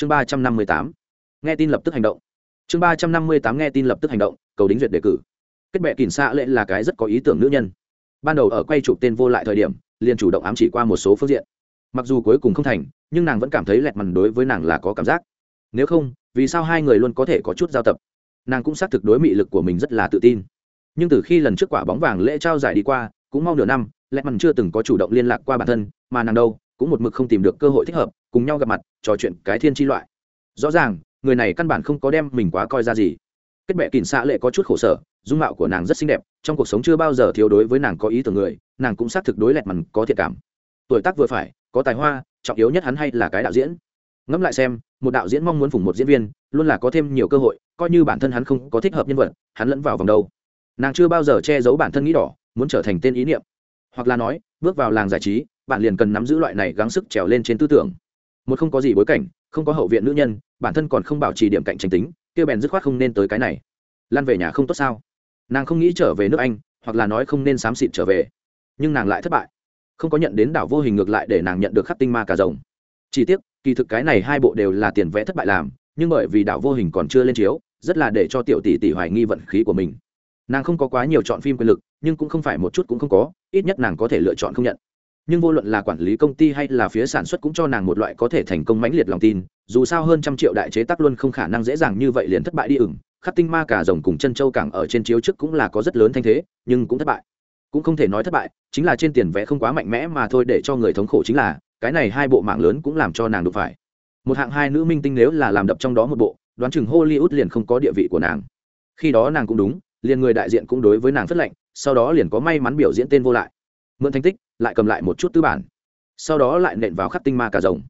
chương ba trăm năm mươi tám. Nghe tin lập tức hành động. Chương ba trăm năm mươi tám nghe tin lập tức hành động, cầu đính duyệt đề cử. Kết bệ kỳn xạ lệ là cái rất có ý tưởng nữ nhân. Ban đầu ở quay chụp tên vô lại thời điểm, liền chủ động ám chỉ qua một số phương diện. Mặc dù cuối cùng không thành, nhưng nàng vẫn cảm thấy lẹt mằn đối với nàng là có cảm giác. Nếu không, vì sao hai người luôn có thể có chút giao tập? Nàng cũng xác thực đối mị lực của mình rất là tự tin. Nhưng từ khi lần trước quả bóng vàng lễ trao giải đi qua, cũng mau nửa năm, lẹt mằn chưa từng có chủ động liên lạc qua bản thân, mà nàng đâu, cũng một mực không tìm được cơ hội thích hợp, cùng nhau gặp mặt trò chuyện cái thiên tri loại. Rõ ràng, người này căn bản không có đem mình quá coi ra gì. Kết bệ kỳn xạ lệ có chút khổ sở, dung mạo của nàng rất xinh đẹp, trong cuộc sống chưa bao giờ thiếu đối với nàng có ý tưởng người, nàng cũng xác thực đối lẹt mằn có thiệt cảm. Tuổi tác vừa phải, có tài hoa, trọng yếu nhất hắn hay là cái đạo diễn. Ngẫm lại xem, một đạo diễn mong muốn phủng một diễn viên, luôn là có thêm nhiều cơ hội, coi như bản thân hắn không có thích hợp nhân vật, hắn lẫn vào vòng đâu. Nàng chưa bao giờ che giấu bản thân nghĩ đỏ, muốn trở thành tên ý niệm. Hoặc là nói, bước vào làng giải trí, bạn liền cần nắm giữ loại này gắng sức trèo lên trên tư tưởng một không có gì bối cảnh, không có hậu viện nữ nhân, bản thân còn không bảo trì điểm cạnh tranh tính kêu bèn dứt khoát không nên tới cái này. Lan về nhà không tốt sao? Nàng không nghĩ trở về nước anh, hoặc là nói không nên xám xịt trở về. Nhưng nàng lại thất bại. Không có nhận đến đảo vô hình ngược lại để nàng nhận được khắc tinh ma cả rồng. Chỉ tiếc, kỳ thực cái này hai bộ đều là tiền vẽ thất bại làm, nhưng bởi vì đảo vô hình còn chưa lên chiếu, rất là để cho tiểu tỷ tỷ hoài nghi vận khí của mình. Nàng không có quá nhiều chọn phim quyền lực, nhưng cũng không phải một chút cũng không có, ít nhất nàng có thể lựa chọn không nhận nhưng vô luận là quản lý công ty hay là phía sản xuất cũng cho nàng một loại có thể thành công mãnh liệt lòng tin, dù sao hơn trăm triệu đại chế tác luôn không khả năng dễ dàng như vậy liền thất bại đi ửng, khắc tinh ma cả rồng cùng chân châu cảng ở trên chiếu trước cũng là có rất lớn thanh thế, nhưng cũng thất bại. Cũng không thể nói thất bại, chính là trên tiền vẽ không quá mạnh mẽ mà thôi để cho người thống khổ chính là, cái này hai bộ mạng lớn cũng làm cho nàng đụng phải. Một hạng hai nữ minh tinh nếu là làm đập trong đó một bộ, đoán chừng hollywood liền không có địa vị của nàng. Khi đó nàng cũng đúng, liền người đại diện cũng đối với nàng phất lệnh, sau đó liền có may mắn biểu diễn tên vô lại. Mượn thành tích lại cầm lại một chút tư bản. Sau đó lại nện vào khắc tinh ma cả rồng.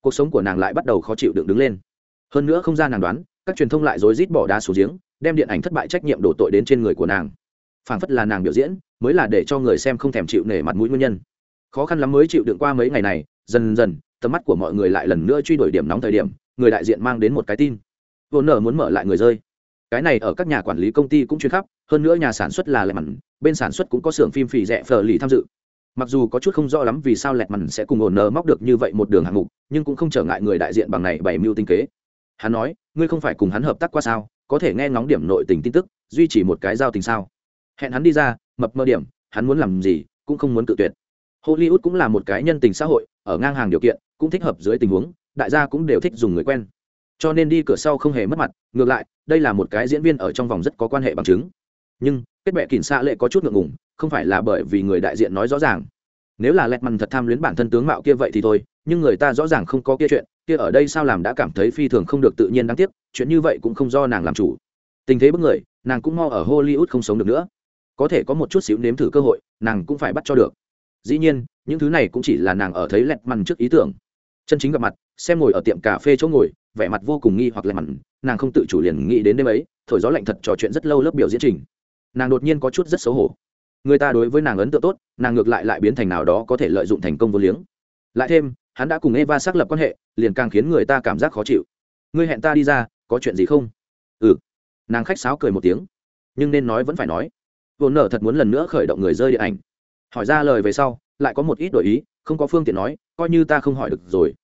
Cuộc sống của nàng lại bắt đầu khó chịu đựng đứng lên. Hơn nữa không ra nàng đoán, các truyền thông lại rối rít bỏ đá xuống giếng, đem điện ảnh thất bại trách nhiệm đổ tội đến trên người của nàng. Phảng phất là nàng biểu diễn, mới là để cho người xem không thèm chịu nể mặt mũi nguyên nhân. Khó khăn lắm mới chịu đựng qua mấy ngày này, dần dần, tầm mắt của mọi người lại lần nữa truy đuổi điểm nóng thời điểm, người đại diện mang đến một cái tin. Vốn nở muốn mở lại người rơi. Cái này ở các nhà quản lý công ty cũng chuyên khắp, hơn nữa nhà sản xuất là lệ mặn bên sản xuất cũng có xưởng phim phì rẻ phờ lì tham dự mặc dù có chút không rõ lắm vì sao lẹt mằn sẽ cùng ổn nờ móc được như vậy một đường hạng mục, nhưng cũng không trở ngại người đại diện bằng này bày mưu tinh kế. Hắn nói, ngươi không phải cùng hắn hợp tác qua sao? Có thể nghe ngóng điểm nội tình tin tức, duy trì một cái giao tình sao? Hẹn hắn đi ra, mập mơ điểm, hắn muốn làm gì cũng không muốn cự tuyệt. Hollywood cũng là một cái nhân tình xã hội, ở ngang hàng điều kiện, cũng thích hợp dưới tình huống, đại gia cũng đều thích dùng người quen. Cho nên đi cửa sau không hề mất mặt, ngược lại, đây là một cái diễn viên ở trong vòng rất có quan hệ bằng chứng. Nhưng, kết bệ kỳn xạ lệ có chút ngượng ngùng không phải là bởi vì người đại diện nói rõ ràng. Nếu là lẹt mằn thật tham luyến bản thân tướng mạo kia vậy thì thôi, nhưng người ta rõ ràng không có kia chuyện, kia ở đây sao làm đã cảm thấy phi thường không được tự nhiên đáng tiếc, chuyện như vậy cũng không do nàng làm chủ. Tình thế bất người, nàng cũng mo ở hollywood không sống được nữa. Có thể có một chút xíu nếm thử cơ hội, nàng cũng phải bắt cho được. Dĩ nhiên, những thứ này cũng chỉ là nàng ở thấy lẹt mằn trước ý tưởng. Chân chính gặp mặt, xem ngồi ở tiệm cà phê chỗ ngồi, vẻ mặt vô cùng nghi hoặc lẹt mằn nàng không tự chủ liền nghĩ đến đêm ấy, thổi gió lạnh thật trò chuyện rất lâu lớp biểu diễn trình. Nàng đột nhiên có chút rất xấu hổ người ta đối với nàng ấn tượng tốt, nàng ngược lại lại biến thành nào đó có thể lợi dụng thành công vô liếng. Lại thêm, hắn đã cùng eva xác lập quan hệ, liền càng khiến người ta cảm giác khó chịu. Ngươi hẹn ta đi ra, có chuyện gì không? Ừ. Nàng khách sáo cười một tiếng. Nhưng nên nói vẫn phải nói. Vốn nở thật muốn lần nữa khởi động người rơi điện ảnh. Hỏi ra lời về sau, lại có một ít đổi ý, không có phương tiện nói, coi như ta không hỏi được rồi.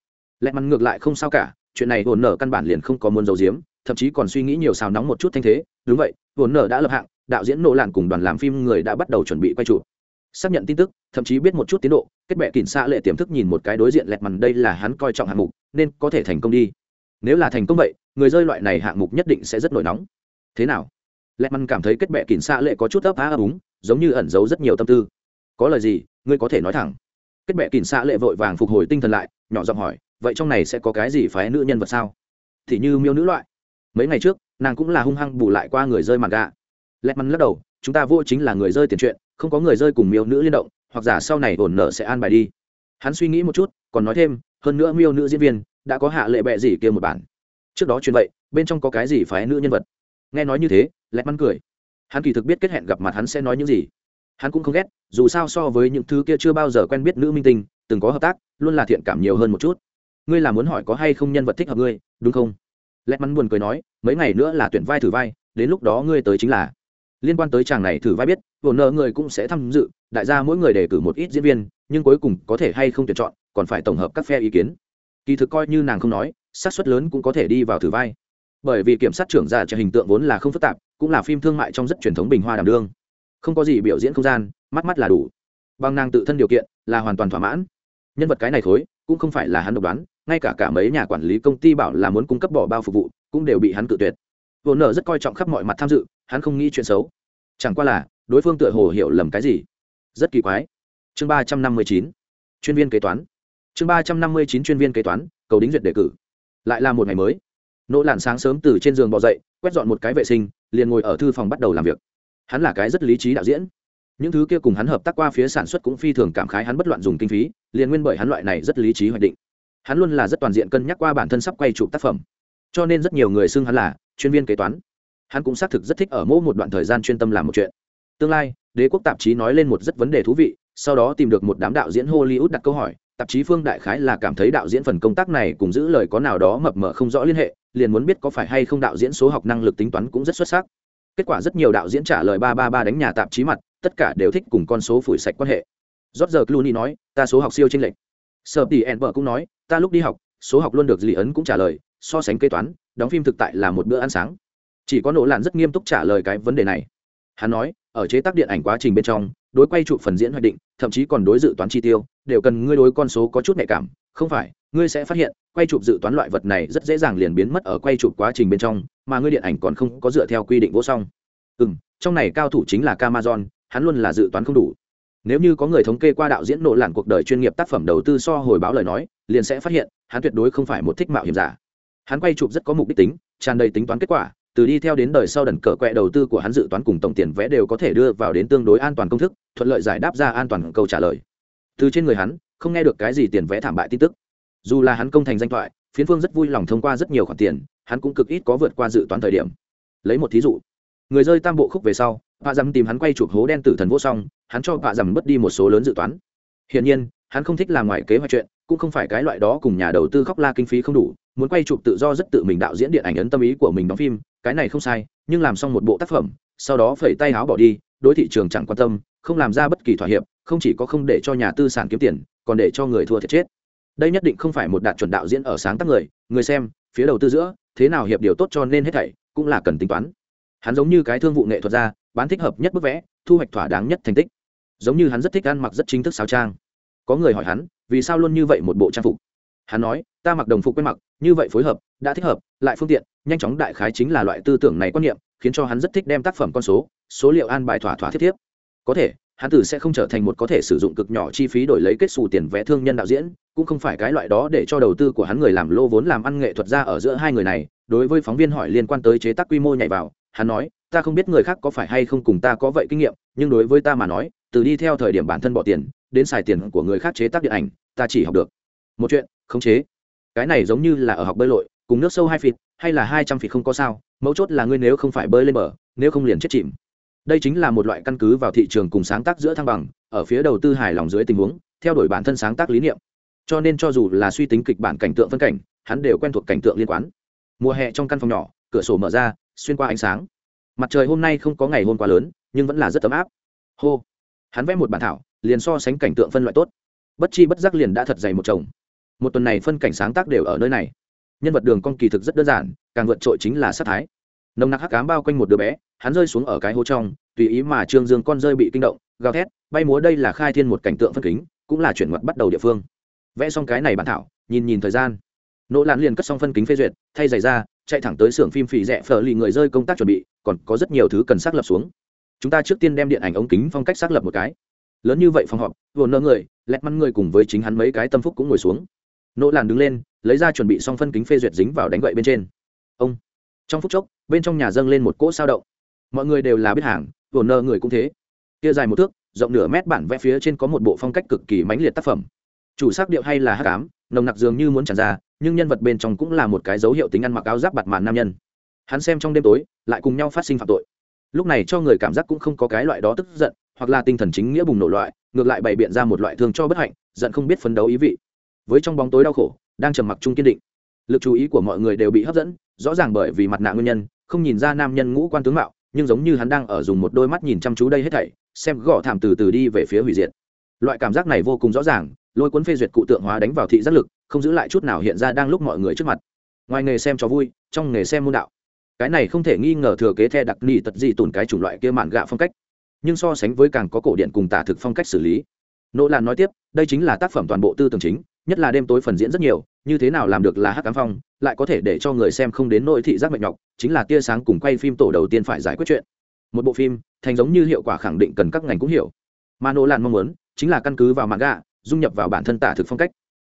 Lẹ mắn ngược lại không sao cả, chuyện này vốn nở căn bản liền không có muốn giấu giếm, thậm chí còn suy nghĩ nhiều xào nóng một chút thanh thế. Đúng vậy vốn nở đã lập hạng đạo diễn nỗ lạn cùng đoàn làm phim người đã bắt đầu chuẩn bị quay chụp. Xác nhận tin tức, thậm chí biết một chút tiến độ, kết bệ kỉnh xạ lệ tiềm thức nhìn một cái đối diện lẹt mằn đây là hắn coi trọng hạng mục, nên có thể thành công đi. Nếu là thành công vậy, người rơi loại này hạng mục nhất định sẽ rất nổi nóng. Thế nào? Lẹt mằn cảm thấy kết bệ kỉnh xạ lệ có chút ấp á ấp úng, giống như ẩn giấu rất nhiều tâm tư. Có lời gì, ngươi có thể nói thẳng. Kết bệ kỉnh xạ lệ vội vàng phục hồi tinh thần lại, nhỏ giọng hỏi, vậy trong này sẽ có cái gì phái nữ nhân vật sao? Thì như miêu nữ loại. Mấy ngày trước, nàng cũng là hung hăng bù lại qua người rơi mặt gà lẹt mắn lắc đầu, chúng ta vô chính là người rơi tiền chuyện, không có người rơi cùng miêu nữ liên động, hoặc giả sau này ổn nợ sẽ an bài đi. Hắn suy nghĩ một chút, còn nói thêm, hơn nữa miêu nữ diễn viên đã có hạ lệ bệ gì kia một bản. Trước đó chuyện vậy, bên trong có cái gì phái nữ nhân vật? Nghe nói như thế, lẹt mắn cười. Hắn kỳ thực biết kết hẹn gặp mặt hắn sẽ nói những gì. Hắn cũng không ghét, dù sao so với những thứ kia chưa bao giờ quen biết nữ minh tinh, từng có hợp tác, luôn là thiện cảm nhiều hơn một chút. Ngươi là muốn hỏi có hay không nhân vật thích hợp ngươi, đúng không? Lẹt mắn buồn cười nói, mấy ngày nữa là tuyển vai thử vai, đến lúc đó ngươi tới chính là liên quan tới chàng này thử vai biết vồn nợ người cũng sẽ tham dự, đại gia mỗi người đề cử một ít diễn viên, nhưng cuối cùng có thể hay không tuyển chọn, còn phải tổng hợp các phe ý kiến. Kỳ thực coi như nàng không nói, xác suất lớn cũng có thể đi vào thử vai. Bởi vì kiểm sát trưởng giả cho hình tượng vốn là không phức tạp, cũng là phim thương mại trong rất truyền thống bình hoa đảm đương. Không có gì biểu diễn không gian, mắt mắt là đủ. Bằng nàng tự thân điều kiện, là hoàn toàn thỏa mãn. Nhân vật cái này khối, cũng không phải là hắn độc đoán, ngay cả cả mấy nhà quản lý công ty bảo là muốn cung cấp bỏ bao phục vụ, cũng đều bị hắn cự tuyệt. Vồn nợ rất coi trọng khắp mọi mặt tham dự hắn không nghĩ chuyện xấu. Chẳng qua là, đối phương tựa hồ hiểu lầm cái gì. Rất kỳ quái. Chương ba trăm năm mươi chín, chuyên viên kế toán. Chương ba trăm năm mươi chín, chuyên viên kế toán, cầu đính duyệt đề cử. Lại là một ngày mới. Nỗ làn sáng sớm từ trên giường bỏ dậy, quét dọn một cái vệ sinh, liền ngồi ở thư phòng bắt đầu làm việc. Hắn là cái rất lý trí đạo diễn. Những thứ kia cùng hắn hợp tác qua phía sản xuất cũng phi thường cảm khái hắn bất loạn dùng kinh phí, liền nguyên bởi hắn loại này rất lý trí hoạch định. Hắn luôn là rất toàn diện cân nhắc qua bản thân sắp quay chụp tác phẩm. Cho nên rất nhiều người xưng hắn là chuyên viên kế toán hắn cũng xác thực rất thích ở mỗi một đoạn thời gian chuyên tâm làm một chuyện. Tương lai, đế quốc tạp chí nói lên một rất vấn đề thú vị, sau đó tìm được một đám đạo diễn hollywood đặt câu hỏi, tạp chí phương đại khái là cảm thấy đạo diễn phần công tác này cùng giữ lời có nào đó mập mờ không rõ liên hệ, liền muốn biết có phải hay không đạo diễn số học năng lực tính toán cũng rất xuất sắc. Kết quả rất nhiều đạo diễn trả lời ba ba ba đánh nhà tạp chí mặt, tất cả đều thích cùng con số phủi sạch quan hệ. Rót giờ clooney nói, ta số học siêu tranh lệch. Sợ tỷ ẹn vợ cũng nói, ta lúc đi học, số học luôn được dì ấn cũng trả lời, so sánh kế toán, đóng phim thực tại là một bữa ăn sáng chỉ có nỗ lạn rất nghiêm túc trả lời cái vấn đề này. Hắn nói, ở chế tác điện ảnh quá trình bên trong, đối quay trụ phần diễn hoạch định, thậm chí còn đối dự toán chi tiêu, đều cần ngươi đối con số có chút nhạy cảm, không phải, ngươi sẽ phát hiện, quay chụp dự toán loại vật này rất dễ dàng liền biến mất ở quay chụp quá trình bên trong, mà ngươi điện ảnh còn không có dựa theo quy định vô song ừ m trong này cao thủ chính là camazon hắn luôn là dự toán không đủ. Nếu như có người thống kê qua đạo diễn nộ làn cuộc đời chuyên nghiệp tác phẩm đầu tư so hồi báo lời nói, liền sẽ phát hiện, hắn tuyệt đối không phải một thích mạo hiểm giả. Hắn quay chụp rất có mục đích tính, tràn đầy tính toán kết quả từ đi theo đến đời sau đần cờ quẹ đầu tư của hắn dự toán cùng tổng tiền vẽ đều có thể đưa vào đến tương đối an toàn công thức, thuận lợi giải đáp ra an toàn câu trả lời. Từ trên người hắn, không nghe được cái gì tiền vẽ thảm bại tin tức. Dù là hắn công thành danh thoại, phiến phương rất vui lòng thông qua rất nhiều khoản tiền, hắn cũng cực ít có vượt qua dự toán thời điểm. Lấy một thí dụ, người rơi tam bộ khúc về sau vạ dằm tìm hắn quay chụp hố đen tử thần vô song, hắn cho vạ dằm mất đi một số lớn dự toán. Hiển nhiên, hắn không thích làm ngoài kế hoạch chuyện, cũng không phải cái loại đó cùng nhà đầu tư khóc la kinh phí không đủ, muốn quay chụp tự do rất tự mình đạo diễn điện ảnh ấn tâm ý của mình đóng phim cái này không sai, nhưng làm xong một bộ tác phẩm, sau đó phẩy tay áo bỏ đi, đối thị trường chẳng quan tâm, không làm ra bất kỳ thỏa hiệp, không chỉ có không để cho nhà tư sản kiếm tiền, còn để cho người thua thiệt chết. Đây nhất định không phải một đạt chuẩn đạo diễn ở sáng tác người người xem, phía đầu tư giữa, thế nào hiệp điều tốt cho nên hết thảy, cũng là cần tính toán. Hắn giống như cái thương vụ nghệ thuật ra, bán thích hợp nhất bức vẽ, thu hoạch thỏa đáng nhất thành tích. Giống như hắn rất thích ăn mặc rất chính thức sáo trang. Có người hỏi hắn, vì sao luôn như vậy một bộ trang phục? Hắn nói, ta mặc đồng phục quen mặc, như vậy phối hợp, đã thích hợp, lại phương tiện, nhanh chóng đại khái chính là loại tư tưởng này quan niệm, khiến cho hắn rất thích đem tác phẩm con số số liệu an bài thỏa thỏa thiết thiếp có thể, hắn tử sẽ không trở thành một có thể sử dụng cực nhỏ chi phí đổi lấy kết xù tiền vẽ thương nhân đạo diễn, cũng không phải cái loại đó để cho đầu tư của hắn người làm lô vốn làm ăn nghệ thuật ra ở giữa hai người này. Đối với phóng viên hỏi liên quan tới chế tác quy mô nhảy vào, hắn nói, ta không biết người khác có phải hay không cùng ta có vậy kinh nghiệm, nhưng đối với ta mà nói, từ đi theo thời điểm bản thân bỏ tiền, đến xài tiền của người khác chế tác điện ảnh, ta chỉ học được một chuyện khống chế. Cái này giống như là ở học bơi lội, cùng nước sâu hai feet hay là hai trăm feet không có sao, mấu chốt là ngươi nếu không phải bơi lên bờ, nếu không liền chết chìm. Đây chính là một loại căn cứ vào thị trường cùng sáng tác giữa thăng bằng, ở phía đầu tư hài lòng dưới tình huống, theo đuổi bản thân sáng tác lý niệm. Cho nên cho dù là suy tính kịch bản cảnh tượng phân cảnh, hắn đều quen thuộc cảnh tượng liên quan. Mùa hè trong căn phòng nhỏ, cửa sổ mở ra, xuyên qua ánh sáng. Mặt trời hôm nay không có ngày hôm quá lớn, nhưng vẫn là rất ấm áp. Hô. Hắn vẽ một bản thảo, liền so sánh cảnh tượng phân loại tốt. Bất chi bất giác liền đã thật dày một chồng một tuần này phân cảnh sáng tác đều ở nơi này. Nhân vật đường con kỳ thực rất đơn giản, càng vượt trội chính là sát thái. Nồng nặc hắc cám bao quanh một đứa bé, hắn rơi xuống ở cái hố trong, tùy ý mà trương dương con rơi bị kinh động, gào thét, bay múa đây là khai thiên một cảnh tượng phân kính, cũng là chuyển mặt bắt đầu địa phương. Vẽ xong cái này bản thảo, nhìn nhìn thời gian. Nỗ lán liền cất xong phân kính phê duyệt, thay giày ra chạy thẳng tới xưởng phim phì rẽ phở lì người rơi công tác chuẩn bị, còn có rất nhiều thứ cần xác lập xuống. Chúng ta trước tiên đem điện ảnh ống kính phong cách xác lập một cái. Lớn như vậy phòng họp vồn nơ người, lẹt măn người cùng với chính hắn mấy cái tâm phúc cũng ngồi xuống nỗ làn đứng lên, lấy ra chuẩn bị xong phân kính phê duyệt dính vào đánh gậy bên trên. Ông. Trong phút chốc, bên trong nhà dâng lên một cỗ sao động. Mọi người đều là biết hàng vồn nơ người cũng thế. Kia dài một thước, rộng nửa mét bản vẽ phía trên có một bộ phong cách cực kỳ mãnh liệt tác phẩm. Chủ sắc điệu hay là hát cám nồng nặc dường như muốn tràn ra, nhưng nhân vật bên trong cũng là một cái dấu hiệu tính ăn mặc áo giáp bạt màn nam nhân. Hắn xem trong đêm tối, lại cùng nhau phát sinh phạm tội. Lúc này cho người cảm giác cũng không có cái loại đó tức giận, hoặc là tinh thần chính nghĩa bùng nổ loại, ngược lại bày biện ra một loại thương cho bất hạnh, giận không biết phấn đấu ý vị với trong bóng tối đau khổ, đang trầm mặc chung kiên định. Lực chú ý của mọi người đều bị hấp dẫn, rõ ràng bởi vì mặt nạ nguyên nhân, không nhìn ra nam nhân ngũ quan tướng mạo, nhưng giống như hắn đang ở dùng một đôi mắt nhìn chăm chú đây hết thảy, xem gõ thảm từ từ đi về phía hủy diệt. Loại cảm giác này vô cùng rõ ràng, lôi cuốn phê duyệt cụ tượng hóa đánh vào thị giác lực, không giữ lại chút nào hiện ra đang lúc mọi người trước mặt. Ngoài nghề xem cho vui, trong nghề xem môn đạo. Cái này không thể nghi ngờ thừa kế the đặc nỉ tật gì tồn cái chủng loại kia mạn gạ phong cách. Nhưng so sánh với càng có cổ điện cùng tả thực phong cách xử lý. Nỗ lan nói tiếp, đây chính là tác phẩm toàn bộ tư tưởng chính nhất là đêm tối phần diễn rất nhiều, như thế nào làm được là hắc cám phong, lại có thể để cho người xem không đến nội thị giác mệt nhọc, chính là tia sáng cùng quay phim tổ đầu tiên phải giải quyết chuyện. Một bộ phim, thành giống như hiệu quả khẳng định cần các ngành cũng hiểu. Mà nỗ lan mong muốn, chính là căn cứ vào mạng gạ dung nhập vào bản thân tả thực phong cách.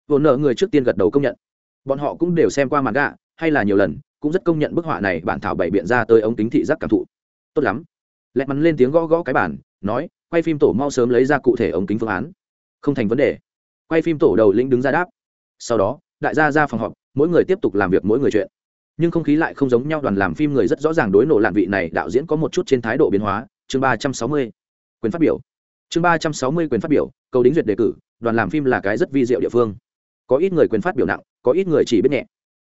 Vốn nợ người trước tiên gật đầu công nhận. Bọn họ cũng đều xem qua mạng gạ hay là nhiều lần, cũng rất công nhận bức họa này bản thảo bày biện ra tới ống kính thị giác cảm thụ. Tốt lắm. Lẹ mắn lên tiếng gõ gõ cái bản, nói, quay phim tổ mau sớm lấy ra cụ thể ống kính phương án. Không thành vấn đề quay phim tổ đầu lĩnh đứng ra đáp. Sau đó, đại gia ra phòng họp, mỗi người tiếp tục làm việc mỗi người chuyện. Nhưng không khí lại không giống nhau, đoàn làm phim người rất rõ ràng đối nổ lạn vị này, đạo diễn có một chút trên thái độ biến hóa. Chương ba trăm sáu mươi, quyền phát biểu. Chương ba trăm sáu mươi quyền phát biểu, cầu đính duyệt đề cử, đoàn làm phim là cái rất vi diệu địa phương. Có ít người quyền phát biểu nặng, có ít người chỉ biết nhẹ.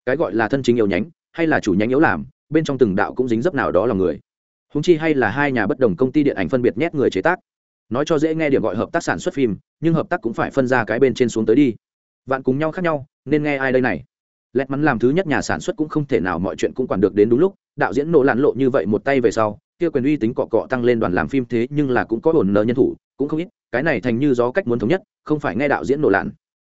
Cái gọi là thân chính yếu nhánh, hay là chủ nhánh yếu làm, bên trong từng đạo cũng dính dấp nào đó là người. Húng chi hay là hai nhà bất đồng công ty điện ảnh phân biệt nhét người chế tác nói cho dễ nghe điểm gọi hợp tác sản xuất phim, nhưng hợp tác cũng phải phân ra cái bên trên xuống tới đi. Vạn cùng nhau khác nhau, nên nghe ai đây này? Lẹt mắn làm thứ nhất nhà sản xuất cũng không thể nào mọi chuyện cũng quản được đến đúng lúc, đạo diễn nổ lạn lộ như vậy một tay về sau, kia quyền uy tính cọ cọ tăng lên đoàn làm phim thế nhưng là cũng có ổn nợ nhân thủ, cũng không ít, cái này thành như gió cách muốn thống nhất, không phải nghe đạo diễn nổ lạn.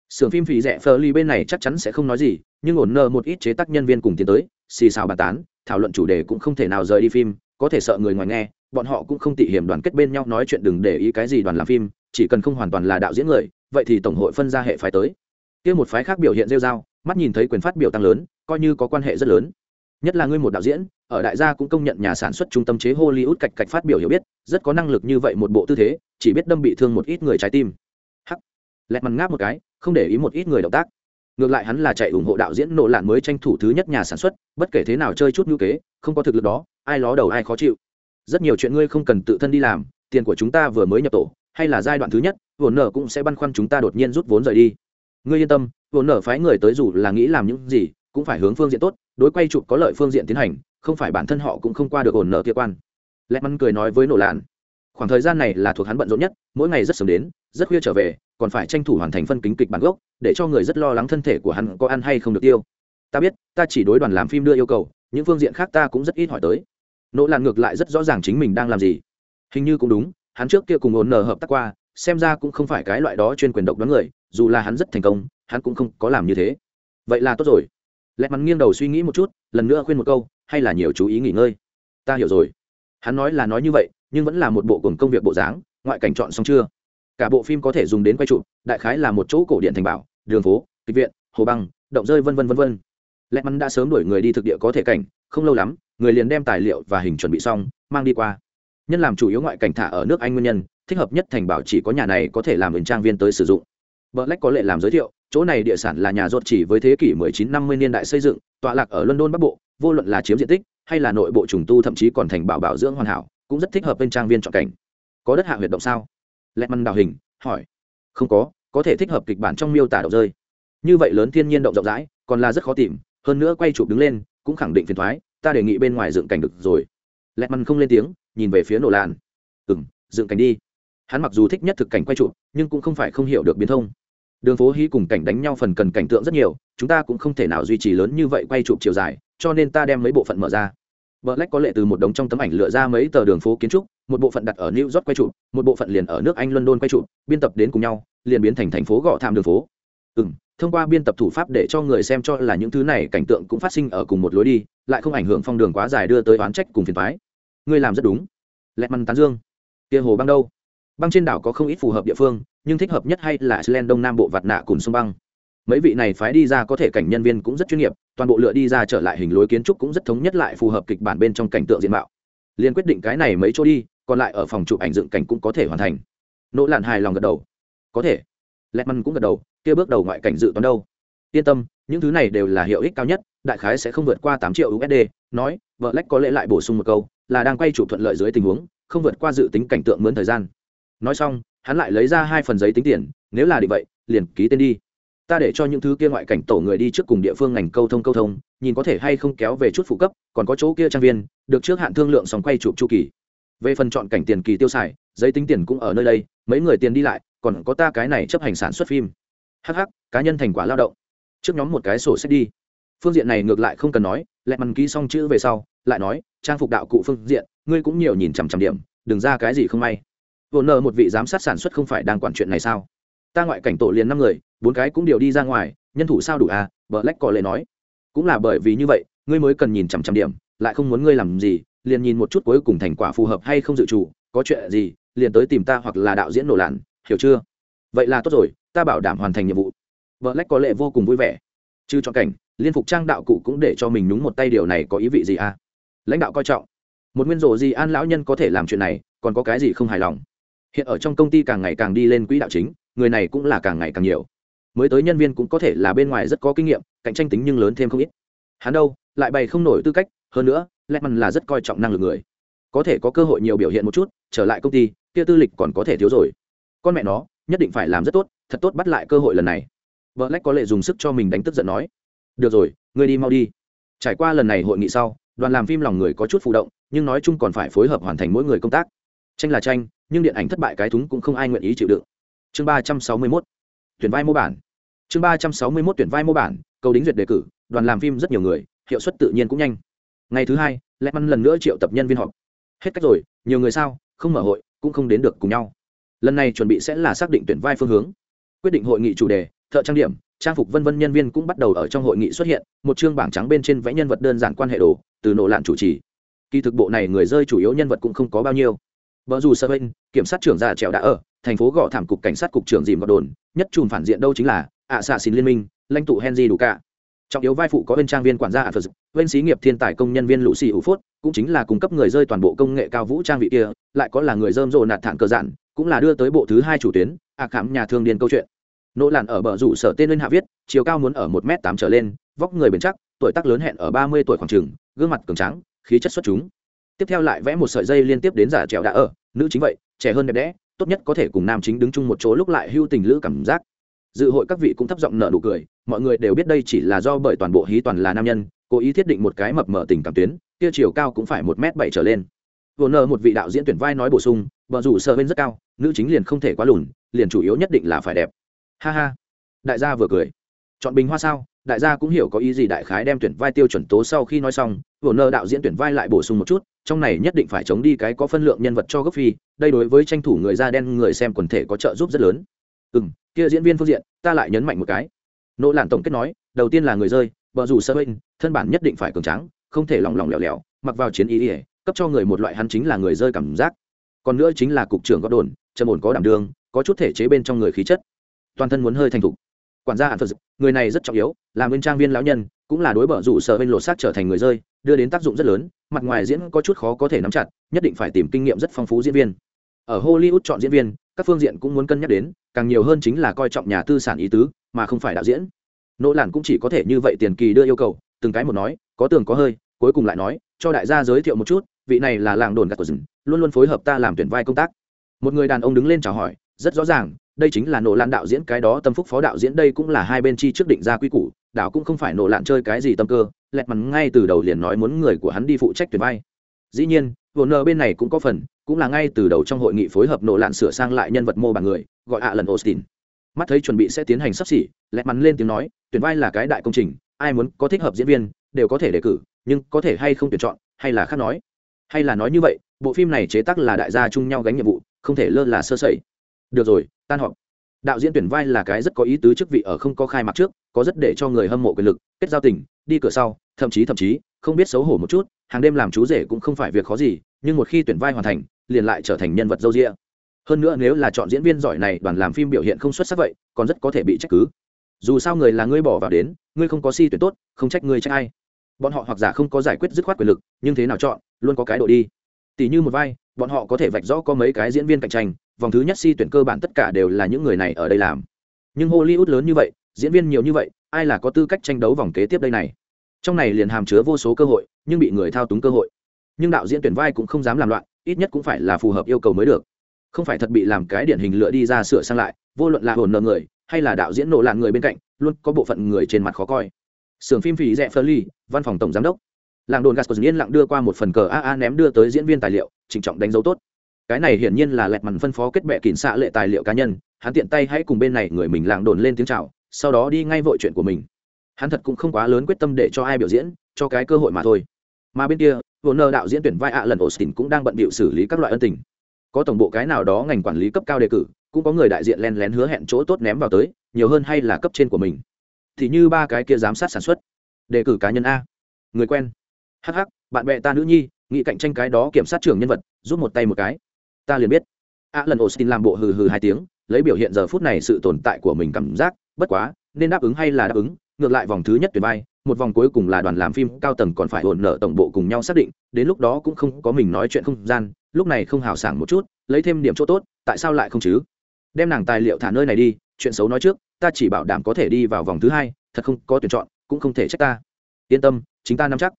Sưởng phim phì rẻ phờ ly bên này chắc chắn sẽ không nói gì, nhưng ổn nợ một ít chế tác nhân viên cùng tiến tới, xì xào bàn tán, thảo luận chủ đề cũng không thể nào rời đi phim, có thể sợ người ngoài nghe bọn họ cũng không tị hiểm đoàn kết bên nhau nói chuyện đừng để ý cái gì đoàn làm phim, chỉ cần không hoàn toàn là đạo diễn người, vậy thì tổng hội phân ra hệ phái tới. Kia một phái khác biểu hiện rêu dao mắt nhìn thấy quyền phát biểu tăng lớn, coi như có quan hệ rất lớn. Nhất là ngươi một đạo diễn, ở đại gia cũng công nhận nhà sản xuất trung tâm chế hollywood cạch cạch phát biểu hiểu biết, rất có năng lực như vậy một bộ tư thế, chỉ biết đâm bị thương một ít người trái tim. Hắc. Lẹt mặt ngáp một cái, không để ý một ít người động tác. Ngược lại hắn là chạy ủng hộ đạo diễn nộ lạn mới tranh thủ thứ nhất nhà sản xuất, bất kể thế nào chơi chút ngữ kế, không có thực lực đó, ai ló đầu ai khó chịu rất nhiều chuyện ngươi không cần tự thân đi làm, tiền của chúng ta vừa mới nhập tổ, hay là giai đoạn thứ nhất vốn nợ cũng sẽ băn khoăn chúng ta đột nhiên rút vốn rời đi. Ngươi yên tâm vốn nợ phái người tới dù là nghĩ làm những gì, cũng phải hướng phương diện tốt, đối quay chụp có lợi phương diện tiến hành, không phải bản thân họ cũng không qua được ổn nợ kia quan. Lẹt mắn cười nói với nổ lạn, khoảng thời gian này là thuộc hắn bận rộn nhất, mỗi ngày rất sớm đến, rất khuya trở về, còn phải tranh thủ hoàn thành phân kính kịch bản gốc, để cho người rất lo lắng thân thể của hắn có ăn hay không được tiêu. Ta biết, ta chỉ đối đoàn làm phim đưa yêu cầu, những phương diện khác ta cũng rất ít hỏi tới nỗ lạn ngược lại rất rõ ràng chính mình đang làm gì. Hình như cũng đúng, hắn trước kia cùng ổn nở hợp tác qua, xem ra cũng không phải cái loại đó chuyên quyền độc đoán người, dù là hắn rất thành công, hắn cũng không có làm như thế. Vậy là tốt rồi. Lẹt mắn nghiêng đầu suy nghĩ một chút, lần nữa khuyên một câu, hay là nhiều chú ý nghỉ ngơi? Ta hiểu rồi. Hắn nói là nói như vậy, nhưng vẫn là một bộ cùng công việc bộ dáng, ngoại cảnh chọn xong chưa? Cả bộ phim có thể dùng đến quay trụ đại khái là một chỗ cổ điện thành bảo, đường phố, kịch viện, hồ băng, động rơi vân vân vân vân lẹt mắn đã sớm đuổi người đi thực địa có thể cảnh không lâu lắm người liền đem tài liệu và hình chuẩn bị xong mang đi qua nhân làm chủ yếu ngoại cảnh thả ở nước anh nguyên nhân thích hợp nhất thành bảo chỉ có nhà này có thể làm ứng trang viên tới sử dụng Black có lệ làm giới thiệu, chỗ này địa sản là nhà rốt chỉ với thế kỷ 1950 niên đại xây dựng, tọa lạc ở London Bắc Bộ, vô luận là chiếm diện tích hay là nội bộ trùng tu thậm chí còn thành bảo bảo dưỡng hoàn hảo, cũng rất thích hợp bên trang viên chọn cảnh. Có đất hạ huyệt động sao? Lẹt đào hình, hỏi. Không có, có thể thích hợp kịch bản trong miêu tả động rơi. Như vậy lớn thiên nhiên động rộng rãi, còn là rất khó tìm, hơn nữa quay chụp đứng lên, cũng khẳng định phiền thoái ta đề nghị bên ngoài dựng cảnh được rồi. Lẹt không lên tiếng, nhìn về phía nổ làn. Ừm, dựng cảnh đi hắn mặc dù thích nhất thực cảnh quay chụp nhưng cũng không phải không hiểu được biến thông đường phố hí cùng cảnh đánh nhau phần cần cảnh tượng rất nhiều chúng ta cũng không thể nào duy trì lớn như vậy quay chụp chiều dài cho nên ta đem mấy bộ phận mở ra Black có lệ từ một đống trong tấm ảnh lựa ra mấy tờ đường phố kiến trúc, một bộ phận đặt ở New York quay chụp, một bộ phận liền ở nước Anh London quay chụp, biên tập đến cùng nhau, liền biến thành thành phố gõ tham đường phố. Ừm, thông qua biên tập thủ pháp để cho người xem cho là những thứ này cảnh tượng cũng phát sinh ở cùng một lối đi, lại không ảnh hưởng phong đường quá dài đưa tới oán trách cùng phiền thoái Ngươi làm rất đúng. Lẹt măn tán dương. Kia hồ băng đâu? băng trên đảo có không ít phù hợp địa phương nhưng thích hợp nhất hay là iceland đông nam bộ vạt nạ cùng sông băng mấy vị này phái đi ra có thể cảnh nhân viên cũng rất chuyên nghiệp toàn bộ lựa đi ra trở lại hình lối kiến trúc cũng rất thống nhất lại phù hợp kịch bản bên trong cảnh tượng diện mạo liền quyết định cái này mấy chỗ đi còn lại ở phòng chụp ảnh dựng cảnh cũng có thể hoàn thành nỗ lạn hài lòng gật đầu có thể lẹt măn cũng gật đầu, kia bước đầu ngoại cảnh dự toán đâu? Yên tâm, những thứ này đều là hiệu ích cao nhất, đại khái sẽ không vượt qua tám triệu usd nói, vợ lách có lẽ lại bổ sung một câu, là đang quay chủ thuận lợi dưới tình huống, không vượt qua dự tính cảnh tượng mướn thời gian. Nói xong, hắn lại lấy ra hai phần giấy tính tiền, nếu là định vậy, liền ký tên đi. Ta để cho những thứ kia ngoại cảnh tổ người đi trước cùng địa phương ngành câu thông câu thông, nhìn có thể hay không kéo về chút phụ cấp, còn có chỗ kia trang viên, được trước hạn thương lượng xong quay chụp chu kỳ. Về phần chọn cảnh tiền kỳ tiêu xài, giấy tính tiền cũng ở nơi đây, mấy người tiền đi lại còn có ta cái này chấp hành sản xuất phim. Hh cá nhân thành quả lao động. Trước nhóm một cái sổ sách đi. Phương diện này ngược lại không cần nói, lẹ mằn ký xong chữ về sau, lại nói, trang phục đạo cụ phương diện, ngươi cũng nhiều nhìn chằm chằm điểm, đừng ra cái gì không may. Vô nợ một vị giám sát sản xuất không phải đang quản chuyện này sao? Ta ngoại cảnh tổ liền năm người, bốn cái cũng đều đi ra ngoài, nhân thủ sao đủ à? Vợ lách cọ lệ nói. Cũng là bởi vì như vậy, ngươi mới cần nhìn chằm chằm điểm, lại không muốn ngươi làm gì, liền nhìn một chút cuối cùng thành quả phù hợp hay không dự trù, có chuyện gì, liền tới tìm ta hoặc là đạo diễn nổ lặn hiểu chưa? Vậy là tốt rồi, ta bảo đảm hoàn thành nhiệm vụ. Vợ lách có lệ vô cùng vui vẻ. Chứ cho cảnh, liên phục trang đạo cụ cũng để cho mình nhúng một tay điều này có ý vị gì à? Lãnh đạo coi trọng. Một nguyên rộ gì an lão nhân có thể làm chuyện này, còn có cái gì không hài lòng? Hiện ở trong công ty càng ngày càng đi lên quỹ đạo chính, người này cũng là càng ngày càng nhiều. Mới tới nhân viên cũng có thể là bên ngoài rất có kinh nghiệm, cạnh tranh tính nhưng lớn thêm không ít. Hắn đâu, lại bày không nổi tư cách, hơn nữa lẽ mặn là rất coi trọng năng lực người. Có thể có cơ hội nhiều biểu hiện một chút, trở lại công ty, kia tư lịch còn có thể thiếu rồi con mẹ nó, nhất định phải làm rất tốt, thật tốt bắt lại cơ hội lần này. Vợ lách có lệ dùng sức cho mình đánh tức giận nói, được rồi, ngươi đi mau đi. Trải qua lần này hội nghị sau, đoàn làm phim lòng người có chút phụ động, nhưng nói chung còn phải phối hợp hoàn thành mỗi người công tác. Tranh là tranh, nhưng điện ảnh thất bại cái thúng cũng không ai nguyện ý chịu đựng. Chương ba trăm sáu mươi mốt, tuyển vai mô bản. Chương ba trăm sáu mươi mốt, tuyển vai mô bản câu đính duyệt đề cử, đoàn làm phim rất nhiều người, hiệu suất tự nhiên cũng nhanh. Ngày thứ hai lẽ măn lần nữa triệu tập nhân viên họp. Hết cách rồi, nhiều người sao, không mở hội, cũng không đến được cùng nhau lần này chuẩn bị sẽ là xác định tuyển vai phương hướng. Quyết định hội nghị chủ đề, thợ trang điểm, trang phục vân vân nhân viên cũng bắt đầu ở trong hội nghị xuất hiện, một chương bảng trắng bên trên vẽ nhân vật đơn giản quan hệ đồ, từ nổ lạn chủ trì. Kỳ thực bộ này người rơi chủ yếu nhân vật cũng không có bao nhiêu. Vợ dù sơ bên, kiểm sát trưởng già trèo đã ở, thành phố gõ thảm cục cảnh sát cục trưởng dìm gọt đồn, nhất chùm phản diện đâu chính là ạ xạ xin liên minh, lãnh tụ henry đủ cả trọng yếu vai phụ có bên trang viên quản gia ạ phật bên xí nghiệp thiên tài công nhân viên lũ xì ủ phốt cũng chính là cung cấp người rơi toàn bộ công nghệ cao vũ trang vị kia, lại có là người dơm rộ nạt thản cơ giản cũng là đưa tới bộ thứ hai chủ tuyến, ạ khảm nhà thương điền câu chuyện. Nỗ làn ở bờ rủ sở tên lên hạ viết, chiều cao muốn ở một m tám trở lên, vóc người bền chắc, tuổi tác lớn hẹn ở ba mươi tuổi khoảng trường gương mặt cường trắng khí chất xuất chúng. Tiếp theo lại vẽ một sợi dây liên tiếp đến giả trèo đã ở, nữ chính vậy, trẻ hơn đẹp đẽ, tốt nhất có thể cùng nam chính đứng chung một chỗ lúc lại hưu tình lữ cảm giác. Dự hội các vị cũng thấp giọng nợ nụ cười, mọi người đều biết đây chỉ là do bởi toàn bộ hí toàn là nam nhân, cố ý thiết định một cái mập mở tình cảm tuyến, kia chiều cao cũng phải một m bảy trở lên. Vừa nợ một vị đạo diễn tuyển vai nói bổ sung vợ rủ sợ bên rất cao nữ chính liền không thể quá lùn, liền chủ yếu nhất định là phải đẹp. Ha ha. Đại gia vừa cười. Chọn bình hoa sao? Đại gia cũng hiểu có ý gì đại khái đem tuyển vai tiêu chuẩn tố sau khi nói xong, vừa nơ đạo diễn tuyển vai lại bổ sung một chút, trong này nhất định phải chống đi cái có phân lượng nhân vật cho gốc phi, đây đối với tranh thủ người da đen người xem quần thể có trợ giúp rất lớn. Ừ m kia diễn viên phương diện, ta lại nhấn mạnh một cái. Nỗ làn tổng kết nói, đầu tiên là người rơi vợ dù sơ bên thân bản nhất định phải cường tráng, không thể lỏng lòng lẻo lẻo, mặc vào chiến ý ỉa cấp cho người một loại hắn chính là người rơi cảm giác. Còn nữa chính là cục trưởng gót đồn trầm ổn có đảm đương, có chút thể chế bên trong người khí chất. Toàn thân muốn hơi thành thục. Quản gia hạn phật người này rất trọng yếu làm nguyên trang viên lão nhân, cũng là đối bờ rủ sở bên lột xác trở thành người rơi, đưa đến tác dụng rất lớn, mặt ngoài diễn có chút khó có thể nắm chặt, nhất định phải tìm kinh nghiệm rất phong phú diễn viên. Ở hollywood chọn diễn viên, các phương diện cũng muốn cân nhắc đến, càng nhiều hơn chính là coi trọng nhà tư sản ý tứ, mà không phải đạo diễn. Nỗ làn cũng chỉ có thể như vậy tiền kỳ đưa yêu cầu, từng cái một nói, có tường có hơi, cuối cùng lại nói, cho đại gia giới thiệu một chút, vị này là làng đồn gạt của rừng luôn luôn phối hợp ta làm tuyển vai công tác một người đàn ông đứng lên chào hỏi, rất rõ ràng, đây chính là nổ lan đạo diễn, cái đó tâm phúc phó đạo diễn, đây cũng là hai bên chi trước định ra quy củ, đạo cũng không phải nổ lạn chơi cái gì tâm cơ. Lẹt mắn ngay từ đầu liền nói muốn người của hắn đi phụ trách tuyển vai. Dĩ nhiên vồn nợ bên này cũng có phần, cũng là ngay từ đầu trong hội nghị phối hợp nổ lạn sửa sang lại nhân vật mô bằng người, gọi ạ lần austin. Mắt thấy chuẩn bị sẽ tiến hành sắp xỉ, lẹt mắn lên tiếng nói, tuyển vai là cái đại công trình, ai muốn có thích hợp diễn viên, đều có thể đề cử, nhưng có thể hay không tuyển chọn, hay là khác nói. Hay là nói như vậy, bộ phim này chế tác là đại gia chung nhau gánh nhiệm vụ không thể lơ là sơ sẩy. Được rồi, tan họp. Đạo diễn tuyển vai là cái rất có ý tứ chức vị ở không có khai mạc trước, có rất để cho người hâm mộ quyền lực, kết giao tình, đi cửa sau, thậm chí thậm chí, không biết xấu hổ một chút, hàng đêm làm chú rể cũng không phải việc khó gì, nhưng một khi tuyển vai hoàn thành, liền lại trở thành nhân vật dâu rịa hơn nữa nếu là chọn diễn viên giỏi này, đoàn làm phim biểu hiện không xuất sắc vậy, còn rất có thể bị trách cứ. Dù sao người là ngươi bỏ vào đến, ngươi không có si tuyển tốt, không trách ngươi trách ai. Bọn họ hoặc giả không có giải quyết dứt khoát quyền lực, nhưng thế nào chọn, luôn có cái độ đi tỷ như một vai, bọn họ có thể vạch rõ có mấy cái diễn viên cạnh tranh, vòng thứ nhất si tuyển cơ bản tất cả đều là những người này ở đây làm. Nhưng hollywood lớn như vậy, diễn viên nhiều như vậy, ai là có tư cách tranh đấu vòng kế tiếp đây này? Trong này liền hàm chứa vô số cơ hội, nhưng bị người thao túng cơ hội. Nhưng đạo diễn tuyển vai cũng không dám làm loạn, ít nhất cũng phải là phù hợp yêu cầu mới được. Không phải thật bị làm cái điển hình lựa đi ra sửa sang lại, vô luận là hồn nợ người, hay là đạo diễn nổ lạn người bên cạnh, luôn có bộ phận người trên mặt khó coi. Sưởng phim phỉ rẽ phơ ly văn phòng tổng giám đốc làng đồn gas của yên lặng đưa qua một phần cờ aa ném đưa tới diễn viên tài liệu trịnh trọng đánh dấu tốt. Cái này hiển nhiên là lẹt mằn phân phó kết bệ kín xạ lệ tài liệu cá nhân, hắn tiện tay hãy cùng bên này người mình làng đồn lên tiếng chào, sau đó đi ngay vội chuyện của mình. Hắn thật cũng không quá lớn quyết tâm để cho ai biểu diễn, cho cái cơ hội mà thôi. Mà bên kia vô nơ đạo diễn tuyển vai ạ lần austin cũng đang bận bịu xử lý các loại ân tình. Có tổng bộ cái nào đó ngành quản lý cấp cao đề cử, cũng có người đại diện len lén hứa hẹn chỗ tốt ném vào tới, nhiều hơn hay là cấp trên của mình. Thì như ba cái kia giám sát sản xuất. Đề cử cá nhân a. Người quen. Hắc, bạn bè ta nữ nhi nghị cạnh tranh cái đó kiểm sát trưởng nhân vật giúp một tay một cái. Ta liền biết. A lần austin làm bộ hừ hừ hai tiếng lấy biểu hiện giờ phút này sự tồn tại của mình cảm giác bất quá nên đáp ứng hay là đáp ứng ngược lại vòng thứ nhất tuyệt bay một vòng cuối cùng là đoàn làm phim cao tầng còn phải ổn nợ tổng bộ cùng nhau xác định đến lúc đó cũng không có mình nói chuyện không gian lúc này không hào sảng một chút lấy thêm điểm chỗ tốt tại sao lại không chứ? Đem nàng tài liệu thả nơi này đi chuyện xấu nói trước ta chỉ bảo đảm có thể đi vào vòng thứ hai thật không có tuyển chọn cũng không thể trách ta. Yên tâm chính ta nắm chắc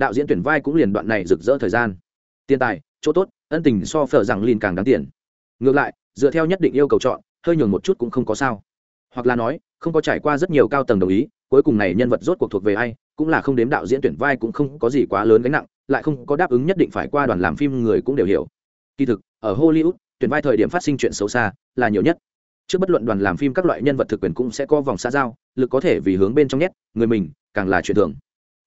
đạo diễn tuyển vai cũng liền đoạn này rực rỡ thời gian. Tiền tài, chỗ tốt, ân tình so phở rằng liền càng đáng tiền. Ngược lại, dựa theo nhất định yêu cầu chọn, hơi nhường một chút cũng không có sao. Hoặc là nói, không có trải qua rất nhiều cao tầng đồng ý, cuối cùng này nhân vật rốt cuộc thuộc về ai, cũng là không đếm đạo diễn tuyển vai cũng không có gì quá lớn gánh nặng, lại không có đáp ứng nhất định phải qua đoàn làm phim người cũng đều hiểu. Kỳ thực, ở hollywood, tuyển vai thời điểm phát sinh chuyện xấu xa là nhiều nhất. Trước bất luận đoàn làm phim các loại nhân vật thực quyền cũng sẽ có vòng xa giao, lực có thể vì hướng bên trong nhét người mình, càng là chuyện thường.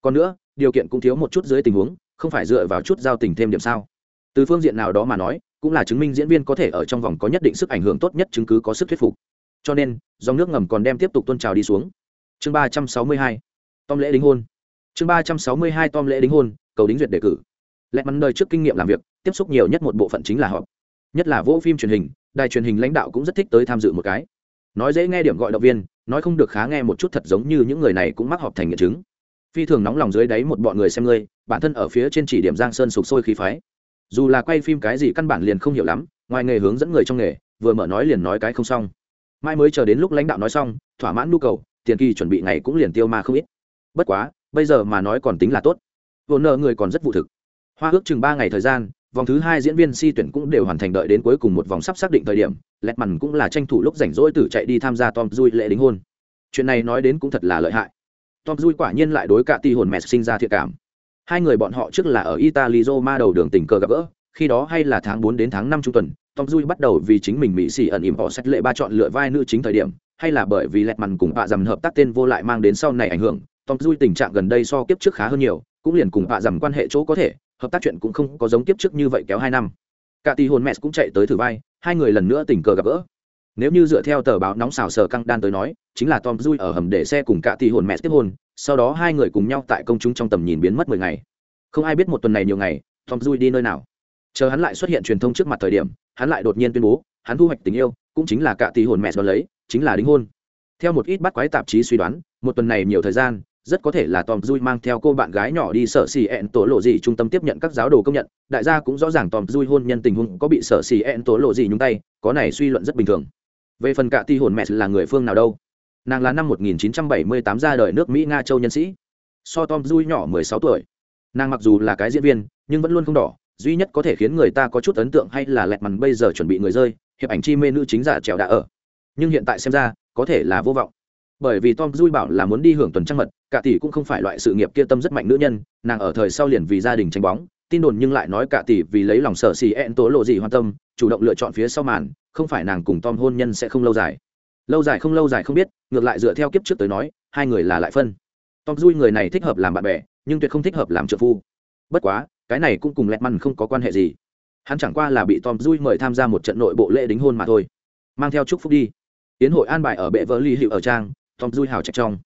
Còn nữa điều kiện cũng thiếu một chút dưới tình huống không phải dựa vào chút giao tình thêm điểm sao? Từ phương diện nào đó mà nói cũng là chứng minh diễn viên có thể ở trong vòng có nhất định sức ảnh hưởng tốt nhất chứng cứ có sức thuyết phục. Cho nên dòng nước ngầm còn đem tiếp tục tôn trào đi xuống. Chương ba trăm sáu mươi hai tom lễ đính hôn. Chương ba trăm sáu mươi hai tom lễ đính hôn cầu đính duyệt đề cử. Lẽ mắn đời trước kinh nghiệm làm việc tiếp xúc nhiều nhất một bộ phận chính là họp, nhất là vỗ phim truyền hình đài truyền hình lãnh đạo cũng rất thích tới tham dự một cái. Nói dễ nghe điểm gọi động viên nói không được khá nghe một chút thật giống như những người này cũng mắc họp thành nghiện chứng phi thường nóng lòng dưới đáy một bọn người xem ngươi, bản thân ở phía trên chỉ điểm giang sơn sục sôi khí phái. Dù là quay phim cái gì căn bản liền không hiểu lắm, ngoài nghề hướng dẫn người trong nghề, vừa mở nói liền nói cái không xong. Mai mới chờ đến lúc lãnh đạo nói xong, thỏa mãn nhu cầu, tiền kỳ chuẩn bị ngày cũng liền tiêu ma không ít. Bất quá, bây giờ mà nói còn tính là tốt. Vốn nợ người còn rất vụ thực. Hoa ước chừng ba ngày thời gian, vòng thứ hai diễn viên si tuyển cũng đều hoàn thành đợi đến cuối cùng một vòng sắp xác định thời điểm, lẹt mằn cũng là tranh thủ lúc rảnh rỗi tử chạy đi tham gia tom dui lễ đính hôn. Chuyện này nói đến cũng thật là lợi hại tom dui quả nhiên lại đối cả ti hồn mẹ sinh ra thiệt cảm. Hai người bọn họ trước là ở italy roma đầu đường tình cờ gặp gỡ, khi đó hay là tháng bốn đến tháng năm trung tuần, tom dui bắt đầu vì chính mình mỹ xỉ ẩn ỉm họ sách lệ ba chọn lựa vai nữ chính thời điểm, hay là bởi vì lẹt mằn cùng bạ dầm hợp tác tên vô lại mang đến sau này ảnh hưởng, tom dui tình trạng gần đây so kiếp trước khá hơn nhiều, cũng liền cùng bạ dầm quan hệ chỗ có thể, hợp tác chuyện cũng không có giống kiếp trước như vậy kéo hai năm. Cả tỷ hồn mẹ cũng chạy tới thử vai, hai người lần nữa tình cờ gặp gỡ nếu như dựa theo tờ báo nóng xào sờ căng đan tới nói chính là tom dui ở hầm để xe cùng cả tỷ hồn mẹ tiếp hôn sau đó hai người cùng nhau tại công chúng trong tầm nhìn biến mất mười ngày. Không ai biết một tuần này nhiều ngày tom dui đi nơi nào. Chờ hắn lại xuất hiện truyền thông trước mặt thời điểm hắn lại đột nhiên tuyên bố hắn thu hoạch tình yêu cũng chính là cả tỷ hồn mẹ đón lấy chính là đính hôn. Theo một ít bắt quái tạp chí suy đoán một tuần này nhiều thời gian rất có thể là Tom Dui mang theo cô bạn gái nhỏ đi sở xì ẹn tổ lộ gì trung tâm tiếp nhận các giáo đồ công nhận, đại gia cũng rõ ràng Tom Dui hôn nhân tình huống có bị sở xì ẹn tổ lộ gì nhúng tay, có này suy luận rất bình thường. Về phần cả ti hồn mẹ là người phương nào đâu? Nàng là năm 1978 ra đời nước Mỹ Nga châu nhân sĩ. So Tom Dui nhỏ 16 tuổi. Nàng mặc dù là cái diễn viên, nhưng vẫn luôn không đỏ, duy nhất có thể khiến người ta có chút ấn tượng hay là lẹt mằn bây giờ chuẩn bị người rơi, hiệp ảnh chi mê nữ chính giả trèo đã ở. Nhưng hiện tại xem ra, có thể là vô vọng bởi vì tom dui bảo là muốn đi hưởng tuần trăng mật cả tỷ cũng không phải loại sự nghiệp kia tâm rất mạnh nữ nhân nàng ở thời sau liền vì gia đình tranh bóng tin đồn nhưng lại nói cả tỷ vì lấy lòng sở xì ẹn tố lộ gì hoan tâm, chủ động lựa chọn phía sau màn, không phải nàng cùng tom hôn nhân sẽ không lâu dài. Lâu dài không lâu dài không biết, ngược lại dựa theo kiếp trước tới nói, hai người là lại phân. Tom dui người này thích hợp làm bạn bè, nhưng tuyệt không thích hợp làm trợ phu. Bất quá, cái này cũng cùng lẹt măn không có quan hệ gì. Hắn chẳng qua là bị tom dui mời tham gia một trận nội bộ lễ đính hôn mà thôi. Mang theo chúc phúc đi. Tiến hội an bài ở bệ vợ ly hiệu ở trang, tom dui hào trạch trong.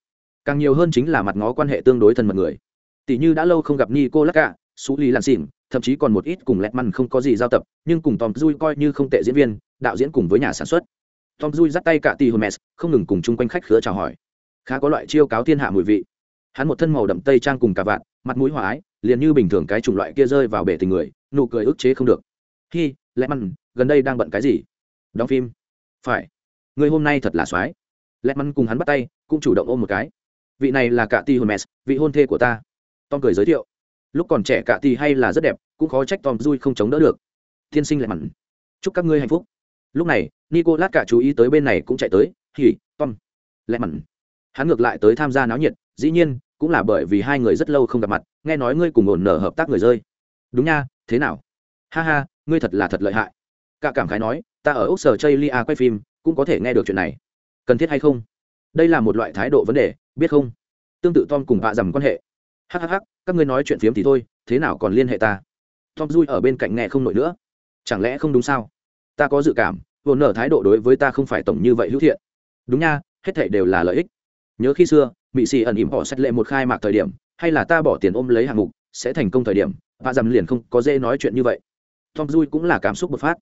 Càng nhiều hơn chính là mặt ngó quan hệ tương đối thân mật người. Tỷ như đã lâu không gặp nico lắc cả xú lý lan xỉn, thậm chí còn một ít cùng lẹt măn không có gì giao tập, nhưng cùng tom dui coi như không tệ diễn viên, đạo diễn cùng với nhà sản xuất. Tom dui dắt tay cả tỷ hermes không ngừng cùng chung quanh khách khứa chào hỏi. Khá có loại chiêu cáo thiên hạ mùi vị. Hắn một thân màu đậm tây trang cùng cả vạn mặt mũi hòa ái, liền như bình thường cái chủng loại kia rơi vào bể tình người, nụ cười ức chế không được. Hi lẽ măn, gần đây đang bận cái gì? Đóng phim. Phải. Người hôm nay thật là soái. Lẹt măn cùng hắn bắt tay, cũng chủ động ôm một cái. Vị này là cả ti hermes vị hôn thê của ta. Tom cười giới thiệu lúc còn trẻ cả thì hay là rất đẹp, cũng khó trách tom dui không chống đỡ được. Tiên sinh lại mặn. chúc các ngươi hạnh phúc. Lúc này, nicolas cả chú ý tới bên này cũng chạy tới hỉ tom, lại mặn. hắn ngược lại tới tham gia náo nhiệt, dĩ nhiên, cũng là bởi vì hai người rất lâu không gặp mặt, nghe nói ngươi cùng ổn nở hợp tác người rơi. Đúng nha, thế nào? Ha ha, ngươi thật là thật lợi hại. Cả cảm khái nói, ta ở úc sở chây lia quay phim, cũng có thể nghe được chuyện này. Cần thiết hay không? Đây là một loại thái độ vấn đề, biết không? Tương tự tom cùng vạ dầm quan hệ hhh các ngươi nói chuyện phiếm thì thôi, thế nào còn liên hệ ta? Tom dui ở bên cạnh nghe không nổi nữa. Chẳng lẽ không đúng sao? Ta có dự cảm vồn nở thái độ đối với ta không phải tổng như vậy hữu thiện. Đúng nha, hết thảy đều là lợi ích. Nhớ khi xưa mỹ xì ẩn ỉm họ xét lệ một khai mạc thời điểm, hay là ta bỏ tiền ôm lấy hạng mục, sẽ thành công thời điểm vạ dầm liền không có dễ nói chuyện như vậy. Tom dui cũng là cảm xúc bột phát.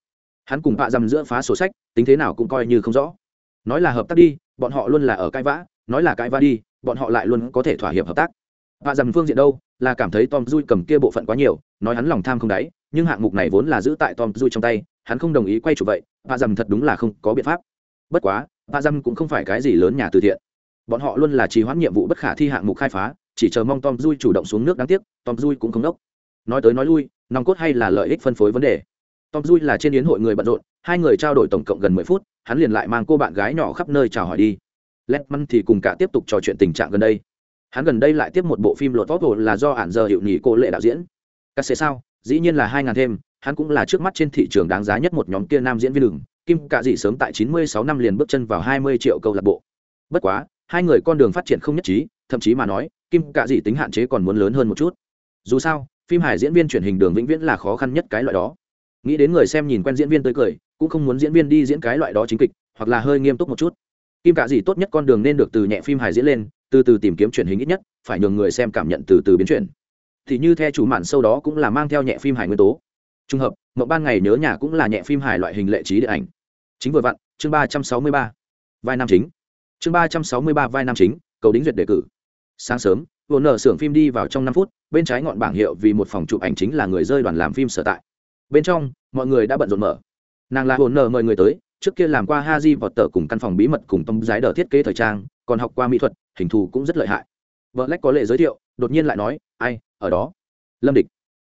Hắn cùng vạ dầm giữa phá sổ sách, tính thế nào cũng coi như không rõ. Nói là hợp tác đi, bọn họ luôn là ở cãi vã, nói là cãi vã đi, bọn họ lại luôn có thể thỏa hiệp hợp tác vạ dầm phương diện đâu, là cảm thấy tom dui cầm kia bộ phận quá nhiều, nói hắn lòng tham không đáy, nhưng hạng mục này vốn là giữ tại tom dui trong tay, hắn không đồng ý quay chụp vậy, vạ dầm thật đúng là không có biện pháp. Bất quá, vạ dầm cũng không phải cái gì lớn nhà từ thiện. Bọn họ luôn là trì hoãn nhiệm vụ bất khả thi hạng mục khai phá, chỉ chờ mong tom dui chủ động xuống nước đáng tiếc, tom dui cũng không đốc. Nói tới nói lui, nòng cốt hay là lợi ích phân phối vấn đề. Tom dui là trên yến hội người bận rộn, hai người trao đổi tổng cộng gần mười phút, hắn liền lại mang cô bạn gái nhỏ khắp nơi chào hỏi đi. Letman thì cùng cả tiếp tục trò chuyện tình trạng gần đây hắn gần đây lại tiếp một bộ phim lột vóc hồ là do ản giờ hiệu nhị cô lệ đạo diễn. Các sẽ sao, dĩ nhiên là hai ngàn thêm, hắn cũng là trước mắt trên thị trường đáng giá nhất một nhóm kia nam diễn viên đường. Kim Cạ dị sớm tại chín mươi sáu năm liền bước chân vào hai mươi triệu câu lạc bộ. Bất quá, hai người con đường phát triển không nhất trí, thậm chí mà nói, kim Cạ dị tính hạn chế còn muốn lớn hơn một chút. Dù sao, phim hài diễn viên truyền hình đường vĩnh viễn là khó khăn nhất cái loại đó. Nghĩ đến người xem nhìn quen diễn viên tới cười, cũng không muốn diễn viên đi diễn cái loại đó chính kịch, hoặc là hơi nghiêm túc một chút. Kim Cạ dị tốt nhất con đường nên được từ nhẹ phim hài diễn lên từ từ tìm kiếm truyền hình ít nhất, phải nhường người xem cảm nhận từ từ biến chuyển. Thì như theo chủ mạn sâu đó cũng là mang theo nhẹ phim hài nguyên tố. Trùng hợp, mộng ban ngày nhớ nhà cũng là nhẹ phim hài loại hình lệ trí điện ảnh. Chính vừa vặn, chương ba trăm sáu mươi ba, vai nam chính. Chương ba trăm sáu mươi ba, vai nam chính, cầu đính duyệt đề cử. Sáng sớm vồn nở xưởng phim đi vào trong năm phút, bên trái ngọn bảng hiệu vì một phòng chụp ảnh chính là người rơi đoàn làm phim sở tại. Bên trong, mọi người đã bận rộn mở. Nàng là vồn nở mời người tới, trước kia làm qua ha di vọt tờ cùng căn phòng bí mật cùng tông giái đờ thiết kế thời trang, còn học qua mỹ thuật hình thù cũng rất lợi hại. Vợ lách có lệ giới thiệu, đột nhiên lại nói, ai, ở đó. Lâm địch.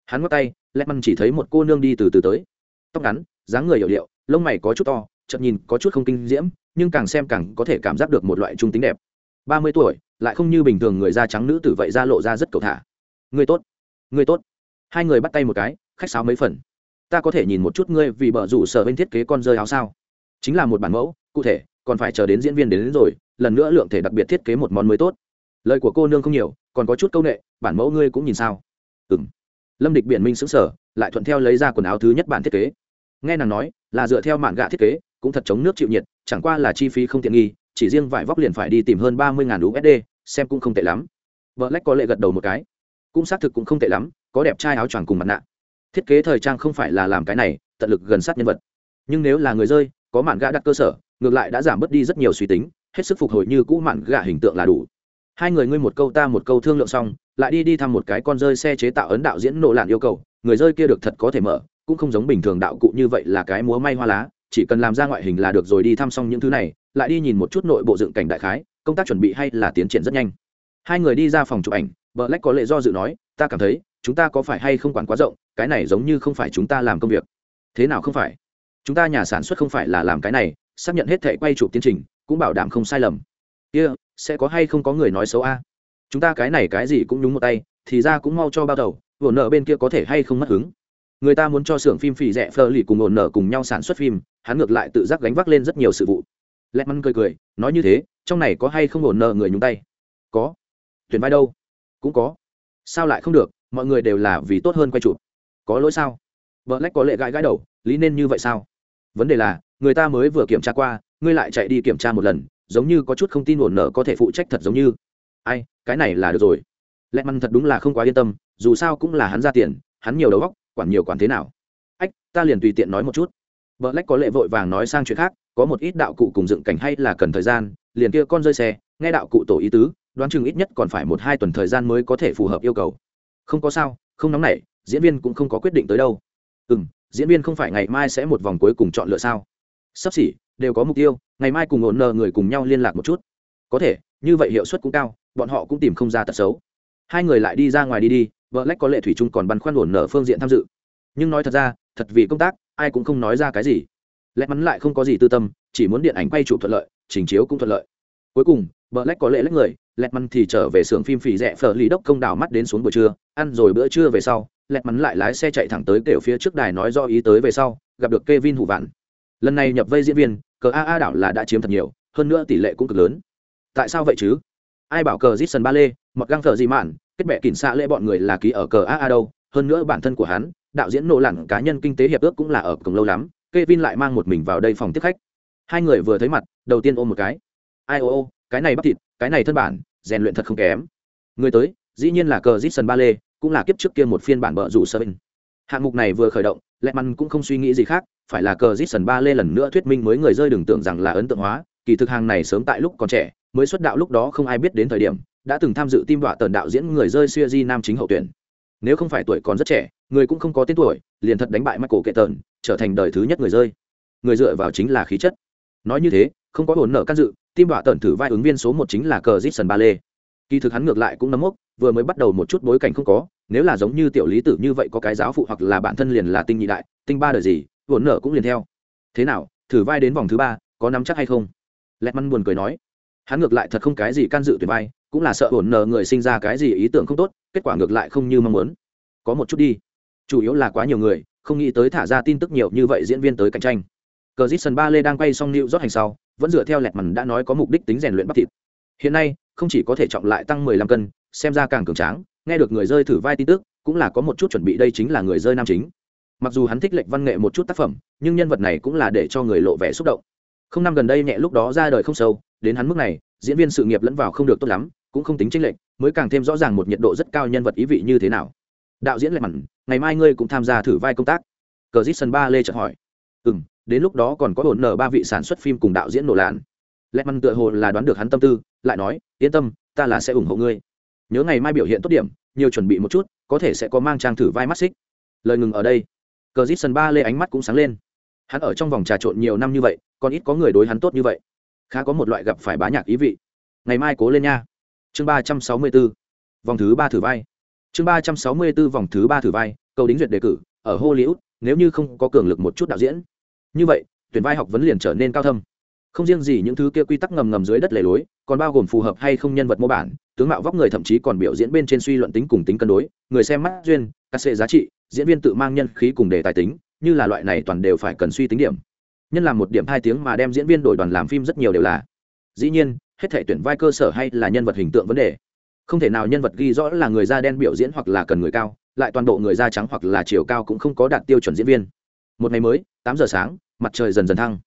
Hắn ngắt tay lẽ măn chỉ thấy một cô nương đi từ từ tới. Tóc ngắn, dáng người hiệu điệu, lông mày có chút to, chậm nhìn có chút không kinh diễm, nhưng càng xem càng có thể cảm giác được một loại trung tính đẹp. Ba mươi tuổi, lại không như bình thường người da trắng nữ tử vậy ra lộ ra rất cầu thả. Người tốt người tốt. Hai người bắt tay một cái, khách sáo mấy phần. Ta có thể nhìn một chút ngươi vì bờ rủ sở bên thiết kế con rơi áo sao? Chính là một bản mẫu, cụ thể còn phải chờ đến diễn viên đến, đến rồi lần nữa lượng thể đặc biệt thiết kế một món mới tốt. Lời của cô nương không nhiều còn có chút c â u n ệ bản mẫu ngươi cũng nhìn sao? Ừ m lâm địch biện minh xứng sở lại thuận theo lấy ra quần áo thứ nhất bản thiết kế. Nghe nàng nói là dựa theo mạn gạ thiết kế cũng thật chống nước chịu nhiệt chẳng qua là chi phí không tiện nghi chỉ riêng vải vóc liền phải đi tìm hơn ba mươi usd xem cũng không tệ lắm. Vợ lách có lệ gật đầu một cái. Cũng xác thực cũng không tệ lắm có đẹp trai áo choàng cùng mặt nạ. Thiết kế thời trang không phải là làm cái này tận lực gần sát nhân vật. Nhưng nếu là người rơi có mạn gạ đặt cơ sở ngược lại đã giảm bớt đi rất nhiều suy tính, hết sức phục hồi như cũ mạn gạ hình tượng là đủ. Hai người ngươi một câu ta một câu thương lượng xong, lại đi đi thăm một cái con rơi xe chế tạo ấn đạo diễn nộ lạn yêu cầu, người rơi kia được thật có thể mở, cũng không giống bình thường đạo cụ như vậy là cái múa may hoa lá, chỉ cần làm ra ngoại hình là được rồi đi thăm xong những thứ này, lại đi nhìn một chút nội bộ dựng cảnh đại khái, công tác chuẩn bị hay là tiến triển rất nhanh. Hai người đi ra phòng chụp ảnh vợ lách có lệ do dự nói, ta cảm thấy, chúng ta có phải hay không quản quá rộng, cái này giống như không phải chúng ta làm công việc. Thế nào không phải? Chúng ta nhà sản xuất không phải là làm cái này xác nhận hết thể quay chụp tiến trình cũng bảo đảm không sai lầm. Kia、yeah, sẽ có hay không có người nói xấu a? Chúng ta cái này cái gì cũng nhúng một tay thì ra cũng mau cho bao đầu ổn nợ bên kia có thể hay không mất hứng. Người ta muốn cho xưởng phim phì rẻ phơ lì cùng ổn nợ cùng nhau sản xuất phim hắn ngược lại tự giác gánh vác lên rất nhiều sự vụ. Lẹt măn cười cười nói như thế trong này có hay không ổn nợ người nhúng tay? Có. Tuyển vai đâu? Cũng có. Sao lại không được? Mọi người đều là vì tốt hơn quay chụp. Có lỗi sao? Vợ lách có lệ gãi gãi đầu lý nên như vậy sao? Vấn đề là người ta mới vừa kiểm tra qua, ngươi lại chạy đi kiểm tra một lần, giống như có chút không tin ổn nợ có thể phụ trách thật giống như. Ai, cái này là được rồi. Lẽ măn thật đúng là không quá yên tâm, dù sao cũng là hắn ra tiền, hắn nhiều đầu góc quản nhiều quản thế nào. Ách, ta liền tùy tiện nói một chút. Vợ lách có lệ vội vàng nói sang chuyện khác, có một ít đạo cụ cùng dựng cảnh hay là cần thời gian, liền kia con rơi xe, nghe đạo cụ tổ ý tứ, đoán chừng ít nhất còn phải một hai tuần thời gian mới có thể phù hợp yêu cầu. Không có sao, không nóng nảy, diễn viên cũng không có quyết định tới đâu. Ừ m diễn viên không phải ngày mai sẽ một vòng cuối cùng chọn lựa sao? Sắp xỉ, đều có mục tiêu, ngày mai cùng ổn nờ người cùng nhau liên lạc một chút. Có thể, như vậy hiệu suất cũng cao, bọn họ cũng tìm không ra tật xấu. Hai người lại đi ra ngoài đi đi vợ lách có lệ thủy chung còn băn khoăn ổn nở phương diện tham dự. Nhưng nói thật ra, thật vì công tác, ai cũng không nói ra cái gì. Lẽ mắn lại không có gì tư tâm, chỉ muốn điện ảnh quay chụp thuận lợi, trình chiếu cũng thuận lợi. Cuối cùng vợ lách có lệ lách người lẹt mắn thì trở về xưởng phim phì rẻ phở lì đốc công đào mắt đến xuống buổi trưa, ăn rồi bữa trưa về sau lẹt mắn lại lái xe chạy thẳng tới kêu phía trước đài nói do ý tới về sau, gặp được Kevin hụ vạn lần này nhập vây diễn viên cờ a a đảo là đã chiếm thật nhiều hơn nữa tỷ lệ cũng cực lớn. Tại sao vậy chứ? Ai bảo cờ dít sân ba lê mặc găng thờ gì mạn kết bệ kỉnh xạ lễ bọn người là ký ở cờ a a đâu? Hơn nữa bản thân của hắn đạo diễn nổ lặn cá nhân kinh tế hiệp ước cũng là ở cùng lâu lắm Kevin lại mang một mình vào đây phòng tiếp khách. Hai người vừa thấy mặt đầu tiên ôm một cái. Ai ô ô cái này bắp thịt cái này thân bản rèn luyện thật không kém. Người tới dĩ nhiên là cờ Jitson ba lê, cũng là kiếp trước kia một phiên bản bợ rủ sơ binh Hạng mục này vừa khởi động, lẹ Măn cũng không suy nghĩ gì khác, phải là cờ Ba lê lần nữa thuyết minh mới người rơi đừng tưởng rằng là ấn tượng hóa, kỳ thực hàng này sớm tại lúc còn trẻ, mới xuất đạo lúc đó không ai biết đến thời điểm, đã từng tham dự tim đọa tần đạo diễn người rơi Suzy nam chính hậu tuyển. Nếu không phải tuổi còn rất trẻ, người cũng không có tên tuổi, liền thật đánh bại Michael tần, trở thành đời thứ nhất người rơi. Người dựa vào chính là khí chất. Nói như thế, không có hồn nợ can dự, tim đọa tần thử vai ứng viên số một chính là cờ Ba lê. kỳ thực hắn ngược lại cũng nấm mốc vừa mới bắt đầu một chút bối cảnh không có nếu là giống như tiểu lý tử như vậy có cái giáo phụ hoặc là bản thân liền là tinh nhị đại tinh ba đời gì vốn nợ cũng liền theo. Thế nào, thử vai đến vòng thứ ba, có nắm chắc hay không? Lẹt măn buồn cười nói. Hắn ngược lại thật không cái gì can dự tuyển vai, cũng là sợ ổn nợ người sinh ra cái gì ý tưởng không tốt, kết quả ngược lại không như mong muốn. Có một chút đi. Chủ yếu là quá nhiều người, không nghĩ tới thả ra tin tức nhiều như vậy diễn viên tới cạnh tranh. Cờ dít sân ba lê đang quay xong nịu rót hành sau, vẫn dựa theo lẹt mằn đã nói có mục đích tính rèn luyện bắp thịt. Hiện nay, không chỉ có thể trọng lại tăng mười lăm cân, xem ra càng cường tráng, nghe được người rơi thử vai tin tức, cũng là có một chút chuẩn bị đây chính là người rơi nam chính mặc dù hắn thích lệnh văn nghệ một chút tác phẩm, nhưng nhân vật này cũng là để cho người lộ vẻ xúc động. Không năm gần đây nhẹ lúc đó ra đời không sâu, đến hắn mức này, diễn viên sự nghiệp lẫn vào không được tốt lắm, cũng không tính tranh lệch, mới càng thêm rõ ràng một nhiệt độ rất cao nhân vật ý vị như thế nào. Đạo diễn lệ mặn, ngày mai ngươi cũng tham gia thử vai công tác. Cờ dít sân ba lê chợt hỏi. Ừ m đến lúc đó còn có hồn nở ba vị sản xuất phim cùng đạo diễn nổ lạn. Lệ mặn tựa hồ là đoán được hắn tâm tư, lại nói, yên tâm, ta là sẽ ủng hộ ngươi. Nhớ ngày mai biểu hiện tốt điểm, nhiều chuẩn bị một chút, có thể sẽ có mang trang thử vai mắt xích. Lời ngừng ở đây cờ dít sân ba lê ánh mắt cũng sáng lên. Hắn ở trong vòng trà trộn nhiều năm như vậy, còn ít có người đối hắn tốt như vậy. Khá có một loại gặp phải bá nhạc ý vị. Ngày mai cố lên nha. Chương ba trăm sáu mươi b ố vòng thứ ba thử vai. Chương ba trăm sáu mươi b ố vòng thứ ba thử vai, cầu đính duyệt đề cử, ở hollywood, nếu như không có cường lực một chút đạo diễn. Như vậy, tuyển vai học vấn liền trở nên cao thâm. Không riêng gì những thứ kia quy tắc ngầm ngầm dưới đất lề lối, còn bao gồm phù hợp hay không nhân vật mô bản, tướng mạo vóc người thậm chí còn biểu diễn bên trên suy luận tính cùng tính cân đối, người xem mắt duyên các sệ giá trị diễn viên tự mang nhân khí cùng đề tài tính, như là loại này toàn đều phải cần suy tính điểm. Nhân làm một điểm hai tiếng mà đem diễn viên đổi đoàn làm phim rất nhiều đều là. Dĩ nhiên, hết thể tuyển vai cơ sở hay là nhân vật hình tượng vấn đề. Không thể nào nhân vật ghi rõ là người da đen biểu diễn hoặc là cần người cao, lại toàn bộ người da trắng hoặc là chiều cao cũng không có đạt tiêu chuẩn diễn viên. Một ngày mới, tám giờ sáng, mặt trời dần dần thăng.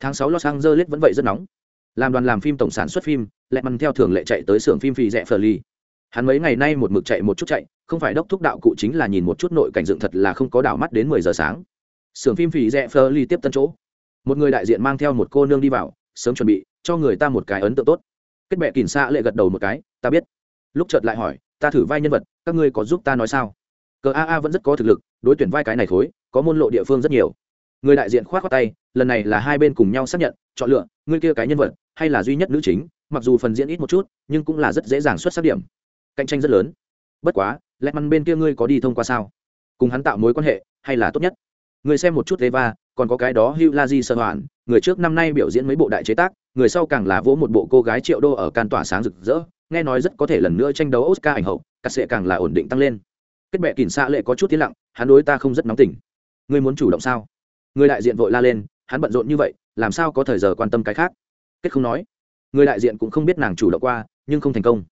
Tháng sáu los angeles vẫn vậy rất nóng. Làm đoàn làm phim tổng sản xuất phim lẹ măn theo thường lệ chạy tới xưởng phim phì rẽ phờ ly hắn mấy ngày nay một mực chạy một chút chạy không phải đốc thúc đạo cụ chính là nhìn một chút nội cảnh dựng thật là không có đảo mắt đến mười giờ sáng. Sưởng phim phì rẽ phờ ly tiếp tân chỗ. Một người đại diện mang theo một cô nương đi vào, sớm chuẩn bị, cho người ta một cái ấn tượng tốt. Kết bệ kìm xa lệ gật đầu một cái, ta biết. Lúc chợt lại hỏi, ta thử vai nhân vật, các ngươi có giúp ta nói sao? Cờ a a vẫn rất có thực lực, đối tuyển vai cái này thối có môn lộ địa phương rất nhiều. Người đại diện khoát khoát tay, lần này là hai bên cùng nhau xác nhận, chọn lựa người kia cái nhân vật, hay là duy nhất nữ chính, mặc dù phần diễn ít một chút, nhưng cũng là rất dễ dàng xuất sắc điểm. Cạnh tranh rất lớn. Bất quá lẹ măn bên kia ngươi có đi thông qua sao? Cùng hắn tạo mối quan hệ, hay là tốt nhất? Người xem một chút eva, còn có cái đó hugh di sơ hoàn người trước năm nay biểu diễn mấy bộ đại chế tác, người sau càng là vỗ một bộ cô gái triệu đô ở can tỏa sáng rực rỡ, nghe nói rất có thể lần nữa tranh đấu oscar ảnh hậu cắt sệ càng là ổn định tăng lên. Kết bệ kỳn xạ lệ có chút tiến lặng, hắn đối ta không rất nóng tỉnh ngươi muốn chủ động sao? Người đại diện vội la lên, hắn bận rộn như vậy, làm sao có thời giờ quan tâm cái khác? Kết không nói. Người đại diện cũng không biết nàng chủ động qua, nhưng không thành công.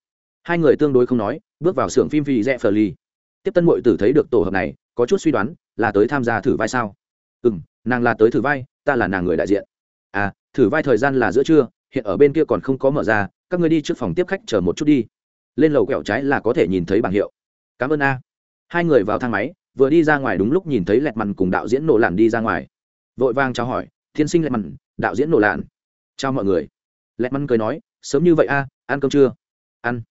Hai người tương đối không nói bước vào xưởng phim vì rẽ phờ ly tiếp tân mội tử thấy được tổ hợp này, có chút suy đoán, là tới tham gia thử vai sao? Ừ m nàng là tới thử vai, ta là nàng người đại diện. À thử vai thời gian là giữa trưa, hiện ở bên kia còn không có mở ra, các người đi trước phòng tiếp khách chờ một chút đi. Lên lầu kẹo trái là có thể nhìn thấy bảng hiệu. Cảm ơn a. Hai người vào thang máy, vừa đi ra ngoài đúng lúc nhìn thấy lẹt mằn cùng đạo diễn nổ làn đi ra ngoài. Vội vang chào hỏi, thiên sinh lẹt mằn, đạo diễn nổ làn chào mọi người. Lẹt mằn cười nói, sớm như vậy a, ăn cơm chưa? Ăn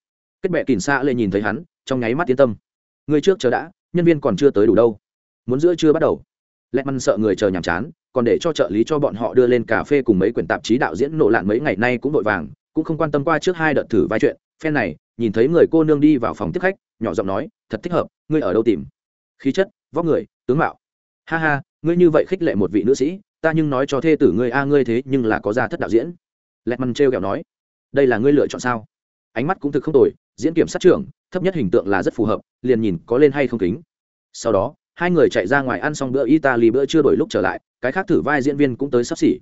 kết bệ kìm xa lệ nhìn thấy hắn, trong nháy mắt tiến tâm. Người trước chờ đã, nhân viên còn chưa tới đủ đâu. Muốn giữa chưa bắt đầu. Lẹt măn sợ người chờ nhàm chán, còn để cho trợ lý cho bọn họ đưa lên cà phê cùng mấy quyển tạp chí đạo diễn nổ lạn mấy ngày nay cũng vội vàng, cũng không quan tâm qua trước hai đợt thử vai chuyện. Phen này, nhìn thấy người cô nương đi vào phòng tiếp khách, nhỏ giọng nói, thật thích hợp, ngươi ở đâu tìm? Khí chất, vóc người, tướng mạo. Ha ha, ngươi như vậy khích lệ một vị nữ sĩ, ta nhưng nói cho thê tử ngươi a, ngươi thế nhưng là có ra thất đạo diễn. Lẹt măn trêu kẹo nói, đây là ngươi lựa chọn sao? Ánh mắt cũng thực không tồi diễn kiểm sát trưởng, thấp nhất hình tượng là rất phù hợp, liền nhìn có lên hay không kính. Sau đó, hai người chạy ra ngoài ăn xong bữa italy bữa chưa đổi lúc trở lại, cái khác thử vai diễn viên cũng tới sắp xỉ.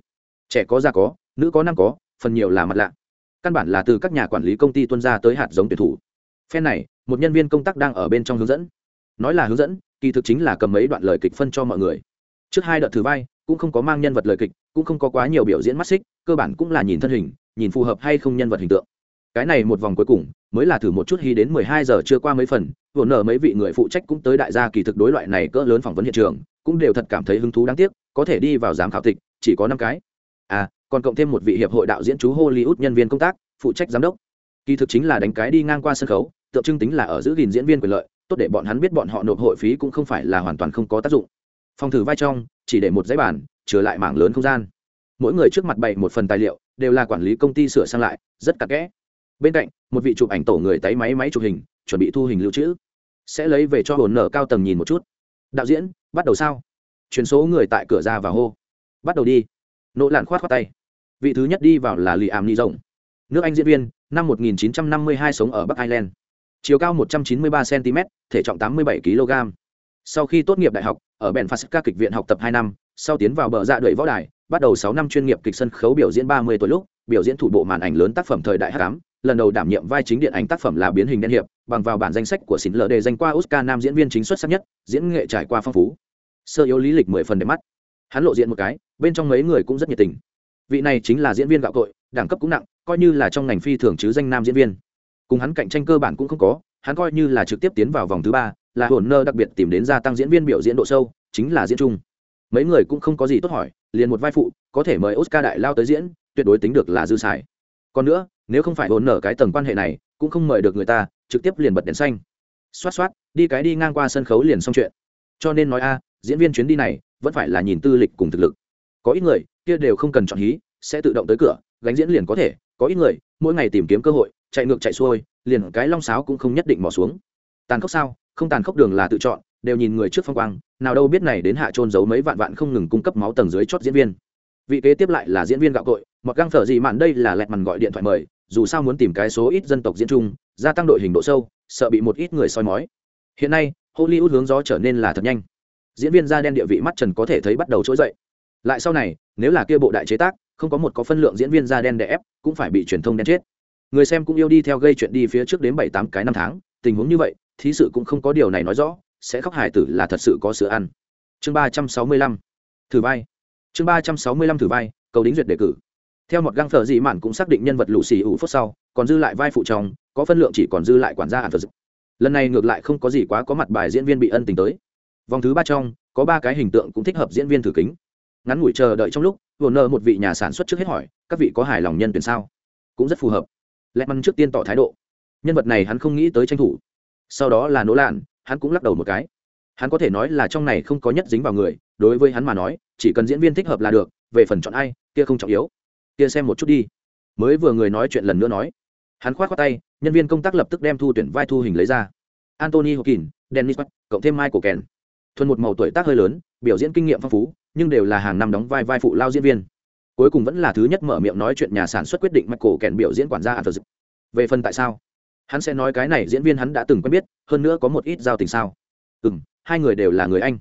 Trẻ có già có, nữ có nam có, phần nhiều là mặt lạ. Căn bản là từ các nhà quản lý công ty tuân ra tới hạt giống tuyển thủ. Phen này, một nhân viên công tác đang ở bên trong hướng dẫn. Nói là hướng dẫn, kỳ thực chính là cầm mấy đoạn lời kịch phân cho mọi người. Trước hai đợt thử vai, cũng không có mang nhân vật lời kịch, cũng không có quá nhiều biểu diễn mắt xích, cơ bản cũng là nhìn thân hình, nhìn phù hợp hay không nhân vật hình tượng cái này một vòng cuối cùng, mới là thử một chút hy đến mười hai giờ chưa qua mấy phần, vừa nở mấy vị người phụ trách cũng tới đại gia kỳ thực đối loại này cỡ lớn phỏng vấn hiện trường, cũng đều thật cảm thấy hứng thú đáng tiếc, có thể đi vào giám khảo tịch, chỉ có năm cái. À còn cộng thêm một vị hiệp hội đạo diễn chú hollywood nhân viên công tác, phụ trách giám đốc. Kỳ thực chính là đánh cái đi ngang qua sân khấu, tượng trưng tính là ở giữ gìn diễn viên quyền lợi, tốt để bọn hắn biết bọn họ nộp hội phí cũng không phải là hoàn toàn không có tác dụng. Phòng thử vai trong, chỉ để một giấy bản chứa lại mảng lớn không gian. Mỗi người trước mặt bày một phần tài liệu, đều là quản lý công ty sửa sang lại, rất cặn kẽ bên cạnh, một vị chụp ảnh tổ người tay máy máy chụp hình, chuẩn bị thu hình lưu trữ. Sẽ lấy về cho hồn nở cao tầng nhìn một chút. Đạo diễn, bắt đầu sao? Chuyển số người tại cửa ra và hô. Bắt đầu đi. Nỗ lạn khoát khoát tay. Vị thứ nhất đi vào là lì ảm ni rộng. Nước anh diễn viên, năm 1952 sống ở bắc ireland. Chiều cao 193 cm thể trọng 87 kg sau khi tốt nghiệp đại học, ở bèn phạt ca kịch viện học tập hai năm, sau tiến vào bờ dạ đuổi võ đài, bắt đầu sáu năm chuyên nghiệp kịch sân khấu biểu diễn ba mươi tuổi lúc, biểu diễn thủ bộ màn ảnh lớn tác phẩm thời đại hắc lần đầu đảm nhiệm vai chính điện ảnh tác phẩm là biến hình đen hiệp, bằng vào bản danh sách của xỉn lờ đề danh qua oscar nam diễn viên chính xuất sắc nhất, diễn nghệ trải qua phong phú. Sơ yếu lý lịch mười phần đẹp mắt. Hắn lộ diện một cái, bên trong mấy người cũng rất nhiệt tình. Vị này chính là diễn viên gạo cội, đẳng cấp cũng nặng, coi như là trong ngành phi thường chứ danh nam diễn viên. Cùng hắn cạnh tranh cơ bản cũng không có, hắn coi như là trực tiếp tiến vào vòng thứ ba, là hồn nơ đặc biệt tìm đến gia tăng diễn viên biểu diễn độ sâu, chính là diễn chung mấy người cũng không có gì tốt hỏi, liền một vai phụ, có thể mời oscar đại lao tới diễn, tuyệt đối tính được là dư xài. Còn nữa nếu không phải hồn nở cái tầng quan hệ này, cũng không mời được người ta, trực tiếp liền bật đèn xanh. Xoát xoát, đi cái đi ngang qua sân khấu liền xong chuyện. Cho nên nói a, diễn viên chuyến đi này, vẫn phải là nhìn tư lịch cùng thực lực. Có ít người, kia đều không cần chọn hí, sẽ tự động tới cửa, gánh diễn liền có thể. Có ít người, mỗi ngày tìm kiếm cơ hội, chạy ngược chạy xuôi, liền cái long sáo cũng không nhất định bỏ xuống. Tàn khốc sao? Không tàn khốc đường là tự chọn, đều nhìn người trước phong quang, nào đâu biết này đến hạ trôn giấu mấy vạn vạn không ngừng cung cấp máu tầng dưới chót diễn viên. Vị kế tiếp lại là diễn viên gạo cội, mặc găng phở gì mạn đây là lẹt mằn gọi điện thoại mời dù sao muốn tìm cái số ít dân tộc diễn chung, gia tăng đội hình độ sâu, sợ bị một ít người soi mói. Hiện nay, hollywood hướng gió trở nên là thật nhanh. Diễn viên da đen địa vị mắt trần có thể thấy bắt đầu trỗi dậy. Lại sau này, nếu là kia bộ đại chế tác, không có một có phân lượng diễn viên da đen đè ép, cũng phải bị truyền thông đen chết. Người xem cũng yêu đi theo gây chuyện đi phía trước đến bảy tám cái năm tháng, tình huống như vậy, thí sự cũng không có điều này nói rõ, sẽ khóc hài tử là thật sự có sữa ăn. Chương ba trăm sáu mươi lăm, thử vai. Chương ba trăm sáu mươi lăm thử vai, cầu đính duyệt đề cử theo một găng phở dị mạn cũng xác định nhân vật lũ xì ủ phút sau, còn dư lại vai phụ trong có phân lượng chỉ còn dư lại quản gia ạn phật lần này ngược lại không có gì quá có mặt bài diễn viên bị ân tình tới. Vòng thứ ba trong, có ba cái hình tượng cũng thích hợp diễn viên thử kính. Ngắn ngủi chờ đợi trong lúc vừa nợ một vị nhà sản xuất trước hết hỏi, các vị có hài lòng nhân tuyển sao? Cũng rất phù hợp. Lẹ măn trước tiên tỏ thái độ. Nhân vật này hắn không nghĩ tới tranh thủ. Sau đó là nỗ lạn, hắn cũng lắc đầu một cái. Hắn có thể nói là trong này không có nhất dính vào người, đối với hắn mà nói, chỉ cần diễn viên thích hợp là được, về phần chọn ai, kia không trọng yếu kia xem một chút đi. Mới vừa người nói chuyện lần nữa nói. Hắn khoát khoát tay, nhân viên công tác lập tức đem thu tuyển vai thu hình lấy ra. Antony hopkins, dennis cộng thêm michael của kèn thuần một màu tuổi tác hơi lớn, biểu diễn kinh nghiệm phong phú, nhưng đều là hàng năm đóng vai vai phụ lao diễn viên. Cuối cùng vẫn là thứ nhất mở miệng nói chuyện nhà sản xuất quyết định michael kèn biểu diễn quản gia an về phần tại sao? Hắn sẽ nói cái này diễn viên hắn đã từng quen biết, hơn nữa có một ít giao tình sao? Ừ m hai người đều là người anh.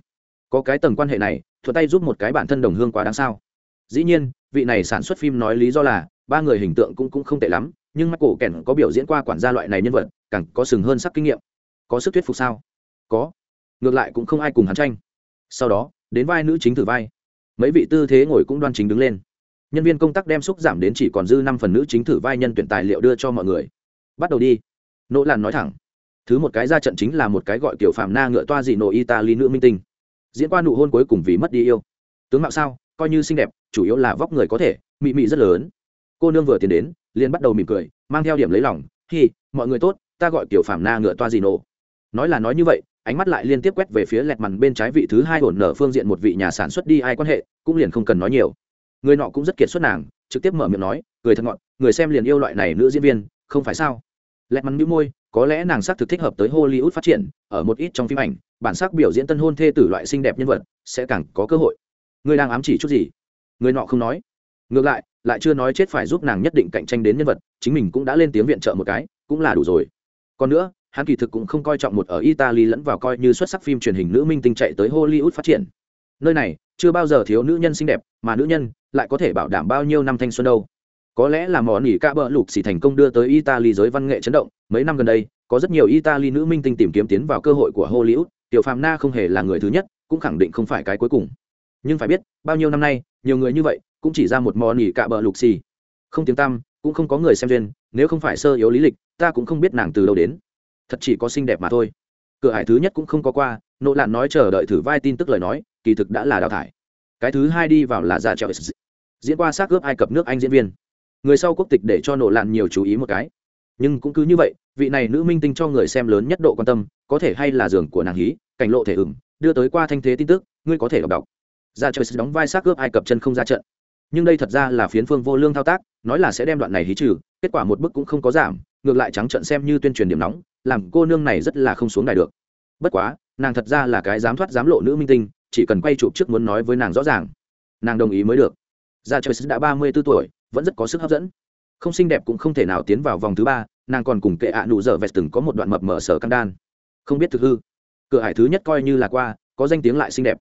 Có cái tầng quan hệ này thuật tay giúp một cái bản thân đồng hương quá đáng sao? Dĩ nhiên vị này sản xuất phim nói lý do là, ba người hình tượng cũng cũng không tệ lắm, nhưng mắt cổ kèn có biểu diễn qua quản gia loại này nhân vật, càng có sừng hơn sắc kinh nghiệm. Có sức thuyết phục sao? Có. Ngược lại cũng không ai cùng hắn tranh. Sau đó, đến vai nữ chính thử vai. Mấy vị tư thế ngồi cũng đoan chính đứng lên. Nhân viên công tác đem xúc giảm đến chỉ còn dư năm phần nữ chính thử vai nhân tuyển tài liệu đưa cho mọi người. Bắt đầu đi. Nỗ làn nói thẳng. Thứ một cái ra trận chính là một cái gọi kiểu phạm na ngựa toa dị nổ italy nữ minh tinh. Diễn qua nụ hôn cuối cùng vì mất đi yêu. Tướng mạo sao? Coi như xinh đẹp, chủ yếu là vóc người có thể, mị mị rất lớn. Cô nương vừa tiến đến, liền bắt đầu mỉm cười, mang theo điểm lấy lòng, hi, mọi người tốt, ta gọi kiểu phạm na ngựa toa gì nổ nói là nói như vậy, ánh mắt lại liên tiếp quét về phía lẹt mằn bên trái vị thứ hai ổn nở phương diện một vị nhà sản xuất đi ai quan hệ, cũng liền không cần nói nhiều. Người nọ cũng rất kiệt xuất nàng, trực tiếp mở miệng nói, cười thật ngọn người xem liền yêu loại này nữ diễn viên, không phải sao? Lẹt mằn bĩu môi, có lẽ nàng sắc thực thích hợp tới hollywood phát triển, ở một ít trong phim ảnh, bản sắc biểu diễn tân hôn thê tử loại xinh đẹp nhân vật, sẽ càng có cơ hội. Ngươi đang ám chỉ chút gì? Người nọ không nói. Ngược lại lại chưa nói chết phải giúp nàng nhất định cạnh tranh đến nhân vật, chính mình cũng đã lên tiếng viện trợ một cái, cũng là đủ rồi. Còn nữa, hắn kỳ thực cũng không coi trọng một ở italy lẫn vào coi như xuất sắc phim truyền hình nữ minh tinh chạy tới hollywood phát triển. Nơi này, chưa bao giờ thiếu nữ nhân xinh đẹp, mà nữ nhân lại có thể bảo đảm bao nhiêu năm thanh xuân đâu. Có lẽ là món nghỉ ca bờ lục xì thành công đưa tới italy giới văn nghệ chấn động, mấy năm gần đây, có rất nhiều italy nữ minh tinh tìm kiếm tiến vào cơ hội của hollywood, tiểu phàm na không hề là người thứ nhất, cũng khẳng định không phải cái cuối cùng nhưng phải biết, bao nhiêu năm nay, nhiều người như vậy cũng chỉ ra một mò nghỉ cạ bờ lục xì. Không tiếng tăm, cũng không có người xem duyên, nếu không phải sơ yếu lý lịch, ta cũng không biết nàng từ đâu đến. Thật chỉ có xinh đẹp mà thôi. Cửa hải thứ nhất cũng không có qua, nộ lạn nói chờ đợi thử vai tin tức lời nói, kỳ thực đã là đào thải. Cái thứ hai đi vào là già trèo diễn qua xác ướp ai cập nước anh diễn viên. Người sau quốc tịch để cho nộ lạn nhiều chú ý một cái. Nhưng cũng cứ như vậy, vị này nữ minh tinh cho người xem lớn nhất độ quan tâm, có thể hay là giường của nàng hí, cảnh lộ thể ửng, đưa tới qua thanh thế tin tức, ngươi có thể đọc đọc ra chơi đóng vai xác cướp ai cập chân không ra trận. Nhưng đây thật ra là phiến phương vô lương thao tác, nói là sẽ đem đoạn này hí trừ, kết quả một bức cũng không có giảm, ngược lại trắng trận xem như tuyên truyền điểm nóng, làm cô nương này rất là không xuống đài được. Bất quá, nàng thật ra là cái dám thoát dám lộ nữ minh tinh, chỉ cần quay chụp trước muốn nói với nàng rõ ràng, nàng đồng ý mới được. Ra chơi đã ba mươi b ố tuổi, vẫn rất có sức hấp dẫn. Không xinh đẹp cũng không thể nào tiến vào vòng thứ ba, nàng còn cùng kệ ạ nụ dở vẹt từng có một đoạn mập mở sở căng đan. Không biết thực hư. Cửa hải thứ nhất coi như là qua, có danh tiếng lại xinh đẹp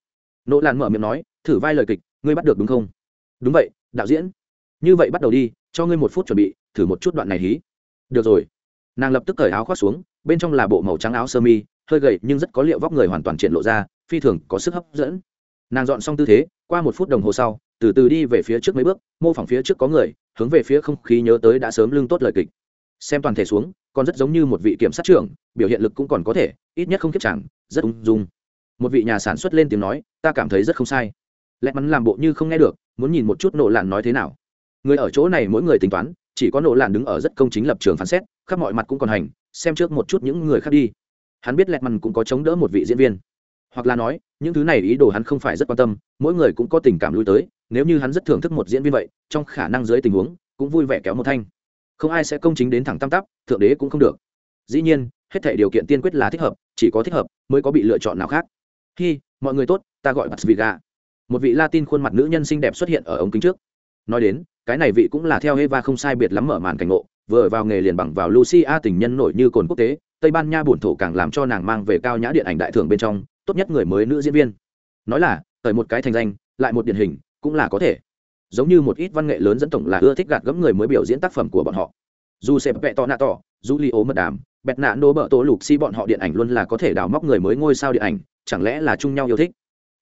nỗ lan mở miệng nói, thử vai lời kịch, ngươi bắt được đúng không? Đúng vậy, đạo diễn. Như vậy bắt đầu đi, cho ngươi một phút chuẩn bị, thử một chút đoạn này hí. Được rồi. Nàng lập tức cởi áo khoác xuống, bên trong là bộ màu trắng áo sơ mi, hơi gầy nhưng rất có liệu vóc người hoàn toàn triển lộ ra, phi thường có sức hấp dẫn. Nàng dọn xong tư thế, qua một phút đồng hồ sau, từ từ đi về phía trước mấy bước, mô phỏng phía trước có người, hướng về phía không khí nhớ tới đã sớm lưng tốt lời kịch. Xem toàn thể xuống, còn rất giống như một vị kiểm sát trưởng, biểu hiện lực cũng còn có thể, ít nhất không kiếp chẳng, rất ung dung một vị nhà sản xuất lên tiếng nói, ta cảm thấy rất không sai. Lẽ mắn làm bộ như không nghe được, muốn nhìn một chút nổ lạn nói thế nào. Người ở chỗ này mỗi người tính toán, chỉ có nổ lạn đứng ở rất công chính lập trường phán xét, khắp mọi mặt cũng còn hành, xem trước một chút những người khác đi. Hắn biết lẹt mằn cũng có chống đỡ một vị diễn viên. Hoặc là nói, những thứ này ý đồ hắn không phải rất quan tâm, mỗi người cũng có tình cảm lui tới, nếu như hắn rất thưởng thức một diễn viên vậy, trong khả năng dưới tình huống, cũng vui vẻ kéo một thanh. Không ai sẽ công chính đến thẳng tam tắp, thượng đế cũng không được. Dĩ nhiên, hết thể điều kiện tiên quyết là thích hợp, chỉ có thích hợp, mới có bị lựa chọn nào khác hi, mọi người tốt, ta gọi bạt viga một vị latin khuôn mặt nữ nhân xinh đẹp xuất hiện ở ống kính trước. Nói đến, cái này vị cũng là theo eva không sai biệt lắm mở màn cảnh ngộ, vừa vào nghề liền bằng vào lucia tình nhân nổi như cồn quốc tế, tây ban nha bổn thổ càng làm cho nàng mang về cao nhã điện ảnh đại thưởng bên trong, tốt nhất người mới nữ diễn viên. Nói là tới một cái thành danh, lại một điển hình, cũng là có thể. Giống như một ít văn nghệ lớn dẫn tổng là ưa thích gạt gẫm người mới biểu diễn tác phẩm của bọn họ. Dù sẽ vẹ to nạ tỏ dù li ố mật đàm, bẹt nạ đô bợ tổ lục si bọn họ điện ảnh luôn là có thể đào móc người mới ngôi sao điện ảnh chẳng lẽ là chung nhau yêu thích?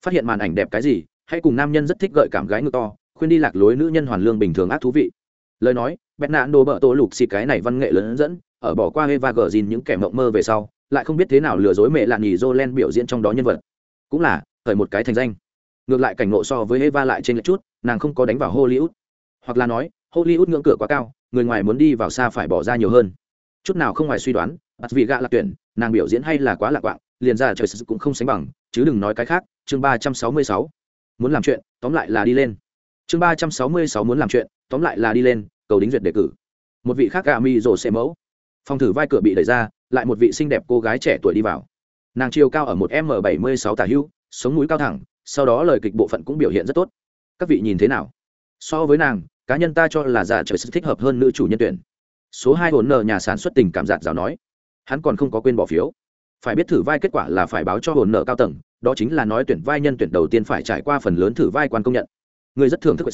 Phát hiện màn ảnh đẹp cái gì hay cùng nam nhân rất thích gợi cảm gái ngựa to, khuyên đi lạc lối nữ nhân hoàn lương bình thường ác thú vị. Lời nói, bẹt nạn đồ bợ tổ lục xì cái này văn nghệ lớn dẫn, ở bỏ qua Eva gờ dìn những kẻ mộng mơ về sau, lại không biết thế nào lừa dối mẹ lạn nhì Jolen biểu diễn trong đó nhân vật. Cũng là, khởi một cái thành danh. Ngược lại cảnh ngộ so với Eva lại trên lệch chút, nàng không có đánh vào Hollywood. Hoặc là nói, Hollywood ngưỡng cửa quá cao, người ngoài muốn đi vào xa phải bỏ ra nhiều hơn. Chút nào không ngoài suy đoán bắt vì gạ lạc tuyển, nàng biểu diễn hay là quá lạc quạng liền ra trời cũng không sánh bằng, chứ đừng nói cái khác, chương ba trăm sáu mươi sáu. Muốn làm chuyện, tóm lại là đi lên. Chương ba trăm sáu mươi sáu muốn làm chuyện, tóm lại là đi lên, cầu đính duyệt đề cử. Một vị khác gà mi rổ xe mẫu. Phòng thử vai cửa bị đẩy ra, lại một vị xinh đẹp cô gái trẻ tuổi đi vào. Nàng chiều cao ở một m bảy mươi sáu tả hưu sống mũi cao thẳng, sau đó lời kịch bộ phận cũng biểu hiện rất tốt. Các vị nhìn thế nào? So với nàng, cá nhân ta cho là giả trời sự thích hợp hơn nữ chủ nhân tuyển. Số hai hồn nợ nhà sản xuất tình cảm giạt rào nói. Hắn còn không có quên bỏ phiếu phải biết thử vai kết quả là phải báo cho hồn nợ cao tầng, đó chính là nói tuyển vai nhân tuyển đầu tiên phải trải qua phần lớn thử vai quan công nhận. Người rất thường thức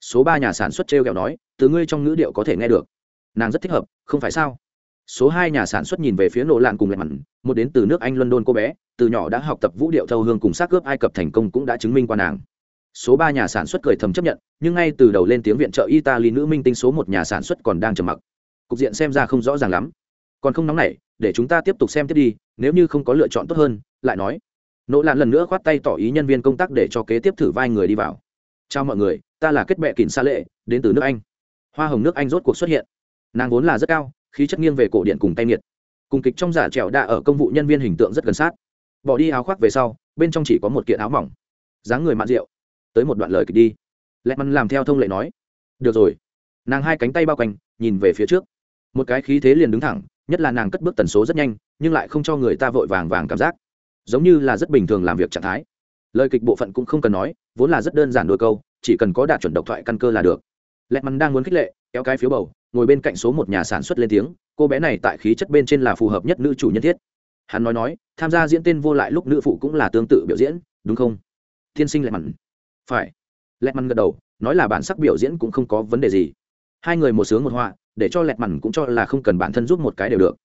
số ba nhà sản xuất t r e o kẹo nói, từ ngươi trong ngữ điệu có thể nghe được. Nàng rất thích hợp, không phải sao? Số hai nhà sản xuất nhìn về phía nổ lạn cùng lại mặn một đến từ nước anh london cô bé, từ nhỏ đã học tập vũ điệu thâu hương cùng xác cướp ai cập thành công cũng đã chứng minh qua nàng. Số ba nhà sản xuất cười thầm chấp nhận, nhưng ngay từ đầu lên tiếng viện trợ italy nữ minh tinh số một nhà sản xuất còn đang trầm mặc. Cục diện xem ra không rõ ràng lắm. Còn không nóng nảy để chúng ta tiếp tục xem tiếp đi, nếu như không có lựa chọn tốt hơn, lại nói. Nỗ lạn lần nữa khoát tay tỏ ý nhân viên công tác để cho kế tiếp thử vai người đi vào. Chào mọi người, ta là kết bệ kỳn xa lệ, đến từ nước anh. Hoa hồng nước anh rốt cuộc xuất hiện. Nàng vốn là rất cao, khí chất nghiêng về cổ điện cùng tay nghiệt. Cùng kịch trong giả trèo đa ở công vụ nhân viên hình tượng rất gần sát. Bỏ đi áo khoác về sau, bên trong chỉ có một kiện áo mỏng. Dáng người mạn rượu. Tới một đoạn lời kịch đi. Lẹ mắn làm theo thông lệ nói. Được rồi. Nàng hai cánh tay bao quanh, nhìn về phía trước. Một cái khí thế liền đứng thẳng nhất là nàng cất bước tần số rất nhanh, nhưng lại không cho người ta vội vàng vàng cảm giác. Giống như là rất bình thường làm việc trạng thái. Lời kịch bộ phận cũng không cần nói, vốn là rất đơn giản đôi câu, chỉ cần có đạt chuẩn độc thoại căn cơ là được. Lẹt mắn đang muốn khích lệ, kéo cái phiếu bầu, ngồi bên cạnh số một nhà sản xuất lên tiếng, cô bé này tại khí chất bên trên là phù hợp nhất nữ chủ nhân thiết. Hắn nói nói, tham gia diễn tên vô lại lúc nữ phụ cũng là tương tự biểu diễn, đúng không? Tiên sinh lẹt mắn. Phải. Lẹt mắn gật đầu, nói là bản sắc biểu diễn cũng không có vấn đề gì. Hai người một sướng một họa để cho lẹt mằn cũng cho là không cần bản thân giúp một cái đều được.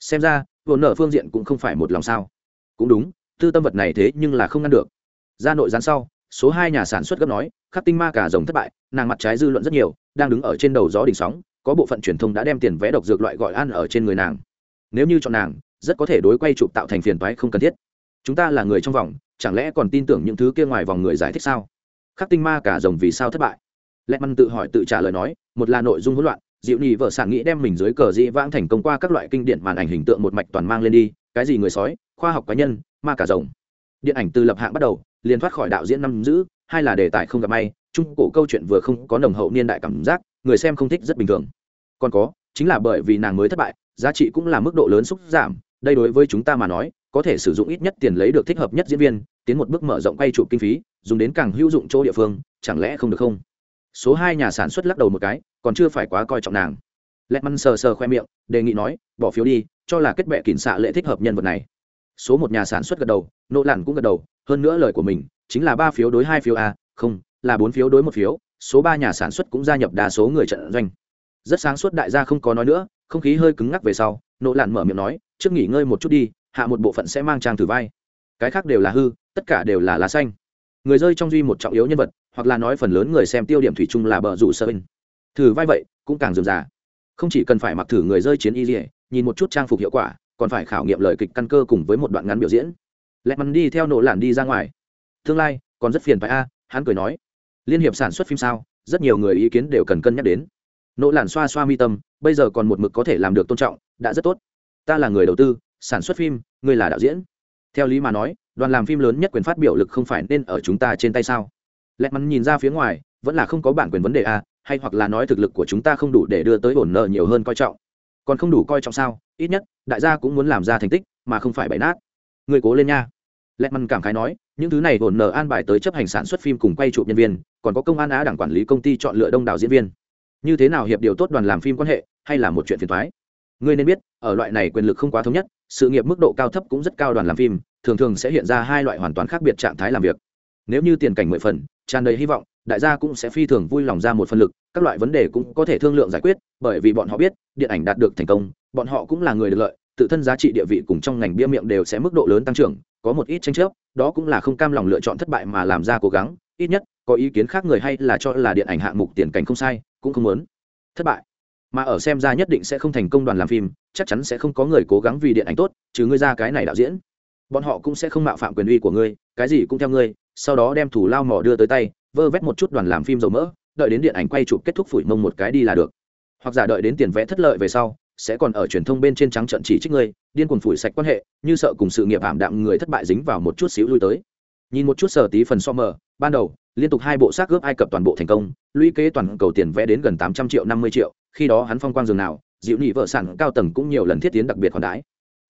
Xem ra vồn nở phương diện cũng không phải một lòng sao? Cũng đúng, tư tâm vật này thế nhưng là không ngăn được. Ra nội gián sau, số hai nhà sản xuất gấp nói, khắc tinh ma cả rồng thất bại, nàng mặt trái dư luận rất nhiều, đang đứng ở trên đầu gió đỉnh sóng, có bộ phận truyền thông đã đem tiền vé độc dược loại gọi ăn ở trên người nàng. Nếu như chọn nàng, rất có thể đối quay chụp tạo thành phiền toái không cần thiết. Chúng ta là người trong vòng, chẳng lẽ còn tin tưởng những thứ kia ngoài vòng người giải thích sao? Khắc tinh ma cả rồng vì sao thất bại? Lẹt măn tự hỏi tự trả lời nói, một là nội dung hỗn loạn dịu nhì vợ sản nghĩ đem mình dưới cờ dĩ vãng thành công qua các loại kinh điển màn ảnh hình tượng một mạch toàn mang lên đi, cái gì người sói, khoa học cá nhân, ma cả rồng. Điện ảnh từ lập hạng bắt đầu, liền thoát khỏi đạo diễn năm giữ, hai là đề tài không gặp may, trung cổ câu chuyện vừa không có nồng hậu niên đại cảm giác, người xem không thích rất bình thường. Còn có, chính là bởi vì nàng mới thất bại, giá trị cũng là mức độ lớn xúc giảm, đây đối với chúng ta mà nói, có thể sử dụng ít nhất tiền lấy được thích hợp nhất diễn viên, tiến một bước mở rộng quay trụ kinh phí, dùng đến càng hữu dụng chỗ địa phương, chẳng lẽ không được không? Số hai nhà sản xuất lắc đầu một cái, còn chưa phải quá coi trọng nàng. Lẹ măn sờ sờ khoe miệng, đề nghị nói, bỏ phiếu đi, cho là kết bệ kỉnh xạ lệ thích hợp nhân vật này. Số một nhà sản xuất gật đầu nỗ lặn cũng gật đầu, hơn nữa lời của mình, chính là ba phiếu đối hai phiếu a, không, là bốn phiếu đối một phiếu, số ba nhà sản xuất cũng gia nhập đa số người trận doanh. Rất sáng suốt đại gia không có nói nữa, không khí hơi cứng ngắc về sau nỗ lặn mở miệng nói, trước nghỉ ngơi một chút đi, hạ một bộ phận sẽ mang trang thử vai. Cái khác đều là hư, tất cả đều là lá xanh. Người rơi trong duy một trọng yếu nhân vật hoặc là nói phần lớn người xem tiêu điểm thủy chung là bờ rủ sơ in thử vai vậy, cũng càng dườm già không chỉ cần phải mặc thử người rơi chiến y dỉa nhìn một chút trang phục hiệu quả, còn phải khảo nghiệm lời kịch căn cơ cùng với một đoạn ngắn biểu diễn. Lẹt mắn đi theo nổ lản đi ra ngoài. Tương lai, còn rất phiền phải a, hắn cười nói. Liên hiệp sản xuất phim sao, rất nhiều người ý kiến đều cần cân nhắc đến. Nỗ lản xoa xoa mi tâm, bây giờ còn một mực có thể làm được tôn trọng, đã rất tốt. Ta là người đầu tư, sản xuất phim, ngươi là đạo diễn. Theo lý mà nói, đoàn làm phim lớn nhất quyền phát biểu lực không phải nên ở chúng ta trên tay sao? Lẹt mắn nhìn ra phía ngoài, vẫn là không có bản quyền vấn đề a hay hoặc là nói thực lực của chúng ta không đủ để đưa tới ổn nợ nhiều hơn coi trọng. Còn không đủ coi trọng sao? Ít nhất, đại gia cũng muốn làm ra thành tích, mà không phải bậy nát. Người cố lên nha. Lẹt mắn cảm khái nói, những thứ này ổn nợ an bài tới chấp hành sản xuất phim cùng quay chụp nhân viên, còn có công an á đảng quản lý công ty chọn lựa đông đảo diễn viên. Như thế nào hiệp điều tốt đoàn làm phim quan hệ, hay là một chuyện phiền thoái ngươi nên biết, ở loại này quyền lực không quá thống nhất, sự nghiệp mức độ cao thấp cũng rất cao đoàn làm phim, thường thường sẽ hiện ra hai loại hoàn toàn khác biệt trạng thái làm việc nếu như tiền cảnh mười phần, tràn đầy hy vọng, đại gia cũng sẽ phi thường vui lòng ra một phân lực, các loại vấn đề cũng có thể thương lượng giải quyết, bởi vì bọn họ biết, điện ảnh đạt được thành công, bọn họ cũng là người được lợi, tự thân giá trị địa vị cùng trong ngành bia miệng đều sẽ mức độ lớn tăng trưởng, có một ít tranh chấp, đó cũng là không cam lòng lựa chọn thất bại mà làm ra cố gắng, ít nhất, có ý kiến khác người hay là cho là điện ảnh hạng mục tiền cảnh không sai, cũng không muốn thất bại. Mà ở xem ra nhất định sẽ không thành công đoàn làm phim, chắc chắn sẽ không có người cố gắng vì điện ảnh tốt, trừ ngươi ra cái này đạo diễn bọn họ cũng sẽ không mạo phạm quyền uy của ngươi, cái gì cũng theo ngươi, sau đó đem thủ lao mỏ đưa tới tay, vơ vét một chút đoàn làm phim dầu mỡ, đợi đến điện ảnh quay chụp kết thúc phủi mông một cái đi là được. Hoặc giả đợi đến tiền vẽ thất lợi về sau, sẽ còn ở truyền thông bên trên trắng trận chỉ trích ngươi, điên cuồng phủi sạch quan hệ, như sợ cùng sự nghiệp ảm đạm người thất bại dính vào một chút xíu lui tới. Nhìn một chút sở tí phần so mờ, ban đầu, liên tục hai bộ xác gớp ai cập toàn bộ thành công, lũy kế toàn cầu tiền vẽ đến gần tám trăm triệu, năm mươi triệu, khi đó hắn phong quang dường nào dịu nhị vợ sản cao tầng cũng nhiều lần thiết tiến đặc biệt khoản đái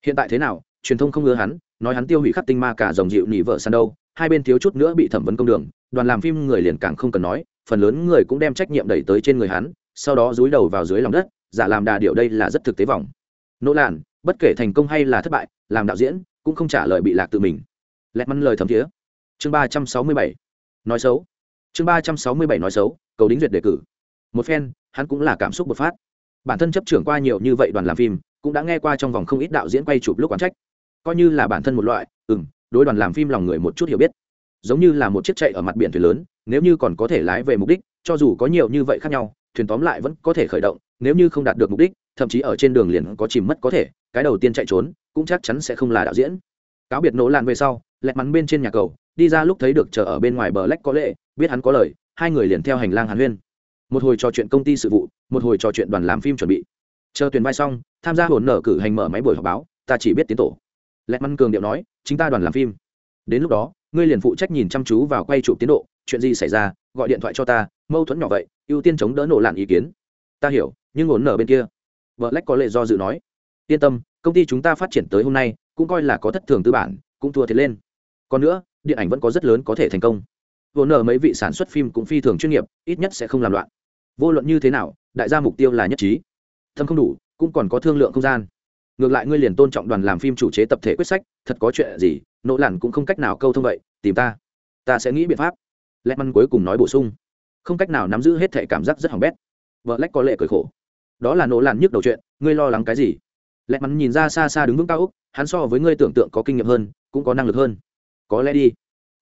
hiện tại thế nào truyền thông không ngứa hắn, nói hắn tiêu hủy khắc tinh ma cả dòng dịu nị vợ sản đâu, hai bên thiếu chút nữa bị thẩm vấn công đường, đoàn làm phim người liền càng không cần nói, phần lớn người cũng đem trách nhiệm đẩy tới trên người hắn, sau đó dúi đầu vào dưới lòng đất, giả làm đà điệu đây là rất thực tế vòng nỗ làn bất kể thành công hay là thất bại, làm đạo diễn, cũng không trả lời bị lạc tự mình. Lẹt mắn lời thấm thiế. Chương ba trăm sáu mươi bảy. Nói xấu. Chương ba trăm sáu mươi bảy nói xấu, cầu đính duyệt đề cử. Một phen, hắn cũng là cảm xúc bột phát. Bản thân chấp trưởng qua nhiều như vậy đoàn làm phim, cũng đã nghe qua trong vòng không ít đạo diễn quay chụp lúc quán trách coi như là bản thân một loại ừ m đối đoàn làm phim lòng người một chút hiểu biết. Giống như là một chiếc chạy ở mặt biển thuyền lớn, nếu như còn có thể lái về mục đích, cho dù có nhiều như vậy khác nhau, thuyền tóm lại vẫn có thể khởi động, nếu như không đạt được mục đích, thậm chí ở trên đường liền có chìm mất có thể, cái đầu tiên chạy trốn, cũng chắc chắn sẽ không là đạo diễn. Cáo biệt nỗ lan về sau, lẹt mắn bên trên nhà cầu, đi ra lúc thấy được chờ ở bên ngoài bờ lách có lệ, biết hắn có lời, hai người liền theo hành lang hàn huyên. Một hồi trò chuyện công ty sự vụ, một hồi trò chuyện đoàn làm phim chuẩn bị. Chờ tuyển vai xong, tham gia hồn nở cử hành mở máy buổi họp báo, ta chỉ biết tiến tổ lẹt măn cường điệu nói, chính ta đoàn làm phim. Đến lúc đó, ngươi liền phụ trách nhìn chăm chú vào quay chụp tiến độ, chuyện gì xảy ra, gọi điện thoại cho ta, mâu thuẫn nhỏ vậy, ưu tiên chống đỡ nổ lạn ý kiến. Ta hiểu, nhưng ổn nở bên kia. Vợ lách có lệ do dự nói, yên tâm, công ty chúng ta phát triển tới hôm nay, cũng coi là có thất thường tư bản, cũng thua thiệt lên. Còn nữa, điện ảnh vẫn có rất lớn có thể thành công. Vốn nở mấy vị sản xuất phim cũng phi thường chuyên nghiệp, ít nhất sẽ không làm loạn. Vô luận như thế nào, đại gia mục tiêu là nhất trí. Thâm không đủ, cũng còn có thương lượng không gian ngược lại ngươi liền tôn trọng đoàn làm phim chủ chế tập thể quyết sách, thật có chuyện gì, nỗ lặn cũng không cách nào câu thông vậy, tìm ta. Ta sẽ nghĩ biện pháp. Lẽ măn cuối cùng nói bổ sung. Không cách nào nắm giữ hết thể cảm giác rất hỏng bét. Vợ lách có lệ cười khổ. Đó là nỗ lản nhức đầu chuyện, ngươi lo lắng cái gì? Lẹ mắn nhìn ra xa xa đứng vững cao úc, hắn so với ngươi tưởng tượng có kinh nghiệm hơn, cũng có năng lực hơn. Có lẽ đi.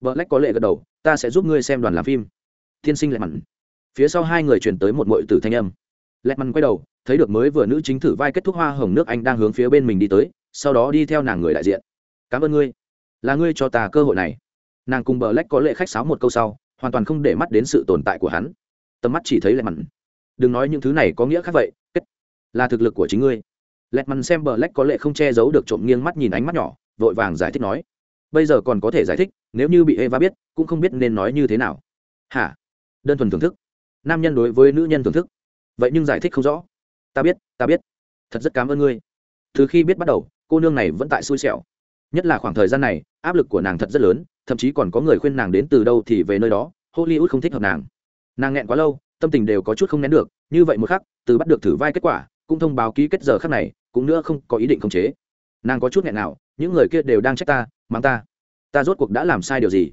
Vợ lách có lệ gật đầu, ta sẽ giúp ngươi xem đoàn làm phim. Tiên sinh lẹ mắn phía sau hai người chuyển tới một mội tử thanh âm lẹt mằn quay đầu, thấy được mới vừa nữ chính thử vai kết thúc hoa hồng nước anh đang hướng phía bên mình đi tới, sau đó đi theo nàng người đại diện. Cảm ơn ngươi. Là ngươi cho ta cơ hội này. Nàng cùng bờ lách có lệ khách sáo một câu sau, hoàn toàn không để mắt đến sự tồn tại của hắn. Tầm mắt chỉ thấy lẹt mằn đừng nói những thứ này có nghĩa khác vậy, kết là thực lực của chính ngươi. Lẹt mằn xem bờ lách có lệ không che giấu được trộm nghiêng mắt nhìn ánh mắt nhỏ, vội vàng giải thích nói, bây giờ còn có thể giải thích, nếu như bị eva biết, cũng không biết nên nói như thế nào. Hả? Đơn thuần thưởng thức. Nam nhân đối với nữ nhân thưởng thức vậy nhưng giải thích không rõ. Ta biết ta biết. Thật rất cảm ơn ngươi. Từ khi biết bắt đầu, cô nương này vẫn tại xui xẻo. Nhất là khoảng thời gian này, áp lực của nàng thật rất lớn, thậm chí còn có người khuyên nàng đến từ đâu thì về nơi đó, hollywood không thích hợp nàng. Nàng nghẹn quá lâu, tâm tình đều có chút không nén được, như vậy một khắc, từ bắt được thử vai kết quả, cũng thông báo ký kết giờ khắc này, cũng nữa không có ý định khống chế. Nàng có chút nghẹn nào, những người kia đều đang trách ta, mắng ta. Ta rốt cuộc đã làm sai điều gì?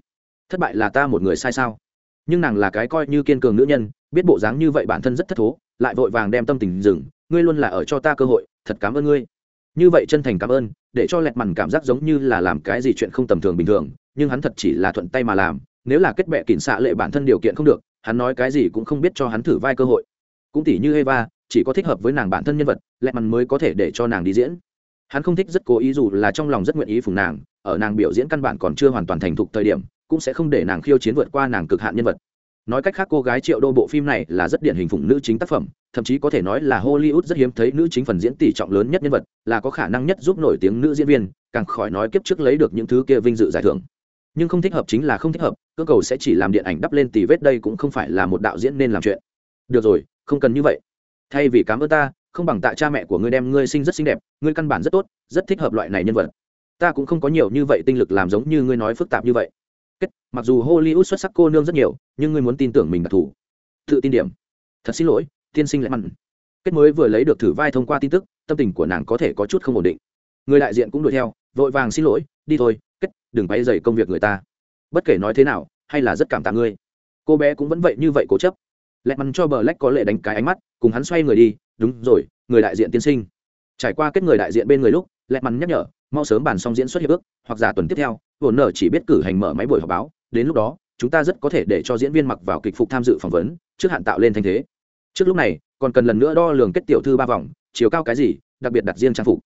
Thất bại là ta một người sai sao? Nhưng nàng là cái coi như kiên cường nữ nhân, biết bộ dáng như vậy bản thân rất thất thố lại vội vàng đem tâm tình dừng, ngươi luôn là ở cho ta cơ hội, thật cảm ơn ngươi. Như vậy chân thành cảm ơn, để cho lẹt mằn cảm giác giống như là làm cái gì chuyện không tầm thường bình thường, nhưng hắn thật chỉ là thuận tay mà làm, nếu là kết bệ kỉnh xạ lệ bản thân điều kiện không được, hắn nói cái gì cũng không biết cho hắn thử vai cơ hội. Cũng tỉ như eva, chỉ có thích hợp với nàng bản thân nhân vật, lẹt mằn mới có thể để cho nàng đi diễn. Hắn không thích rất cố ý dù là trong lòng rất nguyện ý phùng nàng, ở nàng biểu diễn căn bản còn chưa hoàn toàn thành thục thời điểm, cũng sẽ không để nàng khiêu chiến vượt qua nàng cực hạn nhân vật nói cách khác, cô gái triệu đô bộ phim này là rất điển hình phụng nữ chính tác phẩm, thậm chí có thể nói là hollywood rất hiếm thấy nữ chính phần diễn tỷ trọng lớn nhất nhân vật, là có khả năng nhất giúp nổi tiếng nữ diễn viên, càng khỏi nói kiếp trước lấy được những thứ kia vinh dự giải thưởng. Nhưng không thích hợp chính là không thích hợp, cơ cầu sẽ chỉ làm điện ảnh đắp lên tỷ vết đây cũng không phải là một đạo diễn nên làm chuyện. Được rồi, không cần như vậy. Thay vì cám ơn ta, không bằng tại cha mẹ của ngươi đem ngươi sinh rất xinh đẹp, ngươi căn bản rất tốt, rất thích hợp loại này nhân vật. Ta cũng không có nhiều như vậy tinh lực làm giống như ngươi nói phức tạp như vậy kết, mặc dù hollywood xuất sắc cô nương rất nhiều, nhưng ngươi muốn tin tưởng mình đặc thù tự tin điểm. Thật xin lỗi, tiên sinh lại mặn. Kết mới vừa lấy được thử vai thông qua tin tức, tâm tình của nàng có thể có chút không ổn định. Người đại diện cũng đuổi theo, vội vàng xin lỗi, đi thôi, kết, đừng bay dày công việc người ta. Bất kể nói thế nào, hay là rất cảm tạ ngươi. Cô bé cũng vẫn vậy như vậy cố chấp. Lẹ mắn cho bờ lách có lệ đánh cái ánh mắt, cùng hắn xoay người đi, đúng rồi, người đại diện tiên sinh. Trải qua kết người đại diện bên người lúc, lẹ mắn nhắc nhở mau sớm bàn xong diễn xuất hiệp ước, hoặc giả tuần tiếp theo vồn nở chỉ biết cử hành mở máy buổi họp báo, đến lúc đó, chúng ta rất có thể để cho diễn viên mặc vào kịch phục tham dự phỏng vấn, trước hạn tạo lên thanh thế. Trước lúc này, còn cần lần nữa đo lường kết tiểu thư ba vòng, chiều cao cái gì, đặc biệt đặt riêng trang phục.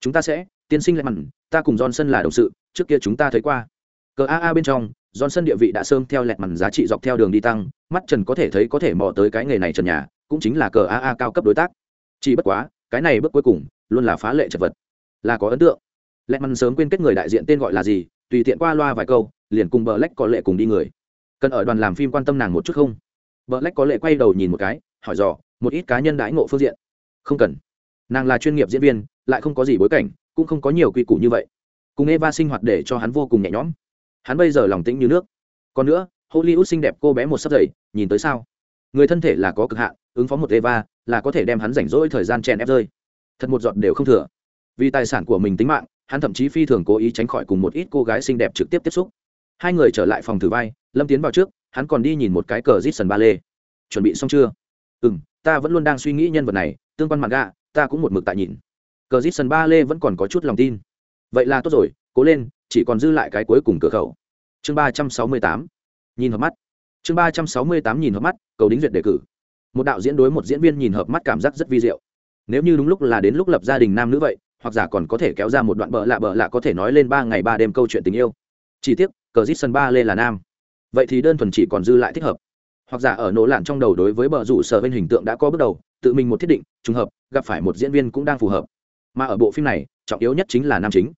Chúng ta sẽ, tiên sinh lại mặn, ta cùng johnson là đồng sự, trước kia chúng ta thấy qua. Cờ aa bên trong, johnson địa vị đã sơm theo lẹt mặn giá trị dọc theo đường đi tăng, mắt trần có thể thấy có thể mò tới cái nghề này trần nhà, cũng chính là cờ aa cao cấp đối tác. Chỉ bất quá, cái này bước cuối cùng, luôn là phá lệ chật vật. Là có ấn tượng lẹ mắn sớm quên kết người đại diện tên gọi là gì, tùy tiện qua loa vài câu, liền cùng bờ lách có lệ cùng đi người. Cần ở đoàn làm phim quan tâm nàng một chút không? Bờ lách có lệ quay đầu nhìn một cái, hỏi dò, một ít cá nhân đãi ngộ phương diện? Không cần. Nàng là chuyên nghiệp diễn viên, lại không có gì bối cảnh, cũng không có nhiều quy củ như vậy. Cùng eva sinh hoạt để cho hắn vô cùng nhẹ nhõm. Hắn bây giờ lòng tĩnh như nước. Còn nữa, hollywood xinh đẹp cô bé một sắp dậy, nhìn tới sao? Người thân thể là có cực hạn, ứng phó một eva là có thể đem hắn rảnh rỗi thời gian chèn ép rơi. Thật một giọt đều không thừa. Vì tài sản của mình tính mạng hắn thậm chí phi thường cố ý tránh khỏi cùng một ít cô gái xinh đẹp trực tiếp tiếp xúc. Hai người trở lại phòng thử vai, lâm tiến vào trước, hắn còn đi nhìn một cái cờ rít sần ba lê. Chuẩn bị xong chưa? Ừ m ta vẫn luôn đang suy nghĩ nhân vật này, tương quan mặt gạ, ta cũng một mực tại nhìn. Cờ rít sần ba lê vẫn còn có chút lòng tin. Vậy là tốt rồi, cố lên, chỉ còn dư lại cái cuối cùng cửa khẩu. Chương ba trăm sáu mươi tám, nhìn hợp mắt. Chương ba trăm sáu mươi tám nhìn hợp mắt, cầu đính duyệt đề cử. Một đạo diễn đối một diễn viên nhìn hợp mắt cảm giác rất vi diệu. Nếu như đúng lúc là đến lúc lập gia đình nam nữ vậy hoặc giả còn có thể kéo ra một đoạn bợ lạ bợ lạ có thể nói lên ba ngày ba đêm câu chuyện tình yêu. Chỉ tiếc, cờ dít sân ba lê là nam. Vậy thì đơn thuần chỉ còn dư lại thích hợp. Hoặc giả ở nỗ lạn trong đầu đối với bờ rủ sở bên hình tượng đã có bước đầu, tự mình một thiết định, trùng hợp, gặp phải một diễn viên cũng đang phù hợp. Mà ở bộ phim này, trọng yếu nhất chính là nam chính.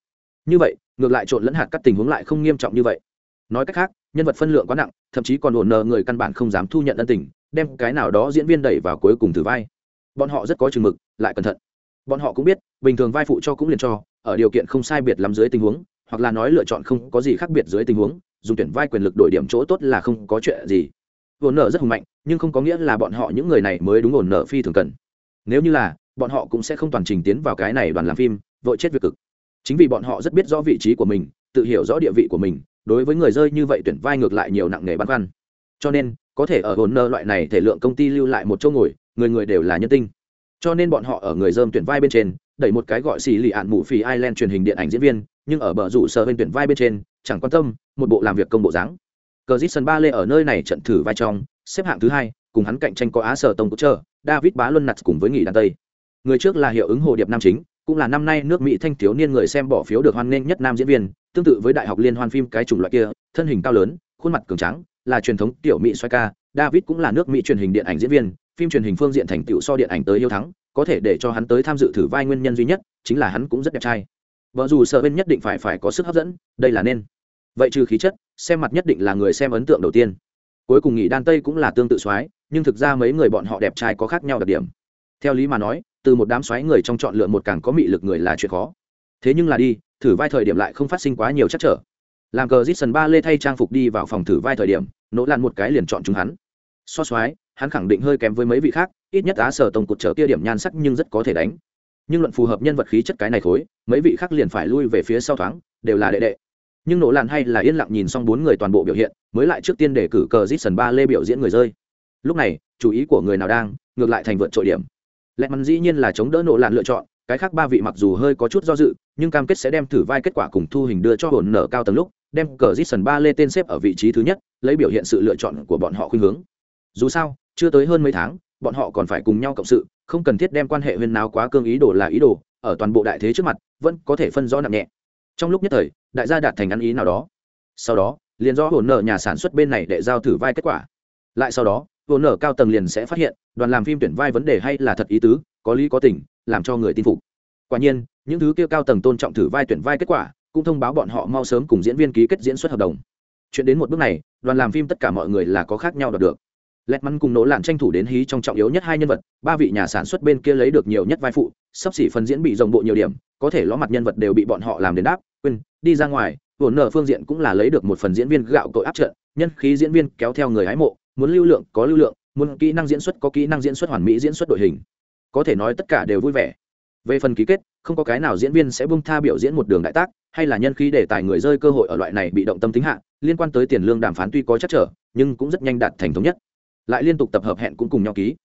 Như vậy, ngược lại trộn lẫn hạt các tình huống lại không nghiêm trọng như vậy. Nói cách khác, nhân vật phân lượng quá nặng, thậm chí còn ổn nợ người căn bản không dám thu nhận ân tình, đem cái nào đó diễn viên đẩy vào cuối cùng thử vai. Bọn họ rất có chừng mực, lại cẩn thận bọn họ cũng biết, bình thường vai phụ cho cũng liền cho, ở điều kiện không sai biệt lắm dưới tình huống, hoặc là nói lựa chọn không có gì khác biệt dưới tình huống, dùng tuyển vai quyền lực đổi điểm chỗ tốt là không có chuyện gì. Ổn nợ rất hùng mạnh, nhưng không có nghĩa là bọn họ những người này mới đúng ổn nợ phi thường cần. Nếu như là, bọn họ cũng sẽ không toàn trình tiến vào cái này đoàn làm phim, vội chết việc cực. Chính vì bọn họ rất biết rõ vị trí của mình, tự hiểu rõ địa vị của mình, đối với người rơi như vậy tuyển vai ngược lại nhiều nặng nghề băn khoăn. Cho nên, có thể ở hồn nơ loại này thể lượng công ty lưu lại một chỗ ngồi, người người đều là nhân tinh cho nên bọn họ ở người dơm tuyển vai bên trên, đẩy một cái gọi xì lì ạn mụ phì Ireland truyền hình điện ảnh diễn viên, nhưng ở bờ rủ sở bên tuyển vai bên trên, chẳng quan tâm, một bộ làm việc công bộ dáng. Cờ dít sân ba lê ở nơi này trận thử vai trong, xếp hạng thứ hai, cùng hắn cạnh tranh có á sở tông cú chờ david bá luân nặt cùng với nghỉ đàn tây. Người trước là hiệu ứng hồ điệp nam chính, cũng là năm nay nước mỹ thanh thiếu niên người xem bỏ phiếu được hoan nghênh nhất nam diễn viên, tương tự với đại học liên hoan phim cái chủng loại kia, thân hình cao lớn, khuôn mặt cường trắng là truyền thống tiểu mỹ xoay ca, david cũng là nước mỹ truyền hình điện ảnh diễn viên phim truyền hình phương diện thành tựu so điện ảnh tới yêu thắng, có thể để cho hắn tới tham dự thử vai nguyên nhân duy nhất chính là hắn cũng rất đẹp trai. Vợ dù sợ bên nhất định phải phải có sức hấp dẫn, đây là nên. Vậy trừ khí chất, xem mặt nhất định là người xem ấn tượng đầu tiên. Cuối cùng nghỉ đan tây cũng là tương tự soái, nhưng thực ra mấy người bọn họ đẹp trai có khác nhau đặc điểm. Theo lý mà nói, từ một đám soái người trong chọn lựa một càng có mị lực người là chuyện khó. Thế nhưng là đi, thử vai thời điểm lại không phát sinh quá nhiều chắc trở. Làm cờ dít sần ba lê thay trang phục đi vào phòng thử vai thời điểm, nỗ lan một cái liền chọn chúng hắn. So soái hắn khẳng định hơi kém với mấy vị khác, ít nhất á sở tổng cột trở kia điểm nhan sắc nhưng rất có thể đánh. Nhưng luận phù hợp nhân vật khí chất cái này khối, mấy vị khác liền phải lui về phía sau thoáng, đều là đệ đệ. Nhưng nỗ lan hay là yên lặng nhìn xong bốn người toàn bộ biểu hiện, mới lại trước tiên để cử cờ dít sần ba lê biểu diễn người rơi. Lúc này chú ý của người nào đang, ngược lại thành vượt trội điểm. Lẹ mắn dĩ nhiên là chống đỡ nỗ lan lựa chọn, cái khác ba vị mặc dù hơi có chút do dự, nhưng cam kết sẽ đem thử vai kết quả cùng thu hình đưa cho hồn nở cao tầng lúc, đem cờ dít sần ba lê tên xếp ở vị trí thứ nhất, lấy biểu hiện sự lựa chọn của bọn họ khuyên hướng. Dù sao chưa tới hơn mấy tháng, bọn họ còn phải cùng nhau cộng sự, không cần thiết đem quan hệ huyên nào quá cương ý đồ là ý đồ, ở toàn bộ đại thế trước mặt, vẫn có thể phân rõ nặng nhẹ. Trong lúc nhất thời, đại gia đạt thành ăn ý nào đó. Sau đó, liền do hồn nợ nhà sản xuất bên này để giao thử vai kết quả. Lại sau đó, hồn nợ cao tầng liền sẽ phát hiện, đoàn làm phim tuyển vai vấn đề hay là thật ý tứ, có lý có tình, làm cho người tin phục. Quả nhiên, những thứ kia cao tầng tôn trọng thử vai tuyển vai kết quả, cũng thông báo bọn họ mau sớm cùng diễn viên ký kết diễn xuất hợp đồng. Chuyện đến một bước này, đoàn làm phim tất cả mọi người là có khác nhau đạt được lẹt mắn cùng nỗ lạn tranh thủ đến hí trong trọng yếu nhất hai nhân vật, ba vị nhà sản xuất bên kia lấy được nhiều nhất vai phụ, sắp xỉ phần diễn bị rồng bộ nhiều điểm, có thể ló mặt nhân vật đều bị bọn họ làm đến đáp, quên, đi ra ngoài hồn nở phương diện cũng là lấy được một phần diễn viên gạo cội áp trận, nhân khí diễn viên kéo theo người hái mộ, muốn lưu lượng có lưu lượng, muốn kỹ năng diễn xuất có kỹ năng diễn xuất hoàn mỹ diễn xuất đội hình. Có thể nói tất cả đều vui vẻ. Về phần ký kết, không có cái nào diễn viên sẽ bung tha biểu diễn một đường đại tác, hay là nhân khí để tài người rơi cơ hội ở loại này bị động tâm tính hạ, liên quan tới tiền lương đàm phán tuy có chắc trở, nhưng cũng rất nhanh đạt thành thống nhất lại liên tục tập hợp hẹn cũng cùng nhau ký.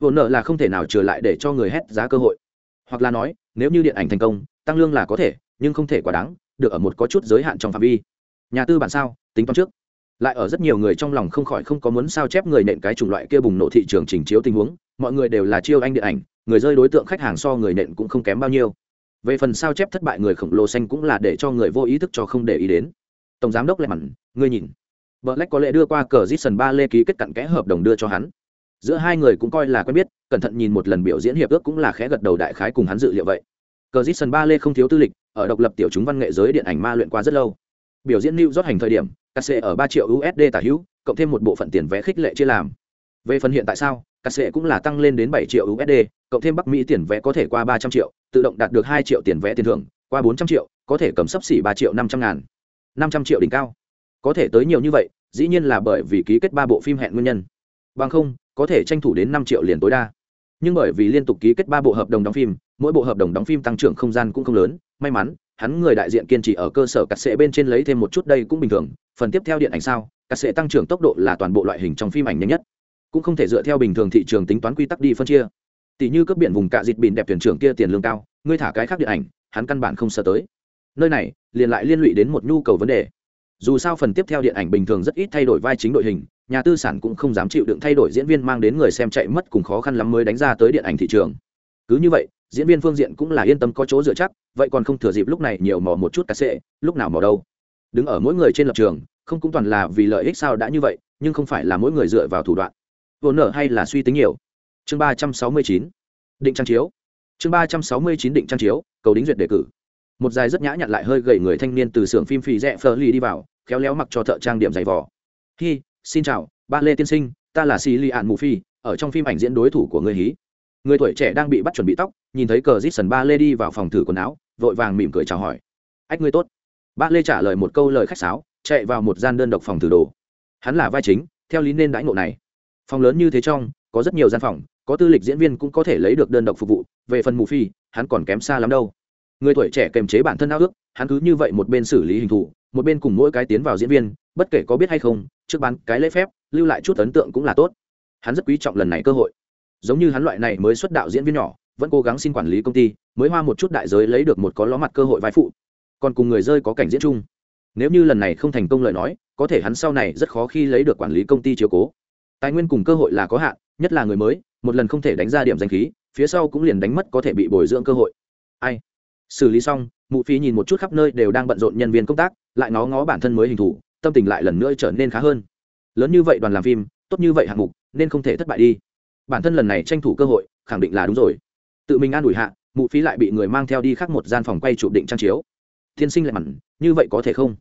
Vốn nợ là không thể nào trở lại để cho người hét giá cơ hội. Hoặc là nói, nếu như điện ảnh thành công, tăng lương là có thể, nhưng không thể quá đáng, được ở một có chút giới hạn trong phạm vi. Nhà tư bản sao, tính toán trước. Lại ở rất nhiều người trong lòng không khỏi không có muốn sao chép người nện cái chủng loại kia bùng nổ thị trường trình chiếu tình huống, mọi người đều là chiêu anh điện ảnh, người rơi đối tượng khách hàng so người nện cũng không kém bao nhiêu. Về phần sao chép thất bại người khổng lồ xanh cũng là để cho người vô ý thức cho không để ý đến. Tổng giám đốc lại mặn, ngươi nhìn. Black có lẽ đưa qua cờ Jason ba lê ký kết cặn kẽ hợp đồng đưa cho hắn. Giữa hai người cũng coi là quen biết, cẩn thận nhìn một lần biểu diễn hiệp ước cũng là khẽ gật đầu đại khái cùng hắn dự liệu vậy. Cờ Jason ba lê không thiếu tư lịch, ở độc lập tiểu chúng văn nghệ giới điện ảnh ma luyện qua rất lâu. Biểu diễn lưu rót hành thời điểm, cắt ở ba triệu USD tả hữu, cộng thêm một bộ phận tiền vé khích lệ chia làm. Về phần hiện tại sao, cắt cũng là tăng lên đến bảy triệu USD, cộng thêm Bắc Mỹ tiền vé có thể qua ba trăm triệu, tự động đạt được hai triệu tiền vé tiền thưởng, qua bốn trăm triệu, có thể cầm sấp xỉ ba triệu năm trăm ngàn. năm trăm triệu đỉnh cao có thể tới nhiều như vậy dĩ nhiên là bởi vì ký kết ba bộ phim hẹn nguyên nhân. Bằng không, có thể tranh thủ đến năm triệu liền tối đa. Nhưng bởi vì liên tục ký kết ba bộ hợp đồng đóng phim, mỗi bộ hợp đồng đóng phim tăng trưởng không gian cũng không lớn. May mắn, hắn người đại diện kiên trì ở cơ sở cắt sệ bên trên lấy thêm một chút đây cũng bình thường. Phần tiếp theo điện ảnh sao, cắt sệ tăng trưởng tốc độ là toàn bộ loại hình trong phim ảnh nhanh nhất. Cũng không thể dựa theo bình thường thị trường tính toán quy tắc đi phân chia. Tỷ như cấp biển vùng cạ dịt bìn đẹp thuyền trưởng kia tiền lương cao, ngươi thả cái khác điện ảnh, hắn căn bản không sợ tới. Nơi này, liền lại liên lụy đến một nhu cầu vấn đề dù sao phần tiếp theo điện ảnh bình thường rất ít thay đổi vai chính đội hình, nhà tư sản cũng không dám chịu đựng thay đổi diễn viên mang đến người xem chạy mất cùng khó khăn lắm mới đánh ra tới điện ảnh thị trường. Cứ như vậy, diễn viên phương diện cũng là yên tâm có chỗ dựa chắc, vậy còn không thừa dịp lúc này nhiều mò một chút cá sệ, lúc nào mò đâu? Đứng ở mỗi người trên lập trường, không cũng toàn là vì lợi ích sao đã như vậy, nhưng không phải là mỗi người dựa vào thủ đoạn. Vốn nở hay là suy tính nhiều? Chương ba trăm sáu mươi chín, định trang chiếu. Chương ba trăm sáu mươi chín định trang chiếu, cầu đính duyệt đề cử một dài rất nhã nhặn lại hơi gầy người thanh niên từ xưởng phim phì rẽ phờ ly đi vào, khéo léo mặc cho thợ trang điểm giày vỏ hi, xin chào, ba lê tiên sinh, ta là xì li ạn mù phi, ở trong phim ảnh diễn đối thủ của người hí. Người tuổi trẻ đang bị bắt chuẩn bị tóc, nhìn thấy cờ dít sần ba lê đi vào phòng thử quần áo, vội vàng mỉm cười chào hỏi. Ách ngươi tốt. Ba lê trả lời một câu lời khách sáo, chạy vào một gian đơn độc phòng thử đồ. Hắn là vai chính, theo lý nên đãi ngộ này. Phòng lớn như thế trong, có rất nhiều gian phòng, có tư lịch diễn viên cũng có thể lấy được đơn độc phục vụ, về phần mù phi, hắn còn kém xa lắm đâu người tuổi trẻ kềm chế bản thân ao ước, hắn cứ như vậy một bên xử lý hình thù, một bên cùng mỗi cái tiến vào diễn viên, bất kể có biết hay không, trước bán cái lễ phép, lưu lại chút ấn tượng cũng là tốt. Hắn rất quý trọng lần này cơ hội. Giống như hắn loại này mới xuất đạo diễn viên nhỏ, vẫn cố gắng xin quản lý công ty, mới hoa một chút đại giới lấy được một có ló mặt cơ hội vai phụ. Còn cùng người rơi có cảnh diễn chung. Nếu như lần này không thành công lời nói, có thể hắn sau này rất khó khi lấy được quản lý công ty chiếu cố. Tài nguyên cùng cơ hội là có hạn, nhất là người mới, một lần không thể đánh ra điểm danh khí, phía sau cũng liền đánh mất có thể bị bồi dưỡng cơ hội. Ai? Xử lý xong, mụ phi nhìn một chút khắp nơi đều đang bận rộn nhân viên công tác, lại ngó ngó bản thân mới hình thủ, tâm tình lại lần nữa trở nên khá hơn. Lớn như vậy đoàn làm phim, tốt như vậy hạng mục, nên không thể thất bại đi. Bản thân lần này tranh thủ cơ hội, khẳng định là đúng rồi. Tự mình an ủi hạ, mụ phí lại bị người mang theo đi khác một gian phòng quay chụp định trang chiếu. Tiên sinh lại mặn, như vậy có thể không?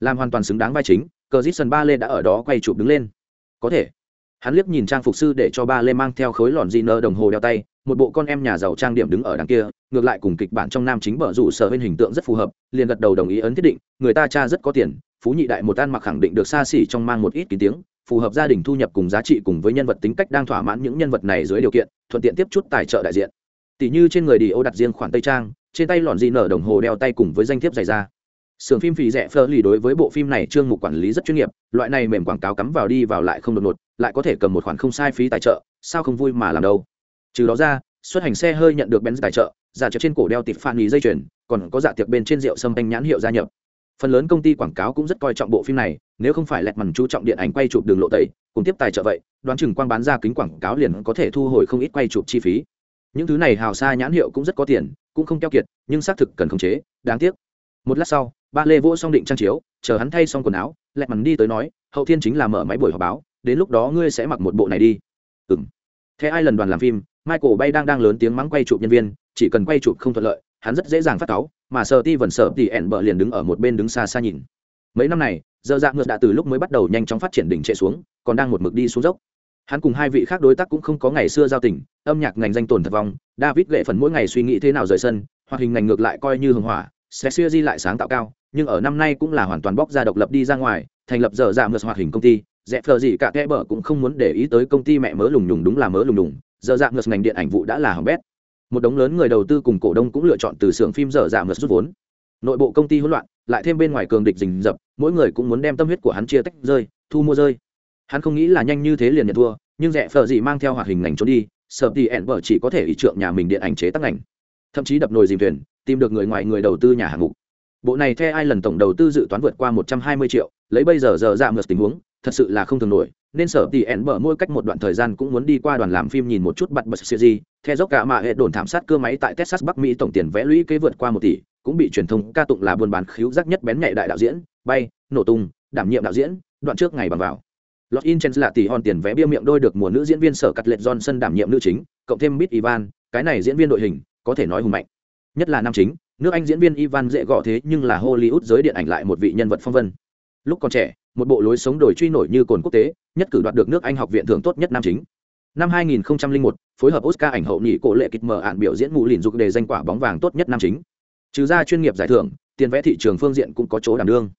Làm hoàn toàn xứng đáng vai chính cờ dít sân ba lê đã ở đó quay chụp đứng lên. Có thể. Hắn liếc nhìn trang phục sư để cho ba lê mang theo khối lòn di nơ đồng hồ đeo tay một bộ con em nhà giàu trang điểm đứng ở đằng kia, ngược lại cùng kịch bản trong nam chính bở rủ sở bên hình tượng rất phù hợp, liền gật đầu đồng ý ấn thiết định, người ta cha rất có tiền, phú nhị đại một ăn mặc khẳng định được xa xỉ trong mang một ít kín tiếng, phù hợp gia đình thu nhập cùng giá trị cùng với nhân vật tính cách đang thỏa mãn những nhân vật này dưới điều kiện, thuận tiện tiếp chút tài trợ đại diện. Tỷ như trên người đi ô đặt riêng khoản tây trang, trên tay lọn di nở đồng hồ đeo tay cùng với danh thiếp dày ra sưởng phim phì rẻ phơ lì đối với bộ phim này trương mục quản lý rất chuyên nghiệp, loại này mềm quảng cáo cắm vào đi vào lại không đột ngột, lại có thể cầm một khoản không sai phí tài trợ, sao không vui mà làm đâu trừ đó ra, xuất hành xe hơi nhận được benz tài trợ, giả chợ trên cổ đeo tịp phan nhì dây chuyền, còn có giả tiệc bên trên rượu sâm anh nhãn hiệu gia nhập. Phần lớn công ty quảng cáo cũng rất coi trọng bộ phim này, nếu không phải lẹt mằn chú trọng điện ảnh quay chụp đường lộ tẩy, cùng tiếp tài trợ vậy, đoán chừng quang bán ra kính quảng cáo liền có thể thu hồi không ít quay chụp chi phí. Những thứ này hào xa nhãn hiệu cũng rất có tiền, cũng không keo kiệt, nhưng xác thực cần khống chế, đáng tiếc. Một lát sau, ba lê vỗ xong định trang chiếu, chờ hắn thay xong quần áo, lẹt mằn đi tới nói, hậu thiên chính là mở máy buổi họp báo, đến lúc đó ngươi sẽ mặc một bộ này đi. Ừng thế ai lần đoàn làm phim? Michael bay đang đang lớn tiếng mắng quay chụp nhân viên, chỉ cần quay chụp không thuận lợi, hắn rất dễ dàng phát cáu, mà sợ ti vẫn sợ thì ẻn bờ liền đứng ở một bên đứng xa xa nhìn. Mấy năm này, giờ dạng ngược đã từ lúc mới bắt đầu nhanh chóng phát triển đỉnh trệ xuống, còn đang một mực đi xuống dốc. Hắn cùng hai vị khác đối tác cũng không có ngày xưa giao tình, âm nhạc ngành danh tồn thật vong, david lệ phần mỗi ngày suy nghĩ thế nào rời sân, hoạt hình ngành ngược lại coi như hưng hỏa, sẽ di lại sáng tạo cao, nhưng ở năm nay cũng là hoàn toàn bóc ra độc lập đi ra ngoài, thành lập giờ dạ ngược hoạt hình công ty dẹp phờ gì cả kẽ bờ cũng không muốn để ý tới công ty mẹ mớ lùng nhùng đúng là mớ lùng nhùng, giờ dạng ngược ngành điện ảnh vụ đã là hỏng bét. Một đống lớn người đầu tư cùng cổ đông cũng lựa chọn từ xưởng phim dở dạng ngược rút vốn. Nội bộ công ty hỗn loạn, lại thêm bên ngoài cường địch rình rập, mỗi người cũng muốn đem tâm huyết của hắn chia tách rơi, thu mua rơi. Hắn không nghĩ là nhanh như thế liền nhận thua, nhưng dẹp phờ gì mang theo hoạt hình ngành trốn đi, sợ thì ẹn vợ chỉ có thể ý trượng nhà mình điện ảnh chế tác ngành. Thậm chí đập nồi dìm thuyền, tìm được người ngoài người đầu tư nhà hàng mục bộ này theo ai lần tổng đầu tư dự toán vượt qua một trăm hai mươi triệu, lấy bây giờ giờ dạ ngược tình huống thật sự là không thường nổi nên sở tỷ ẻn bở mỗi cách một đoạn thời gian cũng muốn đi qua đoàn làm phim nhìn một chút bật bật siêu di theo dốc cả mạ hệ đồn thảm sát cơ máy tại texas bắc mỹ tổng tiền vẽ lũy kế vượt qua một tỷ cũng bị truyền thông ca tụng là buôn bán khiếu giác nhất bén nhạy đại đạo diễn bay nổ tung đảm nhiệm đạo diễn đoạn trước ngày bằng vào Los Angeles là tỷ hòn tiền vé bia miệng đôi được mùa nữ diễn viên sở cắt lệ Johnson đảm nhiệm nữ chính, cộng thêm Bit Ivan, cái này diễn viên đội hình, có thể nói hùng mạnh. Nhất là nam chính, nước Anh diễn viên Ivan dễ gõ thế nhưng là Hollywood giới điện ảnh lại một vị nhân vật phong vân. Lúc còn trẻ, một bộ lối sống đổi truy nổi như cồn quốc tế, nhất cử đoạt được nước Anh học viện thưởng tốt nhất nam chính. Năm 2001, phối hợp Oscar ảnh hậu nhị cổ lệ kịch mở ạn biểu diễn mũ lìn dục đề danh quả bóng vàng tốt nhất nam chính. Trừ ra chuyên nghiệp giải thưởng, tiền vẽ thị trường phương diện cũng có chỗ đảm đương.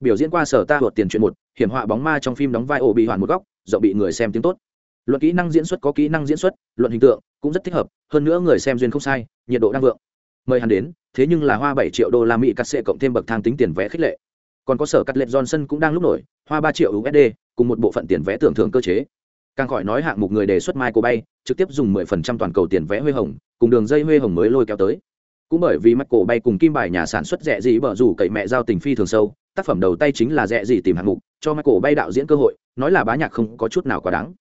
Biểu diễn qua sở ta luật tiền chuyện một, hiểm họa bóng ma trong phim đóng vai ổ bị hoàn một góc, rộng bị người xem tiếng tốt. Luận kỹ năng diễn xuất có kỹ năng diễn xuất, luận hình tượng cũng rất thích hợp, hơn nữa người xem duyên không sai, nhiệt độ đang vượng. Mời hắn đến, thế nhưng là hoa 7 triệu đô la Mỹ cắt sẽ cộng thêm bậc thang tính tiền vé khích lệ còn có sở cắt lệ johnson cũng đang lúc nổi, hoa ba triệu usd cùng một bộ phận tiền vé tưởng thưởng cơ chế. Càng khỏi nói hạng mục người đề xuất michael bay, trực tiếp dùng 10% toàn cầu tiền vé huê hồng, cùng đường dây huê hồng mới lôi kéo tới. Cũng bởi vì mắt cổ bay cùng kim bài nhà sản xuất rẻ gì bở rủ cậy mẹ giao tình phi thường sâu, tác phẩm đầu tay chính là rẻ gì tìm hạng mục, cho mắt cổ bay đạo diễn cơ hội, nói là bá nhạc không có chút nào quá đáng.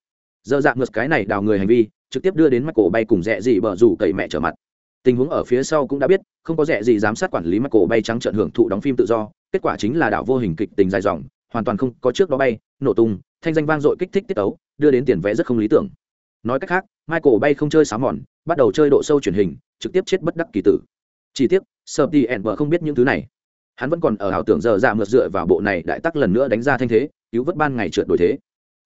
Giờ dạng ngược cái này đào người hành vi, trực tiếp đưa đến mắt cổ bay cùng rẻ gì bở rủ cậy mẹ trở mặt. Tình huống ở phía sau cũng đã biết, không có rẻ gì giám sát quản lý mắt cổ bay trắng trợn hưởng thụ đóng phim tự do kết quả chính là đảo vô hình kịch tình dài dòng, hoàn toàn không có trước đó bay, nổ tung, thanh danh vang dội kích thích tiết tấu, đưa đến tiền vẽ rất không lý tưởng. Nói cách khác, michael bay không chơi xáo mòn, bắt đầu chơi độ sâu truyền hình, trực tiếp chết bất đắc kỳ tử. Chỉ tiếc sợ đi ẹn vợ không biết những thứ này. Hắn vẫn còn ở ảo tưởng giờ ra mượt dựa vào bộ này đại tắc lần nữa đánh ra thanh thế, cứu vớt ban ngày trượt đổi thế.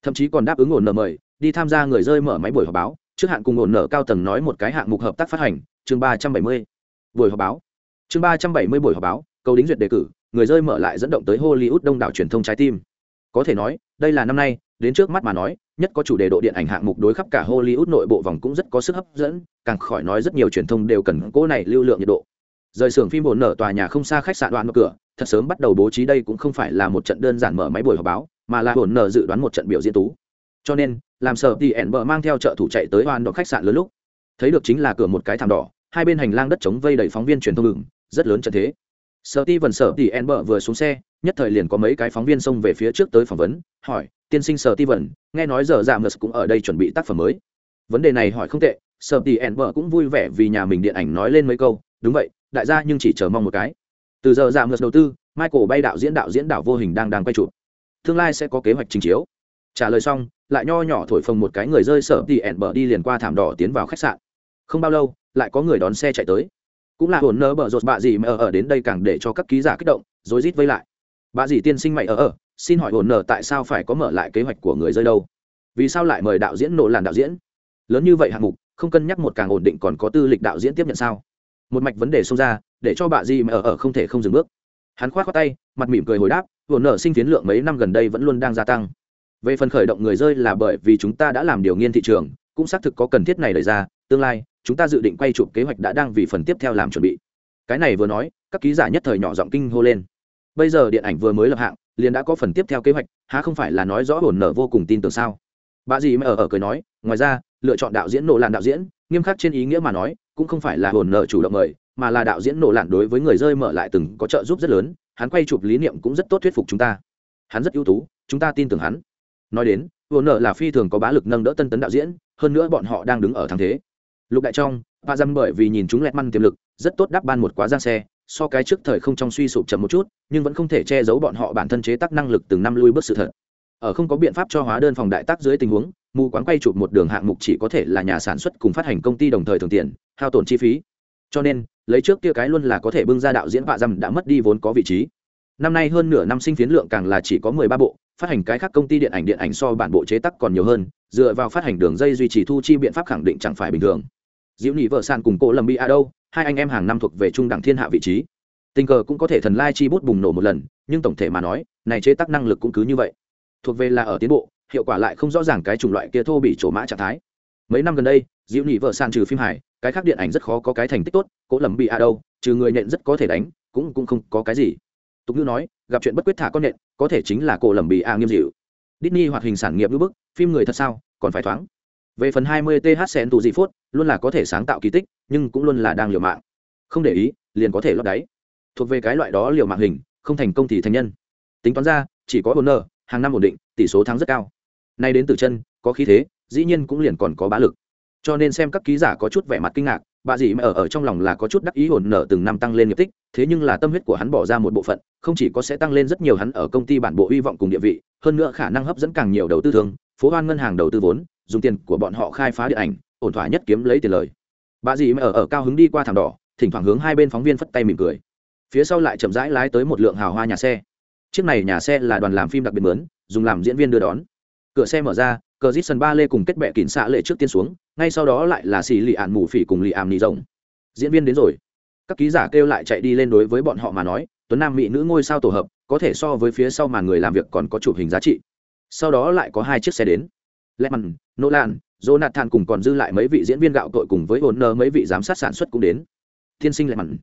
Thậm chí còn đáp ứng ổn nở mời, đi tham gia người rơi mở máy buổi họp báo, trước hạn cùng ổn nở cao tầng nói một cái hạng mục hợp tác phát hành, chương ba trăm bảy mươi. Buổi họp báo. Chương ba trăm bảy mươi buổi họp báo câu đính duyệt đề cử người rơi mở lại dẫn động tới hollywood đông đảo truyền thông trái tim. Có thể nói, đây là năm nay, đến trước mắt mà nói, nhất có chủ đề độ điện ảnh hạng mục đối khắp cả hollywood nội bộ vòng cũng rất có sức hấp dẫn, càng khỏi nói rất nhiều truyền thông đều cần cỗ này lưu lượng nhiệt độ. Rời xưởng phim bồn nở tòa nhà không xa khách sạn đoạn mở cửa, thật sớm bắt đầu bố trí đây cũng không phải là một trận đơn giản mở máy buổi họp báo, mà là bồn nở dự đoán một trận biểu diễn tú. Cho nên, làm sợ thì ẻn bờ mang theo trợ thủ chạy tới hoàn đọc khách sạn lớn lúc. Thấy được chính là cửa một cái thảm đỏ, hai bên hành lang đất chống vây đầy phóng viên truyền thông ngừng rất lớn trận thế sở ti vần sở thì en bờ vừa xuống xe, nhất thời liền có mấy cái phóng viên xông về phía trước tới phỏng vấn, hỏi, tiên sinh sở ti vần nghe nói giờ dạ mờ cũng ở đây chuẩn bị tác phẩm mới. Vấn đề này hỏi không tệ, sở thì en bờ cũng vui vẻ vì nhà mình điện ảnh nói lên mấy câu, đúng vậy, đại gia nhưng chỉ chờ mong một cái. Từ giờ dạ mờ đầu tư, michael bay đạo diễn đạo diễn đạo vô hình đang đang quay chụp. Tương lai sẽ có kế hoạch trình chiếu. Trả lời xong, lại nho nhỏ thổi phồng một cái người rơi sở thì ẻn bờ đi liền qua thảm đỏ tiến vào khách sạn. Không bao lâu, lại có người đón xe chạy tới cũng là hồn nơ bở rột bạ gì mà ở, ở đến đây càng để cho các ký giả kích động rối rít vây lại. Bà dì tiên sinh mày ở ở xin hỏi hồn nở tại sao phải có mở lại kế hoạch của người rơi đâu? Vì sao lại mời đạo diễn nổ làn đạo diễn? Lớn như vậy hạng mục không cân nhắc một càng ổn định còn có tư lịch đạo diễn tiếp nhận sao? Một mạch vấn đề xông ra để cho bà dì mà ở ở không thể không dừng bước. Hắn khoát khoát tay mặt mỉm cười hồi đáp hồn nở sinh tiến lượng mấy năm gần đây vẫn luôn đang gia tăng. Về phần khởi động người rơi là bởi vì chúng ta đã làm điều nghiên thị trường cũng xác thực có cần thiết này đẩy ra tương lai chúng ta dự định quay chụp kế hoạch đã đang vì phần tiếp theo làm chuẩn bị. Cái này vừa nói, các ký giả nhất thời nhỏ giọng kinh hô lên. Bây giờ điện ảnh vừa mới lập hạng, liền đã có phần tiếp theo kế hoạch, há không phải là nói rõ hồn nở vô cùng tin tưởng sao? Bà dì mà ở ở cười nói, ngoài ra, lựa chọn đạo diễn nổ làn đạo diễn, nghiêm khắc trên ý nghĩa mà nói, cũng không phải là hồn nở chủ động mời, mà là đạo diễn nổ làn đối với người rơi mở lại từng có trợ giúp rất lớn, hắn quay chụp lý niệm cũng rất tốt thuyết phục chúng ta. Hắn rất ưu tú, chúng ta tin tưởng hắn. Nói đến, hồn nở là phi thường có bá lực nâng đỡ tân tấn đạo diễn, hơn nữa bọn họ đang đứng ở thắng thế lục đại trong bà dâm bởi vì nhìn chúng lẹt măn tiềm lực, rất tốt đáp ban một quá giang xe, so cái trước thời không trong suy sụp chậm một chút, nhưng vẫn không thể che giấu bọn họ bản thân chế tác năng lực từng năm lui bước sự thật. Ở không có biện pháp cho hóa đơn phòng đại tác dưới tình huống, mù quán quay chụp một đường hạng mục chỉ có thể là nhà sản xuất cùng phát hành công ty đồng thời thường tiền, hao tổn chi phí. Cho nên, lấy trước kia cái luôn là có thể bưng ra đạo diễn vạ dâm đã mất đi vốn có vị trí. Năm nay hơn nửa năm sinh phiến lượng càng là chỉ có mười ba bộ, phát hành cái khác công ty điện ảnh điện ảnh so bản bộ chế tác còn nhiều hơn, dựa vào phát hành đường dây duy trì thu chi biện pháp khẳng định chẳng phải bình thường diễu nhị vợ sàn cùng cô lầm bị a đâu, hai anh em hàng năm thuộc về trung đẳng thiên hạ vị trí. Tình cờ cũng có thể thần lai chi bút bùng nổ một lần, nhưng tổng thể mà nói, này chế tác năng lực cũng cứ như vậy. Thuộc về là ở tiến bộ, hiệu quả lại không rõ ràng cái chủng loại kia thô bị trổ mã trạng thái. Mấy năm gần đây, diễu nhị vợ sàn trừ phim hải cái khác điện ảnh rất khó có cái thành tích tốt cố lầm bị a đâu, trừ người nhện rất có thể đánh, cũng cũng không có cái gì. Tục ngữ nói, gặp chuyện bất quyết thả con nhện có thể chính là cổ lầm bị a nghiêm dịu. Disney hoạt hình sản nghiệp như bức, phim người thật sao, còn phải thoáng về phần 20 th sen tù gì phốt, luôn là có thể sáng tạo kỳ tích, nhưng cũng luôn là đang liều mạng. Không để ý, liền có thể lót đáy. Thuộc về cái loại đó liều mạng hình, không thành công thì thành nhân. Tính toán ra, chỉ có honor hàng năm ổn định, tỷ số thắng rất cao. Nay đến từ chân, có khí thế, dĩ nhiên cũng liền còn có bá lực. Cho nên xem các ký giả có chút vẻ mặt kinh ngạc, bà dì mà ở ở trong lòng là có chút đắc ý hồn nở từng năm tăng lên nghiệp tích, thế nhưng là tâm huyết của hắn bỏ ra một bộ phận, không chỉ có sẽ tăng lên rất nhiều hắn ở công ty bản bộ hy vọng cùng địa vị, hơn nữa khả năng hấp dẫn càng nhiều đầu tư thường phố hoan ngân hàng đầu tư vốn dùng tiền của bọn họ khai phá điện ảnh ổn thỏa nhất kiếm lấy tiền lời. Bà dì mà ở ở cao hứng đi qua thảm đỏ thỉnh thoảng hướng hai bên phóng viên phất tay mỉm cười. Phía sau lại chậm rãi lái tới một lượng hào hoa nhà xe. Chiếc này nhà xe là đoàn làm phim đặc biệt lớn, dùng làm diễn viên đưa đón. Cửa xe mở ra cờ dít sân ba lê cùng kết bệ kín xạ lệ trước tiên xuống ngay sau đó lại là xì lì ạn mù phỉ cùng lì ảm nì rồng. Diễn viên đến rồi. Các ký giả kêu lại chạy đi lên đối với bọn họ mà nói tuấn nam mỹ nữ ngôi sao tổ hợp có thể so với phía sau màn người làm việc còn có chụp hình giá trị. Sau đó lại có hai chiếc xe đến. Lehman, nolan jonathan cùng còn dư lại mấy vị diễn viên gạo cội cùng với hồn nơ mấy vị giám sát sản xuất cũng đến. Thiên sinh Lehman,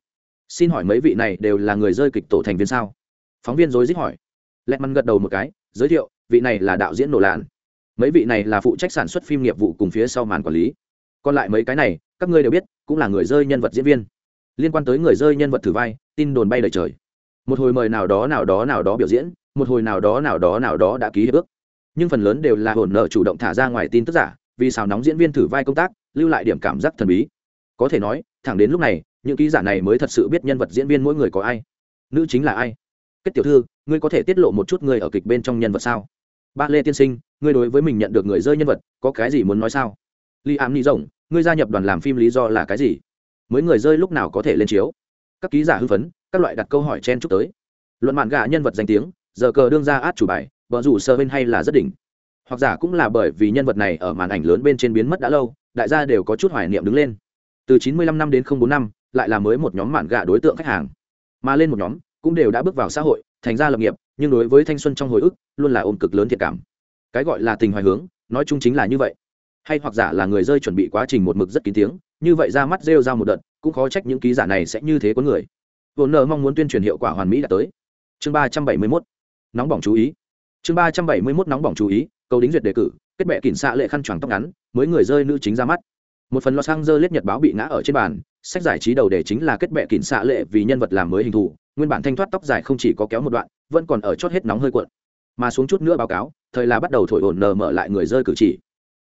xin hỏi mấy vị này đều là người rơi kịch tổ thành viên sao? Phóng viên rối rít hỏi. Lehman gật đầu một cái giới thiệu vị này là đạo diễn Nolan. lạn mấy vị này là phụ trách sản xuất phim nghiệp vụ cùng phía sau màn quản lý. Còn lại mấy cái này các ngươi đều biết cũng là người rơi nhân vật diễn viên. Liên quan tới người rơi nhân vật thử vai tin đồn bay đầy trời. Một hồi mời nào đó nào đó nào đó biểu diễn một hồi nào đó nào đó nào đó đã ký hiệp ước nhưng phần lớn đều là hồn nợ chủ động thả ra ngoài tin tức giả, vì xào nóng diễn viên thử vai công tác, lưu lại điểm cảm giác thần bí. Có thể nói, thẳng đến lúc này, những ký giả này mới thật sự biết nhân vật diễn viên mỗi người có ai. Nữ chính là ai? Kết tiểu thư, ngươi có thể tiết lộ một chút người ở kịch bên trong nhân vật sao? Ba lê tiên sinh, ngươi đối với mình nhận được người rơi nhân vật, có cái gì muốn nói sao? Li ám ni rộng ngươi gia nhập đoàn làm phim lý do là cái gì? Mới người rơi lúc nào có thể lên chiếu? Các ký giả hưng phấn, các loại đặt câu hỏi chen chúc tới. Luận mạn gà nhân vật danh tiếng, giờ cờ đương ra át chủ bài vợ rủ sơ bên hay là rất đỉnh. Hoặc giả cũng là bởi vì nhân vật này ở màn ảnh lớn bên trên biến mất đã lâu, đại gia đều có chút hoài niệm đứng lên. Từ 95 năm đến 04 năm, lại là mới một nhóm mạn gạ đối tượng khách hàng. Mà lên một nhóm, cũng đều đã bước vào xã hội, thành ra lập nghiệp, nhưng đối với thanh xuân trong hồi ức, luôn là ôm cực lớn thiệt cảm. Cái gọi là tình hoài hướng, nói chung chính là như vậy. Hay hoặc giả là người rơi chuẩn bị quá trình một mực rất kín tiếng, như vậy ra mắt rêu ra một đợt, cũng khó trách những ký giả này sẽ như thế có người. Vốn nợ mong muốn tuyên truyền hiệu quả hoàn mỹ đã tới. Chương ba trăm bảy mươi mốt. Nóng bỏng chú ý chương ba trăm bảy mươi mốt nóng bỏng chú ý, cầu đính duyệt đề cử, kết bệ kỉnh xạ lệ khăn choàng tóc ngắn, mới người rơi nữ chính ra mắt. Một phần los angeles nhật báo bị ngã ở trên bàn, sách giải trí đầu đề chính là kết bệ kỉnh xạ lệ vì nhân vật làm mới hình thù, nguyên bản thanh thoát tóc dài không chỉ có kéo một đoạn, vẫn còn ở chót hết nóng hơi cuộn. Mà xuống chút nữa báo cáo, thời là bắt đầu thổi ổn nờ mở lại người rơi cử chỉ.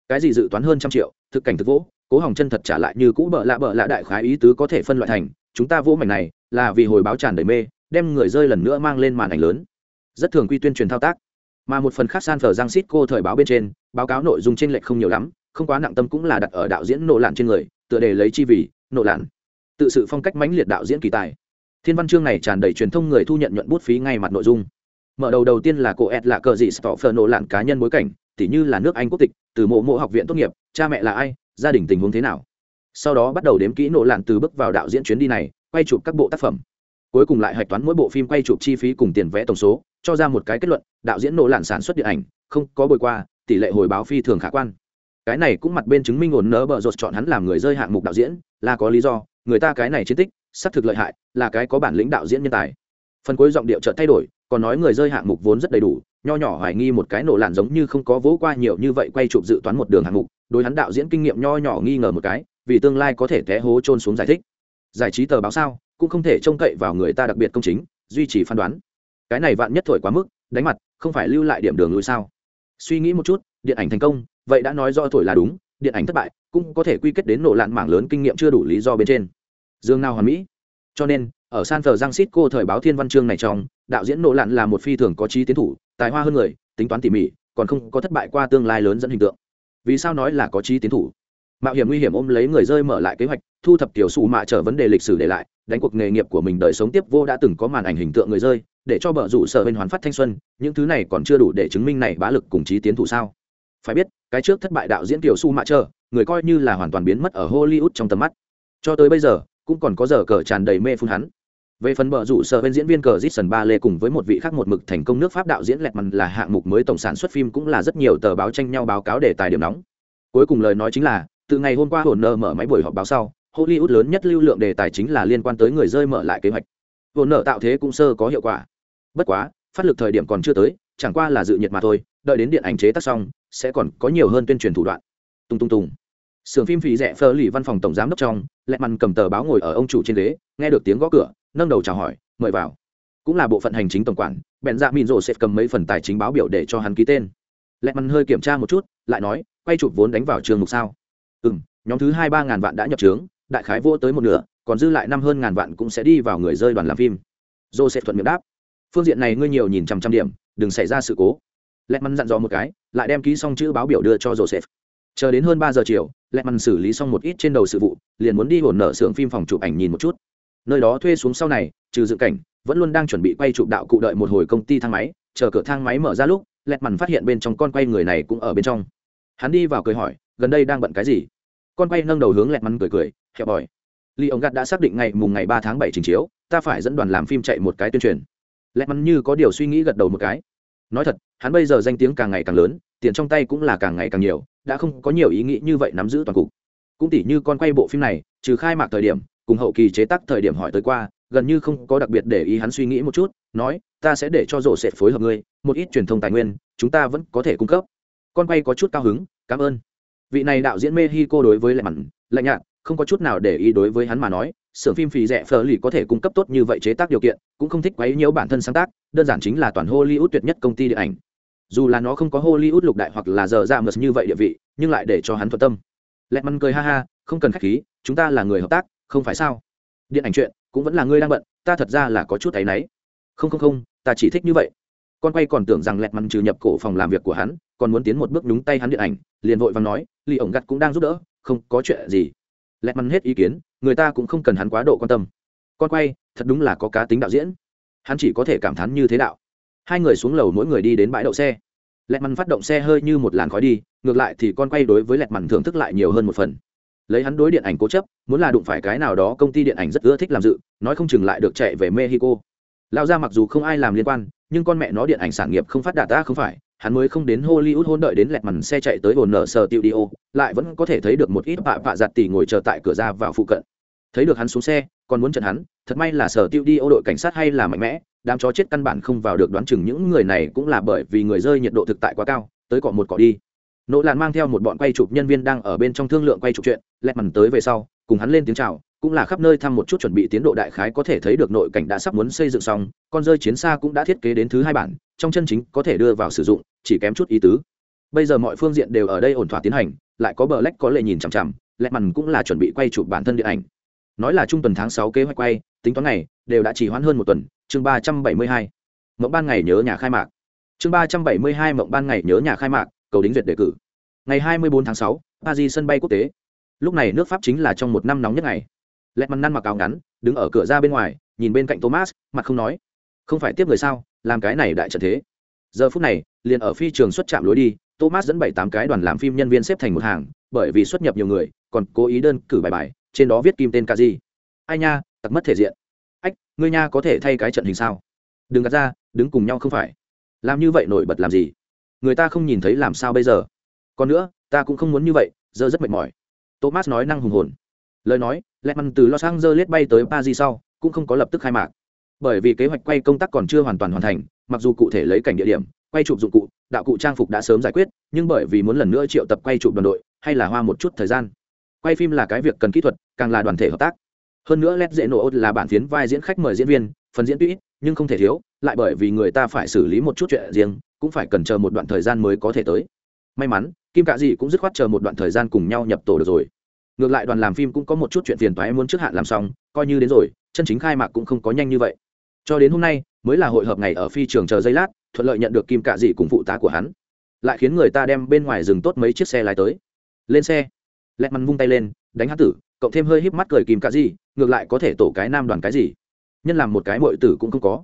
Cái gì dự toán hơn trăm triệu, thực cảnh thực vỗ, cố hỏng chân thật trả lại như cũ bợ lạ bợ lạ đại khái ý tứ có thể phân loại thành, chúng ta vỗ mảnh này, là vì hồi báo tràn đầy mê, đem người rơi lần nữa mang lên màn ảnh lớn. Rất thường quy tuyên truyền thao tác mà một phần khác san phở giang xít cô thời báo bên trên, báo cáo nội dung trên lệch không nhiều lắm, không quá nặng tâm cũng là đặt ở đạo diễn nộ lạn trên người, tựa đề lấy chi vì, nộ lạn. Tự sự phong cách mãnh liệt đạo diễn kỳ tài. Thiên văn chương này tràn đầy truyền thông người thu nhận nhuận bút phí ngay mặt nội dung. Mở đầu đầu tiên là cô ed là cờ dị stoffer nộ lạn cá nhân bối cảnh, tỉ như là nước anh quốc tịch, từ mộ mộ học viện tốt nghiệp, cha mẹ là ai, gia đình tình huống thế nào. Sau đó bắt đầu đếm kỹ nộ lạn từ bước vào đạo diễn chuyến đi này, quay chụp các bộ tác phẩm. Cuối cùng lại hạch toán mỗi bộ phim quay chụp chi phí cùng tiền vẽ tổng số cho ra một cái kết luận, đạo diễn nổ lạn sản xuất điện ảnh, không có bồi qua, tỷ lệ hồi báo phi thường khả quan. Cái này cũng mặt bên chứng minh ổn nỡ bợ rột chọn hắn làm người rơi hạng mục đạo diễn, là có lý do, người ta cái này chiến tích, xác thực lợi hại, là cái có bản lĩnh đạo diễn nhân tài. Phần cuối giọng điệu chợt thay đổi, còn nói người rơi hạng mục vốn rất đầy đủ, nho nhỏ hoài nghi một cái nổ lạn giống như không có vỗ qua nhiều như vậy quay chụp dự toán một đường hạng mục, đối hắn đạo diễn kinh nghiệm nho nhỏ nghi ngờ một cái, vì tương lai có thể té hố trôn xuống giải thích. Giải trí tờ báo sao, cũng không thể trông cậy vào người ta đặc biệt công chính, duy trì phán đoán cái này vạn nhất thổi quá mức, đánh mặt, không phải lưu lại điểm đường lùi sao? Suy nghĩ một chút, điện ảnh thành công, vậy đã nói do thổi là đúng, điện ảnh thất bại, cũng có thể quy kết đến nổ lạn mảng lớn kinh nghiệm chưa đủ lý do bên trên. Dương nào hoàn mỹ. Cho nên, ở san thờ giang xít cô thời báo thiên văn chương này trong, đạo diễn nổ lạn là một phi thường có trí tiến thủ, tài hoa hơn người, tính toán tỉ mỉ, còn không có thất bại qua tương lai lớn dẫn hình tượng. Vì sao nói là có trí tiến thủ? Mạo hiểm nguy hiểm ôm lấy người rơi mở lại kế hoạch thu thập tiểu sụ mạ trở vấn đề lịch sử để lại đánh cuộc nghề nghiệp của mình đời sống tiếp vô đã từng có màn ảnh hình tượng người rơi để cho bờ rủ sở bên hoán phát thanh xuân những thứ này còn chưa đủ để chứng minh này bá lực cùng trí tiến thủ sao? Phải biết cái trước thất bại đạo diễn tiểu su mạ trở người coi như là hoàn toàn biến mất ở hollywood trong tầm mắt. Cho tới bây giờ cũng còn có giờ cờ tràn đầy mê phun hắn. Về phần bờ rủ sở bên diễn viên cờ Jason Ba Lê cùng với một vị khác một mực thành công nước Pháp đạo diễn lẹt mằn là hạng mục mới tổng sản xuất phim cũng là rất nhiều tờ báo tranh nhau báo cáo để tài điểm nóng. Cuối cùng lời nói chính là, từ ngày hôm qua hồn nơ mở máy buổi họp báo sau, Hollywood lớn nhất lưu lượng đề tài chính là liên quan tới người rơi mở lại kế hoạch. vốn nợ tạo thế cũng sơ có hiệu quả. Bất quá, phát lực thời điểm còn chưa tới, chẳng qua là dự nhiệt mà thôi, đợi đến điện ảnh chế tác xong, sẽ còn có nhiều hơn tuyên truyền thủ đoạn. Tung tung tung. Sưởng phim phí rẻ phơ lì văn phòng tổng giám đốc trong, lẹ mằn cầm tờ báo ngồi ở ông chủ trên ghế, nghe được tiếng gõ cửa, nâng đầu chào hỏi mời vào cũng là bộ phận hành chính tổng quản bèn dạ mìn rộ sẽ cầm mấy phần tài chính báo biểu để cho hắn ký tên lẹ mằn hơi kiểm tra một chút lại nói quay chụp vốn đánh vào trường mục sao ừ m nhóm thứ hai ba ngàn vạn đã nhập trướng đại khái vô tới một nửa, còn dư lại năm hơn ngàn vạn cũng sẽ đi vào người rơi đoàn làm phim. Joseph thuận miệng đáp. Phương diện này ngươi nhiều nhìn trăm trăm điểm, đừng xảy ra sự cố. Lẹt mắn dặn dò một cái, lại đem ký xong chữ báo biểu đưa cho joseph. Chờ đến hơn ba giờ chiều lẹt mắn xử lý xong một ít trên đầu sự vụ, liền muốn đi hồn nở xưởng phim phòng chụp ảnh nhìn một chút. Nơi đó thuê xuống sau này, trừ dự cảnh, vẫn luôn đang chuẩn bị quay chụp đạo cụ đợi một hồi công ty thang máy, chờ cửa thang máy mở ra lúc lẹt mằn phát hiện bên trong con quay người này cũng ở bên trong. Hắn đi vào cười hỏi, gần đây đang bận cái gì? Con quay nâng đầu hướng lẹt mắn cười cười hẹp bòi. Ly ông gạt đã xác định ngày mùng ngày ba tháng bảy trình chiếu, ta phải dẫn đoàn làm phim chạy một cái tuyên truyền. Lẹt mắn như có điều suy nghĩ gật đầu một cái. Nói thật, hắn bây giờ danh tiếng càng ngày càng lớn, tiền trong tay cũng là càng ngày càng nhiều, đã không có nhiều ý nghĩ như vậy nắm giữ toàn cục. Cũng tỉ như con quay bộ phim này, trừ khai mạc thời điểm, cùng hậu kỳ chế tác thời điểm hỏi tới qua, gần như không có đặc biệt để ý hắn suy nghĩ một chút, nói, ta sẽ để cho rổ sẽ phối hợp ngươi, một ít truyền thông tài nguyên, chúng ta vẫn có thể cung cấp. Con quay có chút cao hứng, cảm ơn vị này đạo diễn mexico đối với lạnh mặn lạnh nhạt, không có chút nào để ý đối với hắn mà nói, xưởng phim phì rẻ phờ lì có thể cung cấp tốt như vậy chế tác điều kiện, cũng không thích quấy nhiễu bản thân sáng tác, đơn giản chính là toàn hollywood tuyệt nhất công ty điện ảnh. Dù là nó không có hollywood lục đại hoặc là giờ ra mật như vậy địa vị, nhưng lại để cho hắn thuận tâm. Lẹ măn cười ha ha, không cần khách khí, chúng ta là người hợp tác, không phải sao? Điện ảnh chuyện, cũng vẫn là ngươi đang bận, ta thật ra là có chút áy náy. Không không không, ta chỉ thích như vậy. Con quay còn tưởng rằng lẹt măn trừ nhập cổ phòng làm việc của hắn còn muốn tiến một bước nhúng tay hắn điện ảnh, liền vội và nói lì ổng gặt cũng đang giúp đỡ, không có chuyện gì. Lẹt mắn hết ý kiến, người ta cũng không cần hắn quá độ quan tâm. Con quay, thật đúng là có cá tính đạo diễn. Hắn chỉ có thể cảm thán như thế đạo. Hai người xuống lầu mỗi người đi đến bãi đậu xe. Lẹt mắn phát động xe hơi như một làn khói đi, ngược lại thì con quay đối với lẹt mắn thưởng thức lại nhiều hơn một phần. Lấy hắn đối điện ảnh cố chấp, muốn là đụng phải cái nào đó công ty điện ảnh rất ưa thích làm dự, nói không chừng lại được chạy về mexico. Lao ra mặc dù không ai làm liên quan, nhưng con mẹ nó điện ảnh sản nghiệp không phát đạt ta không phải hắn mới không đến hollywood hôn đợi đến lẹt mằn xe chạy tới hồn nở sở tiêu đi ô lại vẫn có thể thấy được một ít bạ bạ giặt tỉ ngồi chờ tại cửa ra vào phụ cận. Thấy được hắn xuống xe, còn muốn trận hắn, thật may là sở tiêu đi ô đội cảnh sát hay là mạnh mẽ, đám chó chết căn bản không vào được đoán chừng những người này cũng là bởi vì người rơi nhiệt độ thực tại quá cao, tới cọ một cọ đi. Nỗ làn mang theo một bọn quay chụp nhân viên đang ở bên trong thương lượng quay chụp chuyện, lẹt mằn tới về sau, cùng hắn lên tiếng chào cũng là khắp nơi thăm một chút chuẩn bị tiến độ đại khái có thể thấy được nội cảnh đã sắp muốn xây dựng xong, con rơi chiến xa cũng đã thiết kế đến thứ hai bản, trong chân chính có thể đưa vào sử dụng, chỉ kém chút ý tứ. Bây giờ mọi phương diện đều ở đây ổn thỏa tiến hành, lại có bờ lách có lệ nhìn chằm chằm lẹt mằn cũng là chuẩn bị quay chụp bản thân điện ảnh. Nói là trung tuần tháng sáu kế hoạch quay, tính toán ngày, đều đã chỉ hoãn hơn một tuần, chương ba trăm bảy mươi hai. Mộng ban ngày nhớ nhà khai mạc. Chương ba trăm bảy mươi hai mộng ban ngày nhớ nhà khai mạc, cầu đính duyệt đề cử. Ngày hai mươi bốn tháng sáu, paris sân bay quốc tế. Lúc này nước pháp chính là trong một năm nóng nhất ngày lẹt mặt năn mặc áo ngắn, đứng ở cửa ra bên ngoài, nhìn bên cạnh thomas, mặt không nói. Không phải tiếp người sao? Làm cái này đại trận thế. Giờ phút này, liền ở phi trường xuất trạm lối đi, thomas dẫn bảy tám cái đoàn làm phim nhân viên xếp thành một hàng, bởi vì xuất nhập nhiều người, còn cố ý đơn cử bài bài, trên đó viết kim tên ca di ai nha, tặc mất thể diện. Ách, ngươi nha có thể thay cái trận hình sao? Đừng gạt ra, đứng cùng nhau không phải. Làm như vậy nổi bật làm gì? Người ta không nhìn thấy làm sao bây giờ? Còn nữa, ta cũng không muốn như vậy, giờ rất mệt mỏi. Thomas nói năng hùng hồn lời nói lẹt măn từ los angeles bay tới paris sau, cũng không có lập tức khai mạc. Bởi vì kế hoạch quay công tác còn chưa hoàn toàn hoàn thành, mặc dù cụ thể lấy cảnh địa điểm, quay chụp dụng cụ, đạo cụ trang phục đã sớm giải quyết, nhưng bởi vì muốn lần nữa triệu tập quay chụp đoàn đội, hay là hoa một chút thời gian. Quay phim là cái việc cần kỹ thuật, càng là đoàn thể hợp tác. Hơn nữa led dễ nổ là bản phiến vai diễn khách mời diễn viên, phần diễn tuy nhưng không thể thiếu, lại bởi vì người ta phải xử lý một chút chuyện riêng, cũng phải cần chờ một đoạn thời gian mới có thể tới. May mắn, kim cạ dị cũng dứt khoát chờ một đoạn thời gian cùng nhau nhập tổ được rồi ngược lại đoàn làm phim cũng có một chút chuyện phiền toái muốn trước hạn làm xong, coi như đến rồi, chân chính khai mạc cũng không có nhanh như vậy. Cho đến hôm nay, mới là hội hợp ngày ở phi trường chờ giây lát, thuận lợi nhận được kim cạ dị cùng phụ tá của hắn. Lại khiến người ta đem bên ngoài dừng tốt mấy chiếc xe lái tới. Lên xe. Lẹt mắn vung tay lên, đánh hát tử, cộng thêm hơi híp mắt cười kim cạ dị, ngược lại có thể tổ cái nam đoàn cái gì. Nhân làm một cái mội tử cũng không có.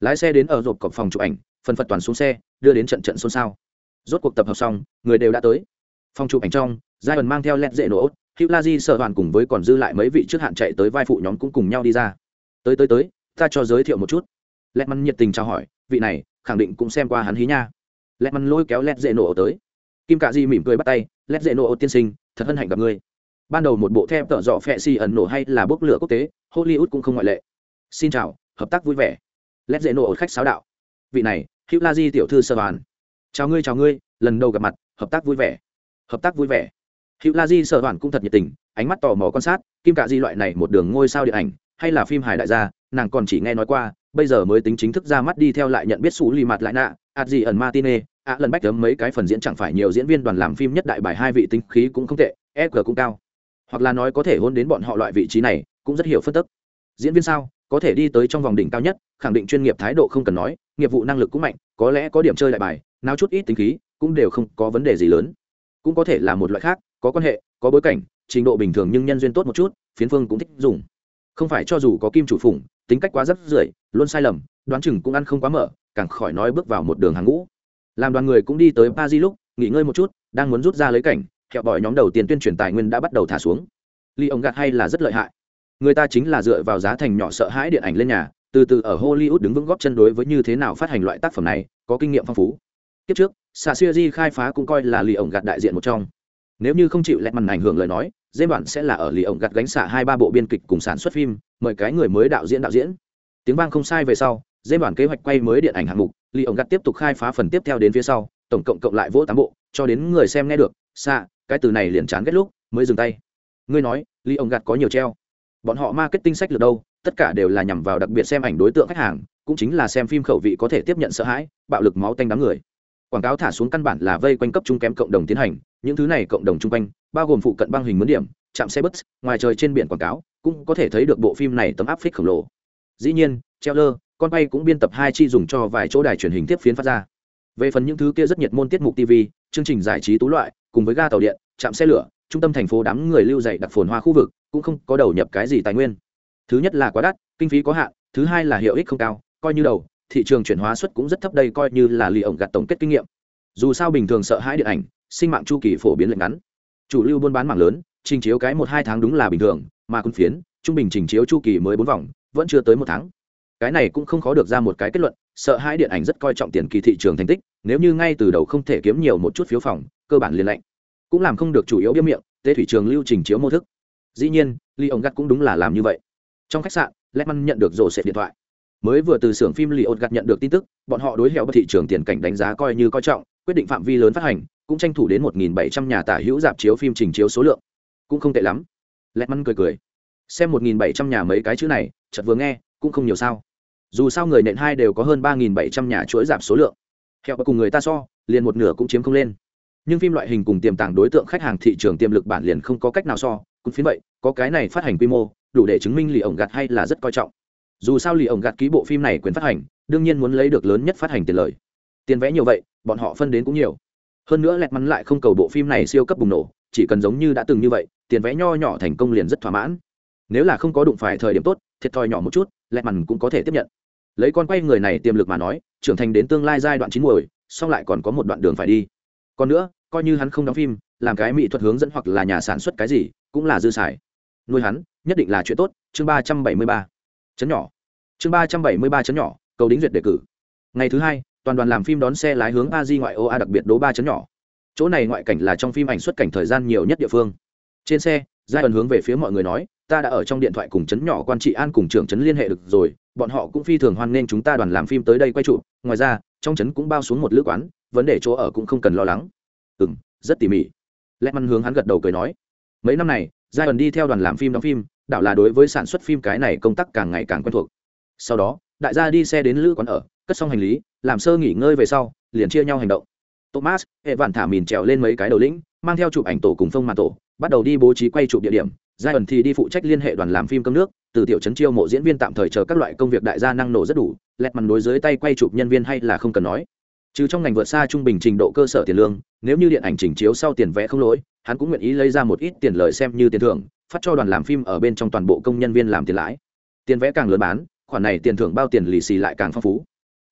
Lái xe đến ở rộp cọc phòng chụp ảnh, phần phật toàn xuống xe, đưa đến trận trận xôn xao. Rốt cuộc tập hợp xong, người đều đã tới. Phòng chụp ảnh trong giai ẩn mang theo lẹt dễ nổ hữu la di sợ hoàn cùng với còn dư lại mấy vị trước hạn chạy tới vai phụ nhóm cũng cùng nhau đi ra. Tới tới tới, ta cho giới thiệu một chút. Lẹt măn nhiệt tình chào hỏi, vị này, khẳng định cũng xem qua hắn hí nha. Lẹt măn lôi kéo lẹt dễ nổ tới. Kim cạ di mỉm cười bắt tay, lẹt dễ nổ tiên sinh, thật hân hạnh gặp ngươi. Ban đầu một bộ thép tợ dọ phẹ xì ẩn nổ hay là bốc lửa quốc tế, hollywood cũng không ngoại lệ. Xin chào, hợp tác vui vẻ. Lẹt dễ nổ khách sáo đạo. Vị này, hữu la di tiểu thư sơ hoàn. Chào ngươi chào ngươi, lần đầu gặp mặt, hợp tác vui vẻ. Hợp tác vui vẻ hữu la di sợ hoàn cũng thật nhiệt tình, ánh mắt tò mò quan sát, kim cạ di loại này một đường ngôi sao điện ảnh, hay là phim hài đại gia, nàng còn chỉ nghe nói qua, bây giờ mới tính chính thức ra mắt đi theo lại nhận biết xú lì mặt lại nạ ạt gì ẩn martine, ạ lần bách tấm mấy cái phần diễn chẳng phải nhiều diễn viên đoàn làm phim nhất đại bài hai vị tính khí cũng không tệ e g cũng cao. Hoặc là nói có thể hôn đến bọn họ loại vị trí này, cũng rất hiểu phân tức diễn viên sao, có thể đi tới trong vòng đỉnh cao nhất, khẳng định chuyên nghiệp thái độ không cần nói, nghiệp vụ năng lực cũng mạnh, có lẽ có điểm chơi đại bài, nào chút ít tính khí, cũng đều không có vấn đề gì lớn. Cũng có thể là một loại khác có quan hệ, có bối cảnh, trình độ bình thường nhưng nhân duyên tốt một chút, phiến phương cũng thích dùng. Không phải cho dù có kim chủ phủng tính cách quá rất rưởi, luôn sai lầm, đoán chừng cũng ăn không quá mở, càng khỏi nói bước vào một đường hàng ngũ. Làm đoàn người cũng đi tới pa di lúc, nghỉ ngơi một chút, đang muốn rút ra lấy cảnh, kẹo bỏi nhóm đầu tiên tuyên truyền tài nguyên đã bắt đầu thả xuống. Ly ông gạt hay là rất lợi hại. Người ta chính là dựa vào giá thành nhỏ sợ hãi điện ảnh lên nhà, từ từ ở hollywood đứng vững góp chân đối với như thế nào phát hành loại tác phẩm này, có kinh nghiệm phong phú. Kiếp trước xạ siêu di khai phá cũng coi là lì ổng gạt đại diện một trong nếu như không chịu lẹt màn ảnh hưởng lời nói dê bản sẽ là ở lì ổng gạt gánh xạ hai ba bộ biên kịch cùng sản xuất phim, mời cái người mới đạo diễn đạo diễn. Tiếng vang không sai về sau dê bản kế hoạch quay mới điện ảnh hạng mục, lì ổng gạt tiếp tục khai phá phần tiếp theo đến phía sau, tổng cộng cộng lại vỗ tám bộ, cho đến người xem nghe được, xạ, cái từ này liền chán ghét lúc, mới dừng tay. Ngươi nói, lì ổng gạt có nhiều treo. Bọn họ marketing sách lược đâu, tất cả đều là nhằm vào đặc biệt xem ảnh đối tượng khách hàng, cũng chính là xem phim khẩu vị có thể tiếp nhận sợ hãi, bạo lực máu tanh đám người quảng cáo thả xuống căn bản là vây quanh cấp trung kém cộng đồng tiến hành, những thứ này cộng đồng chung quanh, bao gồm phụ cận băng hình mướn điểm, chạm xe bus, ngoài trời trên biển quảng cáo, cũng có thể thấy được bộ phim này tấm áp phích khổng lồ. Dĩ nhiên treo lơ con bay cũng biên tập hai chi dùng cho vài chỗ đài truyền hình tiếp phiến phát ra. Về phần những thứ kia rất nhiệt môn tiết mục tv chương trình giải trí tú loại, cùng với ga tàu điện trạm xe lửa, trung tâm thành phố đám người lưu dạy đặc phồn hoa khu vực, cũng không có đầu nhập cái gì tài nguyên. Thứ nhất là quá đắt, kinh phí có hạn, thứ hai là hiệu ích không cao, coi như đầu thị trường chuyển hóa suất cũng rất thấp đây coi như là lì ổng gạt tổng kết kinh nghiệm. Dù sao bình thường sợ hãi điện ảnh, sinh mạng chu kỳ phổ biến lệnh ngắn. Chủ lưu buôn bán mạng lớn, trình chiếu cái một hai tháng đúng là bình thường, mà quân phiến, trung bình trình chiếu chu kỳ mới bốn vòng, vẫn chưa tới một tháng. Cái này cũng không khó được ra một cái kết luận, sợ hãi điện ảnh rất coi trọng tiền kỳ thị trường thành tích, nếu như ngay từ đầu không thể kiếm nhiều một chút phiếu phòng, cơ bản liền lệnh cũng làm không được chủ yếu biếm miệng tê thủy trường lưu trình chiếu mô thức. Dĩ nhiên ly ông gắt cũng đúng là làm như vậy. Trong khách sạn lẽ măn nhận được rổ xệ điện thoại mới vừa từ xưởng phim lì ột gặt nhận được tin tức, bọn họ đối hẹo bất thị trường tiền cảnh đánh giá coi như coi trọng, quyết định phạm vi lớn phát hành, cũng tranh thủ đến một nghìn bảy trăm nhà tả hữu dạp chiếu phim trình chiếu số lượng. Cũng không tệ lắm. Lẹt mắn cười cười. Xem một nghìn bảy trăm nhà mấy cái chữ này, chợt vừa nghe, cũng không nhiều sao. Dù sao người nện hai đều có hơn ba nghìn bảy trăm nhà chuỗi giảm số lượng. Hẹo cùng người ta so, liền một nửa cũng chiếm không lên. Nhưng phim loại hình cùng tiềm tàng đối tượng khách hàng thị trường tiềm lực bản liền không có cách nào so. Cũng phiến vậy, có cái này phát hành quy mô, đủ để chứng minh lì ổng gạt hay là rất coi trọng dù sao lì ổng gạt ký bộ phim này quyền phát hành, đương nhiên muốn lấy được lớn nhất phát hành tiền lời. Tiền vẽ nhiều vậy, bọn họ phân đến cũng nhiều. Hơn nữa lẹt mắn lại không cầu bộ phim này siêu cấp bùng nổ, chỉ cần giống như đã từng như vậy, tiền vẽ nho nhỏ thành công liền rất thỏa mãn. Nếu là không có đụng phải thời điểm tốt, thiệt thòi nhỏ một chút, lẹt mắn cũng có thể tiếp nhận. Lấy con quay người này tiềm lực mà nói, trưởng thành đến tương lai giai đoạn chín muồi, song lại còn có một đoạn đường phải đi. Còn nữa, coi như hắn không đóng phim, làm cái mỹ thuật hướng dẫn hoặc là nhà sản xuất cái gì, cũng là dư xài. Nuôi hắn, nhất định là chuyện tốt. Chương ba trăm bảy mươi ba chấn nhỏ. Chương ba trăm bảy mươi ba chấn nhỏ, cầu đính duyệt đề cử. Ngày thứ hai, toàn đoàn làm phim đón xe lái hướng a di ngoại ô a đặc biệt đố ba chấn nhỏ. Chỗ này ngoại cảnh là trong phim ảnh xuất cảnh thời gian nhiều nhất địa phương. Trên xe, giai đoạn hướng về phía mọi người nói, ta đã ở trong điện thoại cùng chấn nhỏ quan trị an cùng trưởng chấn liên hệ được rồi, bọn họ cũng phi thường hoan nghênh chúng ta đoàn làm phim tới đây quay trụ. Ngoài ra, trong chấn cũng bao xuống một lữ quán, vấn đề chỗ ở cũng không cần lo lắng. Ừ m rất tỉ mỉ. Lẽ măn hướng hắn gật đầu cười nói, mấy năm này, giai đoạn đi theo đoàn làm phim đóng phim đảo là đối với sản xuất phim cái này công tác càng ngày càng quen thuộc. Sau đó, đại gia đi xe đến lữ quán ở, cất xong hành lý, làm sơ nghỉ ngơi về sau, liền chia nhau hành động. Thomas hệ vạn thả mìn trèo lên mấy cái đầu lĩnh, mang theo chụp ảnh tổ cùng phong màn tổ, bắt đầu đi bố trí quay chụp địa điểm. Giai ẩn thì đi phụ trách liên hệ đoàn làm phim cơm nước, từ tiểu trấn chiêu mộ diễn viên tạm thời chờ các loại công việc đại gia năng nổ rất đủ, lẹt mằn đối dưới tay quay chụp nhân viên hay là không cần nói. Trừ trong ngành vượt xa trung bình trình độ cơ sở tiền lương, nếu như điện ảnh trình chiếu sau tiền vẽ không lỗi, hắn cũng nguyện ý lấy ra một ít tiền lợi xem như tiền thưởng phát cho đoàn làm phim ở bên trong toàn bộ công nhân viên làm tiền lãi. Tiền vẽ càng lớn bán, khoản này tiền thưởng bao tiền lì xì lại càng phong phú.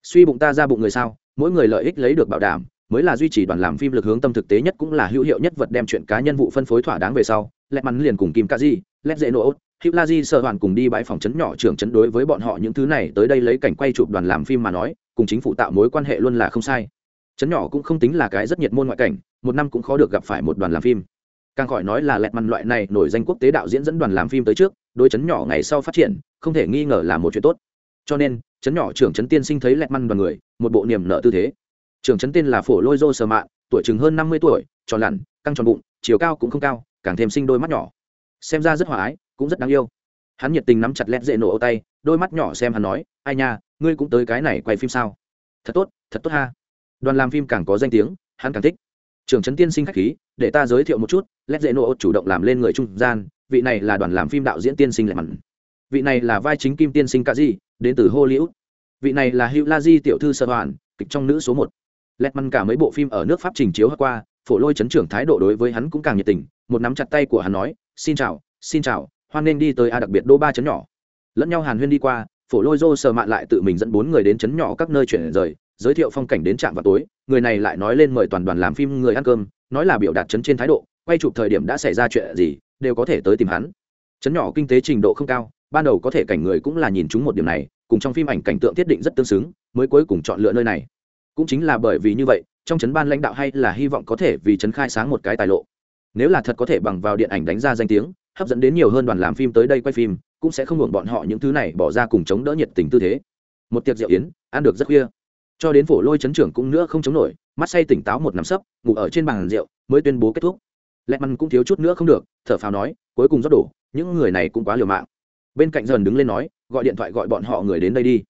Suy bụng ta ra bụng người sao, mỗi người lợi ích lấy được bảo đảm, mới là duy trì đoàn làm phim lực hướng tâm thực tế nhất cũng là hữu hiệu nhất vật đem chuyện cá nhân vụ phân phối thỏa đáng về sau. Lẹt mắn liền cùng kim ca di lét dễ nổ hữu la di sợ hoàn cùng đi bãi phòng chấn nhỏ trưởng chấn đối với bọn họ những thứ này tới đây lấy cảnh quay chụp đoàn làm phim mà nói, cùng chính phủ tạo mối quan hệ luôn là không sai. Chấn nhỏ cũng không tính là cái rất nhiệt môn ngoại cảnh, một năm cũng khó được gặp phải một đoàn làm phim càng khỏi nói là lẹt mằn loại này nổi danh quốc tế đạo diễn dẫn đoàn làm phim tới trước, đôi chấn nhỏ ngày sau phát triển, không thể nghi ngờ là một chuyện tốt. Cho nên, chấn nhỏ trưởng chấn tiên sinh thấy lẹt mằn đoàn người, một bộ niềm nợ tư thế. Trưởng chấn tên là phổ lôi dô sờ mạ tuổi chừng hơn năm mươi tuổi, tròn lặn, căng tròn bụng, chiều cao cũng không cao, càng thêm sinh đôi mắt nhỏ. Xem ra rất hòa ái, cũng rất đáng yêu. Hắn nhiệt tình nắm chặt lẹt dễ nổ ô tay, đôi mắt nhỏ xem hắn nói, ai nha, ngươi cũng tới cái này quay phim sao? Thật tốt thật tốt ha. Đoàn làm phim càng có danh tiếng, hắn càng thích trưởng trấn tiên sinh khách khí, để ta giới thiệu một chút lét dễ nổ chủ động làm lên người trung gian, vị này là đoàn làm phim đạo diễn tiên sinh lệ mặn. Vị này là vai chính kim tiên sinh cả di đến từ hollywood. Vị này là hữu la di tiểu thư sơ hoàn kịch trong nữ số một. Lẹt măn cả mấy bộ phim ở nước pháp trình chiếu qua, phổ lôi chấn trưởng thái độ đối với hắn cũng càng nhiệt tình, một nắm chặt tay của hắn nói, xin chào xin chào, hoan nên đi tới a đặc biệt đô ba chấn nhỏ. Lẫn nhau hàn huyên đi qua, phổ lôi dô sờ mạn lại tự mình dẫn bốn người đến chấn nhỏ các nơi chuyển rời giới thiệu phong cảnh đến trạm vào tối, người này lại nói lên mời toàn đoàn làm phim người ăn cơm, nói là biểu đạt chấn trên thái độ, quay chụp thời điểm đã xảy ra chuyện gì, đều có thể tới tìm hắn. Chấn nhỏ kinh tế trình độ không cao, ban đầu có thể cảnh người cũng là nhìn chúng một điểm này, cùng trong phim ảnh cảnh tượng thiết định rất tương xứng, mới cuối cùng chọn lựa nơi này. Cũng chính là bởi vì như vậy, trong chấn ban lãnh đạo hay là hy vọng có thể vì chấn khai sáng một cái tài lộ. Nếu là thật có thể bằng vào điện ảnh đánh ra danh tiếng, hấp dẫn đến nhiều hơn đoàn làm phim tới đây quay phim, cũng sẽ không hưởng bọn họ những thứ này bỏ ra cùng chống đỡ nhiệt tình tư thế. Một tiệc rượu yến, ăn được rất khuya cho đến phổ lôi chấn trưởng cũng nữa không chống nổi, mắt say tỉnh táo một nắm sấp, ngủ ở trên bàn rượu, mới tuyên bố kết thúc. Lẹ mằn cũng thiếu chút nữa không được, thở phào nói, cuối cùng rót đổ, những người này cũng quá liều mạng. Bên cạnh dần đứng lên nói, gọi điện thoại gọi bọn họ người đến đây đi.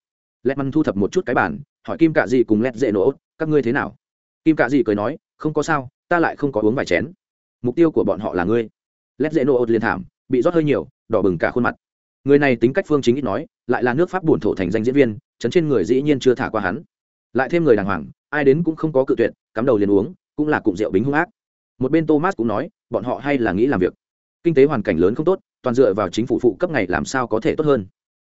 Lẹ mằn thu thập một chút cái bàn, hỏi kim cạ dị cùng lẹt dễ nổ, các ngươi thế nào? Kim cạ dị cười nói, không có sao, ta lại không có uống vài chén. Mục tiêu của bọn họ là ngươi. Lét dễ nô ột liền thảm, bị rót hơi nhiều, đỏ bừng cả khuôn mặt. Người này tính cách phương chính ít nói, lại là nước pháp buồn thổ thành danh diễn viên, chấn trên người dĩ nhiên chưa thả qua hắn lại thêm người đàng hoàng, ai đến cũng không có cự tuyệt, cắm đầu liền uống, cũng là cụm rượu bính hung ác. Một bên thomas cũng nói, bọn họ hay là nghĩ làm việc. Kinh tế hoàn cảnh lớn không tốt, toàn dựa vào chính phủ phụ cấp ngày làm sao có thể tốt hơn.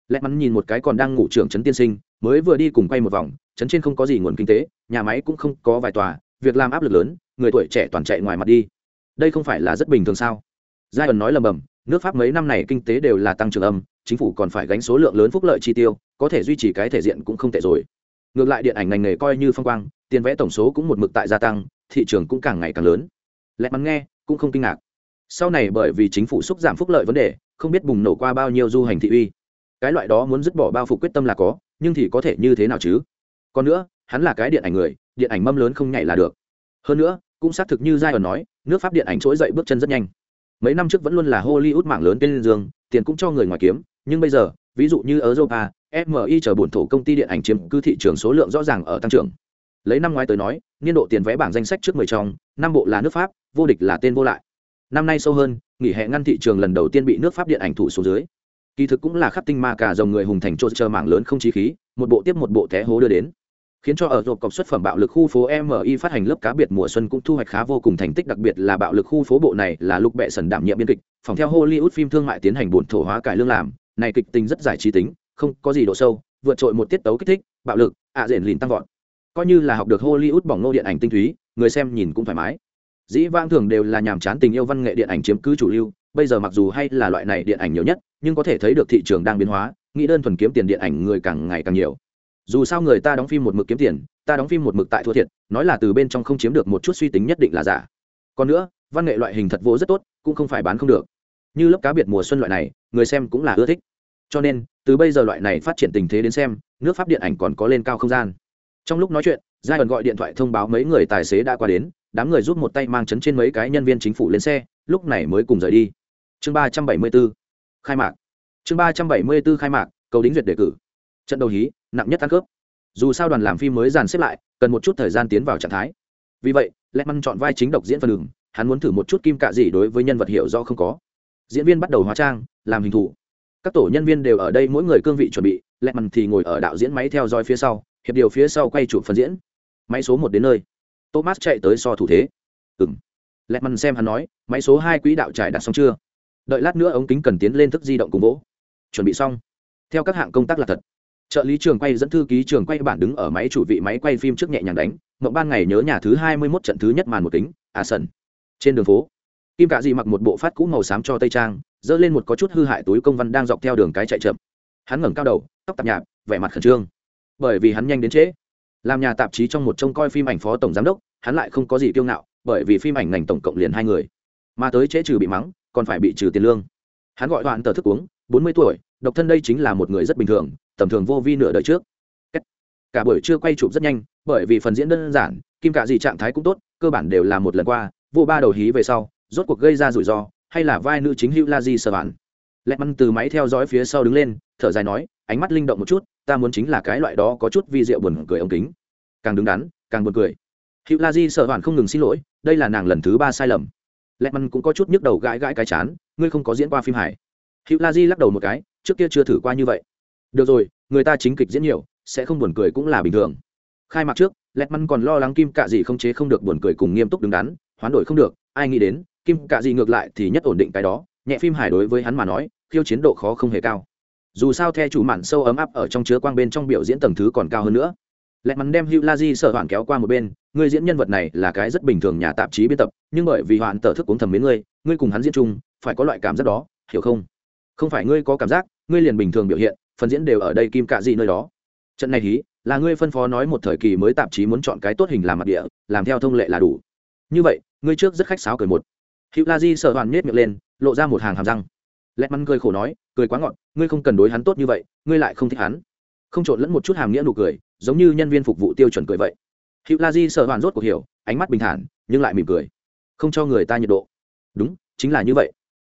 Lẽ mắn nhìn một cái còn đang ngủ trưởng trấn tiên sinh, mới vừa đi cùng quay một vòng, trấn trên không có gì nguồn kinh tế, nhà máy cũng không có vài tòa, việc làm áp lực lớn, người tuổi trẻ toàn chạy ngoài mặt đi. Đây không phải là rất bình thường sao? Giai ẩn nói lầm bầm, nước pháp mấy năm này kinh tế đều là tăng trưởng âm, chính phủ còn phải gánh số lượng lớn phúc lợi chi tiêu, có thể duy trì cái thể diện cũng không tệ rồi ngược lại điện ảnh ngành nghề coi như phong quang, tiền vẽ tổng số cũng một mực tại gia tăng, thị trường cũng càng ngày càng lớn. Lẽ mắn nghe, cũng không kinh ngạc. Sau này bởi vì chính phủ xúc giảm phúc lợi vấn đề, không biết bùng nổ qua bao nhiêu du hành thị uy. Cái loại đó muốn dứt bỏ bao phục quyết tâm là có, nhưng thì có thể như thế nào chứ? Còn nữa, hắn là cái điện ảnh người, điện ảnh mâm lớn không nhảy là được. Hơn nữa, cũng xác thực như giai ẩn nói, nước pháp điện ảnh trỗi dậy bước chân rất nhanh. Mấy năm trước vẫn luôn là hollywood mạng lớn tên dương, tiền cũng cho người ngoài kiếm, nhưng bây giờ, ví dụ như ở europa fmi chờ bổn thổ công ty điện ảnh chiếm cứ thị trường số lượng rõ ràng ở tăng trưởng. Lấy năm ngoái tới nói, niên độ tiền vé bảng danh sách trước mười trong, năm bộ là nước pháp, vô địch là tên vô lại. Năm nay sâu hơn, nghỉ hè ngăn thị trường lần đầu tiên bị nước pháp điện ảnh thủ xuống dưới. Kỳ thực cũng là khắp tinh ma cả dòng người hùng thành trộn chờ mạng lớn không chí khí, một bộ tiếp một bộ té hố đưa đến. Khiến cho ở rộp cọc xuất phẩm bạo lực khu phố mi phát hành lớp cá biệt mùa xuân cũng thu hoạch khá vô cùng thành tích, đặc biệt là bạo lực khu phố bộ này là lúc bệ sần đảm nhiệm biên kịch, phòng theo hollywood phim thương mại tiến hành bổn thổ hóa cải lương làm, này kịch tính rất giải trí tính không có gì độ sâu, vượt trội một tiết tấu kích thích, bạo lực, ạ à rền lìn tăng vọt. Coi như là học được hollywood bỏng nô điện ảnh tinh túy, người xem nhìn cũng thoải mái. Dĩ vãng thường đều là nhàm chán tình yêu văn nghệ điện ảnh chiếm cứ chủ lưu, bây giờ mặc dù hay là loại này điện ảnh nhiều nhất, nhưng có thể thấy được thị trường đang biến hóa, nghĩ đơn thuần kiếm tiền điện ảnh người càng ngày càng nhiều. Dù sao người ta đóng phim một mực kiếm tiền, ta đóng phim một mực tại thua thiệt, nói là từ bên trong không chiếm được một chút suy tính nhất định là giả. Còn nữa, văn nghệ loại hình thật vô rất tốt, cũng không phải bán không được. Như lớp cá biệt mùa xuân loại này, người xem cũng là ưa thích cho nên, từ bây giờ loại này phát triển tình thế đến xem, nước pháp điện ảnh còn có lên cao không gian. Trong lúc nói chuyện giai ẩn gọi điện thoại thông báo mấy người tài xế đã qua đến, đám người rút một tay mang chấn trên mấy cái nhân viên chính phủ lên xe, lúc này mới cùng rời đi. Chương ba trăm bảy mươi b ố khai mạc. Chương ba trăm bảy mươi b ố khai mạc, cầu đính duyệt đề cử. Trận đầu hí, nặng nhất ăn cướp. Dù sao đoàn làm phim mới dàn xếp lại, cần một chút thời gian tiến vào trạng thái. Vì vậy lẽ măn chọn vai chính độc diễn phần đường, hắn muốn thử một chút kim cạ gì đối với nhân vật hiểu do không có. Diễn viên bắt đầu hóa trang, làm hình thủ các tổ nhân viên đều ở đây mỗi người cương vị chuẩn bị, lẹ mằn thì ngồi ở đạo diễn máy theo dõi phía sau, hiệp điều phía sau quay chụp phần diễn. Máy số một đến nơi. Thomas chạy tới so thủ thế. Ừng lẹ mằn xem hắn nói, máy số hai quỹ đạo trải đặt xong chưa? Đợi lát nữa ống kính cần tiến lên thức di động cùng vỗ. Chuẩn bị xong. Theo các hạng công tác là thật. Trợ lý trường quay dẫn thư ký trường quay bản đứng ở máy chủ vị máy quay phim trước nhẹ nhàng đánh, mộng ban ngày nhớ nhà thứ hai mươi mốt trận thứ nhất màn một kính à sân trên đường phố, kim cạ dị mặc một bộ phát cũ màu xám cho tây trang giơ lên một có chút hư hại túi công văn đang dọc theo đường cái chạy chậm. Hắn ngẩng cao đầu, tóc tạp nhạp vẻ mặt khẩn trương. Bởi vì hắn nhanh đến trễ. Làm nhà tạp chí trong một trông coi phim ảnh phó tổng giám đốc, hắn lại không có gì kiêu ngạo, bởi vì phim ảnh ngành tổng cộng liền hai người. Mà tới trễ trừ bị mắng, còn phải bị trừ tiền lương. Hắn gọi hoạn tờ thức uống, bốn mươi tuổi, độc thân đây chính là một người rất bình thường, tầm thường vô vi nửa đời trước. Cả buổi trưa quay chụp rất nhanh, bởi vì phần diễn đơn giản, kim cả gì trạng thái cũng tốt, cơ bản đều là một lần qua vô ba đầu hí về sau, rốt cuộc gây ra rủi ro hay là vai nữ chính hữu la di sờ bản? Lẹt măn từ máy theo dõi phía sau đứng lên, thở dài nói, ánh mắt linh động một chút, ta muốn chính là cái loại đó có chút vi rượu buồn cười ống kính. Càng đứng đắn, càng buồn cười. Hữu la di sợ hoàn không ngừng xin lỗi, đây là nàng lần thứ ba sai lầm. Lẹt măn cũng có chút nhức đầu gãi gãi cái chán, ngươi không có diễn qua phim hải hữu la di lắc đầu một cái, trước kia chưa thử qua như vậy. Được rồi, người ta chính kịch diễn nhiều, sẽ không buồn cười cũng là bình thường. Khai mạc trước lẹt măn còn lo lắng kim cạ gì không chế không được buồn cười cùng nghiêm túc đứng đắn, hoán đổi không được, ai nghĩ đến kim cạ gì ngược lại thì nhất ổn định cái đó, nhẹ phim hài đối với hắn mà nói, khiêu chiến độ khó không hề cao. Dù sao theo chủ mạn sâu ấm áp ở trong chứa quang bên trong biểu diễn tầng thứ còn cao hơn nữa. Lẹt mắn đem hữu la di sợ hoạn kéo qua một bên người diễn nhân vật này là cái rất bình thường nhà tạp chí biên tập, nhưng bởi vì hoạn tờ thức cuống thầm mến ngươi ngươi cùng hắn diễn chung, phải có loại cảm giác đó, hiểu không? Không phải ngươi có cảm giác, ngươi liền bình thường biểu hiện, phần diễn đều ở đây kim cạ gì nơi đó. Trận này hí, là ngươi phân phó nói một thời kỳ mới tạp chí muốn chọn cái tốt hình làm mặt địa, làm theo thông lệ là đủ. Như vậy, ngươi trước rất khách sáo cười một hữu la di sợ hoàn nhét miệng lên, lộ ra một hàng hàm răng. Lẹt mắn cười khổ nói, cười quá ngọn ngươi không cần đối hắn tốt như vậy, ngươi lại không thích hắn. Không trộn lẫn một chút hàm nghĩa nụ cười, giống như nhân viên phục vụ tiêu chuẩn cười vậy. Hữu la di sợ hoàn rốt cuộc hiểu, ánh mắt bình thản, nhưng lại mỉm cười. Không cho người ta nhiệt độ. Đúng, chính là như vậy.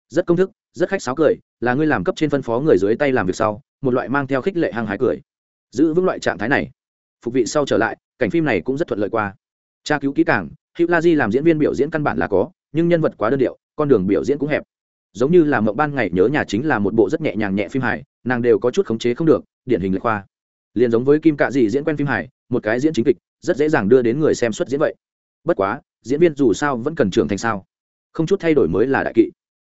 Rất công thức, rất khách sáo cười, là ngươi làm cấp trên phân phó người dưới tay làm việc sau, một loại mang theo khích lệ hăng hái cười. Giữ vững loại trạng thái này. Phục vị sau trở lại, cảnh phim này cũng rất thuận lợi qua. Tra cứu kỹ càng, hữu la di làm diễn viên biểu diễn căn bản là có nhưng nhân vật quá đơn điệu, con đường biểu diễn cũng hẹp. Giống như là mộng ban ngày nhớ nhà chính là một bộ rất nhẹ nhàng nhẹ phim hài, nàng đều có chút khống chế không được, điển hình lệ khoa. Liền giống với kim cạ dì diễn quen phim hài, một cái diễn chính kịch, rất dễ dàng đưa đến người xem xuất diễn vậy. Bất quá, diễn viên dù sao vẫn cần trưởng thành sao? Không chút thay đổi mới là đại kỵ.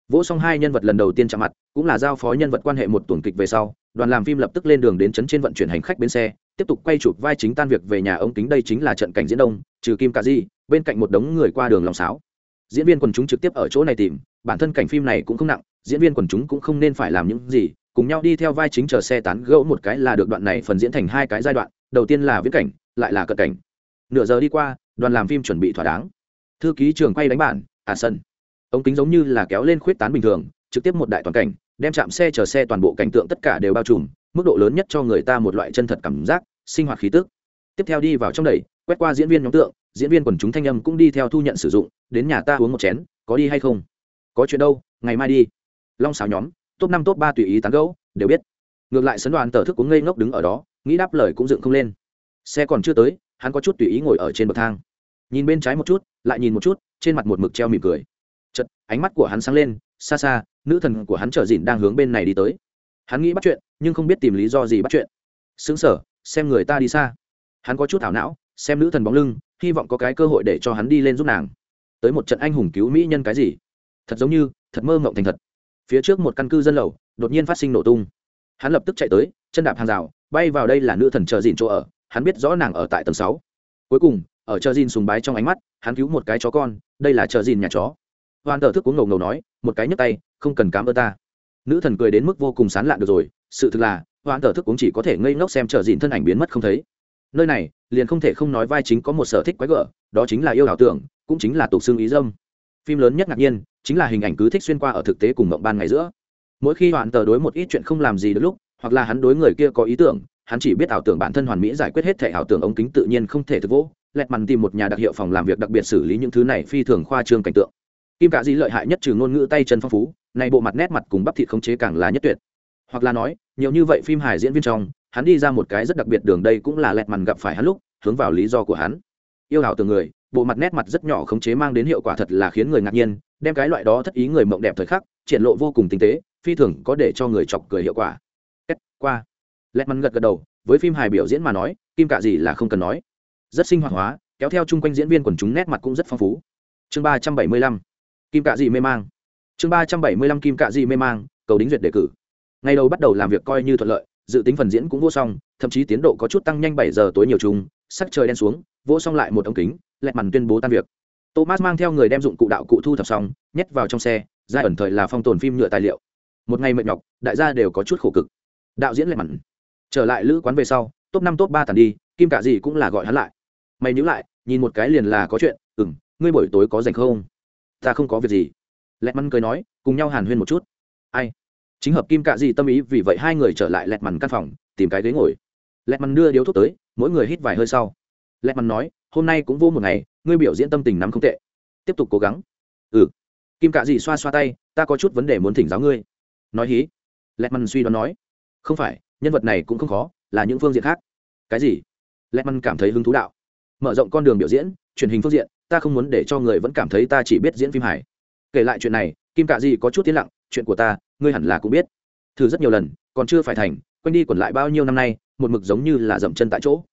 Vỗ xong hai nhân vật lần đầu tiên chạm mặt, cũng là giao phó nhân vật quan hệ một tuần kịch về sau, đoàn làm phim lập tức lên đường đến Trấn trên vận chuyển hành khách bến xe, tiếp tục quay chụp vai chính tan việc về nhà ông kính đây chính là trận cảnh diễn đông, trừ kim cà di bên cạnh một đống người qua đường lòng sáo diễn viên quần chúng trực tiếp ở chỗ này tìm, bản thân cảnh phim này cũng không nặng, diễn viên quần chúng cũng không nên phải làm những gì, cùng nhau đi theo vai chính chờ xe tán gẫu một cái là được đoạn này phần diễn thành hai cái giai đoạn, đầu tiên là viễn cảnh, lại là cận cảnh. Nửa giờ đi qua, đoàn làm phim chuẩn bị thỏa đáng. Thư ký trường quay đánh bản à sân. Ống kính giống như là kéo lên khuyết tán bình thường, trực tiếp một đại toàn cảnh, đem chạm xe chở xe toàn bộ cảnh tượng tất cả đều bao trùm, mức độ lớn nhất cho người ta một loại chân thật cảm giác, sinh hoạt khí tức. Tiếp theo đi vào trong đầy quét qua diễn viên nhóm tượng, diễn viên quần chúng thanh âm cũng đi theo thu nhận sử dụng, đến nhà ta uống một chén, có đi hay không? Có chuyện đâu, ngày mai đi. Long xào nhóm, top năm, top ba tùy ý tán gẫu, đều biết. Ngược lại sấn đoàn tờ thức cũng ngây ngốc đứng ở đó, nghĩ đáp lời cũng dựng không lên. Xe còn chưa tới, hắn có chút tùy ý ngồi ở trên bậc thang. Nhìn bên trái một chút, lại nhìn một chút, trên mặt một mực treo mỉm cười. Chật ánh mắt của hắn sáng lên, xa xa, nữ thần của hắn trở dịn đang hướng bên này đi tới. Hắn nghĩ bắt chuyện, nhưng không biết tìm lý do gì bắt chuyện. Xứng sở xem người ta đi xa. Hắn có chút thảo não xem nữ thần bóng lưng, hy vọng có cái cơ hội để cho hắn đi lên giúp nàng. Tới một trận anh hùng cứu mỹ nhân cái gì? Thật giống như, thật mơ mộng thành thật. Phía trước một căn cư dân lầu, đột nhiên phát sinh nổ tung. Hắn lập tức chạy tới, chân đạp hàng rào, bay vào đây là nữ thần chờ dìn chỗ ở, hắn biết rõ nàng ở tại tầng sáu. Cuối cùng, ở chờ dìn sùng bái trong ánh mắt, hắn cứu một cái chó con, đây là chờ dìn nhà chó. Hoàn tờ thức cuống ngầu ngầu nói, một cái nhấc tay, không cần cám ơn ta. Nữ thần cười đến mức vô cùng sán lạn được rồi, sự thực là hoàn tờ thức cũng chỉ có thể ngây ngốc xem chờ dìn thân ảnh biến mất không thấy nơi này, liền không thể không nói vai chính có một sở thích quái gở, đó chính là yêu ảo tưởng, cũng chính là tục xương ý dâm. Phim lớn nhất ngạc nhiên, chính là hình ảnh cứ thích xuyên qua ở thực tế cùng mộng ban ngày giữa. Mỗi khi hoàn tờ đối một ít chuyện không làm gì được lúc, hoặc là hắn đối người kia có ý tưởng, hắn chỉ biết ảo tưởng bản thân hoàn mỹ giải quyết hết thể ảo tưởng ống kính tự nhiên không thể thực vỗ, lẹt mằn tìm một nhà đặc hiệu phòng làm việc đặc biệt xử lý những thứ này phi thường khoa trương cảnh tượng. Kim cả di lợi hại nhất trừ ngôn ngữ tay chân phong phú, này bộ mặt nét mặt cùng bắp thịt khống chế càng là nhất tuyệt. Hoặc là nói, nhiều như vậy phim hài diễn viên trong hắn đi ra một cái rất đặc biệt đường đây cũng là lẹt mằn gặp phải hắn lúc, hướng vào lý do của hắn. Yêu hảo từ người, bộ mặt nét mặt rất nhỏ khống chế mang đến hiệu quả thật là khiến người ngạc nhiên, đem cái loại đó thất ý người mộng đẹp thời khắc, triển lộ vô cùng tinh tế, phi thường có để cho người chọc cười hiệu quả. Kết, qua. Lẹt mằn gật gật đầu, với phim hài biểu diễn mà nói, kim cạ gì là không cần nói. Rất sinh hoạt hóa, kéo theo chung quanh diễn viên quần chúng nét mặt cũng rất phong phú. Chương ba trăm bảy mươi lăm. Kim cạ gì mê mang. Chương ba trăm bảy mươi lăm kim cạ gì mê mang, cầu đính duyệt đề cử. Ngày đầu bắt đầu làm việc coi như thuận lợi dự tính phần diễn cũng vô xong thậm chí tiến độ có chút tăng nhanh bảy giờ tối nhiều chung, sắc trời đen xuống, vô xong lại một ống kính, lẹt mằn tuyên bố tan việc. Thomas mang theo người đem dụng cụ đạo cụ thu thập xong, nhét vào trong xe, giai ẩn thời là phong tồn phim nhựa tài liệu. Một ngày mệt nhọc, đại gia đều có chút khổ cực. Đạo diễn lẹt mằn trở lại lữ quán về sau, top năm, top ba tàn đi, kim cả gì cũng là gọi hắn lại. Mày nhữ lại, nhìn một cái liền là có chuyện ừ m ngươi buổi tối có dành không? Ta không có việc gì. Lẹt mằn cười nói, cùng nhau hàn huyên một chút. Ai? Chính hợp kim cạ gì tâm ý, vì vậy hai người trở lại lẹt mằn căn phòng, tìm cái ghế ngồi. Lẹt mằn đưa điếu thuốc tới, mỗi người hít vài hơi sau. Lẹt mằn nói, hôm nay cũng vô một ngày, ngươi biểu diễn tâm tình nắm không tệ. Tiếp tục cố gắng. Ừ. Kim cạ dị xoa xoa tay, ta có chút vấn đề muốn thỉnh giáo ngươi. Nói hí. Lẹt mằn suy đoán nói, không phải, nhân vật này cũng không khó, là những phương diện khác. Cái gì? Lẹt mằn cảm thấy hứng thú đạo. Mở rộng con đường biểu diễn, truyền hình phương diện, ta không muốn để cho người vẫn cảm thấy ta chỉ biết diễn phim hài. Kể lại chuyện này, kim cạ dị có chút tiến lặng, chuyện của ta ngươi hẳn là cũng biết. Thử rất nhiều lần, còn chưa phải thành, quanh đi quẩn lại bao nhiêu năm nay, một mực giống như là dậm chân tại chỗ.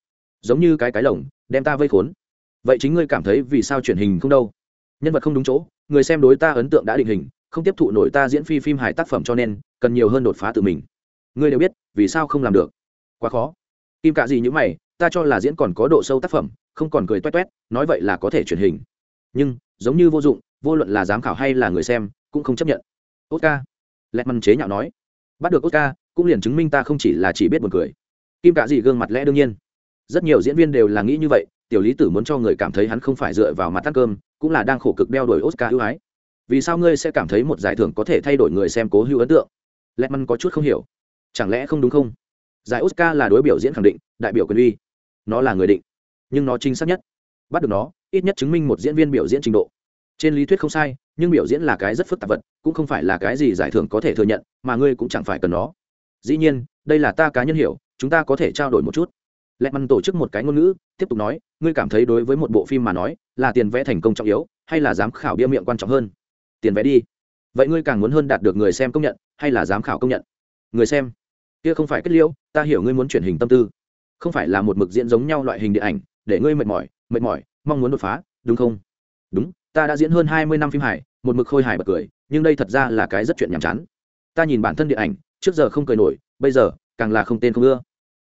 Giống như cái cái lồng, đem ta vây khốn. Vậy chính ngươi cảm thấy vì sao truyền hình không đâu? Nhân vật không đúng chỗ, người xem đối ta ấn tượng đã định hình, không tiếp thụ nổi ta diễn phi phim hài tác phẩm cho nên, cần nhiều hơn đột phá từ mình. Ngươi đều biết, vì sao không làm được? Quá khó. Kim cạ gì như mày, ta cho là diễn còn có độ sâu tác phẩm, không còn cười toét toét, nói vậy là có thể truyền hình. Nhưng, giống như vô dụng, vô luận là giám khảo hay là người xem, cũng không chấp nhận. Oscar lẹt măn chế nhạo nói, bắt được oscar, cũng liền chứng minh ta không chỉ là chỉ biết một cười. Kim cạ gì gương mặt lẽ đương nhiên. Rất nhiều diễn viên đều là nghĩ như vậy, tiểu lý tử muốn cho người cảm thấy hắn không phải dựa vào mặt ăn cơm, cũng là đang khổ cực đeo đuổi oscar ưu ái. Vì sao ngươi sẽ cảm thấy một giải thưởng có thể thay đổi người xem cố hữu ấn tượng? Lẽ măn có chút không hiểu. Chẳng lẽ không đúng không? Giải oscar là đối biểu diễn khẳng định, đại biểu quyền uy. Nó là người định, nhưng nó chính xác nhất. Bắt được nó, ít nhất chứng minh một diễn viên biểu diễn trình độ. Trên lý thuyết không sai nhưng biểu diễn là cái rất phức tạp vật, cũng không phải là cái gì giải thưởng có thể thừa nhận, mà ngươi cũng chẳng phải cần nó. Dĩ nhiên, đây là ta cá nhân hiểu, chúng ta có thể trao đổi một chút. Lẹ măn tổ chức một cái ngôn ngữ, tiếp tục nói, ngươi cảm thấy đối với một bộ phim mà nói, là tiền vẽ thành công trọng yếu, hay là giám khảo bia miệng quan trọng hơn? Tiền vẽ đi. Vậy ngươi càng muốn hơn đạt được người xem công nhận, hay là giám khảo công nhận? Người xem. Kia không phải kết liễu, ta hiểu ngươi muốn chuyển hình tâm tư. Không phải là một mực diễn giống nhau loại hình điện ảnh, để ngươi mệt mỏi mệt mỏi, mong muốn đột phá, đúng không? Đúng ta đã diễn hơn hai mươi năm phim hài, một mực khôi hài bật cười, nhưng đây thật ra là cái rất chuyện nhàm chán. Ta nhìn bản thân điện ảnh, trước giờ không cười nổi, bây giờ, càng là không tên không ưa.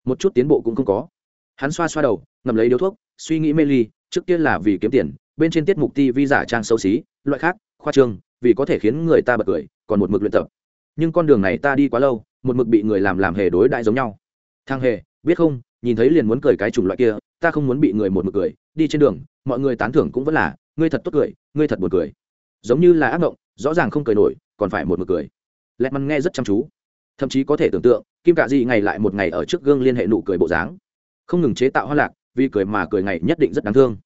Một chút tiến bộ cũng không có. Hắn xoa xoa đầu ngầm lấy điếu thuốc, suy nghĩ mê ly, trước tiên là vì kiếm tiền, bên trên tiết mục ti vi giả trang xấu xí, loại khác, khoa trương, vì có thể khiến người ta bật cười, còn một mực luyện tập. Nhưng con đường này ta đi quá lâu, một mực bị người làm làm hề đối đại giống nhau. Thang hề, biết không, nhìn thấy liền muốn cười cái chủng loại kia, ta không muốn bị người một mực cười, đi trên đường, mọi người tán thưởng cũng vẫn là ngươi thật tốt cười, ngươi thật buồn cười. Giống như là ác mộng rõ ràng không cười nổi, còn phải một mực cười. Lẹt măn nghe rất chăm chú. Thậm chí có thể tưởng tượng, kim cạ di ngày lại một ngày ở trước gương liên hệ nụ cười bộ dáng. Không ngừng chế tạo hoa lạc, vì cười mà cười ngày nhất định rất đáng thương.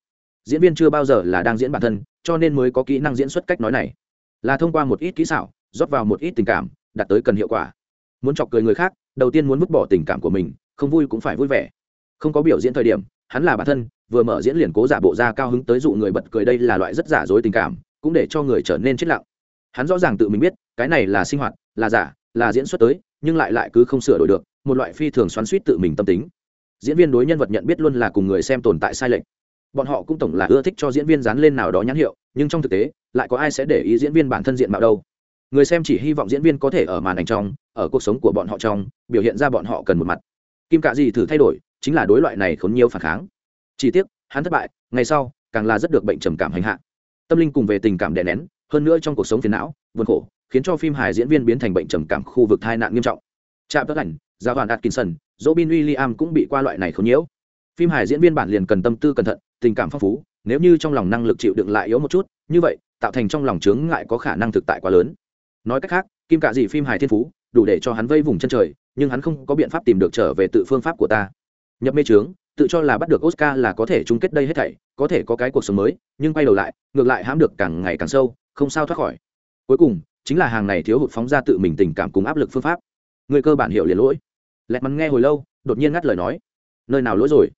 Diễn viên chưa bao giờ là đang diễn bản thân, cho nên mới có kỹ năng diễn xuất cách nói này. Là thông qua một ít kỹ xảo, rót vào một ít tình cảm, đạt tới cần hiệu quả. Muốn chọc cười người khác, đầu tiên muốn vứt bỏ tình cảm của mình, không vui cũng phải vui vẻ. Không có biểu diễn thời điểm, hắn là bản thân vừa mở diễn liền cố giả bộ ra cao hứng tới dụ người bật cười đây là loại rất giả dối tình cảm, cũng để cho người trở nên chết lặng. Hắn rõ ràng tự mình biết, cái này là sinh hoạt, là giả, là diễn xuất tới, nhưng lại lại cứ không sửa đổi được, một loại phi thường xoắn suýt tự mình tâm tính. Diễn viên đối nhân vật nhận biết luôn là cùng người xem tồn tại sai lệch. Bọn họ cũng tổng là ưa thích cho diễn viên dán lên nào đó nhãn hiệu, nhưng trong thực tế, lại có ai sẽ để ý diễn viên bản thân diện mạo đâu. Người xem chỉ hy vọng diễn viên có thể ở màn ảnh trong, ở cuộc sống của bọn họ trong, biểu hiện ra bọn họ cần một mặt. Kim cạ gì thử thay đổi, chính là đối loại này khốn nhiều phản kháng chỉ tiếc, hắn thất bại, ngày sau, càng là rất được bệnh trầm cảm hành hạ. Tâm linh cùng về tình cảm đè nén, hơn nữa trong cuộc sống phiền não, buồn khổ, khiến cho phim hài diễn viên biến thành bệnh trầm cảm khu vực tai nạn nghiêm trọng. Trạm tất ảnh giáo hoàn atkinson, robin william cũng bị qua loại này không nhiễu. Phim hài diễn viên bản liền cần tâm tư cẩn thận, tình cảm phong phú, nếu như trong lòng năng lực chịu đựng lại yếu một chút, như vậy, tạo thành trong lòng chướng ngại có khả năng thực tại quá lớn. Nói cách khác, kim cạ gì phim hài thiên phú, đủ để cho hắn vây vùng chân trời, nhưng hắn không có biện pháp tìm được trở về tự phương pháp của ta. Nhập mê trướng tự cho là bắt được oscar là có thể chung kết đây hết thảy, có thể có cái cuộc sống mới, nhưng quay đầu lại, ngược lại hãm được càng ngày càng sâu, không sao thoát khỏi. Cuối cùng, chính là hàng này thiếu hụt phóng ra tự mình tình cảm cùng áp lực phương pháp. Người cơ bản hiểu liền lỗi. Lẹt mắn nghe hồi lâu, đột nhiên ngắt lời nói. Nơi nào lỗi rồi?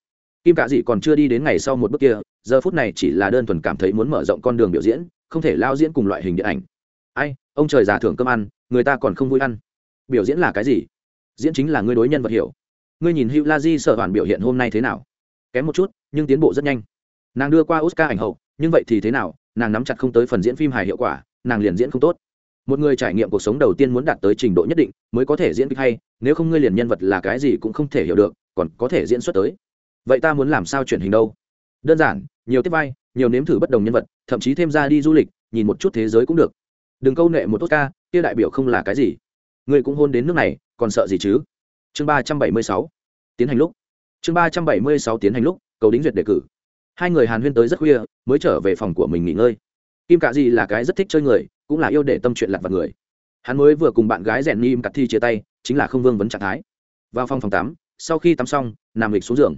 Kim cạ dị còn chưa đi đến ngày sau một bước kia, giờ phút này chỉ là đơn thuần cảm thấy muốn mở rộng con đường biểu diễn, không thể lao diễn cùng loại hình điện ảnh. Ai, ông trời già thưởng cơm ăn, người ta còn không vui ăn. Biểu diễn là cái gì? Diễn chính là ngươi đối nhân vật hiểu ngươi nhìn hữu la di sợ hoàn biểu hiện hôm nay thế nào? Kém một chút, nhưng tiến bộ rất nhanh. Nàng đưa qua oscar ảnh hậu, nhưng vậy thì thế nào? Nàng nắm chặt không tới phần diễn phim hài hiệu quả, nàng liền diễn không tốt. Một người trải nghiệm cuộc sống đầu tiên muốn đạt tới trình độ nhất định mới có thể diễn kịch hay, nếu không ngươi liền nhân vật là cái gì cũng không thể hiểu được, còn có thể diễn xuất tới. Vậy ta muốn làm sao chuyển hình đâu? Đơn giản, nhiều tiếp vai, nhiều nếm thử bất đồng nhân vật, thậm chí thêm ra đi du lịch, nhìn một chút thế giới cũng được. Đừng câu nệ một tốt ca kia đại biểu không là cái gì. Ngươi cũng hôn đến nước này, còn sợ gì chứ? Chương ba trăm bảy mươi sáu. Tiến hành lúc. Chương ba trăm bảy mươi sáu tiến hành lúc, cầu đính duyệt đề cử. Hai người hàn huyên tới rất khuya, mới trở về phòng của mình nghỉ ngơi. Kim cạ dị là cái rất thích chơi người, cũng là yêu để tâm chuyện lặt vặt người. Hắn mới vừa cùng bạn gái rèn nim cặt thi chia tay, chính là không vương vấn trạng thái. Vào phòng phòng tắm, sau khi tắm xong, nằm lịch xuống giường.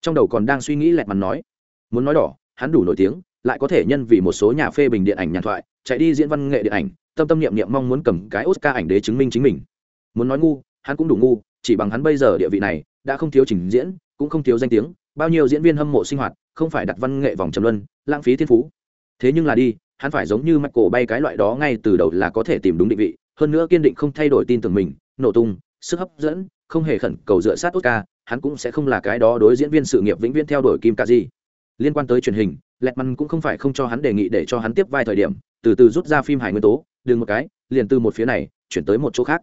Trong đầu còn đang suy nghĩ lẹt mặt nói, muốn nói đỏ, hắn đủ nổi tiếng, lại có thể nhân vì một số nhà phê bình điện ảnh nhàn thoại, chạy đi diễn văn nghệ điện ảnh, tâm tâm niệm niệm mong muốn cầm cái oscar ảnh đế chứng minh chính mình. Muốn nói ngu, hắn cũng đủ ngu chỉ bằng hắn bây giờ địa vị này, đã không thiếu trình diễn, cũng không thiếu danh tiếng, bao nhiêu diễn viên hâm mộ sinh hoạt, không phải đặt văn nghệ vòng trầm luân, lãng phí thiên phú. Thế nhưng là đi, hắn phải giống như mạch cổ bay cái loại đó ngay từ đầu là có thể tìm đúng định vị, hơn nữa kiên định không thay đổi tin tưởng mình, nổ tung, sức hấp dẫn, không hề khẩn cầu dựa sát oscar, hắn cũng sẽ không là cái đó đối diễn viên sự nghiệp vĩnh viễn theo đuổi kim ca gì liên quan tới truyền hình lẹt măn cũng không phải không cho hắn đề nghị để cho hắn tiếp vai thời điểm, từ từ rút ra phim hài nguyên tố, đừng một cái, liền từ một phía này, chuyển tới một chỗ khác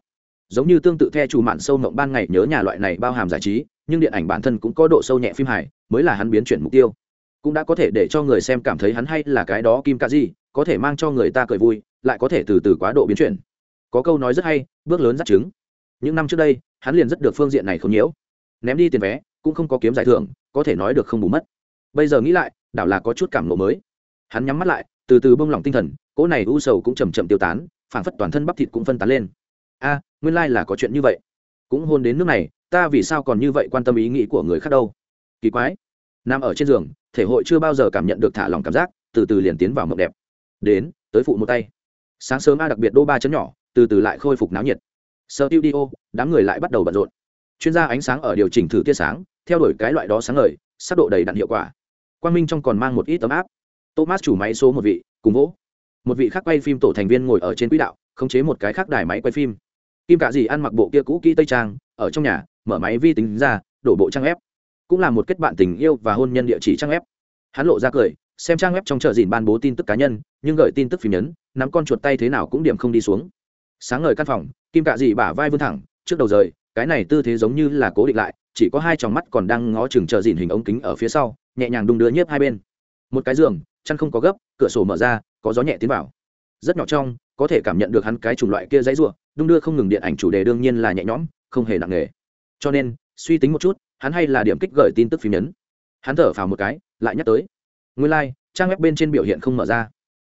giống như tương tự the chủ mạn sâu mộng ban ngày nhớ nhà loại này bao hàm giải trí, nhưng điện ảnh bản thân cũng có độ sâu nhẹ phim hài, mới là hắn biến chuyển mục tiêu. Cũng đã có thể để cho người xem cảm thấy hắn hay là cái đó kim ca gì có thể mang cho người ta cười vui, lại có thể từ từ quá độ biến chuyển. Có câu nói rất hay, bước lớn dắt chứng những năm trước đây, hắn liền rất được phương diện này không nhiễu. Ném đi tiền vé, cũng không có kiếm giải thưởng, có thể nói được không bù mất. Bây giờ nghĩ lại, đảo là có chút cảm ngộ mới. Hắn nhắm mắt lại, từ từ bông lỏng tinh thần, cỗ này u sầu cũng chầm chậm tiêu tán, phảng phất toàn thân bắp thịt cũng phân tán lên. A nguyên lai là có chuyện như vậy. Cũng hôn đến nước này, ta vì sao còn như vậy quan tâm ý nghĩ của người khác đâu? Kỳ quái. Nằm ở trên giường, thể hội chưa bao giờ cảm nhận được thả lòng cảm giác, từ từ liền tiến vào mộng đẹp. Đến, tới phụ một tay. Sáng sớm a đặc biệt đô ba chấm nhỏ, từ từ lại khôi phục náo nhiệt. Sơ tiêu đi ô đám người lại bắt đầu bận rộn. Chuyên gia ánh sáng ở điều chỉnh thử tia sáng, theo đuổi cái loại đó sáng ngời, sắc độ đầy đặn hiệu quả. Quang minh trong còn mang một ít tấm áp. Thomas chủ máy số một vị, cùng vỗ. Một vị khác quay phim tổ thành viên ngồi ở trên quỹ đạo, khống chế một cái khác đài máy quay phim kim cả Dì ăn mặc bộ kia cũ kỹ tây trang, ở trong nhà, mở máy vi tính ra, đổ bộ trang ép cũng là một kết bạn tình yêu và hôn nhân địa chỉ trang ép hắn lộ ra cười, xem trang web trong chợ dìn ban bố tin tức cá nhân, nhưng gửi tin tức phim nhấn, nắm con chuột tay thế nào cũng điểm không đi xuống. Sáng ngời căn phòng, kim cạ Dì bả vai vươn thẳng, trước đầu rời, cái này tư thế giống như là cố định lại, chỉ có hai tròng mắt còn đang ngó chừng chờ dìn hình ống kính ở phía sau, nhẹ nhàng đung đưa nhiếp hai bên. Một cái giường, chăn không có gấp, cửa sổ mở ra, có gió nhẹ tiến vào. Rất nhỏ trong, có thể cảm nhận được hắn cái chủng loại kia dãy ruộng đung đưa không ngừng điện ảnh chủ đề đương nhiên là nhẹ nhõm không hề nặng nề. Cho nên suy tính một chút hắn hay là điểm kích gửi tin tức phim nhấn. Hắn thở phào một cái lại nhắc tới. Nguyên lai、like, trang web bên trên biểu hiện không mở ra.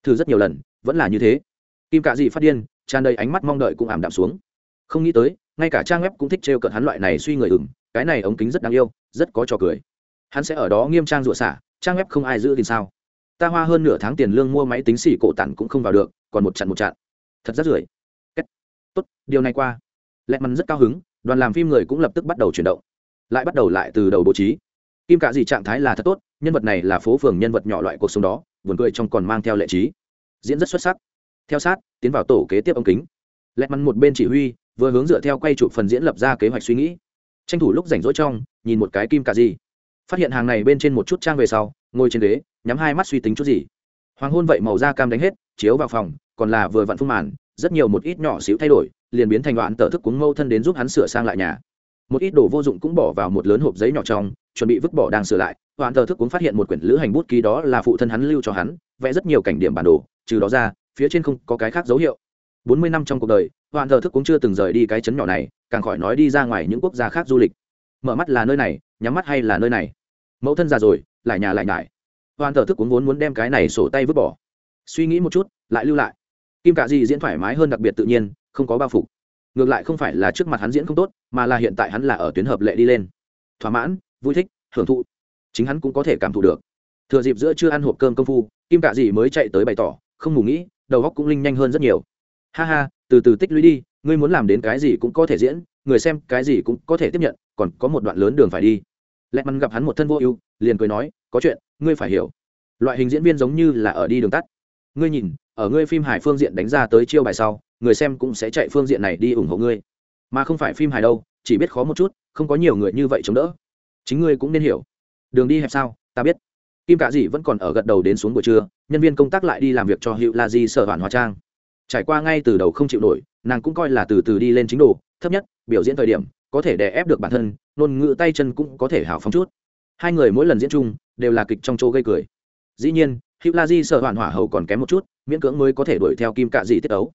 Thử rất nhiều lần vẫn là như thế. Kim cạ dị phát điên tràn đầy ánh mắt mong đợi cũng ảm đạm xuống. Không nghĩ tới ngay cả trang web cũng thích trêu cợt hắn loại này suy người ửng cái này ống kính rất đáng yêu rất có trò cười. Hắn sẽ ở đó nghiêm trang rủa xả trang web không ai giữ tin sao? Ta hoa hơn nửa tháng tiền lương mua máy tính xỉ cổ tản cũng không vào được còn một chặn một chặn. Thật rất rưởi tốt, điều này qua. Lẹ mắn rất cao hứng, đoàn làm phim người cũng lập tức bắt đầu chuyển động. Lại bắt đầu lại từ đầu bố trí. Kim cả gì trạng thái là thật tốt, nhân vật này là phố phường nhân vật nhỏ loại cuộc sống đó vườn cười trong còn mang theo lệ trí. Diễn rất xuất sắc. Theo sát, tiến vào tổ kế tiếp ống kính. Lẹt mắn một bên chỉ huy, vừa hướng dựa theo quay chụp phần diễn lập ra kế hoạch suy nghĩ. Tranh thủ lúc rảnh rỗi trong, nhìn một cái kim cả gì phát hiện hàng này bên trên một chút trang về sau, ngồi trên ghế, nhắm hai mắt suy tính chút gì. Hoàng hôn vậy màu da cam đánh hết, chiếu vào phòng, còn là vừa vặn phun màn rất nhiều một ít nhỏ xíu thay đổi, liền biến thành đoạn tờ thức cuống mâu thân đến giúp hắn sửa sang lại nhà. Một ít đồ vô dụng cũng bỏ vào một lớn hộp giấy nhỏ trong, chuẩn bị vứt bỏ đang sửa lại. Đoạn tờ thức cũng phát hiện một quyển lữ hành bút ký đó là phụ thân hắn lưu cho hắn, vẽ rất nhiều cảnh điểm bản đồ, trừ đó ra, phía trên không có cái khác dấu hiệu. Bốn mươi năm trong cuộc đời, đoạn tờ thức cũng chưa từng rời đi cái chấn nhỏ này, càng khỏi nói đi ra ngoài những quốc gia khác du lịch. Mở mắt là nơi này, nhắm mắt hay là nơi này? Mẫu thân già rồi, lại nhà lại nhải. Hoàn tờ thức cũng vốn muốn đem cái này sổ tay vứt bỏ. Suy nghĩ một chút, lại lưu lại kim cả di diễn thoải mái hơn đặc biệt tự nhiên, không có bao phục. Ngược lại không phải là trước mặt hắn diễn không tốt, mà là hiện tại hắn là ở tuyến hợp lệ đi lên. Thỏa mãn, vui thích hưởng thụ. Chính hắn cũng có thể cảm thụ được. Thừa dịp giữa chưa ăn hộp cơm công phu, kim cạ Dì mới chạy tới bày tỏ, không ngủ nghĩ đầu góc cũng linh nhanh hơn rất nhiều. Ha ha, từ từ tích lũy đi, ngươi muốn làm đến cái gì cũng có thể diễn, người xem cái gì cũng có thể tiếp nhận, còn có một đoạn lớn đường phải đi. Lẹ mắn gặp hắn một thân vô ưu, liền cười nói, có chuyện, ngươi phải hiểu. Loại hình diễn viên giống như là ở đi đường tắt. Ngươi nhìn ở ngươi phim hải phương diện đánh ra tới chiêu bài sau, người xem cũng sẽ chạy phương diện này đi ủng hộ ngươi. Mà không phải phim hài đâu, chỉ biết khó một chút, không có nhiều người như vậy chống đỡ. Chính ngươi cũng nên hiểu. Đường đi hẹp sao, ta biết. Kim cả dì vẫn còn ở gật đầu đến xuống buổi trưa, nhân viên công tác lại đi làm việc cho hiệu la di sở hoàn hóa trang. Trải qua ngay từ đầu không chịu nổi, nàng cũng coi là từ từ đi lên chính đồ, thấp nhất, biểu diễn thời điểm, có thể đè ép được bản thân, ngôn ngữ tay chân cũng có thể hào phóng chút. Hai người mỗi lần diễn chung, đều là kịch trong chỗ gây cười. Dĩ nhiên, hữu la di sợ hoàn hỏa hầu còn kém một chút miễn cưỡng mới có thể đuổi theo kim cạ dị tiết ấu.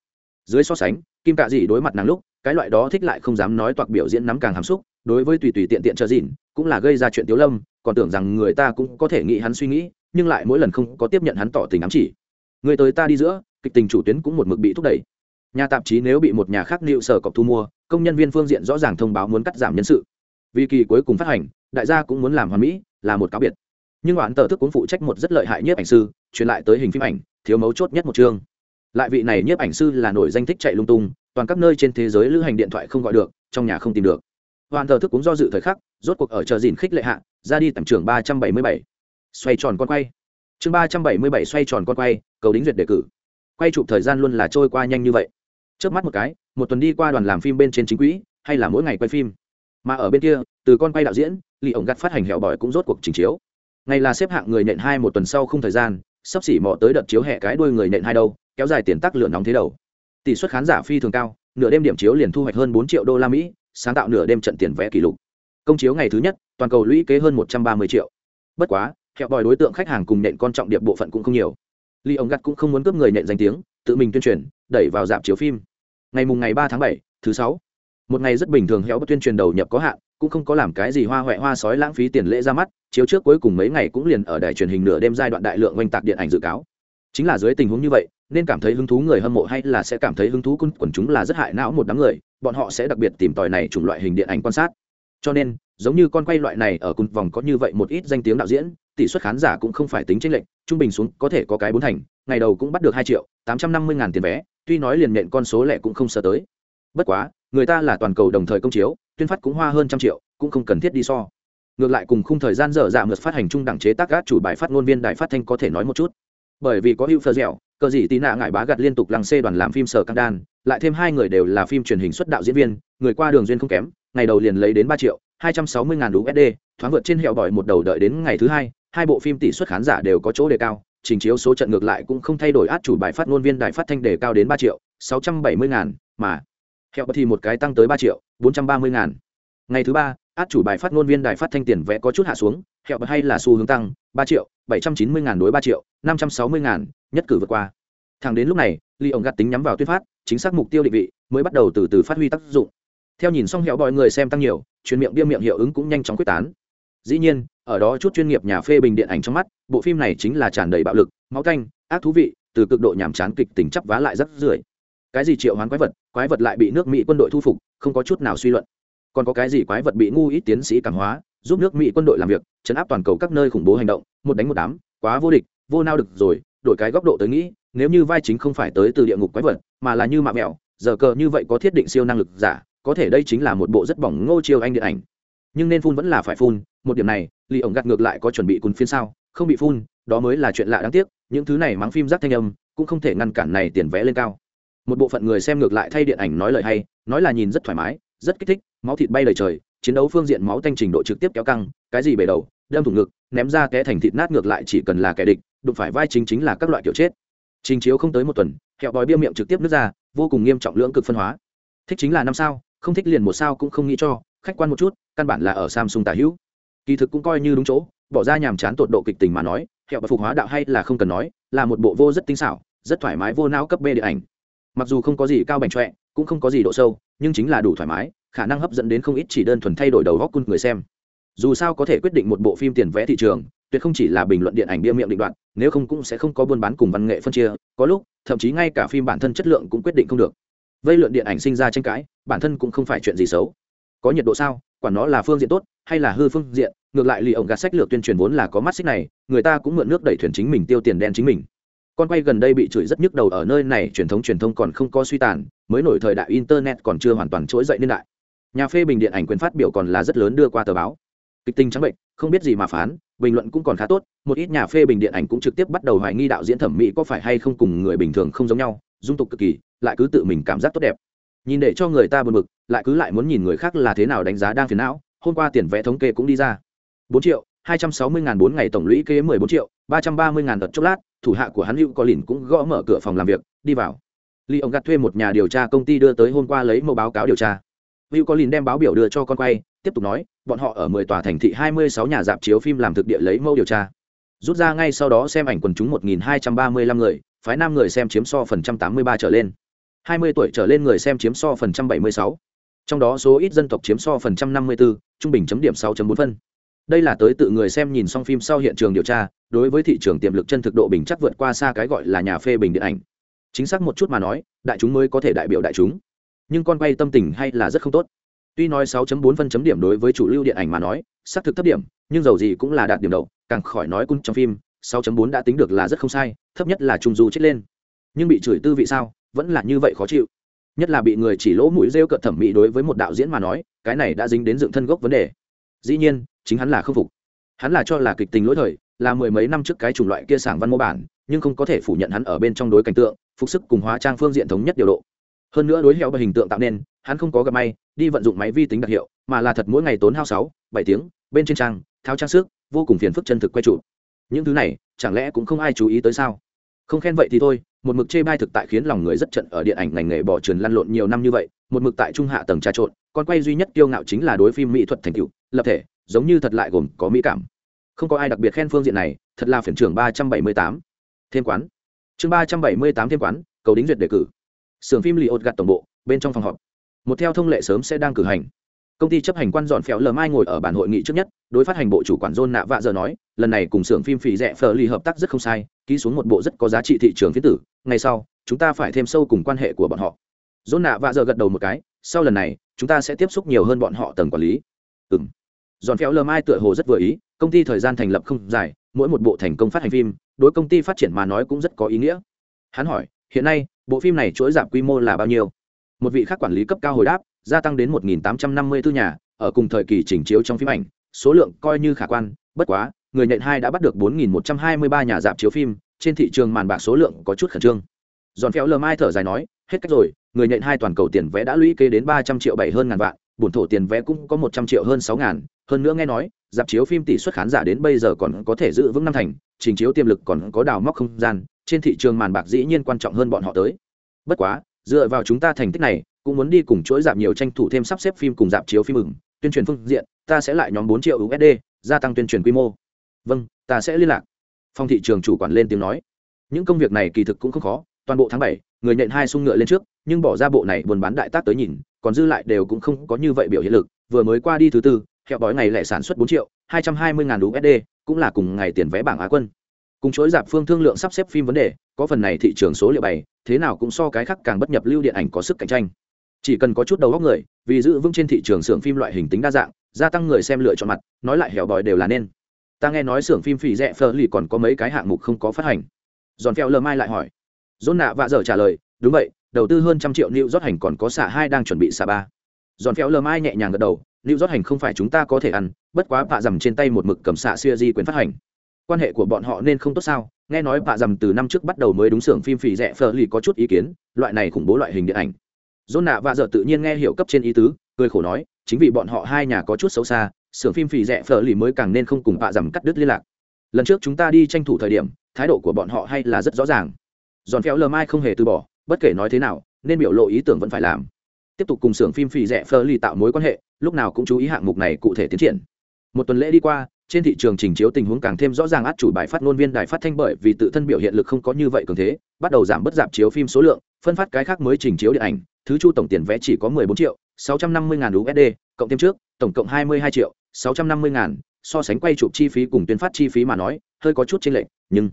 Dưới so sánh, kim cạ dị đối mặt nàng lúc, cái loại đó thích lại không dám nói toạc biểu diễn nắm càng hàm xúc, đối với tùy tùy tiện tiện trợ dịn, cũng là gây ra chuyện tiếu lâm, còn tưởng rằng người ta cũng có thể nghĩ hắn suy nghĩ, nhưng lại mỗi lần không có tiếp nhận hắn tỏ tình ám chỉ. Người tới ta đi giữa, kịch tình chủ tuyến cũng một mực bị thúc đẩy. Nhà tạp chí nếu bị một nhà khác liệu sở cọc thu mua, công nhân viên phương diện rõ ràng thông báo muốn cắt giảm nhân sự. Vì kỳ cuối cùng phát hành, đại gia cũng muốn làm hoàn mỹ, là một cáo biệt nhưng đoạn tờ thức cũng phụ trách một rất lợi hại nhiếp ảnh sư, truyền lại tới hình phim ảnh, thiếu mấu chốt nhất một chương. Lại vị này nhiếp ảnh sư là nổi danh thích chạy lung tung, toàn các nơi trên thế giới lữ hành điện thoại không gọi được, trong nhà không tìm được. Hoàn tờ thức cũng do dự thời khắc, rốt cuộc ở chờ dìn khích lệ hạ, ra đi tầm trưởng ba trăm bảy mươi bảy. Xoay tròn con quay. Chương ba trăm bảy mươi bảy xoay tròn con quay, cầu đính duyệt đề cử. Quay chụp thời gian luôn là trôi qua nhanh như vậy. Trước mắt một cái, một tuần đi qua đoàn làm phim bên trên chính quỹ, hay là mỗi ngày quay phim. Mà ở bên kia, từ con quay đạo diễn lì ổng gắt phát hành hẹo bỏi cũng rốt cuộc trình chiếu ngày là xếp hạng người nện hai một tuần sau không thời gian, sắp xỉ mò tới đợt chiếu hẹ cái đuôi người nện hai đâu, kéo dài tiền tắc lửa nóng thế đầu. Tỷ suất khán giả phi thường cao, nửa đêm điểm chiếu liền thu hoạch hơn bốn triệu đô la mỹ, sáng tạo nửa đêm trận tiền vé kỷ lục. Công chiếu ngày thứ nhất, toàn cầu lũy kế hơn một trăm ba mươi triệu. Bất quá, hẹo bòi đối tượng khách hàng cùng nện con trọng điệp bộ phận cũng không nhiều. Ly ông gắt cũng không muốn cướp người nện danh tiếng, tự mình tuyên truyền, đẩy vào dạp chiếu phim. Ngày mùng ngày ba tháng bảy, thứ sáu. Một ngày rất bình thường hẹo bất tuyên truyền đầu nhập có hạn cũng không có làm cái gì hoa huệ hoa sói lãng phí tiền lễ ra mắt, chiếu trước cuối cùng mấy ngày cũng liền ở đài truyền hình nửa đêm giai đoạn đại lượng oanh tạc điện ảnh dự cáo. Chính là dưới tình huống như vậy, nên cảm thấy hứng thú người hâm mộ hay là sẽ cảm thấy hứng thú quân quần chúng là rất hại não một đám người, bọn họ sẽ đặc biệt tìm tòi này chủng loại hình điện ảnh quan sát. Cho nên, giống như con quay loại này ở cùng vòng có như vậy một ít danh tiếng đạo diễn, tỷ suất khán giả cũng không phải tính tranh lệch, trung bình xuống có thể có cái bốn thành, ngày đầu cũng bắt được hai triệu tám trăm năm mươi ngàn tiền vé, tuy nói liền nện con số lẻ cũng không sợ tới. Bất quá người ta là toàn cầu đồng thời công chiếu, tuyên phát cũng hoa hơn trăm triệu, cũng không cần thiết đi so. Ngược lại cùng khung thời gian dở dạ ngược phát hành trung đẳng chế tác gác chủ bài phát ngôn viên đài phát thanh có thể nói một chút. Bởi vì có hữu phờ dẻo cờ gì tí nạ ngại bá gặt liên tục làng xê đoàn làm phim sở căng đan, lại thêm hai người đều là phim truyền hình xuất đạo diễn viên, người qua đường duyên không kém, ngày đầu liền lấy đến ba triệu, hai trăm sáu mươi ngàn usd thoáng vượt trên hẹo bỏi một đầu đợi đến ngày thứ hai hai bộ phim tỷ suất khán giả đều có chỗ đề cao, trình chiếu số trận ngược lại cũng không thay đổi, át chủ bài phát ngôn viên đài phát thanh đề cao đến ba triệu, sáu trăm bảy mươi ngàn, mà hẹo thì một cái tăng tới ba triệu, bốn trăm ba mươi ngàn. Ngày thứ ba, át chủ bài phát ngôn viên đài phát thanh tiền vẽ có chút hạ xuống, hẹo hay là xu hướng tăng, ba triệu, bảy trăm chín mươi ngàn đối ba triệu, năm trăm sáu mươi ngàn, nhất cử vượt qua. Thẳng đến lúc này ly ổng gạt tính nhắm vào tuyên phát, chính xác mục tiêu định vị, mới bắt đầu từ từ phát huy tác dụng. Theo nhìn xong hẹo mọi người xem tăng nhiều, truyền miệng bia miệng hiệu ứng cũng nhanh chóng quyết tán. Dĩ nhiên, ở đó chút chuyên nghiệp nhà phê bình điện ảnh trong mắt, bộ phim này chính là tràn đầy bạo lực, máu canh ác thú vị, từ cực độ nhàm chán kịch tính chấp vá lại rất rưởi cái gì triệu hoán quái vật quái vật lại bị nước mỹ quân đội thu phục, không có chút nào suy luận. Còn có cái gì quái vật bị ngu ít tiến sĩ cảm hóa, giúp nước mỹ quân đội làm việc, chấn áp toàn cầu các nơi khủng bố hành động, một đánh một đám, quá vô địch, vô nao được rồi, đổi cái góc độ tới nghĩ, nếu như vai chính không phải tới từ địa ngục quái vật, mà là như mạ mẹo, giờ cờ như vậy có thiết định siêu năng lực giả, có thể đây chính là một bộ rất bỏng ngô chiêu anh điện ảnh. Nhưng nên phun vẫn là phải phun, một điểm này lì ổng gạt ngược lại có chuẩn bị cùng phiên sao, không bị phun, đó mới là chuyện lạ đáng tiếc, những thứ này mắng phim rác thanh âm, cũng không thể ngăn cản này tiền vẽ lên cao một bộ phận người xem ngược lại thay điện ảnh nói lời hay, nói là nhìn rất thoải mái, rất kích thích, máu thịt bay lời trời, chiến đấu phương diện máu tanh trình độ trực tiếp kéo căng, cái gì bể đầu, đâm thủng ngực, ném ra té thành thịt nát ngược lại chỉ cần là kẻ địch, đụng phải vai chính chính là các loại kiểu chết. Trình chiếu không tới một tuần kẹo bòi bia miệng trực tiếp nước ra, vô cùng nghiêm trọng lưỡng cực phân hóa. Thích chính là năm sao, không thích liền một sao cũng không nghĩ cho, khách quan một chút, căn bản là ở samsung tả hữu. Kỳ thực cũng coi như đúng chỗ, bỏ ra nhàm chán tột độ kịch tình mà nói kẹo và phục hóa đạo hay là không cần nói, là một bộ vô rất tinh xảo, rất thoải mái vô não cấp b điện ảnh mặc dù không có gì cao bành trọe cũng không có gì độ sâu, nhưng chính là đủ thoải mái, khả năng hấp dẫn đến không ít chỉ đơn thuần thay đổi đầu góc cung người xem. Dù sao có thể quyết định một bộ phim tiền vẽ thị trường, tuyệt không chỉ là bình luận điện ảnh bia miệng định đoạn nếu không cũng sẽ không có buôn bán cùng văn nghệ phân chia, có lúc, thậm chí ngay cả phim bản thân chất lượng cũng quyết định không được. Vây luận điện ảnh sinh ra tranh cãi, bản thân cũng không phải chuyện gì xấu. Có nhiệt độ sao? Quản nó là phương diện tốt hay là hư phương diện, ngược lại lì ổng gạt sách lược tuyên truyền vốn là có mắt xích này, người ta cũng mượn nước đẩy thuyền chính mình tiêu tiền đen chính mình con quay gần đây bị chửi rất nhức đầu ở nơi này, truyền thống truyền thông còn không có suy tàn, mới nổi thời đại internet còn chưa hoàn toàn trỗi dậy niên đại nhà phê bình điện ảnh quyền phát biểu còn là rất lớn đưa qua tờ báo. Kịch tình trắng bệnh, không biết gì mà phán, bình luận cũng còn khá tốt, một ít nhà phê bình điện ảnh cũng trực tiếp bắt đầu hoài nghi đạo diễn thẩm mỹ có phải hay không cùng người bình thường không giống nhau, dung tục cực kỳ, lại cứ tự mình cảm giác tốt đẹp. Nhìn để cho người ta buồn bực, lại cứ lại muốn nhìn người khác là thế nào đánh giá đang phiền não, hôm qua tiền vẽ thống kê cũng đi ra. bốn triệu hai trăm sáu mươi ngàn bốn ngày tổng lũy kế mười bốn triệu ba trăm ba mươi ngàn đợt chốc lát thủ hạ của hắn hữu có lìn cũng gõ mở cửa phòng làm việc, đi vào. Ly ông gạt thuê một nhà điều tra công ty đưa tới hôm qua lấy mẫu báo cáo điều tra. Hữu có lìn đem báo biểu đưa cho con quay, tiếp tục nói, bọn họ ở mười tòa thành thị hai mươi sáu nhà dạp chiếu phim làm thực địa lấy mẫu điều tra. Rút ra ngay sau đó xem ảnh quần chúng một nghìn hai trăm ba mươi lăm người, phái nam người xem chiếm so phần trăm tám mươi ba trở lên. hai mươi tuổi trở lên người xem chiếm so phần trăm bảy mươi sáu. Trong đó số ít dân tộc chiếm so phần trăm năm mươi bốn trung bình chấm điểm sáu bốn phân đây là tới tự người xem nhìn xong phim sau hiện trường điều tra, đối với thị trường tiềm lực chân thực độ bình chắc vượt qua xa cái gọi là nhà phê bình điện ảnh. Chính xác một chút mà nói, đại chúng mới có thể đại biểu đại chúng. Nhưng con quay tâm tình hay là rất không tốt. Tuy nói 6.4 phân chấm điểm đối với chủ lưu điện ảnh mà nói, xác thực thấp điểm, nhưng dầu gì cũng là đạt điểm đầu, càng khỏi nói cung trong phim 6.4 đã tính được là rất không sai, thấp nhất là trung du chết lên. Nhưng bị chửi tư vị sao, vẫn là như vậy khó chịu. Nhất là bị người chỉ lỗ mũi rêu cợt thẩm mỹ đối với một đạo diễn mà nói, cái này đã dính đến dựng thân gốc vấn đề. Dĩ nhiên chính hắn là không phục. Hắn là cho là kịch tình lỗi thời, là mười mấy năm trước cái chủng loại kia sảng văn mô bản, nhưng không có thể phủ nhận hắn ở bên trong đối cảnh tượng, phục sức cùng hóa trang phương diện thống nhất điều độ. Hơn nữa đối hiệu và hình tượng tạo nên, hắn không có gặp may, đi vận dụng máy vi tính đặc hiệu, mà là thật mỗi ngày tốn hao sáu, bảy tiếng, bên trên trang, tháo trang sức, vô cùng phiền phức chân thực quay trụ. Những thứ này, chẳng lẽ cũng không ai chú ý tới sao? Không khen vậy thì thôi, một mực chê bai thực tại khiến lòng người rất trận ở điện ảnh ngành nghề bỏ trườn lăn lộn nhiều năm như vậy, một mực tại trung hạ tầng trà trộn, con quay duy nhất kiêu ngạo chính là đối phim mỹ thuật thành tựu, lập thể giống như thật lại gồm có mỹ cảm. Không có ai đặc biệt khen phương diện này, thật là phiền trưởng ba trăm bảy mươi tám. Thêm quán. Chương ba trăm bảy mươi tám thêm quán, cầu đính duyệt đề cử. Sưởng phim lì ột gặt tổng bộ, bên trong phòng họp. Một theo thông lệ sớm sẽ đang cử hành. Công ty chấp hành quan dọn phèo lờ mai ngồi ở bản hội nghị trước nhất, đối phát hành bộ chủ quản john nạ vạ giờ nói, lần này cùng xưởng phim phì rẻ phờ ly hợp tác rất không sai, ký xuống một bộ rất có giá trị thị trường phiến tử ngay sau, chúng ta phải thêm sâu cùng quan hệ của bọn họ. John nạ vạ giờ gật đầu một cái, sau lần này, chúng ta sẽ tiếp xúc nhiều hơn bọn họ tầng quản lý. Ừ giòn phéo lơ mai tựa hồ rất vừa ý, công ty thời gian thành lập không dài, mỗi một bộ thành công phát hành phim, đối công ty phát triển mà nói cũng rất có ý nghĩa. Hắn hỏi, hiện nay, bộ phim này chuỗi giảm quy mô là bao nhiêu? Một vị khác quản lý cấp cao hồi đáp, gia tăng đến một nghìn tám trăm năm mươi nhà, ở cùng thời kỳ chỉnh chiếu trong phim ảnh, số lượng coi như khả quan, bất quá, người nhện hai đã bắt được bốn nghìn một trăm hai mươi ba nhà dạp chiếu phim, trên thị trường màn bạc số lượng có chút khẩn trương. Giòn phéo lơ mai thở dài nói, hết cách rồi, người nhện hai toàn cầu tiền vẽ đã lũy kế đến ba trăm triệu bảy hơn ngàn vạn, bổn thổ tiền vé cũng có một trăm triệu hơn sáu ngàn hơn nữa nghe nói, dạp chiếu phim tỷ suất khán giả đến bây giờ còn có thể giữ vững năm thành, trình chiếu tiềm lực còn có đào móc không gian, trên thị trường màn bạc dĩ nhiên quan trọng hơn bọn họ tới. Bất quá, dựa vào chúng ta thành tích này, cũng muốn đi cùng chuỗi dạp nhiều tranh thủ thêm sắp xếp phim cùng dạp chiếu phim mừng tuyên truyền phương diện, ta sẽ lại nhóm bốn triệu usd gia tăng tuyên truyền quy mô. Vâng ta sẽ liên lạc. Phong thị trường chủ quản lên tiếng nói. Những công việc này kỳ thực cũng không khó, toàn bộ tháng bảy, người nhện hai sung ngựa lên trước, nhưng bỏ ra bộ này buôn bán đại tác tới nhìn, còn dư lại đều cũng không có như vậy biểu hiện lực, vừa mới qua đi thứ tư hẹo bói ngày lẻ sản xuất bốn triệu, hai trăm hai mươi ngàn usd cũng là cùng ngày tiền vé bảng á quân. Cùng chối dạp phương thương lượng sắp xếp phim vấn đề, có phần này thị trường số liệu bày, thế nào cũng so cái khác càng bất nhập lưu điện ảnh có sức cạnh tranh. Chỉ cần có chút đầu góc người, vì giữ vững trên thị trường xưởng phim loại hình tính đa dạng, gia tăng người xem lựa chọn mặt, nói lại hẻo bòi đều là nên. Ta nghe nói xưởng phim phì rẽ phở lì còn có mấy cái hạng mục không có phát hành. Giòn phèo lơ mai lại hỏi. Dôn nạ vạ dở trả lời, đúng vậy, đầu tư hơn trăm triệu new rót hành còn có xả hai đang chuẩn bị xả ba. Giòn phèo lơ mai nhẹ nhàng gật đầu lưu rót hành không phải chúng ta có thể ăn, bất quá bạ dầm trên tay một mực cầm xạ xuya di quyền phát hành. Quan hệ của bọn họ nên không tốt sao? Nghe nói bạ dầm từ năm trước bắt đầu mới đúng xưởng phim phì rẻ phờ lì có chút ý kiến, loại này khủng bố loại hình điện ảnh. Dôn nạ và dợ tự nhiên nghe hiểu cấp trên ý tứ, cười khổ nói, chính vì bọn họ hai nhà có chút xấu xa, xưởng phim phì rẻ phờ lì mới càng nên không cùng bạ dầm cắt đứt liên lạc. Lần trước chúng ta đi tranh thủ thời điểm, thái độ của bọn họ hay là rất rõ ràng. Giòn phéo lờ mai không hề từ bỏ, bất kể nói thế nào, nên biểu lộ ý tưởng vẫn phải làm. Tiếp tục cùng xưởng phim phì rẻ phờ lì tạo mối quan hệ lúc nào cũng chú ý hạng mục này cụ thể tiến triển. Một tuần lễ đi qua, trên thị trường trình chiếu tình huống càng thêm rõ ràng át chủ bài phát ngôn viên đài phát thanh bởi vì tự thân biểu hiện lực không có như vậy cường thế, bắt đầu giảm bớt giảm chiếu phim số lượng, phân phát cái khác mới trình chiếu điện ảnh, thứ chu tổng tiền vé chỉ có 14 triệu 650 ngàn USD cộng thêm trước, tổng cộng 22 triệu 650 ngàn, so sánh quay chụp chi phí cùng tuyên phát chi phí mà nói, hơi có chút chênh lệch, nhưng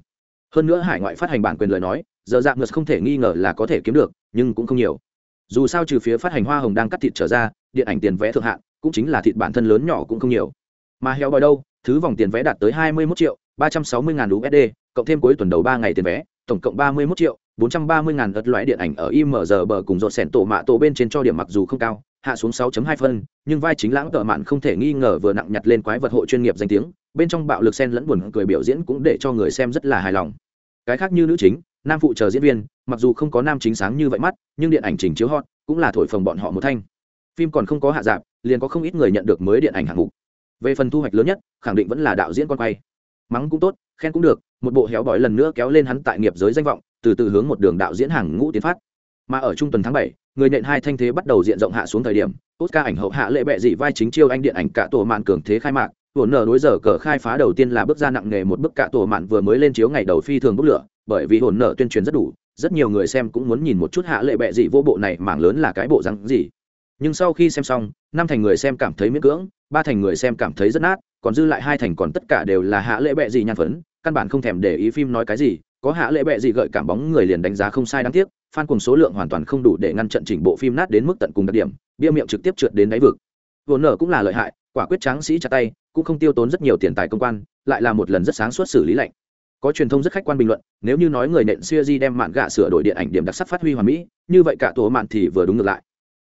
hơn nữa hải ngoại phát hành bản quyền lời nói, giờ dạng ngược không thể nghi ngờ là có thể kiếm được, nhưng cũng không nhiều dù sao trừ phía phát hành hoa hồng đang cắt thịt trở ra điện ảnh tiền vé thượng hạn cũng chính là thịt bản thân lớn nhỏ cũng không nhiều mà heo bòi đâu thứ vòng tiền vé đạt tới 21 triệu 360 ngàn USD cộng thêm cuối tuần đầu ba ngày tiền vé tổng cộng 31 triệu 430 ngàn ớt loại điện ảnh ở IMG bờ cùng rột sẻn tổ mạ tổ bên trên cho điểm mặc dù không cao, hạ xuống 6.2 phân, nhưng vai chính lãng tợ mạn không thể nghi ngờ vừa nặng nhặt lên quái vật hội chuyên nghiệp danh tiếng, bên trong bạo lực xen lẫn buồn cười biểu diễn cũng để cho người xem rất là hài lòng. Cái khác như nữ chính, nam phụ chờ diễn viên, mặc dù không có nam chính sáng như vậy mắt, nhưng điện ảnh trình chiếu hot, cũng là thổi phồng bọn họ một thanh. Phim còn không có hạ dạp liền có không ít người nhận được mới điện ảnh hạng mục. Về phần thu hoạch lớn nhất, khẳng định vẫn là đạo diễn con quay. Mắng cũng tốt, khen cũng được, một bộ héo bỏi lần nữa kéo lên hắn tại nghiệp giới danh vọng, từ từ hướng một đường đạo diễn hàng ngũ tiến phát mà ở trung tuần tháng bảy người nện hai thanh thế bắt đầu diện rộng hạ xuống thời điểm oscar ảnh hậu hạ lệ bệ dị vai chính chiêu anh điện ảnh cả tổ mạn cường thế khai mạc hồn nở đối giờ cờ khai phá đầu tiên là bước ra nặng nghề một bức cả tổ mạn vừa mới lên chiếu ngày đầu phi thường bốc lửa bởi vì hồn nợ tuyên truyền rất đủ, rất nhiều người xem cũng muốn nhìn một chút hạ lệ bệ dị vô bộ này mảng lớn là cái bộ rắn gì. Nhưng sau khi xem xong, năm thành người xem cảm thấy miễn cưỡng, ba thành người xem cảm thấy rất nát, còn dư lại hai thành còn tất cả đều là hạ lệ bệ dị nhan phấn, căn bản không thèm để ý phim nói cái gì, có hạ lệ bệ dị gợi cảm bóng người liền đánh giá không sai đáng tiếc, fan cùng số lượng hoàn toàn không đủ để ngăn trận chỉnh bộ phim nát đến mức tận cùng đặc điểm, bia miệng trực tiếp trượt đến đáy vực. Vốn nở cũng là lợi hại, quả quyết tráng sĩ chặt tay, cũng không tiêu tốn rất nhiều tiền tài công quan, lại là một lần rất sáng suốt xử lý lạnh có truyền thông rất khách quan bình luận, nếu như nói người nện xuya di đem mạn gạ sửa đổi điện ảnh điểm đặc sắc phát huy hoàn mỹ, như vậy cả tổ mạn thì vừa đúng ngược lại.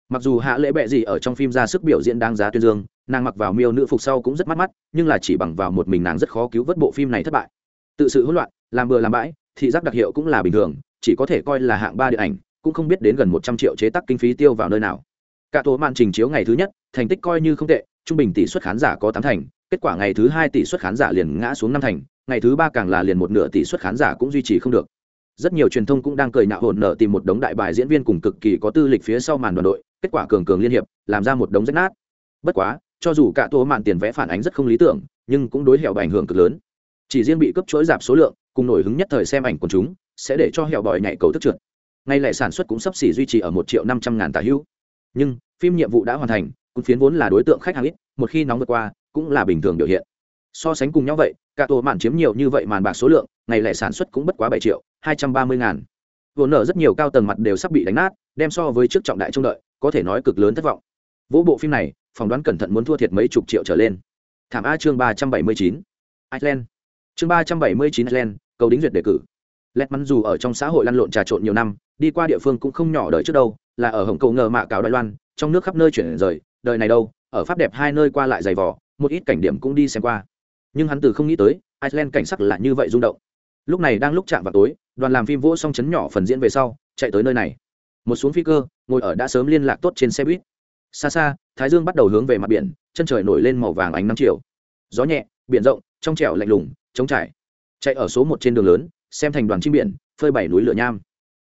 Mặc dù hạ lễ bệ gì ở trong phim ra sức biểu diễn đáng giá tuyên dương, nàng mặc vào miêu nữ phục sau cũng rất mắt mắt, nhưng là chỉ bằng vào một mình nàng rất khó cứu vớt bộ phim này thất bại. Tự sự hỗn loạn, làm bừa làm bãi, thị giác đặc hiệu cũng là bình thường, chỉ có thể coi là hạng ba điện ảnh, cũng không biết đến gần một trăm triệu chế tác kinh phí tiêu vào nơi nào. Cả tổ màn trình chiếu ngày thứ nhất, thành tích coi như không tệ, trung bình tỷ suất khán giả có tám thành, kết quả ngày thứ hai tỷ suất khán giả liền ngã xuống năm thành ngày thứ ba càng là liền một nửa tỷ suất khán giả cũng duy trì không được. Rất nhiều truyền thông cũng đang cười nạo hồn nợ tìm một đống đại bài diễn viên cùng cực kỳ có tư lịch phía sau màn đoàn đội, kết quả cường cường liên hiệp, làm ra một đống rách nát. Bất quá, cho dù cả tô mạn tiền vẽ phản ánh rất không lý tưởng, nhưng cũng đối hẹo ảnh hưởng cực lớn. Chỉ riêng bị cấp chuỗi giảm số lượng, cùng nổi hứng nhất thời xem ảnh của chúng, sẽ để cho hẹo bòi nhảy cầu thức trượt. Ngay lại sản xuất cũng sắp xỉ duy trì ở một triệu năm trăm ngàn tà hữu. Nhưng, phim nhiệm vụ đã hoàn thành, cũng phiến vốn là đối tượng khách hàng ít, một khi nóng vượt qua, cũng là bình thường biểu hiện. So sánh cùng nhau vậy cả tổ mạn chiếm nhiều như vậy màn bạc số lượng, ngày lẻ sản xuất cũng bất quá bảy triệu, hai trăm ba mươi ngàn. Vốn nở rất nhiều cao tầng mặt đều sắp bị đánh nát, đem so với trước trọng đại trông đợi, có thể nói cực lớn thất vọng. Vỗ bộ phim này, phỏng đoán cẩn thận muốn thua thiệt mấy chục triệu trở lên. Thảm a chương ba trăm bảy mươi chín. Iceland. Chương ba trăm bảy mươi chín iceland, cầu đính duyệt đề cử. Lẹt mắn dù ở trong xã hội lăn lộn trà trộn nhiều năm, đi qua địa phương cũng không nhỏ đời trước đâu, là ở hồng cầu ngờ mạ cáo đài loan, trong nước khắp nơi chuyển rời, đời này đâu, ở pháp đẹp hai nơi qua lại dày vỏ một ít cảnh điểm cũng đi xem qua nhưng hắn từ không nghĩ tới, iceland cảnh sắc là như vậy rung động. Lúc này đang lúc chạm vào tối, đoàn làm phim vỗ xong chấn nhỏ phần diễn về sau, chạy tới nơi này. Một xuống phi cơ, ngồi ở đã sớm liên lạc tốt trên xe buýt. Xa xa, thái dương bắt đầu hướng về mặt biển, chân trời nổi lên màu vàng ánh nắng chiều. Gió nhẹ, biển rộng, trong trẻo lạnh lùng, trống trải. Chạy ở số một trên đường lớn, xem thành đoàn chim biển, phơi bảy núi lửa nham.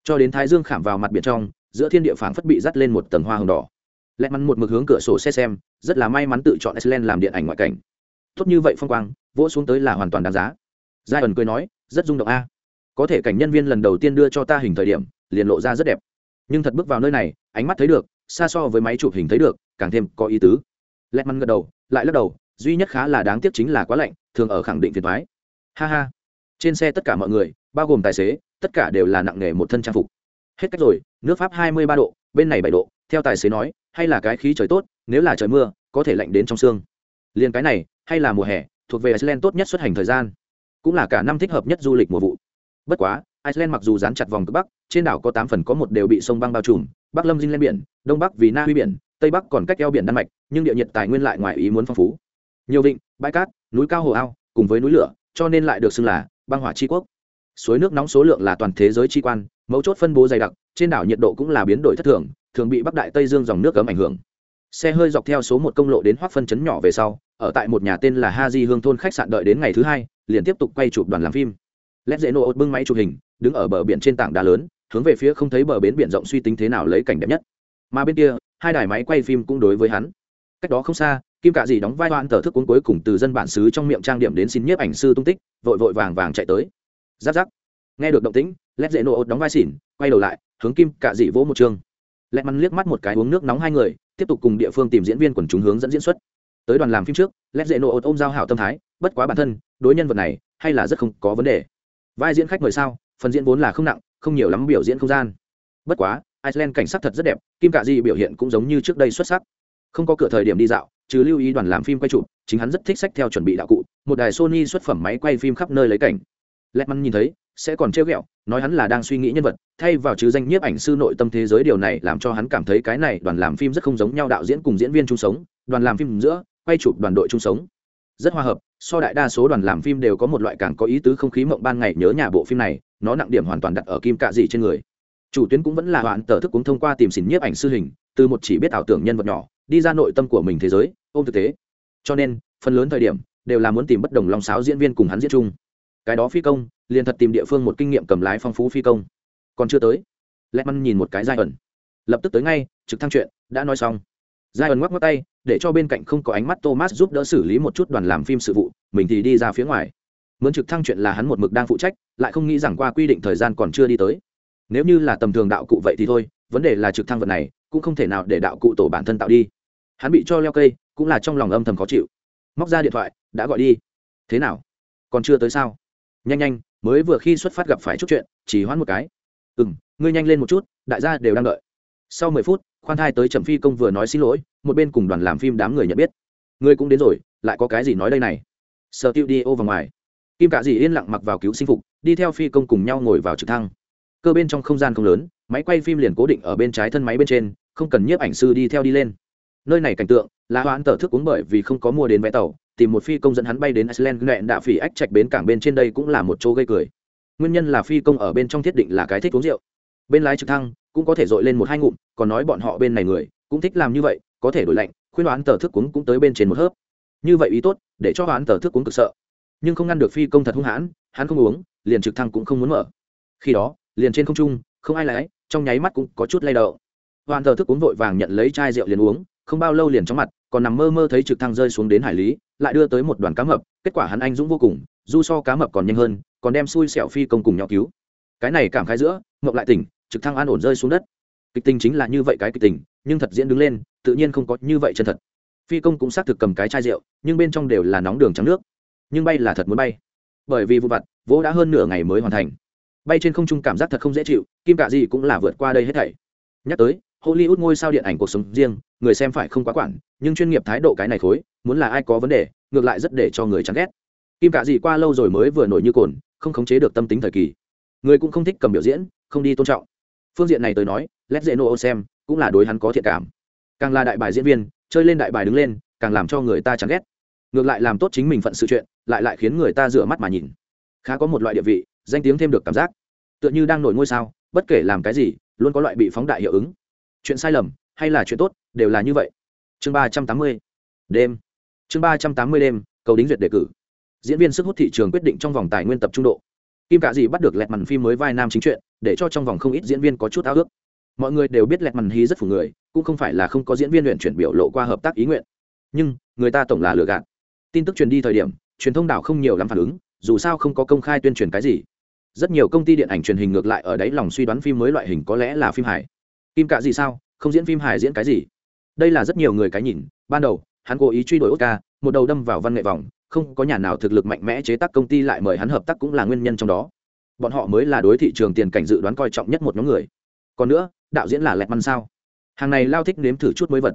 Cho đến thái dương khảm vào mặt biển trong, giữa thiên địa phảng phất bị dắt lên một tầng hoa hồng đỏ. Lẹt mắn một mực hướng cửa sổ xe xem, rất là may mắn tự chọn iceland làm điện ảnh ngoại cảnh tốt như vậy phong quang, vỗ xuống tới là hoàn toàn đáng giá. Giai ẩn cười nói, rất rung động a. Có thể cảnh nhân viên lần đầu tiên đưa cho ta hình thời điểm, liền lộ ra rất đẹp. Nhưng thật bước vào nơi này, ánh mắt thấy được, xa so với máy chụp hình thấy được, càng thêm có ý tứ. Lẹt măn gật đầu, lại lắc đầu, duy nhất khá là đáng tiếc chính là quá lạnh, thường ở khẳng định phiền thoái ha ha. Trên xe tất cả mọi người, bao gồm tài xế, tất cả đều là nặng nề một thân trang phục. Hết cách rồi, nước pháp hai mươi ba độ, bên này bảy độ, theo tài xế nói, hay là cái khí trời tốt, nếu là trời mưa, có thể lạnh đến trong xương. Liền cái này hay là mùa hè, thuộc về iceland tốt nhất xuất hành thời gian. Cũng là cả năm thích hợp nhất du lịch mùa vụ. Bất quá, iceland mặc dù dán chặt vòng cực bắc, trên đảo có tám phần có một đều bị sông băng bao trùm, bắc lâm dinh lên biển, đông bắc vì na huy biển, tây bắc còn cách eo biển đan mạch, nhưng địa nhiệt tài nguyên lại ngoài ý muốn phong phú. Nhiều vịnh, bãi cát, núi cao hồ ao, cùng với núi lửa, cho nên lại được xưng là băng hỏa tri quốc. Suối nước nóng số lượng là toàn thế giới tri quan, mấu chốt phân bố dày đặc, trên đảo nhiệt độ cũng là biến đổi thất thường thường bị bắc đại tây dương dòng nước cấm ảnh hưởng xe hơi dọc theo số một công lộ đến hoác phân chấn nhỏ về sau, ở tại một nhà tên là ha di hương thôn khách sạn đợi đến ngày thứ hai, liền tiếp tục quay chụp đoàn làm phim. Lét dễ nô ột bưng máy chụp hình, đứng ở bờ biển trên tảng đá lớn, hướng về phía không thấy bờ bến biển rộng suy tính thế nào lấy cảnh đẹp nhất. Mà bên kia, hai đài máy quay phim cũng đối với hắn. Cách đó không xa, kim cạ dì đóng vai hoãn tờ thức cuốn cuối cùng từ dân bản xứ trong miệng trang điểm đến xin nhiếp ảnh sư tung tích, vội vội vàng vàng chạy tới. Giáp giáp. Nghe được động tĩnh lét dễ nô ột đóng vai xỉn, quay đầu lại, hướng kim cạ dì vỗ một chương lẹt mắn liếc mắt một cái uống nước nóng hai người tiếp tục cùng địa phương tìm diễn viên quần chúng hướng dẫn diễn xuất. Tới đoàn làm phim trước lét dễ nộ ốt ôm giao hảo tâm thái, bất quá bản thân, đối nhân vật này, hay là rất không có vấn đề. Vai diễn khách mời sao, phần diễn vốn là không nặng, không nhiều lắm biểu diễn không gian. Bất quá, iceland cảnh sắc thật rất đẹp, kim cạ di biểu hiện cũng giống như trước đây xuất sắc. Không có cửa thời điểm đi dạo chứ lưu ý đoàn làm phim quay chụp, chính hắn rất thích sách theo chuẩn bị đạo cụ, một đài sony xuất phẩm máy quay phim khắp nơi lấy cảnh. Lẹt mắn nhìn thấy sẽ còn trêu ghẹo, nói hắn là đang suy nghĩ nhân vật, thay vào chứ danh nhiếp ảnh sư nội tâm thế giới điều này làm cho hắn cảm thấy cái này đoàn làm phim rất không giống nhau đạo diễn cùng diễn viên chung sống, đoàn làm phim giữa, quay chụp đoàn đội chung sống. Rất hòa hợp, so đại đa số đoàn làm phim đều có một loại càng có ý tứ không khí mộng ban ngày nhớ nhà bộ phim này, nó nặng điểm hoàn toàn đặt ở kim cạ dị trên người. Chủ tuyến cũng vẫn là đoạn tờ thức cũng thông qua tìm xỉn nhiếp ảnh sư hình, từ một chỉ biết ảo tưởng nhân vật nhỏ, đi ra nội tâm của mình thế giới, ôm thực tế. Cho nên, phần lớn thời điểm, đều là muốn tìm bất đồng long sáo diễn viên cùng hắn diễn chung cái đó phi công, liền thật tìm địa phương một kinh nghiệm cầm lái phong phú phi công. Còn chưa tới. Lẹ măn nhìn một cái giai ẩn. Lập tức tới ngay, trực thăng chuyện, đã nói xong. Giai ẩn ngoắc ngoắc tay, để cho bên cạnh không có ánh mắt thomas giúp đỡ xử lý một chút đoàn làm phim sự vụ, mình thì đi ra phía ngoài. Mướn trực thăng chuyện là hắn một mực đang phụ trách, lại không nghĩ rằng qua quy định thời gian còn chưa đi tới. Nếu như là tầm thường đạo cụ vậy thì thôi, vấn đề là trực thăng vật này, cũng không thể nào để đạo cụ tổ bản thân tạo đi. Hắn bị cho leo cây, cũng là trong lòng âm thầm khó chịu. Móc ra điện thoại, đã gọi đi. Thế nào? Còn chưa tới sao? Nhanh nhanh, mới vừa khi xuất phát gặp phải chút chuyện, chỉ hoãn một cái. Ừ m ngươi nhanh lên một chút, đại gia đều đang đợi. Sau mười phút, khoan thai tới trầm phi công vừa nói xin lỗi, một bên cùng đoàn làm phim đám người nhận biết. Ngươi cũng đến rồi, lại có cái gì nói đây này? Sợ tiêu đi ô vào ngoài. Kim cả dì yên lặng mặc vào cứu sinh phục, đi theo phi công cùng nhau ngồi vào trực thăng. Cơ bên trong không gian không lớn, máy quay phim liền cố định ở bên trái thân máy bên trên, không cần nhiếp ảnh sư đi theo đi lên. Nơi này cảnh tượng là hoãn tờ thức uống bởi vì không có mua đến vé tàu tìm một phi công dẫn hắn bay đến iceland nẹn đạ phỉ ách trạch bến cảng bên trên đây cũng là một chỗ gây cười. Nguyên nhân là phi công ở bên trong thiết định là cái thích uống rượu. Bên lái trực thăng cũng có thể dội lên một hai ngụm, còn nói bọn họ bên này người cũng thích làm như vậy, có thể đổi lạnh, khuyên đoán tờ thức cuống cũng tới bên trên một hớp. Như vậy ý tốt, để cho đoán tờ thức cuống cực sợ. Nhưng không ngăn được phi công thật hung hãn, hắn không uống, liền trực thăng cũng không muốn mở. Khi đó, liền trên không trung, không ai lái, trong nháy mắt cũng có chút lay đậu hoàn tờ thức uống vội vàng nhận lấy chai rượu liền uống, không bao lâu liền chóng mặt, còn nằm mơ mơ thấy trực thăng rơi xuống đến hải lý lại đưa tới một đoàn cá mập, kết quả hắn anh dũng vô cùng du so cá mập còn nhanh hơn, còn đem xui xẻo phi công cùng nhau cứu. Cái này cảm khái giữa ngậm lại tỉnh, trực thăng an ổn rơi xuống đất. Kịch tình chính là như vậy cái kịch tình, nhưng thật diễn đứng lên, tự nhiên không có như vậy chân thật. Phi công cũng xác thực cầm cái chai rượu, nhưng bên trong đều là nóng đường trắng nước. Nhưng bay là thật muốn bay. Bởi vì vụ vặt, vỗ đã hơn nửa ngày mới hoàn thành. Bay trên không trung cảm giác thật không dễ chịu, kim cả gì cũng là vượt qua đây hết thảy. Nhắc tới hollywood ngôi sao điện ảnh cuộc sống riêng, người xem phải không quá quản, nhưng chuyên nghiệp thái độ cái này khối, muốn là ai có vấn đề, ngược lại rất để cho người chán ghét. Kim cả gì qua lâu rồi mới vừa nổi như cồn, không khống chế được tâm tính thời kỳ. Người cũng không thích cầm biểu diễn, không đi tôn trọng. Phương diện này tôi nói, led dễ nô xem, cũng là đối hắn có thiện cảm. Càng là đại bài diễn viên, chơi lên đại bài đứng lên, càng làm cho người ta chán ghét. Ngược lại làm tốt chính mình phận sự chuyện, lại lại khiến người ta rửa mắt mà nhìn. Khá có một loại địa vị, danh tiếng thêm được cảm giác. Tựa như đang nổi ngôi sao, bất kể làm cái gì, luôn có loại bị phóng đại hiệu ứng chuyện sai lầm hay là chuyện tốt đều là như vậy. Chương ba trăm tám mươi, đêm. Chương ba trăm tám mươi đêm, cầu đính duyệt đề cử. Diễn viên sức hút thị trường quyết định trong vòng tài nguyên tập trung độ. Kim cạ gì bắt được lẹt màn phim mới vai nam chính chuyện, để cho trong vòng không ít diễn viên có chút ao ước. Mọi người đều biết lẹt màn hí rất phủ người, cũng không phải là không có diễn viên luyện chuyển biểu lộ qua hợp tác ý nguyện. Nhưng, người ta tổng là lừa gạt. Tin tức truyền đi thời điểm, truyền thông đảo không nhiều lắm phản ứng, dù sao không có công khai tuyên truyền cái gì. Rất nhiều công ty điện ảnh truyền hình ngược lại ở đấy lòng suy đoán phim mới loại hình có lẽ là phim hài kim cạ gì sao? Không diễn phim hài diễn cái gì? Đây là rất nhiều người cái nhìn. Ban đầu, hắn cố ý truy đuổi oscar, một đầu đâm vào văn nghệ vòng. Không có nhà nào thực lực mạnh mẽ chế tác công ty lại mời hắn hợp tác cũng là nguyên nhân trong đó. Bọn họ mới là đối thị trường tiền cảnh dự đoán coi trọng nhất một nhóm người. Còn nữa, đạo diễn là lẹt măn sao? Hàng này lao thích nếm thử chút mới vật.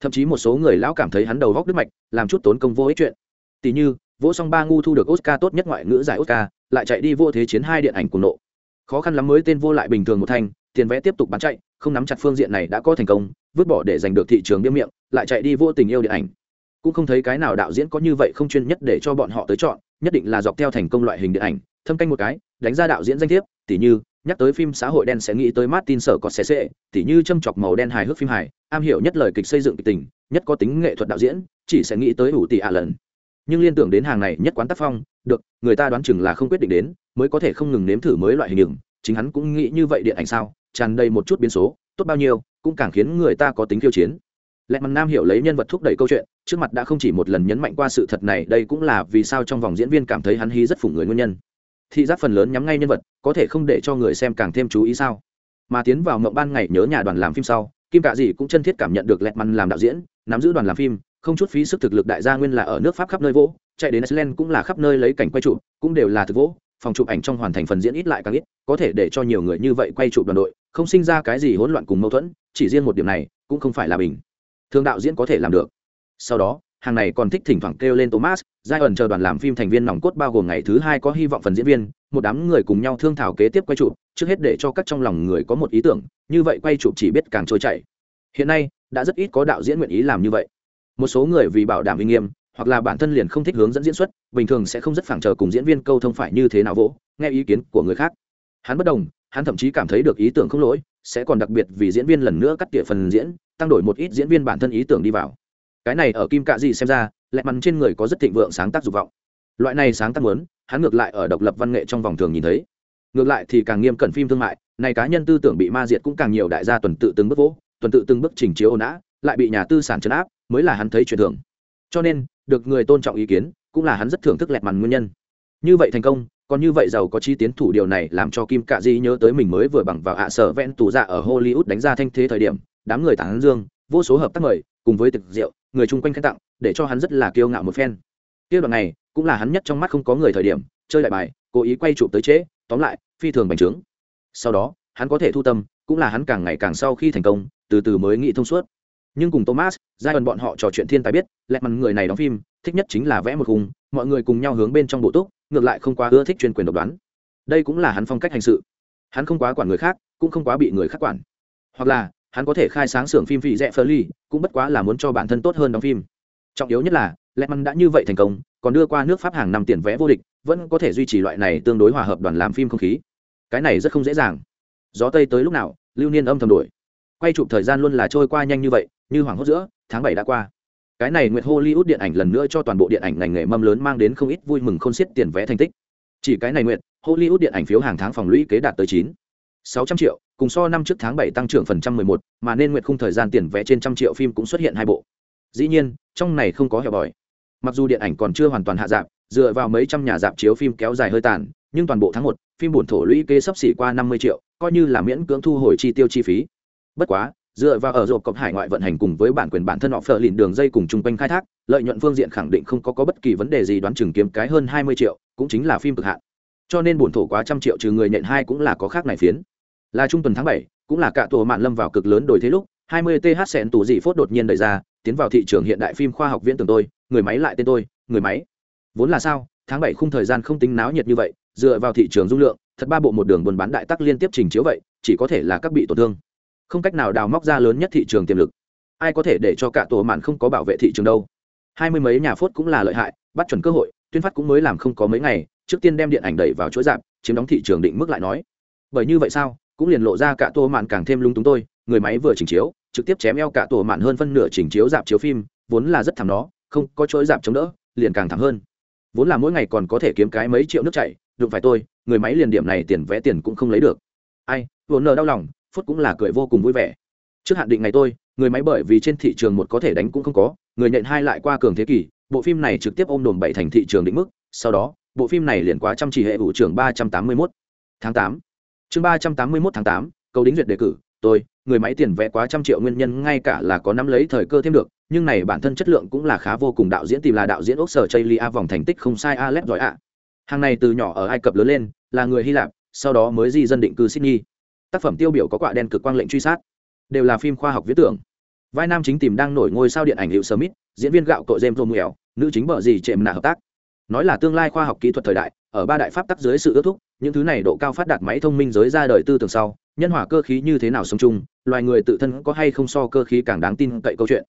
Thậm chí một số người lão cảm thấy hắn đầu góc đứt mạch, làm chút tốn công vô ích chuyện. Tỷ như, vỗ song ba ngu thu được oscar tốt nhất ngoại ngữ giải oscar, lại chạy đi vô thế chiến hai điện ảnh cùng nộ. Khó khăn lắm mới tên vô lại bình thường một thanh tiền vé tiếp tục bán chạy không nắm chặt phương diện này đã có thành công vứt bỏ để giành được thị trường biêm miệng lại chạy đi vô tình yêu điện ảnh cũng không thấy cái nào đạo diễn có như vậy không chuyên nhất để cho bọn họ tới chọn nhất định là dọc theo thành công loại hình điện ảnh thâm canh một cái đánh ra đạo diễn danh thiếp tỉ như nhắc tới phim xã hội đen sẽ nghĩ tới Martin sở có xẻ xệ, tỉ như châm chọc màu đen hài hước phim hài, am hiểu nhất lời kịch xây dựng kịch tình, nhất có tính nghệ thuật đạo diễn, chỉ sẽ nghĩ tới ủ tỷ ạ lần. Nhưng liên tưởng đến hàng này nhất quán tác phong, được, người ta đoán chừng là không quyết định đến, mới có thể không ngừng nếm thử mới loại hình đường, chính hắn cũng nghĩ như vậy điện ảnh sao, tràn đầy một chút biến số, tốt bao nhiêu, cũng càng khiến người ta có tính khiêu chiến. Lệ mặt Nam hiểu lấy nhân vật thúc đẩy câu chuyện, trước mặt đã không chỉ một lần nhấn mạnh qua sự thật này, đây cũng là vì sao trong vòng diễn viên cảm thấy hắn hí rất phụng người nguyên nhân thị giác phần lớn nhắm ngay nhân vật có thể không để cho người xem càng thêm chú ý sao mà tiến vào mộng ban ngày nhớ nhà đoàn làm phim sau kim cạ dị cũng chân thiết cảm nhận được lẹt măn làm đạo diễn nắm giữ đoàn làm phim không chút phí sức thực lực đại gia nguyên là ở nước pháp khắp nơi vỗ chạy đến iceland cũng là khắp nơi lấy cảnh quay chụp cũng đều là thực vỗ phòng chụp ảnh trong hoàn thành phần diễn ít lại càng ít có thể để cho nhiều người như vậy quay chụp đoàn đội không sinh ra cái gì hỗn loạn cùng mâu thuẫn, chỉ riêng một điểm này, cũng không phải là bình. Thường đạo diễn có thể làm được. Sau đó, hàng này còn thích thỉnh thoảng kêu lên thomas, giai ẩn chờ đoàn làm phim thành viên nòng cốt bao gồm ngày thứ hai có hy vọng phần diễn viên, một đám người cùng nhau thương thảo kế tiếp quay chụp, trước hết để cho các trong lòng người có một ý tưởng, như vậy quay chụp chỉ biết càng trôi chảy. Hiện nay, đã rất ít có đạo diễn nguyện ý làm như vậy. Một số người vì bảo đảm uy nghiêm, hoặc là bản thân liền không thích hướng dẫn diễn xuất, bình thường sẽ không rất phản chờ cùng diễn viên câu thông phải như thế nào vỗ, nghe ý kiến của người khác. Hắn bất đồng hắn thậm chí cảm thấy được ý tưởng không lỗi, sẽ còn đặc biệt vì diễn viên lần nữa cắt tỉa phần diễn, tăng đổi một ít diễn viên bản thân ý tưởng đi vào. Cái này ở kim cạ gì xem ra lẹ mắn trên người có rất thịnh vượng sáng tác dục vọng. Loại này sáng tác muốn, hắn ngược lại ở độc lập văn nghệ trong vòng thường nhìn thấy. Ngược lại thì càng nghiêm cẩn phim thương mại, này cá nhân tư tưởng bị ma diệt cũng càng nhiều đại gia tuần tự từng bước vỗ, tuần tự từng bước chỉnh chiếu ồn ã lại bị nhà tư sản chấn áp, mới là hắn thấy chuyện thường. Cho nên, được người tôn trọng ý kiến, cũng là hắn rất thưởng thức lẹt mằn nguyên nhân. Như vậy thành công còn như vậy giàu có chi tiến thủ điều này làm cho kim cạ di nhớ tới mình mới vừa bằng vào hạ sở vẹn tù dạ ở hollywood đánh ra thanh thế thời điểm, đám người tán dương, vô số hợp tác mời, cùng với thực rượu, người chung quanh khen tặng, để cho hắn rất là kiêu ngạo một phen. Kia đoạn này, cũng là hắn nhất trong mắt không có người thời điểm, chơi đại bài, cố ý quay chụp tới trễ, tóm lại, phi thường bành trướng. Sau đó, hắn có thể thu tâm, cũng là hắn càng ngày càng sau khi thành công, từ từ mới nghĩ thông suốt. Nhưng cùng thomas giai đoạn bọn họ trò chuyện thiên tài biết lẹ mặt người này đóng phim, thích nhất chính là vẽ một khung, mọi người cùng nhau hướng bên trong bộ túc ngược lại không quá ưa thích chuyên quyền độc đoán. Đây cũng là hắn phong cách hành sự. Hắn không quá quản người khác, cũng không quá bị người khác quản. Hoặc là, hắn có thể khai sáng xưởng phim vị rẽ phơ ly cũng bất quá là muốn cho bản thân tốt hơn đóng phim. Trọng yếu nhất là lẹ măn đã như vậy thành công, còn đưa qua nước pháp hàng năm tiền vé vô địch, vẫn có thể duy trì loại này tương đối hòa hợp đoàn làm phim không khí. Cái này rất không dễ dàng. Gió tây tới lúc nào, lưu niên âm thầm đổi. Quay chụp thời gian luôn là trôi qua nhanh như vậy, như hoảng hốt giữa, tháng bảy đã qua cái này nguyệt hollywood điện ảnh lần nữa cho toàn bộ điện ảnh ngành nghề mâm lớn mang đến không ít vui mừng khôn xiết tiền vé thành tích. Chỉ cái này nguyệt, hollywood điện ảnh phiếu hàng tháng phòng lũy kế đạt tới chín, sáu trăm triệu, cùng so năm trước tháng bảy tăng trưởng phần trăm mười một, mà nên nguyệt khung thời gian tiền vé trên trăm triệu phim cũng xuất hiện hai bộ. Dĩ nhiên, trong này không có hẹp bòi. Mặc dù điện ảnh còn chưa hoàn toàn hạ dạp, dựa vào mấy trăm nhà dạp chiếu phim kéo dài hơi tàn, nhưng toàn bộ tháng một, phim bổn thổ lũy kế sắp xỉ qua năm mươi triệu, coi như là miễn cưỡng thu hồi chi tiêu chi phí. Bất quá dựa vào ở rộp cọc hải ngoại vận hành cùng với bản quyền bản thân họ phờ lìn đường dây cùng chung quanh khai thác lợi nhuận phương diện khẳng định không có, có bất kỳ vấn đề gì đoán chừng kiếm cái hơn hai mươi triệu cũng chính là phim cực hạn. Cho nên bổn thổ quá trăm triệu trừ người nhận hai cũng là có khác này phiến. Là trung tuần tháng bảy cũng là cả tổ mạn lâm vào cực lớn đổi thế lúc 20 th sẹn tù dị phốt đột nhiên đẩy ra tiến vào thị trường hiện đại phim khoa học viễn tưởng tôi người máy lại tên tôi người máy. Vốn là sao tháng bảy khung thời gian không tính náo nhiệt như vậy dựa vào thị trường dung lượng thật ba bộ một đường buôn bán đại tắc liên tiếp trình chiếu vậy chỉ có thể là các bị tổn thương không cách nào đào móc ra lớn nhất thị trường tiềm lực. Ai có thể để cho cả tổ mạn không có bảo vệ thị trường đâu? Hai mươi mấy nhà phốt cũng là lợi hại, bắt chuẩn cơ hội, tuyên phát cũng mới làm không có mấy ngày, trước tiên đem điện ảnh đẩy vào chuỗi dạp chiếm đóng thị trường định mức lại nói. Bởi như vậy sao? Cũng liền lộ ra cả tổ mạn càng thêm lung túng tôi, người máy vừa chỉnh chiếu, trực tiếp chém eo cả tổ mạn hơn phân nửa chỉnh chiếu dạp chiếu phim, vốn là rất thảm nó không có chuỗi dạp chống đỡ, liền càng thảm hơn. Vốn là mỗi ngày còn có thể kiếm cái mấy triệu nước chảy, đụng phải tôi, người máy liền điểm này tiền vẽ tiền cũng không lấy được. Ai vốn nợ đau lòng phút cũng là cười vô cùng vui vẻ. Trước hạn định ngày tôi, người máy bởi vì trên thị trường một có thể đánh cũng không có, người nhận hai lại qua cường thế kỷ, bộ phim này trực tiếp ôm đồn bảy thành thị trường định mức, sau đó, bộ phim này liền quá chăm chỉ hệ vụ trưởng ba trăm tám mươi mốt. Tháng tám. Chương ba trăm tám mươi mốt tháng tám, cầu đính duyệt đề cử, tôi, người máy tiền vẽ quá trăm triệu nguyên nhân ngay cả là có nắm lấy thời cơ thêm được, nhưng này bản thân chất lượng cũng là khá vô cùng, đạo diễn tìm là đạo diễn ốc sở chây lia vòng thành tích không sai, alex giỏi ạ. Hàng này từ nhỏ ở ai cập lớn lên, là người hy lạp, sau đó mới di dân định cư sydney tác phẩm tiêu biểu có quả đen cực quang lệnh truy sát, đều là phim khoa học viễn tưởng. Vai nam chính tìm đang nổi ngôi sao điện ảnh hiệu smith, diễn viên gạo cội james romuel nữ chính bờ gì chệm nạ hợp tác. Nói là tương lai khoa học kỹ thuật thời đại, ở ba đại pháp tắc dưới sự ước thúc, những thứ này độ cao phát đạt máy thông minh giới ra đời tư tưởng sau, nhân hỏa cơ khí như thế nào sống chung, loài người tự thân có hay không so cơ khí càng đáng tin cậy câu chuyện.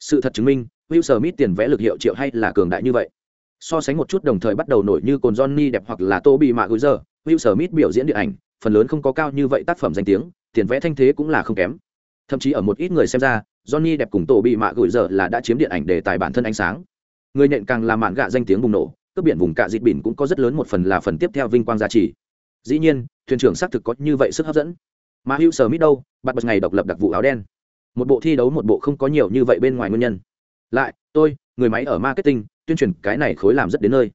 Sự thật chứng minh, will smith tiền vẽ lực hiệu triệu hay là cường đại như vậy. So sánh một chút đồng thời bắt đầu nổi như cồn johnny đẹp hoặc là Toby mạ gối giờ will smith biểu diễn điện ảnh phần lớn không có cao như vậy tác phẩm danh tiếng, tiền vẽ thanh thế cũng là không kém. Thậm chí ở một ít người xem ra, johnny đẹp cùng tổ bị mạ gửi giờ là đã chiếm điện ảnh đề tài bản thân ánh sáng. Người nhện càng là mạn gạ danh tiếng bùng nổ, cướp biển vùng cạ dịt bỉn cũng có rất lớn một phần là phần tiếp theo vinh quang giá trị dĩ nhiên, thuyền trưởng xác thực có như vậy sức hấp dẫn. Mà hữu sở mít đâu, bắt bật ngày độc lập đặc vụ áo đen. Một bộ thi đấu một bộ không có nhiều như vậy bên ngoài nguyên nhân. Lại, tôi, người máy ở marketing, tuyên truyền cái này khối làm rất đến nơi.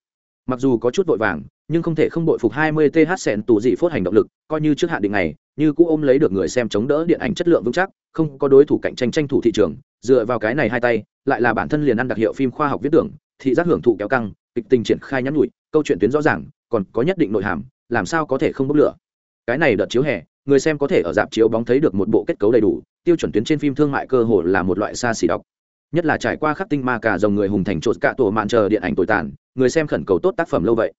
Mặc dù có chút vội vàng nhưng không thể không bội phục 20 th sẹn tù dị phốt hành động lực, coi như trước hạn định này như cũ ôm lấy được người xem chống đỡ điện ảnh chất lượng vững chắc, không có đối thủ cạnh tranh tranh thủ thị trường, dựa vào cái này hai tay, lại là bản thân liền ăn đặc hiệu phim khoa học viết tưởng, thị giác hưởng thụ kéo căng, kịch tình triển khai nhắn nhủi, câu chuyện tuyến rõ ràng, còn có nhất định nội hàm, làm sao có thể không bốc lửa. Cái này đợt chiếu hè, người xem có thể ở dạp chiếu bóng thấy được một bộ kết cấu đầy đủ, tiêu chuẩn tuyến trên phim thương mại cơ hồ là một loại xa xỉ đọc nhất là trải qua khắc tinh ma cả dòng người hùng thành trột cả tổ mạn chờ điện ảnh tồi tàn, người xem khẩn cầu tốt tác phẩm lâu vậy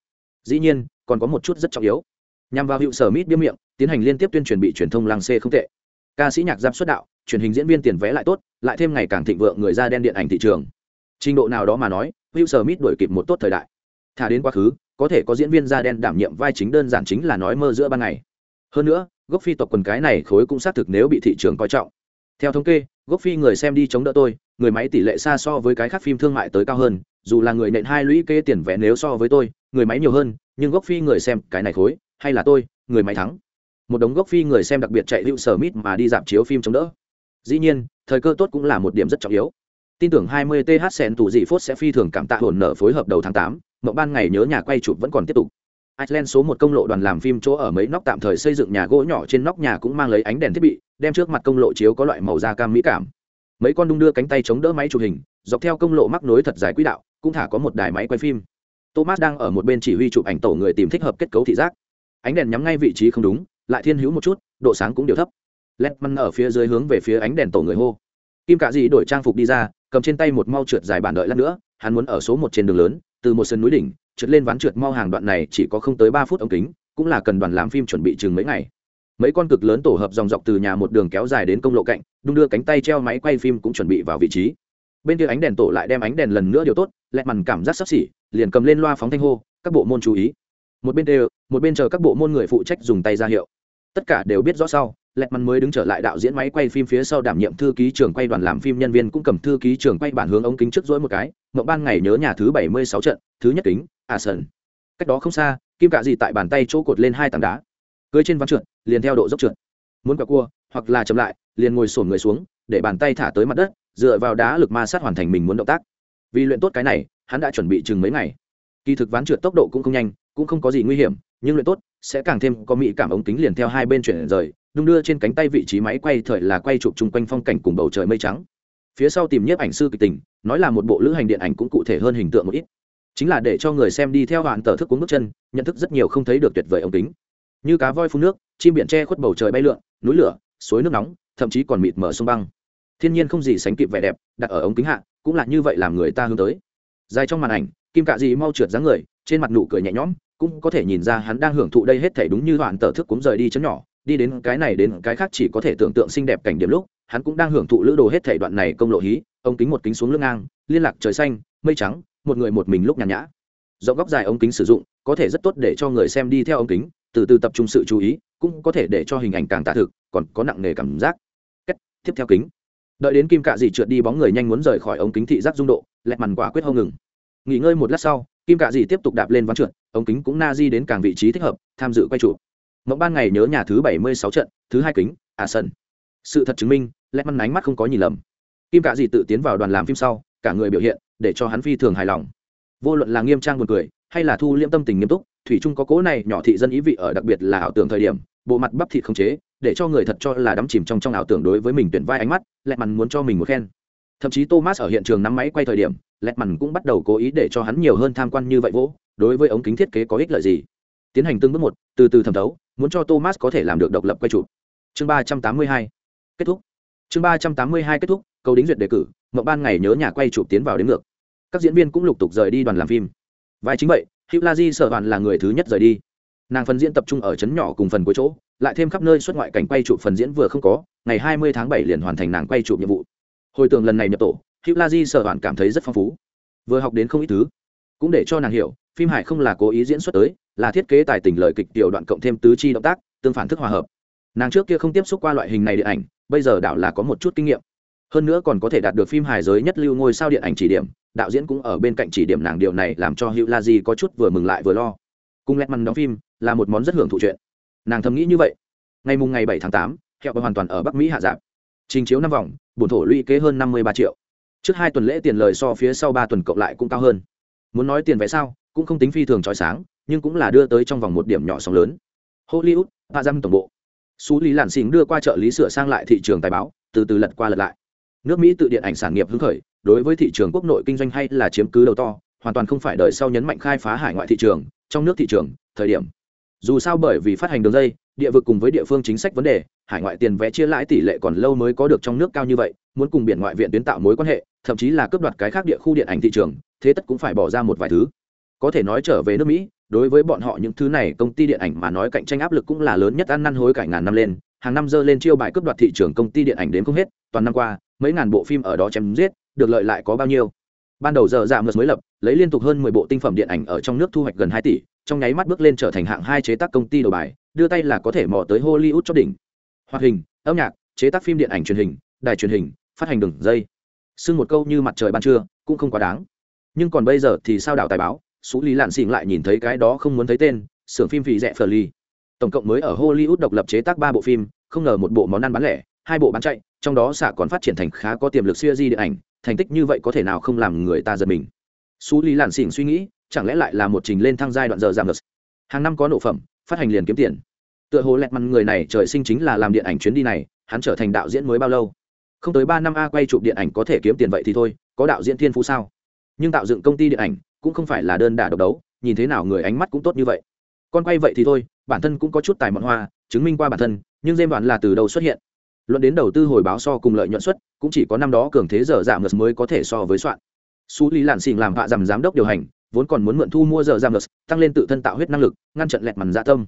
dĩ nhiên còn có một chút rất trọng yếu nhằm vào hiệu sở mít biếm miệng tiến hành liên tiếp tuyên truyền bị truyền thông làng xê không tệ ca sĩ nhạc giáp xuất đạo truyền hình diễn viên tiền vé lại tốt lại thêm ngày càng thịnh vượng người ra đen điện ảnh thị trường trình độ nào đó mà nói hiệu sở Smith đuổi kịp một tốt thời đại. Thả đến quá khứ, có thể có diễn viên da đen đảm nhiệm vai chính đơn giản chính là nói mơ giữa ban ngày. Hơn nữa, gốc phi tộc quần cái này khối cũng xác thực nếu bị thị trường coi trọng. Theo thống kê, gốc phi người xem đi chống đỡ tôi, người máy tỷ lệ xa so với cái khác phim thương mại tới cao hơn, dù là người nện hai lũy kê tiền vé nếu so với tôi, người máy nhiều hơn, nhưng gốc phi người xem cái này khối, hay là tôi, người máy thắng. Một đống gốc phi người xem đặc biệt chạy hữu sở mít mà đi dạp chiếu phim chống đỡ. Dĩ nhiên, thời cơ tốt cũng là một điểm rất trọng yếu tin tưởng 20 th sen tù dị phốt sẽ phi thường cảm tạ hồn nở phối hợp đầu tháng 8, mộng ban ngày nhớ nhà quay chụp vẫn còn tiếp tục Iceland số một công lộ đoàn làm phim chỗ ở mấy nóc tạm thời xây dựng nhà gỗ nhỏ trên nóc nhà cũng mang lấy ánh đèn thiết bị, đem trước mặt công lộ chiếu có loại màu da cam mỹ cảm. Mấy con đung đưa cánh tay chống đỡ máy chụp hình, dọc theo công lộ mắc nối thật dài quỹ đạo, cũng thả có một đài máy quay phim. Thomas đang ở một bên chỉ huy chụp ảnh tổ người tìm thích hợp kết cấu thị giác. Ánh đèn nhắm ngay vị trí không đúng, lại thiên hữu một chút, độ sáng cũng đều thấp. Letman ở phía dưới hướng về phía ánh đèn tổ người hô. Kim Cả Dị đổi trang phục đi ra, cầm trên tay một mau trượt dài bản đợi lát nữa hắn muốn ở số một trên đường lớn từ một sân núi đỉnh trượt lên ván trượt mau hàng đoạn này chỉ có không tới ba phút ống kính cũng là cần đoàn làm phim chuẩn bị chừng mấy ngày mấy con cực lớn tổ hợp dòng dọc từ nhà một đường kéo dài đến công lộ cạnh đung đưa cánh tay treo máy quay phim cũng chuẩn bị vào vị trí bên kia ánh đèn tổ lại đem ánh đèn lần nữa điều tốt lẹ mằn cảm giác sắp xỉ liền cầm lên loa phóng thanh hô, các bộ môn chú ý. Một bên đều, một bên chờ các bộ môn người phụ trách dùng tay ra hiệu. Tất cả đều biết rõ sau lẹt mắn mới đứng trở lại đạo diễn máy quay phim phía sau đảm nhiệm thư ký trưởng quay đoàn làm phim nhân viên cũng cầm thư ký trưởng quay bản hướng ống kính trước dỗi một cái, mộng ban ngày nhớ nhà thứ bảy mươi sáu trận, thứ nhất kính à sần cách đó không xa, kim cạ gì tại bàn tay chỗ cột lên hai tảng đá. Cưới trên ván trượt, liền theo độ dốc trượt. Muốn cả cua, hoặc là chậm lại, liền ngồi sổn người xuống, để bàn tay thả tới mặt đất, dựa vào đá lực ma sát hoàn thành mình muốn động tác. Vì luyện tốt cái này hắn đã chuẩn bị chừng mấy ngày. Kỳ thực ván trượt tốc độ cũng không nhanh, cũng không có gì nguy hiểm, nhưng luyện tốt, sẽ càng thêm có mỹ cảm ống kính liền theo hai bên chuyển rời, đung đưa trên cánh tay vị trí máy quay thời là quay chụp chung quanh phong cảnh cùng bầu trời mây trắng. Phía sau tìm nhiếp ảnh sư kịch tình, nói là một bộ lữ hành điện ảnh cũng cụ thể hơn hình tượng một ít. Chính là để cho người xem đi theo đoạn tờ thức cuốn bước chân, nhận thức rất nhiều không thấy được tuyệt vời ống kính. Như cá voi phun nước, chim biển che khuất bầu trời bay lượn, núi lửa, suối nước nóng, thậm chí còn mịt mở sông băng. Thiên nhiên không gì sánh kịp vẻ đẹp, đặt ở ống kính hạ, cũng là như vậy làm người ta hướng tới dài trong màn ảnh, kim cạ gì mau trượt dáng người, trên mặt nụ cười nhẹ nhõm, cũng có thể nhìn ra hắn đang hưởng thụ đây hết thể đúng như đoạn tờ thức cũng rời đi chấm nhỏ. Đi đến cái này đến cái khác chỉ có thể tưởng tượng xinh đẹp cảnh điểm lúc, hắn cũng đang hưởng thụ lữ đồ hết thể đoạn này công lộ hí, ống kính một kính xuống lưng ngang, liên lạc trời xanh, mây trắng, một người một mình lúc nhàn nhã. Do góc dài ống kính sử dụng, có thể rất tốt để cho người xem đi theo ống kính, từ từ tập trung sự chú ý, cũng có thể để cho hình ảnh càng tạ thực, còn có nặng nề cảm giác. Cách tiếp theo kính. Đợi đến kim cạ dị trượt đi bóng người nhanh muốn rời khỏi ống kính thị giác dung độ, lẹt mằn quả quyết hâu ngừng nghỉ ngơi một lát sau, kim cạ dị tiếp tục đạp lên ván trượt, ống kính cũng na di đến càng vị trí thích hợp, tham dự quay trụ mộng ban ngày nhớ nhà thứ bảy mươi sáu trận, thứ hai kính à sân. Sự thật chứng minh lẽ măn ánh mắt không có nhìn lầm. Kim cả Dì tự tiến vào đoàn làm phim sau, cả người biểu hiện, để cho hắn phi thường hài lòng. Vô luận là nghiêm trang buồn cười, hay là thu liễm tâm tình nghiêm túc, thủy trung có cố này nhỏ thị dân ý vị ở đặc biệt là ảo tưởng thời điểm, bộ mặt bắp thịt không chế, để cho người thật cho là đắm chìm trong trong ảo tưởng đối với mình tuyển vai ánh mắt lẹ mằn muốn cho mình một khen thậm chí thomas ở hiện trường nắm máy quay thời điểm Lẹt mằn cũng bắt đầu cố ý để cho hắn nhiều hơn tham quan như vậy vỗ, đối với ống kính thiết kế có ích lợi gì. Tiến hành từng bước một, từ từ thẩm thấu, muốn cho thomas có thể làm được độc lập quay chụp. Chương ba trăm tám mươi hai, kết thúc. Chương ba trăm tám mươi hai, kết thúc câu đính duyệt đề cử mậu ban ngày nhớ nhà quay chụp tiến vào đến ngược. Các diễn viên cũng lục tục rời đi đoàn làm phim. Vai chính vậy hữu la di sợ bạn là người thứ nhất rời đi. Nàng phần diễn tập trung ở trấn nhỏ cùng phần cuối chỗ, lại thêm khắp nơi xuất ngoại cảnh quay chụp phần diễn vừa không có, ngày hai mươi tháng bảy liền hoàn thành nàng quay chụp nhiệm vụ hồi tưởng lần này nhập tổ hữu la di sở hoàn cảm thấy rất phong phú. Vừa học đến không ít thứ, cũng để cho nàng hiểu, phim hải không là cố ý diễn xuất tới, là thiết kế tài tình lời kịch tiểu đoạn cộng thêm tứ chi động tác, tương phản thức hòa hợp. Nàng trước kia không tiếp xúc qua loại hình này điện ảnh, bây giờ đảo là có một chút kinh nghiệm. Hơn nữa còn có thể đạt được phim hài giới nhất lưu ngôi sao điện ảnh chỉ điểm, đạo diễn cũng ở bên cạnh chỉ điểm nàng điều này làm cho hữu la di có chút vừa mừng lại vừa lo. Cùng lẹt mằn đóng phim là một món rất hưởng thụ chuyện. Nàng thầm nghĩ như vậy. Ngày mùng ngày bảy tháng tám hẹo hoàn toàn ở bắc mỹ hạ giảm trình chiếu năm vòng, bổn thổ lũy kế hơn năm mươi ba triệu. Trước hai tuần lễ tiền lời so phía sau ba tuần cộng lại cũng cao hơn. Muốn nói tiền vé sao, cũng không tính phi thường trói sáng, nhưng cũng là đưa tới trong vòng một điểm nhỏ sóng lớn. Hollywood, hạ dăm tổng bộ. Xú lý lản xình đưa qua trợ lý sửa sang lại thị trường tài báo, từ từ lật qua lật lại. Nước mỹ tự điện ảnh sản nghiệp hứng khởi, đối với thị trường quốc nội kinh doanh hay là chiếm cứ đầu to, hoàn toàn không phải đợi sau nhấn mạnh khai phá hải ngoại thị trường, trong nước thị trường, thời điểm. Dù sao bởi vì phát hành đường dây địa vực cùng với địa phương chính sách vấn đề, hải ngoại tiền vé chia lãi tỷ lệ còn lâu mới có được trong nước cao như vậy, muốn cùng biển ngoại viện tuyến tạo mối quan hệ, thậm chí là cướp đoạt cái khác địa khu điện ảnh thị trường, thế tất cũng phải bỏ ra một vài thứ. Có thể nói trở về nước mỹ, đối với bọn họ những thứ này, công ty điện ảnh mà nói cạnh tranh áp lực cũng là lớn nhất, ăn năn hối cải ngàn năm lên, hàng năm dơ lên chiêu bài cướp đoạt thị trường công ty điện ảnh đến không hết, toàn năm qua, mấy ngàn bộ phim ở đó chém giết, được lợi lại có bao nhiêu. Ban đầu giờ dạ mật mới lập lấy liên tục hơn mười bộ tinh phẩm điện ảnh ở trong nước thu hoạch gần hai tỷ, trong nháy mắt bước lên trở thành hạng hai chế tác công ty đầu bài, đưa tay là có thể mò tới hollywood cho đỉnh. Hoạt hình, âm nhạc, chế tác phim điện ảnh truyền hình, đài truyền hình, phát hành đường dây. Xưng một câu như mặt trời ban trưa, cũng không quá đáng. Nhưng còn bây giờ thì sao đảo tài báo, Sú lý lạn xỉn lại nhìn thấy cái đó không muốn thấy tên, xưởng phim vì rẻ phờ ly tổng cộng mới ở hollywood độc lập chế tác ba bộ phim, không ngờ một bộ món ăn bán lẻ, hai bộ bán chạy, trong đó xạ còn phát triển thành khá có tiềm lực siêu di điện ảnh, thành tích như vậy có thể nào không làm người ta giật mình? Xú lý lạn xỉn suy nghĩ, chẳng lẽ lại là một trình lên thăng giai đoạn giờ giảm ngược hàng năm có nộ phẩm, phát hành liền kiếm tiền. Tựa hồ lẹt măn người này trời sinh chính là làm điện ảnh chuyến đi này, hắn trở thành đạo diễn mới bao lâu? Không tới ba năm a quay chụp điện ảnh có thể kiếm tiền vậy thì thôi, có đạo diễn thiên phú sao? Nhưng tạo dựng công ty điện ảnh cũng không phải là đơn đả độc đấu, nhìn thế nào người ánh mắt cũng tốt như vậy. Con quay vậy thì thôi, bản thân cũng có chút tài mọn hoa, chứng minh qua bản thân, nhưng dêm đoạn là từ đầu xuất hiện. Luận đến đầu tư hồi báo so cùng lợi nhuận suất, cũng chỉ có năm đó cường thế giờ giảm ngược mới có thể so với soạn su lý lạn xỉn làm hạ rằm giám đốc điều hành, vốn còn muốn mượn thu mua giờ giảm ngược tăng lên tự thân tạo huyết năng lực, ngăn chặn lẹt màn dạ tâm.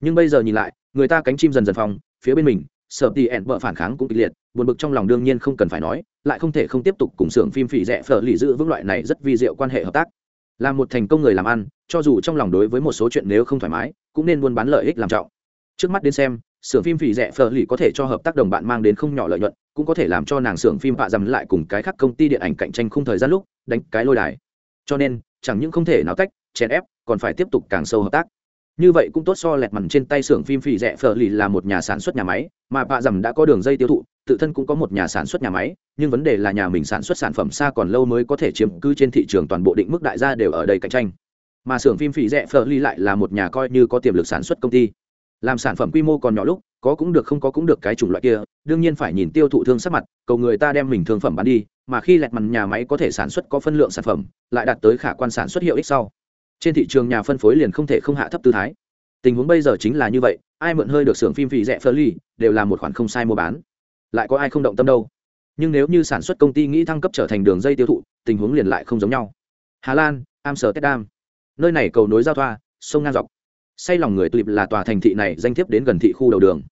Nhưng bây giờ nhìn lại, người ta cánh chim dần dần phòng phía bên mình Sở Tỷ ẹn vợ phản kháng cũng kịch liệt, buồn bực trong lòng đương nhiên không cần phải nói, lại không thể không tiếp tục cùng xưởng phim phỉ rẻ phở lì giữ vững loại này rất vi diệu quan hệ hợp tác. Là một thành công người làm ăn, cho dù trong lòng đối với một số chuyện nếu không thoải mái, cũng nên buôn bán lợi ích làm trọng. Trước mắt đến xem xưởng phim phỉ rẻ phở lì có thể cho hợp tác đồng bạn mang đến không nhỏ lợi nhuận, cũng có thể làm cho nàng xưởng phim vạ dầm lại cùng cái khác công ty điện ảnh cạnh tranh không thời gian lúc đánh cái lôi đài. Cho nên, chẳng những không thể nào tách, chèn ép, còn phải tiếp tục càng sâu hợp tác. Như vậy cũng tốt so lẹt mằn trên tay xưởng phim vì rẻ phở lì là một nhà sản xuất nhà máy, mà bạ dầm đã có đường dây tiêu thụ, tự thân cũng có một nhà sản xuất nhà máy, nhưng vấn đề là nhà mình sản xuất sản phẩm xa còn lâu mới có thể chiếm cứ trên thị trường toàn bộ định mức đại gia đều ở đây cạnh tranh. Mà xưởng phim vì rẻ phở lì lại là một nhà coi như có tiềm lực sản xuất công ty làm sản phẩm quy mô còn nhỏ lúc, có cũng được không có cũng được cái chủng loại kia, đương nhiên phải nhìn tiêu thụ thương sắc mặt, cầu người ta đem mình thương phẩm bán đi, mà khi lẹt mặt nhà máy có thể sản xuất có phân lượng sản phẩm, lại đạt tới khả quan sản xuất hiệu ích sau. Trên thị trường nhà phân phối liền không thể không hạ thấp tư thái. Tình huống bây giờ chính là như vậy, ai mượn hơi được xưởng phim phì rẻ phơ ly đều là một khoản không sai mua bán. Lại có ai không động tâm đâu. Nhưng nếu như sản xuất công ty nghĩ thăng cấp trở thành đường dây tiêu thụ, tình huống liền lại không giống nhau. Hà lan, amsterdam. Nơi này cầu nối giao thoa, sông ngang dọc say lòng người tulip là tòa thành thị này danh thiếp đến gần thị khu đầu đường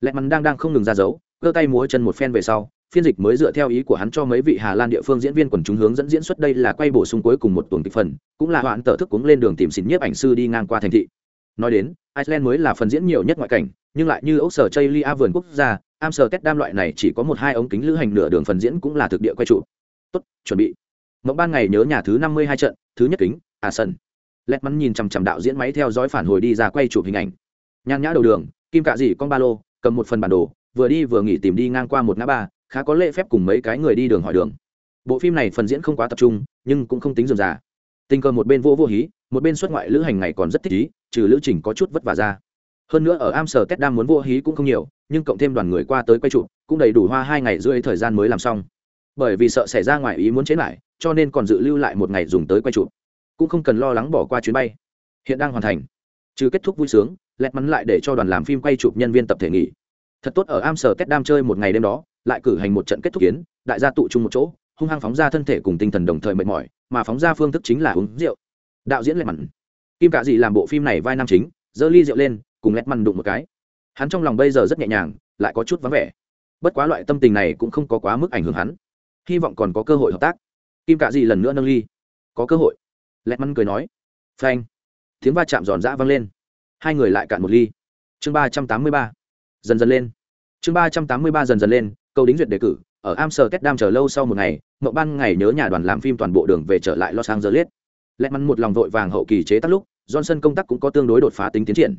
lẹ mắn đang đang không ngừng ra dấu cơ tay múa chân một phen về sau phiên dịch mới dựa theo ý của hắn cho mấy vị Hà Lan địa phương diễn viên quần chúng hướng dẫn diễn xuất đây là quay bổ sung cuối cùng một tuần kịch phần, cũng là hoạn tờ thức cuống lên đường tìm xin nhiếp ảnh sư đi ngang qua thành thị. Nói đến, Iceland mới là phần diễn nhiều nhất ngoại cảnh, nhưng lại như ốc sở Chaylia vườn quốc gia, Amsterdam loại này chỉ có một hai ống kính lữ hành nửa đường phần diễn cũng là thực địa quay trụ. Tốt, chuẩn bị. Mộng ban ngày nhớ nhà thứ năm mươi hai trận, thứ nhất kính, à sân. Lẹt mắn nhìn chằm chằm đạo diễn máy theo dõi phản hồi đi ra quay chụp hình ảnh. nhàn nhã đầu đường, kim cạ dị con ba lô, cầm một phần bản đồ, vừa đi vừa nghỉ tìm đi ngang qua một ngã ba, khá có lễ phép cùng mấy cái người đi đường hỏi đường. Bộ phim này phần diễn không quá tập trung nhưng cũng không tính dườm già tình cờ một bên vô vô hí một bên xuất ngoại lữ hành ngày còn rất thích ý trừ lữ trình có chút vất vả ra. Hơn nữa ở amsterdam muốn vô hí cũng không nhiều nhưng cộng thêm đoàn người qua tới quay trụ cũng đầy đủ hoa hai ngày rưỡi thời gian mới làm xong. Bởi vì sợ xảy ra ngoài ý muốn chế lại cho nên còn dự lưu lại một ngày dùng tới quay trụ cũng không cần lo lắng bỏ qua chuyến bay. Hiện đang hoàn thành. Trừ kết thúc vui sướng, lẹt mắn lại để cho đoàn làm phim quay chụp nhân viên tập thể nghỉ. Thật tốt ở amsterdam chơi một ngày đêm đó, lại cử hành một trận kết thúc kiến, đại gia tụ chung một chỗ, hung hăng phóng ra thân thể cùng tinh thần đồng thời mệt mỏi, mà phóng ra phương thức chính là uống rượu. Đạo diễn lẹt mắn. Kim cạ dị làm bộ phim này vai nam chính, giơ ly rượu lên, cùng lẹt mắn đụng một cái. Hắn trong lòng bây giờ rất nhẹ nhàng, lại có chút vắng vẻ. Bất quá loại tâm tình này cũng không có quá mức ảnh hưởng hắn. Hy vọng còn có cơ hội hợp tác. Kim cạ dị lần nữa nâng ly. Có cơ hội lẹt măn cười nói, phanh, tiếng va chạm giòn dã vang lên, hai người lại cạn một ly. Chương ba trăm tám mươi ba, dần dần lên. Chương ba trăm tám mươi ba dần dần lên, câu đính duyệt đề cử, ở amsterdam chờ lâu sau một ngày, mậu ban ngày nhớ nhà đoàn làm phim toàn bộ đường về trở lại los angeles. Lẹt măn một lòng vội vàng hậu kỳ chế tác lúc, johnson công tác cũng có tương đối đột phá tính tiến triển.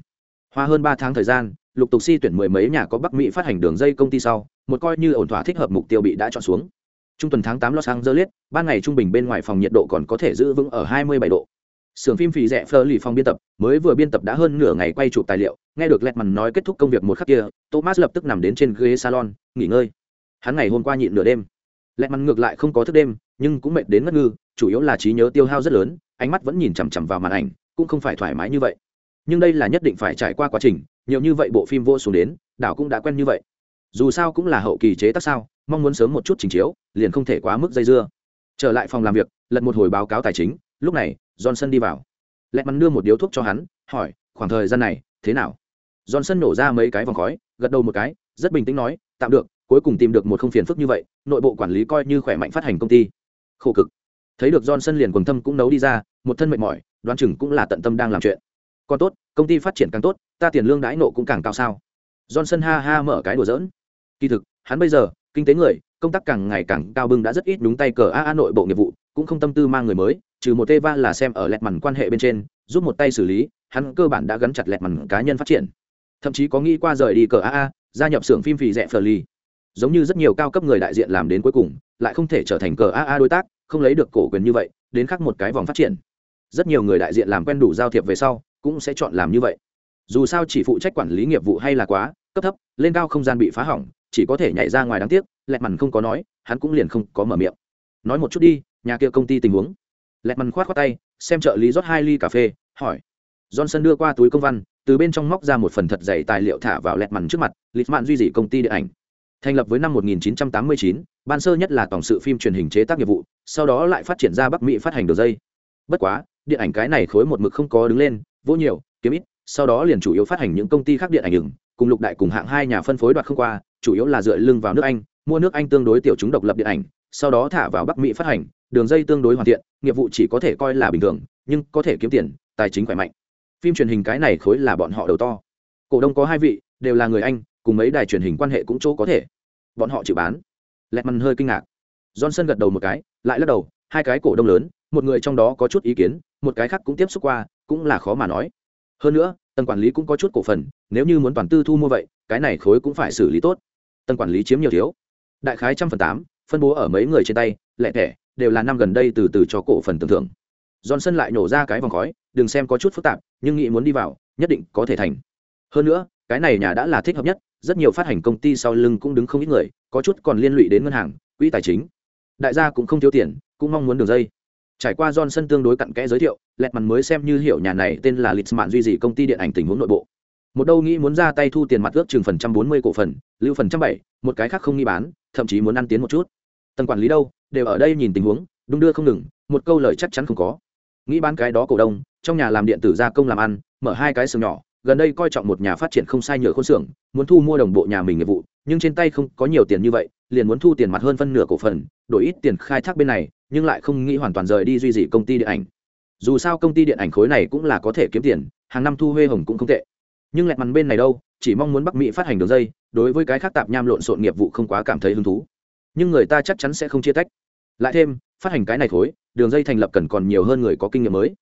Hoa hơn ba tháng thời gian, lục tục si tuyển mười mấy nhà có bắc mỹ phát hành đường dây công ty sau, một coi như ổn thỏa thích hợp mục tiêu bị đã chọn xuống trung tuần tháng tám los angeles ban ngày trung bình bên ngoài phòng nhiệt độ còn có thể giữ vững ở hai mươi bảy độ Sưởng phim phì rẻ Fleur lì phòng biên tập, mới vừa biên tập đã hơn nửa ngày quay chụp tài liệu, nghe được Lẹt Mằn nói kết thúc công việc một khắc kia, Thomas lập tức nằm đến trên ghế salon, nghỉ ngơi. Hắn ngày hôm qua nhịn nửa đêm. Lẹt Mằn ngược lại không có thức đêm, nhưng cũng mệt đến ngất ngư, chủ yếu là trí nhớ tiêu hao rất lớn, ánh mắt vẫn nhìn chằm chằm vào màn ảnh, cũng không phải thoải mái như vậy. Nhưng đây là nhất định phải trải qua quá trình, nhiều như vậy bộ phim vô xuống đến, đảo cũng đã quen như vậy. Dù sao cũng là hậu kỳ chế tác sao, mong muốn sớm một chút trình chiếu, liền không thể quá mức dây dưa. Trở lại phòng làm việc, lật một hồi báo cáo tài chính, lúc này, Johnson đi vào. Lẹt mắn đưa một điếu thuốc cho hắn hỏi khoảng thời gian này thế nào? Johnson nổ ra mấy cái vòng khói gật đầu một cái rất bình tĩnh nói tạm được cuối cùng tìm được một không phiền phức như vậy nội bộ quản lý coi như khỏe mạnh phát hành công ty. Khổ cực. Thấy được johnson liền quần thâm cũng nấu đi ra một thân mệt mỏi đoán chừng cũng là tận tâm đang làm chuyện. Còn tốt công ty phát triển càng tốt ta tiền lương đãi nộ cũng càng cao sao? Johnson ha ha mở cái đùa dỡn kỳ thực hắn bây giờ kinh tế người công tác càng ngày càng cao bưng đã rất ít đúng tay cờ a a nội bộ nghiệp vụ cũng không tâm tư mang người mới trừ một tê va là xem ở lẹt mằn quan hệ bên trên, giúp một tay xử lý, hắn cơ bản đã gắn chặt lẹt mằn cá nhân phát triển. Thậm chí có nghĩ qua rời đi cờ a a, gia nhập xưởng phim phì rẻ ly Giống như rất nhiều cao cấp người đại diện làm đến cuối cùng, lại không thể trở thành cờ a a đối tác, không lấy được cổ quyền như vậy, đến khác một cái vòng phát triển. Rất nhiều người đại diện làm quen đủ giao thiệp về sau, cũng sẽ chọn làm như vậy. Dù sao chỉ phụ trách quản lý nghiệp vụ hay là quá cấp thấp, lên cao không gian bị phá hỏng, chỉ có thể nhảy ra ngoài đáng tiếc, lẹt mằn không có nói, hắn cũng liền không có mở miệng. Nói một chút đi, nhà kia công ty tình huống. Lẹt mằn khoát khoát tay xem trợ lý rót hai ly cà phê hỏi. Johnson đưa qua túi công văn từ bên trong móc ra một phần thật dày tài liệu thả vào lẹt mằn trước mặt lịch mạn duy dị công ty điện ảnh. Thành lập với năm 1989, ban sơ nhất là tổng sự phim truyền hình chế tác nghiệp vụ sau đó lại phát triển ra bắc mỹ phát hành đường dây. Bất quá điện ảnh cái này khối một mực không có đứng lên vô nhiều kiếm ít sau đó liền chủ yếu phát hành những công ty khác điện ảnh ứng cùng lục đại cùng hạng hai nhà phân phối đoạt không qua chủ yếu là dựa lưng vào nước anh, mua nước anh tương đối tiểu chúng độc lập điện ảnh, sau đó thả vào bắc mỹ phát hành, đường dây tương đối hoàn thiện, nghiệp vụ chỉ có thể coi là bình thường, nhưng có thể kiếm tiền, tài chính khỏe mạnh. Phim truyền hình cái này khối là bọn họ đầu to. Cổ đông có hai vị, đều là người anh, cùng mấy đài truyền hình quan hệ cũng chỗ có thể. Bọn họ chịu bán. Lẹt mằn hơi kinh ngạc. Johnson gật đầu một cái, lại lắc đầu, hai cái cổ đông lớn, một người trong đó có chút ý kiến, một cái khác cũng tiếp xúc qua, cũng là khó mà nói. Hơn nữa, tầng quản lý cũng có chút cổ phần, nếu như muốn toàn tư thu mua vậy, cái này khối cũng phải xử lý tốt tầng quản lý chiếm nhiều thiếu. Đại khái trăm phần tám, phân bố ở mấy người trên tay lẹ thẻ đều là năm gần đây từ từ cho cổ phần tưởng thưởng. Johnson lại nổ ra cái vòng khói, đừng xem có chút phức tạp, nhưng nghĩ muốn đi vào, nhất định có thể thành. Hơn nữa, cái này nhà đã là thích hợp nhất, rất nhiều phát hành công ty sau lưng cũng đứng không ít người, có chút còn liên lụy đến ngân hàng, quỹ tài chính. Đại gia cũng không thiếu tiền, cũng mong muốn đường dây. Trải qua johnson tương đối cặn kẽ giới thiệu lẹt mặt mới xem như hiểu nhà này tên là litzman duy dị công ty điện ảnh tình huống nội bộ một đâu nghĩ muốn ra tay thu tiền mặt ước chừng phần trăm bốn mươi cổ phần, lưu phần trăm bảy, một cái khác không nghi bán, thậm chí muốn ăn tiến một chút. Tầng quản lý đâu, đều ở đây nhìn tình huống, đung đưa không ngừng, một câu lời chắc chắn không có. Nghĩ bán cái đó cổ đông, trong nhà làm điện tử gia công làm ăn, mở hai cái xưởng nhỏ, gần đây coi trọng một nhà phát triển không sai nhựa khôn xưởng, muốn thu mua đồng bộ nhà mình nghiệp vụ, nhưng trên tay không có nhiều tiền như vậy, liền muốn thu tiền mặt hơn phân nửa cổ phần, đổi ít tiền khai thác bên này, nhưng lại không nghĩ hoàn toàn rời đi duy trì công ty điện ảnh. Dù sao công ty điện ảnh khối này cũng là có thể kiếm tiền, hàng năm thu huê hồng cũng không tệ nhưng lẹt mằn bên này đâu, chỉ mong muốn bắc mỹ phát hành đường dây, đối với cái khác tạp nham lộn xộn nghiệp vụ không quá cảm thấy hứng thú. Nhưng người ta chắc chắn sẽ không chia tách. Lại thêm, phát hành cái này thối, đường dây thành lập cần còn nhiều hơn người có kinh nghiệm mới.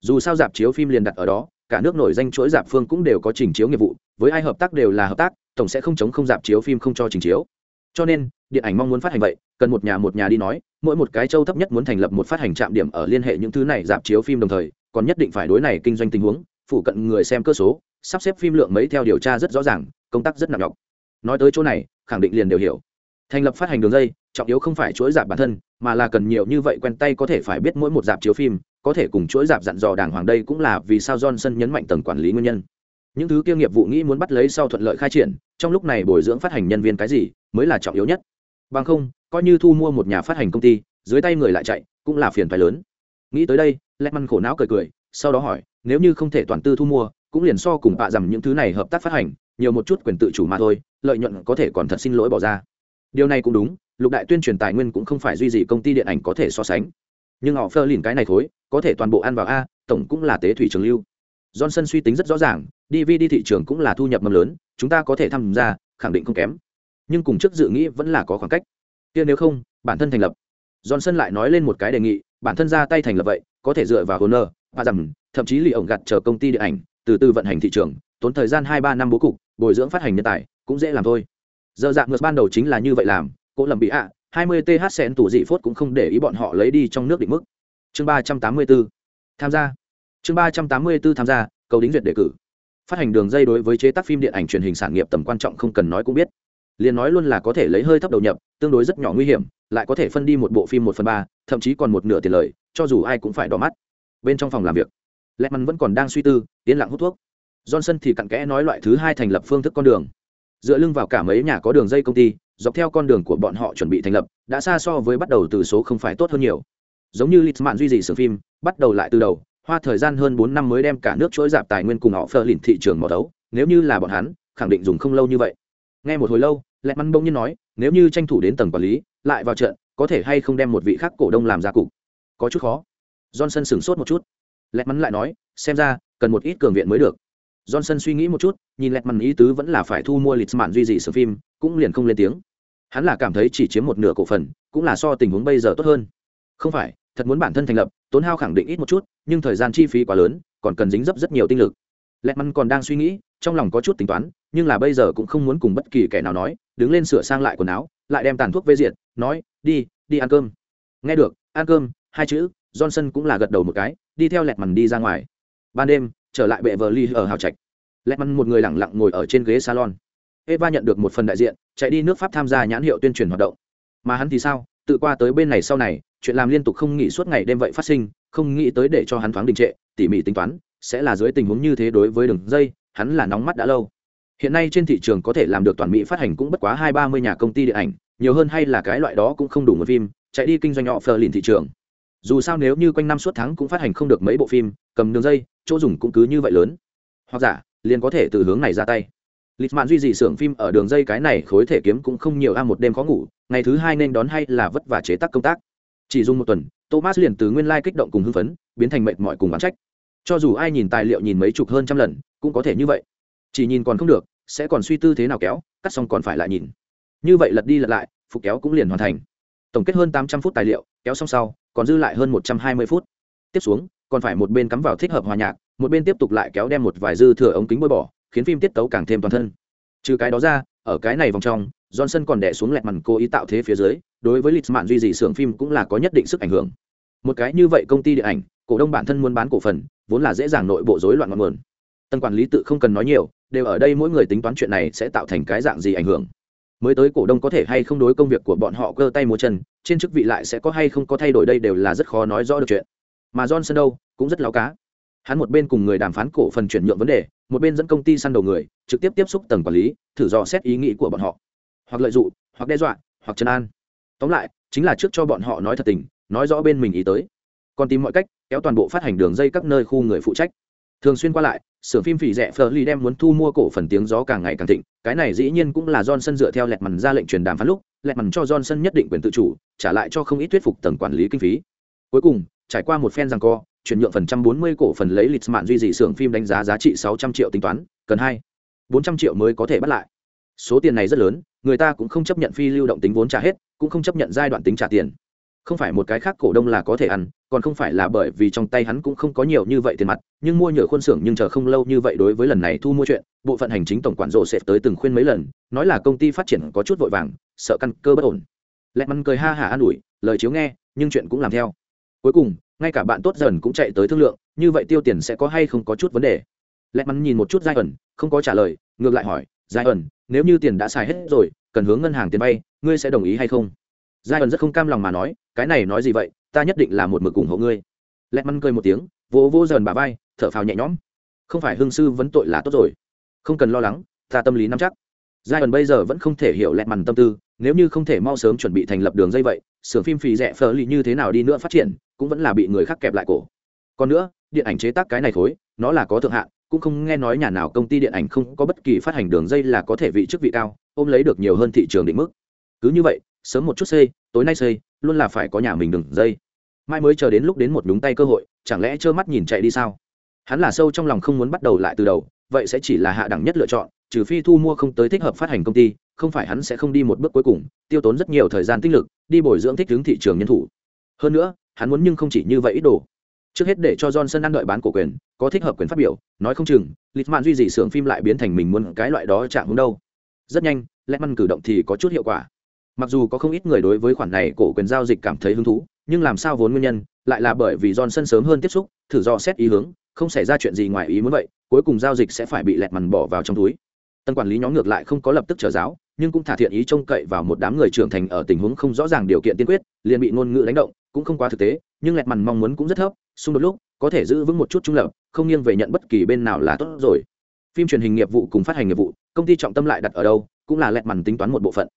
Dù sao dạp chiếu phim liền đặt ở đó, cả nước nổi danh chuỗi dạp phương cũng đều có trình chiếu nghiệp vụ, với ai hợp tác đều là hợp tác, tổng sẽ không chống không dạp chiếu phim không cho trình chiếu. Cho nên, điện ảnh mong muốn phát hành vậy, cần một nhà một nhà đi nói, mỗi một cái châu thấp nhất muốn thành lập một phát hành trạm điểm ở liên hệ những thứ này dạp chiếu phim đồng thời, còn nhất định phải đối này kinh doanh tình huống, phụ cận người xem cơ số sắp xếp phim lượng mấy theo điều tra rất rõ ràng, công tác rất nặng nhọc. Nói tới chỗ này, khẳng định liền đều hiểu. Thành lập phát hành đường dây, trọng yếu không phải chuỗi dạp bản thân, mà là cần nhiều như vậy quen tay có thể phải biết mỗi một dạp chiếu phim, có thể cùng chuỗi dạp dặn dò đàng hoàng đây cũng là vì sao johnson nhấn mạnh tầng quản lý nguyên nhân. Những thứ kia nghiệp vụ nghĩ muốn bắt lấy sau thuận lợi khai triển, trong lúc này bồi dưỡng phát hành nhân viên cái gì, mới là trọng yếu nhất. Bằng không, coi như thu mua một nhà phát hành công ty, dưới tay người lại chạy, cũng là phiền phái lớn. Nghĩ tới đây lẹt măn khổ não cười cười, sau đó hỏi, nếu như không thể toàn tư thu mua cũng liền so cùng bạ rằng những thứ này hợp tác phát hành, nhiều một chút quyền tự chủ mà thôi, lợi nhuận có thể còn thật xin lỗi bỏ ra. Điều này cũng đúng, lục đại tuyên truyền tài nguyên cũng không phải duy gì công ty điện ảnh có thể so sánh. Nhưng họ phơ lìn cái này thối có thể toàn bộ ăn vào a, tổng cũng là tế thủy trường lưu. Johnson suy tính rất rõ ràng dvd thị trường cũng là thu nhập mầm lớn, chúng ta có thể tham gia, khẳng định không kém. Nhưng cùng trước dự nghĩ vẫn là có khoảng cách. Kia nếu không, bản thân thành lập. Johnson lại nói lên một cái đề nghị, bản thân ra tay thành lập vậy, có thể dựa vào honor và rằng thậm chí lì ổng gặt chờ công ty điện ảnh từ từ vận hành thị trường, tốn thời gian hai ba năm bố cục, bồi dưỡng phát hành nhân tài, cũng dễ làm thôi. Giờ dạng ngược ban đầu chính là như vậy làm cỗ lầm bị ạ, hai mươi th sen tủ dị phốt cũng không để ý bọn họ lấy đi trong nước định mức. Chương ba trăm tám mươi b ố tham gia. Chương ba trăm tám mươi b ố tham gia, cầu đính duyệt đề cử. Phát hành đường dây đối với chế tác phim điện ảnh truyền hình sản nghiệp tầm quan trọng không cần nói cũng biết. Liền nói luôn là có thể lấy hơi thấp đầu nhập, tương đối rất nhỏ nguy hiểm, lại có thể phân đi một bộ phim một phần ba, thậm chí còn một nửa tiền lời, cho dù ai cũng phải đỏ mắt. Bên trong phòng làm việc lẹ mắn vẫn còn đang suy tư, yên lặng hút thuốc. Johnson thì cặn kẽ nói loại thứ hai thành lập phương thức con đường. Dựa lưng vào cả mấy nhà có đường dây công ty, dọc theo con đường của bọn họ chuẩn bị thành lập, đã xa so với bắt đầu từ số không phải tốt hơn nhiều. Giống như Litzman duy trì sưởng phim, bắt đầu lại từ đầu, hoa thời gian hơn bốn năm mới đem cả nước chuỗi dạp tài nguyên cùng họ phờ lìn thị trường mỏ đấu. Nếu như là bọn hắn, khẳng định dùng không lâu như vậy. Nghe một hồi lâu lẹ mắn bỗng nhiên nói, nếu như tranh thủ đến tầng quản lý, lại vào trận, có thể hay không đem một vị khác cổ đông làm ra cục? Có chút khó. Johnson sửng sốt một chút. Lẹt mắn lại nói, xem ra, cần một ít cường viện mới được. Johnson suy nghĩ một chút, nhìn lẹt mắn ý tứ vẫn là phải thu mua lịch mạn duy dị sở phim, cũng liền không lên tiếng. Hắn là cảm thấy chỉ chiếm một nửa cổ phần, cũng là so tình huống bây giờ tốt hơn. Không phải, thật muốn bản thân thành lập, tốn hao khẳng định ít một chút, nhưng thời gian chi phí quá lớn, còn cần dính dấp rất nhiều tinh lực. Lẹt mắn còn đang suy nghĩ, trong lòng có chút tính toán, nhưng là bây giờ cũng không muốn cùng bất kỳ kẻ nào nói, đứng lên sửa sang lại quần áo, lại đem tàn thuốc vây diện nói, đi đi ăn cơm. Nghe được, ăn cơm, hai chữ. Johnson cũng là gật đầu một cái đi theo lẹt mằn đi ra ngoài. Ban đêm, trở lại bệ vờ ly ở hào trạch. Lẹt mằn một người lẳng lặng ngồi ở trên ghế salon. Eva nhận được một phần đại diện, chạy đi nước pháp tham gia nhãn hiệu tuyên truyền hoạt động. Mà hắn thì sao? Tự qua tới bên này sau này, chuyện làm liên tục không nghỉ suốt ngày đêm vậy phát sinh, không nghĩ tới để cho hắn thoáng đình trệ, tỉ mỉ tính toán, sẽ là dưới tình huống như thế đối với đường dây, hắn là nóng mắt đã lâu. Hiện nay trên thị trường có thể làm được toàn mỹ phát hành cũng bất quá hai ba mươi nhà công ty điện ảnh, nhiều hơn hay là cái loại đó cũng không đủ một phim, chạy đi kinh doanh họ phờ lìn thị trường dù sao nếu như quanh năm suốt tháng cũng phát hành không được mấy bộ phim, cầm đường dây, chỗ dùng cũng cứ như vậy lớn. Hoặc giả, liền có thể từ hướng này ra tay. Lịch mạn duy trì xưởng phim ở đường dây cái này khối thể kiếm cũng không nhiều a, một đêm khó ngủ, ngày thứ hai nên đón hay là vất vả chế tác công tác. Chỉ dùng một tuần, thomas liền từ nguyên lai kích động cùng hưng phấn, biến thành mệt mỏi cùng bán trách. Cho dù ai nhìn tài liệu nhìn mấy chục hơn trăm lần, cũng có thể như vậy. Chỉ nhìn còn không được, sẽ còn suy tư thế nào kéo, cắt xong còn phải lại nhìn. Như vậy lật đi lật lại, phục kéo cũng liền hoàn thành. Tổng kết hơn tám trăm phút tài liệu, kéo xong sau còn dư lại hơn một trăm hai mươi phút. Tiếp xuống, còn phải một bên cắm vào thích hợp hòa nhạc, một bên tiếp tục lại kéo đem một vài dư thừa ống kính bôi bỏ, khiến phim tiết tấu càng thêm toàn thân. Trừ cái đó ra, ở cái này vòng trong, johnson còn đẻ xuống lẹt mằn cố ý tạo thế phía dưới, đối với lịch mạn duy trì xưởng phim cũng là có nhất định sức ảnh hưởng. Một cái như vậy công ty điện ảnh, cổ đông bản thân muốn bán cổ phần, vốn là dễ dàng nội bộ rối loạn ngọn nguồn. Tầng quản lý tự không cần nói nhiều, đều ở đây mỗi người tính toán chuyện này sẽ tạo thành cái dạng gì ảnh hưởng mới tới cổ đông có thể hay không đối công việc của bọn họ cơ tay múa chân, trên chức vị lại sẽ có hay không có thay đổi đây đều là rất khó nói rõ được chuyện. Mà johnson đâu, cũng rất láo cá. Hắn một bên cùng người đàm phán cổ phần chuyển nhượng vấn đề, một bên dẫn công ty săn đầu người, trực tiếp tiếp xúc tầng quản lý, thử dò xét ý nghĩ của bọn họ. Hoặc lợi dụng, hoặc đe dọa, hoặc chân an. Tóm lại, chính là trước cho bọn họ nói thật tình, nói rõ bên mình ý tới. Còn tìm mọi cách, kéo toàn bộ phát hành đường dây các nơi khu người phụ trách thường xuyên qua lại sưởng phim phỉ rẻ phờ ly đem muốn thu mua cổ phần tiếng gió càng ngày càng thịnh, cái này dĩ nhiên cũng là johnson dựa theo lẹt mằn ra lệnh truyền đàm phán lúc, lẹt mằn cho johnson nhất định quyền tự chủ, trả lại cho không ít thuyết phục tầng quản lý kinh phí. Cuối cùng, trải qua một phen rằng co, chuyển nhượng phần trăm bốn mươi cổ phần lấy lịch mạn duy trì xưởng phim đánh giá giá trị sáu trăm triệu tính toán, cần hai, bốn trăm triệu mới có thể bắt lại. Số tiền này rất lớn, người ta cũng không chấp nhận phi lưu động tính vốn trả hết, cũng không chấp nhận giai đoạn tính trả tiền không phải một cái khác cổ đông là có thể ăn, còn không phải là bởi vì trong tay hắn cũng không có nhiều như vậy tiền mặt, nhưng mua nhựa khuôn xưởng nhưng chờ không lâu như vậy đối với lần này thu mua chuyện, bộ phận hành chính tổng quản rộ sẽ tới từng khuyên mấy lần, nói là công ty phát triển có chút vội vàng, sợ căn cơ bất ổn. Lẹ mắn cười ha hả an ủi, lời chiếu nghe, nhưng chuyện cũng làm theo. Cuối cùng, ngay cả bạn tốt dần cũng chạy tới thương lượng, như vậy tiêu tiền sẽ có hay không có chút vấn đề. Lẹ mắn nhìn một chút giai ẩn, không có trả lời, ngược lại hỏi, giai ẩn, nếu như tiền đã xài hết rồi, cần hướng ngân hàng tiền vay, ngươi sẽ đồng ý hay không? Giai ẩn rất không cam lòng mà nói cái này nói gì vậy? Ta nhất định là một mực ủng hộ ngươi. Lẹt măn cười một tiếng vỗ vỗ dần bà vai thở phào nhẹ nhõm. Không phải hương sư vấn tội là tốt rồi. Không cần lo lắng ta tâm lý nắm chắc. Giai ẩn bây giờ vẫn không thể hiểu lẹt mằn tâm tư nếu như không thể mau sớm chuẩn bị thành lập đường dây vậy xưởng phim phì rẻ phờ lì như thế nào đi nữa phát triển cũng vẫn là bị người khác kẹp lại cổ. Còn nữa điện ảnh chế tác cái này thối, nó là có thượng hạn cũng không nghe nói nhà nào công ty điện ảnh không có bất kỳ phát hành đường dây là có thể vị chức vị cao ôm lấy được nhiều hơn thị trường định mức. Cứ như vậy sớm một chút xây, tối nay xây, luôn là phải có nhà mình đừng dây. Mai mới chờ đến lúc đến một nhúng tay cơ hội, chẳng lẽ trơ mắt nhìn chạy đi sao? Hắn là sâu trong lòng không muốn bắt đầu lại từ đầu, vậy sẽ chỉ là hạ đẳng nhất lựa chọn, trừ phi thu mua không tới thích hợp phát hành công ty, không phải hắn sẽ không đi một bước cuối cùng, tiêu tốn rất nhiều thời gian tích lực, đi bồi dưỡng thích ứng thị trường nhân thủ. Hơn nữa, hắn muốn nhưng không chỉ như vậy ít đồ. Trước hết để cho johnson ăn đợi bán cổ quyền, có thích hợp quyền phát biểu, nói không chừng lịch mạn duy trì xưởng phim lại biến thành mình muốn cái loại đó chạm hướng đâu. Rất nhanh lẽ măn cử động thì có chút hiệu quả mặc dù có không ít người đối với khoản này cổ quyền giao dịch cảm thấy hứng thú, nhưng làm sao vốn nguyên nhân, lại là bởi vì johnson sớm hơn tiếp xúc, thử do xét ý hướng, không xảy ra chuyện gì ngoài ý muốn vậy, cuối cùng giao dịch sẽ phải bị lẹt mằn bỏ vào trong túi. Tân quản lý nhóm ngược lại không có lập tức trở giáo, nhưng cũng thả thiện ý trông cậy vào một đám người trưởng thành ở tình huống không rõ ràng điều kiện tiên quyết, liền bị ngôn ngữ đánh động, cũng không quá thực tế, nhưng lẹt mằn mong muốn cũng rất thấp, xung đột lúc, có thể giữ vững một chút trung lập, không nghiêng về nhận bất kỳ bên nào là tốt rồi. Phim truyền hình nghiệp vụ cùng phát hành nghiệp vụ, công ty trọng tâm lại đặt ở đâu, cũng là lẹt mằn tính toán một bộ phận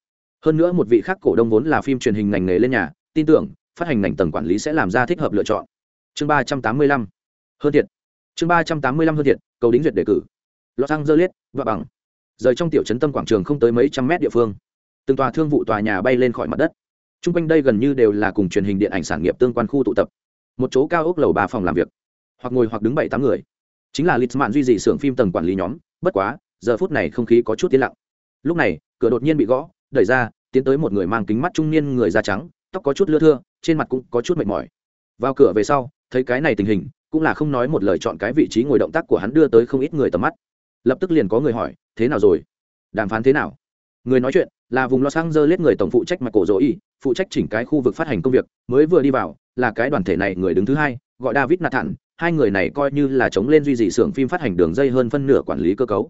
hơn nữa một vị khác cổ đông vốn là phim truyền hình ngành nghề lên nhà, tin tưởng, phát hành ngành tầng quản lý sẽ làm ra thích hợp lựa chọn. Chương ba trăm tám mươi lăm, hơn thiệt. Chương ba trăm tám mươi lăm hơn thiệt, cầu đính duyệt đề cử. Los angeles và bằng. Rời trong tiểu trấn tâm quảng trường không tới mấy trăm mét địa phương. Từng tòa thương vụ tòa nhà bay lên khỏi mặt đất. T r u n g quanh đây gần như đều là cùng truyền hình điện ảnh sản nghiệp tương quan khu tụ tập. Một chỗ cao ốc lầu ba phòng làm việc. Hoặc ngồi hoặc đứng bảy tám người. Chính là litzman duy trì xưởng phim tầng quản lý nhóm, bất quá, giờ phút này không khí có chút tiến lặng. Lúc này, cửa đột nhiên bị gõ đẩy ra, tiến tới một người mang kính mắt trung niên người da trắng, tóc có chút lưa thưa, trên mặt cũng có chút mệt mỏi. Vào cửa về sau, thấy cái này tình hình, cũng là không nói một lời chọn cái vị trí ngồi động tác của hắn đưa tới không ít người tầm mắt. Lập tức liền có người hỏi, thế nào rồi? Đàm phán thế nào? Người nói chuyện là vùng los angeles người tổng phụ trách mặt cổ dỗ y phụ trách chỉnh cái khu vực phát hành công việc, mới vừa đi vào, là cái đoàn thể này người đứng thứ hai, gọi david nathan, hai người này coi như là chống lên duy trì xưởng phim phát hành đường dây hơn phân nửa quản lý cơ cấu.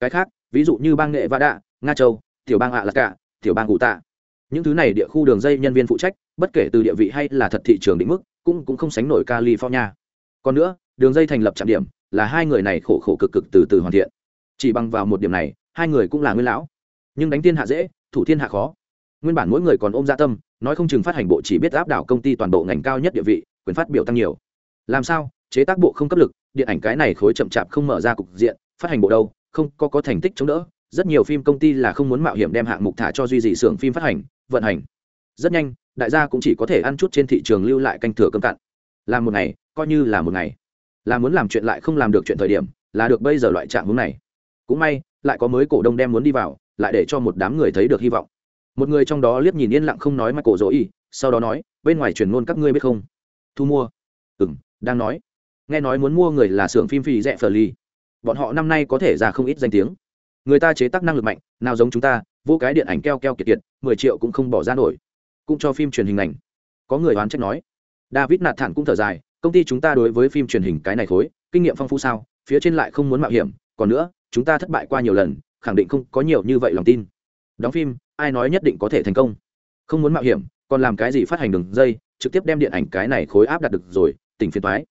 Cái khác, ví dụ như bang nghệ vada đạ nga châu, tiểu bang ạ lạc cả tiểu bang cụ tạ những thứ này địa khu đường dây nhân viên phụ trách, bất kể từ địa vị hay là thật thị trường định mức, cũng cũng không sánh nổi california. Còn nữa, đường dây thành lập trạm điểm, là hai người này khổ khổ cực cực từ từ hoàn thiện. Chỉ bằng vào một điểm này, hai người cũng là nguyên lão. Nhưng đánh thiên hạ dễ, thủ thiên hạ khó. Nguyên bản mỗi người còn ôm gia dạ tâm, nói không chừng phát hành bộ chỉ biết áp đảo công ty toàn bộ ngành cao nhất địa vị, quyền phát biểu tăng nhiều. Làm sao? Chế tác bộ không cấp lực, điện ảnh cái này khối chậm chạp không mở ra cục diện, phát hành bộ đâu, không có có thành tích chống đỡ rất nhiều phim công ty là không muốn mạo hiểm đem hạng mục thả cho duy trì xưởng phim phát hành, vận hành. Rất nhanh, đại gia cũng chỉ có thể ăn chút trên thị trường lưu lại canh thừa cơm cặn làm một ngày, coi như là một ngày. Là muốn làm chuyện lại không làm được chuyện thời điểm, là được bây giờ loại trạng hướng này. Cũng may, lại có mới cổ đông đem muốn đi vào, lại để cho một đám người thấy được hy vọng. Một người trong đó liếc nhìn yên lặng không nói mà cổ dỗ y sau đó nói, bên ngoài truyền ngôn các ngươi biết không? Thu mua. Ừ m đang nói. Nghe nói muốn mua người là xưởng phim phì rẻ phờ ly bọn họ năm nay có thể ra không ít danh tiếng người ta chế tác năng lực mạnh, nào giống chúng ta, vô cái điện ảnh keo keo kiệt kiệt, mười triệu cũng không bỏ ra nổi. Cũng cho phim truyền hình ảnh. Có người oán trách nói. David nạt thản cũng thở dài, công ty chúng ta đối với phim truyền hình cái này khối, kinh nghiệm phong phú sao, phía trên lại không muốn mạo hiểm, còn nữa, chúng ta thất bại qua nhiều lần, khẳng định không có nhiều như vậy lòng tin. Đóng phim, ai nói nhất định có thể thành công. Không muốn mạo hiểm, còn làm cái gì phát hành đường dây, trực tiếp đem điện ảnh cái này khối áp đặt được rồi, tỉnh phiền thoái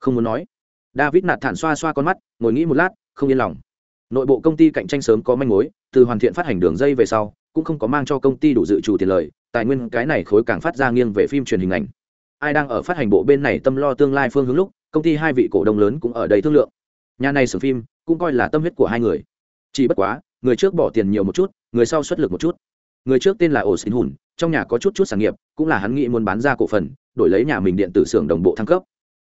không muốn nói. David nạt thản xoa xoa con mắt, ngồi nghĩ một lát, không yên lòng nội bộ công ty cạnh tranh sớm có manh mối, từ hoàn thiện phát hành đường dây về sau, cũng không có mang cho công ty đủ dự trù tiền lời, tài nguyên cái này khối càng phát ra nghiêng về phim truyền hình ảnh. Ai đang ở phát hành bộ bên này tâm lo tương lai phương hướng lúc, công ty hai vị cổ đông lớn cũng ở đây thương lượng. Nhà này sửa phim cũng coi là tâm huyết của hai người. Chỉ bất quá, người trước bỏ tiền nhiều một chút, người sau xuất lực một chút. Người trước tên là ổ xin hùn, trong nhà có chút chút sản nghiệp, cũng là hắn nghĩ muốn bán ra cổ phần, đổi lấy nhà mình điện tử xưởng đồng bộ thăng cấp.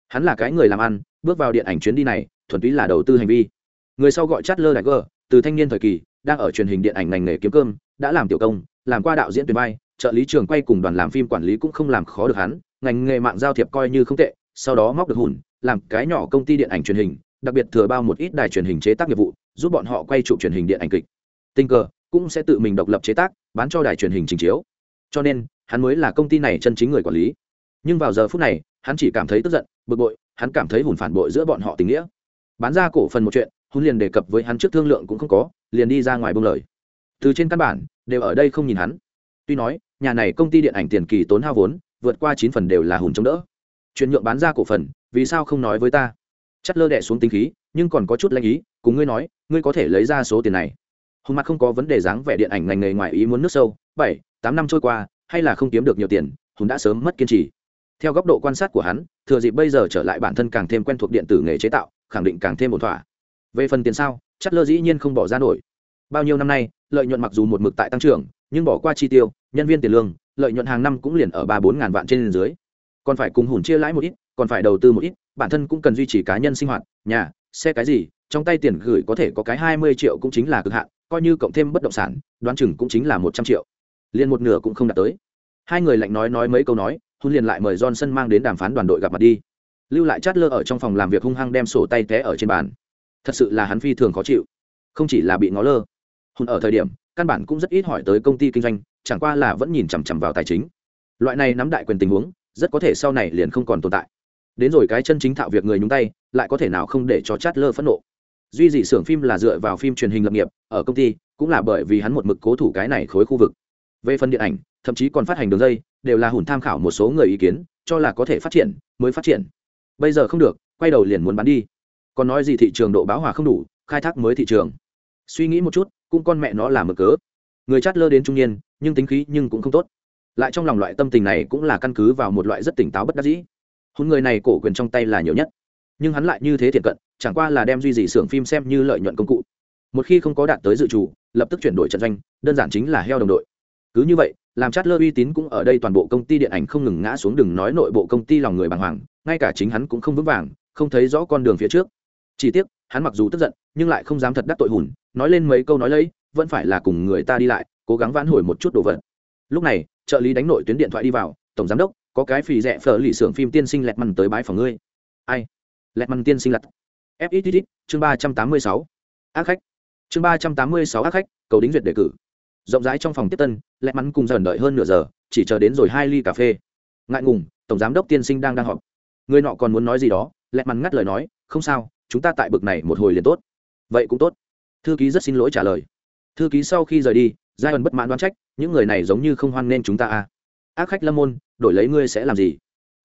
Hắn là cái người làm ăn, bước vào điện ảnh chuyến đi này, thuần túy là đầu tư hành vi người sau gọi chát lơ đại gờ, từ thanh niên thời kỳ, đang ở truyền hình điện ảnh ngành nghề kiếm cơm, đã làm tiểu công, làm qua đạo diễn tuyển vai, trợ lý trường quay cùng đoàn làm phim quản lý cũng không làm khó được hắn, ngành nghề mạng giao thiệp coi như không tệ, sau đó móc được hùn, làm cái nhỏ công ty điện ảnh truyền hình, đặc biệt thừa bao một ít đài truyền hình chế tác nghiệp vụ, giúp bọn họ quay trụ truyền hình điện ảnh kịch. Tình cờ, cũng sẽ tự mình độc lập chế tác, bán cho đài truyền hình trình chiếu. Cho nên, hắn mới là công ty này chân chính người quản lý. Nhưng vào giờ phút này, hắn chỉ cảm thấy tức giận, bực bội, hắn cảm thấy hùn phản bội giữa bọn họ tình nghĩa. Bán ra cổ phần một chuyện hôn liền đề cập với hắn trước thương lượng cũng không có, liền đi ra ngoài bông lời. Từ trên căn bản, đều ở đây không nhìn hắn. Tuy nói, nhà này công ty điện ảnh tiền kỳ tốn hao vốn, vượt qua chín phần đều là hùn chống đỡ. Chuyển nhượng bán ra cổ phần, vì sao không nói với ta? Chất lơ đẻ xuống tính khí, nhưng còn có chút lanh ý, cùng ngươi nói, ngươi có thể lấy ra số tiền này. Hùng mặt không có vấn đề dáng vẻ điện ảnh ngành nghề ngoài ý muốn nước sâu, bảy, tám năm trôi qua, hay là không kiếm được nhiều tiền, hùng đã sớm mất kiên trì. Theo góc độ quan sát của hắn, thừa dịp bây giờ trở lại bản thân càng thêm quen thuộc điện tử nghề chế tạo, khẳng định càng thêm một thỏa về phần tiền sao chất lơ dĩ nhiên không bỏ ra nổi. Bao nhiêu năm nay, lợi nhuận mặc dù một mực tại tăng trưởng, nhưng bỏ qua chi tiêu, nhân viên tiền lương, lợi nhuận hàng năm cũng liền ở ba bốn ngàn vạn trên dưới. Còn phải cùng hùn chia lãi một ít, còn phải đầu tư một ít, bản thân cũng cần duy trì cá nhân sinh hoạt, nhà, xe cái gì, trong tay tiền gửi có thể có cái hai mươi triệu cũng chính là cực hạn, coi như cộng thêm bất động sản, đoán chừng cũng chính là một trăm triệu. Liền một nửa cũng không đạt tới. Hai người lạnh nói nói mấy câu nói, hùn liền lại mời johnson mang đến đàm phán đoàn đội gặp mặt đi. Lưu lại chát lơ ở trong phòng làm việc hung hăng đem sổ tay té ở trên bàn thật sự là hắn phi thường khó chịu. Không chỉ là bị ngó lơ, hùn ở thời điểm, căn bản cũng rất ít hỏi tới công ty kinh doanh, chẳng qua là vẫn nhìn chằm chằm vào tài chính. Loại này nắm đại quyền tình huống, rất có thể sau này liền không còn tồn tại. Đến rồi cái chân chính thạo việc người nhúng tay, lại có thể nào không để cho chát lơ phẫn nộ. Duy dị xưởng phim là dựa vào phim truyền hình lập nghiệp, ở công ty, cũng là bởi vì hắn một mực cố thủ cái này khối khu vực. Về phần điện ảnh, thậm chí còn phát hành đường dây, đều là hùn tham khảo một số người ý kiến, cho là có thể phát triển, mới phát triển. Bây giờ không được, quay đầu liền muốn bán đi còn nói gì thị trường độ báo hòa không đủ, khai thác mới thị trường. Suy nghĩ một chút, cũng con mẹ nó là mở cớ. Người chát lơ đến trung niên, nhưng tính khí nhưng cũng không tốt. Lại trong lòng loại tâm tình này cũng là căn cứ vào một loại rất tỉnh táo bất đắc dĩ. Hôn người này cổ quyền trong tay là nhiều nhất. Nhưng hắn lại như thế thiện cận, chẳng qua là đem duy trì xưởng phim xem như lợi nhuận công cụ. Một khi không có đạt tới dự trù, lập tức chuyển đổi trận doanh, đơn giản chính là heo đồng đội. Cứ như vậy, làm chát lơ uy tín cũng ở đây toàn bộ công ty điện ảnh không ngừng ngã xuống đừng nói nội bộ công ty lòng người bàng hoàng, ngay cả chính hắn cũng không vững vàng, không thấy rõ con đường phía trước chỉ tiếc, hắn mặc dù tức giận, nhưng lại không dám thật đắc tội hùn, nói lên mấy câu nói lấy, vẫn phải là cùng người ta đi lại, cố gắng vãn hồi một chút đồ vật. Lúc này, trợ lý đánh nội tuyến điện thoại đi vào, tổng giám đốc, có cái phì rẻ phở lì xưởng phim tiên sinh lẹt mằn tới bái phòng ngươi. Ai? Lẹt mằn tiên sinh lặt? Fxx chương ba trăm tám mươi sáu. Ác khách. Chương ba trăm tám mươi sáu ác khách, cầu đính duyệt đề cử. Rộng rãi trong phòng tiếp tân, lẹt mắn cùng dần đợi hơn nửa giờ, chỉ chờ đến rồi hai ly cà phê. Ngại ngùng, tổng giám đốc tiên sinh đang đang họp. Người nọ còn muốn nói gì đó? Lẹt mắn ngắt lời nói, không sao chúng ta tại bực này một hồi liền tốt. Vậy cũng tốt. Thư ký rất xin lỗi trả lời. Thư ký sau khi rời đi giai ẩn bất mãn đoán trách, những người này giống như không hoan nên chúng ta à. ác khách lâm môn, đổi lấy ngươi sẽ làm gì?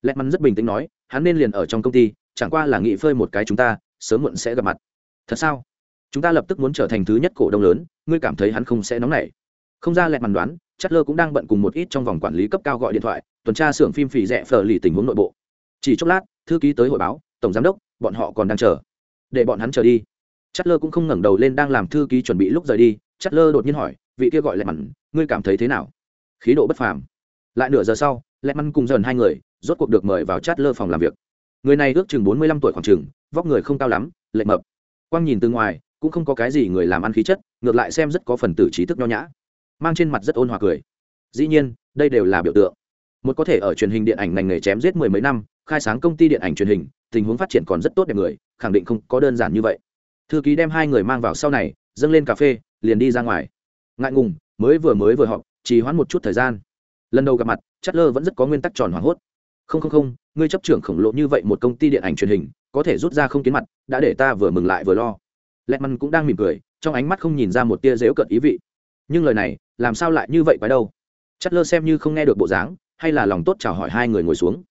Lẹt mắn rất bình tĩnh nói, hắn nên liền ở trong công ty, chẳng qua là nghị phơi một cái chúng ta, sớm muộn sẽ gặp mặt. Thật sao? Chúng ta lập tức muốn trở thành thứ nhất cổ đông lớn, ngươi cảm thấy hắn không sẽ nóng nảy. Không ra lẹt mắn đoán chất lơ cũng đang bận cùng một ít trong vòng quản lý cấp cao gọi điện thoại, tuần tra xưởng phim phì rẻ phở lì tình huống nội bộ. Chỉ chốc lát, thư ký tới hội báo, tổng giám đốc, bọn họ còn đang chờ để bọn hắn chờ đi. Chất lơ cũng không ngẩng đầu lên đang làm thư ký chuẩn bị lúc rời đi chất lơ đột nhiên hỏi, vị kia gọi lẹ mặn ngươi cảm thấy thế nào? Khí độ bất phàm. Lại nửa giờ sau lẹ mặn cùng dần hai người, rốt cuộc được mời vào chát lơ phòng làm việc. Người này ước chừng bốn mươi lăm tuổi khoảng chừng, vóc người không cao lắm lệ mập. Quang nhìn từ ngoài, cũng không có cái gì người làm ăn khí chất, ngược lại xem rất có phần tử trí thức nho nhã. Mang trên mặt rất ôn hòa cười. Dĩ nhiên, đây đều là biểu tượng. Một có thể ở truyền hình điện ảnh ngành nghề chém giết mười mấy năm, khai sáng công ty điện ảnh truyền hình tình huống phát triển còn rất tốt đẹp người, khẳng định không có đơn giản như vậy. Thư ký đem hai người mang vào sau này, dâng lên cà phê, liền đi ra ngoài. Ngại ngùng, mới vừa mới vừa họp chỉ hoãn một chút thời gian. Lần đầu gặp mặt chất lơ vẫn rất có nguyên tắc tròn hoảng hốt. Không không không, ngươi chấp trưởng khổng lồ như vậy một công ty điện ảnh truyền hình, có thể rút ra không kiến mặt, đã để ta vừa mừng lại vừa lo. Lẹt măn cũng đang mỉm cười, trong ánh mắt không nhìn ra một tia dễu cận ý vị. Nhưng lời này, làm sao lại như vậy quái đâu? Chất lơ xem như không nghe được bộ dáng, hay là lòng tốt chào hỏi hai người ngồi xuống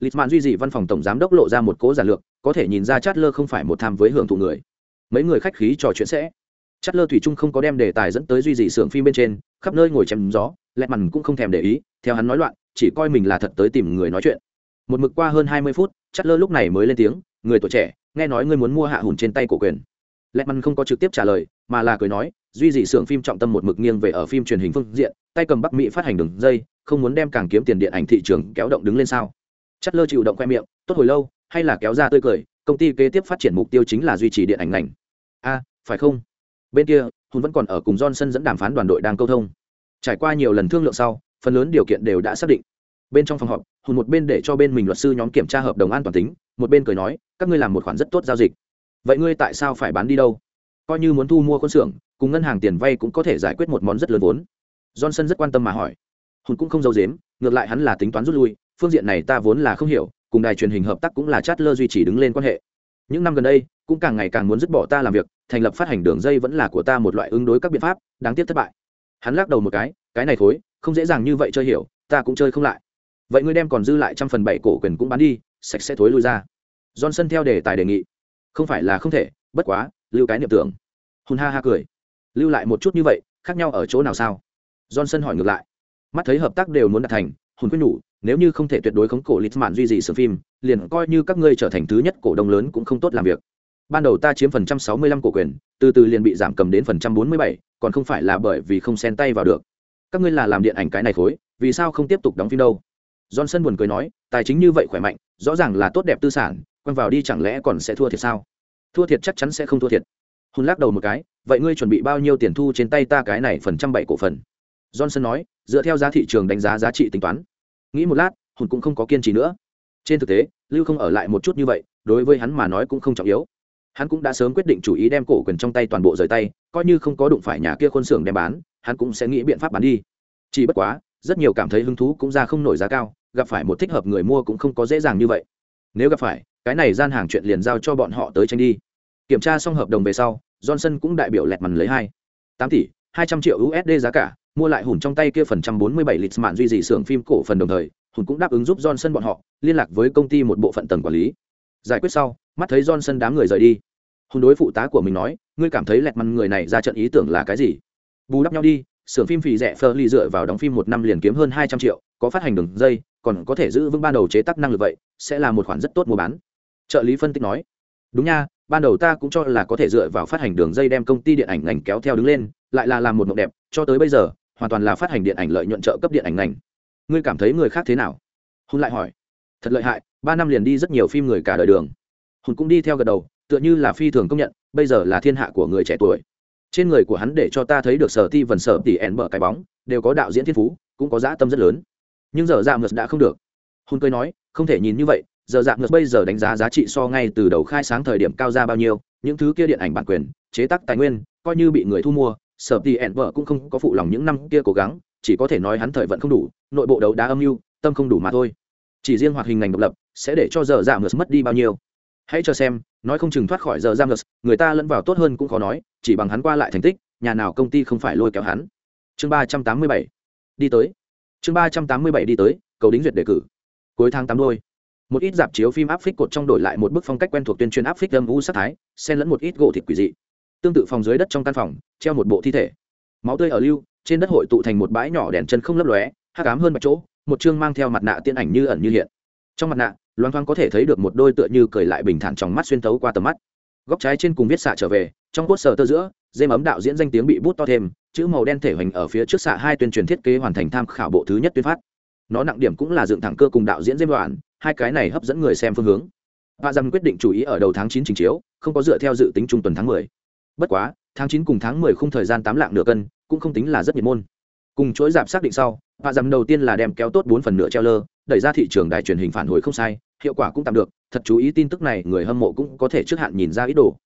lịch duy dị văn phòng tổng giám đốc lộ ra một cố giản lược, có thể nhìn ra Chatler lơ không phải một tham với hưởng thụ người. Mấy người khách khí trò chuyện sẽ. Chatler lơ thủy chung không có đem đề tài dẫn tới duy dị xưởng phim bên trên, khắp nơi ngồi chém gió, lẹt mằn cũng không thèm để ý, theo hắn nói loạn, chỉ coi mình là thật tới tìm người nói chuyện. Một mực qua hơn hai mươi phút, Chatler lơ lúc này mới lên tiếng, người tuổi trẻ, nghe nói ngươi muốn mua hạ hùn trên tay cổ quyền. Lẹt mằn không có trực tiếp trả lời, mà là cười nói, duy dị xưởng phim trọng tâm một mực nghiêng về ở phim truyền hình phương diện, tay cầm bắc mỹ phát hành đường dây, không muốn đem càng kiếm tiền điện ảnh thị trường kéo động đứng lên sao? Chất lơ chịu động khoe miệng, tốt hồi lâu, hay là kéo ra tươi cười, công ty kế tiếp phát triển mục tiêu chính là duy trì điện ảnh ngành. A, phải không? Bên kia, hùn vẫn còn ở cùng johnson dẫn đàm phán đoàn đội đang câu thông. Trải qua nhiều lần thương lượng sau, phần lớn điều kiện đều đã xác định. Bên trong phòng họp, hùn một bên để cho bên mình luật sư nhóm kiểm tra hợp đồng an toàn tính, một bên cười nói, các ngươi làm một khoản rất tốt giao dịch. Vậy ngươi tại sao phải bán đi đâu? Coi như muốn thu mua con xưởng, cùng ngân hàng tiền vay cũng có thể giải quyết một món rất lớn vốn. Johnson rất quan tâm mà hỏi. Hùn cũng không giấu dếm ngược lại hắn là tính toán rút lui phương diện này ta vốn là không hiểu, cùng đài truyền hình hợp tác cũng là chát lơ duy trì đứng lên quan hệ. Những năm gần đây, cũng càng ngày càng muốn dứt bỏ ta làm việc, thành lập phát hành đường dây vẫn là của ta một loại ứng đối các biện pháp, đáng tiếc thất bại. Hắn lắc đầu một cái cái này thối không dễ dàng như vậy chơi hiểu, ta cũng chơi không lại. Vậy ngươi đem còn dư lại trăm phần bảy cổ quyền cũng bán đi, sạch sẽ thối lui ra. Johnson theo đề tài đề nghị. Không phải là không thể, bất quá, lưu cái niệm tưởng. Hùn ha ha cười. Lưu lại một chút như vậy, khác nhau ở chỗ nào sao? Johnson hỏi ngược lại. Mắt thấy hợp tác đều muốn đạt thành hùn quyết nhủ nếu như không thể tuyệt đối khống cổ lít mạn duy trì sưởng phim, liền coi như các ngươi trở thành thứ nhất cổ đông lớn cũng không tốt làm việc. Ban đầu ta chiếm phần trăm sáu mươi lăm cổ quyền, từ từ liền bị giảm cầm đến phần trăm bốn mươi bảy, còn không phải là bởi vì không xen tay vào được. Các ngươi là làm điện ảnh cái này khối, vì sao không tiếp tục đóng phim đâu? Johnson buồn cười nói, tài chính như vậy khỏe mạnh, rõ ràng là tốt đẹp tư sản, quăng vào đi chẳng lẽ còn sẽ thua thiệt sao? Thua thiệt chắc chắn sẽ không thua thiệt. Hùn lắc đầu một cái, vậy ngươi chuẩn bị bao nhiêu tiền thu trên tay ta cái này phần trăm bảy cổ phần? Johnson nói, dựa theo giá thị trường đánh giá giá trị tính toán nghĩ một lát hùn cũng không có kiên trì nữa. Trên thực tế, lưu không ở lại một chút như vậy, đối với hắn mà nói cũng không trọng yếu. Hắn cũng đã sớm quyết định chủ ý đem cổ quyền trong tay toàn bộ rời tay, coi như không có đụng phải nhà kia khuôn xưởng đem bán, hắn cũng sẽ nghĩ biện pháp bán đi. Chỉ bất quá, rất nhiều cảm thấy hứng thú cũng ra không nổi giá cao, gặp phải một thích hợp người mua cũng không có dễ dàng như vậy. Nếu gặp phải, cái này gian hàng chuyện liền giao cho bọn họ tới tranh đi. Kiểm tra xong hợp đồng về sau, johnson cũng đại biểu lẹt mằn lấy hai. Tám tỷ hai trăm triệu usd giá cả, mua lại hùn trong tay kia phần trăm bốn mươi bảy lịch mạn duy trì xưởng phim cổ phần đồng thời, hùn cũng đáp ứng giúp johnson bọn họ liên lạc với công ty một bộ phận tầng quản lý. Giải quyết sau, mắt thấy johnson đám người rời đi, hùn đối phụ tá của mình nói, ngươi cảm thấy lẹt mằn người này ra trận ý tưởng là cái gì? Bù đắp nhau đi, xưởng phim phì rẻ phơ ly dựa vào đóng phim một năm liền kiếm hơn hai trăm triệu, có phát hành đường dây, còn có thể giữ vững ban đầu chế tác năng lực vậy, sẽ là một khoản rất tốt mua bán. Trợ lý phân tích nói, đúng nha ban đầu ta cũng cho là có thể dựa vào phát hành đường dây đem công ty điện ảnh ngành kéo theo đứng lên, lại là làm một mộng đẹp, cho tới bây giờ, hoàn toàn là phát hành điện ảnh lợi nhuận trợ cấp điện ảnh ngành. Ngươi cảm thấy người khác thế nào? Hùng lại hỏi. Thật lợi hại, ba năm liền đi rất nhiều phim người cả đời đường. Hùng cũng đi theo gật đầu, tựa như là phi thường công nhận, bây giờ là thiên hạ của người trẻ tuổi. Trên người của hắn để cho ta thấy được sở ti vần sở tỉ ẻn bở cái bóng, đều có đạo diễn thiên phú, cũng có dã tâm rất lớn. Nhưng giờ ra ngược đã không được. Hôn cười nói, không thể nhìn như vậy giờ dạng ngược bây giờ đánh giá giá trị so ngay từ đầu khai sáng thời điểm cao ra bao nhiêu, những thứ kia điện ảnh bản quyền, chế tác tài nguyên, coi như bị người thu mua, sở thì ẹn vợ cũng không có phụ lòng những năm kia cố gắng, chỉ có thể nói hắn thời vận không đủ, nội bộ đấu đá âm mưu, tâm không đủ mà thôi. Chỉ riêng hoạt hình ngành độc lập sẽ để cho giờ dạng ngược mất đi bao nhiêu. Hãy cho xem, nói không chừng thoát khỏi giờ giam ngược, người ta lẫn vào tốt hơn cũng khó nói, chỉ bằng hắn qua lại thành tích, nhà nào công ty không phải lôi kéo hắn. Chương ba trăm tám mươi bảy, đi tới. Chương ba trăm tám mươi bảy đi tới, cầu đính duyệt đề cử. Cuối tháng tám đôi một ít dạp chiếu phim áp phích cột trong đổi lại một bức phong cách quen thuộc tuyên truyền áp phích âm u sát thái, xen lẫn một ít gỗ thịt quỷ dị. Tương tự phòng dưới đất trong căn phòng, treo một bộ thi thể. Máu tươi ở lưu, trên đất hội tụ thành một bãi nhỏ đèn chân không lấp lóe hát cám hơn bạch chỗ, một chương mang theo mặt nạ tiên ảnh như ẩn như hiện. Trong mặt nạ loan thoáng có thể thấy được một đôi tựa như cười lại bình thản trong mắt xuyên tấu qua tầm mắt. Góc trái trên cùng viết xạ trở về, trong cốt sờ tơ giữa, dêm ấm đạo diễn danh tiếng bị bút to thêm, chữ màu đen thể hoành ở phía trước xạ hai tuyên truyền thiết kế hoàn thành tham khảo bộ thứ nhất tuyên phát. Nó nặng điểm cũng là dựng thẳng cơ cùng đạo diễn dêm đoạn hai cái này hấp dẫn người xem phương hướng. Và rằng quyết định chủ ý ở đầu tháng chín trình chiếu, không có dựa theo dự tính trung tuần tháng mười. Bất quá, tháng chín cùng tháng mười không thời gian tám lạng nửa cân, cũng không tính là rất nhiệt môn. Cùng chuỗi giảm xác định sau và rằng đầu tiên là đem kéo tốt bốn phần nửa treo lơ, đẩy ra thị trường đài truyền hình phản hồi không sai, hiệu quả cũng tạm được, thật chú ý tin tức này, người hâm mộ cũng có thể trước hạn nhìn ra ý đồ.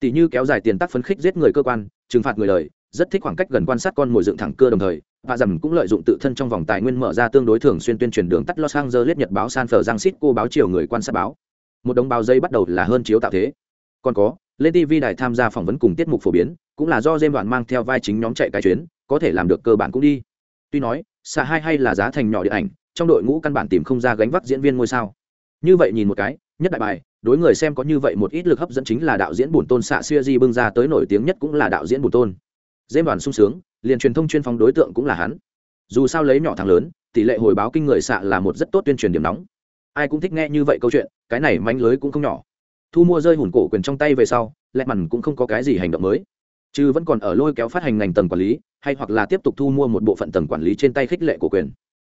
Tỷ như kéo dài tiền tác phấn khích giết người cơ quan, trừng phạt người đời rất thích khoảng cách gần quan sát con mồi dựng thẳng cưa đồng thời và dầm cũng lợi dụng tự thân trong vòng tài nguyên mở ra tương đối thường xuyên tuyên truyền đường tắt los angeles nhật báo san cô báo chiều người quan sát báo. Một đồng báo dây bắt đầu là hơn chiếu tạo thế. Còn có, lên tv đài tham gia phỏng vấn cùng tiết mục phổ biến, cũng là do dêm đoạn mang theo vai chính nhóm chạy cái chuyến, có thể làm được cơ bản cũng đi. Tuy nói, xạ hai hay là giá thành nhỏ điện ảnh, trong đội ngũ căn bản tìm không ra gánh vác diễn viên ngôi sao. Như vậy nhìn một cái, nhất đại bài, đối người xem có như vậy một ít lực hấp dẫn chính là đạo diễn bùn tôn xạ xuya di bưng ra tới nổi tiếng nhất cũng là đạo diễn bùn tôn dêm đoàn sung sướng, liền truyền thông chuyên phóng đối tượng cũng là hắn. Dù sao lấy nhỏ thằng lớn, tỷ lệ hồi báo kinh người xạ là một rất tốt tuyên truyền điểm nóng. Ai cũng thích nghe như vậy câu chuyện, cái này mánh lưới cũng không nhỏ. Thu mua rơi hùn cổ quyền trong tay về sau, lẹ mằn cũng không có cái gì hành động mới. Chứ vẫn còn ở lôi kéo phát hành ngành tầng quản lý, hay hoặc là tiếp tục thu mua một bộ phận tầng quản lý trên tay khích lệ của quyền.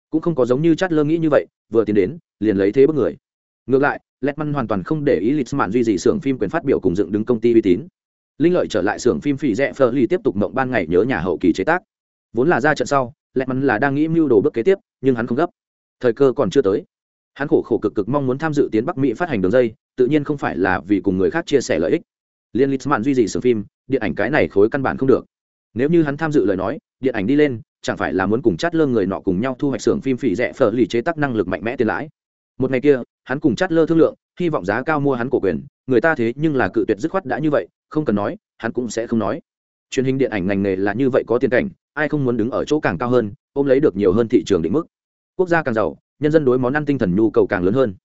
Cũng không có giống như chát lơ nghĩ như vậy, vừa tiến đến, liền lấy thế bất người. Ngược lại letman hoàn toàn không để ý lịch mạn duy trì xưởng phim quyền phát biểu cùng dựng đứng công ty uy tín linh lợi trở lại xưởng phim phỉ rẽ phờ ly tiếp tục mộng ban ngày nhớ nhà hậu kỳ chế tác. Vốn là ra trận sau letman là đang nghĩ mưu đồ bước kế tiếp, nhưng hắn không gấp. Thời cơ còn chưa tới. Hắn khổ khổ cực cực mong muốn tham dự tiến bắc mỹ phát hành đường dây, tự nhiên không phải là vì cùng người khác chia sẻ lợi ích. Liên lịch mạn duy trì xưởng phim, điện ảnh cái này khối căn bản không được. Nếu như hắn tham dự lời nói, điện ảnh đi lên, chẳng phải là muốn cùng chát lơ người nọ cùng nhau thu hoạch xưởng phim phỉ rẻ phở lì chế tác năng lực mạnh mẽ tiền lãi. Một ngày kia, hắn cùng chát lơ thương lượng, hy vọng giá cao mua hắn cổ quyền, người ta thế nhưng là cự tuyệt dứt khoát đã như vậy không cần nói, hắn cũng sẽ không nói. Truyền hình điện ảnh ngành nghề là như vậy có tiền cảnh, ai không muốn đứng ở chỗ càng cao hơn, ôm lấy được nhiều hơn thị trường định mức. Quốc gia càng giàu, nhân dân đối món ăn tinh thần nhu cầu càng lớn hơn.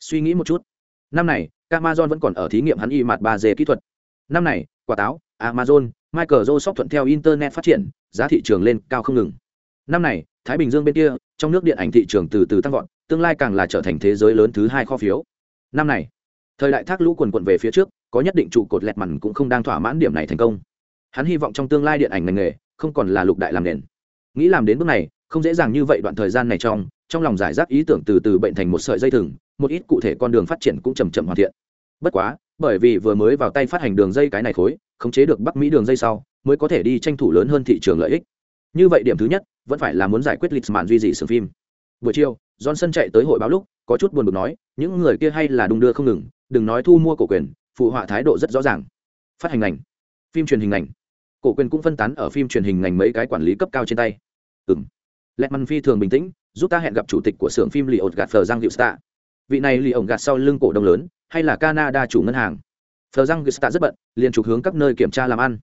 Suy nghĩ một chút. Năm này, amazon vẫn còn ở thí nghiệm hắn y mặt ba d kỹ thuật. Năm này, quả táo, amazon michael joseph thuận theo internet phát triển, giá thị trường lên cao không ngừng. Năm này, thái bình dương bên kia, trong nước điện ảnh thị trường từ từ tăng vọt, tương lai càng là trở thành thế giới lớn thứ hai kho phiếu. Năm này thời đại thác lũ quần quận về phía trước, có nhất định trụ cột lẹt mằn cũng không đang thỏa mãn điểm này thành công. Hắn hy vọng trong tương lai điện ảnh ngành nghề không còn là lục đại làm nền. Nghĩ làm đến bước này, không dễ dàng như vậy đoạn thời gian này trong trong lòng giải rác ý tưởng từ từ bệnh thành một sợi dây thừng, một ít cụ thể con đường phát triển cũng chầm chậm hoàn thiện. Bất quá, bởi vì vừa mới vào tay phát hành đường dây cái này khối, khống chế được bắc mỹ đường dây sau, mới có thể đi tranh thủ lớn hơn thị trường lợi ích. Như vậy điểm thứ nhất, vẫn phải là muốn giải quyết lịch mạn duy dị sưởng phim. Buổi chiều, johnson chạy tới hội báo lúc, có chút buồn bực nói, những người kia hay là đung đưa không ngừng đừng nói thu mua cổ quyền, phụ họa thái độ rất rõ ràng. Phát hành ngành. Phim truyền hình ngành. Cổ quyền cũng phân tán ở phim truyền hình ngành mấy cái quản lý cấp cao trên tay. Ừ m lẹt măn phi thường bình tĩnh, giúp ta hẹn gặp chủ tịch của xưởng phim lì ột gạt phờ giang hiệu stạ vị này lì ổng gạt sau lưng cổ đông lớn, hay là canada chủ ngân hàng? Phờ giang hiệu stạ rất bận, liền trục hướng các nơi kiểm tra làm ăn.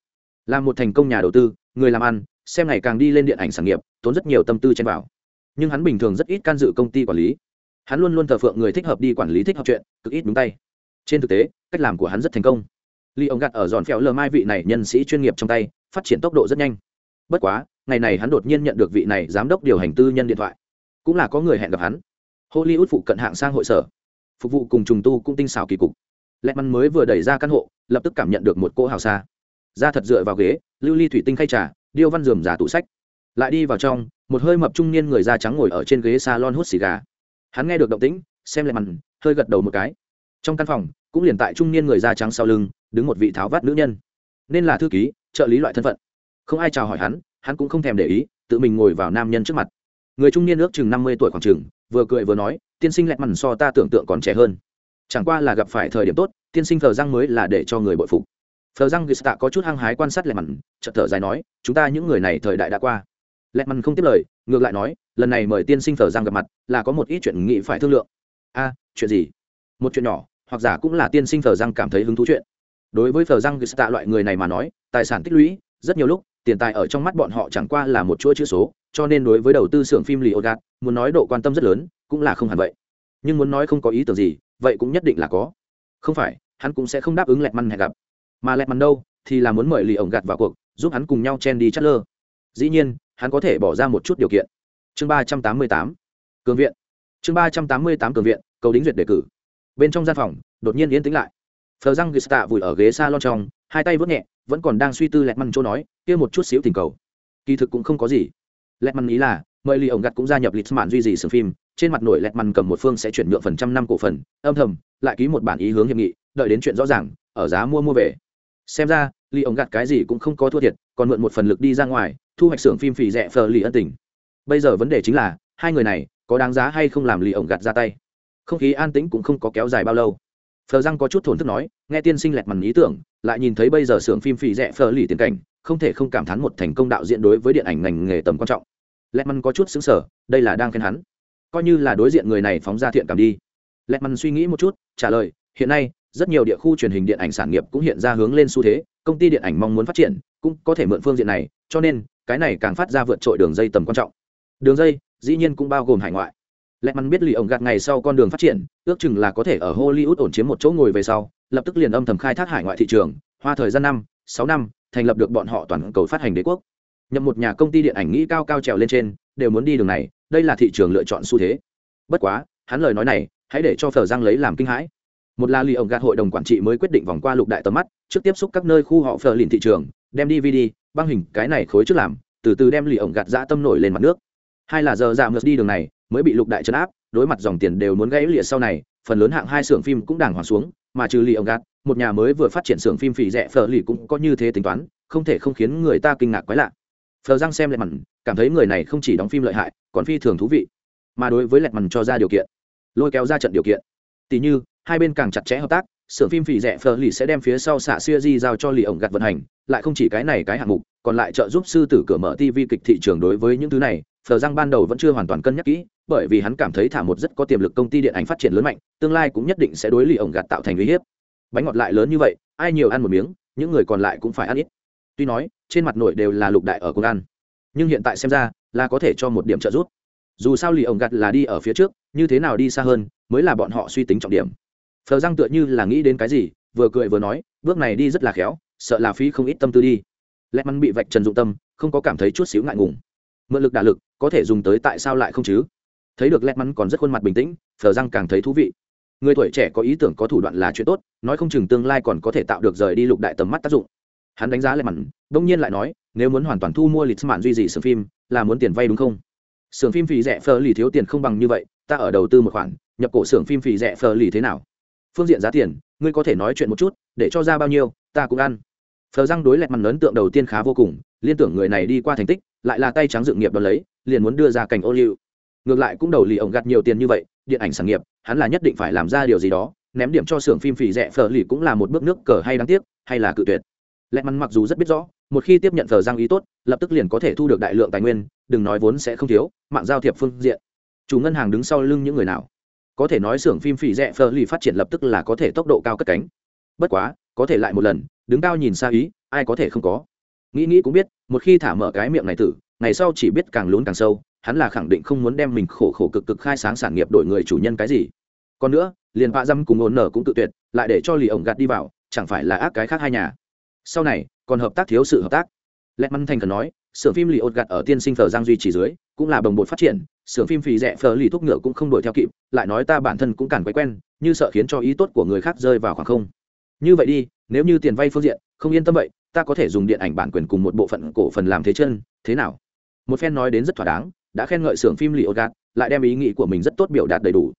Làm một thành công nhà đầu tư, người làm ăn, xem ngày càng đi lên điện ảnh sản nghiệp, tốn rất nhiều tâm tư trên vào. Nhưng hắn bình thường rất ít can dự công ty quản lý. Hắn luôn luôn thờ phượng người thích hợp đi quản lý thích hợp chuyện, cực ít đúng tay trên thực tế, cách làm của hắn rất thành công. Ly ông gặt ở giòn phèo lờ mai vị này nhân sĩ chuyên nghiệp trong tay, phát triển tốc độ rất nhanh. Bất quá, ngày này hắn đột nhiên nhận được vị này giám đốc điều hành tư nhân điện thoại. Cũng là có người hẹn gặp hắn. Hollywood phụ cận hạng sang hội sở. Phục vụ cùng trùng tu cũng tinh xảo kỳ cục. Lẹ mắn mới vừa đẩy ra căn hộ, lập tức cảm nhận được một cỗ hào xa. Ra thật dựa vào ghế, lưu ly thủy tinh khay trà, điêu văn dườm giả tủ sách. Lại đi vào trong, một hơi mập trung niên người da trắng ngồi ở trên ghế salon hút xì gà. Hắn nghe được động tĩnh, xem lại màn hơi gật đầu một cái. Trong căn phòng cũng liền tại trung niên người da trắng sau lưng, đứng một vị tháo vát nữ nhân. Nên là thư ký, trợ lý loại thân phận. Không ai chào hỏi hắn hắn cũng không thèm để ý, tự mình ngồi vào nam nhân trước mặt. Người trung niên ước chừng năm mươi tuổi khoảng chừng, vừa cười vừa nói, tiên sinh lẹt mằn so ta tưởng tượng còn trẻ hơn. Chẳng qua là gặp phải thời điểm tốt, tiên sinh thờ răng mới là để cho người bội phục. Thờ răng gista có chút hăng hái quan sát lẹt mằn, chợt thở dài nói, chúng ta những người này thời đại đã qua. Lẹt mằn không tiếp lời, ngược lại nói, lần này mời tiên sinh thờ răng gặp mặt, là có một ít chuyện nghị phải thương lượng. A, chuyện gì? Một chuyện nhỏ hoặc giả cũng là tiên sinh phờ răng cảm thấy hứng thú chuyện. Đối với phờ răng gista loại người này mà nói, tài sản tích lũy, rất nhiều lúc, tiền tài ở trong mắt bọn họ chẳng qua là một chuỗi chữ số, cho nên đối với đầu tư xưởng phim lì ô gạt, muốn nói độ quan tâm rất lớn, cũng là không hẳn vậy. Nhưng muốn nói không có ý tưởng gì, vậy cũng nhất định là có. Không phải, hắn cũng sẽ không đáp ứng lẹt măn hẹn gặp. Mà lẹt măn đâu, thì là muốn mời lì ổng gạt vào cuộc, giúp hắn cùng nhau chen đi chát lơ dĩ nhiên, hắn có thể bỏ ra một chút điều kiện. Chương ba trăm tám mươi tám, cường viện. Chương ba trăm tám mươi tám cường viện, cầu đính duyệt đề cử bên trong gian phòng, đột nhiên yên tĩnh lại. Phờ răng gista vùi ở ghế s a lon trong, hai tay vớt nhẹ, vẫn còn đang suy tư lẹt măn chỗ nói, kia một chút xíu tình cầu. Kỳ thực cũng không có gì. Lẹt măn ý là, mời lì ổng gặt cũng gia nhập lịch mạn duy trì sưởng phim, trên mặt nổi lẹt măn cầm một phương sẽ chuyển nhượng phần trăm năm cổ phần, âm thầm, lại ký một bản ý hướng hiệp nghị, đợi đến chuyện rõ ràng, ở giá mua mua về. Xem ra lì ổng gặt cái gì cũng không có thua thiệt, còn mượn một phần lực đi ra ngoài, thu hoạch xưởng phim phì rẻ phờ lì ân tình. Bây giờ vấn đề chính là, hai người này có đáng giá hay không làm lì ổng gặt ra tay? Không khí an tĩnh cũng không có kéo dài bao lâu. Phờ răng có chút thổn thức nói, nghe tiên sinh lẹt mằn ý tưởng, lại nhìn thấy bây giờ xưởng phim phì rẻ phờ lì tiền cảnh, không thể không cảm thán một thành công đạo diễn đối với điện ảnh ngành nghề tầm quan trọng. Lẹt mằn có chút xứng sở đây là đang khen hắn. Coi như là đối diện người này phóng ra thiện cảm đi. Lẹt mằn suy nghĩ một chút, trả lời, hiện nay, rất nhiều địa khu truyền hình điện ảnh sản nghiệp cũng hiện ra hướng lên xu thế, công ty điện ảnh mong muốn phát triển, cũng có thể mượn phương diện này, cho nên, cái này càng phát ra vượt trội đường dây tầm quan trọng. Đường dây, dĩ nhiên cũng bao gồm hải ngoại lẹt mắn biết lì ổng gạt ngày sau con đường phát triển, ước chừng là có thể ở hollywood ổn chiếm một chỗ ngồi về sau, lập tức liền âm thầm khai thác hải ngoại thị trường, hoa thời gian năm, sáu năm, thành lập được bọn họ toàn cầu phát hành đế quốc. Nhậm một nhà công ty điện ảnh nghĩ cao cao trèo lên trên, đều muốn đi đường này, đây là thị trường lựa chọn xu thế. Bất quá, hắn lời nói này, hãy để cho phở giang lấy làm kinh hãi. Một là lì ổng gạt hội đồng quản trị mới quyết định vòng qua lục đại tầm mắt, trước tiếp xúc các nơi khu họ phở lìn thị trường, đem dvd băng hình cái này khối trước làm, từ từ đem lì ổng gạt dã tâm nổi lên mặt nước. Hai là giờ dạ giảm ngược đi đường này mới bị lục đại chấn áp, đối mặt dòng tiền đều muốn gãy lịa sau này, phần lớn hạng hai xưởng phim cũng đàng hoàng xuống, mà trừ lì ông gạt, một nhà mới vừa phát triển xưởng phim phì rẻ phở lì cũng có như thế tính toán, không thể không khiến người ta kinh ngạc quái lạ. Phờ giang xem lẹt mằn, cảm thấy người này không chỉ đóng phim lợi hại, còn phi thường thú vị. Mà đối với lẹt mằn cho ra điều kiện, lôi kéo ra trận điều kiện. Tỷ như, hai bên càng chặt chẽ hợp tác, xưởng phim phì rẻ phở lì sẽ đem phía sau xạ xuya di giao cho lì ổng gạt vận hành, lại không chỉ cái này cái hạng mục, còn lại trợ giúp sư tử cửa mở tv kịch thị trường đối với những thứ này phờ giang ban đầu vẫn chưa hoàn toàn cân nhắc kỹ, bởi vì hắn cảm thấy thả một rất có tiềm lực công ty điện ảnh phát triển lớn mạnh, tương lai cũng nhất định sẽ đối lì ổng gạt tạo thành uy hiếp. Bánh ngọt lại lớn như vậy, ai nhiều ăn một miếng, những người còn lại cũng phải ăn ít. Tuy nói, trên mặt nổi đều là lục đại ở cùng ăn. Nhưng hiện tại xem ra, là có thể cho một điểm trợ giúp. Dù sao lì ổng gạt là đi ở phía trước, như thế nào đi xa hơn, mới là bọn họ suy tính trọng điểm. Phờ Giang tựa như là nghĩ đến cái gì, vừa cười vừa nói, bước này đi rất là khéo, sợ là phí không ít tâm tư đi. Lẹt mắn bị vạch trần dụng tâm, không có cảm thấy chút xíu ngại ngùng. Mượn lực đả lực có thể dùng tới tại sao lại không chứ? Thấy được lẹt mắn còn rất khuôn mặt bình tĩnh thờ răng càng thấy thú vị. Người tuổi trẻ có ý tưởng có thủ đoạn là chuyện tốt, nói không chừng tương lai còn có thể tạo được rời đi lục đại tầm mắt tác dụng. Hắn đánh giá lẹt mắn, đông nhiên lại nói, nếu muốn hoàn toàn thu mua lịch mạn duy trì sưởng phim, là muốn tiền vay đúng không? Sưởng phim phì rẻ phờ lì thiếu tiền không bằng như vậy, ta ở đầu tư một khoản, nhập cổ sưởng phim phì rẻ phờ lì thế nào? Phương diện giá tiền, ngươi có thể nói chuyện một chút, để cho ra bao nhiêu, ta cũng ăn. Phờ răng đối lẹt mắn ấn tượng đầu tiên khá vô cùng, liên tưởng người này đi qua thành tích, lại là tay trắng dự nghiệp đón lấy liền muốn đưa ra cảnh ô liu. Ngược lại cũng đầu lì ổng gặt nhiều tiền như vậy, điện ảnh sản nghiệp, hắn là nhất định phải làm ra điều gì đó, ném điểm cho xưởng phim phì rẻ phở lì cũng là một bước nước cờ hay đáng tiếc, hay là cự tuyệt. Lẹt mắn mặc dù rất biết rõ, một khi tiếp nhận thờ giang ý tốt, lập tức liền có thể thu được đại lượng tài nguyên, đừng nói vốn sẽ không thiếu, mạng giao thiệp phương diện. Chủ ngân hàng đứng sau lưng những người nào? Có thể nói xưởng phim phì rẻ phở lì phát triển lập tức là có thể tốc độ cao cất cánh. Bất quá, có thể lại một lần, đứng cao nhìn xa ý, ai có thể không có. Nghĩ nghĩ cũng biết, một khi thả mở cái miệng này tử ngày sau chỉ biết càng lún càng sâu, hắn là khẳng định không muốn đem mình khổ khổ cực cực khai sáng sản nghiệp đổi người chủ nhân cái gì. Còn nữa, liền vạ dâm cùng ổn nở cũng tự tuyệt, lại để cho lì ổng gạt đi vào, chẳng phải là ác cái khác hai nhà. Sau này, còn hợp tác thiếu sự hợp tác. Lẹt măn thành cần nói, xưởng phim lì ột gạt ở tiên sinh Phở giang duy trì dưới, cũng là bồng bột phát triển, xưởng phim phì rẻ phờ lì thuốc ngựa cũng không đuổi theo kịp, lại nói ta bản thân cũng càng quay quen, như sợ khiến cho ý tốt của người khác rơi vào khoảng không. Như vậy đi, nếu như tiền vay phương diện, không yên tâm vậy, ta có thể dùng điện ảnh bản quyền cùng một bộ phận cổ phần làm thế chân, thế nào? Một phen nói đến rất thỏa đáng, đã khen ngợi xưởng phim lì ột gạt lại đem ý nghĩ của mình rất tốt biểu đạt đầy đủ.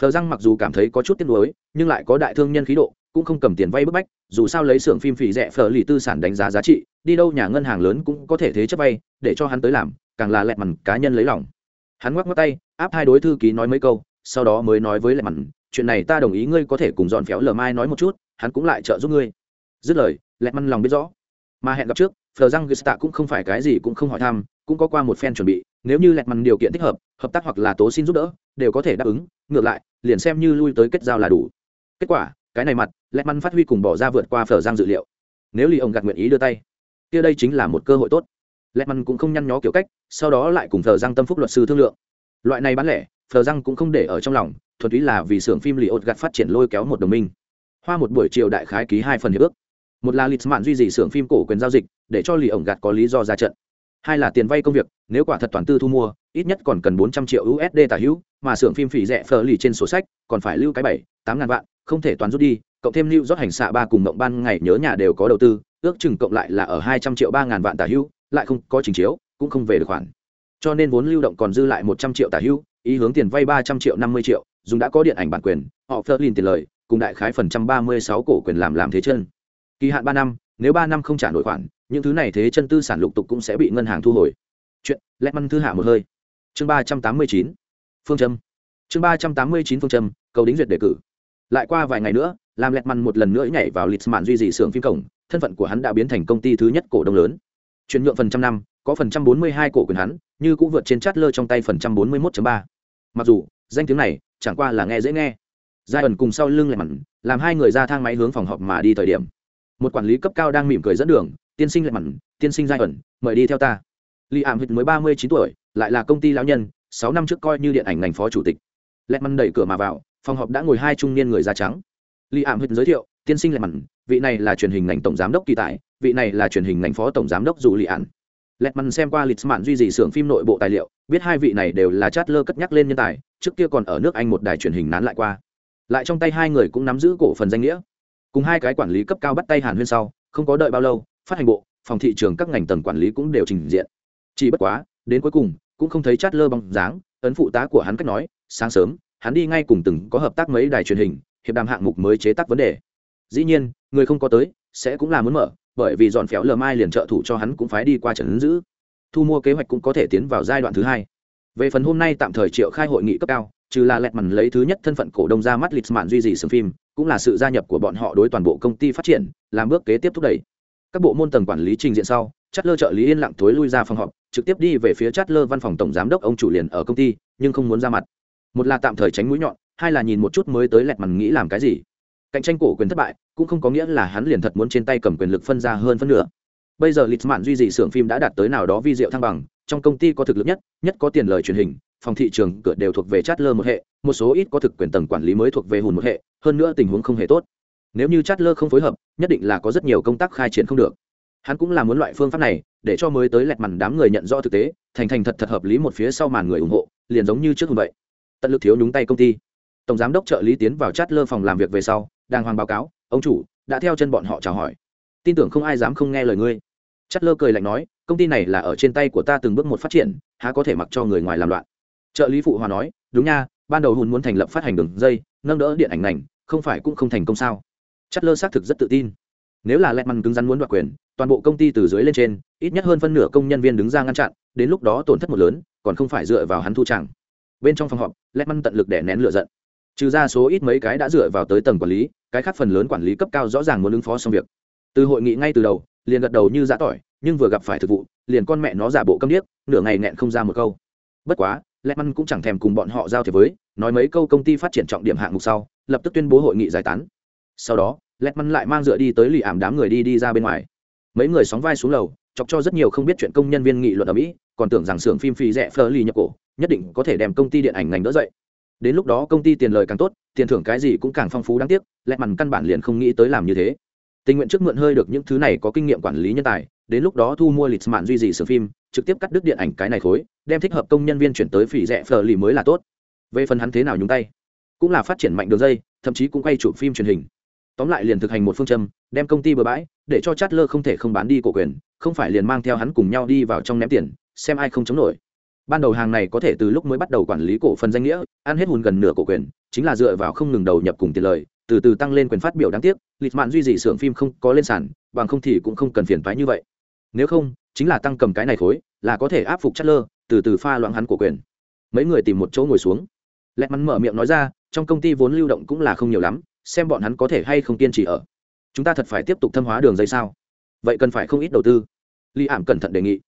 Phờ răng mặc dù cảm thấy có chút tiếc nuối, nhưng lại có đại thương nhân khí độ, cũng không cầm tiền vay bức bách, dù sao lấy xưởng phim phì rẻ phờ lì tư sản đánh giá giá trị, đi đâu nhà ngân hàng lớn cũng có thể thế chấp vay, để cho hắn tới làm, càng là lẹ mằn cá nhân lấy lòng. Hắn ngoắc ngoắc tay, áp hai đối thư ký nói mấy câu, sau đó mới nói với lẹ mằn, chuyện này ta đồng ý, ngươi có thể cùng dọn phéo lờ mai nói một chút, hắn cũng lại trợ giúp ngươi. Dứt lời lẹ mằn lòng biết rõ. Mà hẹn gặp trước phờ răng gista cũng không phải cái gì cũng không hỏi thăm, cũng có qua một phen chuẩn bị, nếu như lẹt mằn điều kiện thích hợp hợp tác hoặc là tố xin giúp đỡ, đều có thể đáp ứng, ngược lại, liền xem như lui tới kết giao là đủ. Kết quả, cái này mặt, lẹt mằn phát huy cùng bỏ ra vượt qua phờ răng dự liệu. Nếu lì ông gạt nguyện ý đưa tay, kia đây chính là một cơ hội tốt. Lẹt mằn cũng không nhăn nhó kiểu cách, sau đó lại cùng phờ răng tâm phúc luật sư thương lượng. Loại này bán lẻ, phờ răng cũng không để ở trong lòng, thuần túy là vì xưởng phim lì ột gạt phát triển lôi kéo một đồng minh. Hoa một buổi chiều đại khái ký hai phần hiệp ước một là lịch mạn duy trì xưởng phim cổ quyền giao dịch, để cho lì ổng gạt có lý do ra trận. Hai là tiền vay công việc, nếu quả thật toàn tư thu mua, ít nhất còn cần bốn trăm triệu usd tả hữu, mà xưởng phim phỉ rẻ phờ lì trên sổ sách, còn phải lưu cái bảy, tám ngàn vạn, không thể toàn rút đi. Cộng thêm lưu rót hành xạ ba cùng mộng ban ngày nhớ nhà đều có đầu tư, ước chừng cộng lại là ở hai trăm triệu ba ngàn vạn tả hữu, lại không có trình chiếu, cũng không về được khoản. Cho nên vốn lưu động còn dư lại một trăm triệu tả hữu, ý hướng tiền vay ba trăm triệu năm mươi triệu, dùng đã có điện ảnh bản quyền, họ phơ lin tiền lời, cùng đại khái phần trăm ba mươi sáu cổ quyền làm làm thế chân kỳ hạn ba năm, nếu ba năm không trả nổi khoản, những thứ này thế chân tư sản lục tục cũng sẽ bị ngân hàng thu hồi. Chuyện lẽ măn thư hạ một hơi. Chương ba trăm tám mươi chín. Phương châm. Chương ba trăm tám mươi chín phương châm, cầu đính duyệt đề cử. Lại qua vài ngày nữa, làm lẹt măn một lần nữa nhảy vào lịch mạn duy trì xưởng phim cổng, thân phận của hắn đã biến thành công ty thứ nhất cổ đông lớn. Chuyển nhượng phần trăm năm, có phần trăm bốn mươi hai cổ quyền hắn, như cũng vượt trên chát lơ trong tay phần trăm bốn mươi một ba. Mặc dù, danh tiếng này, chẳng qua là nghe dễ nghe. Giai ẩn cùng sau lưng lẹt mặn làm hai người ra thang máy hướng phòng họp mà đi thời điểm một quản lý cấp cao đang mỉm cười dẫn đường, tiên sinh lệ mặn, tiên sinh giai ẩn, mời đi theo ta. Li ảm hít mới ba mươi chín tuổi, lại là công ty lão nhân, sáu năm trước coi như điện ảnh ngành phó chủ tịch. Lẹt mặn đẩy cửa mà vào, phòng họp đã ngồi hai trung niên người da trắng. Li ảm hít giới thiệu, tiên sinh lệ mặn, vị này là truyền hình ngành tổng giám đốc kỳ tài, vị này là truyền hình ngành phó tổng giám đốc dù li Ảm. lẹt mặn xem qua lịch mạn duy trì xưởng phim nội bộ tài liệu, biết hai vị này đều là chát lơ cất nhắc lên nhân tài, trước kia còn ở nước anh một đài truyền hình nán lại qua. Lại trong tay hai người cũng nắm giữ cổ phần danh nghĩa cùng hai cái quản lý cấp cao bắt tay hàn huyên sau, không có đợi bao lâu, phát hành bộ, phòng thị trường các ngành tầng quản lý cũng đều trình diện. Chỉ bất quá, đến cuối cùng, cũng không thấy chát lơ bóng dáng, ấn phụ tá của hắn cách nói, sáng sớm, hắn đi ngay cùng từng có hợp tác mấy đài truyền hình, hiệp đàm hạng mục mới chế tác vấn đề. Dĩ nhiên, người không có tới, sẽ cũng là muốn mở, bởi vì dọn phéo lờ mai liền trợ thủ cho hắn cũng phải đi qua trận ứng giữ. Thu mua kế hoạch cũng có thể tiến vào giai đoạn thứ hai. Về phần hôm nay tạm thời triệu khai hội nghị cấp cao trừ là lẹt mằn lấy thứ nhất thân phận cổ đông ra mắt lịch mạn duy trì sừng phim, cũng là sự gia nhập của bọn họ đối toàn bộ công ty phát triển, làm bước kế tiếp thúc đẩy. Các bộ môn tầng quản lý trình diện sau chất lơ trợ lý yên lặng thối lui ra phòng họp, trực tiếp đi về phía chất lơ văn phòng tổng giám đốc ông chủ liền ở công ty, nhưng không muốn ra mặt. Một là tạm thời tránh mũi nhọn, hai là nhìn một chút mới tới lẹt mằn nghĩ làm cái gì. Cạnh tranh cổ quyền thất bại, cũng không có nghĩa là hắn liền thật muốn trên tay cầm quyền lực phân ra hơn phân nửa. Bây giờ lịch mạn duy trì xưởng phim đã đạt tới nào đó vi diệu thăng bằng, trong công ty có thực lực nhất nhất có tiền lời truyền hình phòng thị trường cửa đều thuộc về chát lơ một hệ, một số ít có thực quyền tầng quản lý mới thuộc về hùn một hệ, hơn nữa tình huống không hề tốt. Nếu như chát lơ không phối hợp, nhất định là có rất nhiều công tác khai triển không được. Hắn cũng là muốn loại phương pháp này, để cho mới tới lẹt mằn đám người nhận rõ thực tế, thành thành thật thật hợp lý một phía sau màn người ủng hộ, liền giống như trước hùng vậy. Tận lực thiếu nhúng tay công ty. Tổng giám đốc trợ lý tiến vào chát lơ phòng làm việc về sau đang hoàng báo cáo, ông chủ, đã theo chân bọn họ chào hỏi. Tin tưởng không ai dám không nghe lời ngươi. Chát lơ cười lạnh nói, công ty này là ở trên tay của ta từng bước một phát triển, há có thể mặc cho người ngoài làm loạn trợ lý phụ hòa nói, đúng nha, ban đầu hùn muốn thành lập phát hành đường dây, nâng đỡ điện ảnh ngành, không phải cũng không thành công sao? Chất lơ xác thực rất tự tin. Nếu là lẹt măn cứng rắn muốn đoạt quyền, toàn bộ công ty từ dưới lên trên, ít nhất hơn phân nửa công nhân viên đứng ra ngăn chặn, đến lúc đó tổn thất một lớn, còn không phải dựa vào hắn thu chẳng. Bên trong phòng họp lẹt măn tận lực để nén lựa giận. Trừ ra số ít mấy cái đã dựa vào tới tầng quản lý, cái khác phần lớn quản lý cấp cao rõ ràng muốn ứng phó xong việc. Từ hội nghị ngay từ đầu, liền gật đầu như giã tỏi, nhưng vừa gặp phải thực vụ, liền con mẹ nó giả bộ câm điếc, nửa ngày nghẹn không ra một câu. Bất quá lẹt măn cũng chẳng thèm cùng bọn họ giao thiệp với, nói mấy câu công ty phát triển trọng điểm hạng mục sau, lập tức tuyên bố hội nghị giải tán. Sau đó lẹt măn lại mang dựa đi tới lì ảm đám người đi đi ra bên ngoài. Mấy người sóng vai xuống lầu, chọc cho rất nhiều không biết chuyện công nhân viên nghị luận ở mỹ, còn tưởng rằng xưởng phim phì rẻ phơ lì nhập cổ, nhất định có thể đem công ty điện ảnh ngành đỡ dậy. Đến lúc đó công ty tiền lời càng tốt, tiền thưởng cái gì cũng càng phong phú đáng tiếc lẹt mằn căn bản liền không nghĩ tới làm như thế. Tình nguyện trước mượn hơi được những thứ này có kinh nghiệm quản lý nhân tài, đến lúc đó thu mua lịch mạn duy trì sửa phim trực tiếp cắt đứt điện ảnh cái này khối, đem thích hợp công nhân viên chuyển tới phỉ rẻ phờ lì mới là tốt. Về phần hắn thế nào nhúng tay, cũng là phát triển mạnh đường dây, thậm chí cũng quay chụp phim truyền hình. Tóm lại liền thực hành một phương châm, đem công ty bừa bãi, để cho chát lơ không thể không bán đi cổ quyền, không phải liền mang theo hắn cùng nhau đi vào trong ném tiền, xem ai không chống nổi. Ban đầu hàng này có thể từ lúc mới bắt đầu quản lý cổ phần danh nghĩa, ăn hết hùn gần nửa cổ quyền, chính là dựa vào không ngừng đầu nhập cùng tiền lời, từ từ tăng lên quyền phát biểu đáng tiếc, lịch mạn duy trì xưởng phim không có lên sản bằng không thì cũng không cần phiền toái như vậy. Nếu không chính là tăng cầm cái này khối, là có thể áp phục chất lơ, từ từ pha loãng hắn của quyền. Mấy người tìm một chỗ ngồi xuống. Lẹt mắn mở miệng nói ra, trong công ty vốn lưu động cũng là không nhiều lắm, xem bọn hắn có thể hay không kiên trì ở. Chúng ta thật phải tiếp tục thâm hóa đường dây sao? Vậy cần phải không ít đầu tư. Li ảm cẩn thận đề nghị.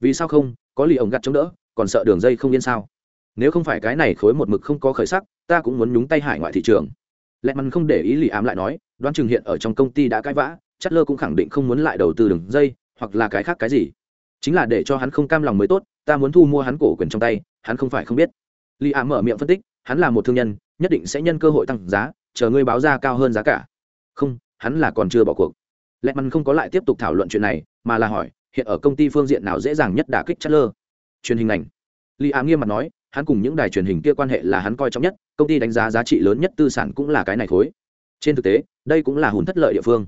Vì sao không? Có lì ổng gặt chống đỡ, còn sợ đường dây không yên sao? Nếu không phải cái này khối một mực không có khởi sắc, ta cũng muốn nhúng tay hải ngoại thị trường. Lẹ mắn không để ý lì ám lại nói, đoán chừng hiện ở trong công ty đã cãi vã, chất lơ cũng khẳng định không muốn lại đầu tư đường dây hoặc là cái khác cái gì. Chính là để cho hắn không cam lòng mới tốt, ta muốn thu mua hắn cổ quyền trong tay, hắn không phải không biết. Lì ạ mở miệng phân tích, hắn là một thương nhân, nhất định sẽ nhân cơ hội tăng giá, chờ ngươi báo ra cao hơn giá cả. Không, hắn là còn chưa bỏ cuộc. Lẹt mắn không có lại tiếp tục thảo luận chuyện này, mà là hỏi, hiện ở công ty phương diện nào dễ dàng nhất đả kích chất lơ truyền hình ảnh. Li ạ nghiêm mặt nói, hắn cùng những đài truyền hình kia quan hệ là hắn coi trọng nhất, công ty đánh giá giá trị lớn nhất tư sản cũng là cái này thối. Trên thực tế, đây cũng là hùn thất lợi địa phương.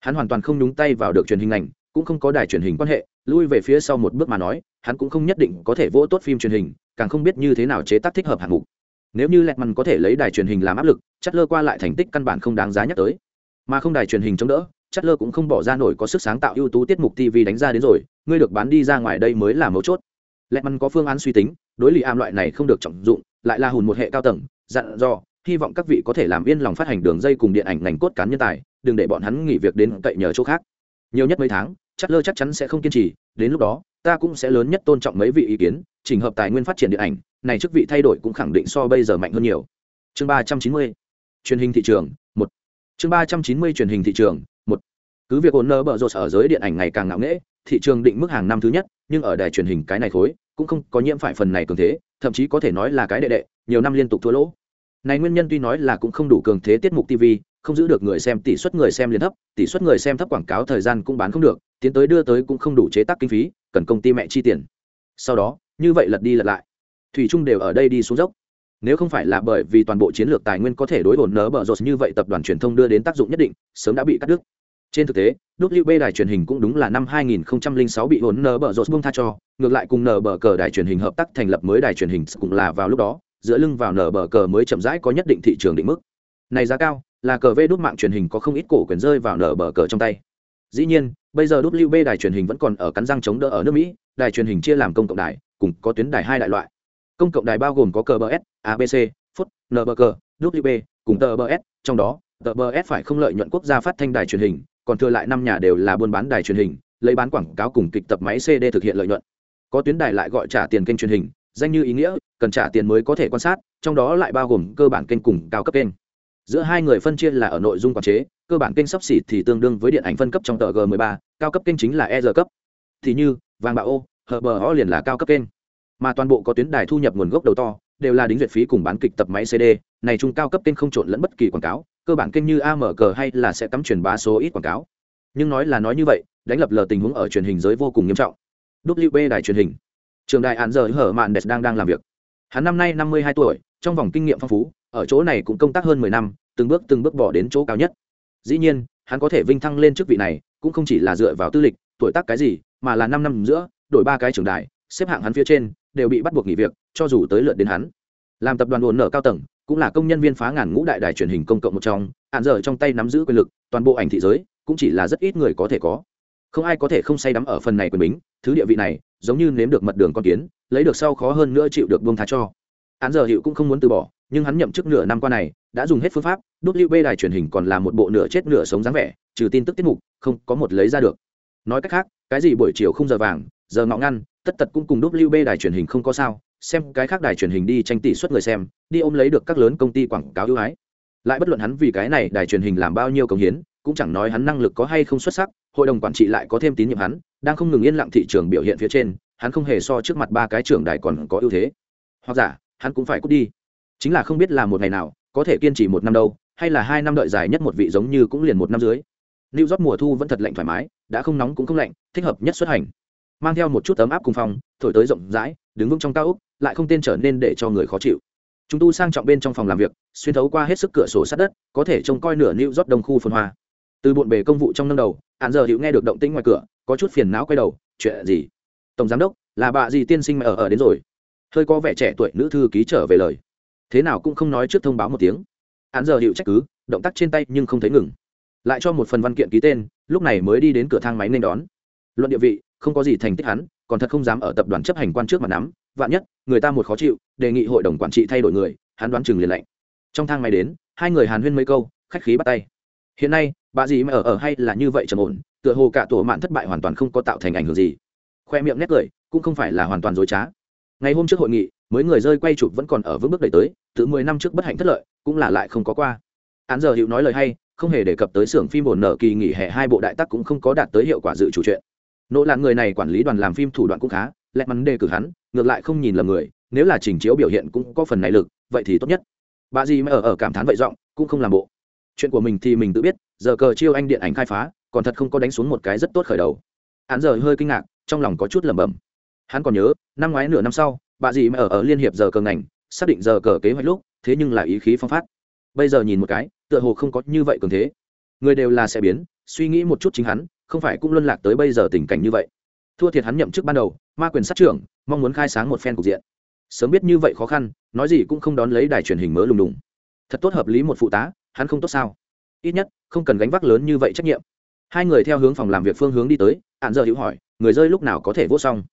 Hắn hoàn toàn không nhúng tay vào được truyền hình ảnh cũng không có đài truyền hình quan hệ, lui về phía sau một bước mà nói, hắn cũng không nhất định có thể vỗ tốt phim truyền hình, càng không biết như thế nào chế tác thích hợp hạng mục. Nếu như lẹt mằn có thể lấy đài truyền hình làm áp lực chất lơ qua lại thành tích căn bản không đáng giá nhắc tới. Mà không đài truyền hình chống đỡ chất lơ cũng không bỏ ra nổi có sức sáng tạo ưu tú tiết mục tv đánh ra đến rồi, ngươi được bán đi ra ngoài đây mới là mấu chốt. Lẹt mằn có phương án suy tính, đối lì am loại này không được trọng dụng, lại là hùn một hệ cao tầng, dặn dò, hy vọng các vị có thể làm yên lòng phát hành đường dây cùng điện ảnh ngành cốt cán nhân tài, đừng để bọn hắn nghỉ việc đến cậy nhờ chỗ khác nhiều nhất mấy tháng, chắc lơ chắc chắn sẽ không kiên trì, đến lúc đó, ta cũng sẽ lớn nhất tôn trọng mấy vị ý kiến trình hợp tài nguyên phát triển điện ảnh, này chức vị thay đổi cũng khẳng định so bây giờ mạnh hơn nhiều. Chương ba trăm chín mươi, truyền hình thị trường, một. Chương ba trăm chín mươi truyền hình thị trường, một. Cứ việc ổn nơ bở rột ở giới điện ảnh ngày càng ngạo nghễ, thị trường định mức hàng năm thứ nhất, nhưng ở đài truyền hình cái này khối, cũng không có nhiễm phải phần này cường thế, thậm chí có thể nói là cái đệ đệ, nhiều năm liên tục thua lỗ. Này nguyên nhân tuy nói là cũng không đủ cường thế tiết mục tv không giữ được người xem, tỷ suất người xem liên thấp, tỷ suất người xem thấp quảng cáo thời gian cũng bán không được, tiến tới đưa tới cũng không đủ chế tác kinh phí, cần công ty mẹ chi tiền. Sau đó, như vậy lật đi lật lại. Thủy trung đều ở đây đi xuống dốc. Nếu không phải là bởi vì toàn bộ chiến lược tài nguyên có thể đối ổn nớ bở rột như vậy tập đoàn truyền thông đưa đến tác dụng nhất định, sớm đã bị cắt đứt. Trên thực tế WB đài truyền hình cũng đúng là năm 2006 bị ổn nở bở rột buông tha cho, ngược lại cùng nở bờ cờ đài truyền hình hợp tác thành lập mới đài truyền hình cũng là vào lúc đó, giữa lưng vào nở bờ cờ mới chậm rãi có nhất định thị trường định mức. Này giá cao là cờ vê đút mạng truyền hình có không ít cổ quyền rơi vào nở bờ cờ trong tay. Dĩ nhiên bây giờ WB đài truyền hình vẫn còn ở cắn răng chống đỡ ở nước Mỹ đài truyền hình chia làm công cộng đài cùng có tuyến đài hai đại loại. Công cộng đài bao gồm có cờ bs abc phút NBC, wb cùng tờ bs trong đó tờ bs phải không lợi nhuận quốc gia phát thanh đài truyền hình còn thừa lại năm nhà đều là buôn bán đài truyền hình lấy bán quảng cáo cùng kịch tập máy cd thực hiện lợi nhuận. Có tuyến đài lại gọi trả tiền kênh truyền hình danh như ý nghĩa cần trả tiền mới có thể quan sát trong đó lại bao gồm cơ bản kênh cùng cao cấp kênh giữa hai người phân chia là ở nội dung quản chế, cơ bản kênh sắp xỉ thì tương đương với điện ảnh phân cấp trong tờ g 13 cao cấp kênh chính là e r cấp. Thì như, vàng bạo ô, hờ bờ ho liền là cao cấp kênh. Mà toàn bộ có tuyến đài thu nhập nguồn gốc đầu to, đều là đính duyệt phí cùng bán kịch tập máy cd này trung cao cấp kênh không trộn lẫn bất kỳ quảng cáo, cơ bản kênh như amg hay là sẽ cắm truyền bá số ít quảng cáo. Nhưng nói là nói như vậy, đánh lập lờ tình huống ở truyền hình giới vô cùng nghiêm trọng. Wb đài truyền hình. Trường đại án giờ hở mạn đẹp đang đang làm việc. Hắn năm nay năm mươi hai tuổi, trong vòng kinh nghiệm phong phú ở chỗ này cũng công tác hơn mười năm, từng bước từng bước bỏ đến chỗ cao nhất. Dĩ nhiên, hắn có thể vinh thăng lên chức vị này, cũng không chỉ là dựa vào tư lịch, tuổi tác cái gì, mà là năm năm giữa, đổi ba cái trưởng đại, xếp hạng hắn phía trên, đều bị bắt buộc nghỉ việc, cho dù tới lượt đến hắn. Làm tập đoàn ổn nở cao tầng, cũng là công nhân viên phá ngàn ngũ đại đài truyền hình công cộng một trong, hạn giờ trong tay nắm giữ quyền lực, toàn bộ ảnh thị giới, cũng chỉ là rất ít người có thể có. Không ai có thể không say đắm ở phần này quyền bính, thứ địa vị này, giống như nếm được mật đường con kiến, lấy được sau khó hơn nữa chịu được buông tha cho. Án giờ hiệu cũng không muốn từ bỏ nhưng hắn nhậm chức nửa năm qua này, đã dùng hết phương pháp wb đài truyền hình còn là một bộ nửa chết nửa sống dáng vẻ, trừ tin tức tiết mục, không có một lấy ra được. Nói cách khác, cái gì buổi chiều không giờ vàng, giờ ngọ ngăn, tất tật cũng cùng wb đài truyền hình không có sao, xem cái khác đài truyền hình đi tranh tỷ suất người xem, đi ôm lấy được các lớn công ty quảng cáo ưu ái. Lại bất luận hắn vì cái này đài truyền hình làm bao nhiêu công hiến, cũng chẳng nói hắn năng lực có hay không xuất sắc, hội đồng quản trị lại có thêm tín nhiệm hắn, đang không ngừng yên lặng thị trường biểu hiện phía trên, hắn không hề so trước mặt ba cái trưởng đài còn có ưu thế. Hoặc giả, hắn cũng phải cút đi chính là không biết là một ngày nào có thể kiên trì một năm đâu hay là hai năm đợi dài nhất một vị giống như cũng liền một năm dưới New York mùa thu vẫn thật lạnh thoải mái, đã không nóng cũng không lạnh, thích hợp nhất xuất hành. Mang theo một chút ấm áp cùng phòng, thổi tới rộng rãi, đứng vững trong cao ốc, lại không tên trở nên để cho người khó chịu. Chúng tu sang trọng bên trong phòng làm việc, xuyên thấu qua hết sức cửa sổ sát đất, có thể trông coi nửa New York đông khu phồn hoa. Từ bộn bề công vụ trong năm đầu, Án giờ hữu nghe được động tĩnh ngoài cửa, có chút phiền não quay đầu, chuyện gì? Tổng giám đốc, là bà gì tiên sinh mà ở ở đến rồi. Hơi có vẻ trẻ tuổi nữ thư ký trở về lời. Thế nào cũng không nói trước thông báo một tiếng. hắn giờ hiệu trách cứ, động tác trên tay nhưng không thấy ngừng. Lại cho một phần văn kiện ký tên lúc này mới đi đến cửa thang máy nên đón. Luận địa vị không có gì thành tích hắn còn thật không dám ở tập đoàn chấp hành quan trước mặt nắm. Vạn nhất người ta một khó chịu đề nghị hội đồng quản trị thay đổi người hắn đoán chừng liền lệnh trong thang máy đến hai người hàn huyên mấy câu khách khí bắt tay. Hiện nay bà gì mà ở ở hay là như vậy trầm ổn tựa hồ cả tổ mạn thất bại hoàn toàn không có tạo thành ảnh hưởng gì. Khoe miệng nét cười cũng không phải là hoàn toàn dối trá. Ngày hôm trước hội nghị mới người rơi quay chụp vẫn còn ở vững bước đẩy tới, từ mười năm trước bất hạnh thất lợi, cũng là lại không có qua. Án giờ hữu nói lời hay, không hề đề cập tới xưởng phim ổn nợ kỳ nghỉ hè hai bộ đại tác cũng không có đạt tới hiệu quả dự chủ chuyện. Nỗ là người này quản lý đoàn làm phim thủ đoạn cũng khá, lẹ mắn đề cử hắn, ngược lại không nhìn lầm người, nếu là trình chiếu biểu hiện cũng có phần này lực, vậy thì tốt nhất. Bà gì mà ở ở cảm thán vậy giọng, cũng không làm bộ. Chuyện của mình thì mình tự biết, giờ cờ chiêu anh điện ảnh khai phá, còn thật không có đánh xuống một cái rất tốt khởi đầu. Hắn giờ hơi kinh ngạc, trong lòng có chút lẩm bẩm. Hắn còn nhớ, năm ngoái nửa năm sau bà dì mà ở ở liên hiệp giờ cờ ngành, xác định giờ cờ kế hoạch lúc, thế nhưng là ý khí phong phát. Bây giờ nhìn một cái, tựa hồ không có như vậy cường thế. Người đều là sẽ biến, suy nghĩ một chút chính hắn, không phải cũng luân lạc tới bây giờ tình cảnh như vậy. Thua thiệt hắn nhậm chức ban đầu, ma quyền sát trưởng, mong muốn khai sáng một phen cục diện. Sớm biết như vậy khó khăn, nói gì cũng không đón lấy đài truyền hình mớ lùng đùng. Thật tốt hợp lý một phụ tá, hắn không tốt sao? Ít nhất, không cần gánh vác lớn như vậy trách nhiệm. Hai người theo hướng phòng làm việc phương hướng đi tới, hạn giờ hữu hỏi, người rơi lúc nào có thể vô xong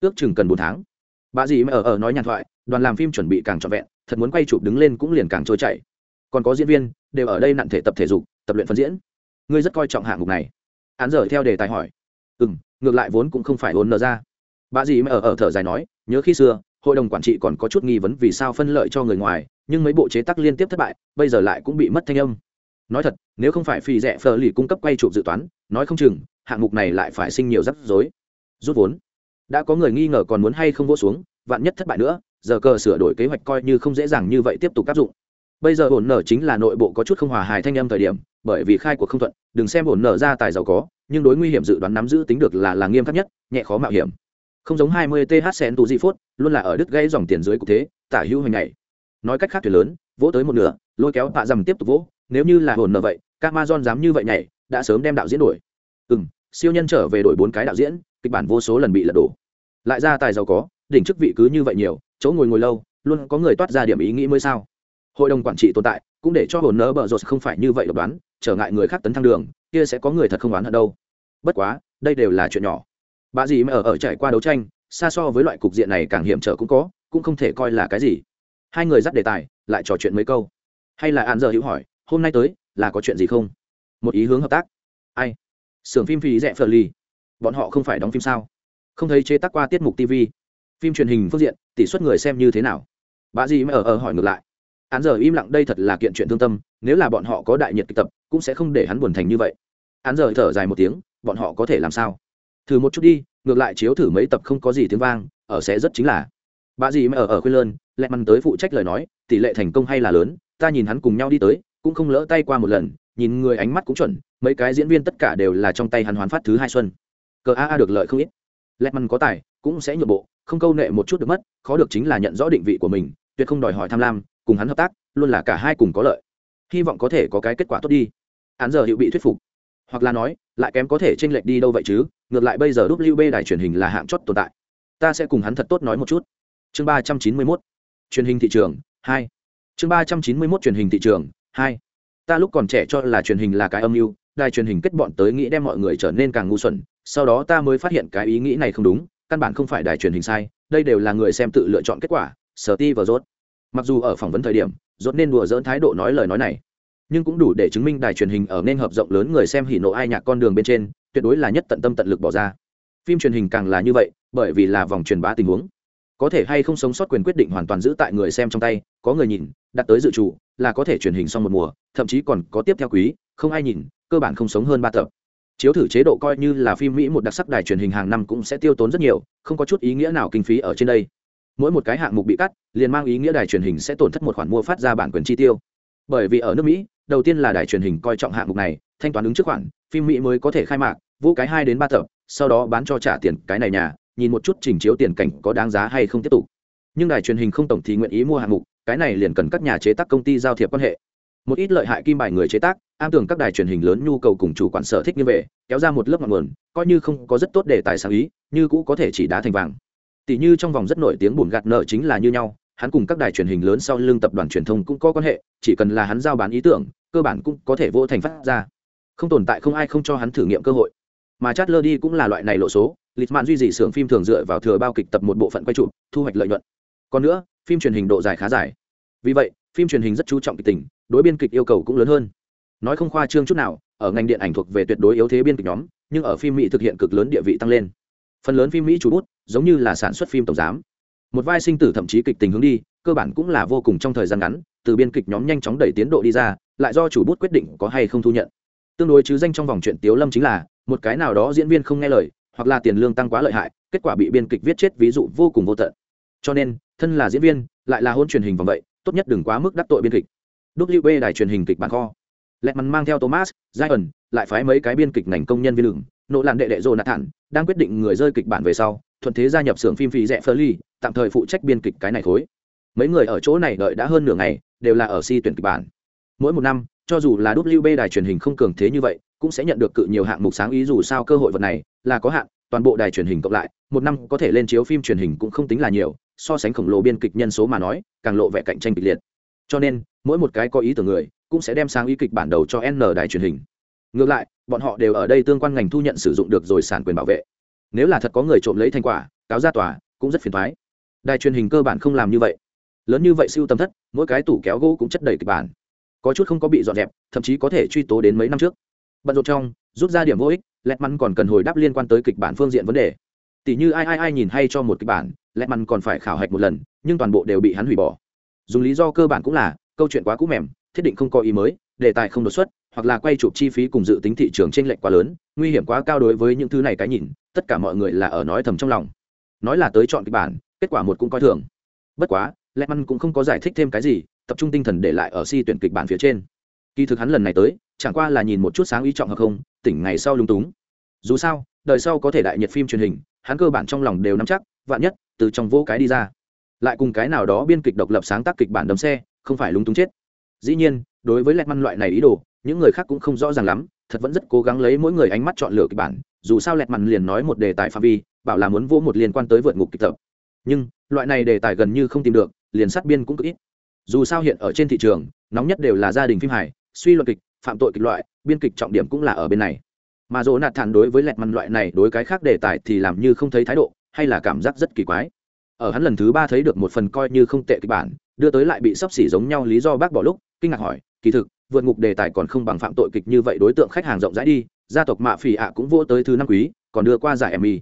ước chừng cần bốn tháng bà dì mà ở ở nói nhàn thoại, đoàn làm phim chuẩn bị càng trọn vẹn, thật muốn quay chụp đứng lên cũng liền càng trôi chảy. Còn có diễn viên, đều ở đây nặn thể tập thể dục, tập luyện phân diễn. Ngươi rất coi trọng hạng mục này. Án dở theo đề tài hỏi. Ừ m ngược lại vốn cũng không phải ôn nợ ra. Bà dì mà ở ở thở dài nói, nhớ khi xưa, hội đồng quản trị còn có chút nghi vấn vì sao phân lợi cho người ngoài, nhưng mấy bộ chế tác liên tiếp thất bại, bây giờ lại cũng bị mất thanh âm. Nói thật, nếu không phải phi rẻ phờ lì cung cấp quay chụp dự toán, nói không chừng, hạng mục này lại phải sinh nhiều rắc rối. Rút vốn đã có người nghi ngờ còn muốn hay không vô xuống vạn nhất thất bại nữa giờ cờ sửa đổi kế hoạch coi như không dễ dàng như vậy tiếp tục áp dụng. Bây giờ ổn nở chính là nội bộ có chút không hòa hài thanh âm thời điểm bởi vì khai cuộc không thuận đừng xem ổn nở ra tài giàu có nhưng đối nguy hiểm dự đoán nắm giữ tính được là là nghiêm khắc nhất nhẹ khó mạo hiểm. Không giống 20 th sen tù di phốt, luôn là ở đứt gãy dòng tiền dưới cục thế tả hữu hình này nói cách khác thuyền lớn vỗ tới một nửa lôi kéo tạ dầm tiếp tục vỗ nếu như là ổn nở vậy các ma dám như vậy nhảy đã sớm đem đạo diễn đổi ừm siêu nhân trở về đổi bốn cái đạo diễn, kịch bản vô số lần bị lật đổ. Lại ra tài giàu có, đỉnh chức vị cứ như vậy nhiều, chỗ ngồi ngồi lâu, luôn có người toát ra điểm ý nghĩ mới sao? Hội đồng quản trị tồn tại, cũng để cho hồn nơ bợ rột không phải như vậy độc đoán, trở ngại người khác tấn thăng đường, kia sẽ có người thật không đoán ở đâu. Bất quá, đây đều là chuyện nhỏ. Bà gì mà ở ở trải qua đấu tranh, xa so với loại cục diện này càng hiểm trở cũng có, cũng không thể coi là cái gì. Hai người dắt đề tài, lại trò chuyện mấy câu. Hay là an giờ hữu hỏi, hôm nay tới, là có chuyện gì không? Một ý hướng hợp tác. Ai? Xưởng phim phí rẻ phờ ly bọn họ không phải đóng phim sao? Không thấy chế tác qua tiết mục tv phim truyền hình phương diện, tỷ suất người xem như thế nào? Bà gì mà ở ở hỏi ngược lại. Án giờ im lặng đây thật là kiện chuyện thương tâm, nếu là bọn họ có đại nhiệt kịch tập, cũng sẽ không để hắn buồn thành như vậy. Án giờ thở dài một tiếng, bọn họ có thể làm sao? Thử một chút đi, ngược lại chiếu thử mấy tập không có gì tiếng vang, ở sẽ rất chính là. Bà gì mà ở ở khuyên lơn, lẹ măn tới phụ trách lời nói, tỷ lệ thành công hay là lớn, ta nhìn hắn cùng nhau đi tới, cũng không lỡ tay qua một lần nhìn người ánh mắt cũng chuẩn, mấy cái diễn viên tất cả đều là trong tay hắn hoán phát thứ hai xuân. Cờ a a được lợi không ít. Lẹt măn có tài, cũng sẽ nhượng bộ, không câu nệ một chút được mất, khó được chính là nhận rõ định vị của mình, tuyệt không đòi hỏi tham lam, cùng hắn hợp tác, luôn là cả hai cùng có lợi. Hy vọng có thể có cái kết quả tốt đi. Hắn giờ hiệu bị thuyết phục. Hoặc là nói, lại kém có thể tranh lệch đi đâu vậy chứ, ngược lại bây giờ wb đài truyền hình là hạng chót tồn tại. Ta sẽ cùng hắn thật tốt nói một chút. Chương ba trăm chín mươi mốt. Truyền hình thị trường, hai. Chương ba trăm chín mươi mốt truyền hình thị trường, hai ta lúc còn trẻ cho là truyền hình là cái âm mưu, đài truyền hình kết bọn tới nghĩ đem mọi người trở nên càng ngu xuẩn, sau đó ta mới phát hiện cái ý nghĩ này không đúng, căn bản không phải đài truyền hình sai, đây đều là người xem tự lựa chọn kết quả sở ti và rốt mặc dù ở phỏng vấn thời điểm rốt nên đùa dỡn thái độ nói lời nói này, nhưng cũng đủ để chứng minh đài truyền hình ở nên hợp rộng lớn người xem hỉ nộ ai nhạc con đường bên trên, tuyệt đối là nhất tận tâm tận lực bỏ ra. Phim truyền hình càng là như vậy, bởi vì là vòng truyền bá tình huống. Có thể hay không sống sót quyền quyết định hoàn toàn giữ tại người xem trong tay, có người nhìn, đặt tới dự trù, là có thể truyền hình xong một mùa thậm chí còn có tiếp theo quý, không ai nhìn, cơ bản không sống hơn ba tập. Chiếu thử chế độ coi như là phim mỹ một đặc sắc đài truyền hình hàng năm cũng sẽ tiêu tốn rất nhiều, không có chút ý nghĩa nào kinh phí ở trên đây. Mỗi một cái hạng mục bị cắt, liền mang ý nghĩa đài truyền hình sẽ tổn thất một khoản mua phát ra bản quyền chi tiêu. Bởi vì ở nước mỹ, đầu tiên là đài truyền hình coi trọng hạng mục này, thanh toán ứng trước khoản, phim mỹ mới có thể khai mạc vũ cái hai đến ba tập, sau đó bán cho trả tiền cái này nhà, nhìn một chút trình chiếu tiền cảnh có đáng giá hay không tiếp tục. Nhưng đài truyền hình không tổng thì nguyện ý mua hạng mục, cái này liền cần các nhà chế tác công ty giao thiệp quan hệ một ít lợi hại kim bài người chế tác, am tưởng các đài truyền hình lớn nhu cầu cùng chủ quản sở thích như vậy, kéo ra một lớp ngọn nguồn, coi như không có rất tốt để tài sáng ý, như cũ có thể chỉ đá thành vàng. Tỷ như trong vòng rất nổi tiếng bùn gạt nợ chính là như nhau, hắn cùng các đài truyền hình lớn sau lưng tập đoàn truyền thông cũng có quan hệ, chỉ cần là hắn giao bán ý tưởng, cơ bản cũng có thể vô thành phát ra. Không tồn tại không ai không cho hắn thử nghiệm cơ hội. Mà chát lơ đi cũng là loại này lộ số lịch mạn duy trì xưởng phim thường dựa vào thừa bao kịch tập một bộ phận quay chụp, thu hoạch lợi nhuận. Còn nữa, phim truyền hình độ dài khá dài. Vì vậy, phim truyền hình rất chú trọng kịch tình đối biên kịch yêu cầu cũng lớn hơn. Nói không khoa trương chút nào, ở ngành điện ảnh thuộc về tuyệt đối yếu thế biên kịch nhóm, nhưng ở phim mỹ thực hiện cực lớn địa vị tăng lên. Phần lớn phim mỹ chủ bút, giống như là sản xuất phim tổng giám. Một vai sinh tử thậm chí kịch tình hướng đi, cơ bản cũng là vô cùng trong thời gian ngắn, từ biên kịch nhóm nhanh chóng đẩy tiến độ đi ra, lại do chủ bút quyết định có hay không thu nhận. Tương đối chứ danh trong vòng chuyện tiếu lâm chính là, một cái nào đó diễn viên không nghe lời, hoặc là tiền lương tăng quá lợi hại, kết quả bị biên kịch viết chết ví dụ vô cùng vô tận. Cho nên, thân là diễn viên, lại là hôn truyền hình vòng vậy, tốt nhất đừng quá mức đắc tội biên kịch wb đài truyền hình kịch bản kho. Lẹt mắn mang theo thomas zion lại phái mấy cái biên kịch ngành công nhân viên lượng, nỗ làn đệ đệ jonathan đang quyết định người rơi kịch bản về sau thuận thế gia nhập xưởng phim phí rẻ phơ tạm thời phụ trách biên kịch cái này khối. Mấy người ở chỗ này đợi đã hơn nửa ngày đều là ở si tuyển kịch bản. Mỗi một năm cho dù là wb đài truyền hình không cường thế như vậy cũng sẽ nhận được cự nhiều hạng mục sáng ý dù sao cơ hội vật này là có hạn toàn bộ đài truyền hình cộng lại một năm có thể lên chiếu phim truyền hình cũng không tính là nhiều so sánh khổng lồ biên kịch nhân số mà nói càng lộ vẻ cạnh tranh kịch liệt cho nên, mỗi một cái có ý tưởng người, cũng sẽ đem sang ý kịch bản đầu cho n đài truyền hình. Ngược lại, bọn họ đều ở đây tương quan ngành thu nhận sử dụng được rồi sản quyền bảo vệ. Nếu là thật có người trộm lấy thành quả, cáo ra tòa, cũng rất phiền thoái. Đài truyền hình cơ bản không làm như vậy. Lớn như vậy siêu tầm thất, mỗi cái tủ kéo gỗ cũng chất đầy kịch bản. Có chút không có bị dọn dẹp, thậm chí có thể truy tố đến mấy năm trước. Bận rộn trong, rút ra điểm vô ích, lẹt mắn còn cần hồi đáp liên quan tới kịch bản phương diện vấn đề. Tỷ như ai ai ai nhìn hay cho một kịch bản, lẹt mắn còn phải khảo hạch một lần, nhưng toàn bộ đều bị hắn hủy bỏ dùng lý do cơ bản cũng là, câu chuyện quá cũ mềm, thiết định không có ý mới, đề tài không đột xuất, hoặc là quay chụp chi phí cùng dự tính thị trường t r ê n lệch quá lớn, nguy hiểm quá cao đối với những thứ này cái nhìn, tất cả mọi người là ở nói thầm trong lòng. Nói là tới chọn kịch bản, kết quả một cũng coi thường. Bất quá lẹ măn cũng không có giải thích thêm cái gì, tập trung tinh thần để lại ở si tuyển kịch bản phía trên. Kỳ thực hắn lần này tới, chẳng qua là nhìn một chút sáng ý trọng hợp không, tỉnh ngày sau lung túng. Dù sao, đời sau có thể đại nhiệt phim truyền hình, hắn cơ bản trong lòng đều nắm chắc, vạn nhất, từ trong vô cái đi ra lại cùng cái nào đó biên kịch độc lập sáng tác kịch bản đấm xe, không phải lúng túng chết. Dĩ nhiên, đối với lẹt măn loại này ý đồ, những người khác cũng không rõ ràng lắm, thật vẫn rất cố gắng lấy mỗi người ánh mắt chọn lựa kịch bản, dù sao lẹt măn liền nói một đề tài phạm vi, bảo là muốn vỗ một liên quan tới vượt ngục kịch tập. Nhưng, loại này đề tài gần như không tìm được, liền sát biên cũng cực ít. Dù sao hiện ở trên thị trường, nóng nhất đều là gia đình phim hài, suy luận kịch, phạm tội kịch loại, biên kịch trọng điểm cũng là ở bên này. Mà dỗ nạt thản đối với lẹt măn loại này đối cái khác đề tài thì làm như không thấy thái độ, hay là cảm giác rất kỳ quái ở hắn lần thứ ba thấy được một phần coi như không tệ kịch bản, đưa tới lại bị sắp xỉ giống nhau lý do bác bỏ lúc, kinh ngạc hỏi, kỳ thực, vượt ngục đề tài còn không bằng phạm tội kịch như vậy, đối tượng khách hàng rộng rãi đi, gia tộc mạ phỉ ạ cũng vô tới thứ năm quý, còn đưa qua giải emmy.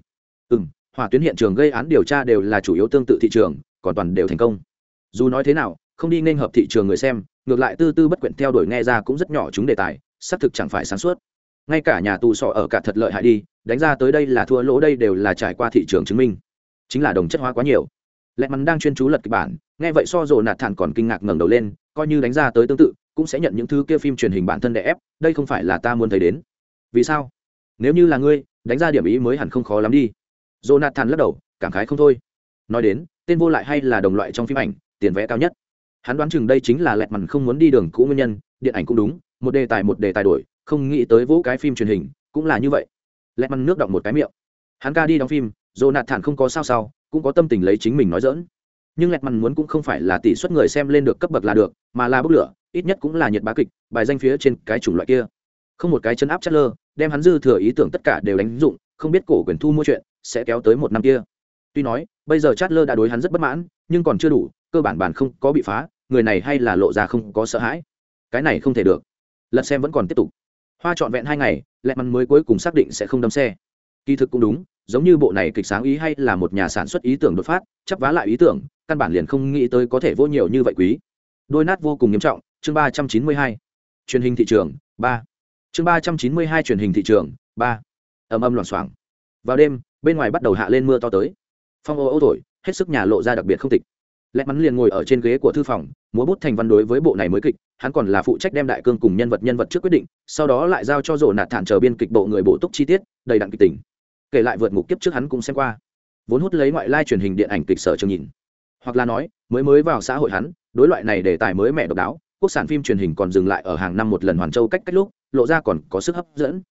Ừ m hỏa tuyến hiện trường gây án điều tra đều là chủ yếu tương tự thị trường, còn toàn đều thành công. Dù nói thế nào, không đi nên hợp thị trường người xem, ngược lại tư tư bất quyện theo đuổi nghe ra cũng rất nhỏ chúng đề tài, xác thực chẳng phải sáng suốt. Ngay cả nhà tù sọ ở cả thật lợi hại đi, đánh ra tới đây là thua lỗ đây đều là trải qua thị trường chứng minh chính là đồng chất hóa quá nhiều. Lẹ mắn đang chuyên chú lật kịch bản, nghe vậy so dồ nạt thản còn kinh ngạc ngẩng đầu lên, coi như đánh ra tới tương tự, cũng sẽ nhận những thứ kia phim truyền hình bản thân đè ép, đây không phải là ta muốn thấy đến. Vì sao? Nếu như là ngươi, đánh ra điểm ý mới hẳn không khó lắm đi. Jonathan lắc đầu, cảm khái không thôi. Nói đến, tên vô lại hay là đồng loại trong phim ảnh, tiền vẽ cao nhất. Hắn đoán chừng đây chính là lẹt mằn không muốn đi đường cũ nguyên nhân, điện ảnh cũng đúng, một đề tài một đề tài đổi, không nghĩ tới vỗ cái phim truyền hình, cũng là như vậy. Lẹt mằn nước động một cái miệng. Hắn ca đi đóng phim jonathan không có sao sao, cũng có tâm tình lấy chính mình nói giỡn. nhưng lẹt mằn muốn cũng không phải là tỷ suất người xem lên được cấp bậc là được, mà là bốc lửa, ít nhất cũng là nhiệt bá kịch, bài danh phía trên cái chủng loại kia. Không một cái chân áp Chatler, đem hắn dư thừa ý tưởng tất cả đều đánh dụng, không biết cổ quyền thu mua chuyện sẽ kéo tới một năm kia. Tuy nói, bây giờ Chatler đã đối hắn rất bất mãn, nhưng còn chưa đủ, cơ bản bản không có bị phá, người này hay là lộ ra không có sợ hãi. Cái này không thể được. Lật xem vẫn còn tiếp tục. Hoa trọn vẹn hai ngày, lẹt mắn mới cuối cùng xác định sẽ không đâm xe kỳ thực cũng đúng, giống như bộ này kịch sáng ý hay là một nhà sản xuất ý tưởng đột phát chấp vá lại ý tưởng, căn bản liền không nghĩ tới có thể vô nhiều như vậy quý. Đôi nát vô cùng nghiêm trọng, chương ba trăm chín mươi hai. Truyền hình thị trường, ba. Chương ba trăm chín mươi hai truyền hình thị trường, ba. Ầm ầm loảng xoảng. Vào đêm, bên ngoài bắt đầu hạ lên mưa to tới. Phong ô ô thổi, hết sức nhà lộ ra đặc biệt không tịch. Lẽ mắn liền ngồi ở trên ghế của thư phòng, múa bút thành văn đối với bộ này mới kịch, hắn còn là phụ trách đem đại cương cùng nhân vật nhân vật trước quyết định, sau đó lại giao cho rổ nạt thản chờ biên kịch bộ người bổ túc chi tiết, đầy đặn kịch tình kể lại vượt ngục kiếp trước hắn cũng xem qua. Vốn hút lấy ngoại lai truyền hình điện ảnh kịch sở trường nhìn. Hoặc là nói, mới mới vào xã hội hắn, đối loại này đề tài mới mẹ độc đáo, quốc sản phim truyền hình còn dừng lại ở hàng năm một lần hoàn châu cách cách lúc, lộ ra còn có sức hấp dẫn.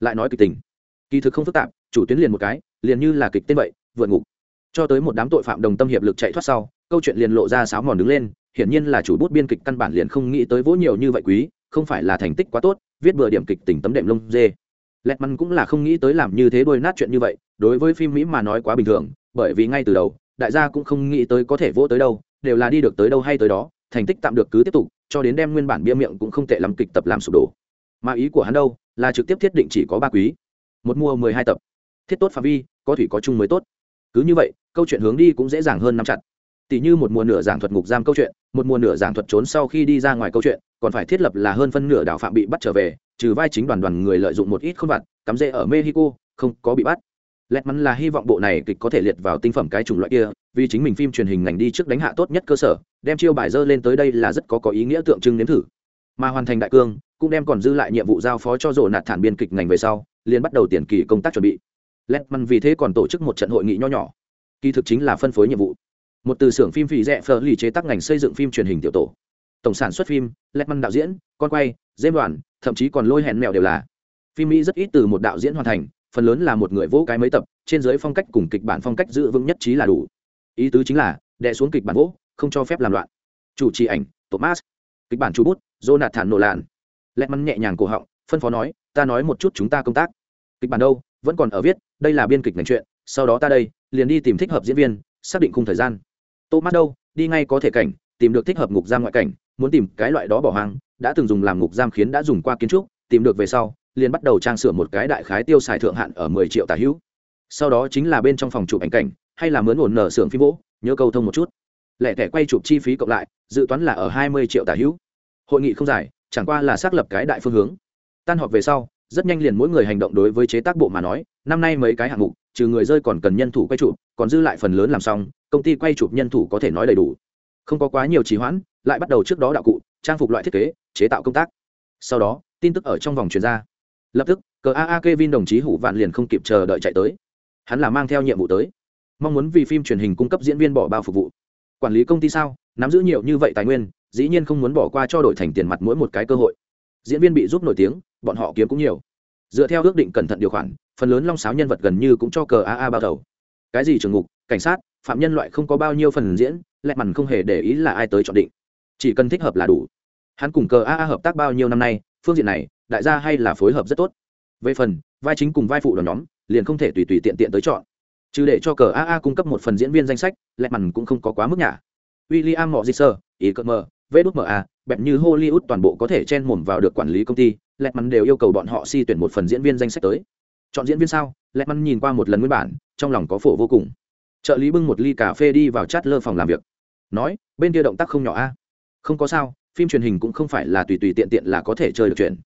Lại nói kịch tình. Kỳ thực không phức tạp, chủ tuyến liền một cái, liền như là kịch tên vậy, vượt ngục. Cho tới một đám tội phạm đồng tâm hiệp lực chạy thoát sau, câu chuyện liền lộ ra sáo mòn đứng lên, hiển nhiên là chủ bút biên kịch căn bản liền không nghĩ tới vỗ nhiều như vậy quý, không phải là thành tích quá tốt, viết bừa điểm kịch tình tấm đệm lông dê lẹt mắn cũng là không nghĩ tới làm như thế đôi nát chuyện như vậy, đối với phim mỹ mà nói quá bình thường, bởi vì ngay từ đầu, đại gia cũng không nghĩ tới có thể vỗ tới đâu, đều là đi được tới đâu hay tới đó, thành tích tạm được cứ tiếp tục, cho đến đem nguyên bản bia miệng cũng không tệ lắm kịch tập làm sụp đổ. Mà ý của hắn đâu, là trực tiếp thiết định chỉ có ba quý. Một mùa mười hai tập. Thiết tốt phạm vi, có thủy có chung mới tốt. Cứ như vậy, câu chuyện hướng đi cũng dễ dàng hơn nắm chặt. Tỷ như một mùa nửa giảng thuật ngục giam câu chuyện, một mùa nửa giảng thuật trốn sau khi đi ra ngoài câu chuyện còn phải thiết lập là hơn phân nửa đảo phạm bị bắt trở về, trừ vai chính đoàn đoàn người lợi dụng một ít không vặt, cắm rễ ở mexico, không có bị bắt. Lẹt mắn là hy vọng bộ này kịch có thể liệt vào tinh phẩm cái chủng loại kia, vì chính mình phim truyền hình ngành đi trước đánh hạ tốt nhất cơ sở, đem chiêu bài dơ lên tới đây là rất có có ý nghĩa tượng trưng nếm thử. Mà hoàn thành đại cương, cũng đem còn dư lại nhiệm vụ giao phó cho rổ nạt thản biên kịch ngành về sau, liền bắt đầu tiền kỳ công tác chuẩn bị. Lẹt mắn vì thế còn tổ chức một trận hội nghị nho nhỏ. Kỳ thực chính là phân phối nhiệm vụ. Một từ xưởng phim phì rẽ phở lì chế tác ngành xây dựng phim truyền hình tiểu tổ tổng sản xuất phim, lẹt mắn đạo diễn, con quay dêm đoàn thậm chí còn lôi hẹn mèo đều là. Phim mỹ rất ít từ một đạo diễn hoàn thành, phần lớn là một người vỗ cái mấy tập, trên dưới phong cách cùng kịch bản phong cách giữ vững nhất trí là đủ. Ý tứ chính là, đè xuống kịch bản vỗ, không cho phép làm loạn. Chủ trì ảnh, thomas. Kịch bản chủ bút, jonathan nổ làn lẹt mắn nhẹ nhàng cổ họng, phân phó nói, ta nói một chút chúng ta công tác. Kịch bản đâu, vẫn còn ở viết, đây là biên kịch ngành chuyện, sau đó ta đây, liền đi tìm thích hợp diễn viên, xác định khung thời gian. Thomas đâu, đi ngay có thể cảnh, tìm được thích hợp ngục giam ngoại cảnh muốn tìm cái loại đó bỏ hoang, đã từng dùng làm ngục giam khiến đã dùng qua kiến trúc, tìm được về sau, liền bắt đầu trang sửa một cái đại khái tiêu xài thượng hạn ở mười triệu tả hữu. Sau đó chính là bên trong phòng chụp ảnh cảnh, hay là mướn ổn nở xưởng phim vỗ nhớ câu thông một chút. Lẻ thẻ quay chụp chi phí cộng lại, dự toán là ở hai mươi triệu tả hữu. Hội nghị không dài, chẳng qua là xác lập cái đại phương hướng. Tan họp về sau, rất nhanh liền mỗi người hành động đối với chế tác bộ mà nói, năm nay mấy cái hạng mục, trừ người rơi còn cần nhân thủ quay chụp, còn dư lại phần lớn làm xong, công ty quay chụp nhân thủ có thể nói đầy đủ không có quá nhiều trì hoãn, lại bắt đầu trước đó đạo cụ, trang phục loại thiết kế, chế tạo công tác. Sau đó, tin tức ở trong vòng truyền ra. Lập tức, cờ aa kevin đồng chí hủ vạn liền không kịp chờ đợi chạy tới. Hắn là mang theo nhiệm vụ tới. Mong muốn vì phim truyền hình cung cấp diễn viên bỏ bao phục vụ. Quản lý công ty sao, nắm giữ nhiều như vậy tài nguyên, dĩ nhiên không muốn bỏ qua cho đổi thành tiền mặt mỗi một cái cơ hội. Diễn viên bị giúp nổi tiếng, bọn họ kiếm cũng nhiều. Dựa theo ước định cẩn thận điều khoản, phần lớn long sáo nhân vật gần như cũng cho cờ aa bao đầu. Cái gì trường ngục cảnh sát, phạm nhân loại không có bao nhiêu phần diễn lẹ mằn không hề để ý là ai tới chọn định chỉ cần thích hợp là đủ hắn cùng cờ a hợp tác bao nhiêu năm nay phương diện này đại gia hay là phối hợp rất tốt về phần vai chính cùng vai phụ đoàn nhóm liền không thể tùy tùy tiện tiện tới chọn chứ để cho cờ a cung cấp một phần diễn viên danh sách lẹ mằn cũng không có quá mức nhả William Morriser, ý cỡ mờ, à, bẹp như Hollywood toàn bộ có thể chen mồm vào được quản lý công ty, lẹt mắn đều yêu cầu bọn họ si tuyển một phần diễn viên danh sách tới. Chọn diễn viên sao? Lẹt mắn nhìn qua một lần nguyên bản, trong lòng có phổ vô cùng. Trợ lý bưng một ly cà phê đi vào chat lơ phòng làm việc. Nói, bên kia động tác không nhỏ a. Không có sao, phim truyền hình cũng không phải là tùy tùy tiện tiện là có thể chơi được chuyện.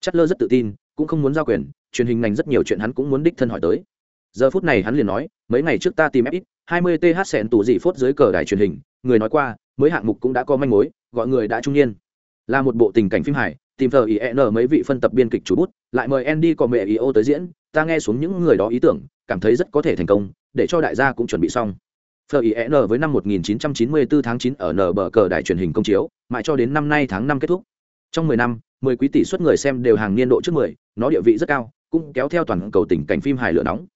chất lơ rất tự tin, cũng không muốn giao quyền, truyền hình ngành rất nhiều chuyện hắn cũng muốn đích thân hỏi tới. Giờ phút này hắn liền nói, mấy ngày trước ta tìm FX, 20 TH sẹn tủ dị phốt dưới cờ đài truyền hình, người nói qua, mới hạng mục cũng đã có manh mối, gọi người đã trung niên. Là một bộ tình cảnh phim hài, tìm thờ ý n mấy vị phân tập biên kịch chủ bút, lại mời Andy có mẹ ý ô tới diễn, ta nghe xuống những người đó ý tưởng, cảm thấy rất có thể thành công, để cho đại gia cũng chuẩn bị xong FIN với năm 1994 tháng 9 ở nở bờ cờ đài truyền hình công chiếu, mãi cho đến năm nay tháng 5 kết thúc. Trong 10 năm, 10 quý tỷ suất người xem đều hàng niên độ trước 10, nó địa vị rất cao, cũng kéo theo toàn cầu tình cảnh phim hài lửa nóng.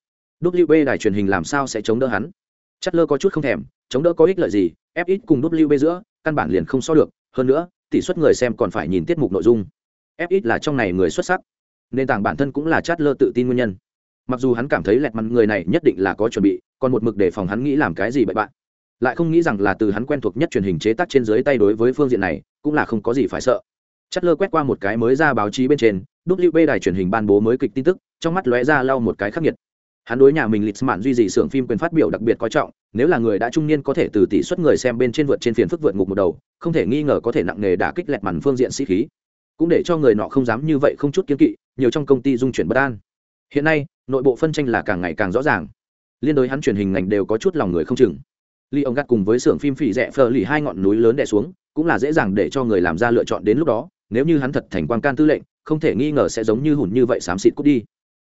WB đài truyền hình làm sao sẽ chống đỡ hắn? Chatler có chút không thèm, chống đỡ có ích lợi gì, FX cùng WB giữa, căn bản liền không so được, hơn nữa, tỷ suất người xem còn phải nhìn tiết mục nội dung. FX là trong này người xuất sắc, nên tảng bản thân cũng là Chatler tự tin nguyên nhân. Mặc dù hắn cảm thấy lẹt mặt người này nhất định là có chuẩn bị, còn một mực để phòng hắn nghĩ làm cái gì bậy bạn. Lại không nghĩ rằng là từ hắn quen thuộc nhất truyền hình chế tác trên dưới tay đối với phương diện này cũng là không có gì phải sợ. Chất lơ quét qua một cái mới ra báo chí bên trên wb đài truyền hình ban bố mới kịch tin tức trong mắt lóe ra lau một cái khắc nghiệt. Hắn đối nhà mình lịch mạn duy trì xưởng phim quyền phát biểu đặc biệt coi trọng nếu là người đã trung niên có thể từ tỷ suất người xem bên trên vượt trên phiền phức vượt ngục một đầu không thể nghi ngờ có thể nặng nề đả kích lẹt màn phương diện sĩ khí. Cũng để cho người nọ không dám như vậy không chút kiến kỵ nhiều trong công ty dung chuyển bất an hiện nay, nội bộ phân tranh là càng ngày càng rõ ràng. Liên đối hắn truyền hình ngành đều có chút lòng người không chừng. Ly ông gắt cùng với xưởng phim phỉ rẻ phờ lì hai ngọn núi lớn đè xuống, cũng là dễ dàng để cho người làm ra lựa chọn đến lúc đó, nếu như hắn thật thành quan can tư lệnh, không thể nghi ngờ sẽ giống như hùn như vậy xám xịt cút đi.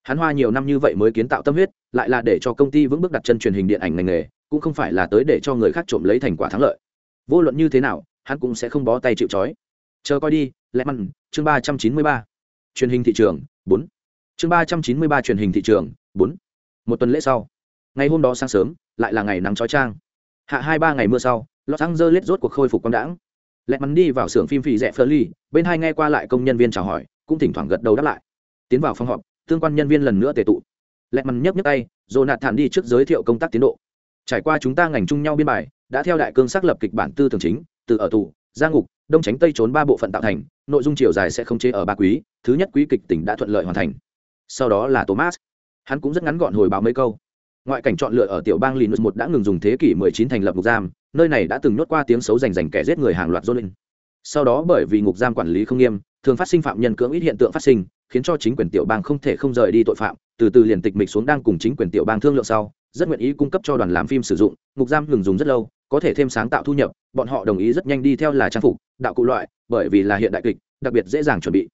Hắn hoa nhiều năm như vậy mới kiến tạo tâm huyết, lại là để cho công ty vững bước đặt chân truyền hình điện ảnh ngành nghề, cũng không phải là tới để cho người khác trộm lấy thành quả thắng lợi. Vô luận như thế nào, hắn cũng sẽ không bó tay chịu trói. Chờ coi đi lẽ mặn chương ba trăm chín mươi ba. Truyền hình thị trường, bốn chương ba trăm chín mươi ba truyền hình thị trường, bốn. Một tuần lễ sau. Ngày hôm đó sáng sớm, lại là ngày nắng trói trang hạ hai ba ngày mưa sau, los angeles rốt cuộc khôi phục quang đãng. Lẹt mắn đi vào xưởng phim phì rẽ phơ ly bên hai nghe qua lại công nhân viên chào hỏi, cũng thỉnh thoảng gật đầu đáp lại. Tiến vào phòng họp, tương quan nhân viên lần nữa tề tụ. Lẹt mắn nhấc nhấc tay rồi nạt thản đi trước giới thiệu công tác tiến độ. Trải qua chúng ta ngành chung nhau biên bài, đã theo đại cương xác lập kịch bản tư tưởng chính, từ ở tù gia ngục, đông tránh tây trốn ba bộ phận tạo thành, nội dung chiều dài sẽ không chế ở ba quý, thứ nhất quý kịch tỉnh đã thuận lợi hoàn thành sau đó là thomas. Hắn cũng rất ngắn gọn hồi báo mấy câu. Ngoại cảnh chọn lựa ở tiểu bang linus một đã ngừng dùng thế kỷ 19 thành lập ngục giam, nơi này đã từng nhốt qua tiếng xấu rành rành kẻ giết người hàng loạt jolin. Sau đó bởi vì ngục giam quản lý không nghiêm, thường phát sinh phạm nhân cưỡng ít hiện tượng phát sinh, khiến cho chính quyền tiểu bang không thể không rời đi tội phạm, từ từ liền tịch mịch xuống đang cùng chính quyền tiểu bang thương lượng sau, rất nguyện ý cung cấp cho đoàn làm phim sử dụng, ngục giam ngừng dùng rất lâu, có thể thêm sáng tạo thu nhập, bọn họ đồng ý rất nhanh đi theo là trang phục, đạo cụ loại, bởi vì là hiện đại kịch, đặc biệt dễ dàng chuẩn bị.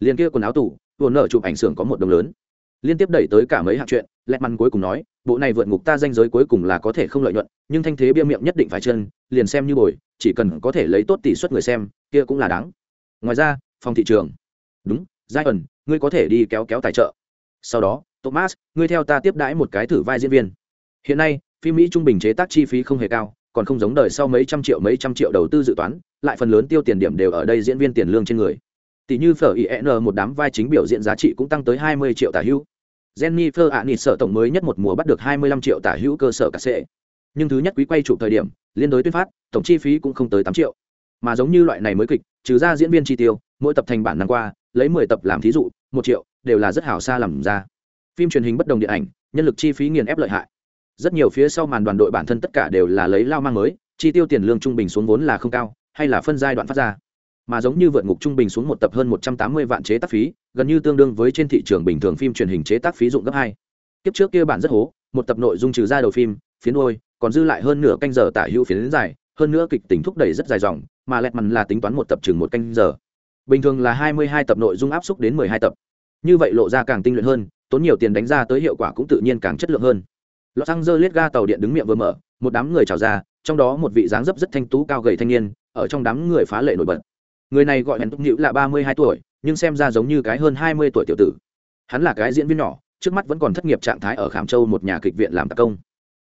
Liền kia quần áo tủ buồn nở chụp ảnh xưởng có một đồng lớn. Liên tiếp đẩy tới cả mấy hạng chuyện lẹt măn cuối cùng nói, bộ này vượt ngục ta danh giới cuối cùng là có thể không lợi nhuận, nhưng thanh thế bia miệng nhất định phải chân, liền xem như bồi, chỉ cần có thể lấy tốt tỷ suất người xem, kia cũng là đáng. Ngoài ra, phòng thị trường. Đúng, giai ẩn, ngươi có thể đi kéo kéo tài trợ. Sau đó, thomas, ngươi theo ta tiếp đãi một cái thử vai diễn viên. Hiện nay, phim mỹ trung bình chế tác chi phí không hề cao, còn không giống đời sau mấy trăm triệu mấy trăm triệu đầu tư dự toán, lại phần lớn tiêu tiền điểm đều ở đây diễn viên tiền lương trên người tỷ như phở IN một đám vai chính biểu diễn giá trị cũng tăng tới 20 triệu tả hữu. Jennifer Aniston tổng mới nhất một mùa bắt được 25 triệu tả hữu cơ sở cả sẽ. Nhưng thứ nhất quý quay chụp thời điểm, liên đối tuyên phát, tổng chi phí cũng không tới 8 triệu. Mà giống như loại này mới kịch, trừ ra diễn viên chi tiêu, mỗi tập thành bản năm qua, lấy 10 tập làm thí dụ, 1 triệu, đều là rất hảo xa làm ra. Phim truyền hình bất đồng điện ảnh, nhân lực chi phí nghiền ép lợi hại. Rất nhiều phía sau màn đoàn đội bản thân tất cả đều là lấy lao mang mới, chi tiêu tiền lương trung bình xuống vốn là không cao, hay là phân giai đoạn phát ra mà giống như vượt ngục trung bình xuống một tập hơn một trăm tám mươi vạn chế tác phí, gần như tương đương với trên thị trường bình thường phim truyền hình chế tác phí dụng gấp hai. Tiếp trước kia bản rất hố, một tập nội dung trừ ra đầu phim, phiến đôi còn dư lại hơn nửa canh giờ tả hữu phiến dài, hơn nữa kịch tính thúc đẩy rất dài dòng, mà lẹt mằn là tính toán một tập chừng một canh giờ. Bình thường là hai mươi hai tập nội dung áp xúc đến mười hai tập. Như vậy lộ ra càng tinh luyện hơn, tốn nhiều tiền đánh ra tới hiệu quả cũng tự nhiên càng chất lượng hơn. Lọ xăng dơ liết ga tàu điện đứng miệng vừa mở, một đám người trào ra, trong đó một vị dáng dấp rất thanh tú cao gầy thanh niên, ở trong đám người phá lệ nổi bật người này gọi hẹn túc nhữ là ba mươi hai tuổi, nhưng xem ra giống như cái hơn hai mươi tuổi tiểu tử. Hắn là cái diễn viên nhỏ, trước mắt vẫn còn thất nghiệp trạng thái ở khảm châu một nhà kịch viện làm tạc công.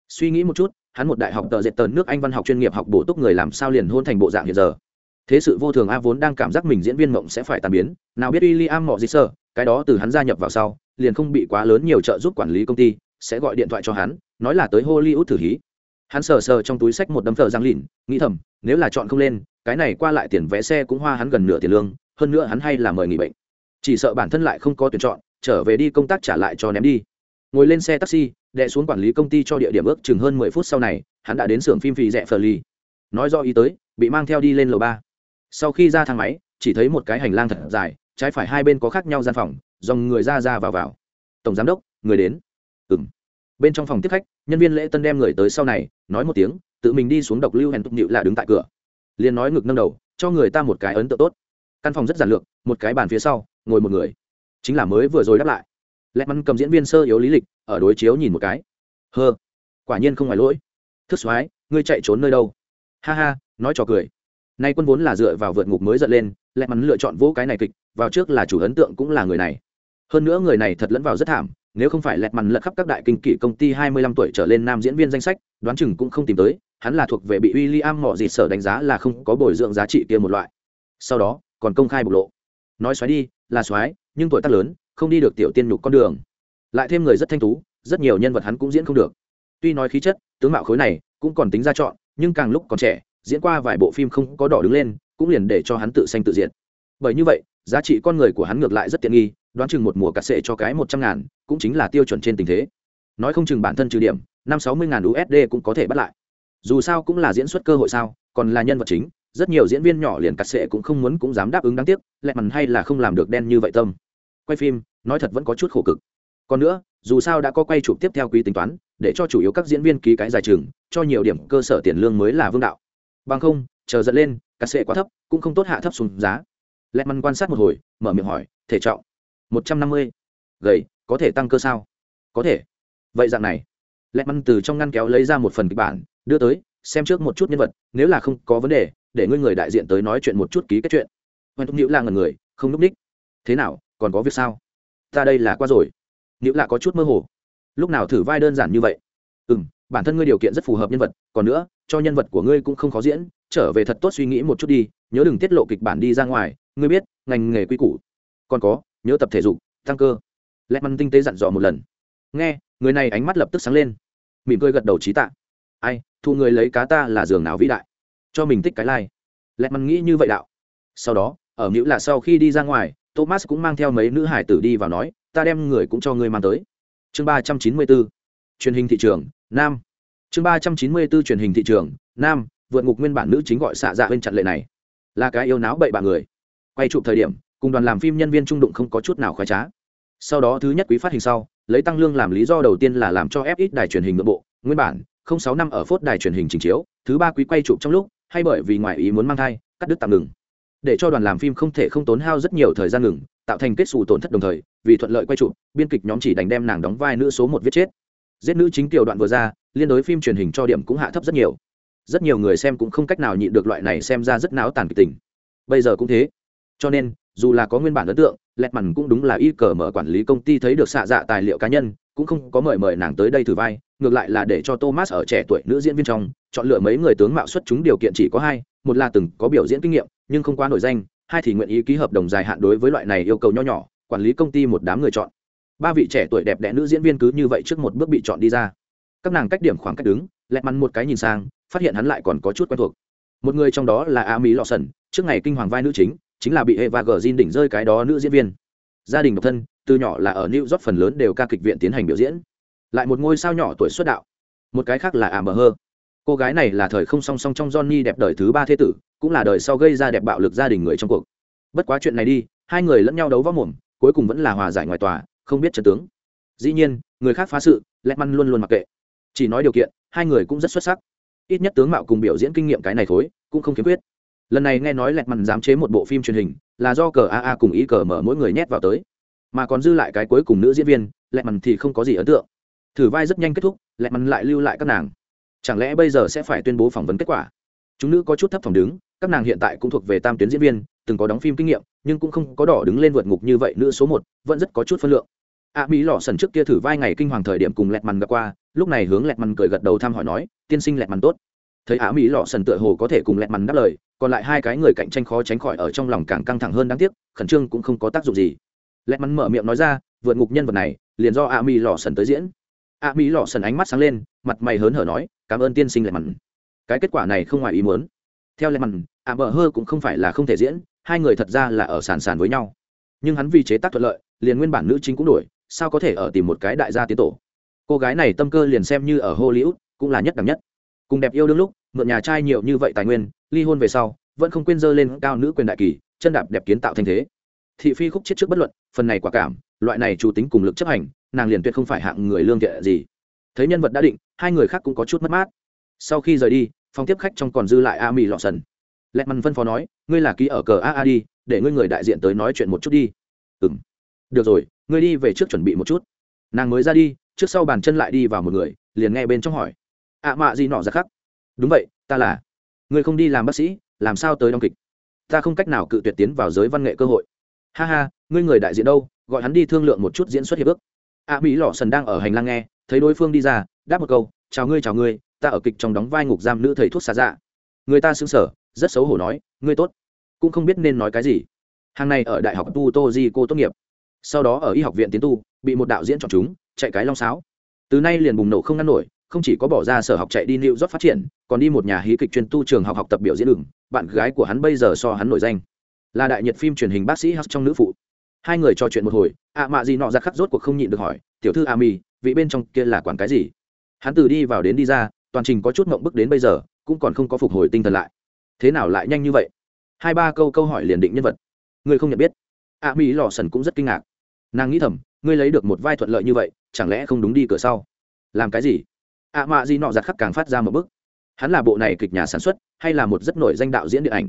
Suy nghĩ một chút, hắn một đại học tờ dệt tờ nước anh văn học chuyên nghiệp học bổ túc người làm sao liền hôn thành bộ dạng hiện giờ. Thế sự vô thường a vốn đang cảm giác mình diễn viên mộng sẽ phải tàn biến, nào biết w i l l i am mọ gì sơ cái đó từ hắn gia nhập vào sau, liền không bị quá lớn nhiều trợ giúp quản lý công ty, sẽ gọi điện thoại cho hắn, nói là tới hollywood thử hí. Hắn sờ sờ trong túi sách một đấm thờ giang lìn nghĩ thầm, nếu là chọn không lên cái này qua lại tiền vé xe cũng hoa hắn gần nửa tiền lương, hơn nữa hắn hay là mời nghỉ bệnh. Chỉ sợ bản thân lại không có tuyển chọn, trở về đi công tác trả lại cho ném đi. Ngồi lên xe taxi đệ xuống quản lý công ty cho địa điểm ước chừng hơn mười phút sau này, hắn đã đến xưởng phim phì rẽ phờ ly nói do ý tới, bị mang theo đi lên lầu ba. Sau khi ra thang máy, chỉ thấy một cái hành lang thật dài, trái phải hai bên có khác nhau gian phòng, dòng người ra ra vào vào. Tổng giám đốc, người đến. Ừng bên trong phòng tiếp khách, nhân viên lễ tân đem người tới sau này, nói một tiếng, tự mình đi xuống độc lưu hèn tục nhịu là đứng tại cửa liền nói ngực nâng đầu, cho người ta một cái ấn tượng tốt. Căn phòng rất giản lược, một cái bàn phía sau, ngồi một người. Chính là mới vừa rồi đáp lại. Lẹ mắn cầm diễn viên sơ yếu lý lịch, ở đối chiếu nhìn một cái. Hơ, quả nhiên không ngoài lỗi. Thức soái ngươi chạy trốn nơi đâu? Ha ha, nói trò cười. Nay quân vốn là dựa vào vượt ngục mới giận lên, lẹ mắn lựa chọn vỗ cái này kịch, vào trước là chủ ấn tượng cũng là người này. Hơn nữa người này thật lẫn vào rất thảm nếu không phải lẹt mằn lật khắp các đại kinh kỷ công ty 25 tuổi trở lên nam diễn viên danh sách, đoán chừng cũng không tìm tới, hắn là thuộc về bị William mọ gì sở đánh giá là không có bồi dưỡng giá trị kia một loại. Sau đó, còn công khai bộc lộ. Nói xoáy đi, là xoáy nhưng tuổi tác lớn, không đi được tiểu tiên nhục con đường. Lại thêm người rất thanh tú, rất nhiều nhân vật hắn cũng diễn không được. Tuy nói khí chất, tướng mạo khối này cũng còn tính ra chọn, nhưng càng lúc còn trẻ, diễn qua vài bộ phim không có đỏ đứng lên, cũng liền để cho hắn tự sanh tự diệt. Bởi như vậy giá trị con người của hắn ngược lại rất tiện nghi, đoán chừng một mùa cà sệ cho cái một trăm ngàn, cũng chính là tiêu chuẩn trên tình thế. Nói không chừng bản thân trừ điểm, năm sáu mươi ngàn usd cũng có thể bắt lại. Dù sao cũng là diễn xuất cơ hội sao, còn là nhân vật chính, rất nhiều diễn viên nhỏ liền cắt sệ cũng không muốn cũng dám đáp ứng đáng tiếc, lẹ mằn hay là không làm được đen như vậy tâm. Quay phim, nói thật vẫn có chút khổ cực. Còn nữa, dù sao đã có quay chụp tiếp theo quý tính toán, để cho chủ yếu các diễn viên ký cái dài trường, cho nhiều điểm cơ sở tiền lương mới là vương đạo. Bằng không, chờ dẫn lên cắt sệ quá thấp, cũng không tốt hạ thấp xuống giá lẹt măn quan sát một hồi, mở miệng hỏi, thể trọng một trăm năm mươi, gầy, có thể tăng cơ sao? Có thể. Vậy dạng này. Lẹt măn từ trong ngăn kéo lấy ra một phần kịch bản, đưa tới, xem trước một chút nhân vật, nếu là không có vấn đề, để ngươi người đại diện tới nói chuyện một chút ký kết chuyện. Hoan thúc nữ là ngần người, không núp ních. Thế nào, còn có việc sao? Ta đây là qua rồi. Nữ là có chút mơ hồ. Lúc nào thử vai đơn giản như vậy? Ừ m bản thân ngươi điều kiện rất phù hợp nhân vật, còn nữa, cho nhân vật của ngươi cũng không khó diễn, trở về thật tốt suy nghĩ một chút đi nhớ đừng tiết lộ kịch bản đi ra ngoài, ngươi biết, ngành nghề quy củ. Còn có, nhớ tập thể dục, tăng cơ. Lẹ măn tinh tế dặn dò một lần. Nghe, người này ánh mắt lập tức sáng lên. Mỉm cười gật đầu trí tạ. Ai, thu người lấy cá ta là giường nào vĩ đại? Cho mình tích cái lai、like. lẹ măn nghĩ như vậy đạo. Sau đó, ở nữ là sau khi đi ra ngoài, thomas cũng mang theo mấy nữ hải tử đi vào nói, ta đem người cũng cho ngươi mang tới. Chương ba trăm chín mươi bốn truyền hình thị trường, nam. Chương ba trăm chín mươi bốn truyền hình thị trường, nam. Vượt ngục nguyên bản nữ chính gọi xạ dạ bên chặn lệ này là cái yêu náo bậy bạ người. Quay chụp thời điểm, cùng đoàn làm phim nhân viên trung đụng không có chút nào khoái trá. Sau đó thứ nhất quý phát hình sau, lấy tăng lương làm lý do đầu tiên là làm cho f đài truyền hình nội bộ. Nguyên bản, không sáu năm ở phốt đài truyền hình trình chiếu, thứ ba quý quay chụp trong lúc, hay bởi vì ngoại ý muốn mang thai, cắt đứt tạm ngừng. Để cho đoàn làm phim không thể không tốn hao rất nhiều thời gian ngừng, tạo thành kết xù tổn thất đồng thời, vì thuận lợi quay chụp, biên kịch nhóm chỉ đánh đem nàng đóng vai nữ số một viết chết. Giết nữ chính tiểu đoạn vừa ra, liên đối phim truyền hình cho điểm cũng hạ thấp rất nhiều rất nhiều người xem cũng không cách nào nhịn được loại này xem ra rất náo tàn kịch tình. Bây giờ cũng thế. Cho nên, dù là có nguyên bản ấn tượng lẹt mằn cũng đúng là y cờ mở quản lý công ty thấy được xạ dạ tài liệu cá nhân, cũng không có mời mời nàng tới đây thử vai, ngược lại là để cho thomas ở trẻ tuổi nữ diễn viên trong, chọn lựa mấy người tướng mạo xuất chúng điều kiện chỉ có hai, một là từng có biểu diễn kinh nghiệm, nhưng không quá nổi danh, hai thì nguyện ý ký hợp đồng dài hạn đối với loại này yêu cầu nho nhỏ, quản lý công ty một đám người chọn. Ba vị trẻ tuổi đẹp đẽ nữ diễn viên cứ như vậy trước một bước bị chọn đi ra. Các nàng cách điểm khoảng cách đứng lẹt mắn một cái nhìn sang phát hiện hắn lại còn có chút quen thuộc một người trong đó là a mỹ lọ sần trước ngày kinh hoàng vai nữ chính chính là bị Eva Green đỉnh rơi cái đó nữ diễn viên. Gia đình độc thân, từ nhỏ là ở New York phần lớn đều ca kịch viện tiến hành biểu diễn. Lại một ngôi sao nhỏ tuổi xuất đạo. Một cái khác là Amber Heard. Cô gái này là thời không song song trong Johnny đẹp đời thứ ba thế tử, cũng là đời sau gây ra đẹp bạo lực gia đình người trong cuộc. Bất quá chuyện này đi, hai người lẫn nhau đấu võ mồm, cuối cùng vẫn là hòa giải ngoài tòa, không biết trận tướng. Dĩ nhiên, người khác phá sự, Letman luôn luôn mặc kệ. Chỉ nói điều kiện, hai người cũng rất xuất sắc. Ít nhất tướng mạo cùng biểu diễn kinh nghiệm cái này thối, cũng không khiếm khuyết. Lần này nghe nói lẹt mằn dám chế một bộ phim truyền hình là do cờ aa cùng ý cờ mở mỗi người nhét vào tới. Mà còn dư lại cái cuối cùng nữ diễn viên lẹt mằn thì không có gì ấn tượng. Thử vai rất nhanh kết thúc lẹt mằn lại lưu lại các nàng. Chẳng lẽ bây giờ sẽ phải tuyên bố phỏng vấn kết quả? Chúng nữ có chút thấp phỏng đứng các nàng hiện tại cũng thuộc về tam tuyến diễn viên từng có đóng phim kinh nghiệm nhưng cũng không có đỏ đứng lên vượt ngục như vậy nữ số một vẫn rất có chút phân lượng a mỹ lò sần trước kia thử vai ngày kinh hoàng thời điểm cùng lẹt mằn gặp qua, lúc này hướng lẹt mằn cười gật đầu thăm hỏi nói, tiên sinh lẹt mằn tốt. Thấy á mỹ lọ sần tựa hồ có thể cùng lẹt mằn đáp lời, còn lại hai cái người cạnh tranh khó tránh khỏi ở trong lòng càng căng thẳng hơn đáng tiếc, khẩn trương cũng không có tác dụng gì. Lẹt mằn mở miệng nói ra, vượt ngục nhân vật này, liền do Á mỹ lò sần tới diễn. Á mỹ lò sần ánh mắt sáng lên, mặt mày hớn hở nói, cảm ơn tiên sinh lẹt mằn. Cái kết quả này không ngoài ý muốn. Theo lẹt mằn á bờ hơ cũng không phải là không thể diễn, hai người thật ra là ở sàn sàn với nhau. Nhưng hắn vì chế tác thuận lợi, liền nguyên bản nữ chính cũng đổi sao có thể ở tìm một cái đại gia tiến tổ? Cô gái này tâm cơ liền xem như ở hollywood, cũng là nhất đẳng nhất. Cùng đẹp yêu đương lúc, mượn nhà trai nhiều như vậy tài nguyên, ly hôn về sau, vẫn không quên dơ lên cao nữ quyền đại kỳ, chân đạp đẹp kiến tạo thanh thế. Thị phi khúc chết trước bất luận, phần này quả cảm, loại này chủ tính cùng lực chấp hành, nàng liền tuyệt không phải hạng người lương thiện gì. Thấy nhân vật đã định, hai người khác cũng có chút mất mát. Sau khi rời đi, phòng tiếp khách trong còn dư lại a mỹ lọ sần lẹt mằn phân phó nói, ngươi là ký ở cờ a a đi, để ngươi người đại diện tới nói chuyện một chút đi. Ừ m được rồi ngươi đi về trước chuẩn bị một chút. Nàng mới ra đi, trước sau bàn chân lại đi vào một người, liền nghe bên trong hỏi. Ạ mạ gì nọ ra khắc. Đúng vậy, ta là. Ngươi không đi làm bác sĩ, làm sao tới đóng kịch? Ta không cách nào cự tuyệt tiến vào giới văn nghệ cơ hội. Ha ha, ngươi người đại diện đâu, gọi hắn đi thương lượng một chút diễn xuất hiệp ước. Ạ mỹ lò sần đang ở hành lang nghe, thấy đối phương đi ra, đáp một câu, chào ngươi chào ngươi, ta ở kịch trong đóng vai ngục giam nữ thầy thuốc xà dạ. Người ta xứng sở rất xấu hổ nói, ngươi tốt. Cũng không biết nên nói cái gì. Hàng này ở đại học tu tô di cô tốt nghiệp sau đó ở y học viện tiến tu bị một đạo diễn chọn chúng chạy cái long sáo từ nay liền bùng nổ không ngăn nổi không chỉ có bỏ ra sở học chạy đi New York phát triển, còn đi một nhà hí kịch chuyên tu trường học học tập biểu diễn đường, bạn gái của hắn bây giờ so hắn nổi danh, là đại nhật phim truyền hình bác sĩ Hắc trong nữ phụ. Hai người trò chuyện một hồi, ạ mạ gì nọ ra khắc rốt cuộc không nhịn được hỏi, "Tiểu thư Ami, vị bên trong kia là quản cái gì?" Hắn từ đi vào đến đi ra, toàn trình có chút ngộng bức đến bây giờ, cũng còn không có phục hồi tinh thần lại. Thế nào lại nhanh như vậy? Hai ba câu câu hỏi liền định nhân vật. Người không nhận biết ạ mỹ lò sần cũng rất kinh ngạc. Nàng nghĩ thầm, ngươi lấy được một vai thuận lợi như vậy, chẳng lẽ không đúng đi cửa sau? Làm cái gì? ạ mạ gì nọ giặt khắc càng phát ra một bức. Hắn là bộ này kịch nhà sản xuất hay là một rất nổi danh đạo diễn điện ảnh?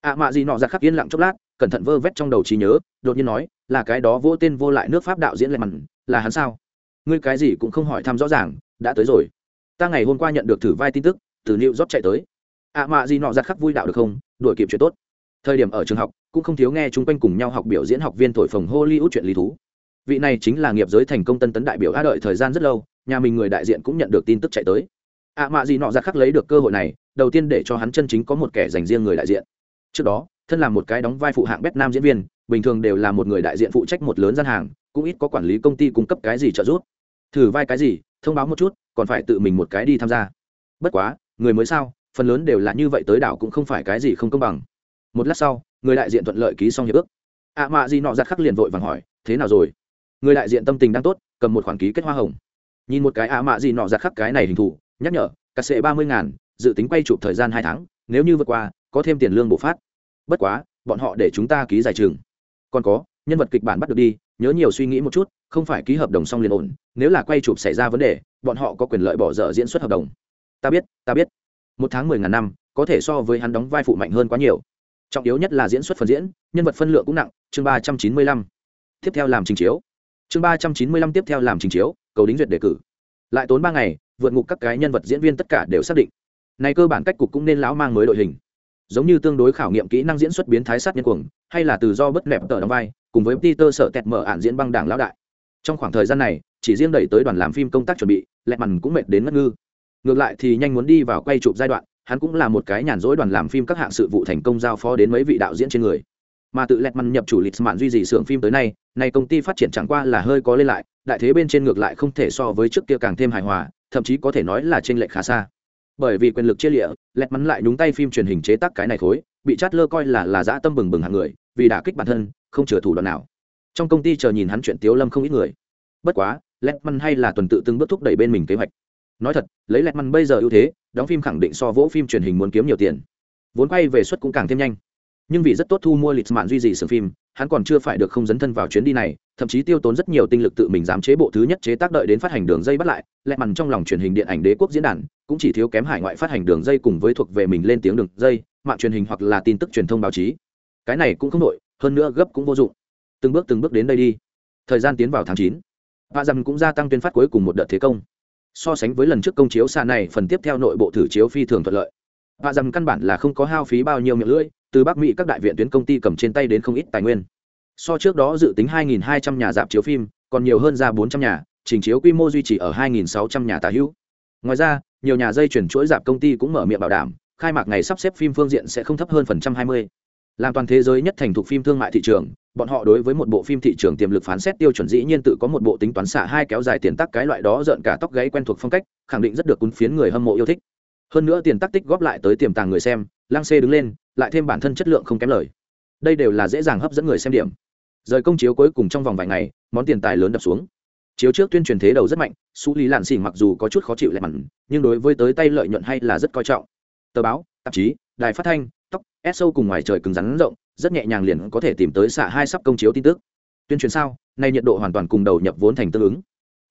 ạ mạ gì nọ giặt khắc yên lặng chốc lát cẩn thận vơ vét trong đầu trí nhớ đột nhiên nói là cái đó vô tên vô lại nước pháp đạo diễn lệ mặn là hắn sao? Ngươi cái gì cũng không hỏi thăm rõ ràng đã tới rồi. Ta ngày hôm qua nhận được thử vai tin tức từ liệu rót chạy tới. ạ mạ gì nọ giặt khắc vui đạo được không? Đuổi kịp chuyện tốt. Thời điểm ở trường học cũng không thiếu nghe chung quanh cùng nhau học biểu diễn học viên thổi phồng hollywood chuyện lý thú. Vị này chính là nghiệp giới thành công tân tấn đại biểu a đợi thời gian rất lâu, nhà mình người đại diện cũng nhận được tin tức chạy tới. Ạ mạ gì nọ ra khắc lấy được cơ hội này, đầu tiên để cho hắn chân chính có một kẻ dành riêng người đại diện. Trước đó, thân là một cái đóng vai phụ hạng bét nam diễn viên, bình thường đều là một người đại diện phụ trách một lớn gian hàng, cũng ít có quản lý công ty cung cấp cái gì trợ giúp. Thử vai cái gì, thông báo một chút, còn phải tự mình một cái đi tham gia. Bất quá, người mới sao, phần lớn đều là như vậy tới đảo cũng không phải cái gì không công bằng. Một lát sau người đại diện thuận lợi ký xong hiệp ước. À, ạ mạ gì nọ giặt khắc liền vội vàng hỏi, thế nào rồi? Người đại diện tâm tình đang tốt, cầm một khoản ký kết hoa hồng. Nhìn một cái à, ạ mạ gì nọ giặt khắc cái này hình thù, nhắc nhở cắt sệ ba mươi ngàn, dự tính quay chụp thời gian hai tháng, nếu như vượt qua, có thêm tiền lương bổ phát. Bất quá, bọn họ để chúng ta ký giải trường còn có, nhân vật kịch bản bắt được đi, nhớ nhiều suy nghĩ một chút, không phải ký hợp đồng xong liền ổn, nếu là quay chụp xảy ra vấn đề, bọn họ có quyền lợi bỏ dở diễn xuất hợp đồng. Ta biết ta biết. Một tháng mười ngàn năm, có thể so với hắn đóng vai phụ mạnh hơn quá nhiều trọng yếu nhất là diễn xuất phần diễn, nhân vật phân lượng cũng nặng, chương ba trăm chín mươi lăm. Tiếp theo làm trình chiếu. Chương ba trăm chín mươi lăm tiếp theo làm trình chiếu, cầu đính duyệt đề cử. Lại tốn ba ngày, vượt ngục các cái nhân vật diễn viên tất cả đều xác định. Này cơ bản cách cục cũng nên lão mang mới đội hình. Giống như tương đối khảo nghiệm kỹ năng diễn xuất biến thái sát nhân cuồng, hay là từ do bất nẹp tờ đóng vai, cùng với peter sợ tẹt mở ạn diễn băng đảng lão đại. Trong khoảng thời gian này, chỉ riêng đẩy tới đoàn làm phim công tác chuẩn bị lẹ mằn cũng mệt đến ngất ngư. Ngược lại thì nhanh muốn đi vào quay chụp giai đoạn hắn cũng là một cái nhàn rỗi đoàn làm phim các hạng sự vụ thành công giao phó đến mấy vị đạo diễn trên người. Mà tự lẹt mằn nhập chủ lịch mạn duy trì xưởng phim tới nay nay công ty phát triển chẳng qua là hơi có lên lại, đại thế bên trên ngược lại không thể so với trước kia càng thêm hài hòa, thậm chí có thể nói là trên lệch khá xa. Bởi vì quyền lực chia lịa, lẹt mắn lại đúng tay phim truyền hình chế tác cái này khối, bị chát lơ coi là là dã tâm bừng bừng hàng người, vì đả kích bản thân, không chừa thủ đoạn nào. Trong công ty chờ nhìn hắn chuyện tiếu lâm không ít người. Bất quá, lẹt mắn hay là tuần tự từng bước thúc đẩy bên mình kế hoạch nói thật, lấy lẹt măn bây giờ ưu thế, đóng phim khẳng định so vỗ phim truyền hình muốn kiếm nhiều tiền. Vốn quay về suất cũng càng thêm nhanh. Nhưng vì rất tốt thu mua lịch mạn duy trì sưởng phim, hắn còn chưa phải được không dấn thân vào chuyến đi này, thậm chí tiêu tốn rất nhiều tinh lực tự mình dám chế bộ thứ nhất chế tác đợi đến phát hành đường dây bắt lại. Lẹ mằn trong lòng truyền hình điện ảnh đế quốc diễn đàn, cũng chỉ thiếu kém hải ngoại phát hành đường dây cùng với thuộc về mình lên tiếng đường dây, mạng truyền hình hoặc là tin tức truyền thông báo chí. Cái này cũng không nội hơn nữa gấp cũng vô dụng. Từng bước từng bước đến đây đi. Thời gian tiến vào tháng chín. Và rằng cũng gia tăng tuyên phát cuối cùng một đợt thế công so sánh với lần trước công chiếu xa này, phần tiếp theo nội bộ thử chiếu phi thường thuận lợi. Và rằng căn bản là không có hao phí bao nhiêu miệng lưỡi, từ bắc mỹ các đại viện tuyến công ty cầm trên tay đến không ít tài nguyên. So trước đó dự tính 2.200 nhà dạp chiếu phim, còn nhiều hơn ra 400 nhà, trình chiếu quy mô duy trì ở 2.600 nhà tà hữu. Ngoài ra, nhiều nhà dây chuyển chuỗi dạp công ty cũng mở miệng bảo đảm, khai mạc ngày sắp xếp phim phương diện sẽ không thấp hơn phần trăm 20 làm toàn thế giới nhất thành thục phim thương mại thị trường, bọn họ đối với một bộ phim thị trường tiềm lực phán xét tiêu chuẩn dĩ nhiên tự có một bộ tính toán xả hai kéo dài tiền tắc cái loại đó rợn cả tóc gáy quen thuộc phong cách, khẳng định rất được cuốn phiến người hâm mộ yêu thích. Hơn nữa tiền tắc tích góp lại tới tiềm tàng người xem, lang xê đứng lên, lại thêm bản thân chất lượng không kém lời. Đây đều là dễ dàng hấp dẫn người xem điểm. Rời công chiếu cuối cùng trong vòng vài ngày, món tiền tài lớn đập xuống. Chiếu trước tuyên truyền thế đầu rất mạnh xú lý lạn xỉ mặc dù có chút khó chịu lẹ mặn, nhưng đối với tới tay lợi nhuận hay là rất coi trọng. Tờ báo, tạp chí, đài phát thanh tóc ép sâu cùng ngoài trời cứng rắn rộng, rất nhẹ nhàng liền có thể tìm tới xạ hai sắp công chiếu tin tức. Tuyên truyền sao, nay nhiệt độ hoàn toàn cùng đầu nhập vốn thành tương ứng.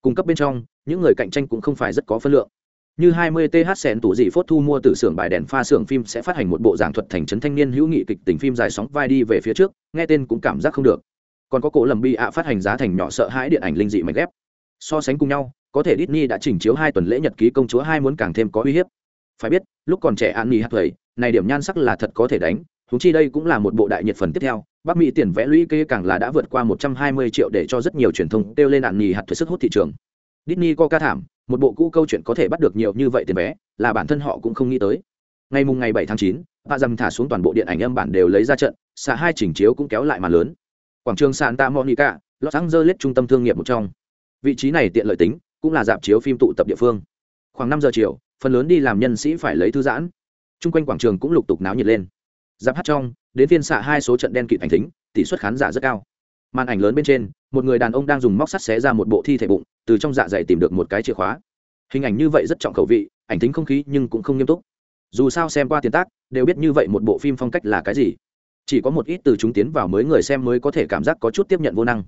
Cung cấp bên trong, những người cạnh tranh cũng không phải rất có phân lượng. Như 20 th sẹn tủ dị phốt thu mua từ xưởng bài đèn pha xưởng phim sẽ phát hành một bộ giảng thuật thành trấn thanh niên hữu nghị kịch tình phim dài sóng vai đi về phía trước, nghe tên cũng cảm giác không được. Còn có cổ lầm bi ạ phát hành giá thành nhỏ sợ hãi điện ảnh linh dị mạch ghép. So sánh cùng nhau, có thể Disney đã chỉnh chiếu hai tuần lễ nhật ký công chúa hai muốn càng thêm có uy hiếp. Phải biết, lúc còn trẻ an nghỉ hát thầy này điểm nhan sắc là thật có thể đánh húng chi đây cũng là một bộ đại nhiệt phần tiếp theo bắc mỹ tiền vẽ lũy kê càng là đã vượt qua một trăm hai mươi triệu để cho rất nhiều truyền thông kêu lên an nhì hạt thuế sức hút thị trường. Disney có ca thảm một bộ cũ câu chuyện có thể bắt được nhiều như vậy tiền vé là bản thân họ cũng không nghĩ tới. Ngày mùng ngày 7 tháng 9, bà dầm thả xuống toàn bộ điện ảnh âm bản đều lấy ra trận xạ hai chỉnh chiếu cũng kéo lại màn lớn. Quảng trường santa monica los angeles trung tâm thương nghiệp một trong. Vị trí này tiện lợi tính cũng là dạp chiếu phim tụ tập địa phương. Khoảng năm giờ chiều phần lớn đi làm nhân sĩ phải lấy thư giãn chung quanh quảng trường cũng lục tục náo nhiệt lên. Giáp hát trong, đến phiên xạ hai số trận đen kịt thành thính, tỷ suất khán giả rất cao. Màn ảnh lớn bên trên, một người đàn ông đang dùng móc sắt xé ra một bộ thi thể bụng, từ trong dạ dày tìm được một cái chìa khóa. Hình ảnh như vậy rất trọng khẩu vị, ảnh tính không khí nhưng cũng không nghiêm túc. Dù sao xem qua tiền tác, đều biết như vậy một bộ phim phong cách là cái gì. Chỉ có một ít từ chúng tiến vào mới người xem mới có thể cảm giác có chút tiếp nhận vô năng.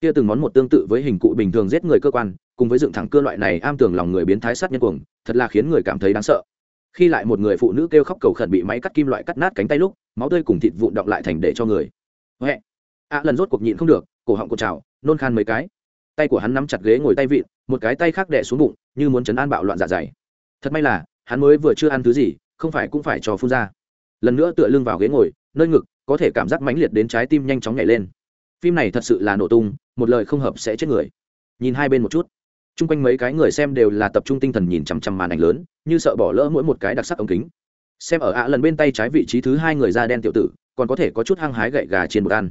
Kia từng món một tương tự với hình cụ bình thường giết người cơ quan, cùng với dựng thẳng cơ loại này am tưởng lòng người biến thái sát nhân cuồng, thật là khiến người cảm thấy đáng sợ khi lại một người phụ nữ kêu khóc cầu khẩn bị máy cắt kim loại cắt nát cánh tay lúc, máu tươi cùng thịt vụn động lại thành để cho người. Huệ. Ạ lần rốt cuộc nhịn không được, cổ họng cột trào, nôn khan mấy cái. Tay của hắn nắm chặt ghế ngồi tay vịn, một cái tay khác đẻ xuống bụng, như muốn chấn an bạo loạn dạ dày. Thật may là, hắn mới vừa chưa ăn thứ gì, không phải cũng phải cho phun ra. Lần nữa tựa lưng vào ghế ngồi, nơi ngực, có thể cảm giác mãnh liệt đến trái tim nhanh chóng nhảy lên. Phim này thật sự là nổ tung, một lời không hợp sẽ chết người. Nhìn hai bên một chút chung quanh mấy cái người xem đều là tập trung tinh thần nhìn chằm chằm màn ảnh lớn, như sợ bỏ lỡ mỗi một cái đặc sắc ống kính. Xem ở ạ lần bên tay trái vị trí thứ hai người da đen tiểu tử, còn có thể có chút hăng hái gậy gà trên bột ăn.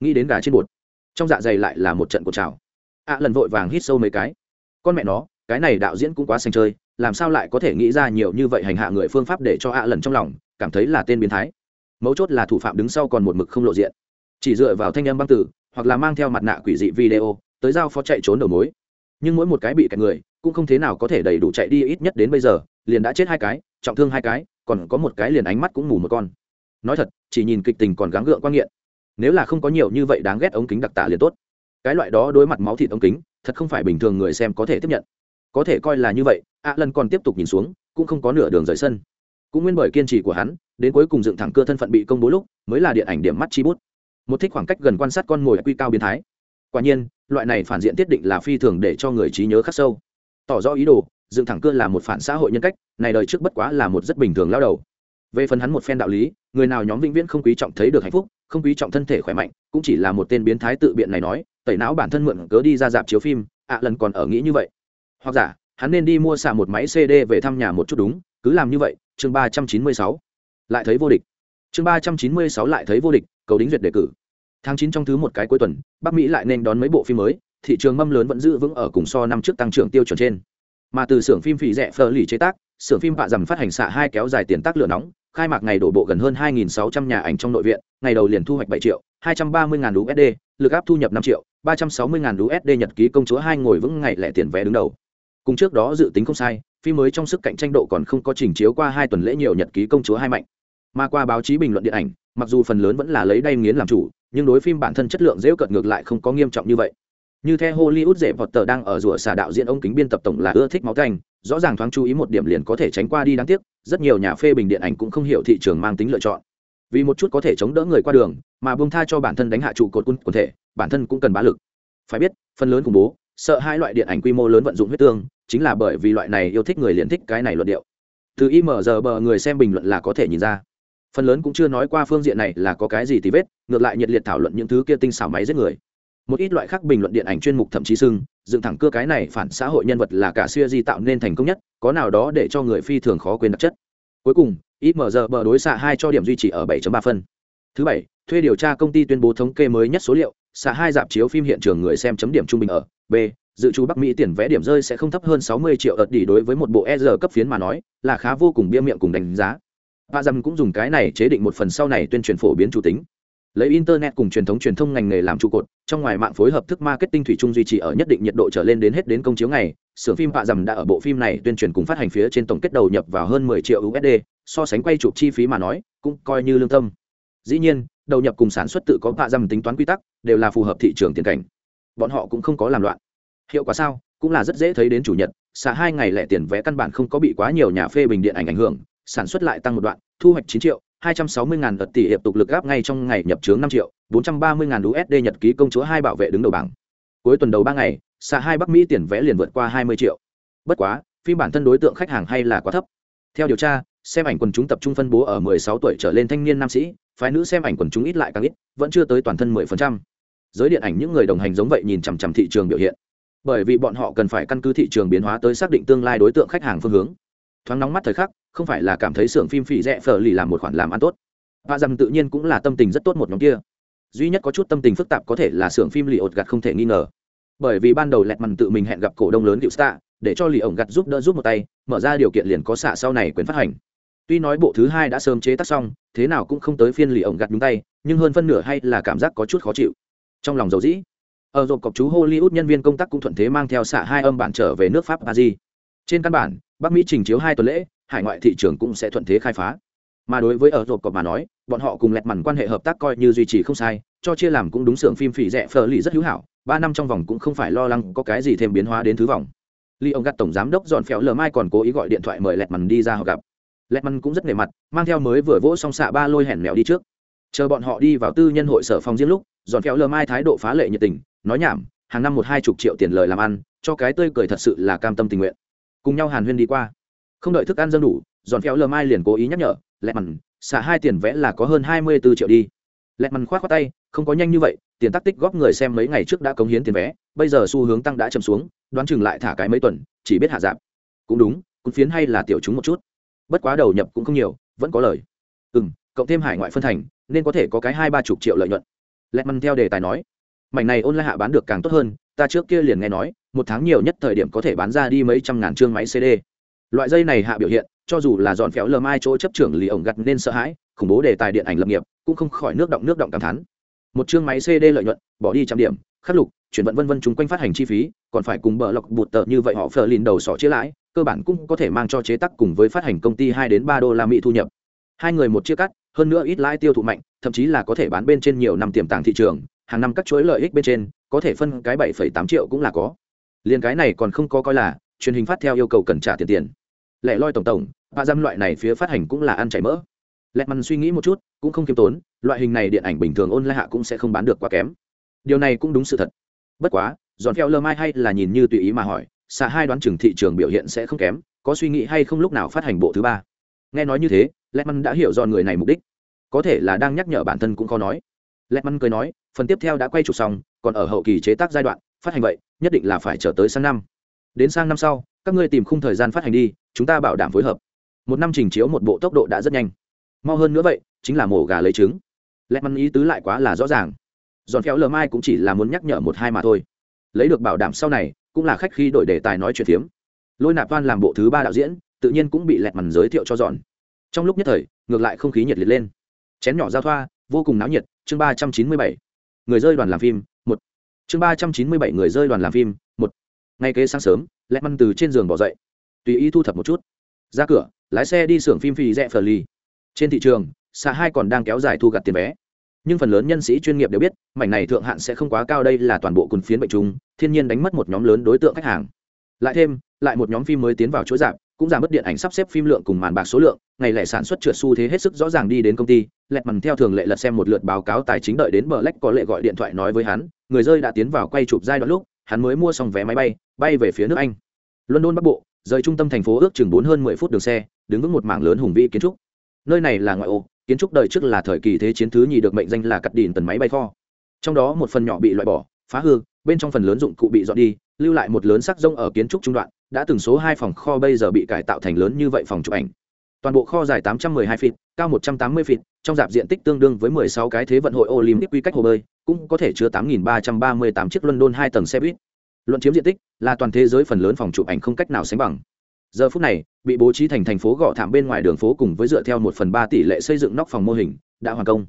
Nghĩ đến gà trên bột, trong dạ dày lại là một trận cột trào. Ạ lần vội vàng hít sâu mấy cái. Con mẹ nó, cái này đạo diễn cũng quá xanh chơi, làm sao lại có thể nghĩ ra nhiều như vậy hành hạ người phương pháp để cho ạ lần trong lòng cảm thấy là tên biến thái. Mấu chốt là thủ phạm đứng sau còn một mực không lộ diện. Chỉ dựa vào thanh âm băng tử, hoặc là mang theo mặt nạ quỷ dị video, tới giao phó chạy trốn đầu mối nhưng mỗi một cái bị cả người cũng không thế nào có thể đầy đủ chạy đi ít nhất đến bây giờ, liền đã chết hai cái, trọng thương hai cái, còn có một cái liền ánh mắt cũng mù một con. Nói thật, chỉ nhìn kịch tình còn gắng gượng quan nghiện. Nếu là không có nhiều như vậy đáng ghét ống kính đặc tả liền tốt. Cái loại đó đối mặt máu thịt ống kính, thật không phải bình thường người xem có thể tiếp nhận. Có thể coi là như vậy ạ lần còn tiếp tục nhìn xuống, cũng không có nửa đường rời sân. Cũng nguyên bởi kiên trì của hắn, đến cuối cùng dựng thẳng cơ thân phận bị công bố lúc, mới là điện ảnh điểm mắt chi bút. Một thích khoảng cách gần quan sát con mồi quy cao biến thái quả nhiên, loại này phản diện tiết định là phi thường để cho người trí nhớ khắc sâu. Tỏ rõ ý đồ, dựng thẳng cơ là một phản xã hội nhân cách, này đời trước bất quá là một rất bình thường lao đầu. Về phần hắn một phen đạo lý, người nào nhóm vĩnh viễn không quý trọng thấy được hạnh phúc, không quý trọng thân thể khỏe mạnh, cũng chỉ là một tên biến thái tự biện này nói, tẩy não bản thân mượn cớ đi ra dạp chiếu phim, ạ lần còn ở nghĩ như vậy. Hoặc giả, hắn nên đi mua xả một máy cd về thăm nhà một chút đúng, cứ làm như vậy, chương ba trăm chín mươi sáu. Lại thấy vô địch. Chương ba trăm chín mươi sáu lại thấy vô địch, cầu đính duyệt đề cử tháng chín trong thứ một cái cuối tuần, bắc mỹ lại nên đón mấy bộ phim mới, thị trường mâm lớn vẫn giữ vững ở cùng so năm trước tăng trưởng tiêu chuẩn trên. Mà từ xưởng phim phì rẻ phờ lì chế tác, xưởng phim bạ dầm phát hành xạ hai kéo dài tiền tác lửa nóng, khai mạc ngày đổ bộ gần hơn 2.600 nhà ảnh trong nội viện, ngày đầu liền thu hoạch 7 triệu 230 ngàn USD lực áp thu nhập 5 triệu 360 ngàn USD nhật ký công chúa hai ngồi vững ngày lẻ tiền vé đứng đầu. Cùng trước đó dự tính không sai, phim mới trong sức cạnh tranh độ còn không có trình chiếu qua hai tuần lễ nhiều nhật ký công chúa hai mạnh mà qua báo chí bình luận điện ảnh, mặc dù phần lớn vẫn là lấy đay nghiến làm chủ, nhưng đối phim bản thân chất lượng dễ cợt ngược lại không có nghiêm trọng như vậy. Như theo hollywood dễ vọt tờ đang ở rủa xả đạo diễn ông kính biên tập tổng là ưa thích máu canh, rõ ràng thoáng chú ý một điểm liền có thể tránh qua đi đáng tiếc, rất nhiều nhà phê bình điện ảnh cũng không hiểu thị trường mang tính lựa chọn. Vì một chút có thể chống đỡ người qua đường, mà bông tha cho bản thân đánh hạ trụ cột quân quần thể, bản thân cũng cần bá lực. Phải biết, phần lớn khủng bố, sợ hai loại điện ảnh quy mô lớn vận dụng huyết tương, chính là bởi vì loại này yêu thích người liền thích cái này luận điệu. Từ im giờ bờ người xem bình luận là có thể nhìn ra phần lớn cũng chưa nói qua phương diện này là có cái gì tí vết, ngược lại nhiệt liệt thảo luận những thứ kia tinh xảo máy giết người. Một ít loại khác bình luận điện ảnh chuyên mục thậm chí sưng dựng thẳng cưa cái này phản xã hội nhân vật là cả siêu di tạo nên thành công nhất, có nào đó để cho người phi thường khó quên đặc chất. Cuối cùng ít mở giờ bờ đối xạ hai cho điểm duy trì ở 7.3 phân. Thứ bảy, thuê điều tra công ty tuyên bố thống kê mới nhất số liệu, xạ hai dạp chiếu phim hiện trường người xem chấm điểm trung bình ở. B, dự trù bắc mỹ tiền vé điểm rơi sẽ không thấp hơn 60 triệu ợt đi đối với một bộ e r cấp phiến mà nói, là khá vô cùng bia miệng cùng đánh giá và dầm cũng dùng cái này chế định một phần sau này tuyên truyền phổ biến chủ tính. Lấy internet cùng truyền thống truyền thông ngành nghề làm trụ cột, trong ngoài mạng phối hợp thức marketing thủy chung duy trì ở nhất định nhiệt độ trở lên đến hết đến công chiếu ngày, xưởng phim bạ dầm đã ở bộ phim này tuyên truyền cùng phát hành phía trên tổng kết đầu nhập vào hơn 10 triệu usd so sánh quay chụp chi phí mà nói, cũng coi như lương tâm. Dĩ nhiên, đầu nhập cùng sản xuất tự có bạ dầm tính toán quy tắc, đều là phù hợp thị trường tiền cảnh. Bọn họ cũng không có làm loạn. Hiệu quả sao, cũng là rất dễ thấy đến chủ nhật, xả hai ngày lẻ tiền vé căn bản không có bị quá nhiều nhà phê bình điện ảnh ảnh hưởng sản xuất lại tăng một đoạn, thu hoạch 9 triệu 260 ngàn đợt tỷ hiệp tục lực gáp ngay trong ngày nhập trướng 5 triệu 430 ngàn USD nhật ký công chúa hai bảo vệ đứng đầu bảng. Cuối tuần đầu ba ngày, xạ hai bắc mỹ tiền vẽ liền vượt qua hai mươi triệu. Bất quá, phim bản thân đối tượng khách hàng hay là quá thấp. Theo điều tra, xem ảnh quần chúng tập trung phân bố ở 16 tuổi trở lên thanh niên nam sĩ, phái nữ xem ảnh quần chúng ít lại càng ít, vẫn chưa tới toàn thân 10%. giới điện ảnh những người đồng hành giống vậy nhìn chằm chằm thị trường biểu hiện. Bởi vì bọn họ cần phải căn cứ thị trường biến hóa tới xác định tương lai đối tượng khách hàng phương hướng. Thoáng nóng mắt thời khắc không phải là cảm thấy xưởng phim phỉ rẻ phở lì làm một khoản làm ăn tốt. Và rằng tự nhiên cũng là tâm tình rất tốt một nhóm kia. Duy nhất có chút tâm tình phức tạp có thể là xưởng phim lì ột gặt không thể nghi ngờ. Bởi vì ban đầu lẹt mằn tự mình hẹn gặp cổ đông lớn cựu star, để cho lì ổng gặt giúp đỡ giúp một tay, mở ra điều kiện liền có xạ sau này quyền phát hành. Tuy nói bộ thứ hai đã sớm chế tác xong, thế nào cũng không tới phiên lì ổng gặt nhúng tay, nhưng hơn phân nửa hay là cảm giác có chút khó chịu. Trong lòng dầu dĩ, ở rộp cọc chú hollywood nhân viên công tác cũng thuận thế mang theo xạ hai âm bản trở về nước pháp paris. Trên căn bản, bắc mỹ trình chiếu hai tuần lễ hải ngoại thị trường cũng sẽ thuận thế khai phá. Mà đối với ở rộp cọp mà nói, bọn họ cùng lẹt mằn quan hệ hợp tác coi như duy trì không sai, cho chia làm cũng đúng xưởng phim phỉ rẻ phờ lì rất hữu hảo, ba năm trong vòng cũng không phải lo lắng có cái gì thêm biến hóa đến thứ vòng. Lý ông gắt tổng giám đốc dọn phèo lờ mai còn cố ý gọi điện thoại mời lẹt mằn đi ra họ gặp. Lẹt mằn cũng rất nề mặt, mang theo mới vừa vỗ xong xạ ba lôi hẻn mèo đi trước. Chờ bọn họ đi vào tư nhân hội sở phòng riêng lúc dọn phèo lờ mai thái độ phá lệ nhiệt tình, nói nhảm, hàng năm một hai chục triệu tiền lời làm ăn, cho cái tươi cười thật sự là cam tâm tình nguyện. Cùng nhau hàn huyên đi qua không đợi thức ăn dân đủ dọn phéo lờ mai liền cố ý nhắc nhở lẹ mằn, xả hai tiền vẽ là có hơn hai mươi bốn triệu đi. Lẹ mằn khoát khoác tay, không có nhanh như vậy, tiền tắc tích góp người xem mấy ngày trước đã cống hiến tiền vé bây giờ xu hướng tăng đã chầm xuống, đoán chừng lại thả cái mấy tuần, chỉ biết hạ giảm cũng đúng cúng phiến hay là tiểu chúng một chút. Bất quá đầu nhập cũng không nhiều, vẫn có lời. Ừ m cộng thêm hải ngoại phân thành, nên có thể có cái hai ba chục triệu lợi nhuận. Lẹ mằn theo đề tài nói, mảnh này ôn lại hạ bán được càng tốt hơn, ta trước kia liền nghe nói, một tháng nhiều nhất thời điểm có thể bán ra đi mấy trăm ngàn chương máy cd loại dây này hạ biểu hiện, cho dù là dọn phéo lờ mai chỗ chấp trưởng lì ổng gặt nên sợ hãi, khủng bố đề tài điện ảnh lập nghiệp, cũng không khỏi nước động nước động cảm thán. Một chương máy cd lợi nhuận, bỏ đi trăm điểm, khắc lục, chuyển vận vân vân chúng quanh phát hành chi phí, còn phải cùng bờ lọc bụt tờ như vậy họ phờ lìn đầu sỏ chia lãi, cơ bản cũng có thể mang cho chế tác cùng với phát hành công ty hai đến ba đô la mỹ thu nhập. Hai người một chia cắt, hơn nữa ít lãi tiêu thụ mạnh, thậm chí là có thể bán bên trên nhiều năm tiềm tàng thị trường, hàng năm các chuỗi lợi ích bên trên, có thể phân cái bảy tám triệu cũng là có. Liền cái này còn không có coi là, truyền hình phát theo yêu cầu cần trả tiền tiền lẻ loi tổng tổng ba dăm loại này phía phát hành cũng là ăn chảy mỡ. Lẹt mằn suy nghĩ một chút, cũng không k i ê m tốn, loại hình này điện ảnh bình thường ôn lại hạ cũng sẽ không bán được quá kém. Điều này cũng đúng sự thật. Bất quá giòn theo lơ mai hay là nhìn như tùy ý mà hỏi, xạ hai đoán chừng thị trường biểu hiện sẽ không kém, có suy nghĩ hay không lúc nào phát hành bộ thứ ba? Nghe nói như thế, lẹt mằn đã hiểu giòn người này mục đích. Có thể là đang nhắc nhở bản thân cũng khó nói. Lẹt mằn cười nói, phần tiếp theo đã quay chụp xong, còn ở hậu kỳ chế tác giai đoạn, phát hành vậy, nhất định là phải chờ tới sang năm. Đến sang năm sau các ngươi tìm khung thời gian phát hành đi, chúng ta bảo đảm phối hợp. Một năm trình chiếu một bộ tốc độ đã rất nhanh. Mau hơn nữa vậy, chính là mổ gà lấy trứng. Lẽ mắn ý tứ lại quá là rõ ràng. Giòn phéo lờ mai cũng chỉ là muốn nhắc nhở một hai mà thôi. Lấy được bảo đảm sau này, cũng là khách khi đổi đề tài nói chuyện phiếm. Lôi nạp van làm bộ thứ ba đạo diễn, tự nhiên cũng bị lẹt mằn giới thiệu cho dọn trong lúc nhất thời, ngược lại không khí nhiệt liệt lên. Chén nhỏ giao thoa, vô cùng náo nhiệt, chương ba trăm chín mươi bảy. Người rơi đoàn làm phim, một. Chương ba trăm chín mươi bảy, người rơi đoàn làm phim, một ngay kế sáng sớm lẹt măn từ trên giường bỏ dậy. Tùy ý thu thập một chút. Ra cửa, lái xe đi xưởng phim phì rẽ phờ ly trên thị trường xạ hai còn đang kéo dài thu gặt tiền vé. Nhưng phần lớn nhân sĩ chuyên nghiệp đều biết, mảnh này thượng hạn sẽ không quá cao, đây là toàn bộ cùng phiến bệnh trùng, thiên nhiên đánh mất một nhóm lớn đối tượng khách hàng. Lại thêm, lại một nhóm phim mới tiến vào chuỗi giảm, cũng giảm mất điện ảnh sắp xếp phim lượng cùng màn bạc số lượng, ngày lẻ sản xuất trượt xu thế hết sức rõ ràng đi đến công ty lẹt mằn theo thường lệ lật xem một lượt báo cáo tài chính đợi đến bờ lách có lệ gọi điện thoại nói với hắn, người rơi đã tiến vào quay chụp giai đoạn lúc hắn mới mua xong vé máy bay bay về phía nước anh. London, bắc bộ, rời trung tâm thành phố ước chừng bốn hơn mười phút đường xe, đứng vững một mảng lớn hùng vĩ kiến trúc. Nơi này là ngoại ô, kiến trúc đời trước là thời kỳ thế chiến thứ nhì được mệnh danh là cắt đìn tần máy bay kho. Trong đó một phần nhỏ bị loại bỏ, phá hư, bên trong phần lớn dụng cụ bị dọn đi, lưu lại một lớn sắc rông ở kiến trúc trung đoạn, đã từng số hai phòng kho bây giờ bị cải tạo thành lớn như vậy phòng chụp ảnh toàn bộ kho dài 812 feet, cao 180 feet, trong dạp diện tích tương đương với 16 cái thế vận hội olympic quy cách hồ bơi, cũng có thể chứa 8.338 chiếc london hai tầng xe buýt. Luận chiếm diện tích là toàn thế giới phần lớn phòng chụp ảnh không cách nào sánh bằng. Giờ phút này, bị bố trí thành thành phố gọ thảm bên ngoài đường phố cùng với dựa theo một phần ba tỷ lệ xây dựng nóc phòng mô hình, đã hoàn công.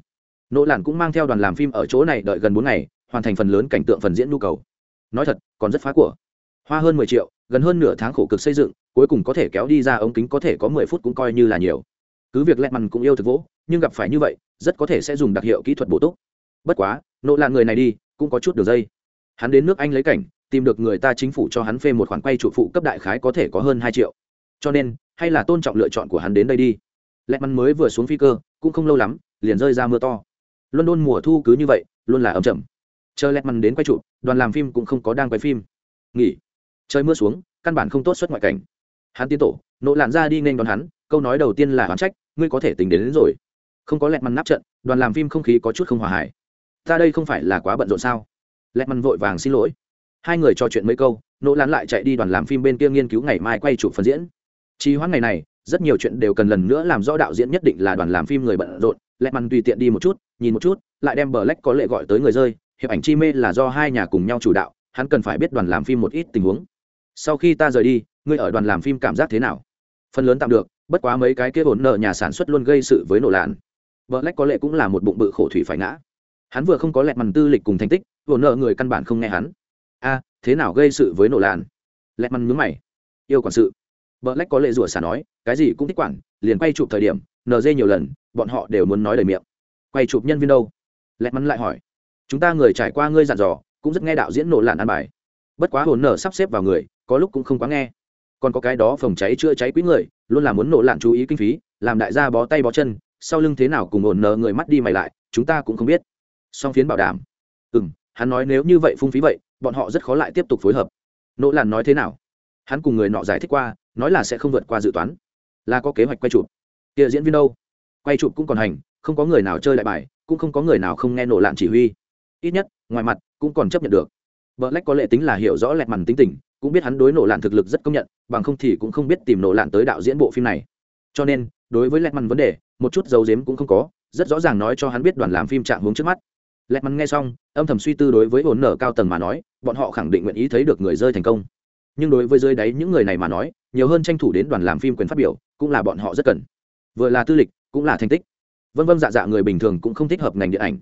Nỗ Lạn cũng mang theo đoàn làm phim ở chỗ này đợi gần bốn ngày, hoàn thành phần lớn cảnh tượng phần diễn nhu cầu. Nói thật, còn rất phá của hoa hơn mười triệu, gần hơn nửa tháng khổ cực xây dựng, cuối cùng có thể kéo đi ra ống kính có thể có mười phút cũng coi như là nhiều. Cứ việc lẹt mằn cũng yêu thực vỗ, nhưng gặp phải như vậy, rất có thể sẽ dùng đặc hiệu kỹ thuật bổ túc. Bất quá, nộ lạ người này đi, cũng có chút đường dây. Hắn đến nước anh lấy cảnh, tìm được người ta chính phủ cho hắn phê một khoản quay trụ phụ cấp đại khái có thể có hơn hai triệu. Cho nên, hay là tôn trọng lựa chọn của hắn đến đây đi. Lẹ mằn mới vừa xuống phi cơ, cũng không lâu lắm, liền rơi ra mưa to. London mùa thu cứ như vậy, luôn là ấm chậm. Chờ lẹt mằn đến quay trụ, đoàn làm phim cũng không có đang quay phim. Nghỉ trời mưa xuống căn bản không tốt xuất ngoại cảnh. Hắn tiến tổ nộ lạn ra đi nên đón hắn câu nói đầu tiên là hoán trách ngươi có thể tính đến, đến rồi. Không có lẹt mằn nắp trận đoàn làm phim không khí có chút không hòa hải ta đây không phải là quá bận rộn sao? Lẹt mằn vội vàng xin lỗi. Hai người trò chuyện mấy câu nỗ lán lại chạy đi đoàn làm phim bên kia nghiên cứu ngày mai quay chụp phần diễn. Trì hoãn ngày này rất nhiều chuyện đều cần lần nữa làm rõ đạo diễn nhất định là đoàn làm phim người bận rộn. Lẹt mằn tùy tiện đi một chút nhìn một chút lại đem bờ lách có lệ gọi tới người rơi. Hiệp ảnh chi mê là do hai nhà cùng nhau chủ đạo hắn cần phải biết đoàn làm phim một ít tình huống sau khi ta rời đi, ngươi ở đoàn làm phim cảm giác thế nào? Phần lớn tạm được, bất quá mấy cái kia ổn nợ nhà sản xuất luôn gây sự với nổ lạn. Vợ lách có lệ cũng là một bụng bự khổ thủy phải ngã. Hắn vừa không có lẹt mằn tư lịch cùng thành tích, ổn nợ người căn bản không nghe hắn. A, thế nào gây sự với nổ lạn? Lẹt mằn nhướng mày. Yêu quản sự. Vợ lách có lệ rủa xả nói, cái gì cũng thích quản, liền quay chụp thời điểm nd nhiều lần, bọn họ đều muốn nói lời miệng. Quay chụp nhân viên đâu? Lẹt mắn lại hỏi. Chúng ta người trải qua ngươi dặn dò, cũng rất nghe đạo diễn nổ lạn ăn bài. Bất quá hồn nở sắp xếp vào người có lúc cũng không quá nghe. Còn có cái đó phòng cháy chữa cháy quý người, luôn là muốn nổ lạn chú ý kinh phí, làm đại gia bó tay bó chân, sau lưng thế nào cùng ổn nở người mắt đi mày lại, chúng ta cũng không biết. Song phiến bảo đảm. Ừ m hắn nói nếu như vậy phung phí vậy, bọn họ rất khó lại tiếp tục phối hợp. Nỗ lạn nói thế nào? Hắn cùng người nọ giải thích qua, nói là sẽ không vượt qua dự toán. Là có kế hoạch quay chụp. Địa diễn viên đâu? Quay chụp cũng còn hành, không có người nào chơi lại bài, cũng không có người nào không nghe nổ lạn chỉ huy. Ít nhất, ngoài mặt cũng còn chấp nhận được. Vợ lách có lệ tính là hiểu rõ lẹt mằn tính tình cũng biết hắn đối nổ lạn thực lực rất công nhận bằng không thì cũng không biết tìm nổ lạn tới đạo diễn bộ phim này. Cho nên đối với lẹt mằn vấn đề một chút dấu dếm cũng không có rất rõ ràng nói cho hắn biết đoàn làm phim trạng hướng trước mắt. Lẹt mằn nghe xong âm thầm suy tư đối với hồn nở cao tầng mà nói bọn họ khẳng định nguyện ý thấy được người rơi thành công. Nhưng đối với dưới đáy những người này mà nói nhiều hơn tranh thủ đến đoàn làm phim quyền phát biểu cũng là bọn họ rất cần. Vừa là tư lịch cũng là thành tích. Vân vân dạ dạ người bình thường cũng không thích hợp ngành điện ảnh.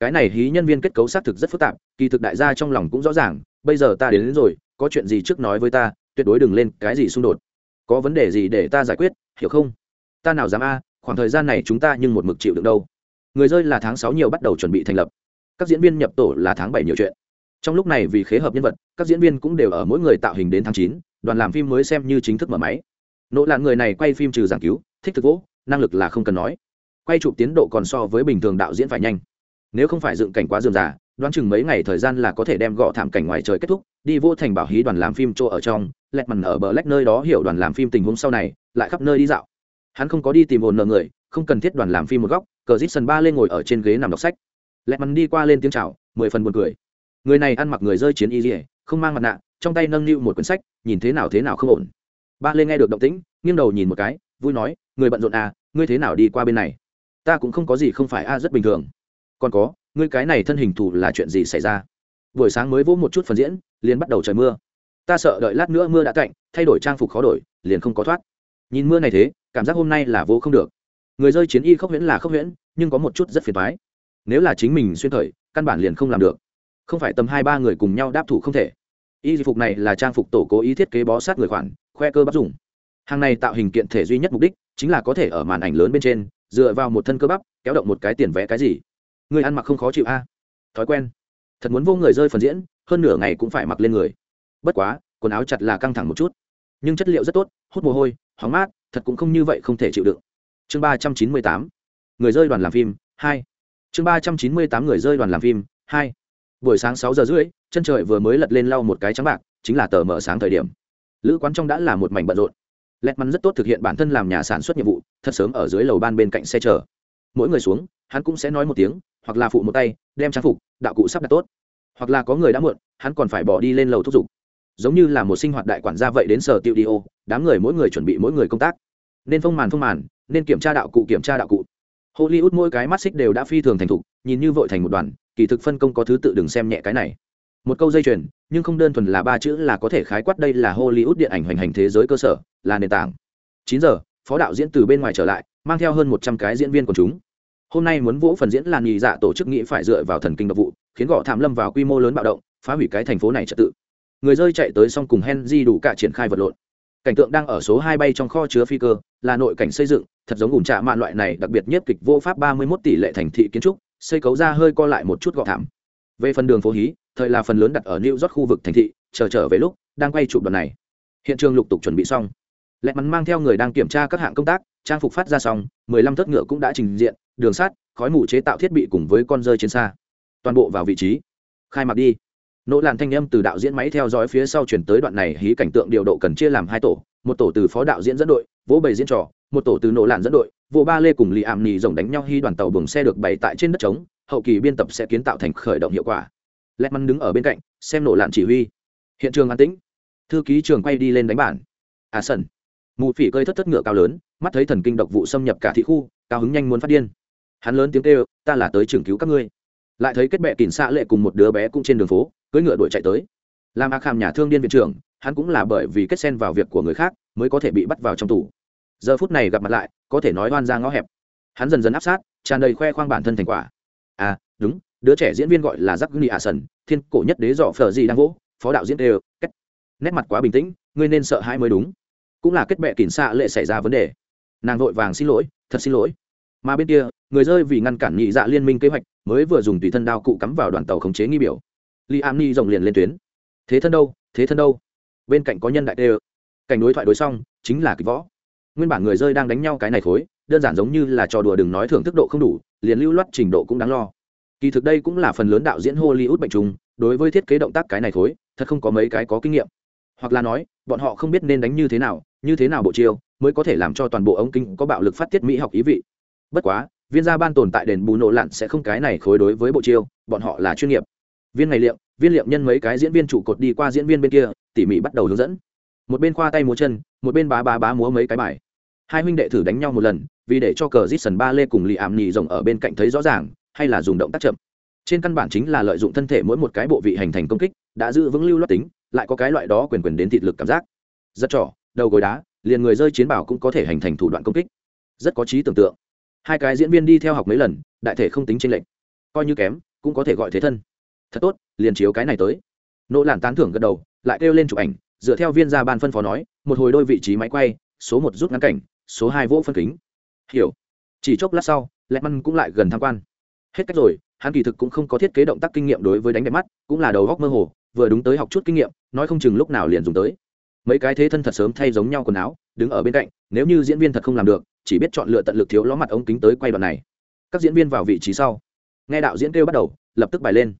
Cái này hí nhân viên kết cấu xác thực rất phức tạp kỳ thực đại gia trong lòng cũng rõ ràng bây giờ ta đến, đến rồi có chuyện gì trước nói với ta, tuyệt đối đừng lên cái gì xung đột. Có vấn đề gì để ta giải quyết, hiểu không? Ta nào dám a, khoảng thời gian này chúng ta nhưng một mực chịu được đâu. Người rơi là tháng sáu nhiều bắt đầu chuẩn bị thành lập. Các diễn viên nhập tổ là tháng bảy nhiều chuyện. Trong lúc này vì khế hợp nhân vật, các diễn viên cũng đều ở mỗi người tạo hình đến tháng chín, đoàn làm phim mới xem như chính thức mở máy. Nỗ là người này quay phim trừ giảng cứu, thích thực vỗ, năng lực là không cần nói. Quay chụp tiến độ còn so với bình thường đạo diễn phải nhanh. Nếu không phải dựng cảnh quá dườm già đoán chừng mấy ngày thời gian là có thể đem gọ thảm cảnh ngoài trời kết thúc, đi vô thành bảo hí đoàn làm phim chỗ ở trong, lẹt mằn ở bờ lách nơi đó hiểu đoàn làm phim tình huống sau này, lại khắp nơi đi dạo. Hắn không có đi tìm ồn nợ người, không cần thiết đoàn làm phim một góc, cờ dít sân ba lên ngồi ở trên ghế nằm đọc sách. Lẹt mằn đi qua lên tiếng chào, mười phần buồn cười. Người này ăn mặc người rơi chiến y dỉa không mang mặt nạ, trong tay nâng niu một quyển sách, nhìn thế nào thế nào không ổn. Ba lên nghe được động tĩnh, nghiêng đầu nhìn một cái, vui nói, người bận rộn à ngươi thế nào đi qua bên này? Ta cũng không có gì không phải a, rất bình thường. Còn có ngươi cái này thân hình thủ là chuyện gì xảy ra? Buổi sáng mới vỗ một chút phần diễn, liền bắt đầu trời mưa. Ta sợ đợi lát nữa mưa đã cạnh thay đổi trang phục khó đổi, liền không có thoát. Nhìn mưa này thế, cảm giác hôm nay là vô không được. Người rơi chiến y khốc huyễn là khốc huyễn, nhưng có một chút rất phiền thoái nếu là chính mình xuyên thời, căn bản liền không làm được. Không phải tầm hai ba người cùng nhau đáp thủ không thể. Y phục này là trang phục tổ cố ý thiết kế bó sát người khoản, khoe cơ bắp dùng. Hàng này tạo hình kiện thể duy nhất mục đích chính là có thể ở màn ảnh lớn bên trên, dựa vào một thân cơ bắp, kéo động một cái tiền vẽ cái gì người ăn mặc không khó chịu a. Thói quen. Thật muốn vô người rơi phần diễn, hơn nửa ngày cũng phải mặc lên người. Bất quá, quần áo chặt là căng thẳng một chút. Nhưng chất liệu rất tốt, hút mồ hôi, hóng mát, thật cũng không như vậy không thể chịu đựng. Chương ba trăm chín mươi tám. Người rơi đoàn làm phim, hai. Chương ba trăm chín mươi tám người rơi đoàn làm phim, hai. Buổi sáng sáu giờ rưỡi, chân trời vừa mới lật lên lau một cái trắng bạc, chính là tờ mở sáng thời điểm. Lữ quán trong đã là một mảnh bận rộn. Lẹt mắn rất tốt thực hiện bản thân làm nhà sản xuất nhiệm vụ, thật sớm ở dưới lầu ban bên cạnh xe chờ. Mỗi người xuống, hắn cũng sẽ nói một tiếng hoặc là phụ một tay, đem trang phục, đạo cụ sắp đặt tốt. Hoặc là có người đã muộn, hắn còn phải bỏ đi lên lầu thúc giục. Giống như là một sinh hoạt đại quản gia vậy đến sở tiệu đi ô, đám người mỗi người chuẩn bị mỗi người công tác. Nên phong màn phong màn, nên kiểm tra đạo cụ, kiểm tra đạo cụ. Hollywood mỗi cái mắt xích đều đã phi thường thành thục, nhìn như vội thành một đoàn, kỳ thực phân công có thứ tự đừng xem nhẹ cái này. Một câu dây chuyền, nhưng không đơn thuần là ba chữ là có thể khái quát đây là hollywood điện ảnh hoành hành thế giới cơ sở, là nền tảng. Chín giờ, phó đạo diễn từ bên ngoài trở lại, mang theo hơn một trăm cái diễn viên của chúng hôm nay muốn vỗ phần diễn làn nhì dạ tổ chức nghĩ phải dựa vào thần kinh độc vụ, khiến gõ thảm lâm vào quy mô lớn bạo động, phá hủy cái thành phố này trật tự. Người rơi chạy tới xong cùng henry đủ cả triển khai vật lộn. Cảnh tượng đang ở số hai bay trong kho chứa phi cơ, là nội cảnh xây dựng, thật giống ủn trạ mạn loại này, đặc biệt nhất kịch vô pháp ba mươi 31 tỷ lệ thành thị kiến trúc, xây cấu ra hơi co lại một chút gọ thảm. Về phần đường phố hí, thời là phần lớn đặt ở new york khu vực thành thị, chờ trở về lúc, đang quay chụp đoạn này. Hiện trường lục tục chuẩn bị xong. Lẹt mắn mang theo người đang kiểm tra các hạng công tác, trang phục phát ra xong, mười lăm thất ngựa cũng đã trình diện đường sắt, khói mù chế tạo thiết bị cùng với con rơi trên xa. Toàn bộ vào vị trí. Khai mạc đi. Nỗ làn thanh âm từ đạo diễn máy theo dõi phía sau chuyển tới đoạn này hí cảnh tượng điều độ cần chia làm hai tổ một tổ từ phó đạo diễn dẫn đội vỗ bầy diễn trò một tổ từ nỗ làn dẫn đội vụ ba lê cùng lì ảm nì rồng đánh nhau hy đoàn tàu buồng xe được bày tại trên đất trống hậu kỳ biên tập sẽ kiến tạo thành khởi động hiệu quả. Lẹt mắn đứng ở bên cạnh xem nổ lạn chỉ huy. Hiện trường an tĩnh. Thư ký trường quay đi lên đánh bản. À sân mù phỉ cơi thất thất ngựa cao lớn mắt thấy thần kinh độc vụ xâm nhập cả thị khu cao hứng nhanh muốn phát điên hắn lớn tiếng kêu, ta là tới trường cứu các ngươi. Lại thấy kết bệ kìm xạ lệ cùng một đứa bé cũng trên đường phố, cưỡi ngựa đuổi chạy tới. Làm a kham nhà thương điên viện trưởng, hắn cũng là bởi vì kết xen vào việc của người khác, mới có thể bị bắt vào trong tù. Giờ phút này gặp mặt lại, có thể nói oan ra ngõ hẹp. Hắn dần dần áp sát, tràn đầy khoe khoang bản thân thành quả. À đúng, đứa trẻ diễn viên gọi là giắc Nghi a sần thiên cổ nhất đế dọ phở gì đang vỗ phó đạo diễn đều cách nét mặt quá bình tĩnh, ngươi nên sợ hãi mới đúng. Cũng là kết bệ kỉnh xạ lệ xảy ra vấn đề. Nàng vội vàng xin lỗi, thật xin lỗi mà bên kia, người rơi vì ngăn cản nhị dạ liên minh kế hoạch, mới vừa dùng tùy thân đao cụ cắm vào đoàn tàu khống chế nghi biểu. Li am ni rồng liền lên tuyến. Thế thân đâu, thế thân đâu? Bên cạnh có nhân đại tê cảnh đối thoại đối xong, chính là kịch võ. Nguyên bản người rơi đang đánh nhau cái này khối, đơn giản giống như là trò đùa đừng nói thưởng thức độ không đủ, liền lưu loát trình độ cũng đáng lo. Kỳ thực đây cũng là phần lớn đạo diễn hollywood bệnh trùng, đối với thiết kế động tác cái này khối, thật không có mấy cái có kinh nghiệm. Hoặc là nói, bọn họ không biết nên đánh như thế nào, như thế nào bộ chiêu, mới có thể làm cho toàn bộ ống kinh có bạo lực phát tiết mỹ học ý vị bất quá, viên gia ban tồn tại đền bù nổ lặn sẽ không cái này khối đối với bộ chiêu, bọn họ là chuyên nghiệp. Viên ngày liệm, viên liệm nhân mấy cái diễn viên trụ cột đi qua diễn viên bên kia, tỉ mỉ bắt đầu hướng dẫn. Một bên khoa tay múa chân, một bên bá bá bá múa mấy cái bài. Hai huynh đệ thử đánh nhau một lần, vì để cho cờ dít sần ba lê cùng lì ảm nhì rồng ở bên cạnh thấy rõ ràng, hay là dùng động tác chậm. Trên căn bản chính là lợi dụng thân thể mỗi một cái bộ vị hành thành công kích, đã giữ vững lưu loát tính, lại có cái loại đó quyền quyền đến thịt lực cảm giác. Rất trỏ đầu gối đá, liền người rơi chiến bảo cũng có thể hành thành thủ đoạn công kích. Rất có trí tưởng tượng hai cái diễn viên đi theo học mấy lần, đại thể không tính tranh lệch. Coi như kém, cũng có thể gọi thế thân. Thật tốt, liền chiếu cái này tới. Nỗ lản tán thưởng gật đầu, lại kêu lên chụp ảnh, dựa theo viên gia ban phân phó nói, một hồi đôi vị trí máy quay, số một rút ngắn cảnh, số hai vỗ phân kính. Hiểu. Chỉ chốc lát sau lẹ măn cũng lại gần tham quan. Hết cách rồi, hắn kỳ thực cũng không có thiết kế động tác kinh nghiệm đối với đánh đẹp mắt, cũng là đầu góc mơ hồ, vừa đúng tới học chút kinh nghiệm, nói không chừng lúc nào liền dùng tới. Mấy cái thế thân thật sớm thay giống nhau quần áo, đứng ở bên cạnh, nếu như diễn viên thật không làm được chỉ biết chọn lựa tận lực thiếu ló mặt ống kính tới quay đoạn này. Các diễn viên vào vị trí sau. Nghe đạo diễn kêu bắt đầu, lập tức bài lên.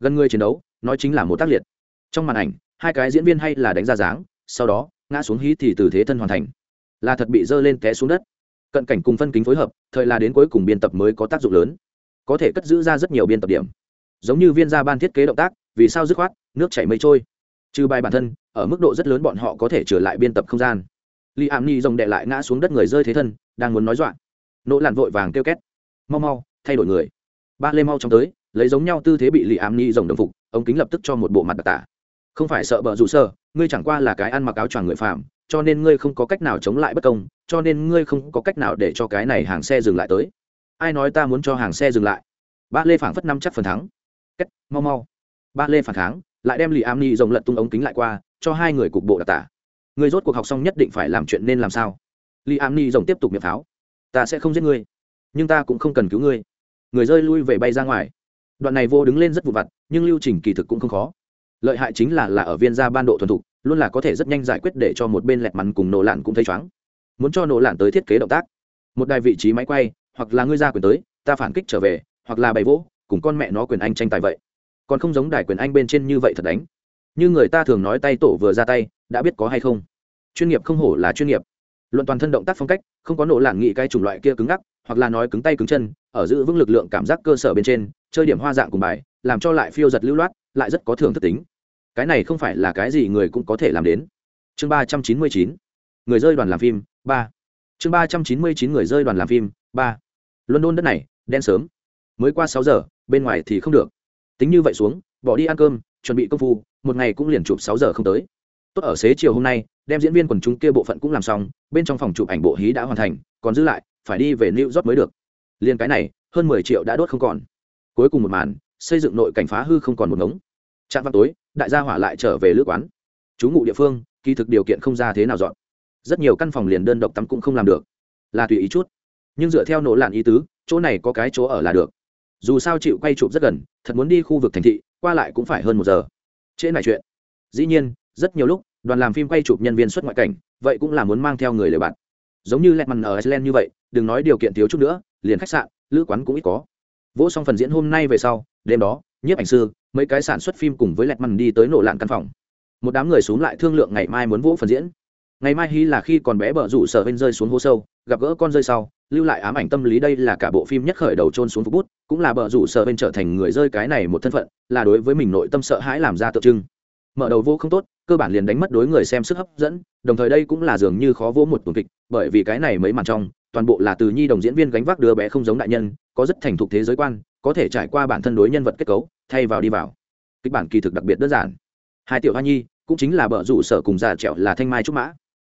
Gần người chiến đấu, nói chính là một tác liệt. Trong màn ảnh, hai cái diễn viên hay là đánh ra dáng, sau đó, ngã xuống hí thì từ thế thân hoàn thành. Là thật bị dơ lên té xuống đất. Cận cảnh cùng phân kính phối hợp, thời là đến cuối cùng biên tập mới có tác dụng lớn. Có thể cất giữ ra rất nhiều biên tập điểm. Giống như viên gia ban thiết kế động tác, vì sao dứt khoát, nước chảy mây trôi. Trừ bài bản thân, ở mức độ rất lớn bọn họ có thể trở lại biên tập không gian. Li am ni rồng đệ lại ngã xuống đất người rơi thế thân đang muốn nói dọa. Nỗ lặn vội vàng kêu két. Mau mau, thay đổi người. Ba lê mau chóng tới, lấy giống nhau tư thế bị lì ám ni rồng đồng phục, ống kính lập tức cho một bộ mặt đặc tả. Không phải sợ bờ rủ sơ, ngươi chẳng qua là cái ăn mặc áo choàng người phạm cho nên ngươi không có cách nào chống lại bất công, cho nên ngươi không có cách nào để cho cái này hàng xe dừng lại tới. Ai nói ta muốn cho hàng xe dừng lại? Ba lê phảng phất năm chắc phần thắng. Cách mau mau. Ba lê phản kháng, lại đem lì am ni rồng lật tung ống kính lại qua, cho hai người cục bộ đặc tả. Người rốt cuộc học xong nhất định phải làm chuyện nên làm sao? Li am ni rồng tiếp tục miệng pháo. Ta sẽ không giết ngươi, nhưng ta cũng không cần cứu ngươi. Người rơi lui về bay ra ngoài. Đoạn này vô đứng lên rất vụ vặt, nhưng lưu trình kỳ thực cũng không khó. Lợi hại chính là là ở viên gia ban độ thuần thục, luôn là có thể rất nhanh giải quyết để cho một bên lẹt mắn cùng nổ lạn cũng thấy chóng. Muốn cho nổ lạn tới thiết kế động tác. Một đài vị trí máy quay, hoặc là ngươi ra quyền tới, ta phản kích trở về, hoặc là bày vỗ, cùng con mẹ nó quyền anh tranh tài vậy. Còn không giống đài quyền anh bên trên như vậy thật đánh. Như người ta thường nói tay tổ vừa ra tay, đã biết có hay không. Chuyên nghiệp không hổ là chuyên nghiệp luận toàn thân động tác phong cách, không có nổ lạng nghị cái chủng loại kia cứng ngắc, hoặc là nói cứng tay cứng chân, ở giữ vững lực lượng cảm giác cơ sở bên trên, chơi điểm hoa dạng cùng bài, làm cho lại phiêu giật lưu loát, lại rất có thường thức tính. Cái này không phải là cái gì người cũng có thể làm đến. Chương ba trăm chín mươi chín, người rơi đoàn làm phim, ba. Chương ba trăm chín mươi chín, người rơi đoàn làm phim, ba. London đất này, đen sớm. Mới qua sáu giờ, bên ngoài thì không được. Tính như vậy xuống, bỏ đi ăn cơm, chuẩn bị công phu, một ngày cũng liền chụp sáu giờ không tới tốt ở xế chiều hôm nay, đem diễn viên quần chúng kia bộ phận cũng làm xong, bên trong phòng chụp ảnh bộ hí đã hoàn thành, còn giữ lại, phải đi về new york mới được. Liên cái này, hơn mười triệu đã đốt không còn. Cuối cùng một màn, xây dựng nội cảnh phá hư không còn một ngống. Trạm vào tối, đại gia hỏa lại trở về lữ quán. Chú ngụ địa phương, kỳ thực điều kiện không ra thế nào dọn. Rất nhiều căn phòng liền đơn độc tắm cũng không làm được. Là tùy ý chút. Nhưng dựa theo nỗ lạn ý tứ, chỗ này có cái chỗ ở là được. Dù sao chịu quay chụp rất gần, thật muốn đi khu vực thành thị, qua lại cũng phải hơn một giờ. Trễ này chuyện. Dĩ nhiên rất nhiều lúc, đoàn làm phim quay chụp nhân viên xuất ngoại cảnh, vậy cũng là muốn mang theo người lề bạn giống như lẹt mằn ở iceland như vậy, đừng nói điều kiện thiếu chút nữa, liền khách sạn, lữ quán cũng ít có. Vỗ xong phần diễn hôm nay về sau, đêm đó, nhiếp ảnh sư, mấy cái sản xuất phim cùng với lẹt mằn đi tới nổ lạn căn phòng. Một đám người xuống lại thương lượng ngày mai muốn vỗ phần diễn. Ngày mai hy là khi còn bé bờ rủ sở bên rơi xuống hố sâu, gặp gỡ con rơi sau, lưu lại ám ảnh tâm lý đây là cả bộ phim nhất khởi đầu trôn xuống phục bút, cũng là bờ rủ sở bên trở thành người rơi cái này một thân phận, là đối với mình nội tâm sợ hãi làm ra tượng trưng mở đầu vô không tốt, cơ bản liền đánh mất đối người xem sức hấp dẫn, đồng thời đây cũng là dường như khó vỗ một tuần kịch, bởi vì cái này mấy màn trong, toàn bộ là từ nhi đồng diễn viên gánh vác đứa bé không giống đại nhân, có rất thành thục thế giới quan, có thể trải qua bản thân đối nhân vật kết cấu, thay vào đi vào. Kịch bản kỳ thực đặc biệt đơn giản. Hai tiểu hoa nhi, cũng chính là bờ rủ sở cùng già trẻo là thanh mai trúc mã.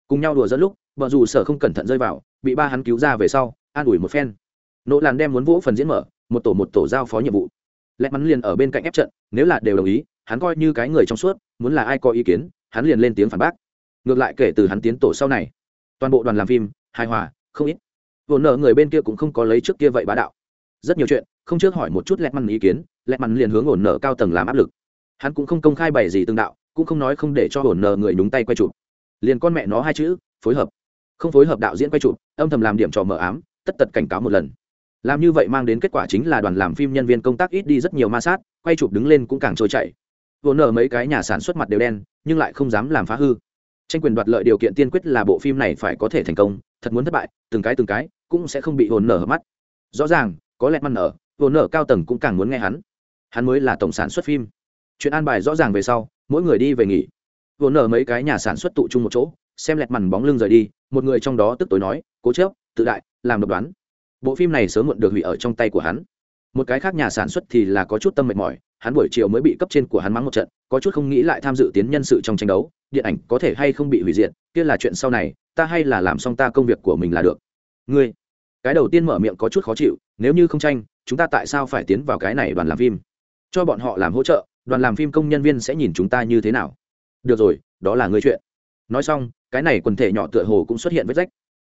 Cùng nhau đùa dẫn lúc bờ rủ sở không cẩn thận rơi vào, bị ba hắn cứu ra về sau, an ủi một phen. Nỗ làn đem muốn vỗ phần diễn mở, một tổ một tổ giao phó nhiệm vụ. Lẽ mắn liền ở bên cạnh ép trận, nếu là đều đồng ý hắn coi như cái người trong suốt, muốn là ai có ý kiến, hắn liền lên tiếng phản bác. Ngược lại kể từ hắn tiến tổ sau này, toàn bộ đoàn làm phim, hài hòa, không ít. Vồn nợ người bên kia cũng không có lấy trước kia vậy bá đạo. Rất nhiều chuyện, không trước hỏi một chút lẹt mặn ý kiến, lẹt mặn liền hướng ổn nợ cao tầng làm áp lực. Hắn cũng không công khai bày gì tương đạo, cũng không nói không để cho ổn nợ người nhúng tay quay chụp. Liền con mẹ nó hai chữ, phối hợp. Không phối hợp đạo diễn quay chụp, âm thầm làm điểm trò mờ ám, tất tật cảnh cáo một lần. Làm như vậy mang đến kết quả chính là đoàn làm phim nhân viên công tác ít đi rất nhiều ma sát, quay chụp đứng lên cũng càng trôi chảy vốn nở mấy cái nhà sản xuất mặt đều đen, nhưng lại không dám làm phá hư. Tranh quyền đoạt lợi điều kiện tiên quyết là bộ phim này phải có thể thành công, thật muốn thất bại, từng cái từng cái, cũng sẽ không bị hồn nở hợp mắt. Rõ ràng, có lẽ măn nở hồn nở cao tầng cũng càng muốn nghe hắn. Hắn mới là tổng sản xuất phim. Chuyện an bài rõ ràng về sau, mỗi người đi về nghỉ. Vốn nở mấy cái nhà sản xuất tụ chung một chỗ, xem lẹt mằn bóng lưng rời đi, một người trong đó tức tối nói, cố chớp, tự đại, làm độc đoán. Bộ phim này sớm muộn được hủy ở trong tay của hắn một cái khác nhà sản xuất thì là có chút tâm mệt mỏi, hắn buổi chiều mới bị cấp trên của hắn mắng một trận, có chút không nghĩ lại tham dự tiến nhân sự trong tranh đấu, điện ảnh có thể hay không bị hủy diệt, kia là chuyện sau này, ta hay là làm xong ta công việc của mình là được. Ngươi, cái đầu tiên mở miệng có chút khó chịu, nếu như không tranh, chúng ta tại sao phải tiến vào cái này đoàn làm phim? Cho bọn họ làm hỗ trợ, đoàn làm phim công nhân viên sẽ nhìn chúng ta như thế nào? Được rồi, đó là ngươi chuyện. Nói xong, cái này quần thể nhỏ tựa hồ cũng xuất hiện vết rách.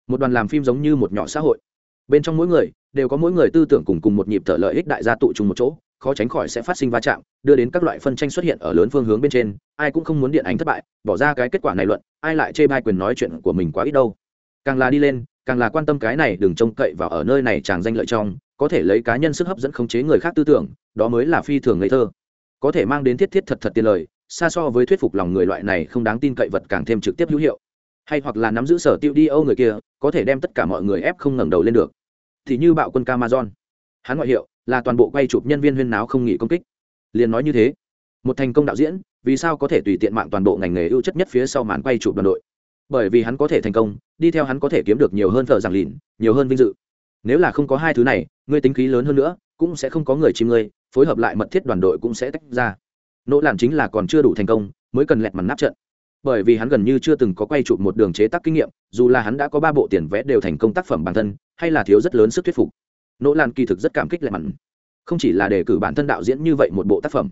Một đoàn làm phim giống như một nhỏ xã hội. Bên trong mỗi người đều có mỗi người tư tưởng cùng cùng một nhịp thở lợi ích đại gia tụ chung một chỗ, khó tránh khỏi sẽ phát sinh va chạm, đưa đến các loại phân tranh xuất hiện ở lớn phương hướng bên trên, ai cũng không muốn điện ảnh thất bại, bỏ ra cái kết quả này luận, ai lại chê bai quyền nói chuyện của mình quá ít đâu. Càng là đi lên, càng là quan tâm cái này đừng trông cậy vào ở nơi này chàng danh lợi trong, có thể lấy cá nhân sức hấp dẫn khống chế người khác tư tưởng, đó mới là phi thường ngây thơ. Có thể mang đến thiết thiết thật thật tiền lời, xa so với thuyết phục lòng người loại này không đáng tin cậy vật càng thêm trực tiếp hữu hiệu. Hay hoặc là nắm giữ sở tiêu đi âu người kia, có thể đem tất cả mọi người ép không ngẩng đầu lên được thì như bạo quân Camazon. Hắn ngoại hiệu là toàn bộ quay chụp nhân viên huyên náo không nghỉ công kích. Liền nói như thế, một thành công đạo diễn, vì sao có thể tùy tiện mạng toàn bộ ngành nghề ưu chất nhất phía sau màn quay chụp đoàn đội? Bởi vì hắn có thể thành công, đi theo hắn có thể kiếm được nhiều hơn thợ giảng lìn, nhiều hơn vinh dự. Nếu là không có hai thứ này, ngươi tính khí lớn hơn nữa, cũng sẽ không có người chìm ngươi, phối hợp lại mật thiết đoàn đội cũng sẽ tách ra. Nỗ làm chính là còn chưa đủ thành công, mới cần lẹt mặt nắp trận. Bởi vì hắn gần như chưa từng có quay chụp một đường chế tác kinh nghiệm, dù là hắn đã có ba bộ tiền vẽ đều thành công tác phẩm bản thân hay là thiếu rất lớn sức thuyết phục? Nỗ lan kỳ thực rất cảm kích lẹt mặn. Không chỉ là đề cử bản thân đạo diễn như vậy một bộ tác phẩm,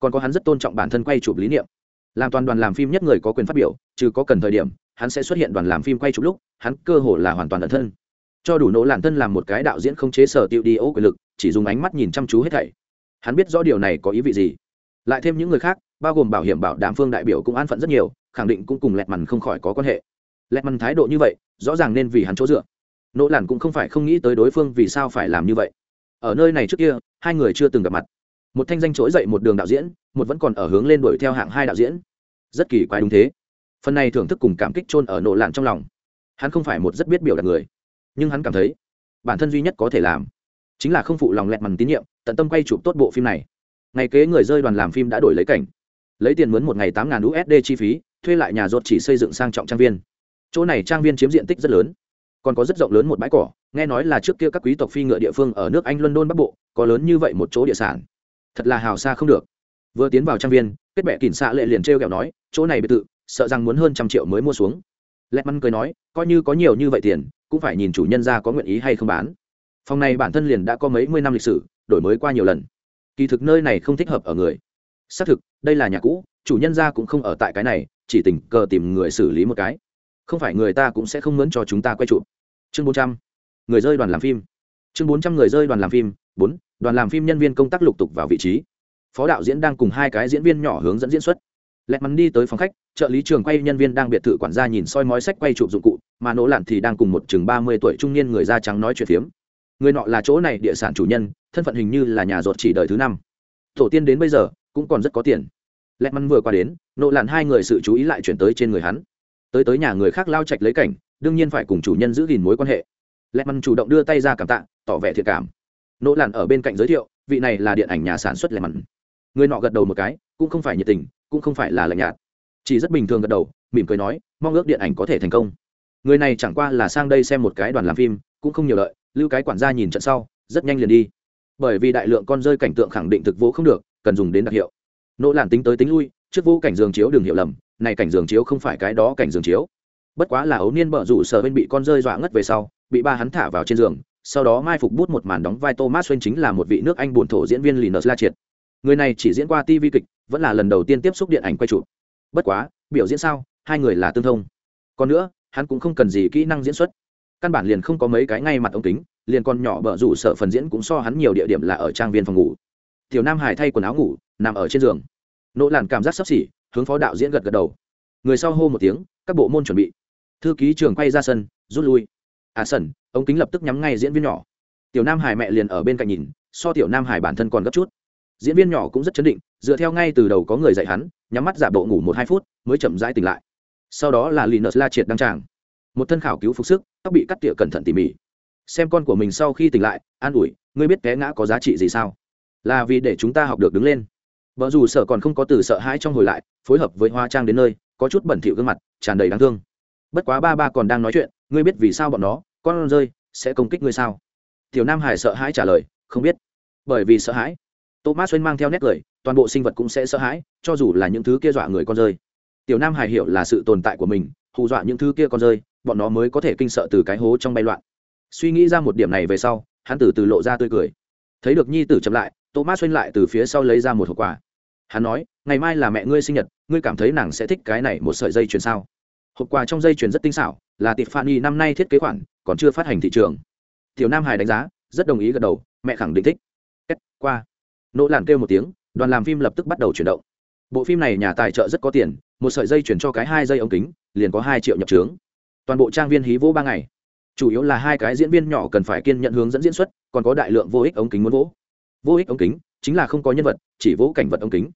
còn có hắn rất tôn trọng bản thân quay chụp lý niệm. Làm toàn đoàn làm phim nhất người có quyền phát biểu, trừ có cần thời điểm, hắn sẽ xuất hiện đoàn làm phim quay chụp lúc, hắn cơ hồ là hoàn toàn ẩn thân. Cho đủ nỗ lạn thân làm một cái đạo diễn không chế sở tiêu đi ô quyền lực, chỉ dùng ánh mắt nhìn chăm chú hết thảy. Hắn biết rõ điều này có ý vị gì. Lại thêm những người khác, bao gồm bảo hiểm bảo đảm phương đại biểu cũng an phận rất nhiều, khẳng định cũng cùng lẹt mằn không khỏi có quan hệ. Lẹt mằn thái độ như vậy, rõ ràng nên vì hắn chỗ dựa nỗ lản cũng không phải không nghĩ tới đối phương vì sao phải làm như vậy. Ở nơi này trước kia, hai người chưa từng gặp mặt. Một thanh danh trỗi dậy một đường đạo diễn, một vẫn còn ở hướng lên đuổi theo hạng hai đạo diễn. Rất kỳ quái đúng thế. Phần này thưởng thức cùng cảm kích chôn ở nỗ lản trong lòng. Hắn không phải một rất biết biểu đạt người, nhưng hắn cảm thấy, bản thân duy nhất có thể làm, chính là không phụ lòng lẹt mằn tín nhiệm, tận tâm quay chụp tốt bộ phim này. Ngày kế người rơi đoàn làm phim đã đổi lấy cảnh. Lấy tiền mướn một ngày tám usd chi phí, thuê lại nhà ruột chỉ xây dựng sang trọng trang viên. Chỗ này trang viên chiếm diện tích rất lớn còn có rất rộng lớn một bãi cỏ, nghe nói là trước kia các quý tộc phi ngựa địa phương ở nước anh, london, bắc bộ, có lớn như vậy một chỗ địa sản. Thật là hào xa không được. Vừa tiến vào trang viên, kết bệ kỉnh xạ lệ liền t r e o kẹo nói, chỗ này biệt tự sợ rằng muốn hơn trăm triệu mới mua xuống. Lẹt măn cười nói, coi như có nhiều như vậy tiền, cũng phải nhìn chủ nhân ra có nguyện ý hay không bán. Phòng này bản thân liền đã có mấy mươi năm lịch sử, đổi mới qua nhiều lần. Kỳ thực nơi này không thích hợp ở người. Xác thực, đây là nhà cũ, chủ nhân ra cũng không ở tại cái này, chỉ tình cờ tìm người xử lý một cái không phải người ta cũng sẽ không mướn cho chúng ta quay chụp. Chương bốn trăm, người rơi đoàn làm phim. Chương bốn trăm, người rơi đoàn làm phim. Bốn, đoàn làm phim nhân viên công tác lục tục vào vị trí. Phó đạo diễn đang cùng hai cái diễn viên nhỏ hướng dẫn diễn xuất. Lẹt mắn đi tới phòng khách, trợ lý trường quay nhân viên đang biệt thự quản gia nhìn soi mói sách quay chụp dụng cụ, mà nỗ lặn thì đang cùng một chừng ba mươi tuổi trung niên người da trắng nói chuyện phiếm. Người nọ là chỗ này địa sản chủ nhân, thân phận hình như là nhà ruột chỉ đời thứ năm. Tổ tiên đến bây giờ, cũng còn rất có tiền. Lẹt mắn vừa qua đến, nỗ lặn hai người sự chú ý lại chuyển tới trên người hắn tới tới nhà người khác lao chạch lấy cảnh, đương nhiên phải cùng chủ nhân giữ gìn mối quan hệ. Lẹ mắn chủ động đưa tay ra cảm tạ, tỏ vẻ thiệt cảm. Nỗ làn ở bên cạnh giới thiệu, vị này là điện ảnh nhà sản xuất lẹ mắn người nọ gật đầu một cái, cũng không phải nhiệt tình, cũng không phải là lạnh nhạt. Chỉ rất bình thường gật đầu, mỉm cười nói, mong ước điện ảnh có thể thành công. Người này chẳng qua là sang đây xem một cái đoàn làm phim, cũng không nhiều lợi, lưu cái quản gia nhìn trận sau, rất nhanh liền đi. Bởi vì đại lượng con rơi cảnh tượng khẳng định thực vô không được, cần dùng đến đặc hiệu. Nỗ làn tính tới tính lui, trước vô cảnh giường chiếu đường hiệu lầm này cảnh giường chiếu không phải cái đó cảnh giường chiếu. Bất quá là ấu niên bợ rủ sở bên bị con rơi dọa ngất về sau, bị ba hắn thả vào trên giường, sau đó mai phục bút một màn đóng vai thomas xuyên chính là một vị nước anh buồn thổ diễn viên linus la triệt người này chỉ diễn qua tv kịch, vẫn là lần đầu tiên tiếp xúc điện ảnh quay chụp. Bất quá, biểu diễn sao, hai người là tương thông. Còn nữa, hắn cũng không cần gì kỹ năng diễn xuất. Căn bản liền không có mấy cái ngay mặt ống kính, liền còn nhỏ bợ rủ sợ phần diễn cũng so hắn nhiều địa điểm là ở trang viên phòng ngủ. Tiểu nam hải thay quần áo ngủ, nằm ở trên giường. Nỗ làn cảm giác sắp xỉ hướng phó đạo diễn gật gật đầu. Người sau hô một tiếng, các bộ môn chuẩn bị. Thư ký trường quay ra sân, rút lui. À sân ống kính lập tức nhắm ngay diễn viên nhỏ. Tiểu nam hải mẹ liền ở bên cạnh nhìn, so tiểu nam hải bản thân còn gấp chút. Diễn viên nhỏ cũng rất chấn định, dựa theo ngay từ đầu có người dạy hắn, nhắm mắt giả bộ ngủ một hai phút, mới chậm rãi tỉnh lại. Sau đó là linus la triệt đăng tràng. Một thân khảo cứu phục sức, tóc bị cắt tỉa cẩn thận tỉ mỉ. Xem con của mình sau khi tỉnh lại, an ủi, ngươi biết té ngã có giá trị gì sao? Là vì để chúng ta học được đứng lên vợ dù sợ còn không có từ sợ hãi trong hồi lại, phối hợp với hoa trang đến nơi, có chút bẩn thỉu gương mặt, tràn đầy đáng thương. Bất quá ba ba còn đang nói chuyện, ngươi biết vì sao bọn nó, con rơi, sẽ công kích ngươi sao? Tiểu nam hải sợ hãi trả lời, không biết. Bởi vì sợ hãi. Thomas xuyên mang theo nét cười, toàn bộ sinh vật cũng sẽ sợ hãi, cho dù là những thứ kia dọa người con rơi. Tiểu nam hải hiểu là sự tồn tại của mình, hù dọa những thứ kia con rơi, bọn nó mới có thể kinh sợ từ cái hố trong bay loạn. Suy nghĩ ra một điểm này về sau, hắn từ từ lộ ra tươi cười. Thấy được nhi tử chậm lại thomas xuyên lại từ phía sau lấy ra một hộp quà. Hắn nói, ngày mai là mẹ ngươi sinh nhật, ngươi cảm thấy nàng sẽ thích cái này một sợi dây chuyền sao? Hộp quà trong dây chuyền rất tinh xảo, là tịp phan y năm nay thiết kế khoản, còn chưa phát hành thị trường. Tiểu nam hải đánh giá, rất đồng ý gật đầu, mẹ khẳng định thích. Kết, qua. Nỗ làn kêu một tiếng, đoàn làm phim lập tức bắt đầu chuyển động. Bộ phim này nhà tài trợ rất có tiền, một sợi dây chuyển cho cái hai dây ống kính, liền có hai triệu nhập trướng. Toàn bộ trang viên hí vô ba ngày. Chủ yếu là hai cái diễn viên nhỏ cần phải kiên nhận hướng dẫn diễn xuất, còn có đại lượng vô ích ống kính muốn vỗ vô ích ống kính chính là không có nhân vật, chỉ vỗ cảnh vật ống kính.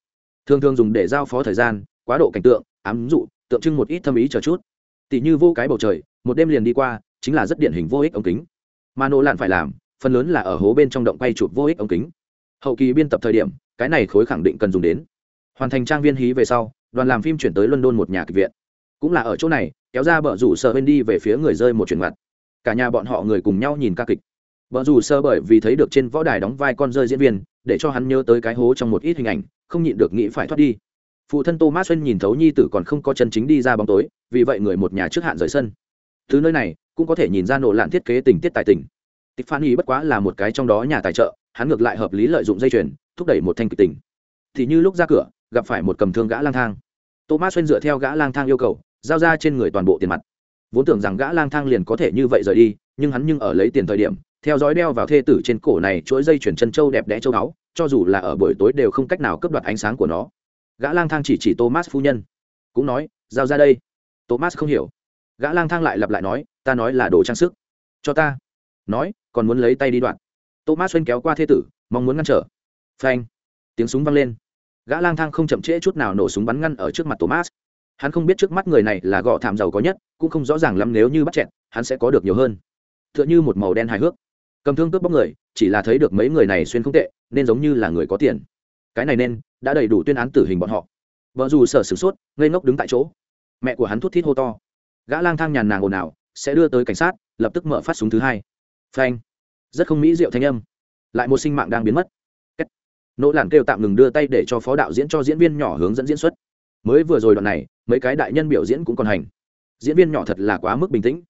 Thường thường dùng để giao phó thời gian, quá độ cảnh tượng, ám dụ, tượng trưng một ít thâm ý chờ chút. Tỷ như vô cái bầu trời, một đêm liền đi qua, chính là rất điển hình vô ích ống kính. Mà nỗ lạn phải làm, phần lớn là ở hố bên trong động quay chụp vô ích ống kính. Hậu kỳ biên tập thời điểm, cái này khối khẳng định cần dùng đến. Hoàn thành trang viên hí về sau, đoàn làm phim chuyển tới london một nhà kịch viện. Cũng là ở chỗ này, kéo ra bờ rủ sợ bên đi về phía người rơi một chuyển mặt cả nhà bọn họ người cùng nhau nhìn ca kịch. Bờ rủ sơ bởi vì thấy được trên võ đài đóng vai con rơi diễn viên, để cho hắn nhớ tới cái hố trong một ít hình ảnh, không nhịn được nghĩ phải thoát đi. Phụ thân Thomas Xuân nhìn thấu nhi tử còn không có chân chính đi ra bóng tối, vì vậy người một nhà trước hạn rời sân. thứ nơi này cũng có thể nhìn ra nổ lạn thiết kế tình tiết tài tình. Tiffany bất quá là một cái trong đó nhà tài trợ, hắn ngược lại hợp lý lợi dụng dây chuyền, thúc đẩy một thanh kịch tình. Thì như lúc ra cửa, gặp phải một cầm thương gã lang thang. Thomas Xuân dựa theo gã lang thang yêu cầu, giao ra trên người toàn bộ tiền mặt. Vốn tưởng rằng gã lang thang liền có thể như vậy rời đi, nhưng hắn nhưng ở lấy tiền thời điểm, theo dõi đeo vào thê tử trên cổ này chuỗi dây chuyển chân châu đẹp đẽ châu đáo cho dù là ở buổi tối đều không cách nào cướp đoạt ánh sáng của nó. Gã lang thang chỉ chỉ thomas phu nhân, cũng nói, giao ra đây. Thomas không hiểu. Gã lang thang lại lặp lại nói, ta nói là đồ trang sức. Cho ta. Nói, còn muốn lấy tay đi đoạn thomas xuyên kéo qua thê tử, mong muốn ngăn trở. Phanh, tiếng súng vang lên. Gã lang thang không chậm trễ chút nào nổ súng bắn ngăn ở trước mặt thomas. Hắn không biết trước mắt người này là gọ thảm giàu có nhất, cũng không rõ ràng lắm nếu như bắt chẹn hắn sẽ có được nhiều hơn. T h ư ợ n h ư một màu đen hài hước cầm thương cướp bóc người, chỉ là thấy được mấy người này xuyên không tệ, nên giống như là người có tiền. Cái này nên, đã đầy đủ tuyên án tử hình bọn họ. Vợ dù sở sửng sốt, ngây ngốc đứng tại chỗ. Mẹ của hắn thút thít hô to. Gã lang thang nhàn nàng ồn ào, sẽ đưa tới cảnh sát, lập tức mở phát súng thứ hai. Phanh. Rất không mỹ diệu thanh âm. Lại một sinh mạng đang biến mất. Nỗ làn kêu tạm ngừng đưa tay để cho phó đạo diễn cho diễn viên nhỏ hướng dẫn diễn xuất. Mới vừa rồi đoạn này, mấy cái đại nhân biểu diễn cũng còn hành. Diễn viên nhỏ thật là quá mức bình tĩnh.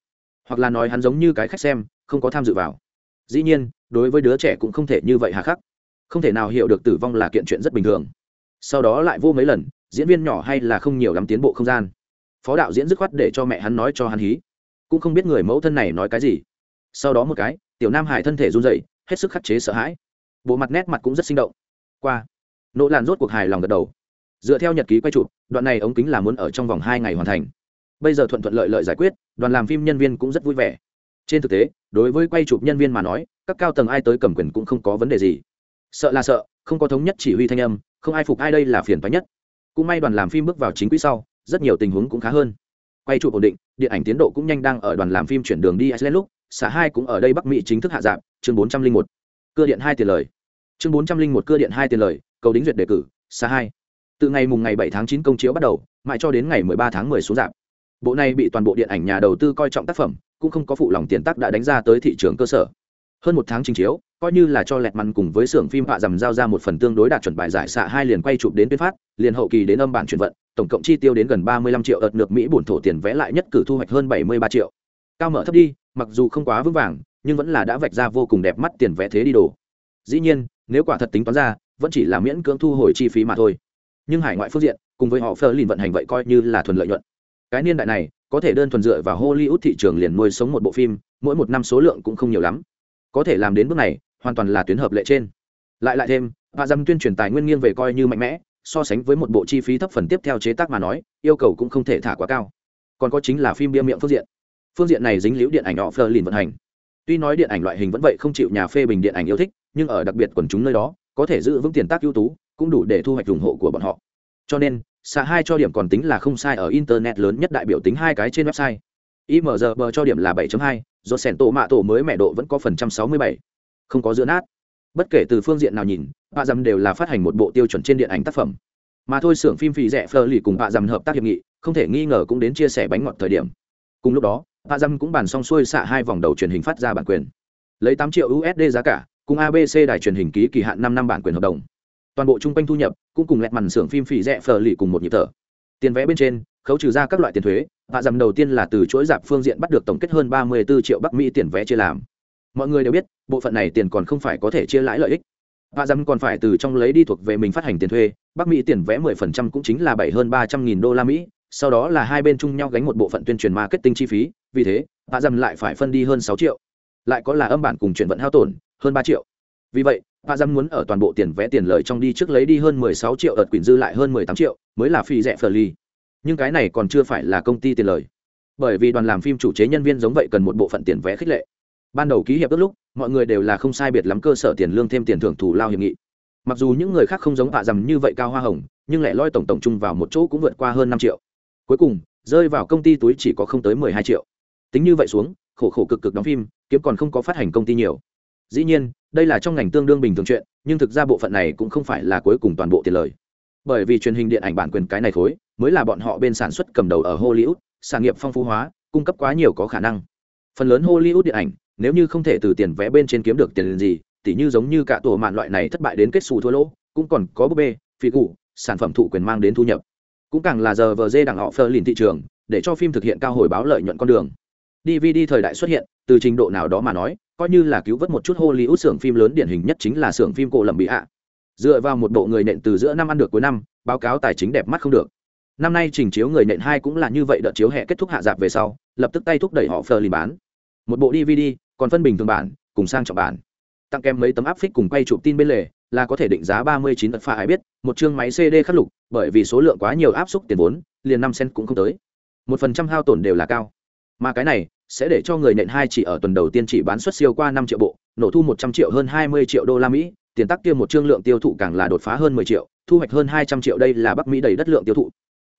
Hoặc là nói hắn giống như cái khách xem, không có tham dự vào dĩ nhiên, đối với đứa trẻ cũng không thể như vậy hà khắc. Không thể nào hiểu được tử vong là kiện chuyện rất bình thường. Sau đó lại vô mấy lần, diễn viên nhỏ hay là không nhiều lắm tiến bộ không gian. Phó đạo diễn dứt khoát để cho mẹ hắn nói cho hắn hí. Cũng không biết người mẫu thân này nói cái gì. Sau đó một cái, tiểu nam hải thân thể run dậy hết sức khắc chế sợ hãi. Bộ mặt nét mặt cũng rất sinh động. Qua, nỗ làn rốt cuộc hài lòng gật đầu. Dựa theo nhật ký quay chụp, đoạn này ống kính là muốn ở trong vòng hai ngày hoàn thành. Bây giờ thuận thuận lợi lợi giải quyết, đoàn làm phim nhân viên cũng rất vui vẻ. Trên thực tế đối với quay chụp nhân viên mà nói, các cao tầng ai tới cầm quyền cũng không có vấn đề gì. Sợ là sợ, không có thống nhất chỉ huy thanh âm, không ai phục ai đây là phiền toái nhất. Cũng may đoàn làm phim bước vào chính quỹ sau, rất nhiều tình huống cũng khá hơn. Quay chụp ổn định, điện ảnh tiến độ cũng nhanh đang ở đoàn làm phim chuyển đường đi iceland lúc xã hai cũng ở đây bắc mỹ chính thức hạ dạng chương bốn trăm linh một. Cưa điện hai tiền lời. Chương bốn trăm linh một cưa điện hai tiền lời, cầu đính duyệt đề cử xã hai. Từ ngày mùng ngày bảy tháng chín công chiếu bắt đầu, mãi cho đến ngày mười ba tháng mười xuống giảm bộ này bị toàn bộ điện ảnh nhà đầu tư coi trọng tác phẩm cũng không có phụ lòng tiền tác đã đánh ra tới thị trường cơ sở. Hơn một tháng trình chiếu, coi như là cho lẹt măn cùng với xưởng phim họa dầm giao ra một phần tương đối đạt chuẩn bài giải xạ hai liền quay chụp đến tuyên phát, liền hậu kỳ đến âm bản chuyển vận, tổng cộng chi tiêu đến gần ba mươi lăm triệu ợt nước mỹ bổn thổ tiền vẽ lại nhất cử thu hoạch hơn bảy mươi ba triệu. Cao mở thấp đi, mặc dù không quá vững vàng, nhưng vẫn là đã vạch ra vô cùng đẹp mắt tiền vẽ thế đi đồ. Dĩ nhiên, nếu quả thật tính toán ra, vẫn chỉ là miễn cưỡng thu hồi chi phí mà thôi. Nhưng hải ngoại phương diện, cùng với họ phơ lìn vận hành vậy coi như là thuần lợi nhuận. Cái niên đại này có thể đơn thuần dựa vào hollywood thị trường liền nuôi sống một bộ phim, mỗi một năm số lượng cũng không nhiều lắm. Có thể làm đến bước này, hoàn toàn là tuyến hợp lệ trên. Lại lại thêm và dâm tuyên truyền tài nguyên nghiêng về coi như mạnh mẽ, so sánh với một bộ chi phí thấp phần tiếp theo chế tác mà nói, yêu cầu cũng không thể thả quá cao. Còn có chính là phim bia miệng phương diện. Phương diện này dính liễu điện ảnh họ phơ lìn vận hành. Tuy nói điện ảnh loại hình vẫn vậy không chịu nhà phê bình điện ảnh yêu thích, nhưng ở đặc biệt quần chúng nơi đó, có thể giữ vững tiền tác ưu tú, cũng đủ để thu hoạch ủng hộ của bọn họ. Cho nên xạ hai cho điểm còn tính là không sai ở internet lớn nhất đại biểu tính hai cái trên website. Imgb cho điểm là 7.2, do sẻn tổ mạ tổ mới mẹ độ vẫn có phần trăm 67. không có giữa nát. Bất kể từ phương diện nào nhìn bạ dầm đều là phát hành một bộ tiêu chuẩn trên điện ảnh tác phẩm. Mà thôi xưởng phim phì rẻ phơ lì cùng bạ dầm hợp tác hiệp nghị không thể nghi ngờ cũng đến chia sẻ bánh ngọt thời điểm. Cùng lúc đó bạ dầm cũng bàn xong xuôi xạ hai vòng đầu truyền hình phát ra bản quyền. Lấy 8 triệu usd giá cả cùng abc đài truyền hình ký kỳ hạn 5 năm bản quyền hợp đồng toàn bộ trung quanh thu nhập cũng cùng lẹt màn xưởng phim phì rẻ phờ lì cùng một nhịp thở. Tiền vẽ bên trên, khấu trừ ra các loại tiền thuế hạ dầm đầu tiên là từ chuỗi dạp phương diện bắt được tổng kết hơn ba mươi 34 triệu bắc mỹ tiền vé chia làm. Mọi người đều biết, bộ phận này tiền còn không phải có thể chia lãi lợi ích. Hạ dầm còn phải từ trong lấy đi thuộc về mình phát hành tiền thuê, bắc mỹ tiền vé 10% cũng chính là bảy hơn ba trăm nghìn đô la mỹ, sau đó là hai bên chung nhau gánh một bộ phận tuyên truyền marketing chi phí, vì thế hạ dầm lại phải phân đi hơn sáu triệu. Lại có là âm bản cùng chuyển vận hao tổn, hơn ba triệu. Vì vậy bà dầm muốn ở toàn bộ tiền vẽ tiền lời trong đi trước lấy đi hơn mười sáu triệu, ợt quyển dư lại hơn mười tám triệu, mới là phi rẻ phở ly nhưng cái này còn chưa phải là công ty tiền lời. Bởi vì đoàn làm phim chủ chế nhân viên giống vậy cần một bộ phận tiền vẽ khích lệ. Ban đầu ký hiệp ước lúc, mọi người đều là không sai biệt lắm cơ sở tiền lương thêm tiền thưởng thủ lao hiệp nghị. Mặc dù những người khác không giống bà dầm như vậy cao hoa hồng, nhưng lại lôi tổng tổng chung vào một chỗ cũng vượt qua hơn năm triệu. Cuối cùng, rơi vào công ty túi chỉ có không tới mười hai triệu. Tính như vậy xuống, khổ khổ cực cực đóng phim, kiếm còn không có phát hành công ty nhiều. Dĩ nhiên đây là trong ngành tương đương bình thường chuyện, nhưng thực ra bộ phận này cũng không phải là cuối cùng toàn bộ tiền lời. Bởi vì truyền hình điện ảnh bản quyền cái này khối mới là bọn họ bên sản xuất cầm đầu ở hollywood, sản nghiệp phong phú hóa, cung cấp quá nhiều có khả năng. Phần lớn hollywood điện ảnh, nếu như không thể từ tiền vẽ bên trên kiếm được tiền gì, tỉ như giống như cả tổ mạn loại này thất bại đến kết xù thua lỗ, cũng còn có búp bê, phi cụ sản phẩm thụ quyền mang đến thu nhập. Cũng càng là giờ vờ dê đằng họ phơ lìn thị trường, để cho phim thực hiện cao hồi báo lợi nhuận con đường. Dvd thời đại xuất hiện, từ trình độ nào đó mà nói coi như là cứu vớt một chút hollywood xưởng phim lớn điển hình nhất chính là xưởng phim cổ lầm bị hạ dựa vào một bộ người nện từ giữa năm ăn được cuối năm, báo cáo tài chính đẹp mắt không được. Năm nay trình chiếu người nện hai cũng là như vậy đợt chiếu hè kết thúc hạ dạp về sau, lập tức tay thúc đẩy họ phờ lì bán. Một bộ dvd còn phân bình thường bản, cùng sang trọng bản. Tặng kèm mấy tấm áp phích cùng quay chụp tin bên lề, là có thể định giá ba mươi chín tật pha ai biết, một chương máy cd khắc lục, bởi vì số lượng quá nhiều áp suất tiền vốn, liền năm cent cũng không tới. Một phần trăm hao tổn đều là cao. Mà cái này sẽ để cho người nện hai chỉ ở tuần đầu tiên chỉ bán xuất siêu qua năm triệu bộ, nổ thu một trăm triệu hơn hai mươi triệu đô la mỹ, tiền tắc kia một chương lượng tiêu thụ càng là đột phá hơn mười triệu, thu hoạch hơn hai trăm triệu đây là bắc mỹ đầy đất lượng tiêu thụ.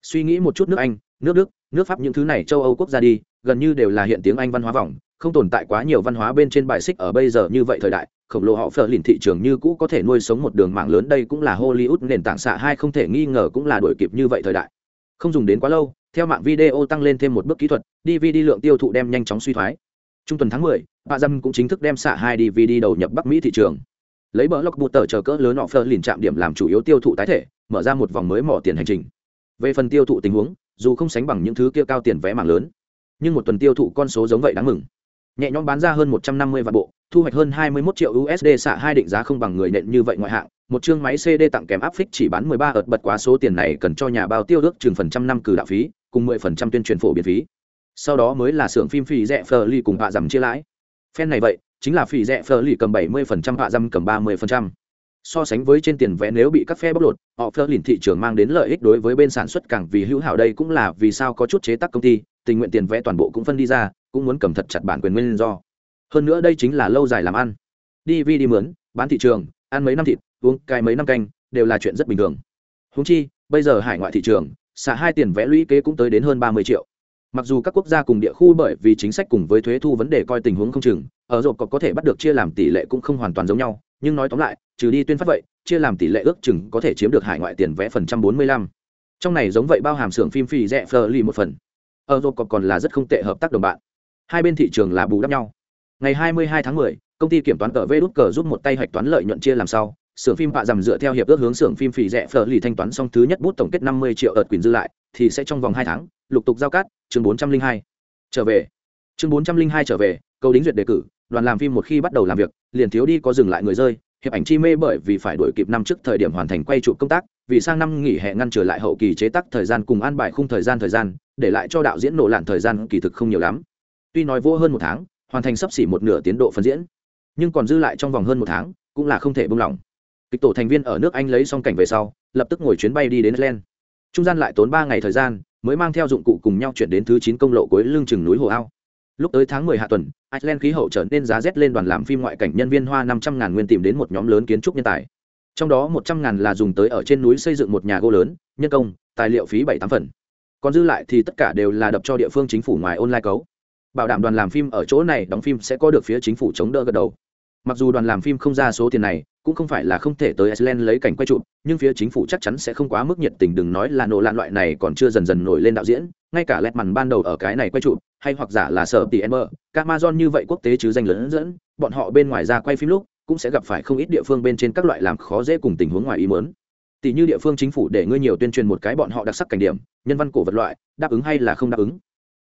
Suy nghĩ một chút nước anh, nước đức, nước pháp những thứ này châu âu quốc gia đi, gần như đều là hiện tiếng anh văn hóa vòng không tồn tại quá nhiều văn hóa bên trên bài xích ở bây giờ như vậy thời đại, khổng lồ họ phờ lìn thị trường như cũ có thể nuôi sống một đường mạng lớn đây cũng là hollywood nền tảng xạ hai không thể nghi ngờ cũng là đổi kịp như vậy thời đại. Không dùng đến quá lâu theo mạng video tăng lên thêm một bước kỹ thuật dvd lượng tiêu thụ đem nhanh chóng suy thoái. Trung tuần tháng 10, bà dâm cũng chính thức đem xạ hai dvd đầu nhập bắc mỹ thị trường. Lấy bờ lóc bụt tờ chờ cỡ lớn họ phơ lìn chạm điểm làm chủ yếu tiêu thụ tái thể mở ra một vòng mới mỏ tiền hành trình. Về phần tiêu thụ tình huống dù không sánh bằng những thứ kia cao tiền vé mạng lớn nhưng một tuần tiêu thụ con số giống vậy đáng mừng. Nhẹ nhõm bán ra hơn một trăm năm mươi vạn bộ thu hoạch hơn 21 triệu usd xạ hai định giá không bằng người nện như vậy ngoại hạng. Một chương máy cd tặng kèm áp phích chỉ bán mười ba ợt bật quá số tiền này cần cho nhà bao tiêu ước chừng phần trăm năm cử đạo phí cùng mười phần trăm tuyên truyền phổ biến phí. Sau đó mới là xưởng phim phì rẻ phờ ly cùng bạ dầm chia lãi. Phen này vậy, chính là phì rẻ phờ ly cầm bảy mươi phần trăm cầm ba mươi phần trăm. So sánh với trên tiền vé nếu bị các phe bóc lột, họ phơ lìn thị trường mang đến lợi ích đối với bên sản xuất càng vì hữu hảo đây cũng là vì sao có chút chế tác công ty, tình nguyện tiền vé toàn bộ cũng phân đi ra, cũng muốn cầm thật chặt bản quyền nguyên do. Hơn nữa đây chính là lâu dài làm ăn. Đi vi đi mướn, bán thị trường, ăn mấy năm thịt, uống cái mấy năm canh, đều là chuyện rất bình thường. Húng chi, bây giờ hải ngoại thị trường xả hai tiền vẽ lũy kế cũng tới đến hơn ba mươi triệu. Mặc dù các quốc gia cùng địa khu bởi vì chính sách cùng với thuế thu vấn đề coi tình huống không chừng ở rộp có thể bắt được chia làm tỷ lệ cũng không hoàn toàn giống nhau nhưng nói tóm lại trừ đi tuyên phát vậy chia làm tỷ lệ ước chừng có thể chiếm được hải ngoại tiền vẽ phần trăm bốn mươi lăm. Trong này giống vậy bao hàm xưởng phim phì rẻ phờ lì một phần. Ở rộp còn là rất không tệ hợp tác đồng bạn. Hai bên thị trường là bù đắp nhau. Ngày 22 tháng 10, công ty kiểm toán cờ vê đút cờ giúp một tay hạch toán lợi nhuận chia làm sau xưởng phim bạ dầm dựa theo hiệp ước hướng xưởng phim phì rẻ phở lì thanh toán xong thứ nhất bút tổng kết 50 triệu ợt quyền dư lại, thì sẽ trong vòng hai tháng, lục tục giao cát chương 402. trở về. Chương 402 trở về câu đính duyệt đề cử, đoàn làm phim một khi bắt đầu làm việc, liền thiếu đi có dừng lại người rơi, hiệp ảnh chi mê bởi vì phải đuổi kịp năm trước thời điểm hoàn thành quay trụ công tác, vì sang năm nghỉ hè ngăn trở lại hậu kỳ chế tác thời gian cùng an bài khung thời gian thời gian, để lại cho đạo diễn nổ lạn thời gian kỳ thực không nhiều lắm. Tuy nói vô hơn một tháng, hoàn thành sắp xỉ một nửa tiến độ phân diễn, nhưng còn dư lại trong vòng hơn một tháng, cũng là không thể buông lỏng kịch tổ thành viên ở nước anh lấy xong cảnh về sau, lập tức ngồi chuyến bay đi đến Iceland. trung gian lại tốn ba ngày thời gian, mới mang theo dụng cụ cùng nhau chuyển đến thứ chín công lộ cuối lưng chừng núi hồ ao. Lúc tới tháng mười hạ tuần, Iceland khí hậu trở nên giá rét lên đoàn làm phim ngoại cảnh nhân viên hoa năm trăm ngàn nguyên tìm đến một nhóm lớn kiến trúc nhân tài. Trong đó một trăm ngàn là dùng tới ở trên núi xây dựng một nhà gỗ lớn, nhân công, tài liệu phí bảy tám phần. Còn dư lại thì tất cả đều là đập cho địa phương chính phủ ngoài online cấu. Bảo đảm đoàn làm phim ở chỗ này đóng phim sẽ có được phía chính phủ chống đỡ gật đầu. Mặc dù đoàn làm phim không ra số tiền này cũng không phải là không thể tới iceland lấy cảnh quay trụ nhưng phía chính phủ chắc chắn sẽ không quá mức nhiệt tình đừng nói là nổ lạn loại này còn chưa dần dần nổi lên đạo diễn, ngay cả lẹt màn ban đầu ở cái này quay trụ hay hoặc giả là sở tỷ emmer amazon như vậy quốc tế chứ danh lớn dẫn, bọn họ bên ngoài ra quay phim lúc, cũng sẽ gặp phải không ít địa phương bên trên các loại làm khó dễ cùng tình huống ngoài ý muốn. tỷ như địa phương chính phủ để ngươi nhiều tuyên truyền một cái bọn họ đặc sắc cảnh điểm, nhân văn cổ vật loại, đáp ứng hay là không đáp ứng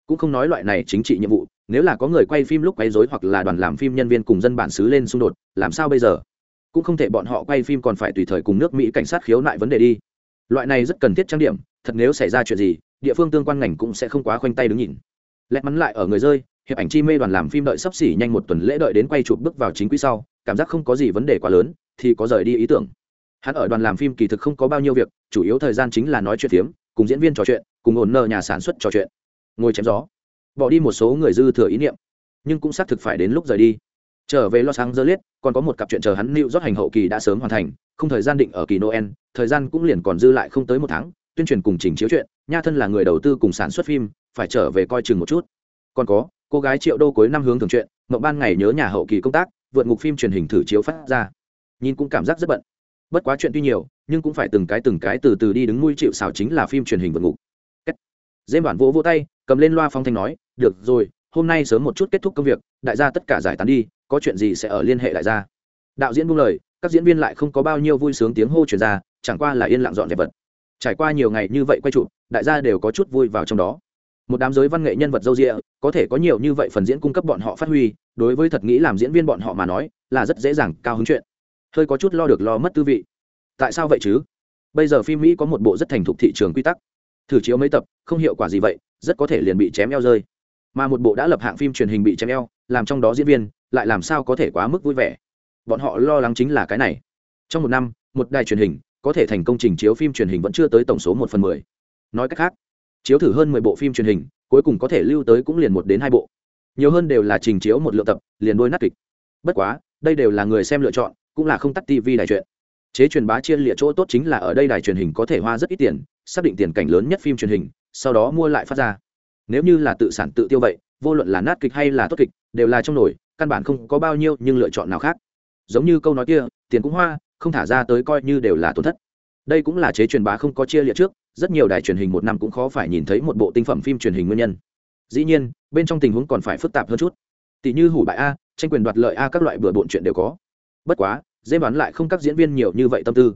cũng không nói loại này chính trị nhiệm vụ, nếu là có người quay phim lúc quay rối hoặc là đoàn làm phim nhân viên cùng dân bản xứ lên xung đột, làm sao bây giờ cũng không thể bọn họ quay phim còn phải tùy thời cùng nước mỹ cảnh sát khiếu nại vấn đề đi. Loại này rất cần thiết trang điểm, thật nếu xảy ra chuyện gì, địa phương tương quan ngành cũng sẽ không quá khoanh tay đứng nhìn. Lẹt mắn lại ở người rơi, hiệp ảnh chi mê đoàn làm phim đợi sắp xỉ nhanh một tuần lễ đợi đến quay chụp bước vào chính quý sau, cảm giác không có gì vấn đề quá lớn, thì có rời đi ý tưởng. Hắn ở đoàn làm phim kỳ thực không có bao nhiêu việc, chủ yếu thời gian chính là nói chuyện phiếm, cùng diễn viên trò chuyện, cùng ổn nợ nhà sản xuất trò chuyện. Ngồi chém gió, bỏ đi một số người dư thừa ý niệm, nhưng cũng xác thực phải đến lúc rời đi trở về los angeles, còn có một cặp chuyện chờ hắn lưu rót hành hậu kỳ đã sớm hoàn thành, không thời gian định ở kỳ noel, thời gian cũng liền còn dư lại không tới một tháng, tuyên truyền cùng trình chiếu chuyện, nha thân là người đầu tư cùng sản xuất phim, phải trở về coi chừng một chút. Còn có, cô gái triệu đô cuối năm hướng thường chuyện mậu ban ngày nhớ nhà hậu kỳ công tác, vượt ngục phim truyền hình thử chiếu phát ra. Nhìn cũng cảm giác rất bận. Bất quá chuyện tuy nhiều, nhưng cũng phải từng cái từng cái từ từ đi đứng nuôi chịu xào chính là phim truyền hình vượt ngục. Dêm bản vỗ vỗ tay, cầm lên loa phong thanh nói, được rồi hôm nay sớm một chút kết thúc công việc, đại gia tất cả giải tán đi, có chuyện gì sẽ ở liên hệ đại gia. Đạo diễn buông lời, các diễn viên lại không có bao nhiêu vui sướng tiếng hô truyền ra, chẳng qua là yên lặng dọn dẹp vật. Trải qua nhiều ngày như vậy quay chụp, đại gia đều có chút vui vào trong đó. Một đám giới văn nghệ nhân vật dâu rịa có thể có nhiều như vậy phần diễn cung cấp bọn họ phát huy, đối với thật nghĩ làm diễn viên bọn họ mà nói, là rất dễ dàng cao hứng chuyện. Hơi có chút lo được lo mất tư vị. Tại sao vậy chứ? Bây giờ phim mỹ có một bộ rất thành thục thị trường quy tắc. Thử chiếu mấy tập, không hiệu quả gì vậy, rất có thể liền bị chém eo rơi mà một bộ đã lập hạng phim truyền hình bị chém eo, làm trong đó diễn viên, lại làm sao có thể quá mức vui vẻ. Bọn họ lo lắng chính là cái này. Trong một năm, một đài truyền hình, có thể thành công trình chiếu phim truyền hình vẫn chưa tới tổng số một phần mười. Nói cách khác, chiếu thử hơn mười bộ phim truyền hình, cuối cùng có thể lưu tới cũng liền một đến hai bộ. Nhiều hơn đều là trình chiếu một lượng tập, liền đôi nát kịch. Bất quá, đây đều là người xem lựa chọn, cũng là không tắt tv đài chuyện chế truyền bá chia lịa chỗ tốt chính là ở đây đài truyền hình có thể hoa rất ít tiền, xác định tiền cảnh lớn nhất phim truyền hình, sau đó mua lại phát ra nếu như là tự sản tự tiêu vậy, vô luận là nát kịch hay là tốt kịch, đều là trong nổi căn bản không có bao nhiêu nhưng lựa chọn nào khác. Giống như câu nói kia, tiền cũng hoa, không thả ra tới coi như đều là tổn thất. Đây cũng là chế truyền bá không có chia liệt trước, rất nhiều đài truyền hình một năm cũng khó phải nhìn thấy một bộ tinh phẩm phim truyền hình nguyên nhân. Dĩ nhiên, bên trong tình huống còn phải phức tạp hơn chút. Tỷ như hủ bại a, tranh quyền đoạt lợi a các loại bừa bộn chuyện đều có. Bất quá, dễ đoán lại không các diễn viên nhiều như vậy tâm tư.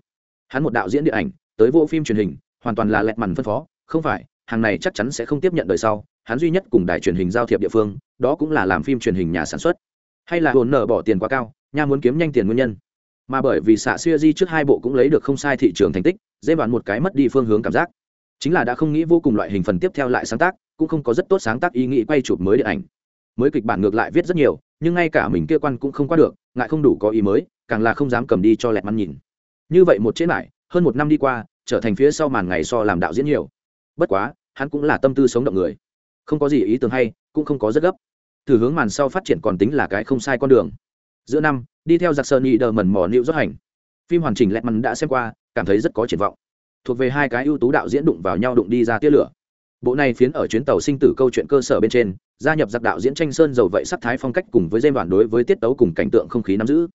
Hắn một đạo diễn điện ảnh, tới vô phim truyền hình, hoàn toàn là lẹt mằn phân phó, không phải hàng này chắc chắn sẽ không tiếp nhận đời sau, hắn duy nhất cùng đài truyền hình giao thiệp địa phương, đó cũng là làm phim truyền hình nhà sản xuất. Hay là hồn nợ bỏ tiền quá cao, nha muốn kiếm nhanh tiền nguyên nhân. Mà bởi vì xạ xuya di trước hai bộ cũng lấy được không sai thị trường thành tích, dễ bàn một cái mất đi phương hướng cảm giác. Chính là đã không nghĩ vô cùng loại hình phần tiếp theo lại sáng tác, cũng không có rất tốt sáng tác ý nghĩ quay chụp mới điện ảnh. Mới kịch bản ngược lại viết rất nhiều, nhưng ngay cả mình kia quan cũng không qua được, ngại không đủ có ý mới, càng là không dám cầm đi cho lẹt măn nhìn. Như vậy một chế lại, hơn một năm đi qua, trở thành phía sau màn ngày so làm đạo diễn nhiều. Bất quá hắn cũng là tâm tư sống động người. Không có gì ý tưởng hay, cũng không có rất gấp. Thử hướng màn sau phát triển còn tính là cái không sai con đường. Giữa năm, đi theo giặc sơn nhị đờ mẩn mỏ nịu rốt hành. Phim hoàn chỉnh lẹt mắn đã xem qua, cảm thấy rất có triển vọng. Thuộc về hai cái ưu tú đạo diễn đụng vào nhau đụng đi ra tia lửa. Bộ này phiến ở chuyến tàu sinh tử câu chuyện cơ sở bên trên, gia nhập giặc đạo diễn tranh sơn dầu vậy sắc thái phong cách cùng với dây đoạn đối với tiết tấu cùng cảnh tượng không khí nắm giữ.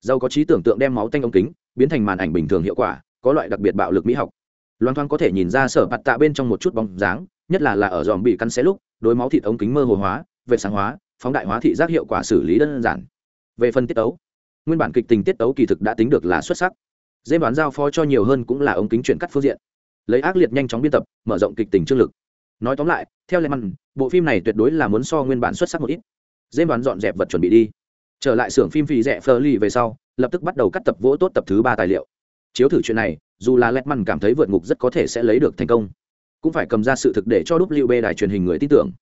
Dầu có trí tưởng tượng đem máu tanh ống kính, biến thành màn ảnh bình thường hiệu quả, có loại đặc biệt bạo lực mỹ học loan thoáng có thể nhìn ra sở bạt tạ bên trong một chút bóng dáng, nhất là là ở dòm bị cắn xé lúc, đối máu thịt ống kính mơ hồ hóa về sáng hóa, phóng đại hóa thị giác hiệu quả xử lý đơn giản. Về phần tiết tấu, nguyên bản kịch tình tiết tấu kỳ thực đã tính được là xuất sắc. Dễ đoán giao phó cho nhiều hơn cũng là ống kính chuyển cắt phương diện. Lấy ác liệt nhanh chóng biên tập, mở rộng kịch tình trương lực. Nói tóm lại, theo lệ măn bộ phim này tuyệt đối là muốn so nguyên bản xuất sắc một ít. Dễ đoán dọn dẹp vật chuẩn bị đi. Trở lại xưởng phim phì rẻ phơ ly về sau, lập tức bắt đầu cắt tập vỗ tốt tập thứ ba tài liệu chiếu thử chuyện này, dù là lẹt mằn cảm thấy vượt ngục rất có thể sẽ lấy được thành công, cũng phải cầm ra sự thực để cho wb đài truyền hình người tin tưởng.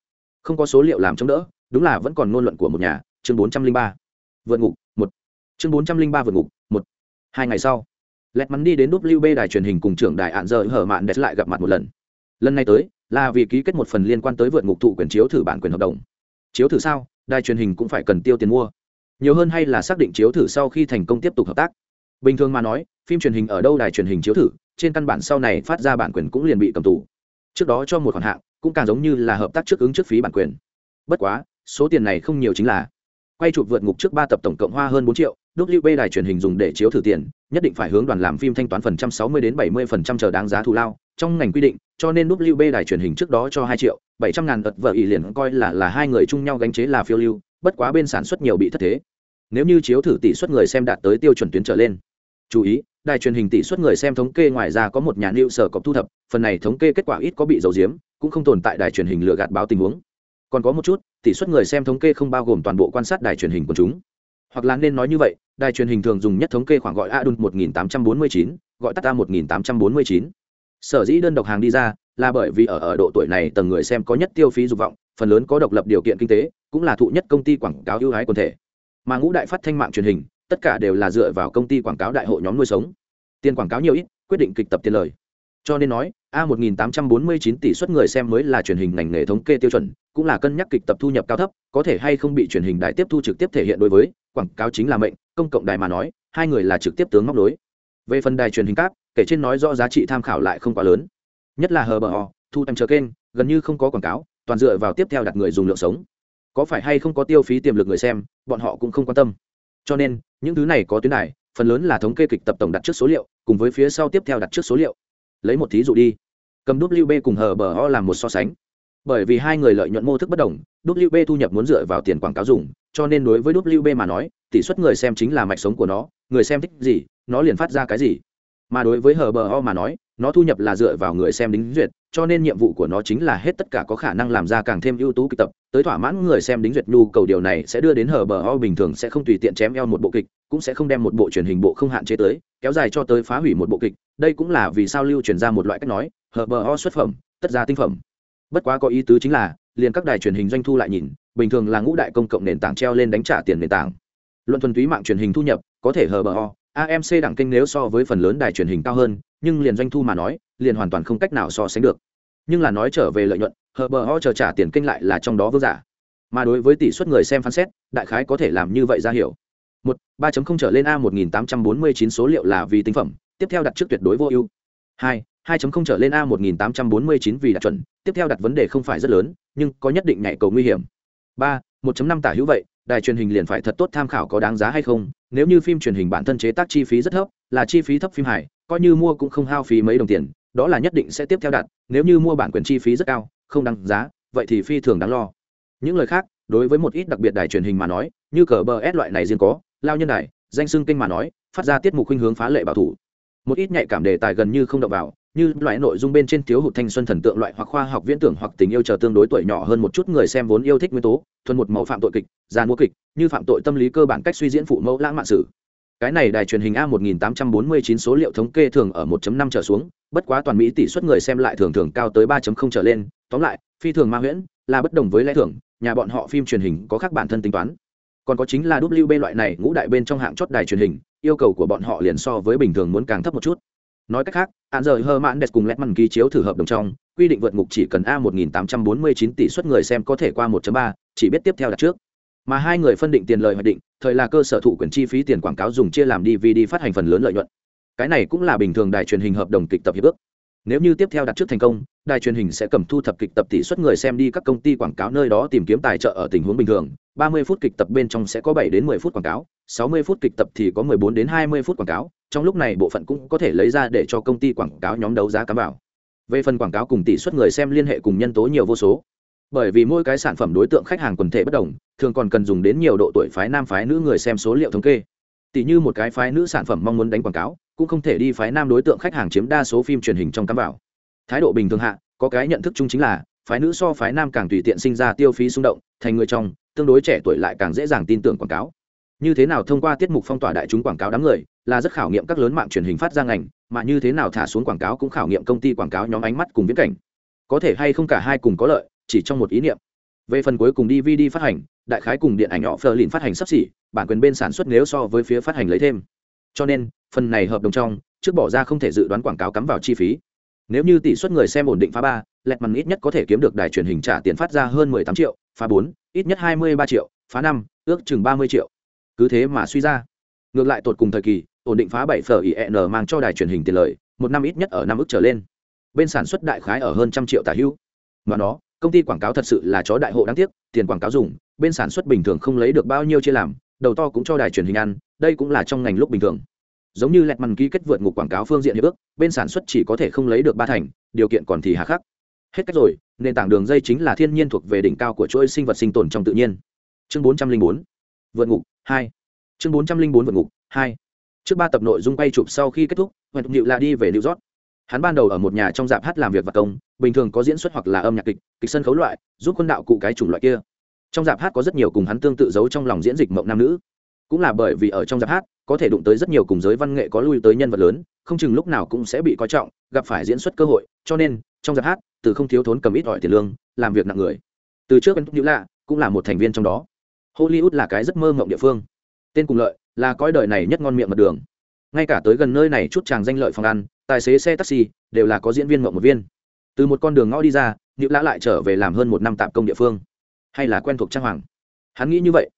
Không có số liệu làm chống đỡ, đúng là vẫn còn ngôn luận của một nhà. Chương bốn trăm linh ba. Vượt ngục, một. Chương bốn trăm linh ba vượt ngục, một. Hai ngày sau, lẹt mắn đi đến wb đài truyền hình cùng trưởng đài ạn dơ hở mạn đẹp lại gặp mặt một lần. Lần này tới, là vì ký kết một phần liên quan tới vượt ngục thụ quyền chiếu thử bản quyền hợp đồng. Chiếu thử sao? Đài truyền hình cũng phải cần tiêu tiền mua. Nhiều hơn hay là xác định chiếu thử sau khi thành công tiếp tục hợp tác. Bình thường mà nói phim truyền hình ở đâu đài truyền hình chiếu thử, trên căn bản sau này phát ra bản quyền cũng liền bị cầm tù. Trước đó cho một khoản hạng, cũng càng giống như là hợp tác trước ứng trước phí bản quyền. Bất quá, số tiền này không nhiều chính là, quay chụp vượt ngục trước ba tập tổng cộng hoa hơn bốn triệu wb đài truyền hình dùng để chiếu thử tiền, nhất định phải hướng đoàn làm phim thanh toán phần trăm sáu mươi đến bảy mươi phần trăm chờ đáng giá thù lao. Trong ngành quy định, cho nên wb đài truyền hình trước đó cho hai triệu, bảy trăm ngàn tật vợ ỷ liền coi là là hai người chung nhau gánh chế là phiêu lưu, bất quá bên sản xuất nhiều bị thất thế. Nếu như chiếu thử tỷ suất người xem đạt tới tiêu chuẩn tuyến trở lên. Chú ý đài truyền hình tỷ suất người xem thống kê ngoài ra có một nhà lưu sở cọp thu thập phần này thống kê kết quả ít có bị dầu diếm cũng không tồn tại đài truyền hình lừa gạt báo tình huống. Còn có một chút tỷ suất người xem thống kê không bao gồm toàn bộ quan sát đài truyền hình của chúng. Hoặc là nên nói như vậy đài truyền hình thường dùng nhất thống kê khoảng gọi adun 1849, gọi tắt a 1849. sở dĩ đơn độc hàng đi ra là bởi vì ở ở độ tuổi này tầng người xem có nhất tiêu phí dục vọng phần lớn có độc lập điều kiện kinh tế cũng là thụ nhất công ty quảng cáo ưu ái quần thể. Mà ngũ đại phát thanh mạng truyền hình tất cả đều là dựa vào công ty quảng cáo đại hội nhóm nuôi sống. Tiền quảng cáo nhiều ít, quyết định kịch tập tiền lời. Cho nên nói, a 1849 tỷ suất người xem mới là truyền hình ngành nghề thống kê tiêu chuẩn, cũng là cân nhắc kịch tập thu nhập cao thấp, có thể hay không bị truyền hình đài tiếp thu trực tiếp thể hiện đối với, quảng cáo chính là mệnh, công cộng đài mà nói, hai người là trực tiếp tướng móc đối về phần đài truyền hình cáp, kể trên nói rõ giá trị tham khảo lại không quá lớn. Nhất là hờ bờ họ thu tầm chờ kênh, gần như không có quảng cáo, toàn dựa vào tiếp theo đặt người dùng lượng sống. Có phải hay không có tiêu phí tiềm lực người xem, bọn họ cũng không quan tâm cho nên, những thứ này có tuyến này phần lớn là thống kê kịch tập tổng đặt trước số liệu, cùng với phía sau tiếp theo đặt trước số liệu. Lấy một thí dụ đi. Cầm wb cùng hờ bờ ho làm một so sánh. Bởi vì hai người lợi nhuận mô thức bất đồng wb thu nhập muốn dựa vào tiền quảng cáo dùng, cho nên đối với wb mà nói, tỷ suất người xem chính là mạch sống của nó, người xem thích gì, nó liền phát ra cái gì. Mà đối với hờ bờ ho mà nói, nó thu nhập là dựa vào người xem đính duyệt cho nên nhiệm vụ của nó chính là hết tất cả có khả năng làm ra càng thêm ưu tú kịch tập. Tới thỏa mãn người xem đính duyệt nhu, cầu điều này sẽ đưa đến hờ bờ ho bình thường sẽ không tùy tiện chém eo một bộ kịch, cũng sẽ không đem một bộ truyền hình bộ không hạn chế tới, kéo dài cho tới phá hủy một bộ kịch. Đây cũng là vì sao lưu truyền ra một loại cách nói, hờ bờ ho xuất phẩm, tất ra tinh phẩm. Bất quá có ý tứ chính là, liền các đài truyền hình doanh thu lại nhìn, bình thường là ngũ đại công cộng nền tảng treo lên đánh trả tiền nền tảng. Luận thuần túy mạng truyền hình thu nhập, có thể hờ bờ ho amc đẳng kênh nếu so với phần lớn đài truyền hình cao hơn nhưng liền doanh thu mà nói liền hoàn toàn không cách nào so sánh được nhưng là nói trở về lợi nhuận hờ bờ ho chờ trả tiền kênh lại là trong đó vương giả mà đối với tỷ suất người xem phán xét đại khái có thể làm như vậy ra hiểu một ba trở lên a một nghìn tám trăm bốn mươi chín số liệu là vì tinh phẩm tiếp theo đặt trước tuyệt đối vô ưu hai 2.0 trở lên A 1849 vì đạt chuẩn, tiếp theo đặt vấn đề không phải rất lớn, nhưng có nhất định nhạy cầu nguy hiểm. 3. 1.5 tả hữu vậy, đài truyền hình liền phải thật tốt tham khảo có đáng giá hay không, nếu như phim truyền hình bản thân chế tác chi phí rất thấp, là chi phí thấp phim hài, coi như mua cũng không hao phí mấy đồng tiền, đó là nhất định sẽ tiếp theo đặt, nếu như mua bản quyền chi phí rất cao, không đáng giá, vậy thì phi thường đáng lo. Những lời khác, đối với một ít đặc biệt đài truyền hình mà nói, như cờ bờ S loại này riêng có, lao nhân đài, danh xưng kênh mà nói, phát ra tiết mục khuynh hướng phá lệ bảo thủ. Một ít nhạy cảm đề tài gần như không động vào, như loại nội dung bên trên thiếu hụt thanh xuân thần tượng loại hoặc khoa học viễn tưởng hoặc tình yêu chờ tương đối tuổi nhỏ hơn một chút người xem vốn yêu thích nguyên tố, thuần một màu phạm tội kịch giàn mua kịch, như phạm tội tâm lý cơ bản cách suy diễn phụ mẫu lãng mạn sử. Cái này đài truyền hình a 1849 số liệu thống kê thường ở 1.5 trở xuống, bất quá toàn mỹ tỷ suất người xem lại thường thường cao tới 3.0 trở lên. Tóm lại, phi thường ma huyễn, là bất đồng với lẽ thường, nhà bọn họ phim truyền hình có khác bản thân tính toán. Còn có chính là wb loại này ngũ đại bên trong hạng chót đài truyền hình, yêu cầu của bọn họ liền so với bình thường muốn càng thấp một chút. Nói cách khác hạn rời hơ mãn đẹp cùng lét mằn ký chiếu thử hợp đồng trong quy định vượt ngục chỉ cần a 1849 tỷ suất người xem có thể qua 1.3, chỉ biết tiếp theo đặt trước. Mà hai người phân định tiền lợi hoạch định thời là cơ sở thụ quyền chi phí tiền quảng cáo dùng chia làm dvd phát hành phần lớn lợi nhuận. Cái này cũng là bình thường đài truyền hình hợp đồng kịch tập hiệp ước nếu như tiếp theo đặt trước thành công, đài truyền hình sẽ cầm thu thập kịch tập tỷ suất người xem đi các công ty quảng cáo nơi đó tìm kiếm tài trợ ở tình huống bình thường. 30 phút kịch tập bên trong sẽ có 7 đến 10 phút quảng cáo 60 phút kịch tập thì có 14 đến 20 phút quảng cáo. Trong lúc này bộ phận cũng có thể lấy ra để cho công ty quảng cáo nhóm đấu giá cám vào. Về phần quảng cáo cùng tỷ suất người xem liên hệ cùng nhân tố nhiều vô số. Bởi vì mỗi cái sản phẩm đối tượng khách hàng quần thể bất đồng, thường còn cần dùng đến nhiều độ tuổi phái nam phái nữ người xem số liệu thống kê. Tỷ như một cái phái nữ sản phẩm mong muốn đánh quảng cáo cũng không thể đi phái nam đối tượng khách hàng chiếm đa số phim truyền hình trong cắm vào. Thái độ bình thường hạ, có cái nhận thức chung chính là, phái nữ so phái nam càng tùy tiện sinh ra tiêu phí xung động, thành người trong, tương đối trẻ tuổi lại càng dễ dàng tin tưởng quảng cáo. Như thế nào thông qua tiết mục phong tỏa đại chúng quảng cáo đám người, là rất khảo nghiệm các lớn mạng truyền hình phát ra ngành, mà như thế nào thả xuống quảng cáo cũng khảo nghiệm công ty quảng cáo nhóm ánh mắt cùng viễn cảnh. Có thể hay không cả hai cùng có lợi, chỉ trong một ý niệm. Về phần cuối cùng dvd phát hành, đại khái cùng điện ảnh nhỏ phờ lìn phát hành sắp xỉ, bản quyền bên sản xuất nếu so với phía phát hành lấy thêm cho nên, phần này hợp đồng trong, trước bỏ ra không thể dự đoán quảng cáo cắm vào chi phí. Nếu như tỷ suất người xem ổn định phá ba, lẹt mằn ít nhất có thể kiếm được đài truyền hình trả tiền phát ra hơn mười tám triệu, phá bốn, ít nhất hai mươi ba triệu, phá năm, ước chừng ba mươi triệu. Cứ thế mà suy ra. Ngược lại tột cùng thời kỳ, ổn định phá bảy phở ien e mang cho đài truyền hình tiền lợi một năm ít nhất ở năm ước trở lên. Bên sản xuất đại khái ở hơn trăm triệu tả hữu mà nó, công ty quảng cáo thật sự là chó đại hộ đáng tiếc, tiền quảng cáo dùng, bên sản xuất bình thường không lấy được bao nhiêu chia làm đầu to cũng cho đài truyền hình ăn, đây cũng là trong ngành lúc bình thường. Giống như lẹt mằn ký kết vượt ngục quảng cáo phương diện hiệp ước, bên sản xuất chỉ có thể không lấy được ba thành, điều kiện còn thì hà khắc. Hết cách rồi, nền tảng đường dây chính là thiên nhiên thuộc về đỉnh cao của chuỗi sinh vật sinh tồn trong tự nhiên. Chương bốn trăm linh bốn, vượt ngục, hai. Chương bốn trăm linh bốn, vượt ngục, hai. Trước ba tập nội dung quay chụp sau khi kết thúc hoạch nhịu là đi về new york. Hắn ban đầu ở một nhà trong dạp hát làm việc và công, bình thường có diễn xuất hoặc là âm nhạc kịch kịch sân khấu loại, giúp quân đạo cụ cái chủng loại kia trong dạp hát có rất nhiều cùng hắn tương tự giấu trong lòng diễn dịch mộng nam nữ. Cũng là bởi vì ở trong dạp hát, có thể đụng tới rất nhiều cùng giới văn nghệ có lui tới nhân vật lớn, không chừng lúc nào cũng sẽ bị coi trọng, gặp phải diễn xuất cơ hội, cho nên, trong dạp hát, từ không thiếu thốn cầm ít ỏi tiền lương, làm việc nặng người. Từ trước ấn hữu lạ, cũng là một thành viên trong đó. Hollywood là cái rất mơ mộng địa phương. Tên cùng lợi, là coi đời này nhất ngon miệng mặt đường. Ngay cả tới gần nơi này chút chàng danh lợi phòng ăn, tài xế xe taxi, đều là có diễn viên mộng một viên. Từ một con đường ngõ đi ra nữ lã lại trở về làm hơn một năm tạm công địa phương hay là quen thuộc trang hoàng? Hắn nghĩ như vậy.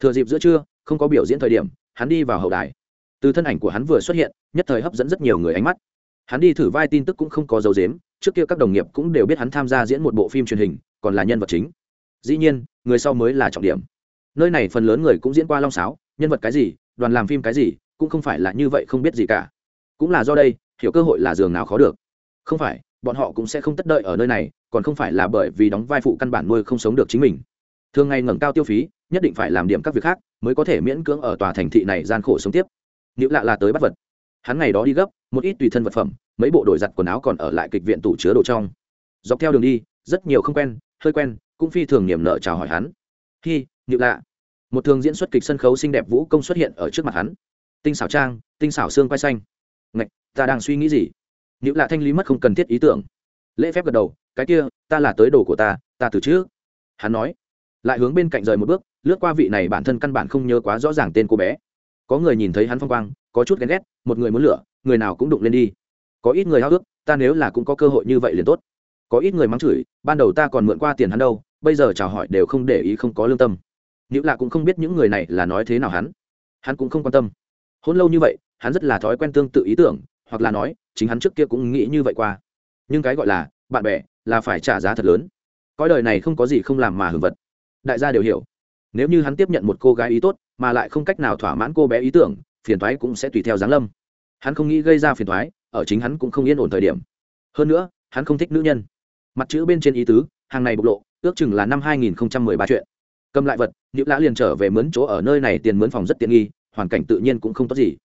Thừa dịp giữa trưa, không có biểu diễn thời điểm, hắn đi vào hậu đài. Từ thân ảnh của hắn vừa xuất hiện, nhất thời hấp dẫn rất nhiều người ánh mắt. Hắn đi thử vai tin tức cũng không có dấu dếm, trước kia các đồng nghiệp cũng đều biết hắn tham gia diễn một bộ phim truyền hình, còn là nhân vật chính. Dĩ nhiên, người sau mới là trọng điểm. Nơi này phần lớn người cũng diễn qua long sáo, nhân vật cái gì, đoàn làm phim cái gì, cũng không phải là như vậy không biết gì cả. Cũng là do đây, hiểu cơ hội là giường nào khó được. Không phải, bọn họ cũng sẽ không tất đợi ở nơi này còn không phải là bởi vì đóng vai phụ căn bản nuôi không sống được chính mình. Thường ngày ngẩng cao tiêu phí, nhất định phải làm điểm các việc khác, mới có thể miễn cưỡng ở tòa thành thị này gian khổ sống tiếp. Nếu lạ là tới bắt vật. Hắn ngày đó đi gấp, một ít tùy thân vật phẩm, mấy bộ đổi giặt quần áo còn ở lại kịch viện tủ chứa đồ trong. Dọc theo đường đi, rất nhiều không quen, hơi quen, cũng phi thường niềm nợ chào hỏi hắn. Hi nhự lạ. Một thường diễn xuất kịch sân khấu xinh đẹp vũ công xuất hiện ở trước mặt hắn. Tinh xảo trang, tinh xảo xương quay xanh. Ngạch, ta đang suy nghĩ gì? Nhự lạ thanh lý mất không cần thiết ý tưởng. Lễ phép gật đầu cái kia, ta là tới đồ của ta ta từ trước. Hắn nói. Lại hướng bên cạnh rời một bước, lướt qua vị này bản thân căn bản không nhớ quá rõ ràng tên cô bé. Có người nhìn thấy hắn phong quang, có chút ghen ghét, một người muốn lửa, người nào cũng đụng lên đi. Có ít người háo ước ta nếu là cũng có cơ hội như vậy liền tốt. Có ít người mắng chửi, ban đầu ta còn mượn qua tiền hắn đâu, bây giờ chào hỏi đều không để ý, không có lương tâm. Nữ lạ cũng không biết những người này là nói thế nào hắn. Hắn cũng không quan tâm. Hôn lâu như vậy, hắn rất là thói quen tương tự ý tưởng, hoặc là nói, chính hắn trước kia cũng nghĩ như vậy qua. Nhưng cái gọi là bạn bè là phải trả giá thật lớn. Cõi đời này không có gì không làm mà hưởng vật. Đại gia đều hiểu. Nếu như hắn tiếp nhận một cô gái ý tốt, mà lại không cách nào thỏa mãn cô bé ý tưởng, phiền thoái cũng sẽ tùy theo giáng lâm. Hắn không nghĩ gây ra phiền thoái ở chính hắn cũng không yên ổn thời điểm. Hơn nữa, hắn không thích nữ nhân. Mặt chữ bên trên ý tứ, hàng này bộc lộ, ước chừng là năm 2013 chuyện. Cầm lại vật nữ lã liền trở về mướn chỗ ở nơi này tiền mướn phòng rất tiện nghi, hoàn cảnh tự nhiên cũng không tốt gì.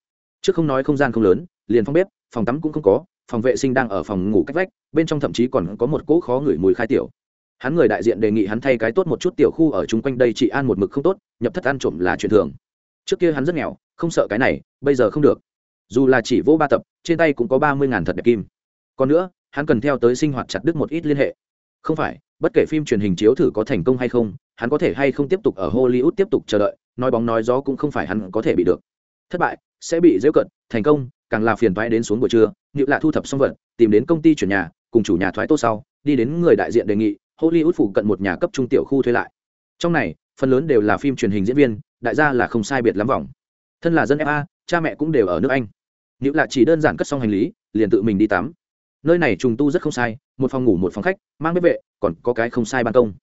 Trước không nói không gian không lớn, liền phòng bếp, phòng tắm cũng không có phòng vệ sinh đang ở phòng ngủ cách vách, bên trong thậm chí còn có một cỗ khó ngửi mùi khai tiểu. Hắn người đại diện đề nghị hắn thay cái tốt một chút tiểu khu ở chung quanh đây chị an một mực không tốt, nhập thất ăn trộm là chuyện thường. Trước kia hắn rất nghèo, không sợ cái này, bây giờ không được. Dù là chỉ vô ba tập, trên tay cũng có ba mươi ngàn thật đẹp kim. Còn nữa, hắn cần theo tới sinh hoạt chặt đứt một ít liên hệ. Không phải, bất kể phim truyền hình chiếu thử có thành công hay không, hắn có thể hay không tiếp tục ở hollywood tiếp tục chờ đợi, nói bóng nói gió cũng không phải hắn có thể bị được. Thất bại, sẽ bị dễ cận, thành công càng là phiền thoái đến xuống buổi trưa nhự lạ thu thập xong vật, tìm đến công ty chuyển nhà, cùng chủ nhà thoái tô sau, đi đến người đại diện đề nghị, hollywood phụ cận một nhà cấp trung tiểu khu thuê lại. Trong này, phần lớn đều là phim truyền hình diễn viên, đại gia là không sai biệt lắm vòng. Thân là dân fa cha mẹ cũng đều ở nước anh. Nữ lạ chỉ đơn giản cất xong hành lý, liền tự mình đi tắm. Nơi này trùng tu rất không sai, một phòng ngủ một phòng khách, mang bếp vệ, còn có cái không sai ban công.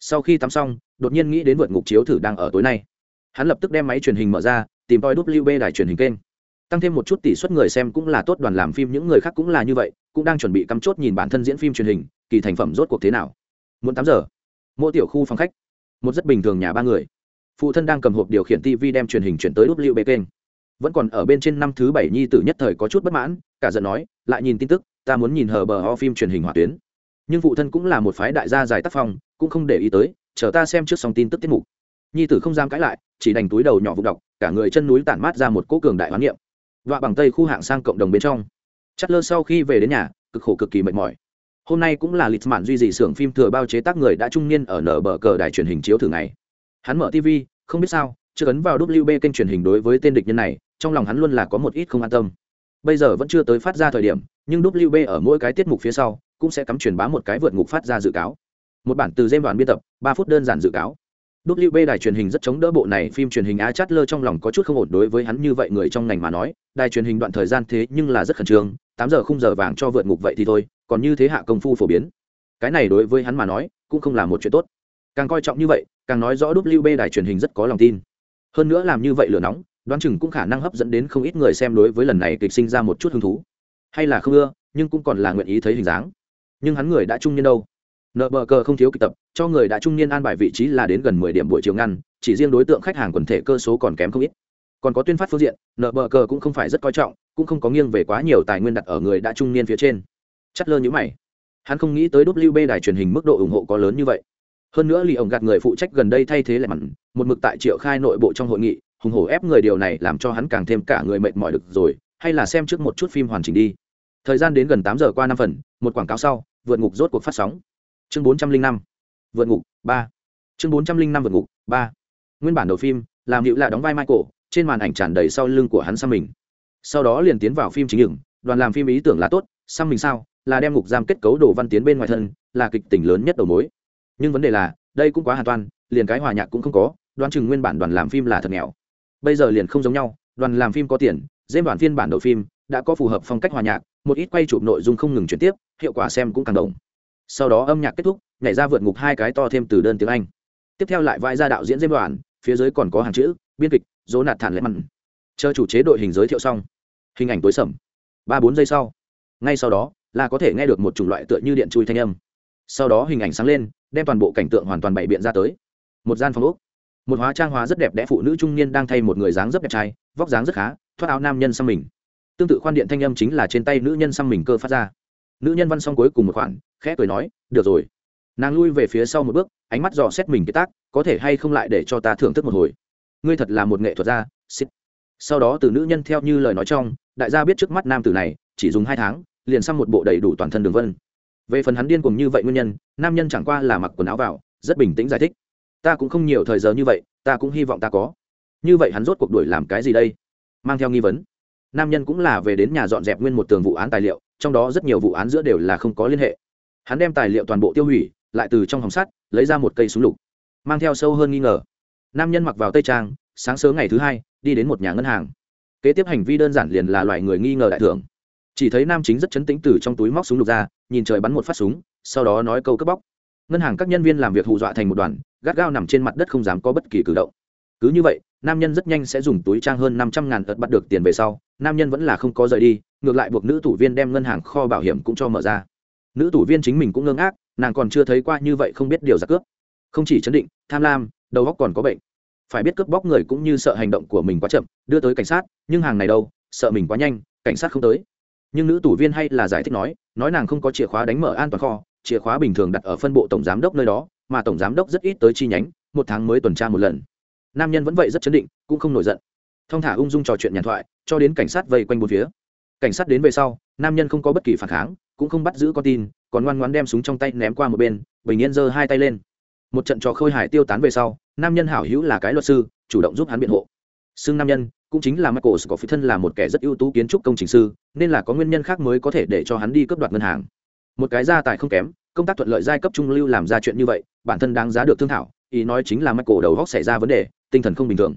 Sau khi tắm xong, đột nhiên nghĩ đến vượt ngục chiếu thử đang ở tối nay. Hắn lập tức đem máy truyền hình mở ra, tìm tòi wb đài truyền hình kênh tăng thêm một chút tỷ suất người xem cũng là tốt, đoàn làm phim những người khác cũng là như vậy, cũng đang chuẩn bị cắm chốt nhìn bản thân diễn phim truyền hình, kỳ thành phẩm rốt cuộc thế nào. Muốn tám giờ. Mỗi tiểu khu phòng khách. Một rất bình thường nhà ba người. Phụ thân đang cầm hộp điều khiển tv đem truyền hình chuyển tới wb kênh. Vẫn còn ở bên trên năm thứ bảy nhi tử nhất thời có chút bất mãn, cả giận nói, lại nhìn tin tức, ta muốn nhìn hờ bờ ho phim truyền hình hỏa tuyến. Nhưng phụ thân cũng là một phái đại gia dài tác phong, cũng không để ý tới, chờ ta xem trước xong tin tức tiết mục. Nhi tử không dám cãi lại, chỉ đành túi đầu nhỏ vụ đọc, cả người chân núi tản mát ra một cỗ cường đại hoán niệm đọa bằng tây khu hạng sang cộng đồng bên trong. Chất lơ sau khi về đến nhà, cực khổ cực kỳ mệt mỏi. Hôm nay cũng là lịch mạn duy dị xưởng phim thừa bao chế tác người đã trung niên ở nở bờ cờ đài truyền hình chiếu thử ngày. Hắn mở tv không biết sao, chưa ấn vào wb kênh truyền hình đối với tên địch nhân này, trong lòng hắn luôn là có một ít không an tâm. Bây giờ vẫn chưa tới phát ra thời điểm, nhưng wb ở mỗi cái tiết mục phía sau cũng sẽ cắm truyền bá một cái vượt ngục phát ra dự cáo. Một bản từ dêm đoàn biên tập, ba phút đơn giản dự cáo. WB đài truyền hình rất chống đỡ bộ này phim truyền hình A Chatler trong lòng có chút không ổn đối với hắn như vậy người trong ngành mà nói, đài truyền hình đoạn thời gian thế nhưng là rất khẩn trương, tám giờ khung giờ vàng cho vượt ngục vậy thì thôi, còn như thế hạ công phu phổ biến. Cái này đối với hắn mà nói, cũng không là một chuyện tốt. Càng coi trọng như vậy, càng nói rõ WB đài truyền hình rất có lòng tin. Hơn nữa làm như vậy lửa nóng, đoán chừng cũng khả năng hấp dẫn đến không ít người xem đối với lần này kịch sinh ra một chút hứng thú. Hay là không ưa, nhưng cũng còn là nguyện ý thấy hình dáng. Nhưng hắn người đã trung niên đâu? Nợ bờ cờ không thiếu kịch tập, cho người đã trung niên an bài vị trí là đến gần mười điểm buổi chiều ngăn, chỉ riêng đối tượng khách hàng quần thể cơ số còn kém không ít. Còn có tuyên phát phương diện, nợ bờ cờ cũng không phải rất coi trọng, cũng không có nghiêng về quá nhiều tài nguyên đặt ở người đã trung niên phía trên. Chất lơ nhữ mày. Hắn không nghĩ tới wb đài truyền hình mức độ ủng hộ có lớn như vậy. Hơn nữa lì ổng gạt người phụ trách gần đây thay thế lại mặn, một mực tại triệu khai nội bộ trong hội nghị, hùng hổ ép người điều này làm cho hắn càng thêm cả người mệt mỏi được rồi, hay là xem trước một chút phim hoàn chỉnh đi. Thời gian đến gần tám giờ qua năm phần, một quảng cáo sau, vượt ngục rốt cuộc phát sóng chương bốn trăm linh năm, vượt ngục, ba. Chương bốn trăm linh năm, vượt ngục, ba. Nguyên bản đầu phim làm hiệu lạ đóng vai michael, trên màn ảnh tràn đầy sau lưng của hắn xăm mình. Sau đó liền tiến vào phim chính dựng đoàn làm phim ý tưởng là tốt xăm mình sao? Là đem ngục giam kết cấu đồ văn tiến bên ngoài thân, là kịch tỉnh lớn nhất đầu mối. Nhưng vấn đề là, đây cũng quá hoàn toàn liền cái hòa nhạc cũng không có, đoán chừng nguyên bản đoàn làm phim là thật nghèo. Bây giờ liền không giống nhau, đoàn làm phim có tiền, dêm bản phiên bản đầu phim đã có phù hợp phong cách hòa nhạc, một ít quay chụp nội dung không ngừng chuyển tiếp, hiệu quả xem cũng càng đồng sau đó âm nhạc kết thúc, nhảy ra vượt ngục hai cái to thêm từ đơn tiếng anh. Tiếp theo lại vai ra đạo diễn diêm đoàn phía dưới còn có hàng chữ, biên kịch dỗ nạt thản lệ mặn chờ chủ chế đội hình giới thiệu xong. Hình ảnh tối sầm. Ba bốn giây sau. Ngay sau đó, là có thể nghe được một chủng loại tựa như điện chui thanh âm. Sau đó hình ảnh sáng lên, đem toàn bộ cảnh tượng hoàn toàn bày biện ra tới. Một gian phòng úc một hóa trang hóa rất đẹp đẽ phụ nữ trung niên đang thay một người dáng rất đẹp trai, vóc dáng rất khá, thoát áo nam nhân xăm mình. Tương tự khoan điện thanh âm chính là trên tay nữ nhân xăm mình cơ phát ra nữ nhân văn xong cuối cùng một khoản, khẽ cười nói, được rồi. Nàng lui về phía sau một bước, ánh mắt dò xét mình cái tác, có thể hay không lại để cho ta thưởng thức một hồi? Ngươi thật là một nghệ thuật gia xích sau đó từ nữ nhân theo như lời nói trong, đại gia biết trước mắt nam tử này, chỉ dùng hai tháng, liền xăm một bộ đầy đủ toàn thân đường vân. Về phần hắn điên cùng như vậy nguyên nhân, nam nhân chẳng qua là mặc quần áo vào, rất bình tĩnh giải thích. Ta cũng không nhiều thời giờ như vậy, ta cũng hy vọng ta có. Như vậy hắn rốt cuộc đuổi làm cái gì đây? Mang theo nghi vấn nam nhân cũng là về đến nhà dọn dẹp nguyên một tường vụ án tài liệu, trong đó rất nhiều vụ án giữa đều là không có liên hệ. Hắn đem tài liệu toàn bộ tiêu hủy, lại từ trong hòng sắt, lấy ra một cây súng lục, mang theo sâu hơn nghi ngờ. Nam nhân mặc vào tây trang, sáng sớm ngày thứ hai, đi đến một nhà ngân hàng. Kế tiếp hành vi đơn giản liền là loại người nghi ngờ đại thưởng. Chỉ thấy nam chính rất chấn tĩnh từ trong túi móc súng lục ra, nhìn trời bắn một phát súng, sau đó nói câu cướp bóc. Ngân hàng các nhân viên làm việc hù dọa thành một đoàn, gắt gao nằm trên mặt đất không dám có bất kỳ cử động. Cứ như vậy nam nhân rất nhanh sẽ dùng túi trang hơn năm trăm ngàn ớt bắt được tiền về sau, nam nhân vẫn là không có rời đi, ngược lại buộc nữ tủ viên đem ngân hàng kho bảo hiểm cũng cho mở ra. Nữ tủ viên chính mình cũng ngưng ác nàng còn chưa thấy qua như vậy không biết điều giặc cướp. Không chỉ chấn định, tham lam, đầu óc còn có bệnh. Phải biết cướp bóc người cũng như sợ hành động của mình quá chậm, đưa tới cảnh sát, nhưng hàng này đâu, sợ mình quá nhanh, cảnh sát không tới. Nhưng nữ tủ viên hay là giải thích nói nói nàng không có chìa khóa đánh mở an toàn kho, chìa khóa bình thường đặt ở phân bộ tổng giám đốc nơi đó, mà tổng giám đốc rất ít tới chi nhánh, một tháng mới tuần tra một lần nam nhân vẫn vậy rất chấn định, cũng không nổi giận. Thong thả ung dung trò chuyện nhàn thoại, cho đến cảnh sát vây quanh bốn phía. Cảnh sát đến về sau, nam nhân không có bất kỳ phản kháng, cũng không bắt giữ con tin, còn ngoan ngoan đem súng trong tay ném qua một bên, bình yên giơ hai tay lên. Một trận trò khôi hài tiêu tán về sau, nam nhân hảo hữu là cái luật sư, chủ động giúp hắn biện hộ. Xưng nam nhân, cũng chính là michael có phi thân là một kẻ rất ưu tú kiến trúc công trình sư, nên là có nguyên nhân khác mới có thể để cho hắn đi cướp đoạt ngân hàng. Một cái gia tài không kém, công tác thuận lợi giai cấp trung lưu làm ra chuyện như vậy, bản thân đáng giá được thương thảo, ý nói chính là michael đầu góc xảy ra vấn đề tinh thần không bình thường.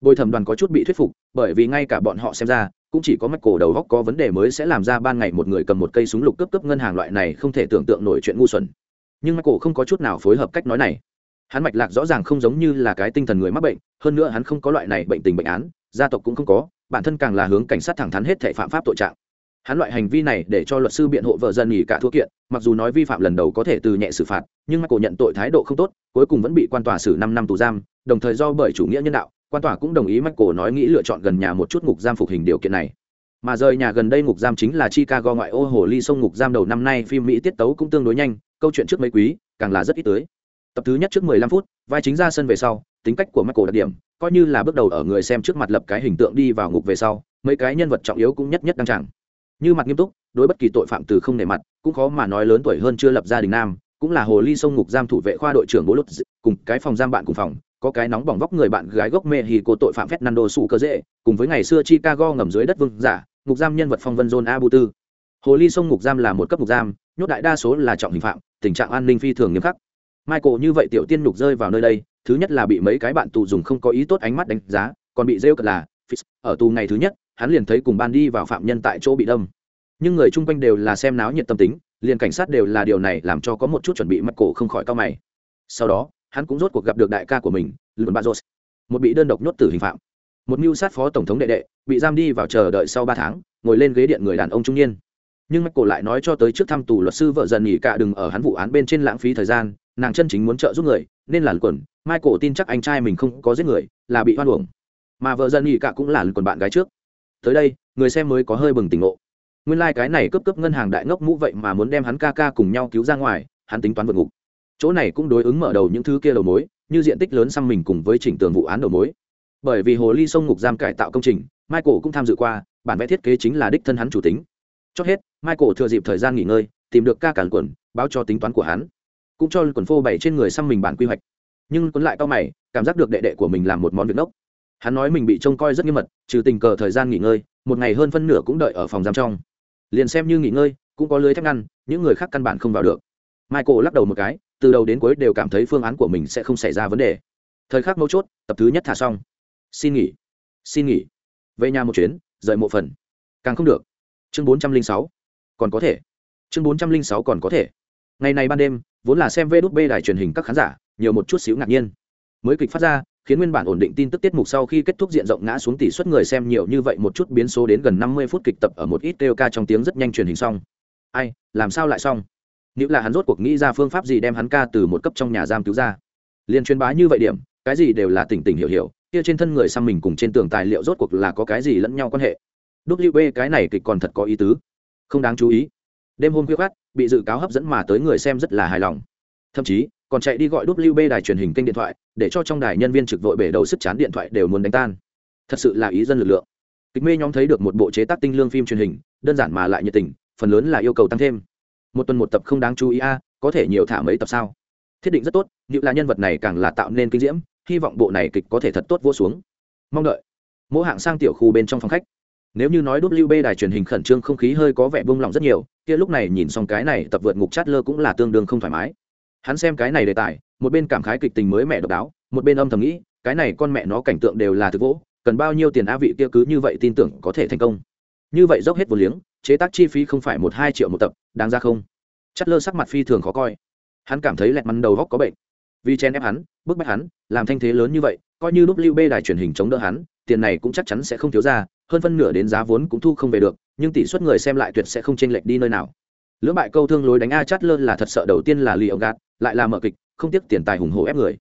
Bồi thẩm đoàn có chút bị thuyết phục, bởi vì ngay cả bọn họ xem ra, cũng chỉ có mắt cổ đầu góc có vấn đề mới sẽ làm ra ban ngày một người cầm một cây súng lục cấp cấp ngân hàng loại này không thể tưởng tượng nổi chuyện ngu xuẩn. Nhưng mắt cổ không có chút nào phối hợp cách nói này. Hắn mạch lạc rõ ràng không giống như là cái tinh thần người mắc bệnh, hơn nữa hắn không có loại này bệnh tình bệnh án, gia tộc cũng không có, bản thân càng là hướng cảnh sát thẳng thắn hết thể phạm pháp tội trạng. Hắn loại hành vi này để cho luật sư biện hộ vợ dân nghỉ cả thua kiện, mặc dù nói vi phạm lần đầu có thể từ nhẹ xử phạt, nhưng michael nhận tội thái độ không tốt, cuối cùng vẫn bị quan tòa xử năm năm tù giam đồng thời do bởi chủ nghĩa nhân đạo, quan tòa cũng đồng ý michael nói nghĩ lựa chọn gần nhà một chút ngục giam phục hình điều kiện này. Mà rời nhà gần đây ngục giam chính là chicago ngoại ô hồ ly sông ngục giam đầu năm nay, phim mỹ tiết tấu cũng tương đối nhanh, câu chuyện trước mấy quý, càng là rất ít tới. Tập thứ nhất trước 15 phút, vai chính ra sân về sau, tính cách của michael đặc điểm, coi như là bước đầu ở người xem trước mặt lập cái hình tượng đi vào ngục về sau, mấy cái nhân vật trọng yếu cũng nhất nhất đăng tràng. Như mặt nghiêm túc, đối bất kỳ tội phạm từ không nề mặt, cũng khó mà nói lớn tuổi hơn chưa lập gia đình nam, cũng là hồ ly sông ngục giam thủ vệ khoa đội trưởng bố lút cùng cái phòng giam bạn cùng phòng có cái nóng bỏng vóc người bạn gái gốc mê hì cô tội phạm Fernando sủ cơ dễ cùng với ngày xưa Chicago ngầm dưới đất vương giả, ngục giam nhân vật phong vân John Abu Tư. Hồ ly sông ngục giam là một cấp ngục giam, nhốt đại đa số là trọng hình phạm, tình trạng an ninh phi thường nghiêm khắc. Michael như vậy tiểu tiên nhục rơi vào nơi đây, thứ nhất là bị mấy cái bạn tù dùng không có ý tốt ánh mắt đánh giá, còn bị rêu cật là ở tù ngày thứ nhất, hắn liền thấy cùng ban đi vào phạm nhân tại chỗ bị đâm. Nhưng người chung quanh đều là xem náo nhiệt tâm tính, liền cảnh sát đều là điều này làm cho có một chút chuẩn bị mất cổ không khỏi cao mày. Sau đó hắn cũng rốt cuộc gặp được đại ca của mình, lùn bazos một bị đơn độc nhốt tử hình phạm. Một mưu sát phó tổng thống đệ đệ, bị giam đi vào chờ đợi sau ba tháng, ngồi lên ghế điện người đàn ông trung niên. Nhưng mắt cổ lại nói cho tới trước thăm tù luật sư vợ dần nghỉ cả đừng ở hắn vụ án bên trên lãng phí thời gian, nàng chân chính muốn trợ giúp người, nên là quần. Michael tin chắc anh trai mình không có giết người, là bị hoan uổng. Mà vợ dần nghỉ cả cũng là quần bạn gái trước. Tới đây, người xem mới có hơi bừng tỉnh ngộ. Nguyên lai、like、cái này cấp cấp ngân hàng đại ngốc mũ vậy mà muốn đem hắn ca ca cùng nhau cứu ra ngoài, hắn tính toán vượt ngục chỗ này cũng đối ứng mở đầu những thứ kia đầu mối, như diện tích lớn xăm mình cùng với chỉnh tường vụ án đầu mối. Bởi vì hồ ly sông ngục giam cải tạo công trình, michael cũng tham dự qua, bản vẽ thiết kế chính là đích thân hắn chủ tính. Chót hết, michael thừa dịp thời gian nghỉ ngơi, tìm được ca cản quần, báo cho tính toán của hắn. Cũng cho quần phô bày trên người xăm mình bản quy hoạch. Nhưng quấn lại to mày, cảm giác được đệ đệ của mình làm một món việc nốc. Hắn nói mình bị trông coi rất nghiêm mật, trừ tình cờ thời gian nghỉ ngơi, một ngày hơn phân nửa cũng đợi ở phòng giam trong. Liền xem như nghỉ ngơi, cũng có lưới thép ngăn, những người khác căn bản không vào được. Michael lắc đầu một cái từ đầu đến cuối đều cảm thấy phương án của mình sẽ không xảy ra vấn đề. Thời khắc mấu chốt, tập thứ nhất thả xong. Xin nghỉ. Xin nghỉ. Về nhà một chuyến, rời mộ phần. Càng không được. Chương bốn trăm linh sáu. Còn có thể. Chương bốn trăm linh sáu còn có thể. Ngày này ban đêm, vốn là xem vê đút bê đài truyền hình các khán giả, nhiều một chút xíu ngạc nhiên. Mới kịch phát ra, khiến nguyên bản ổn định tin tức tiết mục sau khi kết thúc diện rộng ngã xuống tỷ suất người xem nhiều như vậy một chút biến số đến gần năm mươi phút kịch tập ở một ít kêu ca trong tiếng rất nhanh truyền hình xong. Ai, làm sao lại xong? Nếu là hắn rốt cuộc nghĩ ra phương pháp gì đem hắn ca từ một cấp trong nhà giam cứu ra? Liền truyền bá như vậy điểm, cái gì đều là tỉnh tỉnh hiểu hiểu, kia trên thân người xăm mình cùng trên tường tài liệu rốt cuộc là có cái gì lẫn nhau quan hệ? Wb cái này kịch còn thật có ý tứ. Không đáng chú ý. Đêm hôm khuya khát bị dự cáo hấp dẫn mà tới người xem rất là hài lòng. Thậm chí, còn chạy đi gọi WB đài truyền hình kênh điện thoại, để cho trong đài nhân viên trực vội bể đầu sức chán điện thoại đều muốn đánh tan. Thật sự là ý dân lực lượng. Kịch mê nhóm thấy được một bộ chế tác tinh lương phim truyền hình, đơn giản mà lại nhiệt tình, phần lớn là yêu cầu tăng thêm một tuần một tập không đáng chú ý a, có thể nhiều thả mấy tập sao? Thiết định rất tốt như là nhân vật này càng là tạo nên kinh diễm, hy vọng bộ này kịch có thể thật tốt vô xuống. Mong đợi. Mỗi hạng sang tiểu khu bên trong phòng khách. Nếu như nói WB đài truyền hình khẩn trương không khí hơi có vẻ bông lỏng rất nhiều, kia lúc này nhìn xong cái này tập vượt ngục chát lơ cũng là tương đương không thoải mái. Hắn xem cái này đề tài, một bên cảm khái kịch tình mới mẹ độc đáo, một bên âm thầm nghĩ, cái này con mẹ nó cảnh tượng đều là thực vỗ, cần bao nhiêu tiền á vị kia cứ như vậy tin tưởng có thể thành công. Như vậy dốc hết vô liếng chế tác chi phí không phải một hai triệu một tập, đáng ra không? Chất lơ sắc mặt phi thường khó coi. Hắn cảm thấy lẹt mắn đầu góc có bệnh. Vì chen ép hắn, bức bách hắn, làm thanh thế lớn như vậy, coi như lúc lưu bê đài truyền hình chống đỡ hắn, tiền này cũng chắc chắn sẽ không thiếu ra, hơn phân nửa đến giá vốn cũng thu không về được, nhưng tỷ suất người xem lại tuyệt sẽ không chênh lệch đi nơi nào. Lưỡng bại câu thương lối đánh a chát lơ là thật sợ đầu tiên là lì ông gạt, lại là mở kịch, không tiếc tiền tài hùng hổ ép người.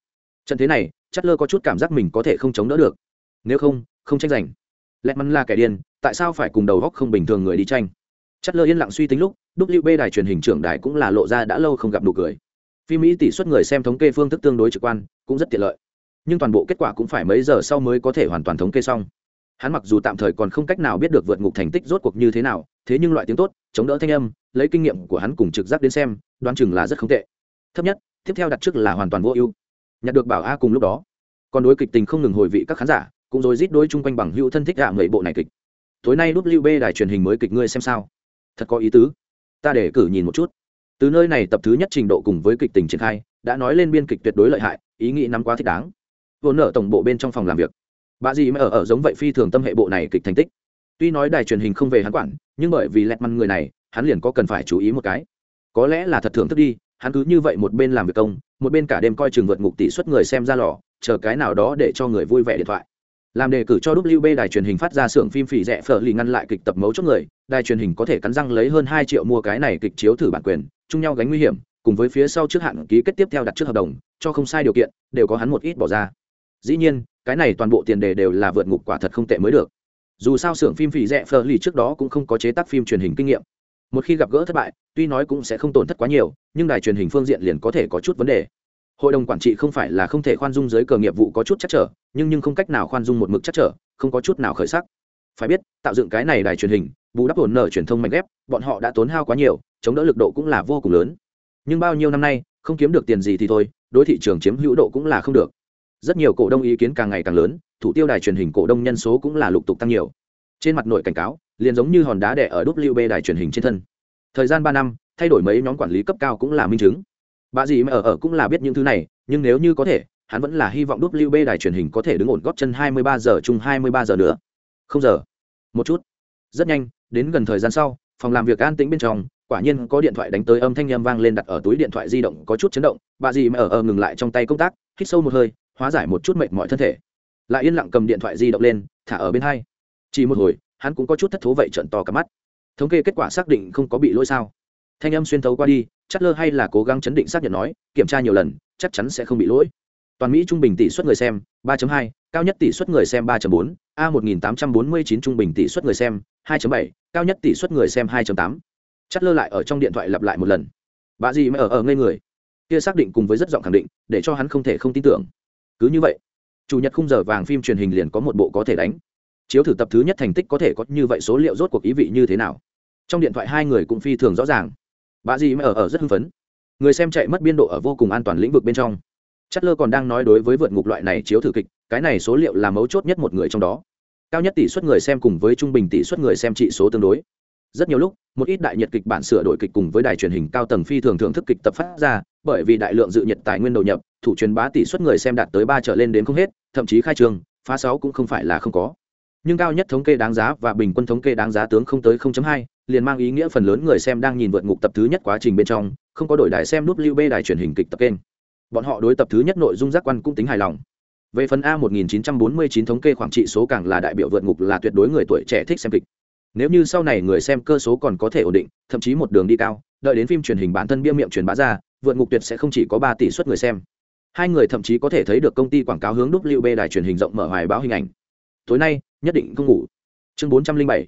Trận thế này chát lơ có chút cảm giác mình có thể không chống đỡ được. Nếu không không tranh giành. Lẹt mắn là kẻ điên tại sao phải cùng đầu góc không bình thường người đi tranh? Chất lơ yên lặng suy tính lúc wb đài truyền hình trưởng đài cũng là lộ ra đã lâu không gặp đủ cười. Phim mỹ tỷ suất người xem thống kê phương thức tương đối trực quan, cũng rất tiện lợi. Nhưng toàn bộ kết quả cũng phải mấy giờ sau mới có thể hoàn toàn thống kê xong. Hắn mặc dù tạm thời còn không cách nào biết được vượt ngục thành tích rốt cuộc như thế nào, thế nhưng loại tiếng tốt, chống đỡ thanh âm, lấy kinh nghiệm của hắn cùng trực giác đến xem, đoán chừng là rất không tệ. Thấp nhất, tiếp theo đặt trước là hoàn toàn vô ưu. Nhặt được bảo a cùng lúc đó. Còn đối kịch tình không ngừng hồi vị các khán giả, cũng rồi rít đối chung quanh bằng hữu thân thích gạ người bộ này kịch tối nay wb đài truyền hình mới kịch ngươi xem sao. Thật có ý tứ. Ta để cử nhìn một chút. Từ nơi này tập thứ nhất trình độ cùng với kịch tình triển khai, đã nói lên biên kịch tuyệt đối lợi hại, ý nghĩ nắm quá thích đáng. Vốn ở tổng bộ bên trong phòng làm việc. Bà gì mà ở ở giống vậy phi thường tâm hệ bộ này kịch thành tích. Tuy nói đài truyền hình không về hắn quản, nhưng bởi vì lẹt măn người này, hắn liền có cần phải chú ý một cái. Có lẽ là thật thưởng thức đi, hắn cứ như vậy một bên làm việc công, một bên cả đêm coi chừng vượt ngục tỷ suất người xem ra lò, chờ cái nào đó để cho người vui vẻ điện thoại làm đề cử cho WB đài truyền hình phát ra xưởng phim phỉ rẻ phở lì ngăn lại kịch tập mấu chốt người, đài truyền hình có thể cắn răng lấy hơn hai triệu mua cái này kịch chiếu thử bản quyền, chung nhau gánh nguy hiểm, cùng với phía sau trước hạn ký kết tiếp theo đặt trước hợp đồng, cho không sai điều kiện, đều có hắn một ít bỏ ra. Dĩ nhiên, cái này toàn bộ tiền đề đều là vượt ngục quả thật không tệ mới được. Dù sao xưởng phim phỉ rẻ phở lì trước đó cũng không có chế tác phim truyền hình kinh nghiệm. Một khi gặp gỡ thất bại, tuy nói cũng sẽ không tổn thất quá nhiều, nhưng đài truyền hình phương diện liền có thể có chút vấn đề hội đồng quản trị không phải là không thể khoan dung dưới cờ nghiệp vụ có chút chắc trở, nhưng nhưng không cách nào khoan dung một mực chắc trở, không có chút nào khởi sắc. Phải biết, tạo dựng cái này đài truyền hình, bù đắp ổn nở truyền thông mạnh ghép, bọn họ đã tốn hao quá nhiều, chống đỡ lực độ cũng là vô cùng lớn. Nhưng bao nhiêu năm nay, không kiếm được tiền gì thì thôi, đối thị trường chiếm hữu độ cũng là không được. Rất nhiều cổ đông ý kiến càng ngày càng lớn, thủ tiêu đài truyền hình cổ đông nhân số cũng là lục tục tăng nhiều. Trên mặt nội cảnh cáo, liền giống như hòn đá đẻ ở wb đài truyền hình trên thân. Thời gian ba năm, thay đổi mấy nhóm quản lý cấp cao cũng là minh chứng bà dì mà ở ở cũng là biết những thứ này, nhưng nếu như có thể, hắn vẫn là hy vọng đốt lưu bê đài truyền hình có thể đứng ổn góp chân 23 giờ chung 23 giờ nữa. Không giờ. Một chút. Rất nhanh, đến gần thời gian sau, phòng làm việc an tĩnh bên trong, quả nhiên có điện thoại đánh tới âm thanh âm vang lên đặt ở túi điện thoại di động có chút chấn động. Bà dì mà ở ở ngừng lại trong tay công tác, hít sâu một hơi, hóa giải một chút mệt mỏi thân thể. Lại yên lặng cầm điện thoại di động lên, thả ở bên hai. Chỉ một hồi, hắn cũng có chút thất thố vậy trận to cả mắt. Thống kê kết quả xác định không có bị lỗi sao? Thanh âm xuyên thấu qua đi chất lơ hay là cố gắng chấn định xác nhận nói kiểm tra nhiều lần chắc chắn sẽ không bị lỗi. Toàn mỹ trung bình tỷ suất người xem 3.2, cao nhất tỷ suất người xem 3.4, a 1849 trung bình tỷ suất người xem 2.7, cao nhất tỷ suất người xem 2.8. chất lơ lại ở trong điện thoại lặp lại một lần. Bà gì mà ở ở ngây người? Kia xác định cùng với rất giọng khẳng định để cho hắn không thể không tin tưởng. Cứ như vậy chủ nhật khung giờ vàng phim truyền hình liền có một bộ có thể đánh. Chiếu thử tập thứ nhất thành tích có thể có như vậy số liệu rốt cuộc ý vị như thế nào? Trong điện thoại hai người cũng phi thường rõ ràng bà dì mẹ ở ở rất hưng phấn. Người xem chạy mất biên độ ở vô cùng an toàn lĩnh vực bên trong. Chất lơ còn đang nói đối với vượt ngục loại này chiếu thử kịch, cái này số liệu là mấu chốt nhất một người trong đó. Cao nhất tỷ suất người xem cùng với trung bình tỷ suất người xem trị số tương đối. Rất nhiều lúc, một ít đại nhật kịch bản sửa đổi kịch cùng với đài truyền hình cao tầng phi thường thưởng thức kịch tập phát ra, bởi vì đại lượng dự nhiệt tài nguyên đầu nhập, thủ truyền bá tỷ suất người xem đạt tới ba trở lên đến không hết, thậm chí khai trương phá sáu cũng không phải là không có nhưng cao nhất thống kê đáng giá và bình quân thống kê đáng giá tướng không tới 0.2, liền mang ý nghĩa phần lớn người xem đang nhìn vượt ngục tập thứ nhất quá trình bên trong không có đổi đài xem nút lưu b đài truyền hình kịch tập kênh. Bọn họ đối tập thứ nhất nội dung giác quan cũng tính hài lòng. Về phần a 1949 thống kê khoảng trị số càng là đại biểu vượt ngục là tuyệt đối người tuổi trẻ thích xem kịch. Nếu như sau này người xem cơ số còn có thể ổn định thậm chí một đường đi cao đợi đến phim truyền hình bản thân bia miệng truyền bá ra vượt ngục tuyệt sẽ không chỉ có ba tỷ suất người xem. Hai người thậm chí có thể thấy được công ty quảng cáo hướng wb đài truyền hình rộng mở hoài báo hình ảnh. Tối nay nhất định không ngủ. Chương bốn trăm linh bảy,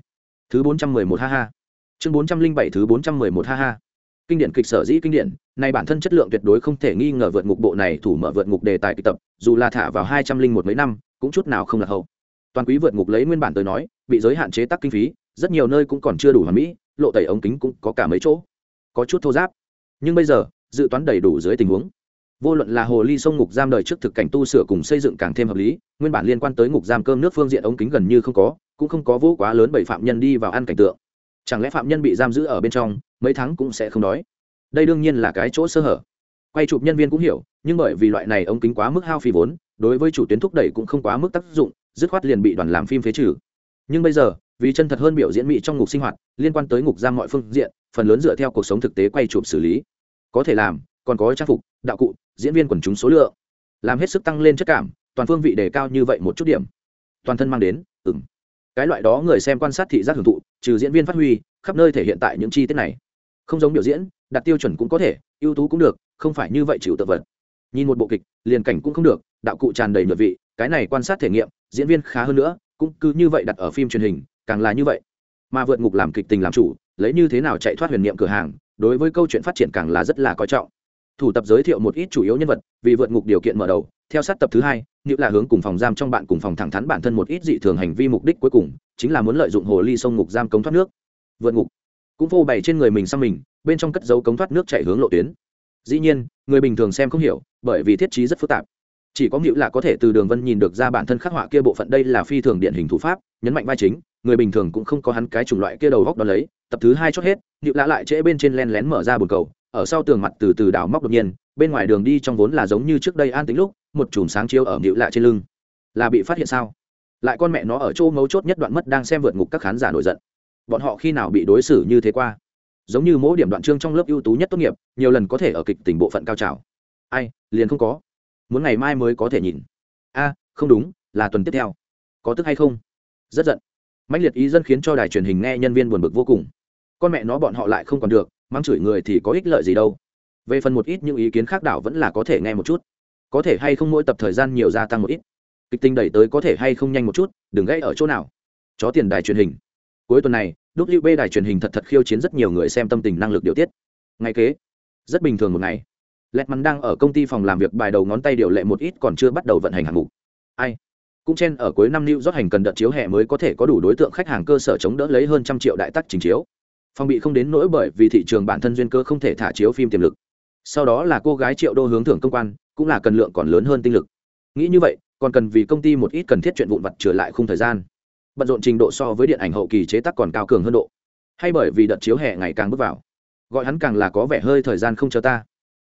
thứ bốn trăm mười một, ha ha. Chương bốn trăm linh bảy, thứ bốn trăm mười một, ha ha. Kinh điển kịch sở dĩ kinh điển này bản thân chất lượng tuyệt đối không thể nghi ngờ vượt ngục bộ này thủ mở vượt ngục đề tài kịch tập, dù là thả vào hai trăm linh một mấy năm, cũng chút nào không là hậu. Toàn quý vượt ngục lấy nguyên bản tới nói, bị giới hạn chế tác kinh phí, rất nhiều nơi cũng còn chưa đủ hoàn mỹ, lộ tẩy ống kính cũng có cả mấy chỗ. Có chút thô giáp. Nhưng bây giờ, dự toán đầy đủ dưới tình huống vô luận là hồ ly sông ngục giam đời trước thực cảnh tu sửa cùng xây dựng càng thêm hợp lý, nguyên bản liên quan tới ngục giam cơm nước phương diện ống kính gần như không có, cũng không có vô quá lớn bảy phạm nhân đi vào ăn cảnh tượng. Chẳng lẽ phạm nhân bị giam giữ ở bên trong, mấy tháng cũng sẽ không đói? Đây đương nhiên là cái chỗ sơ hở. Quay chụp nhân viên cũng hiểu, nhưng bởi vì loại này ống kính quá mức hao phí vốn, đối với chủ tuyến thúc đẩy cũng không quá mức tác dụng, dứt khoát liền bị đoàn làm phim phế trừ. Nhưng bây giờ, vì chân thật hơn biểu diễn mỹ trong ngục sinh hoạt, liên quan tới ngục giam mọi phương diện, phần lớn dựa theo cuộc sống thực tế quay chụp xử lý. Có thể làm, còn có trang phục, đạo cụ diễn viên quần chúng số lượng, làm hết sức tăng lên chất cảm, toàn phương vị đề cao như vậy một chút điểm. Toàn thân mang đến ừng cái loại đó người xem quan sát thị giác hưởng thụ, trừ diễn viên phát huy, khắp nơi thể hiện tại những chi tiết này. Không giống biểu diễn, đặt tiêu chuẩn cũng có thể, ưu tú cũng được, không phải như vậy chịu tự vật. Nhìn một bộ kịch, liền cảnh cũng không được, đạo cụ tràn đầy nhuận vị, cái này quan sát thể nghiệm, diễn viên khá hơn nữa, cũng cứ như vậy đặt ở phim truyền hình, càng là như vậy. Mà vượt ngục làm kịch tình làm chủ, lấy như thế nào chạy thoát huyền niệm cửa hàng, đối với câu chuyện phát triển càng là rất là coi trọng thủ tập giới thiệu một ít chủ yếu nhân vật, vì vượt ngục điều kiện mở đầu. Theo sát tập thứ hai nghĩa là hướng cùng phòng giam trong bạn cùng phòng thẳng thắn bản thân một ít dị thường hành vi mục đích cuối cùng, chính là muốn lợi dụng hồ ly sông ngục giam cống thoát nước. Vượt ngục. Cũng phô bày trên người mình sang mình, bên trong cất dấu cống thoát nước chạy hướng lộ tuyến. Dĩ nhiên, người bình thường xem không hiểu, bởi vì thiết trí rất phức tạp. Chỉ có nghĩa là có thể từ đường vân nhìn được ra bản thân khắc họa kia bộ phận đây là phi thường điện hình thủ pháp, nhấn mạnh vai chính, người bình thường cũng không có hắn cái chủng loại kia đầu góc đó lấy. Tập thứ hai chót hết nghĩa lạ lại trễ bên trên len lén mở ra bồn cầu ở sau tường mặt từ từ đảo móc đột nhiên, bên ngoài đường đi trong vốn là giống như trước đây an tính lúc, một chùm sáng chiếu ở nịu lạ trên lưng. Là bị phát hiện sao? Lại con mẹ nó ở chỗ mấu chốt nhất đoạn mất đang xem vượt ngục các khán giả nổi giận. Bọn họ khi nào bị đối xử như thế qua? Giống như mỗi điểm đoạn chương trong lớp ưu tú nhất tốt nghiệp, nhiều lần có thể ở kịch tỉnh bộ phận cao trào. Ai, liền không có. Muốn ngày mai mới có thể nhìn. A, không đúng, là tuần tiếp theo. Có tức hay không? Rất giận. Mạnh liệt ý dân khiến cho đài truyền hình nghe nhân viên buồn bực vô cùng. Con mẹ nó bọn họ lại không còn được mắng chửi người thì có ích lợi gì đâu. Về phần một ít những ý kiến khác đảo vẫn là có thể nghe một chút. Có thể hay không mỗi tập thời gian nhiều gia tăng một ít. Kịch tinh đẩy tới có thể hay không nhanh một chút, đừng gãy ở chỗ nào. Chó tiền đài truyền hình. Cuối tuần này wb đài truyền hình thật thật khiêu chiến rất nhiều người xem tâm tình năng lực điều tiết. Ngay kế, rất bình thường một ngày lẹt mắn đang ở công ty phòng làm việc bài đầu ngón tay điều lệ một ít còn chưa bắt đầu vận hành hạng mục. Ai? Cũng trên ở cuối năm new rót hành cần đợt chiếu hè mới có thể có đủ đối tượng khách hàng cơ sở chống đỡ lấy hơn trăm triệu đại tắc trình chiếu phòng bị không đến nỗi bởi vì thị trường bản thân duyên cơ không thể thả chiếu phim tiềm lực. Sau đó là cô gái triệu đô hướng thưởng công quan, cũng là cần lượng còn lớn hơn tinh lực. Nghĩ như vậy, còn cần vì công ty một ít cần thiết chuyện vụn vặt trở lại khung thời gian. Bận rộn trình độ so với điện ảnh hậu kỳ chế tác còn cao cường hơn độ. Hay bởi vì đợt chiếu hè ngày càng bước vào, gọi hắn càng là có vẻ hơi thời gian không chờ ta.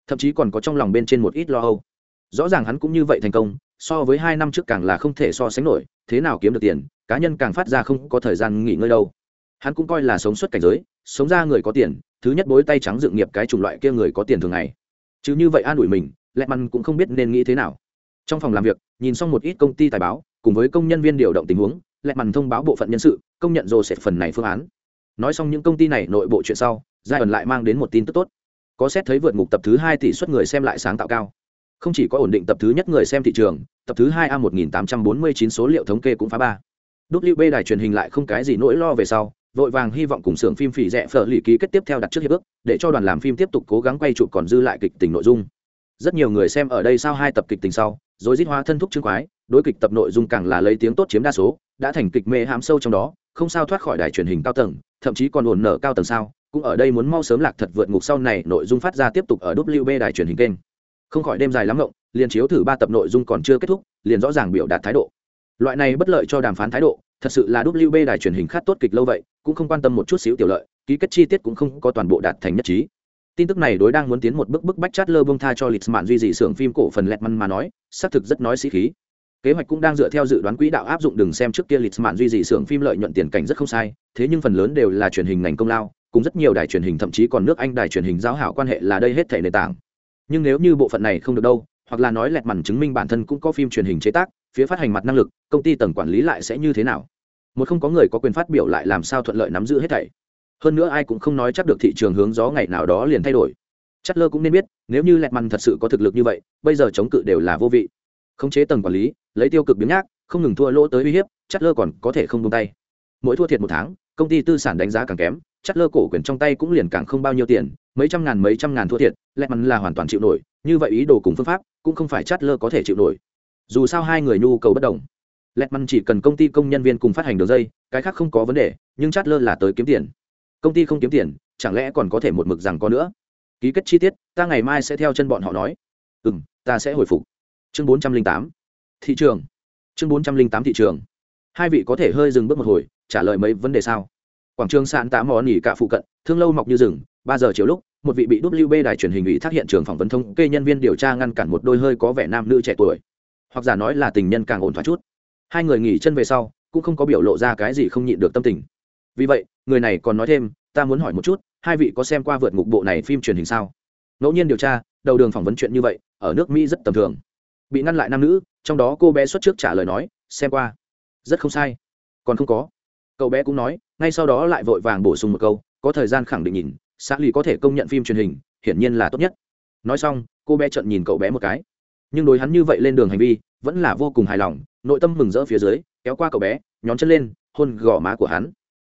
Thậm chí còn có trong lòng bên trên một ít lo âu. Rõ ràng hắn cũng như vậy thành công, so với hai năm trước càng là không thể so sánh nổi, thế nào kiếm được tiền, cá nhân càng phát ra không có thời gian nghỉ ngơi đâu. Hắn cũng coi là sống suốt cảnh giới sống ra người có tiền, thứ nhất bối tay trắng dự nghiệp cái chủng loại kia người có tiền thường ngày. Chứ như vậy an ủi mình, lẹ măn cũng không biết nên nghĩ thế nào. Trong phòng làm việc, nhìn xong một ít công ty tài báo, cùng với công nhân viên điều động tình huống, lẹ mằn thông báo bộ phận nhân sự, công nhận rồ sẽ phần này phương án. Nói xong những công ty này nội bộ chuyện sau, giai ẩn lại mang đến một tin tức tốt. Có xét thấy vượt ngục tập thứ hai tỷ suất người xem lại sáng tạo cao. Không chỉ có ổn định tập thứ nhất người xem thị trường, tập thứ hai a một nghìn tám trăm bốn mươi chín số liệu thống kê cũng phá ba. Wb đài truyền hình lại không cái gì nỗi lo về sau vội vàng hy vọng cùng xưởng phim phỉ rẻ phở lì ký kết tiếp theo đặt trước hiệp ước, để cho đoàn làm phim tiếp tục cố gắng quay chụp còn dư lại kịch tình nội dung. Rất nhiều người xem ở đây sau hai tập kịch tình sau rồi giết hóa thân thúc chương quái, đối kịch tập nội dung càng là lấy tiếng tốt chiếm đa số, đã thành kịch mê hãm sâu trong đó, không sao thoát khỏi đài truyền hình cao tầng, thậm chí còn ổn nở cao tầng sao, cũng ở đây muốn mau sớm lạc thật vượt ngục sau này nội dung phát ra tiếp tục ở wb đài truyền hình kênh. Không khỏi đêm dài lắm ngộng, liền chiếu thử ba tập nội dung còn chưa kết thúc, liền rõ ràng biểu đạt thái độ. Loại này bất lợi cho đàm phán thái độ thật sự là wb đài truyền hình khát tốt kịch lâu vậy, cũng không quan tâm một chút xíu tiểu lợi, ký kết chi tiết cũng không có toàn bộ đạt thành nhất trí. Tin tức này đối đang muốn tiến một bước bức bách chát lơ bông tha cho lịch mạn duy dị xưởng phim cổ phần lẹt măn mà nói, xác thực rất nói sĩ khí. Kế hoạch cũng đang dựa theo dự đoán quỹ đạo áp dụng đừng xem trước kia lịch mạn duy dị xưởng phim lợi nhuận tiền cảnh rất không sai, thế nhưng phần lớn đều là truyền hình ngành công lao, cùng rất nhiều đài truyền hình thậm chí còn nước anh đài truyền hình giáo hảo quan hệ là đây hết thể nền tảng. Nhưng nếu như bộ phận này không được đâu, hoặc là nói lẹt mằn chứng minh bản thân cũng có phim truyền hình chế tác, phía phát hành mặt năng lực, công ty tầng quản lý lại sẽ như thế nào? Một không có người có quyền phát biểu lại làm sao thuận lợi nắm giữ hết thảy. Hơn nữa ai cũng không nói chắc được thị trường hướng gió ngày nào đó liền thay đổi. Chất lơ cũng nên biết, nếu như lẹt mằn thật sự có thực lực như vậy, bây giờ chống cự đều là vô vị. Khống chế tầng quản lý, lấy tiêu cực biến nhác, không ngừng thua lỗ tới uy hiếp, chất lơ còn có thể không tung tay. Mỗi thua thiệt một tháng, công ty tư sản đánh giá càng kém, chất lơ cổ quyền trong tay cũng liền càng không bao nhiêu tiền, mấy trăm ngàn mấy trăm ngàn thua thiệt, lẹt mằn là hoàn toàn chịu nổi, như vậy ý đồ cùng phương pháp, cũng không phải chất lơ có thể chịu nổi. Dù sao hai người nhu cầu bất đồng lẹt măn chỉ cần công ty công nhân viên cùng phát hành đường dây, cái khác không có vấn đề, nhưng chát lơ là tới kiếm tiền. Công ty không kiếm tiền, chẳng lẽ còn có thể một mực rằng có nữa? Ký kết chi tiết, ta ngày mai sẽ theo chân bọn họ nói. Ừ m ta sẽ hồi phục. Chương bốn trăm linh tám. Thị trường. Chương bốn trăm linh tám thị trường. Hai vị có thể hơi dừng bước một hồi, trả lời mấy vấn đề sao quảng trường sạn Tám mò nỉ cả phụ cận, thương lâu mọc như rừng, ba giờ chiều lúc, một vị bị wb đài truyền hình ủy thác hiện trường phỏng vấn thông kê nhân viên điều tra ngăn cản một đôi hơi có vẻ nam nữ trẻ tuổi. Hoặc giả nói là tình nhân càng ổn thoát chút hai người nghỉ chân về sau, cũng không có biểu lộ ra cái gì không nhịn được tâm tình. Vì vậy, người này còn nói thêm, ta muốn hỏi một chút, hai vị có xem qua vượt ngục bộ này phim truyền hình sao? Ngẫu nhiên điều tra, đầu đường phỏng vấn chuyện như vậy, ở nước mỹ rất tầm thường. Bị ngăn lại nam nữ, trong đó cô bé xuất trước trả lời nói, xem qua. Rất không sai. Còn không có. Cậu bé cũng nói, ngay sau đó lại vội vàng bổ sung một câu, có thời gian khẳng định nhìn xã lì có thể công nhận phim truyền hình, hiển nhiên là tốt nhất. Nói xong, cô bé trận nhìn cậu bé một cái. Nhưng đối hắn như vậy lên đường hành vi, vẫn là vô cùng hài lòng nội tâm mừng rỡ phía dưới, kéo qua cậu bé, nhón chân lên, hôn gò má của hắn.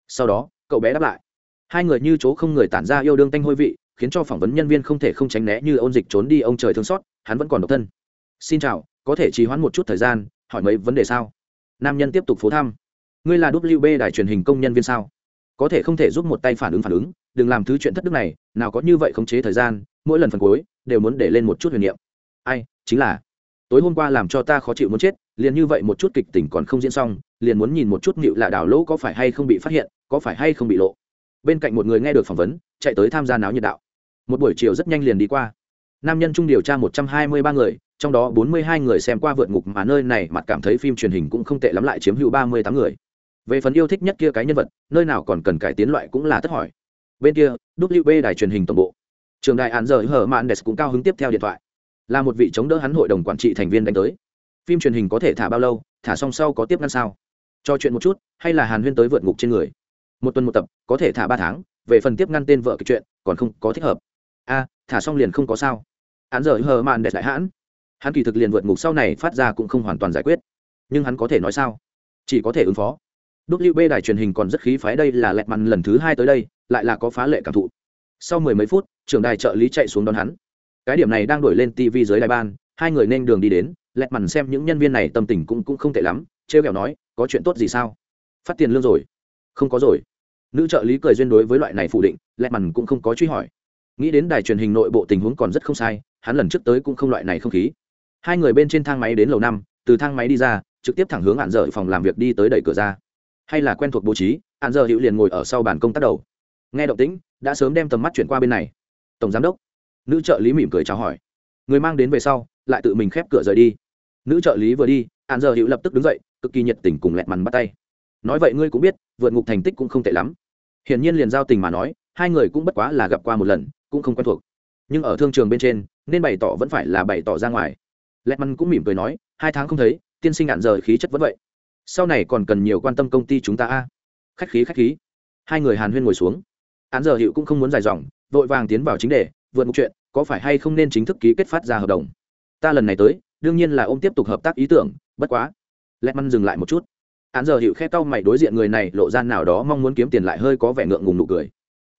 Sau đó, cậu bé đáp lại. Hai người như chỗ không người tản ra yêu đương tanh hôi vị, khiến cho phỏng vấn nhân viên không thể không tránh né như ôn dịch trốn đi ông trời thương xót, hắn vẫn còn độc thân. Xin chào, có thể trì hoãn một chút thời gian, hỏi mấy vấn đề sao? Nam nhân tiếp tục phố thăm. Ngươi là wb đài truyền hình công nhân viên sao? Có thể không thể giúp một tay phản ứng phản ứng, đừng làm thứ chuyện thất đức này, nào có như vậy khống chế thời gian, mỗi lần phần cuối, đều muốn để lên một chút huyền niệm. Ai, chính là tối hôm qua làm cho ta khó chịu muốn chết, liền như vậy một chút kịch tình còn không diễn xong, liền muốn nhìn một chút nịu lạ đảo lỗ có phải hay không bị phát hiện, có phải hay không bị lộ. Bên cạnh một người nghe được phỏng vấn, chạy tới tham gia náo nhiệt đạo. Một buổi chiều rất nhanh liền đi qua. Nam nhân trung điều tra một trăm hai mươi ba người, trong đó bốn mươi hai người xem qua vượt ngục mà nơi này mặt cảm thấy phim truyền hình cũng không tệ lắm lại chiếm hữu ba mươi tám người. Về phần yêu thích nhất kia cái nhân vật, nơi nào còn cần cải tiến loại cũng là tất hỏi. Bên kia wb đài truyền hình tổng bộ. Trường đại án giờ hở mạn cũng cao hứng tiếp theo điện thoại là một vị chống đỡ hắn hội đồng quản trị thành viên đánh tới. Phim truyền hình có thể thả bao lâu thả xong sau có tiếp ngăn sao? Cho chuyện một chút hay là hàn huyên tới vượt ngục trên người? Một tuần một tập có thể thả ba tháng về phần tiếp ngăn tên vợ kịch chuyện còn không có thích hợp. A thả xong liền không có sao. Hắn giờ hờ màn đẹp đại hãn. Hắn kỳ thực liền vượt ngục sau này phát ra cũng không hoàn toàn giải quyết. Nhưng hắn có thể nói sao? Chỉ có thể ứng phó. WB đài truyền hình còn rất khí phái đây là lẹt mặn lần thứ hai tới đây, lại là có phá lệ cảm thụ. Sau mười mấy phút, trưởng đài trợ lý chạy xuống đón hắn. Cái điểm này đang đổi lên TV dưới đài ban, hai người nên đường đi đến, lẹt mằn xem những nhân viên này tâm tình cũng cũng không tệ lắm, trêu kẹo nói, có chuyện tốt gì sao? Phát tiền lương rồi? Không có rồi. Nữ trợ lý cười duyên đối với loại này phủ định, lẹt mằn cũng không có truy hỏi. Nghĩ đến đài truyền hình nội bộ tình huống còn rất không sai, hắn lần trước tới cũng không loại này không khí. Hai người bên trên thang máy đến lầu năm, từ thang máy đi ra, trực tiếp thẳng hướng hạn dở phòng làm việc đi tới đẩy cửa ra hay là quen thuộc bố trí hạn dở hữu liền ngồi ở sau bàn công tác đầu nghe động tĩnh đã sớm đem tầm mắt chuyển qua bên này tổng giám đốc nữ trợ lý mỉm cười chào hỏi. Người mang đến về sau, lại tự mình khép cửa rời đi. Nữ trợ lý vừa đi hạn giờ hữu lập tức đứng dậy, cực kỳ nhiệt tình cùng lẹt mằn bắt tay. Nói vậy ngươi cũng biết, vượt ngục thành tích cũng không tệ lắm. Hiển nhiên liền giao tình mà nói, hai người cũng bất quá là gặp qua một lần, cũng không quen thuộc. Nhưng ở thương trường bên trên, nên bày tỏ vẫn phải là bày tỏ ra ngoài. Lẹt mằn cũng mỉm cười nói, hai tháng không thấy, tiên sinh hạn giờ khí chất vẫn vậy. Sau này còn cần nhiều quan tâm công ty chúng ta a. Khách khí khách khí. Hai người hàn huyên ngồi xuống. Án giờ hiệu cũng không muốn dài dòng, vội vàng tiến vào chính đề vượt một chuyện, có phải hay không nên chính thức ký kết phát ra hợp đồng? Ta lần này tới, đương nhiên là ôm tiếp tục hợp tác ý tưởng, bất quá. Lẹt măn dừng lại một chút. Án giờ hiệu khe cau mày đối diện người này, lộ ra nào đó mong muốn kiếm tiền lại hơi có vẻ ngượng ngùng nụ cười.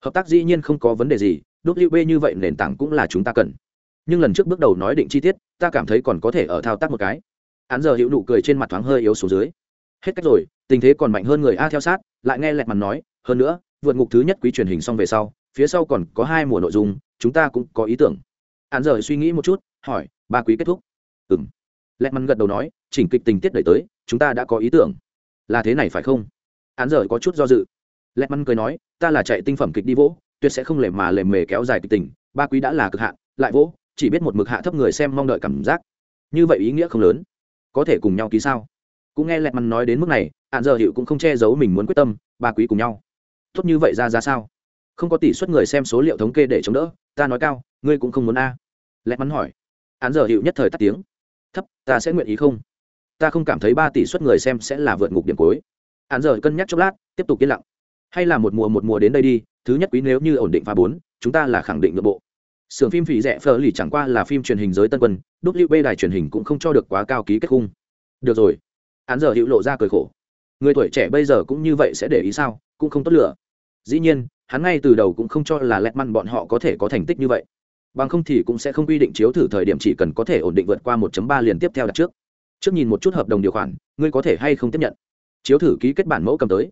Hợp tác dĩ nhiên không có vấn đề gì wb như vậy nền tảng cũng là chúng ta cần. Nhưng lần trước bước đầu nói định chi tiết, ta cảm thấy còn có thể ở thao tác một cái. Án giờ hiệu nụ cười trên mặt thoáng hơi yếu xuống dưới. Hết cách rồi, tình thế còn mạnh hơn người a theo sát, lại nghe lẹt mặt nói, hơn nữa, vượt ngục thứ nhất quý truyền hình xong về sau, phía sau còn có hai mùa nội dung chúng ta cũng có ý tưởng. Hắn rời suy nghĩ một chút, hỏi, ba quý kết thúc? Ừng lẹ mắn gật đầu nói, chỉnh kịch tình tiết đẩy tới, chúng ta đã có ý tưởng. Là thế này phải không? Hắn rời có chút do dự. Lẹ mắn cười nói, ta là chạy tinh phẩm kịch đi vỗ, tuyệt sẽ không lề mà lề mề kéo dài kịch tình, ba quý đã là cực hạn, lại vỗ, chỉ biết một mực hạ thấp người xem mong đợi cảm giác. Như vậy ý nghĩa không lớn. Có thể cùng nhau ký sao? Cũng nghe lẹt mắn nói đến mức này hạn giờ hiệu cũng không che giấu mình muốn quyết tâm, ba quý cùng nhau. Tốt như vậy ra ra sao? Không có tỷ suất người xem số liệu thống kê để chống đỡ ta nói cao ngươi cũng không muốn a. Lẽ mắn hỏi. Án giờ hiệu nhất thời tắt tiếng. Thấp ta sẽ nguyện ý không? Ta không cảm thấy ba tỷ suất người xem sẽ là vượt ngục điểm cuối. Án giờ cân nhắc chốc lát tiếp tục yên lặng. Hay là một mùa một mùa đến đây đi thứ nhất quý nếu như ổn định pha bốn chúng ta là khẳng định nội bộ. Sưởng phim phỉ rẻ phở lì chẳng qua là phim truyền hình giới tân quân, WB đài truyền hình cũng không cho được quá cao ký kết khung. Được rồi, án giờ hữu lộ ra cười khổ. Người tuổi trẻ bây giờ cũng như vậy sẽ để ý sao? Cũng không tốt lửa dĩ nhiên hắn ngay từ đầu cũng không cho là lẹt măn bọn họ có thể có thành tích như vậy. Bằng không thì cũng sẽ không quy định chiếu thử thời điểm chỉ cần có thể ổn định vượt qua 1.3 liền tiếp theo đặt trước. Trước nhìn một chút hợp đồng điều khoản, ngươi có thể hay không tiếp nhận? Chiếu thử ký kết bản mẫu cầm tới.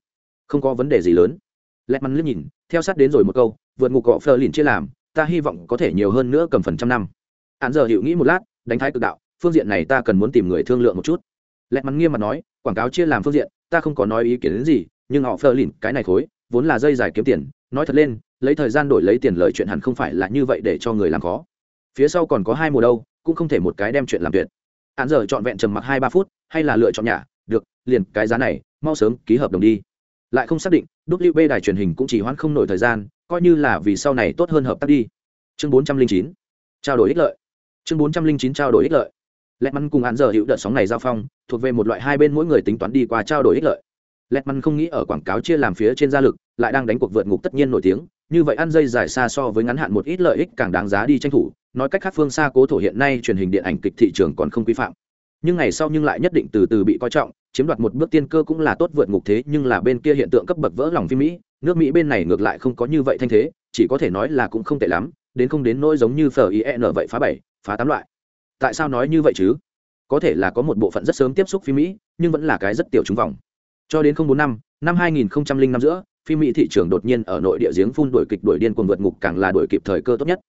Không có vấn đề gì lớn. Lẹt măn liếc nhìn, theo sát đến rồi một câu, vượt ngục gọ phờ lìn chia làm, ta hy vọng có thể nhiều hơn nữa cầm phần trăm năm. Hắn giờ hiệu nghĩ một lát, đánh thái cực đạo, phương diện này ta cần muốn tìm người thương lượng một chút. Lẹt mắn nghiêm mặt nói, quảng cáo chia làm phương diện, ta không có nói ý kiến đến gì, nhưng họ phờ lìn, cái này khối, vốn là dây dài kiếm tiền nói thật lên, lấy thời gian đổi lấy tiền lời chuyện hẳn không phải là như vậy để cho người làm khó. Phía sau còn có hai mùa đâu, cũng không thể một cái đem chuyện làm tuyệt. Hắn giờ trọn vẹn trầm mặc hai ba phút, hay là lựa chọn nhà được, liền, cái giá này, mau sớm, ký hợp đồng đi. Lại không xác định wb đài truyền hình cũng chỉ hoãn không nổi thời gian, coi như là vì sau này tốt hơn hợp tác đi. Chương bốn trăm linh chín, trao đổi ích lợi. Chương bốn trăm linh chín, trao đổi ích lợi. Lẹt mắn cùng hắn giờ hữu đợt sóng này giao phong, thuộc về một loại hai bên mỗi người tính toán đi qua trao đổi ích lợi. Letman không nghĩ ở quảng cáo chia làm phía trên gia lực, lại đang đánh cuộc vượt ngục tất nhiên nổi tiếng, như vậy ăn dây dài xa so với ngắn hạn một ít lợi ích càng đáng giá đi tranh thủ, nói cách khác phương xa cố thổ hiện nay truyền hình điện ảnh kịch thị trường còn không quy phạm. Nhưng ngày sau nhưng lại nhất định từ từ bị coi trọng, chiếm đoạt một bước tiên cơ cũng là tốt vượt ngục thế, nhưng là bên kia hiện tượng cấp bậc vỡ lòng phim mỹ, nước mỹ bên này ngược lại không có như vậy thanh thế, chỉ có thể nói là cũng không tệ lắm, đến không đến nỗi giống như phở in vậy phá bảy, phá tám loại. Tại sao nói như vậy chứ? Có thể là có một bộ phận rất sớm tiếp xúc phim mỹ, nhưng vẫn là cái rất tiểu trúng vòng cho đến không bốn năm năm hai nghìn năm giữa phim mỹ thị trường đột nhiên ở nội địa giếng phun đổi kịch đổi điên cuồng vượt ngục càng là đổi kịp thời cơ tốt nhất.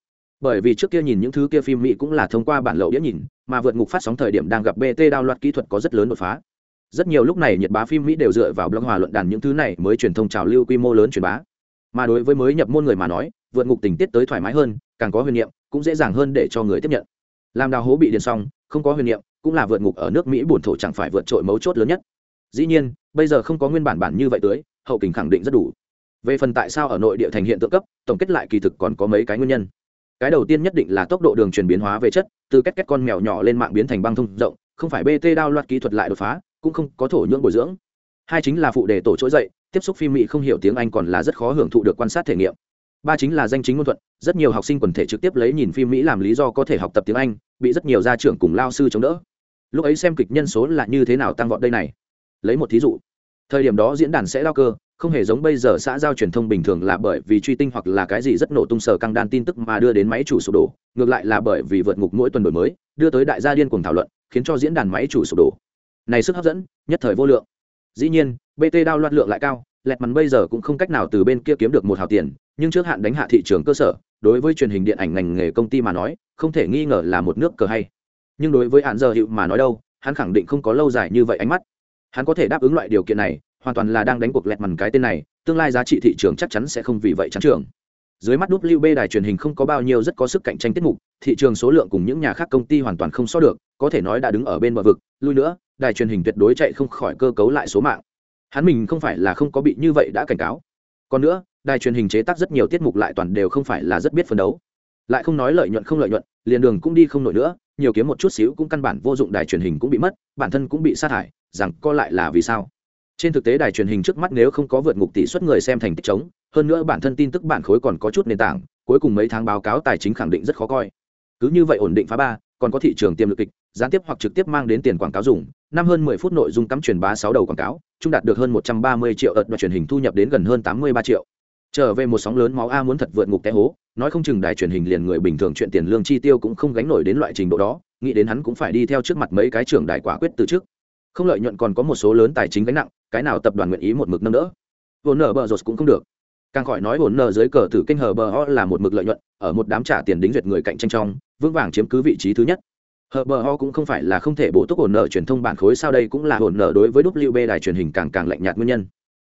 Bởi vì trước kia nhìn những thứ kia phim mỹ cũng là thông qua bản lậu đĩa nhìn, mà vượt ngục phát sóng thời điểm đang gặp bt đao loạt kỹ thuật có rất lớn đột phá. Rất nhiều lúc này nhật bá phim mỹ đều dựa vào blog hòa luận đàn những thứ này mới truyền thông trào lưu quy mô lớn truyền bá. Mà đối với mới nhập môn người mà nói, vượt ngục tình tiết tới thoải mái hơn, càng có huyền niệm, cũng dễ dàng hơn để cho người tiếp nhận. Làm đào hố bị điền xong, không có huyền niệm, cũng là vượt ngục ở nước mỹ bổn thổ chẳng phải vượt trội mấu chốt lớn nhất dĩ nhiên, bây giờ không có nguyên bản bản như vậy tới hậu kình khẳng định rất đủ. Về phần tại sao ở nội địa thành hiện tượng cấp, tổng kết lại kỳ thực còn có mấy cái nguyên nhân. Cái đầu tiên nhất định là tốc độ đường truyền biến hóa về chất, từ cách cách con mèo nhỏ lên mạng biến thành băng thông rộng, không phải bt đao loạt kỹ thuật lại đột phá, cũng không có thổ nhưỡng bồi dưỡng. Hai chính là phụ đề tổ trỗi dậy, tiếp xúc phim mỹ không hiểu tiếng anh còn là rất khó hưởng thụ được quan sát thể nghiệm. Ba chính là danh chính ngôn thuận, rất nhiều học sinh quần thể trực tiếp lấy nhìn phim mỹ làm lý do có thể học tập tiếng anh, bị rất nhiều gia trưởng cùng lao sư chống đỡ. Lúc ấy xem kịch nhân số là như thế nào tăng vọt đây này? Lấy một thí dụ. Thời điểm đó diễn đàn sẽ đao cơ, không hề giống bây giờ xã giao truyền thông bình thường là bởi vì truy tinh hoặc là cái gì rất nổ tung sở căng đan tin tức mà đưa đến máy chủ sụp đổ, ngược lại là bởi vì vượt ngục mỗi tuần đổi mới, đưa tới đại gia điên cùng thảo luận, khiến cho diễn đàn máy chủ sụp đổ. Này sức hấp dẫn, nhất thời vô lượng. Dĩ nhiên bt đao loạt lượng lại cao, lẹt mắn bây giờ cũng không cách nào từ bên kia kiếm được một hào tiền, nhưng trước hạn đánh hạ thị trường cơ sở, đối với truyền hình điện ảnh ngành nghề công ty mà nói, không thể nghi ngờ là một nước cờ hay. Nhưng đối với hạn giờ hiệu mà nói đâu, hắn khẳng định không có lâu dài như vậy ánh mắt hắn có thể đáp ứng loại điều kiện này hoàn toàn là đang đánh cuộc lẹt mằn cái tên này tương lai giá trị thị trường chắc chắn sẽ không vì vậy chán trường dưới mắt WB đài truyền hình không có bao nhiêu rất có sức cạnh tranh tiết mục, thị trường số lượng cùng những nhà khác công ty hoàn toàn không so được, có thể nói đã đứng ở bên bờ vực, lui nữa, đài truyền hình tuyệt đối chạy không khỏi cơ cấu lại số mạng. Hắn mình không phải là không có bị như vậy đã cảnh cáo. Còn nữa, đài truyền hình chế tác rất nhiều tiết mục lại toàn đều không phải là rất biết phấn đấu. Lại không nói lợi nhuận không lợi nhuận, liền đường cũng đi không nổi nữa, nhiều kiếm một chút xíu cũng căn bản vô dụng đài truyền hình cũng bị mất, bản thân cũng bị sát hại, rằng co lại là vì sao? trên thực tế đài truyền hình trước mắt nếu không có vượt ngục tỷ suất người xem thành tích chống, hơn nữa bản thân tin tức bản khối còn có chút nền tảng, cuối cùng mấy tháng báo cáo tài chính khẳng định rất khó coi. Cứ như vậy ổn định phá ba, còn có thị trường tiềm lực kịch, gián tiếp hoặc trực tiếp mang đến tiền quảng cáo dùng, năm hơn mười phút nội dung cắm truyền bá sáu đầu quảng cáo trung đạt được hơn một trăm ba mươi triệu ợt và truyền hình thu nhập đến gần hơn tám mươi ba triệu. Trở về một sóng lớn máu a muốn thật vượt ngục té hố, nói không chừng đài truyền hình liền người bình thường chuyện tiền lương chi tiêu cũng không gánh nổi đến loại trình độ đó, nghĩ đến hắn cũng phải đi theo trước mặt mấy cái trưởng đài quả quyết từ trước không lợi nhuận còn có một số lớn tài chính gánh nặng, cái nào tập đoàn nguyện ý một mực nâng đỡ? Vốn nở bờ rột cũng không được. Càng khỏi nói vốn nở dưới cờ tử kênh hờ bờ ho là một mực lợi nhuận, ở một đám trả tiền đính duyệt người cạnh tranh trong, vững vàng chiếm cứ vị trí thứ nhất. Hờ bờ ho cũng không phải là không thể bổ túc ổn nợ truyền thông bản khối sao đây cũng là ổn nợ đối với wb đài truyền hình càng càng lạnh nhạt nguyên nhân.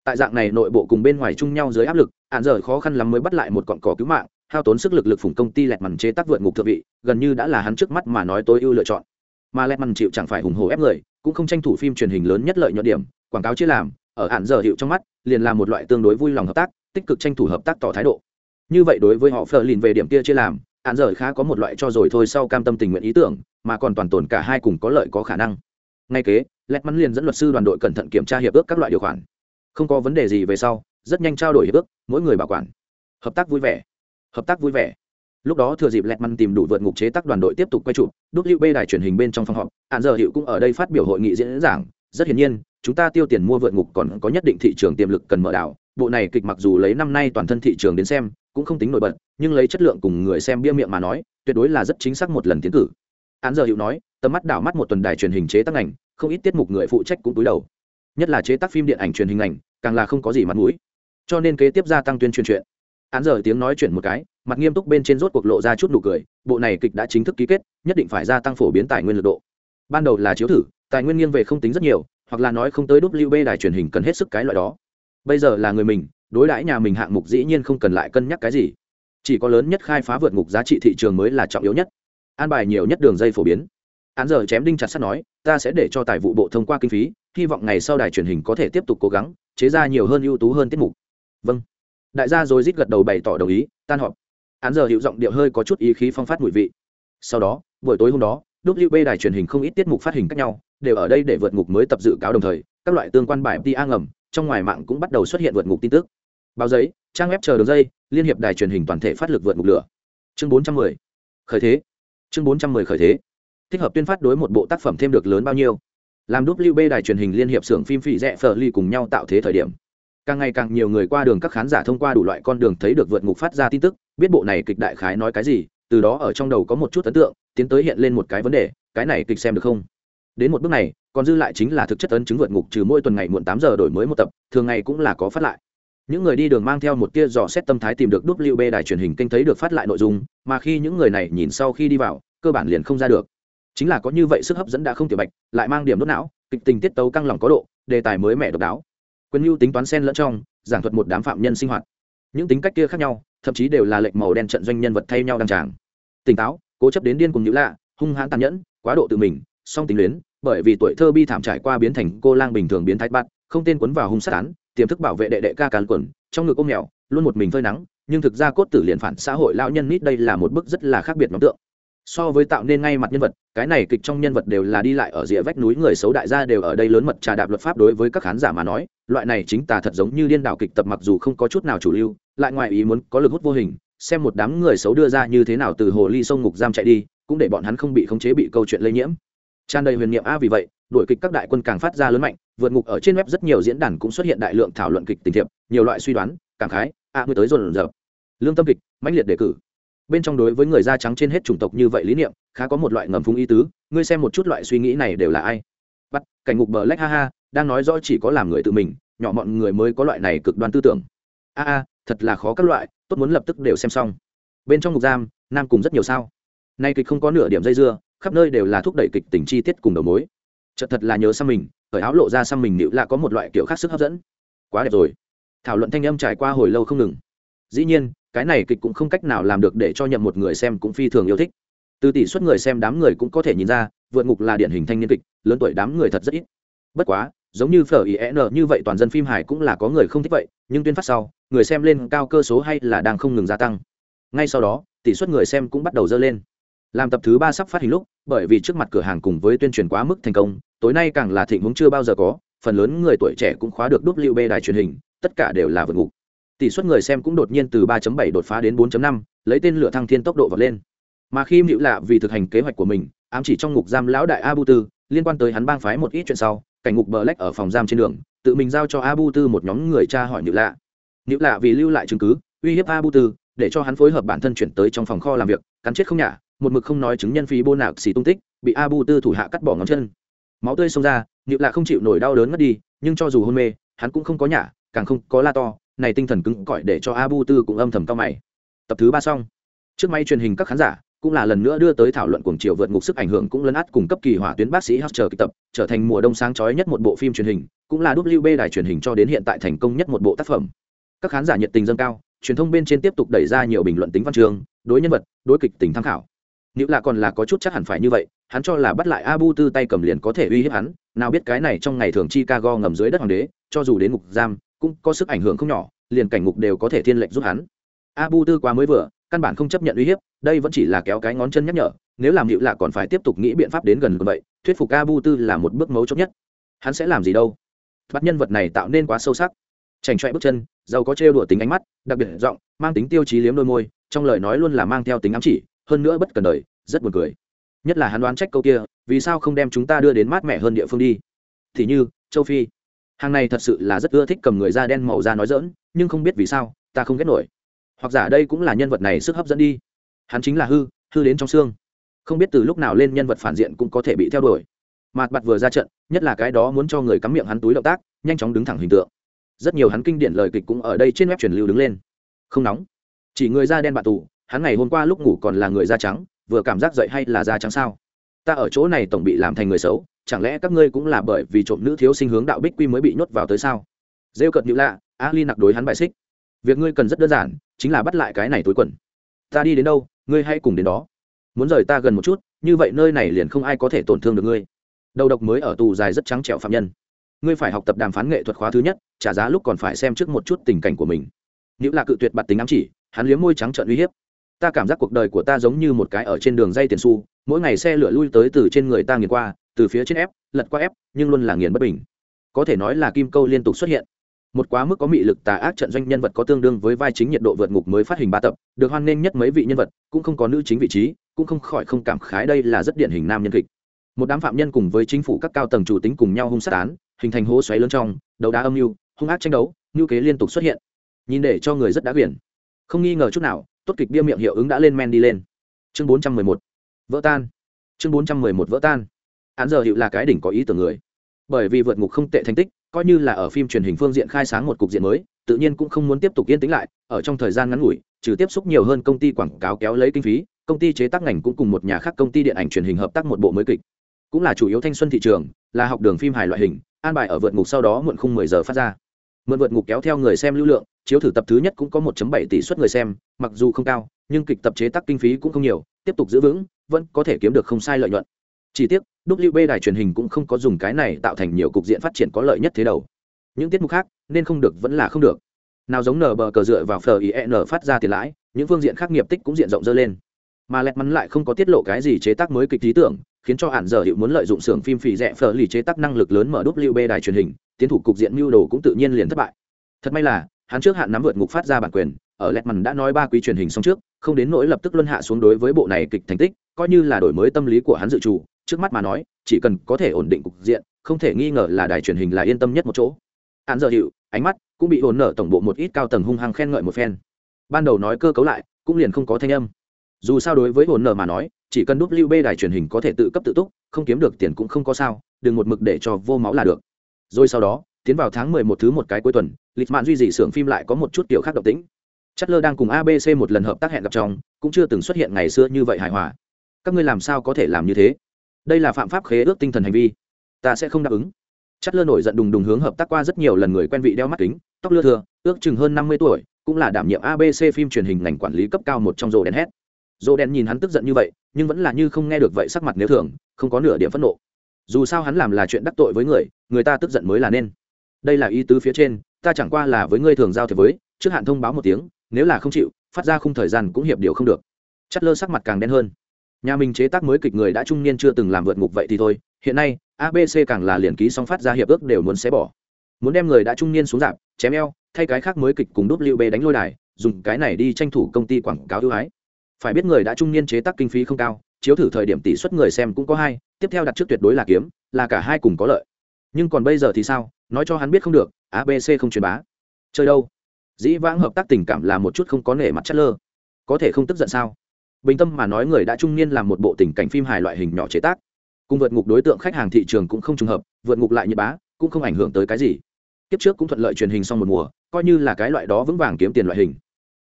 Tại dạng này nội bộ cùng bên ngoài chung nhau dưới áp lực, hạn giờ khó khăn lắm mới bắt lại một cọn cỏ cứu mạng, hao tốn sức lực lực phủng công ty lẹt mằn chế tác vượt ngục thượng vị, gần như đã là hắn trước mắt mà nói tối ưu lựa chọn mà lẹt mằn chịu chẳng phải hùng hồ ép người, cũng không tranh thủ phim truyền hình lớn nhất lợi nhuận điểm, quảng cáo chia làm, ở hạn giờ hiệu trong mắt, liền là một loại tương đối vui lòng hợp tác, tích cực tranh thủ hợp tác tỏ thái độ. Như vậy đối với họ phờ lìn về điểm kia chia làm, hạn giờ khá có một loại cho rồi thôi sau cam tâm tình nguyện ý tưởng, mà còn toàn tồn cả hai cùng có lợi có khả năng. Ngay kế, lẹt mắn liền dẫn luật sư đoàn đội cẩn thận kiểm tra hiệp ước các loại điều khoản. Không có vấn đề gì về sau, rất nhanh trao đổi hiệp ước, mỗi người bảo quản. Hợp tác vui vẻ. Hợp tác vui vẻ lúc đó thừa dịp lẹt măn tìm đủ vượt ngục chế tác đoàn đội tiếp tục quay chụp wb đài truyền hình bên trong phòng họp hạn giờ hiệu cũng ở đây phát biểu hội nghị diễn giảng. Rất hiển nhiên, chúng ta tiêu tiền mua vượt ngục còn có nhất định thị trường tiềm lực cần mở đảo. Bộ này kịch mặc dù lấy năm nay toàn thân thị trường đến xem, cũng không tính nổi bật, nhưng lấy chất lượng cùng người xem bia miệng mà nói, tuyệt đối là rất chính xác một lần tiến cử. Án giờ hiệu nói, tầm mắt đảo mắt một tuần đài truyền hình chế tác ảnh không ít tiết mục người phụ trách cũng túi đầu. Nhất là chế tác phim điện ảnh truyền hình ảnh càng là không có gì mặt mũi. Cho nên kế tiếp gia tăng tuyên truyền chuyện án giờ tiếng nói chuyện một cái, mặt nghiêm túc bên trên rốt cuộc lộ ra chút nụ cười, bộ này kịch đã chính thức ký kết, nhất định phải gia tăng phổ biến tài nguyên lực độ. Ban đầu là chiếu thử, tài nguyên nghiêng về không tính rất nhiều, hoặc là nói không tới wb đài truyền hình cần hết sức cái loại đó. Bây giờ là người mình, đối đãi nhà mình hạng mục dĩ nhiên không cần lại cân nhắc cái gì. Chỉ có lớn nhất khai phá vượt ngục giá trị thị trường mới là trọng yếu nhất. An bài nhiều nhất đường dây phổ biến. Án giờ chém đinh chặt sắt nói, ta sẽ để cho tài vụ bộ thông qua kinh phí, hy vọng ngày sau đài truyền hình có thể tiếp tục cố gắng, chế ra nhiều hơn ưu tú hơn tiết mục. Vâng đại gia rồi rít gật đầu bày tỏ đồng ý, tan họp. Án giờ hiệu giọng điệu hơi có chút ý khí phong phát mùi vị. Sau đó, buổi tối hôm đó wb đài truyền hình không ít tiết mục phát hình khác nhau, đều ở đây để vượt ngục mới tập dự cáo đồng thời, các loại tương quan bài pa ngầm, trong ngoài mạng cũng bắt đầu xuất hiện vượt ngục tin tức. Báo giấy, trang web chờ đường dây, liên hiệp đài truyền hình toàn thể phát lực vượt ngục lửa. Chương 410. khởi thế. Chương 410 khởi thế. Thích hợp tuyên phát đối một bộ tác phẩm thêm được lớn bao nhiêu. Làm wb đài truyền hình liên hiệp xưởng phim phỉ rẽ phờ ly cùng nhau tạo thế thời điểm càng ngày càng nhiều người qua đường các khán giả thông qua đủ loại con đường thấy được vượt ngục phát ra tin tức, biết bộ này kịch đại khái nói cái gì, từ đó ở trong đầu có một chút ấn tượng, tiến tới hiện lên một cái vấn đề, cái này kịch xem được không? Đến một bước này, còn dư lại chính là thực chất ấn chứng vượt ngục trừ mỗi tuần ngày muộn tám giờ đổi mới một tập, thường ngày cũng là có phát lại. Những người đi đường mang theo một tia dò xét tâm thái tìm được wb đài truyền hình kênh thấy được phát lại nội dung, mà khi những người này nhìn sau khi đi vào, cơ bản liền không ra được. Chính là có như vậy sức hấp dẫn đã không tiểu bạch, lại mang điểm đốt não, kịch tình tiết tấu căng lòng có độ, đề tài mới mẻ độc đáo quyền mưu tính toán sen lẫn trong, giảng thuật một đám phạm nhân sinh hoạt. Những tính cách kia khác nhau, thậm chí đều là lệnh màu đen trận doanh nhân vật thay nhau đăng tràng. Tỉnh táo, cố chấp đến điên cùng nhữ lạ, hung hãn tàn nhẫn, quá độ tự mình, song tính luyến, bởi vì tuổi thơ bi thảm trải qua biến thành cô lang bình thường biến thái bát không tên quấn vào hung sát án, tiềm thức bảo vệ đệ đệ ca càn quần, trong ngực ôm mèo, luôn một mình phơi nắng, nhưng thực ra cốt tử liền phản xã hội lão nhân nít đây là một bức rất là khác biệt nhóm tượng so với tạo nên ngay mặt nhân vật cái này kịch trong nhân vật đều là đi lại ở rìa vách núi người xấu đại gia đều ở đây lớn mật trà đạp luật pháp đối với các khán giả mà nói loại này chính tà thật giống như điên đảo kịch tập mặc dù không có chút nào chủ lưu lại ngoài ý muốn có lực hút vô hình xem một đám người xấu đưa ra như thế nào từ hồ ly sông ngục giam chạy đi cũng để bọn hắn không bị khống chế bị câu chuyện lây nhiễm. Tràn đầy huyền niệm a vì vậy đội kịch các đại quân càng phát ra lớn mạnh vượt ngục ở trên web rất nhiều diễn đàn cũng xuất hiện đại lượng thảo luận kịch tình thiệp nhiều loại suy đoán cảm khái a à, mới tới dồn dập lương tâm kịch mãnh liệt đề cử bên trong đối với người da trắng trên hết chủng tộc như vậy lý niệm, khá có một loại ngầm phung ý tứ, ngươi xem một chút loại suy nghĩ này đều là ai? Bắt, cảnh ngục bờ lách ha ha, đang nói rõ chỉ có làm người tự mình, nhỏ mọi người mới có loại này cực đoan tư tưởng. A a, thật là khó các loại, tốt muốn lập tức đều xem xong. Bên trong ngục giam, nam cùng rất nhiều sao. Nay kịch không có nửa điểm dây dưa, khắp nơi đều là thúc đẩy kịch tình chi tiết cùng đầu mối. Chợt thật là nhớ xăm mình cởi áo lộ ra xăm mình nịu là có một loại kiểu khác sức hấp dẫn. Quá đẹp rồi. Thảo luận thanh âm trải qua hồi lâu không ngừng. Dĩ nhiên cái này kịch cũng không cách nào làm được để cho nhậm một người xem cũng phi thường yêu thích. Từ tỷ suất người xem đám người cũng có thể nhìn ra, vượt ngục là điển hình thanh niên kịch, lớn tuổi đám người thật rất ít. Bất quá, giống như phở ý n như vậy toàn dân phim hài cũng là có người không thích vậy, nhưng tuyên phát sau, người xem lên cao cơ số hay là đang không ngừng gia tăng. Ngay sau đó, tỷ suất người xem cũng bắt đầu dâng lên. Làm tập thứ ba sắp phát hình lúc, bởi vì trước mặt cửa hàng cùng với tuyên truyền quá mức thành công, tối nay càng là thịnh vốn chưa bao giờ có, phần lớn người tuổi trẻ cũng khóa được đốt lưu bê đài truyền hình, tất cả đều là vượt ngục tỷ suất người xem cũng đột nhiên từ 3.7 đột phá đến 4.5, lấy tên lửa thăng thiên tốc độ vọt lên. Mà khi hữu lạ vì thực hành kế hoạch của mình ám chỉ trong ngục giam lão đại abu tư liên quan tới hắn bang phái một ít chuyện sau cảnh ngục bờ lách ở phòng giam trên đường tự mình giao cho abu tư một nhóm người tra hỏi hữu lạ. Hữu lạ vì lưu lại chứng cứ uy hiếp abu tư để cho hắn phối hợp bản thân chuyển tới trong phòng kho làm việc cắn chết không nhả một mực không nói chứng nhân phí bô nạc xì tung tích bị abu tư thủ hạ cắt bỏ ngón chân. Máu tươi xông ra hữu lạ không chịu nổi đau đớn ngất đi nhưng cho dù hôn mê hắn cũng không có nhả càng không có la to này tinh thần cứng cỏi để cho abu tư cũng âm thầm cao mày. Tập thứ ba xong. Trước máy truyền hình các khán giả cũng là lần nữa đưa tới thảo luận cuồng chiều vượt ngục sức ảnh hưởng cũng lấn át cùng cấp kỳ hỏa tuyến bác sĩ Huscher kịch tập, trở thành mùa đông sáng chói nhất một bộ phim truyền hình, cũng là WB đài truyền hình cho đến hiện tại thành công nhất một bộ tác phẩm. Các khán giả nhiệt tình dâng cao, truyền thông bên trên tiếp tục đẩy ra nhiều bình luận tính văn chương, đối nhân vật, đối kịch tính tham khảo. Nếu là còn là có chút chắc hẳn phải như vậy, hắn cho là bắt lại abu tư tay cầm liền có thể uy hiếp hắn, nào biết cái này trong ngày thường chicago ngầm dưới đất hoàng đế, cho dù đến ngục giam cũng có sức ảnh hưởng không nhỏ, liền cảnh ngục đều có thể thiên lệnh giúp hắn. Abu tư quá mới vừa, căn bản không chấp nhận uy hiếp, đây vẫn chỉ là kéo cái ngón chân nhắc nhở, nếu làm hiệu lạ còn phải tiếp tục nghĩ biện pháp đến gần vậy, thuyết phục abu tư là một bước mấu chốt nhất. Hắn sẽ làm gì đâu? Bắt nhân vật này tạo nên quá sâu sắc. Chảnh chọe bước chân, giàu có trêu đùa tính ánh mắt, đặc biệt giọng, mang tính tiêu chí liếm đôi môi, trong lời nói luôn là mang theo tính ám chỉ, hơn nữa bất cần đời, rất buồn cười. Nhất là hắn đoán trách câu kia, vì sao không đem chúng ta đưa đến mát mẻ hơn địa phương đi? Thì như, châu phi hàng này thật sự là rất ưa thích cầm người da đen màu da nói dỡn, nhưng không biết vì sao, ta không ghét nổi. Hoặc giả đây cũng là nhân vật này sức hấp dẫn đi. Hắn chính là hư hư đến trong xương. Không biết từ lúc nào lên nhân vật phản diện cũng có thể bị theo đuổi. Mặt bặt vừa ra trận, nhất là cái đó muốn cho người cắm miệng hắn túi động tác, nhanh chóng đứng thẳng hình tượng. Rất nhiều hắn kinh điển lời kịch cũng ở đây trên web truyền lưu đứng lên. Không nóng. Chỉ người da đen bạn tù, hắn ngày hôm qua lúc ngủ còn là người da trắng, vừa cảm giác dậy hay là da trắng sao? Ta ở chỗ này tổng bị làm thành người xấu chẳng lẽ các ngươi cũng là bởi vì trộm nữ thiếu sinh hướng đạo bích quy mới bị nhốt vào tới sao? Rêu cợt nhữ lạ ali nặc đối hắn bại xích. Việc ngươi cần rất đơn giản, chính là bắt lại cái này túi quần. Ta đi đến đâu, ngươi hãy cùng đến đó. Muốn rời ta gần một chút, như vậy nơi này liền không ai có thể tổn thương được ngươi. Đầu độc mới ở tù dài rất trắng trẹo phạm nhân. Ngươi phải học tập đàm phán nghệ thuật khóa thứ nhất, trả giá lúc còn phải xem trước một chút tình cảnh của mình. Nữ là cự tuyệt bạt tính ám chỉ, hắn liếm môi trắng trợn uy hiếp. Ta cảm giác cuộc đời của ta giống như một cái ở trên đường dây tiền su mỗi ngày xe lửa lui tới từ trên người ta nghiền qua từ phía trên ép, lật qua ép, nhưng luôn là nghiền bất bình. Có thể nói là kim câu liên tục xuất hiện. Một quá mức có mị lực tà ác trận doanh nhân vật có tương đương với vai chính nhiệt độ vượt ngục mới phát hình ba tập, được hoan nghênh nhất mấy vị nhân vật, cũng không có nữ chính vị trí, cũng không khỏi không cảm khái đây là rất điển hình nam nhân kịch. Một đám phạm nhân cùng với chính phủ các cao tầng chủ tính cùng nhau hung sát án, hình thành hố xoáy lớn trong, đấu đá âm mưu, hung ác tranh đấu ngưu kế liên tục xuất hiện. Nhìn để cho người rất đã quyển. Không nghi ngờ chút nào, tốt kịch bia miệng hiệu ứng đã lên men đi lên. Chương bốn trăm mười một. Vỡ tan. Chương bốn trăm mười một vỡ tan án giờ hiệu là cái đỉnh có ý tưởng người. Bởi vì vượt ngục không tệ thành tích, coi như là ở phim truyền hình phương diện khai sáng một cục diện mới, tự nhiên cũng không muốn tiếp tục yên tĩnh lại, ở trong thời gian ngắn ngủi, trừ tiếp xúc nhiều hơn công ty quảng cáo kéo lấy kinh phí, công ty chế tác ngành cũng cùng một nhà khác công ty điện ảnh truyền hình hợp tác một bộ mới kịch. Cũng là chủ yếu thanh xuân thị trường, là học đường phim hài loại hình, an bài ở vượt ngục sau đó muộn khung mười giờ phát ra. Mượn vượt ngục kéo theo người xem lưu lượng, chiếu thử tập thứ nhất cũng có 1.7 tỷ suất người xem, mặc dù không cao, nhưng kịch tập chế tác kinh phí cũng không nhiều, tiếp tục giữ vững, vẫn có thể kiếm được không sai lợi nhuận. Chỉ tiếc wb đài truyền hình cũng không có dùng cái này tạo thành nhiều cục diện phát triển có lợi nhất thế đầu. Những tiết mục khác, nên không được vẫn là không được. Nào giống nở bờ cờ dựa vào fin phát ra tiền lãi, những phương diện khác nghiệp tích cũng diện rộng dơ lên. Mà lẹt mắn lại không có tiết lộ cái gì chế tác mới kịch lý tưởng, khiến cho hạn giờ hiệu muốn lợi dụng xưởng phim phì rẻ phở lì chế tác năng lực lớn mở wb đài truyền hình, tiến thủ cục diện mưu đồ cũng tự nhiên liền thất bại. Thật may là, hắn trước hạn nắm vượt ngục phát ra bản quyền, ở lẹt mắn đã nói ba quý truyền hình xong trước, không đến nỗi lập tức luân hạ xuống đối với bộ này kịch thành tích, coi như là đổi mới tâm lý của hắn dự chủ trước mắt mà nói, chỉ cần có thể ổn định cục diện, không thể nghi ngờ là đài truyền hình là yên tâm nhất một chỗ. Hạn giờ hiệu, ánh mắt cũng bị hồn nở tổng bộ một ít cao tầng hung hăng khen ngợi một phen. Ban đầu nói cơ cấu lại, cũng liền không có thanh âm. Dù sao đối với hồn nở mà nói, chỉ cần wb đài truyền hình có thể tự cấp tự túc, không kiếm được tiền cũng không có sao, đừng một mực để cho vô máu là được. Rồi sau đó, tiến vào tháng mười một thứ một cái cuối tuần lịch mạn duy dị xưởng phim lại có một chút kiểu khác độc tính chất lơ đang cùng abc một lần hợp tác hẹn gặp trong cũng chưa từng xuất hiện ngày xưa như vậy hài hòa. Các ngươi làm sao có thể làm như thế? Đây là phạm pháp khế ước tinh thần hành vi. Ta sẽ không đáp ứng. Chất lơ nổi giận đùng đùng hướng hợp tác qua rất nhiều lần người quen vị đeo mắt kính, tóc lưa thừa ước chừng hơn năm mươi tuổi, cũng là đảm nhiệm abc phim truyền hình ngành quản lý cấp cao một trong rô đen hét rô đen nhìn hắn tức giận như vậy, nhưng vẫn là như không nghe được vậy sắc mặt nếu thường, không có nửa điểm phẫn nộ. Dù sao hắn làm là chuyện đắc tội với người người ta tức giận mới là nên. Đây là ý tứ phía trên, ta chẳng qua là với ngươi thường giao thiệp với, trước hạn thông báo một tiếng, nếu là không chịu, phát ra khung thời gian cũng hiệp điều không được. Chất lơ sắc mặt càng đen hơn nhà mình chế tác mới kịch người đã trung niên chưa từng làm vượt ngục vậy thì thôi, hiện nay abc càng là liền ký song phát ra hiệp ước đều muốn xé bỏ. Muốn đem người đã trung niên xuống dạp, chém eo, thay cái khác mới kịch cùng đốt liều bê đánh lôi đài, dùng cái này đi tranh thủ công ty quảng cáo ưu ái. Phải biết người đã trung niên chế tác kinh phí không cao, chiếu thử thời điểm tỷ suất người xem cũng có hai, tiếp theo đặt trước tuyệt đối là kiếm, là cả hai cùng có lợi. Nhưng còn bây giờ thì sao? Nói cho hắn biết không được abc không truyền bá. Chơi đâu? Dĩ vãng hợp tác tình cảm là một chút không có nể mặt chất lơ. Có thể không tức giận sao? Bình tâm mà nói người đã trung niên làm một bộ tình cảnh phim hài loại hình nhỏ chế tác. Cùng vượt ngục đối tượng khách hàng thị trường cũng không trùng hợp, vượt ngục lại như bá, cũng không ảnh hưởng tới cái gì. Kiếp trước cũng thuận lợi truyền hình xong một mùa, coi như là cái loại đó vững vàng kiếm tiền loại hình.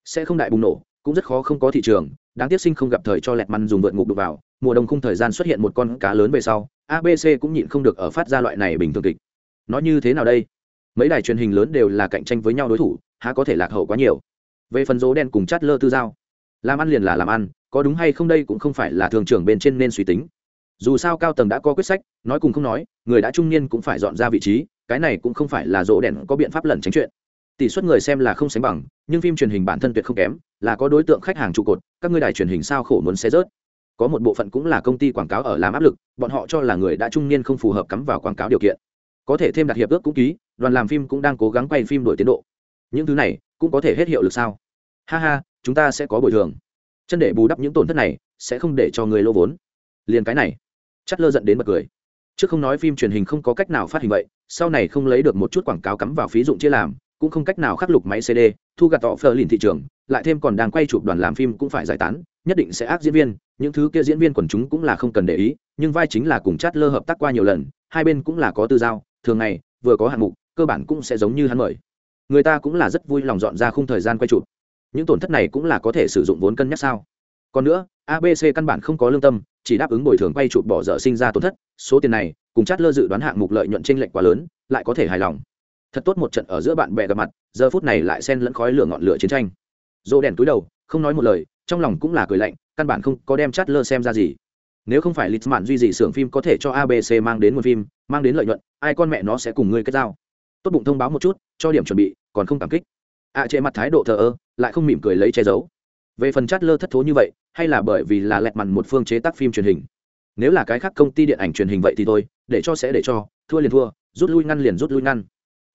Sẽ không đại bùng nổ, cũng rất khó không có thị trường, đáng tiếc sinh không gặp thời cho lẹt măn dùng vượt ngục đục vào, mùa đông khung thời gian xuất hiện một con cá lớn về sau abc cũng nhịn không được ở phát ra loại này bình thường kịch. Nói như thế nào đây? Mấy đài truyền hình lớn đều là cạnh tranh với nhau đối thủ, há có thể lạc hậu quá nhiều. Về phần dố đen cùng chát lơ tư giao. Làm ăn liền là làm ăn có đúng hay không đây cũng không phải là thường trưởng bên trên nên suy tính. Dù sao cao tầng đã có quyết sách, nói cùng không nói, người đã trung niên cũng phải dọn ra vị trí, cái này cũng không phải là rỗ đèn có biện pháp lẩn tránh chuyện. Tỷ suất người xem là không sánh bằng, nhưng phim truyền hình bản thân tuyệt không kém, là có đối tượng khách hàng trụ cột, các ngươi đài truyền hình sao khổ muốn xé rớt. Có một bộ phận cũng là công ty quảng cáo ở làm áp lực, bọn họ cho là người đã trung niên không phù hợp cắm vào quảng cáo điều kiện. Có thể thêm đặt hiệp ước cũng ký, đoàn làm phim cũng đang cố gắng quay phim đổi tiến độ. Những thứ này cũng có thể hết hiệu lực sao? Ha ha, chúng ta sẽ có bồi thường chân để bù đắp những tổn thất này sẽ không để cho người lô vốn. Liền cái này chất lơ dẫn đến bật cười. Trước không nói phim truyền hình không có cách nào phát hình vậy, sau này không lấy được một chút quảng cáo cắm vào phí dụng chia làm, cũng không cách nào khắc lục máy cd thu gặt tọ phờ lìn thị trường, lại thêm còn đang quay chụp đoàn làm phim cũng phải giải tán, nhất định sẽ ác diễn viên, những thứ kia diễn viên quần chúng cũng là không cần để ý, nhưng vai chính là cùng chát lơ hợp tác qua nhiều lần, hai bên cũng là có tư giao, thường ngày, vừa có hạng mục, cơ bản cũng sẽ giống như hắn mời. Người ta cũng là rất vui lòng dọn ra khung thời gian quay chụp những tổn thất này cũng là có thể sử dụng vốn cân nhắc sao còn nữa abc căn bản không có lương tâm chỉ đáp ứng bồi thường quay chụp bỏ dở sinh ra tổn thất số tiền này cùng chát lơ dự đoán hạng mục lợi nhuận tranh lệch quá lớn lại có thể hài lòng thật tốt một trận ở giữa bạn bè gặp mặt giờ phút này lại xen lẫn khói lửa ngọn lửa chiến tranh rô đèn túi đầu không nói một lời trong lòng cũng là cười lạnh căn bản không có đem chát lơ xem ra gì nếu không phải lịch mạn duy trì xưởng phim có thể cho ABC mang đến một phim, mang đến lợi nhuận, ai con mẹ nó sẽ cùng ngươi kết giao. Tốt bụng thông báo một chút, cho điểm chuẩn bị, còn không cảm kích. ạ à, chế mặt thái độ thờ ơ, lại không mỉm cười lấy che giấu. Về phần chát lơ thất thố như vậy, hay là bởi vì là lẹt mằn một phương chế tác phim truyền hình. Nếu là cái khác công ty điện ảnh truyền hình vậy thì thôi, để cho sẽ để cho, thua liền thua, rút lui ngăn liền rút lui ngăn.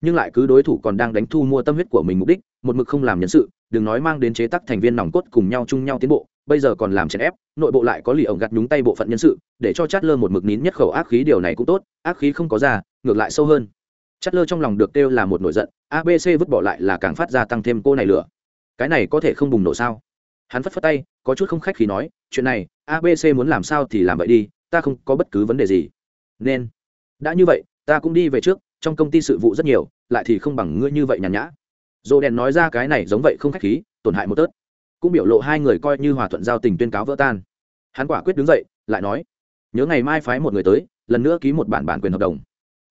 Nhưng lại cứ đối thủ còn đang đánh thu mua tâm huyết của mình mục đích, một mực không làm nhân sự, đừng nói mang đến chế tác thành viên nòng cốt cùng nhau chung nhau tiến bộ, bây giờ còn làm chèn ép nội bộ lại có lì ổng gặt nhúng tay bộ phận nhân sự để cho chát lơ một mực nín nhất khẩu ác khí điều này cũng tốt ác khí không có ra ngược lại sâu hơn chát lơ trong lòng được kêu là một nổi giận abc vứt bỏ lại là càng phát ra tăng thêm cô này lửa cái này có thể không bùng nổ sao? Hắn phất phất tay, có chút không khách khí nói, chuyện này abc muốn làm sao thì làm vậy đi, ta không có bất cứ vấn đề gì. Nên, đã như vậy, ta cũng đi về trước, trong công ty sự vụ rất nhiều, lại thì không bằng ngươi như vậy nhàn nhã. Dồ đèn nói ra cái này giống vậy không khách khí, tổn hại một tớt. Cũng biểu lộ hai người coi như hòa thuận giao tình tuyên cáo vỡ tan. Hắn quả quyết đứng dậy, lại nói, nhớ ngày mai phái một người tới, lần nữa ký một bản bản quyền hợp đồng.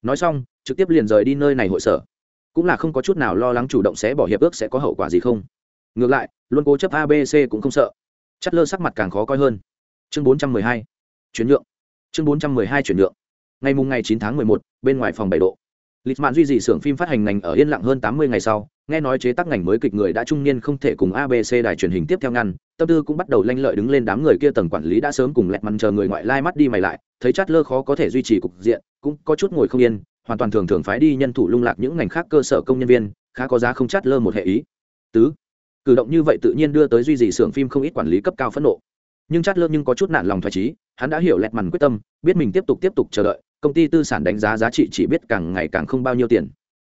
Nói xong, trực tiếp liền rời đi nơi này hội sở. Cũng là không có chút nào lo lắng chủ động sẽ bỏ hiệp ước sẽ có hậu quả gì không ngược lại luôn cố chấp abc cũng không sợ. Chất lơ sắc mặt càng khó coi hơn. Chương 412. chuyển nhượng. Chương 412 chuyển nhượng. Ngày mùng ngày 9 tháng 11, bên ngoài phòng bảy độ. Lịch mạn duy trì xưởng phim phát hành ngành ở yên lặng hơn 80 ngày sau nghe nói chế tác ngành mới kịch người đã trung niên không thể cùng abc đài truyền hình tiếp theo ngăn tâm tư cũng bắt đầu lanh lợi đứng lên đám người kia tầng quản lý đã sớm cùng lẹt mặn chờ người ngoại lai mắt đi mày lại thấy chát lơ khó có thể duy trì cục diện cũng có chút ngồi không yên hoàn toàn thường thường phái đi nhân thủ lung lạc những ngành khác cơ sở công nhân viên khá có giá không chát lơ một hệ ý. Tứ cử động như vậy tự nhiên đưa tới duy trì xưởng phim không ít quản lý cấp cao phẫn nộ. Nhưng chát lơ nhưng có chút nản lòng thoải trí hắn đã hiểu lẹt mằn quyết tâm, biết mình tiếp tục tiếp tục chờ đợi, công ty tư sản đánh giá giá trị chỉ biết càng ngày càng không bao nhiêu tiền.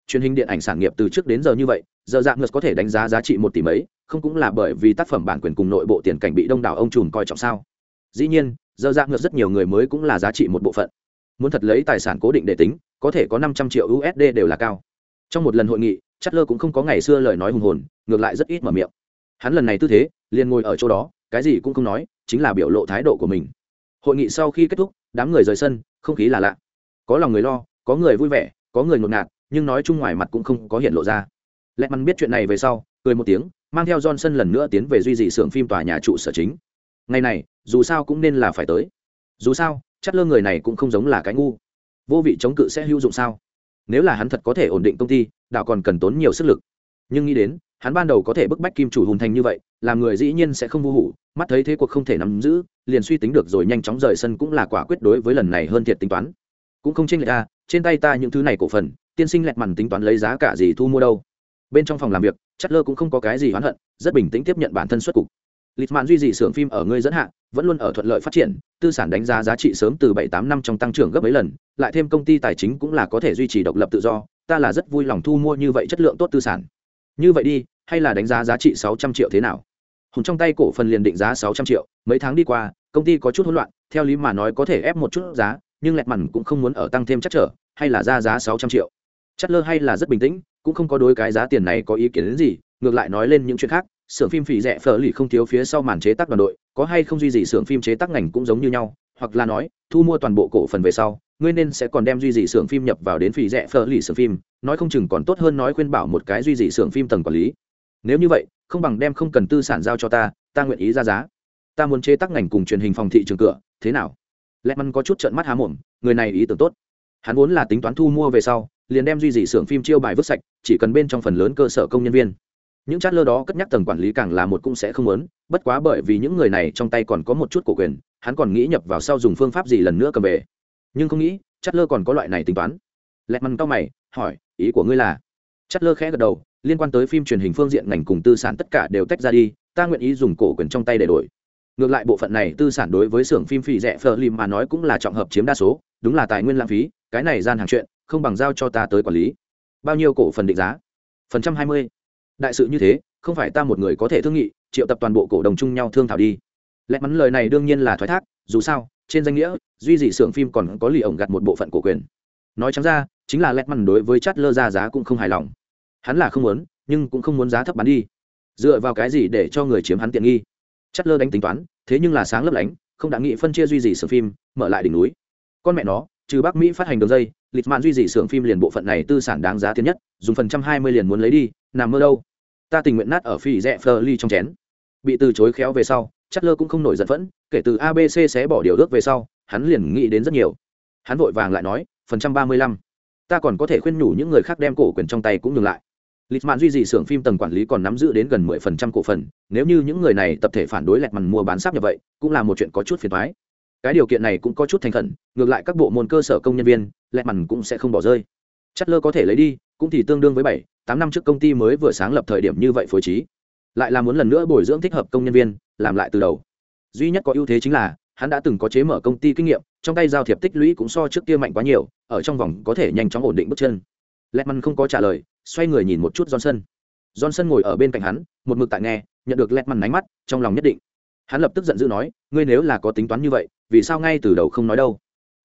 Truyền hình điện ảnh sản nghiệp từ trước đến giờ như vậy, giờ dạng ngược có thể đánh giá giá trị một tỷ mấy, không cũng là bởi vì tác phẩm bản quyền cùng nội bộ tiền cảnh bị đông đảo ông trùm coi trọng sao. Dĩ nhiên, giờ dạng ngược rất nhiều người mới cũng là giá trị một bộ phận. Muốn thật lấy tài sản cố định để tính, có thể có năm trăm triệu usd đều là cao. Trong một lần hội nghị Chắt lơ cũng không có ngày xưa lời nói hùng hồn, ngược lại rất ít mở miệng. Hắn lần này tư thế, liền ngồi ở chỗ đó, cái gì cũng không nói, chính là biểu lộ thái độ của mình. Hội nghị sau khi kết thúc, đám người rời sân, không khí là lạ. Có lòng người lo, có người vui vẻ, có người ngột ngạt, nhưng nói chung ngoài mặt cũng không có hiện lộ ra. Lẹ mắn biết chuyện này về sau, cười một tiếng, mang theo johnson lần nữa tiến về duy trì xưởng phim tòa nhà trụ sở chính. Ngày này, dù sao cũng nên là phải tới. Dù sao chắc lơ người này cũng không giống là cái ngu. Vô vị chống cự sẽ hữu dụng sao? Nếu là hắn thật có thể ổn định công ty đạo còn cần tốn nhiều sức lực. Nhưng nghĩ đến, hắn ban đầu có thể bức bách kim chủ hùng thành như vậy, làm người dĩ nhiên sẽ không vô hủ, mắt thấy thế cuộc không thể nắm giữ, liền suy tính được rồi nhanh chóng rời sân cũng là quả quyết đối với lần này hơn thiệt tính toán. Cũng không chênh lệch ta trên tay ta những thứ này cổ phần, tiên sinh lẹt mằn tính toán lấy giá cả gì thu mua đâu. Bên trong phòng làm việc chất lơ cũng không có cái gì oán hận, rất bình tĩnh tiếp nhận bản thân xuất cục lịch mạn duy trì xưởng phim ở ngươi dẫn hạ, vẫn luôn ở thuận lợi phát triển, tư sản đánh giá giá trị sớm từ bảy tám năm trong tăng trưởng gấp mấy lần, lại thêm công ty tài chính cũng là có thể duy trì độc lập tự do, ta là rất vui lòng thu mua như vậy chất lượng tốt tư sản. Như vậy đi, hay là đánh giá giá trị sáu trăm triệu thế nào? Hùng trong tay cổ phần liền định giá sáu trăm triệu, mấy tháng đi qua, công ty có chút hỗn loạn, theo lý mà nói có thể ép một chút giá, nhưng lẹt mằn cũng không muốn ở tăng thêm chắc trở, hay là ra giá sáu trăm triệu. Chất lơ hay là rất bình tĩnh, cũng không có đối cái giá tiền này có ý kiến đến gì, ngược lại nói lên những chuyện khác xưởng phim phỉ rẻ phở lì không thiếu phía sau màn chế tác đoàn đội, có hay không duy trì xưởng phim chế tác ngành cũng giống như nhau, hoặc là nói, thu mua toàn bộ cổ phần về sau, ngươi nên sẽ còn đem duy trì xưởng phim nhập vào đến phỉ rẻ phở lì xưởng phim, nói không chừng còn tốt hơn nói khuyên bảo một cái duy trì xưởng phim tầng quản lý. Nếu như vậy, không bằng đem không cần tư sản giao cho ta ta nguyện ý ra giá. Ta muốn chế tác ngành cùng truyền hình phòng thị trường cửa, thế nào? Lẹ măn có chút trợn mắt há mồm, người này ý tưởng tốt. Hắn vốn là tính toán thu mua về sau, liền đem duy trì xưởng phim chiêu bài vứt sạch, chỉ cần bên trong phần lớn cơ sở công nhân viên những chát lơ đó cất nhắc tầng quản lý càng là một cũng sẽ không lớn bất quá bởi vì những người này trong tay còn có một chút cổ quyền, hắn còn nghĩ nhập vào sau dùng phương pháp gì lần nữa cầm về. Nhưng không nghĩ chát lơ còn có loại này tính toán. Lẹt mằn cao mày, hỏi, ý của ngươi là? Chát lơ khẽ gật đầu, liên quan tới phim truyền hình phương diện ngành cùng tư sản tất cả đều tách ra đi, ta nguyện ý dùng cổ quyền trong tay để đổi. Ngược lại bộ phận này tư sản đối với xưởng phim phì rẻ phờ lim mà nói cũng là trọng hợp chiếm đa số, đúng là tài nguyên lãng phí, cái này gian hàng chuyện, không bằng giao cho ta tới quản lý. Bao nhiêu cổ phần định giá? Phần trăm hai mươi đại sự như thế, không phải ta một người có thể thương nghị, triệu tập toàn bộ cổ đồng chung nhau thương thảo đi. Lẽ mắn lời này đương nhiên là thoái thác, dù sao, trên danh nghĩa, duy dị xưởng phim còn có lì ổng gặt một bộ phận cổ quyền. Nói trắng ra, chính là lẹt mắn đối với chát lơ ra giá cũng không hài lòng. Hắn là không muốn, nhưng cũng không muốn giá thấp bán đi. Dựa vào cái gì để cho người chiếm hắn tiện nghi? Chát lơ đánh tính toán, thế nhưng là sáng lấp lánh, không đã nghĩ phân chia duy dị xưởng phim, mở lại đỉnh núi. Con mẹ nó, trừ bắc mỹ phát hành đường dây, lịch mạn duy dị xưởng phim liền bộ phận này tư sản đáng giá tiền nhất, dùng phần trăm hai mươi liền muốn lấy đi, nằm mơ đâu ta tình nguyện nát ở phi rẽ phơ ly trong chén. Bị từ chối khéo về sau chất lơ cũng không nổi giận phẫn, kể từ abc sẽ bỏ điều ước về sau, hắn liền nghĩ đến rất nhiều. Hắn vội vàng lại nói, phần trăm ba mươi lăm. Ta còn có thể khuyên nhủ những người khác đem cổ quyền trong tay cũng ngừng lại. Lịch mạn duy trì xưởng phim tầng quản lý còn nắm giữ đến gần mười phần trăm cổ phần, nếu như những người này tập thể phản đối lẹt mằn mua bán sắp như vậy, cũng là một chuyện có chút phiền thoái cái điều kiện này cũng có chút thành khẩn, ngược lại các bộ môn cơ sở công nhân viên, lẹt mằn cũng sẽ không bỏ rơi. Chất lơ có thể lấy đi, cũng thì tương đương với bảy tám năm trước công ty mới vừa sáng lập thời điểm như vậy phối trí. Lại là muốn lần nữa bồi dưỡng thích hợp công nhân viên, làm lại từ đầu. Duy nhất có ưu thế chính là, hắn đã từng có chế mở công ty kinh nghiệm, trong tay giao thiệp tích lũy cũng so trước kia mạnh quá nhiều, ở trong vòng có thể nhanh chóng ổn định bước chân. Letman không có trả lời, xoay người nhìn một chút johnson. Johnson ngồi ở bên cạnh hắn, một mực tại nghe, nhận được Letman ánh mắt, trong lòng nhất định. Hắn lập tức giận dữ nói, ngươi nếu là có tính toán như vậy, vì sao ngay từ đầu không nói đâu?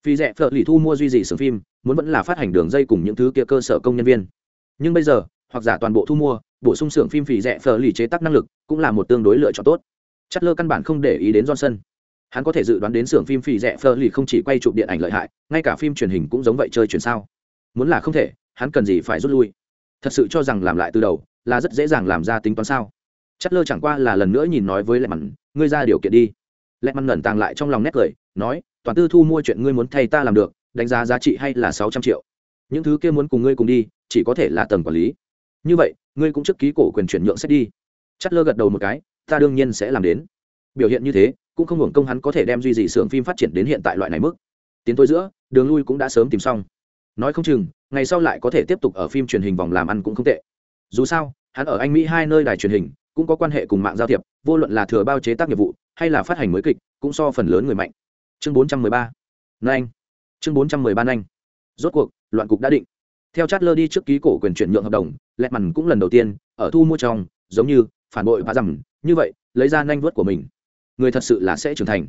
Vì rẻ phở lì thu mua duy trì sưởng phim, muốn vẫn là phát hành đường dây cùng những thứ kia cơ sở công nhân viên. Nhưng bây giờ hoặc giả toàn bộ thu mua, bổ sung xưởng phim phì rẻ phờ lì chế tác năng lực cũng là một tương đối lựa chọn tốt. Chất lơ căn bản không để ý đến johnson. Hắn có thể dự đoán đến xưởng phim phì rẻ phờ lì không chỉ quay chụp điện ảnh lợi hại, ngay cả phim truyền hình cũng giống vậy chơi chuyển sao. Muốn là không thể, hắn cần gì phải rút lui? Thật sự cho rằng làm lại từ đầu là rất dễ dàng làm ra tính toán sao? Chất lơ chẳng qua là lần nữa nhìn nói với lẹ mặn ngươi ra điều kiện đi. Lẹ mặn ngẩn tàng lại trong lòng nét cười, nói, toàn tư thu mua chuyện ngươi muốn thay ta làm được, đánh giá giá trị hay là sáu trăm triệu? Những thứ kia muốn cùng ngươi cùng đi, chỉ có thể là tầng quản lý như vậy, ngươi cũng trước ký cổ quyền chuyển nhượng xét đi. Chất lơ gật đầu một cái, ta đương nhiên sẽ làm đến. Biểu hiện như thế, cũng không hưởng công hắn có thể đem duy trì xưởng phim phát triển đến hiện tại loại này mức. Tiến tôi giữa, đường lui cũng đã sớm tìm xong. Nói không chừng, ngày sau lại có thể tiếp tục ở phim truyền hình vòng làm ăn cũng không tệ. Dù sao, hắn ở anh mỹ hai nơi đài truyền hình, cũng có quan hệ cùng mạng giao thiệp, vô luận là thừa bao chế tác nghiệp vụ, hay là phát hành mới kịch, cũng so phần lớn người mạnh. Chương 413. nhanh. Chương 413 nhanh. Rốt cuộc, loạn cục đã định theo chát lơ đi trước ký cổ quyền chuyển nhượng hợp đồng lẹt mằn cũng lần đầu tiên ở thu mua trong, giống như phản bội và rằng, như vậy, lấy ra nhanh vớt của mình. Người thật sự là sẽ trưởng thành.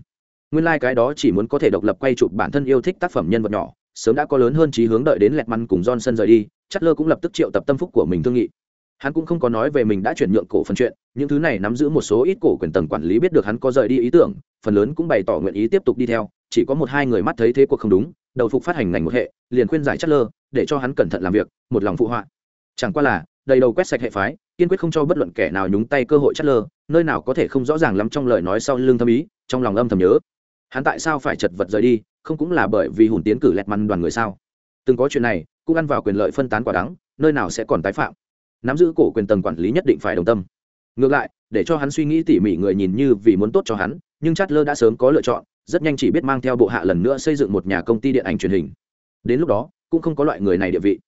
Nguyên lai、like、cái đó chỉ muốn có thể độc lập quay chụp bản thân yêu thích tác phẩm nhân vật nhỏ, sớm đã có lớn hơn trí hướng đợi đến lẹt mằn cùng johnson rời đi, Chatler lơ cũng lập tức triệu tập tâm phúc của mình thương nghị. Hắn cũng không có nói về mình đã chuyển nhượng cổ phần chuyện, những thứ này nắm giữ một số ít cổ quyền tầng quản lý biết được hắn có rời đi ý tưởng, phần lớn cũng bày tỏ nguyện ý tiếp tục đi theo, chỉ có một hai người mắt thấy thế cuộc không đúng đầu phục phát hành ngành một hệ, liền khuyên giải chất lơ để cho hắn cẩn thận làm việc, một lòng phụ họa. Chẳng qua là, đầy đầu quét sạch hệ phái, kiên quyết không cho bất luận kẻ nào nhúng tay cơ hội chất lơ nơi nào có thể không rõ ràng lắm trong lời nói sau lưng thâm ý, trong lòng âm thầm nhớ. Hắn tại sao phải chật vật rời đi, không cũng là bởi vì hùn tiến cử lẹt măn đoàn người sao? Từng có chuyện này, cũng ăn vào quyền lợi phân tán quả đắng, nơi nào sẽ còn tái phạm? Nắm giữ cổ quyền tầng quản lý nhất định phải đồng tâm. Ngược lại, để cho hắn suy nghĩ tỉ mỉ người nhìn như vì muốn tốt cho hắn, nhưng chát lơ đã sớm có lựa chọn rất nhanh chỉ biết mang theo bộ hạ lần nữa xây dựng một nhà công ty điện ảnh truyền hình. Đến lúc đó, cũng không có loại người này địa vị.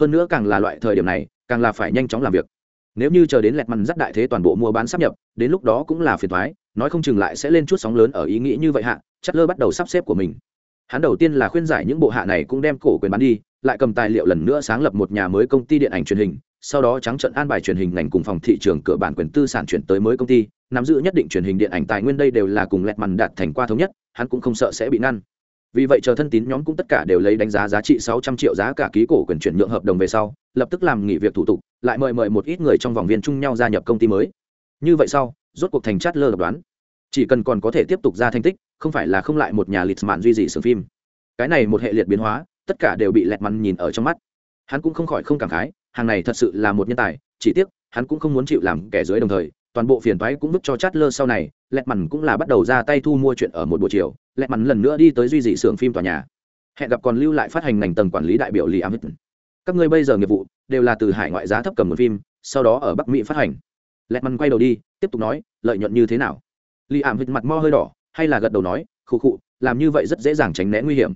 Hơn nữa càng là loại thời điểm này, càng là phải nhanh chóng làm việc. Nếu như chờ đến lẹt mằn dắt đại thế toàn bộ mua bán sắp nhập, đến lúc đó cũng là phiền thoái nói không chừng lại sẽ lên chút sóng lớn ở ý nghĩ như vậy hạ chất lơ bắt đầu sắp xếp của mình. Hắn đầu tiên là khuyên giải những bộ hạ này cũng đem cổ quyền bán đi, lại cầm tài liệu lần nữa sáng lập một nhà mới công ty điện ảnh truyền hình sau đó trắng trận an bài truyền hình ngành cùng phòng thị trường cửa bản quyền tư sản chuyển tới mới công ty, nắm giữ nhất định truyền hình điện ảnh tài nguyên đây đều là cùng lẹt mằn đạt thành qua thống nhất, hắn cũng không sợ sẽ bị ngăn. Vì vậy chờ thân tín nhóm cũng tất cả đều lấy đánh giá giá trị sáu trăm triệu giá cả ký cổ quyền chuyển nhượng hợp đồng về sau, lập tức làm nghỉ việc thủ tục, lại mời mời một ít người trong vòng viên chung nhau gia nhập công ty mới. Như vậy sau, rốt cuộc thành chát lơ độc đoán. Chỉ cần còn có thể tiếp tục ra thành tích, không phải là không lại một nhà lịch mạn duy dị sưởng phim. Cái này một hệ liệt biến hóa, tất cả đều bị lẹt mằn nhìn ở trong mắt. Hắn cũng không khỏi không cảm khái hàng này thật sự là một nhân tài, chỉ tiếc, hắn cũng không muốn chịu làm kẻ dưới đồng thời, toàn bộ phiền toái cũng bức cho chát lơ sau này lẹt mằn cũng là bắt đầu ra tay thu mua chuyện ở một buổi chiều lẹt mằn lần nữa đi tới duy dị xưởng phim tòa nhà. Hẹn gặp còn lưu lại phát hành ngành tầng quản lý đại biểu lý amit các ngươi bây giờ nghiệp vụ, đều là từ hải ngoại giá thấp cầm một phim, sau đó ở bắc mỹ phát hành. Lẹt mằn quay đầu đi, tiếp tục nói, lợi nhuận như thế nào? Lý amit mặt mo hơi đỏ, hay là gật đầu nói, khụ khụ, làm như vậy rất dễ dàng tránh né nguy hiểm.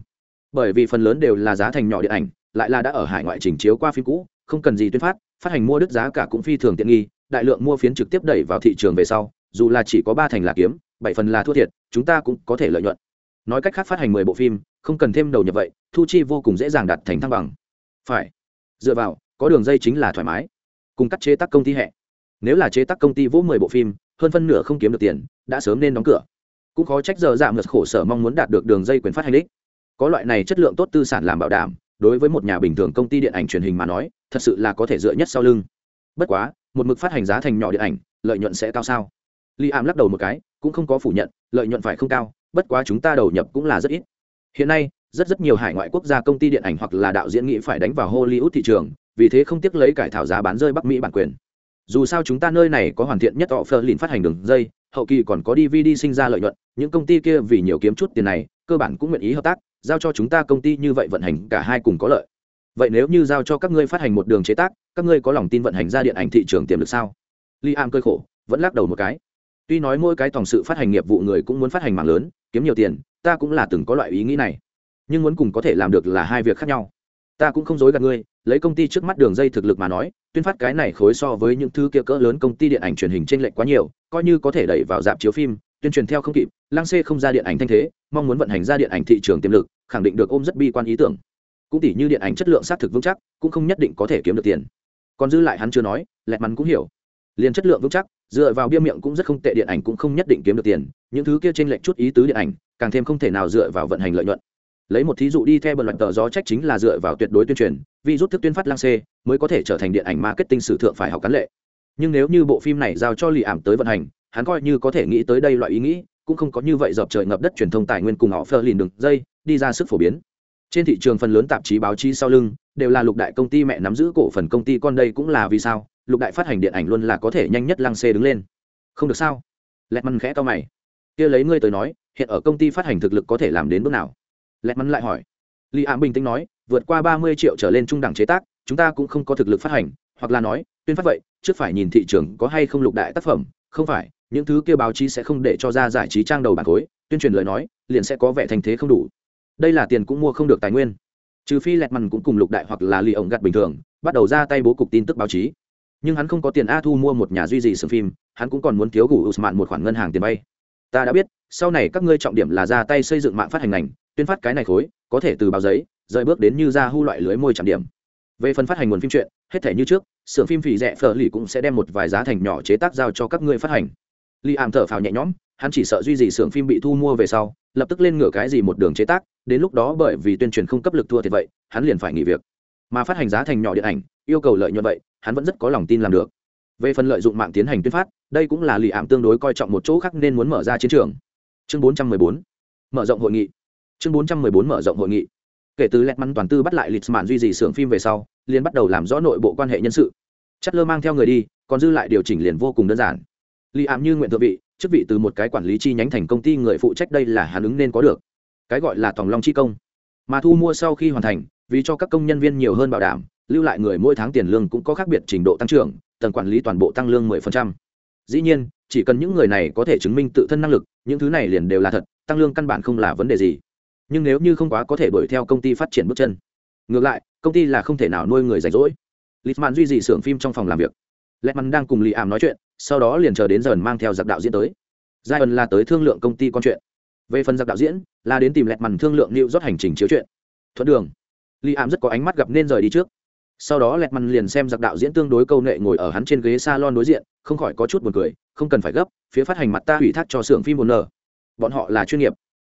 Bởi vì phần lớn đều là giá thành nhỏ điện ảnh, lại là đã ở hải ngoại trình chiếu qua phim cũ không cần gì tuyên phát phát hành mua đứt giá cả cũng phi thường tiện nghi, đại lượng mua phiến trực tiếp đẩy vào thị trường về sau, dù là chỉ có ba thành là kiếm, bảy phần là thua thiệt, chúng ta cũng có thể lợi nhuận. Nói cách khác phát hành mười bộ phim, không cần thêm đầu nhập vậy, thu chi vô cùng dễ dàng đặt thành thăng bằng. Phải. Dựa vào, có đường dây chính là thoải mái. Cùng cắt chế tác công ty hẹ. Nếu là chế tác công ty vỗ mười bộ phim, hơn phân nửa không kiếm được tiền, đã sớm nên đóng cửa. Cũng khó trách giờ giảm ngược khổ sở mong muốn đạt được đường dây quyền phát hành đích. Có loại này chất lượng tốt tư sản làm bảo đảm đối với một nhà bình thường công ty điện ảnh truyền hình mà nói, thật sự là có thể dựa nhất sau lưng. Bất quá, một mực phát hành giá thành nhỏ điện ảnh, lợi nhuận sẽ cao sao? Li am lắc đầu một cái, cũng không có phủ nhận, lợi nhuận phải không cao, bất quá chúng ta đầu nhập cũng là rất ít. Hiện nay, rất rất nhiều hải ngoại quốc gia công ty điện ảnh hoặc là đạo diễn nghĩ phải đánh vào hollywood thị trường, vì thế không tiếc lấy cải thảo giá bán rơi bắc mỹ bản quyền. Dù sao chúng ta nơi này có hoàn thiện nhất họ phơ lìn phát hành đường dây, hậu kỳ còn có dvd sinh ra lợi nhuận, những công ty kia vì nhiều kiếm chút tiền này, cơ bản cũng nguyện ý hợp tác giao cho chúng ta công ty như vậy vận hành cả hai cùng có lợi. Vậy nếu như giao cho các ngươi phát hành một đường chế tác, các ngươi có lòng tin vận hành ra điện ảnh thị trường tiềm lực sao? Li am cơi khổ, vẫn lắc đầu một cái. Tuy nói mỗi cái tổng sự phát hành nghiệp vụ người cũng muốn phát hành mạng lớn, kiếm nhiều tiền, ta cũng là từng có loại ý nghĩ này. Nhưng muốn cùng có thể làm được là hai việc khác nhau. Ta cũng không dối gạt ngươi, lấy công ty trước mắt đường dây thực lực mà nói, tuyên phát cái này khối so với những thứ kia cỡ lớn công ty điện ảnh truyền hình t r ê n lệch quá nhiều, coi như có thể đẩy vào dạp chiếu phim, tuyên truyền theo không kịp, lang xê không ra điện ảnh thanh thế mong muốn vận hành ra điện ảnh thị trường tiềm lực, khẳng định được ôm rất bi quan ý tưởng. Cũng tỷ như điện ảnh chất lượng xác thực vững chắc, cũng không nhất định có thể kiếm được tiền. Còn dư lại hắn chưa nói, lẹt mắn cũng hiểu. Liền chất lượng vững chắc, dựa vào bia miệng cũng rất không tệ, điện ảnh cũng không nhất định kiếm được tiền. Những thứ kia trên lệnh chút ý tứ điện ảnh, càng thêm không thể nào dựa vào vận hành lợi nhuận. Lấy một thí dụ đi theo bật loạt tờ gió trách chính là dựa vào tuyệt đối tuyên truyền, vì rút thức tuyên phát lang xê, mới có thể trở thành điện ảnh marketing sử thượng phải học cán lệ. Nhưng nếu như bộ phim này giao cho lì ảm tới vận hành, hắn coi như có thể nghĩ tới đây loại ý nghĩ cũng không có như vậy dập trời ngập đất truyền thông tài nguyên cùng họ phơ lìn đường dây, đi ra sức phổ biến. Trên thị trường phần lớn tạp chí báo chí sau lưng đều là lục đại công ty mẹ nắm giữ cổ phần công ty, con đây cũng là vì sao lục đại phát hành điện ảnh luôn là có thể nhanh nhất lăng xê đứng lên. Không được sao? Lẹt măn khẽ to mày. Kia lấy ngươi tới nói, hiện ở công ty phát hành thực lực có thể làm đến bước nào? Lẹt măn lại hỏi. Li ám bình tĩnh nói, vượt qua ba mươi triệu trở lên trung đẳng chế tác, chúng ta cũng không có thực lực phát hành, hoặc là nói, tuyên phát vậy trước phải nhìn thị trường có hay không lục đại tác phẩm, không phải những thứ kia báo chí sẽ không để cho ra giải trí trang đầu bản khối, tuyên truyền lời nói, liền sẽ có vẻ thành thế không đủ. Đây là tiền cũng mua không được tài nguyên. Trừ phi lẹt mằn cũng cùng lục đại hoặc là lì ổng gặt bình thường, bắt đầu ra tay bố cục tin tức báo chí. Nhưng hắn không có tiền a thu mua một nhà duy trì sưởng phim, hắn cũng còn muốn thiếu gủ usman một khoản ngân hàng tiền vay. Ta đã biết, sau này các ngươi trọng điểm là ra tay xây dựng mạng phát hành ngành, tuyên phát cái này khối, có thể từ báo giấy, rời bước đến như ra hu loại lưới môi trọng điểm. Về phần phát hành nguồn phim truyện, hết thể như trước, xưởng phim phì rẻ phở lì cũng sẽ đem một vài giá thành nhỏ chế tác giao cho các ngươi phát hành li ảm thở phào nhẹ nhõm, hắn chỉ sợ duy gì xưởng phim bị thu mua về sau, lập tức lên ngửa cái gì một đường chế tác, đến lúc đó bởi vì tuyên truyền không cấp lực thua thì vậy, hắn liền phải nghỉ việc. Mà phát hành giá thành nhỏ điện ảnh, yêu cầu lợi nhuận vậy, hắn vẫn rất có lòng tin làm được. Về phần lợi dụng mạng tiến hành tuyên phát, đây cũng là lì ảm tương đối coi trọng một chỗ khác nên muốn mở ra chiến trường. Chương 414 mở rộng hội nghị. Chương 414 mở rộng hội nghị. Kể từ lẹt mắn toàn tư bắt lại lịch mạn duy trì xưởng phim về sau, liền bắt đầu làm rõ nội bộ quan hệ nhân sự. Chất lơ mang theo người đi, còn dư lại điều chỉnh liền vô cùng đơn giản. Lý Ám như nguyện thượng vị, chức vị từ một cái quản lý chi nhánh thành công ty người phụ trách đây là hắn ứng nên có được. Cái gọi là tòng long chi công. Mà thu mua sau khi hoàn thành, vì cho các công nhân viên nhiều hơn bảo đảm, lưu lại người mỗi tháng tiền lương cũng có khác biệt trình độ tăng trưởng, tầng quản lý toàn bộ tăng lương 10%. dĩ nhiên, chỉ cần những người này có thể chứng minh tự thân năng lực, những thứ này liền đều là thật, tăng lương căn bản không là vấn đề gì. Nhưng nếu như không quá có thể đuổi theo công ty phát triển bước chân. Ngược lại, công ty là không thể nào nuôi người rảnh rỗi. Litman duy trì xưởng phim trong phòng làm việc. Lẹt đang cùng lì ảm nói chuyện sau đó liền chờ đến dần mang theo giặc đạo diễn tới. Giai ẩn là tới thương lượng công ty con chuyện. Về phần giặc đạo diễn, là đến tìm lẹt mằn thương lượng lưu rót hành trình chiếu chuyện. Thuận đường. Li ảm rất có ánh mắt gặp nên rời đi trước. Sau đó lẹt mằn liền xem giặc đạo diễn tương đối câu nệ ngồi ở hắn trên ghế s a lon đối diện, không khỏi có chút buồn cười, không cần phải gấp, phía phát hành mặt ta ủy thác cho xưởng phim một nở bọn họ là chuyên nghiệp.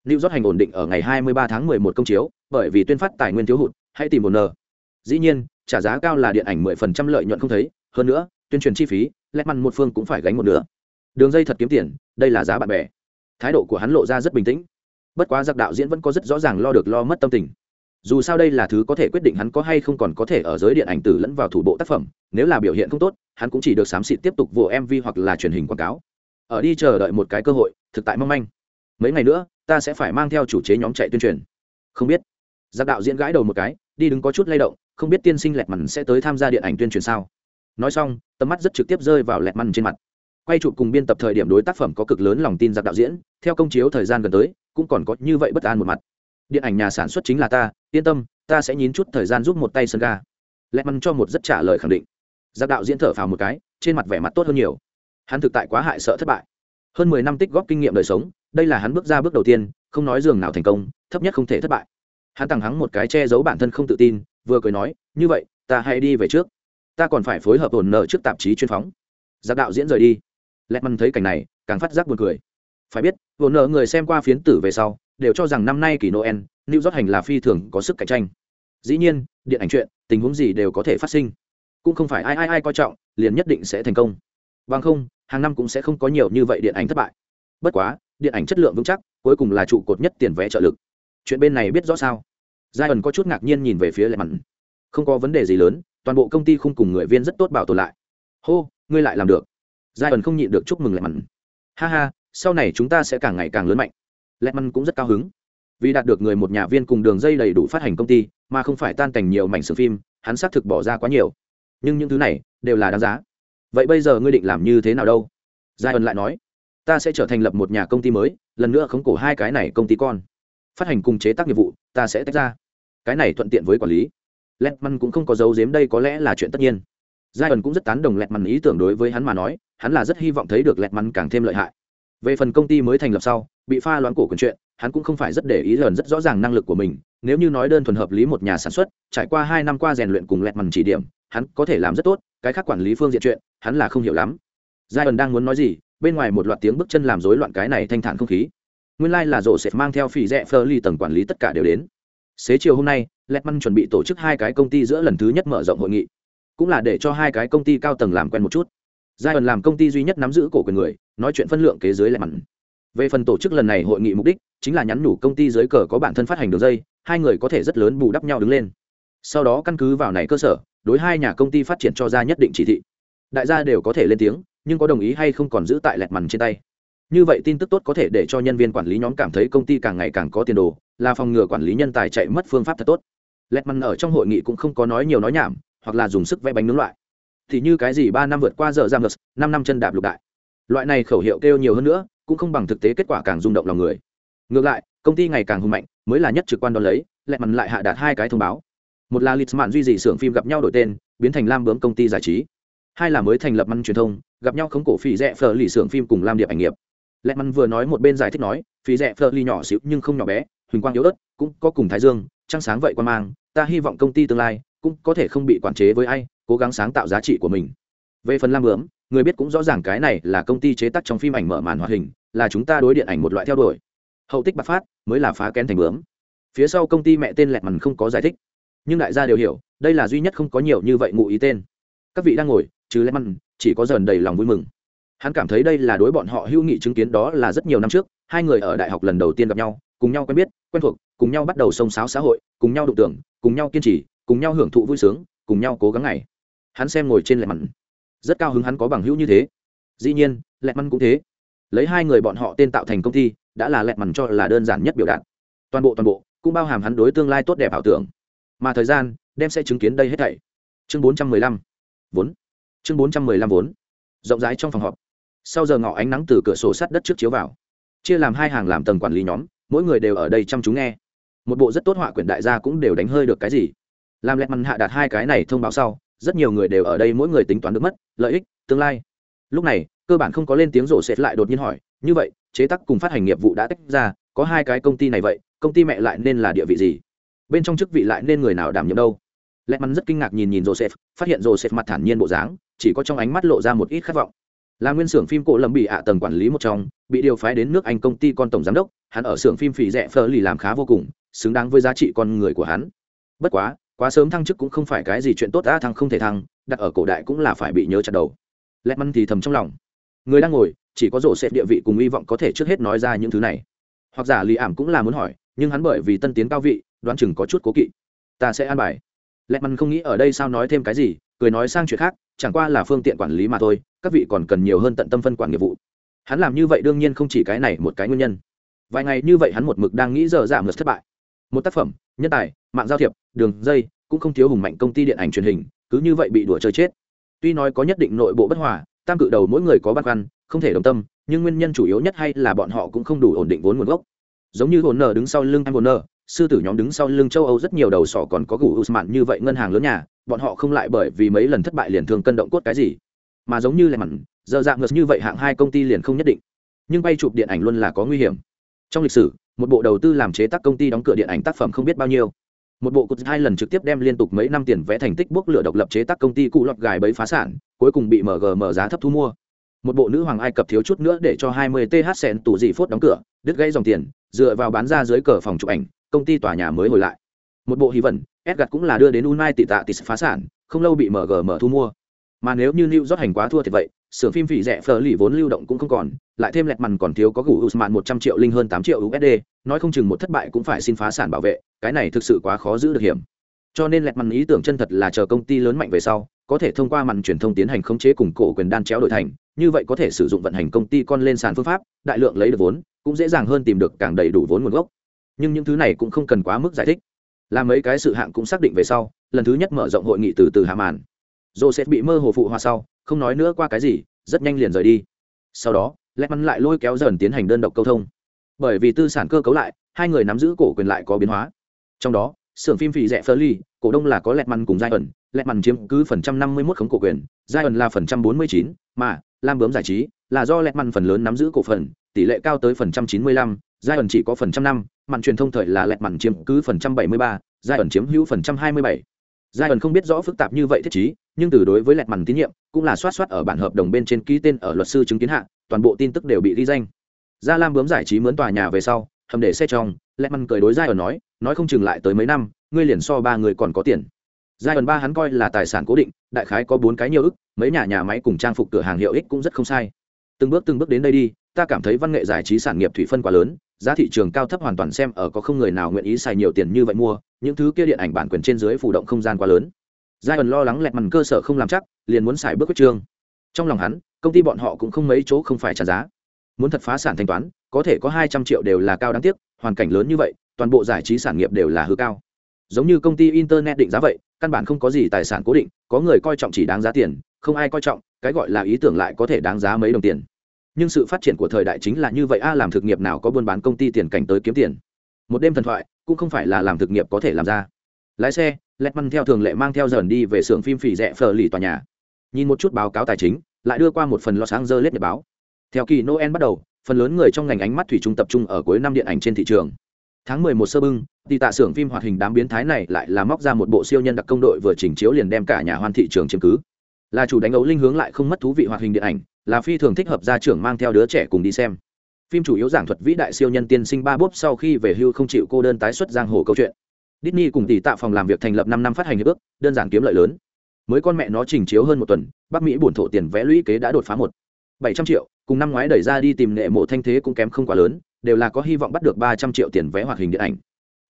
Lưu rót hành ổn định ở ngày 23 tháng 11 công chiếu, bởi vì tuyên phát tài nguyên thiếu hụt, hãy tìm một nở dĩ nhiên, trả giá cao là điện ảnh 10% lợi nhuận không thấy, hơn nữa tuyên truyền chi phí, lẹt mặn một phương cũng phải gánh một nửa. Đường dây thật kiếm tiền, đây là giá bạn bè. Thái độ của hắn lộ ra rất bình tĩnh. Bất quá giặc đạo diễn vẫn có rất rõ ràng lo được lo mất tâm tình. Dù sao đây là thứ có thể quyết định hắn có hay không còn có thể ở giới điện ảnh tử lẫn vào thủ bộ tác phẩm, nếu là biểu hiện không tốt, hắn cũng chỉ được xám xịt tiếp tục vụ mv hoặc là truyền hình quảng cáo. Ở đi chờ đợi một cái cơ hội, thực tại mong manh. Mấy ngày nữa, ta sẽ phải mang theo chủ chế nhóm chạy tuyên truyền. Không biết. Giặc đạo diễn gãi đầu một cái, đi đứng có chút lay động, không biết tiên sinh lẹt mằn sẽ tới tham gia điện ảnh tuyên truyền sao? Nói xong, tầm mắt rất trực tiếp rơi vào lẹt măn trên mặt. Quay chụp cùng biên tập thời điểm đối tác phẩm có cực lớn lòng tin giặc đạo diễn, theo công chiếu thời gian gần tới, cũng còn có như vậy bất an một mặt. Điện ảnh nhà sản xuất chính là ta, yên tâm, ta sẽ nhín chút thời gian giúp một tay sân ga. Lẹt măn cho một rất trả lời khẳng định. Giặc đạo diễn thở phào một cái, trên mặt vẻ mặt tốt hơn nhiều. Hắn thực tại quá hại sợ thất bại. Hơn mười năm tích góp kinh nghiệm đời sống, đây là hắn bước ra bước đầu tiên, không nói giường nào thành công, thấp nhất không thể thất bại. Hắn tặng hắng một cái che giấu bản thân không tự tin, vừa cười nói, như vậy, ta hãy đi về trước ta còn phải phối hợp ổn nợ trước tạp chí chuyên phóng. Giặc đạo diễn rời đi. Lẹt măn thấy cảnh này, càng phát giác buồn cười. Phải biết, ổn nợ người xem qua phiến tử về sau, đều cho rằng năm nay kỳ noel, new york hành là phi thường có sức cạnh tranh. Dĩ nhiên, điện ảnh chuyện, tình huống gì đều có thể phát sinh. Cũng không phải ai ai ai coi trọng, liền nhất định sẽ thành công. Bằng không, hàng năm cũng sẽ không có nhiều như vậy điện ảnh thất bại. Bất quá, điện ảnh chất lượng vững chắc, cuối cùng là trụ cột nhất tiền vé trợ lực. Chuyện bên này biết rõ sao? Giai ẩn có chút ngạc nhiên nhìn về phía lệ mặn không có vấn đề gì lớn toàn bộ công ty không cùng người viên rất tốt bảo tồn lại. Hô, ngươi lại làm được. Giai ẩn không nhịn được chúc mừng lẹ mặn ha ha, sau này chúng ta sẽ càng ngày càng lớn mạnh. Lẹ mặn cũng rất cao hứng. Vì đạt được người một nhà viên cùng đường dây đầy đủ phát hành công ty, mà không phải tan cảnh nhiều mảnh sưởng phim, hắn xác thực bỏ ra quá nhiều. Nhưng những thứ này đều là đáng giá. Vậy bây giờ ngươi định làm như thế nào đâu? Giai ẩn lại nói. Ta sẽ trở thành lập một nhà công ty mới, lần nữa khống cổ hai cái này công ty con. Phát hành cùng chế tác nghiệp vụ, ta sẽ tách ra. Cái này thuận tiện với quản lý lẹt măn cũng không có dấu giếm đây có lẽ là chuyện tất nhiên. Giai ẩn cũng rất tán đồng lẹt măn ý tưởng đối với hắn mà nói, hắn là rất hy vọng thấy được lẹt măn càng thêm lợi hại. Về phần công ty mới thành lập sau, bị pha loãng cổ quyền chuyện, hắn cũng không phải rất để ý lần rất rõ ràng năng lực của mình. Nếu như nói đơn thuần hợp lý một nhà sản xuất, trải qua hai năm qua rèn luyện cùng lẹt mằn chỉ điểm, hắn có thể làm rất tốt, cái khác quản lý phương diện chuyện, hắn là không hiểu lắm. Giai ẩn đang muốn nói gì, bên ngoài một loạt tiếng bước chân làm rối loạn cái này thanh thản không khí. Nguyên lai、like、là rổ sẽ mang theo phỉ rẽ phơ ly tầng quản lý tất cả đều đến xế chiều hôm nay lẹt măn chuẩn bị tổ chức hai cái công ty giữa lần thứ nhất mở rộng hội nghị. Cũng là để cho hai cái công ty cao tầng làm quen một chút. Giai ẩn làm công ty duy nhất nắm giữ cổ quyền người, nói chuyện phân lượng kế dưới Lẹt mặn về phần tổ chức lần này hội nghị mục đích, chính là nhắn nhủ công ty dưới cờ có bản thân phát hành đường dây, hai người có thể rất lớn bù đắp nhau đứng lên. Sau đó căn cứ vào này cơ sở, đối hai nhà công ty phát triển cho ra nhất định chỉ thị. Đại gia đều có thể lên tiếng, nhưng có đồng ý hay không còn giữ tại lẹt mằn trên tay. Như vậy tin tức tốt có thể để cho nhân viên quản lý nhóm cảm thấy công ty càng ngày càng có tiền đồ là phòng ngừa quản lý nhân tài chạy mất phương pháp thật tốt. Lẹt mằn ở trong hội nghị cũng không có nói nhiều nói nhảm, hoặc là dùng sức vẽ bánh nướng loại. Thì như cái gì ba năm vượt qua giờ giam ngật năm năm chân đạp lục đại. Loại này khẩu hiệu kêu nhiều hơn nữa, cũng không bằng thực tế kết quả càng rung động lòng người. Ngược lại, công ty ngày càng hùng mạnh, mới là nhất trực quan đón lấy, lẹt mằn lại hạ đạt hai cái thông báo. Một là lịch mạn duy trì xưởng phim gặp nhau đổi tên, biến thành lam bướm công ty giải trí. Hai là mới thành lập măn truyền thông, gặp nhau khống cổ phỉ rẻ phờ lì xưởng phim cùng lam điệp ảnh nghiệp. Lẹ măn vừa nói một bên giải thích nói phí rẻ phờ lì nhỏ xíu nhưng không nhỏ bé huỳnh quang yếu ớt, cũng có cùng thái dương, trăng sáng vậy quan mang, ta hy vọng công ty tương lai cũng có thể không bị quản chế với ai, cố gắng sáng tạo giá trị của mình. Về phần lam bướm, người biết cũng rõ ràng cái này là công ty chế tác trong phim ảnh mở màn hoạt hình, là chúng ta đối điện ảnh một loại theo đuổi. Hậu tích bạc phát, mới là phá kén thành bướm. Phía sau công ty mẹ tên lẹt mằn không có giải thích. Nhưng đại gia đều hiểu, đây là duy nhất không có nhiều như vậy ngụ ý tên. Các vị đang ngồi chứ lẹt mằn, chỉ có dần đầy lòng vui mừng. Hắn cảm thấy đây là đối bọn họ hữu nghị chứng kiến đó là rất nhiều năm trước, hai người ở đại học lần đầu tiên gặp nhau cùng nhau quen biết quen thuộc cùng nhau bắt đầu sông sáo xã hội cùng nhau đụng tưởng cùng nhau kiên trì cùng nhau hưởng thụ vui sướng cùng nhau cố gắng ngày. Hắn xem ngồi trên lẹt mặn, rất cao hứng hắn có bằng hữu như thế. Dĩ nhiên lẹt mặn cũng thế. Lấy hai người bọn họ tên tạo thành công ty đã là lẹt mặn cho là đơn giản nhất biểu đạt. Toàn bộ toàn bộ cũng bao hàm hắn đối tương lai tốt đẹp ảo tưởng. Mà thời gian đem sẽ chứng kiến đây hết thảy. Chương bốn trăm mười lăm. Vốn. Chương bốn trăm mười lăm vốn. Rộng rãi trong phòng họp. Sau giờ ngọ ánh nắng từ cửa sổ sắt đất trước chiếu vào. Chia làm hai hàng làm tầng quản lý nhóm mỗi người đều ở đây chăm chú nghe. Một bộ rất tốt họa quyển đại gia cũng đều đánh hơi được cái gì. Làm lẹt mặn hạ đạt hai cái này thông báo sau, rất nhiều người đều ở đây mỗi người tính toán được mất, lợi ích, tương lai. Lúc này, cơ bản không có lên tiếng rổ xẹt lại đột nhiên hỏi, như vậy, chế tác cùng phát hành nghiệp vụ đã tách ra, có hai cái công ty này vậy, công ty mẹ lại nên là địa vị gì? Bên trong chức vị lại nên người nào đảm nhiệm đâu? Lẹt mắn rất kinh ngạc nhìn nhìn joseph phát hiện joseph mặt thản nhiên bộ dáng, chỉ có trong ánh mắt lộ ra một ít khát vọng. Là nguyên xưởng phim cổ lâm bị ạ tầng quản lý một trong bị điều phái đến nước anh công ty con tổng giám đốc, hắn ở xưởng phim phì rẻ phờ lì làm khá vô cùng, xứng đáng với giá trị con người của hắn. Bất quá quá sớm thăng chức cũng không phải cái gì chuyện tốt đã thăng không thể thăng, đặt ở cổ đại cũng là phải bị nhớ chặt đầu. Lẽ măn thì thầm trong lòng. Người đang ngồi, chỉ có rổ xếp địa vị cùng hy vọng có thể trước hết nói ra những thứ này. Hoặc giả lì ảm cũng là muốn hỏi, nhưng hắn bởi vì tân tiến cao vị, đoán chừng có chút cố kỵ. Ta sẽ an bài. Lẹ măn không nghĩ ở đây sao nói thêm cái gì, cười nói sang chuyện khác, chẳng qua là phương tiện quản lý mà thôi, các vị còn cần nhiều hơn tận tâm phân quản nghiệp vụ hắn làm như vậy đương nhiên không chỉ cái này một cái nguyên nhân. Vài ngày như vậy hắn một mực đang nghĩ giờ giảm ngược thất bại. Một tác phẩm, nhân tài, mạng giao thiệp, đường dây, cũng không thiếu hùng mạnh công ty điện ảnh truyền hình, cứ như vậy bị đùa chơi chết. Tuy nói có nhất định nội bộ bất hòa, tam cự đầu mỗi người có băn khoăn, không thể đồng tâm, nhưng nguyên nhân chủ yếu nhất hay là bọn họ cũng không đủ ổn định vốn nguồn gốc. Giống như hồn nở đứng sau lưng em hồn nở sư tử nhóm đứng sau lưng châu âu rất nhiều đầu sỏ còn có gù usman như vậy ngân hàng lớn nhà, bọn họ không lại bởi vì mấy lần thất bại liền thường cân động cốt cái gì. Mà giống như lẹ mặn giờ dạng ngược như vậy hạng hai công ty liền không nhất định. Nhưng bay chụp điện ảnh luôn là có nguy hiểm. Trong lịch sử, một bộ đầu tư làm chế tác công ty đóng cửa điện ảnh tác phẩm không biết bao nhiêu. Một bộ cụt hai lần trực tiếp đem liên tục mấy năm tiền vẽ thành tích bốc lửa độc lập chế tác công ty cụ lọt gài bẫy phá sản, cuối cùng bị mgm giá thấp thu mua. Một bộ nữ hoàng ai cập thiếu chút nữa để cho 20 th sen tủ dị phốt đóng cửa, đứt gãy dòng tiền, dựa vào bán ra dưới cờ phòng chụp ảnh, công ty tòa nhà mới hồi lại. Một bộ hy s edgard cũng là đưa đến unai tị tạ tị phá sản, không lâu bị mgm thu mua. Mà nếu như new rót hành quá thua thì vậy xưởng phim vị rẻ phở lì vốn lưu động cũng không còn, lại thêm lẹt mằn còn thiếu có gủ usman một trăm triệu linh hơn tám triệu usd nói không chừng một thất bại cũng phải xin phá sản bảo vệ, cái này thực sự quá khó giữ được hiểm. Cho nên lẹt mằn ý tưởng chân thật là chờ công ty lớn mạnh về sau, có thể thông qua màn truyền thông tiến hành khống chế cùng cổ quyền đan chéo đổi thành, như vậy có thể sử dụng vận hành công ty con lên sàn phương pháp, đại lượng lấy được vốn, cũng dễ dàng hơn tìm được càng đầy đủ vốn nguồn gốc. Nhưng những thứ này cũng không cần quá mức giải thích. Làm mấy cái sự hạng cũng xác định về sau, lần thứ nhất mở rộng hội nghị từ từ hạ màn joseph bị mơ hồ phụ hòa sau, không nói nữa qua cái gì, rất nhanh liền rời đi. Sau đó lẹt mắn lại lôi kéo dần tiến hành đơn độc câu thông. Bởi vì tư sản cơ cấu lại, hai người nắm giữ cổ quyền lại có biến hóa. Trong đó, xưởng phim phì rẻ phơ ly cổ đông là có lẹt măn cùng giai ẩn lẹt măn chiếm cứ phần trăm năm mươi mốt khống cổ quyền giai ẩn là phần trăm bốn mươi chín, mà lam bướm giải trí là do lẹt măn phần lớn nắm giữ cổ phần, tỷ lệ cao tới phần trăm chín mươi lăm giai ẩn chỉ có phần trăm năm, màn truyền thông thời là lẹt măn chiếm cứ phần trăm bảy mươi ba giai ẩn chiếm hữu phần trăm hai mươi bảy giai ẩn không biết rõ phức tạp như vậy thiết chí nhưng từ đối với lẹt mằn tín nhiệm, cũng là soát soát ở bản hợp đồng bên trên ký tên ở luật sư chứng kiến hạ, toàn bộ tin tức đều bị ghi danh. Gia lam bướm giải trí mướn tòa nhà về sau, hầm để xe trong, lẹt mằn cười đối giai ẩn nói nói không chừng lại tới mấy năm, ngươi liền so ba người còn có tiền. Giai ẩn ba hắn coi là tài sản cố định, đại khái có bốn cái nhiều ức, mấy nhà nhà máy cùng trang phục cửa hàng hiệu ích cũng rất không sai. Từng bước từng bước đến đây đi, ta cảm thấy văn nghệ giải trí sản nghiệp thủy phân quá lớn giá thị trường cao thấp hoàn toàn xem ở có không người nào nguyện ý xài nhiều tiền như vậy mua, những thứ kia điện ảnh bản quyền trên dưới phủ động không gian quá lớn. Giai ẩn lo lắng lẹt mằn cơ sở không làm chắc, liền muốn xài bước quyết trương. Trong lòng hắn, công ty bọn họ cũng không mấy chỗ không phải trả giá. Muốn thật phá sản thanh toán, có thể có hai trăm triệu đều là cao đáng tiếc, hoàn cảnh lớn như vậy, toàn bộ giải trí sản nghiệp đều là hư cao. Giống như công ty internet định giá vậy, căn bản không có gì tài sản cố định, có người coi trọng chỉ đáng giá tiền, không ai coi trọng, cái gọi là ý tưởng lại có thể đáng giá mấy đồng tiền nhưng sự phát triển của thời đại chính là như vậy. A, làm thực nghiệp nào có buôn bán công ty tiền cảnh tới kiếm tiền? Một đêm thần thoại, cũng không phải là làm thực nghiệp có thể làm ra. Lái xe lẹt măn theo thường lệ mang theo dần đi về xưởng phim phỉ rẻ phờ lì tòa nhà. Nhìn một chút báo cáo tài chính, lại đưa qua một phần lo sáng dơ lết nhật báo. Theo kỳ noel bắt đầu, phần lớn người trong ngành ánh mắt thủy chung tập trung ở cuối năm điện ảnh trên thị trường. Tháng mười một sơ bưng thì tạ xưởng phim hoạt hình đám biến thái này lại là móc ra một bộ siêu nhân đặc công đội vừa chỉnh chiếu liền đem cả nhà hoan thị trường chiếm cứ. Là chủ đánh ấu linh hướng lại không mất thú vị hoạt hình điện ảnh là phi thường thích hợp gia trưởng mang theo đứa trẻ cùng đi xem. Phim chủ yếu giảng thuật vĩ đại siêu nhân tiên sinh ba bốp sau khi về hưu không chịu cô đơn tái xuất giang hồ câu chuyện. Disney cùng tỷ tạ phòng làm việc thành lập năm năm phát hành hiệp ước, đơn giản kiếm lợi lớn. Mới con mẹ nó trình chiếu hơn một tuần, bắc mỹ bổn thổ tiền vẽ lũy kế đã đột phá một. Bảy trăm triệu, cùng năm ngoái đẩy ra đi tìm nghệ mộ thanh thế cũng kém không quá lớn, đều là có hy vọng bắt được ba trăm triệu tiền vé hoạt hình điện ảnh.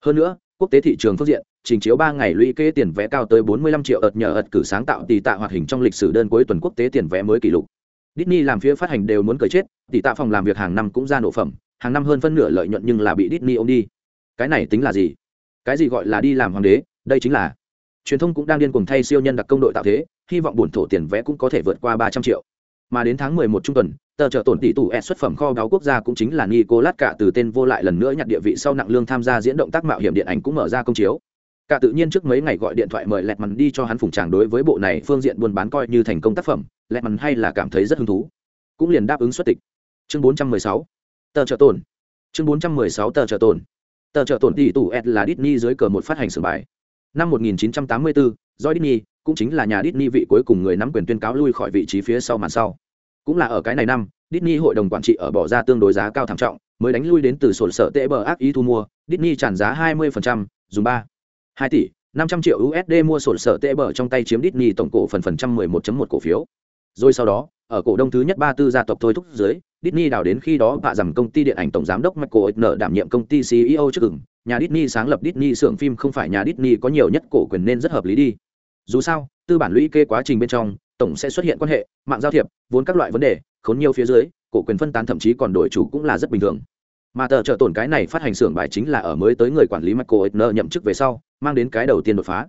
Hơn nữa, quốc tế thị trường phương diện, trình chiếu ba ngày lũy kế tiền vé cao tới bốn mươi lăm triệu ợt nhờ ợt cử sáng tạo tỷ tạ hoạt hình trong lịch sử đơn cuối tuần quốc tế tiền vé mới kỷ lục. Disney làm phía phát hành đều muốn cười chết, tỷ tạ phòng làm việc hàng năm cũng ra nổ phẩm, hàng năm hơn phân nửa lợi nhuận nhưng là bị Disney ôm đi. Cái này tính là gì? Cái gì gọi là đi làm hoàng đế? Đây chính là truyền thông cũng đang điên cuồng thay siêu nhân đặc công đội tạo thế, hy vọng buồn thổ tiền vé cũng có thể vượt qua ba trăm triệu. Mà đến tháng mười một trung tuần, tờ trợ tổn tỷ tủ ed xuất phẩm kho báu quốc gia cũng chính là nicolas cả từ tên vô lại lần nữa nhặt địa vị sau nặng lương tham gia diễn động tác mạo hiểm điện ảnh cũng mở ra công chiếu cả tự nhiên trước mấy ngày gọi điện thoại mời lẹt mằn đi cho hắn phủng tràng đối với bộ này phương diện buôn bán coi như thành công tác phẩm. Lẹt mằn hay là cảm thấy rất hứng thú. Cũng liền đáp ứng xuất tịch. Chương bốn trăm mười sáu. Tờ trợ tổn. Chương bốn trăm mười sáu tờ trợ tổn. Tờ trợ tổn tỷ tủ ed là Disney dưới cờ một phát hành sửa bài. Năm 1984, do Disney cũng chính là nhà Disney vị cuối cùng người nắm quyền tuyên cáo lui khỏi vị trí phía sau màn sau. Cũng là ở cái này năm Disney hội đồng quản trị ở bỏ ra tương đối giá cao thảm trọng mới đánh lui đến từ sổ sở tệ bờ ác ý thu mua. Disney tràn giá 20%, dùng 3 2 tỷ 500 triệu USD mua sổ sở tệ bở trong tay chiếm Disney tổng cổ phần phần trăm 11.1 cổ phiếu rồi sau đó ở cổ đông thứ nhất ba tư gia tộc thôi thúc dưới Disney đào đến khi đó bạ rằng công ty điện ảnh tổng giám đốc Michael Eisner đảm nhiệm công ty CEO trước ứng. nhà Disney sáng lập Disney xưởng phim không phải nhà Disney có nhiều nhất cổ quyền nên rất hợp lý đi. Dù sao, tư bản lũy kê quá trình bên trong, tổng sẽ xuất hiện quan hệ, mạng giao thiệp, vốn các loại vấn đề, khốn nhiều phía dưới, cổ quyền phân tán thậm chí còn đổi chủ cũng là rất bình thường. Mà tờ trợ tổn cái này phát hành xưởng bài chính là ở mới tới người quản lý Michael Eisner nhậm chức về sau, mang đến cái đầu tiên đột phá.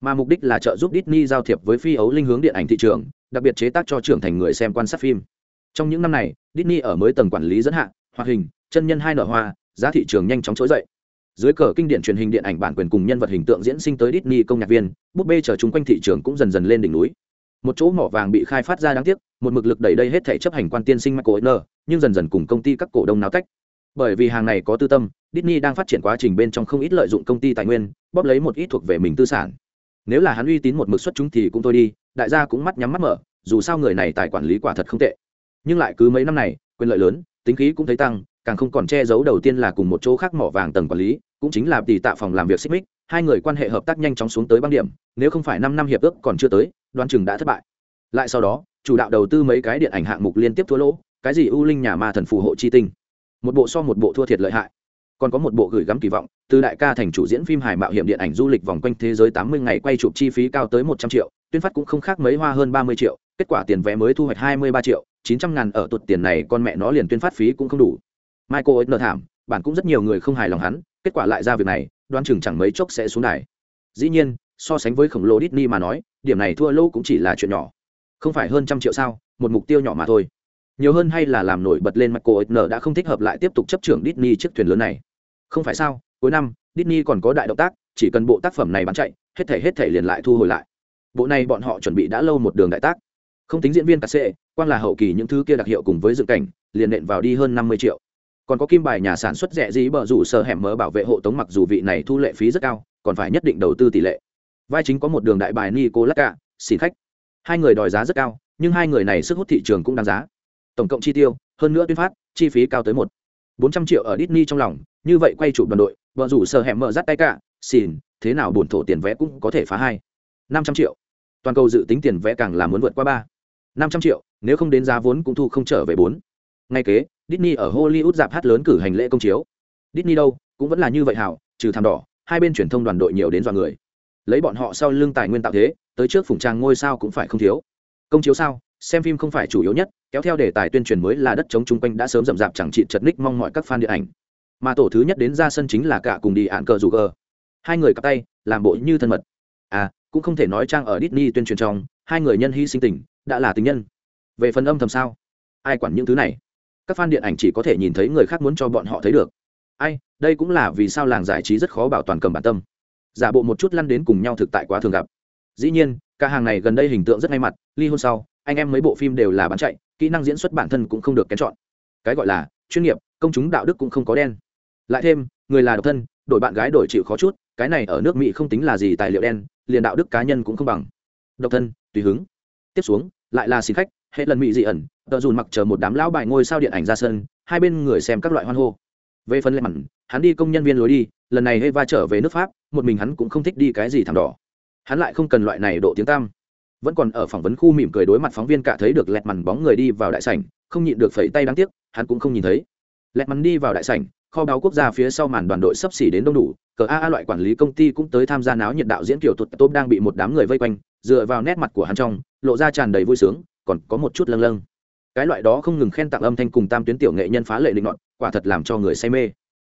Mà mục đích là trợ giúp Disney giao thiệp với phi ấu linh hướng điện ảnh thị trường, đặc biệt chế tác cho trưởng thành người xem quan sát phim. Trong những năm này Disney ở mới tầng quản lý dẫn hạ hoạt hình chân nhân hai nở hoa giá thị trường nhanh chóng trỗi dậy. Dưới cờ kinh điển truyền hình điện ảnh bản quyền cùng nhân vật hình tượng diễn sinh tới Disney công nhạc viên búp bê chờ chung quanh thị trường cũng dần dần lên đỉnh núi. Một chỗ mỏ vàng bị khai phát ra đáng tiếc một mực lực đẩy đây hết thể chấp hành quan tiên sinh Michael N, nhưng dần dần cùng công ty các cổ đông náo tách. Bởi vì hàng này có tư tâm Disney đang phát triển quá trình bên trong không ít lợi dụng công ty tài nguyên, bóp lấy một ít thuộc về mình tư sản. Nếu là hắn uy tín một mực xuất chúng thì cũng thôi đi, đại gia cũng mắt nhắm mắt mở, dù sao người này tài quản lý quả thật không tệ. Nhưng lại cứ mấy năm này, quyền lợi lớn, tính khí cũng thấy tăng, càng không còn che giấu đầu tiên là cùng một chỗ khác mỏ vàng tầng quản lý, cũng chính là tỷ tạ phòng làm việc xích mích hai người quan hệ hợp tác nhanh chóng xuống tới băng điểm, nếu không phải năm năm hiệp ước còn chưa tới, đoán chừng đã thất bại. Lại sau đó, chủ đạo đầu tư mấy cái điện ảnh hạng mục liên tiếp thua lỗ, cái gì u linh nhà ma thần phù hộ chi tinh. Một bộ so một bộ thua thiệt lợi hại còn có một bộ gửi gắm kỳ vọng, từ đại ca thành chủ diễn phim hài mạo hiểm điện ảnh du lịch vòng quanh thế giới tám mươi ngày quay chụp chi phí cao tới một trăm triệu, tuyên phát cũng không khác mấy hoa hơn ba mươi triệu, kết quả tiền vé mới thu hoạch hai mươi ba triệu, chín trăm ngàn ở tuột tiền này con mẹ nó liền tuyên phát phí cũng không đủ. Michael ấy nợ thảm bản cũng rất nhiều người không hài lòng hắn, kết quả lại ra việc này đoan chừng chẳng mấy chốc sẽ xuống đài. Dĩ nhiên, so sánh với khổng lồ Disney mà nói, điểm này thua lỗ cũng chỉ là chuyện nhỏ. Không phải hơn trăm triệu sao, một mục tiêu nhỏ mà thôi. Nhiều hơn hay là làm nổi bật lên Michael Eisner đã không thích hợp lại tiếp tục chấp trưởng Disney chiếc thuyền lớn này không phải sao, cuối năm, Disney còn có đại động tác, chỉ cần bộ tác phẩm này bán chạy, hết thể hết thể liền lại thu hồi lại. Bộ này bọn họ chuẩn bị đã lâu một đường đại tác. Không tính diễn viên cà xệ quan là hậu kỳ những thứ kia đặc hiệu cùng với dựng cảnh, liền nện vào đi hơn năm mươi triệu. Còn có kim bài nhà sản xuất rẻ gì bờ rủ sở hẻm mớ bảo vệ hộ tống mặc dù vị này thu lệ phí rất cao, còn phải nhất định đầu tư tỷ lệ. Vai chính có một đường đại bài nico lắc xin khách. Hai người đòi giá rất cao, nhưng hai người này sức hút thị trường cũng đáng giá. Tổng cộng chi tiêu, hơn nữa tuyên phát, chi phí cao tới một bốn trăm triệu ở Disney trong lòng như vậy quay chụp đoàn đội vợ rủ sở hẻm mở rắt tay cả xin thế nào buồn thổ tiền vé cũng có thể phá hai. Năm trăm triệu. Toàn cầu dự tính tiền vé càng là muốn vượt qua ba. Năm trăm triệu, nếu không đến giá vốn cũng thu không trở về bốn. Ngay kế, Disney ở Hollywood dạp hát lớn cử hành lễ công chiếu. Disney đâu, cũng vẫn là như vậy hảo, trừ thảm đỏ, hai bên truyền thông đoàn đội nhiều đến dọa người. Lấy bọn họ sau lưng tài nguyên tạo thế, tới trước phủng trang ngôi sao cũng phải không thiếu. Công chiếu sao, xem phim không phải chủ yếu nhất, kéo theo đề tài tuyên truyền mới là đất chống chung quanh đã sớm rậm rạp chẳng trị chật ních mong mọi các fan điện ảnh mà tổ thứ nhất đến ra sân chính là cả cùng đi ạn cờ rủ gờ, hai người cặp tay làm bộ như thân mật. À cũng không thể nói trang ở Disney tuyên truyền trong hai người nhân hy sinh tình đã là tình nhân. Về phần âm thầm sao? Ai quản những thứ này? Các fan điện ảnh chỉ có thể nhìn thấy người khác muốn cho bọn họ thấy được. Ai đây cũng là vì sao làng giải trí rất khó bảo toàn cầm bản tâm. Giả bộ một chút lăn đến cùng nhau thực tại quá thường gặp. Dĩ nhiên cả hàng này gần đây hình tượng rất ngay mặt ly hôn sau anh em mấy bộ phim đều là bán chạy kỹ năng diễn xuất bản thân cũng không được kén chọn. Cái gọi là chuyên nghiệp công chúng đạo đức cũng không có đen lại thêm người là độc thân đổi bạn gái đổi chịu khó chút cái này ở nước mỹ không tính là gì tài liệu đen liền đạo đức cá nhân cũng không bằng độc thân tùy hứng tiếp xuống lại là xin khách hệ lần mỹ dị ẩn tờ dùn mặc chờ một đám lão bài ngôi sao điện ảnh ra sân hai bên người xem các loại hoan hô về phần lệ mặn hắn đi công nhân viên lối đi lần này Eva trở về nước Pháp, một mình hắn cũng không thích đi cái gì thảm đỏ. Hắn lại không cần loại này độ tiếng tam. Vẫn còn ở phỏng vấn khu mỉm cười đối mặt phóng viên cả thấy được lẹt mằn bóng người đi vào đại sảnh, không nhịn được phẩy tay đáng tiếc, hắn cũng không nhìn thấy. Lẹt mằn đi vào đại sảnh, kho báo quốc gia phía sau màn đoàn đội sắp xỉ đến đông đủ, cờ a A loại quản lý công ty cũng tới tham gia náo nhiệt đạo diễn kiểu tụt tốp đang bị một đám người vây quanh, dựa vào nét mặt của hắn trong, lộ ra tràn đầy vui sướng, còn có một chút lâng lâng. Cái loại đó không ngừng khen tặng âm thanh cùng tam tuyến tiểu nghệ nhân phá lệ định nọt, quả thật làm cho người say mê.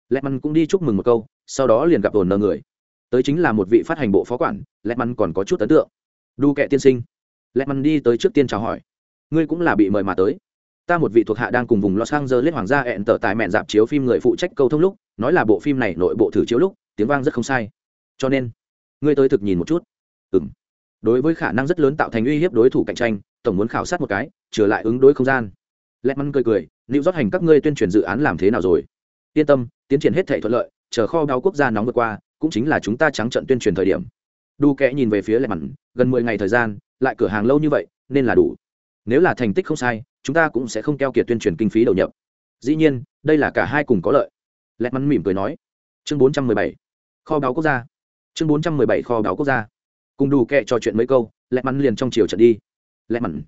Lẹt mắn cũng đi chúc mừng một câu, sau đó liền gặp ồn nơ người. Tới chính là một vị phát hành bộ phó quản lẹt mắn còn có chút ấn tượng. Đu kệ tiên sinh. Lẹt mắn đi tới trước tiên chào hỏi. Ngươi cũng là bị mời mà tới ta một vị thuộc hạ đang cùng vùng los angeles hoàng gia hẹn tờ tại mẹn dạp chiếu phim người phụ trách câu thông lúc, nói là bộ phim này nội bộ thử chiếu lúc, tiếng vang rất không sai. Cho nên, ngươi tới thực nhìn một chút. Ừm. Đối với khả năng rất lớn tạo thành uy hiếp đối thủ cạnh tranh, tổng muốn khảo sát một cái, trở lại ứng đối không gian. Lẹ cười cười lưu rót hành các ngươi tuyên truyền dự án làm thế nào rồi? Yên tâm, tiến triển hết thảy thuận lợi, chờ kho báo quốc gia nóng vượt qua, cũng chính là chúng ta trắng trận tuyên truyền thời điểm. Đu kẽ nhìn về phía lệ gần mười ngày thời gian, lại cửa hàng lâu như vậy, nên là đủ. Nếu là thành tích không sai chúng ta cũng sẽ không keo kiệt tuyên truyền kinh phí đầu nhập. Dĩ nhiên, đây là cả hai cùng có lợi. Lẹt mắn mỉm cười nói. Chương bốn trăm mười bảy, kho báo quốc gia. Chương bốn trăm mười bảy, kho báo quốc gia. Cùng đủ kệ trò chuyện mấy câu, lẹt mắn liền trong chiều trận đi. Lẹt mắn.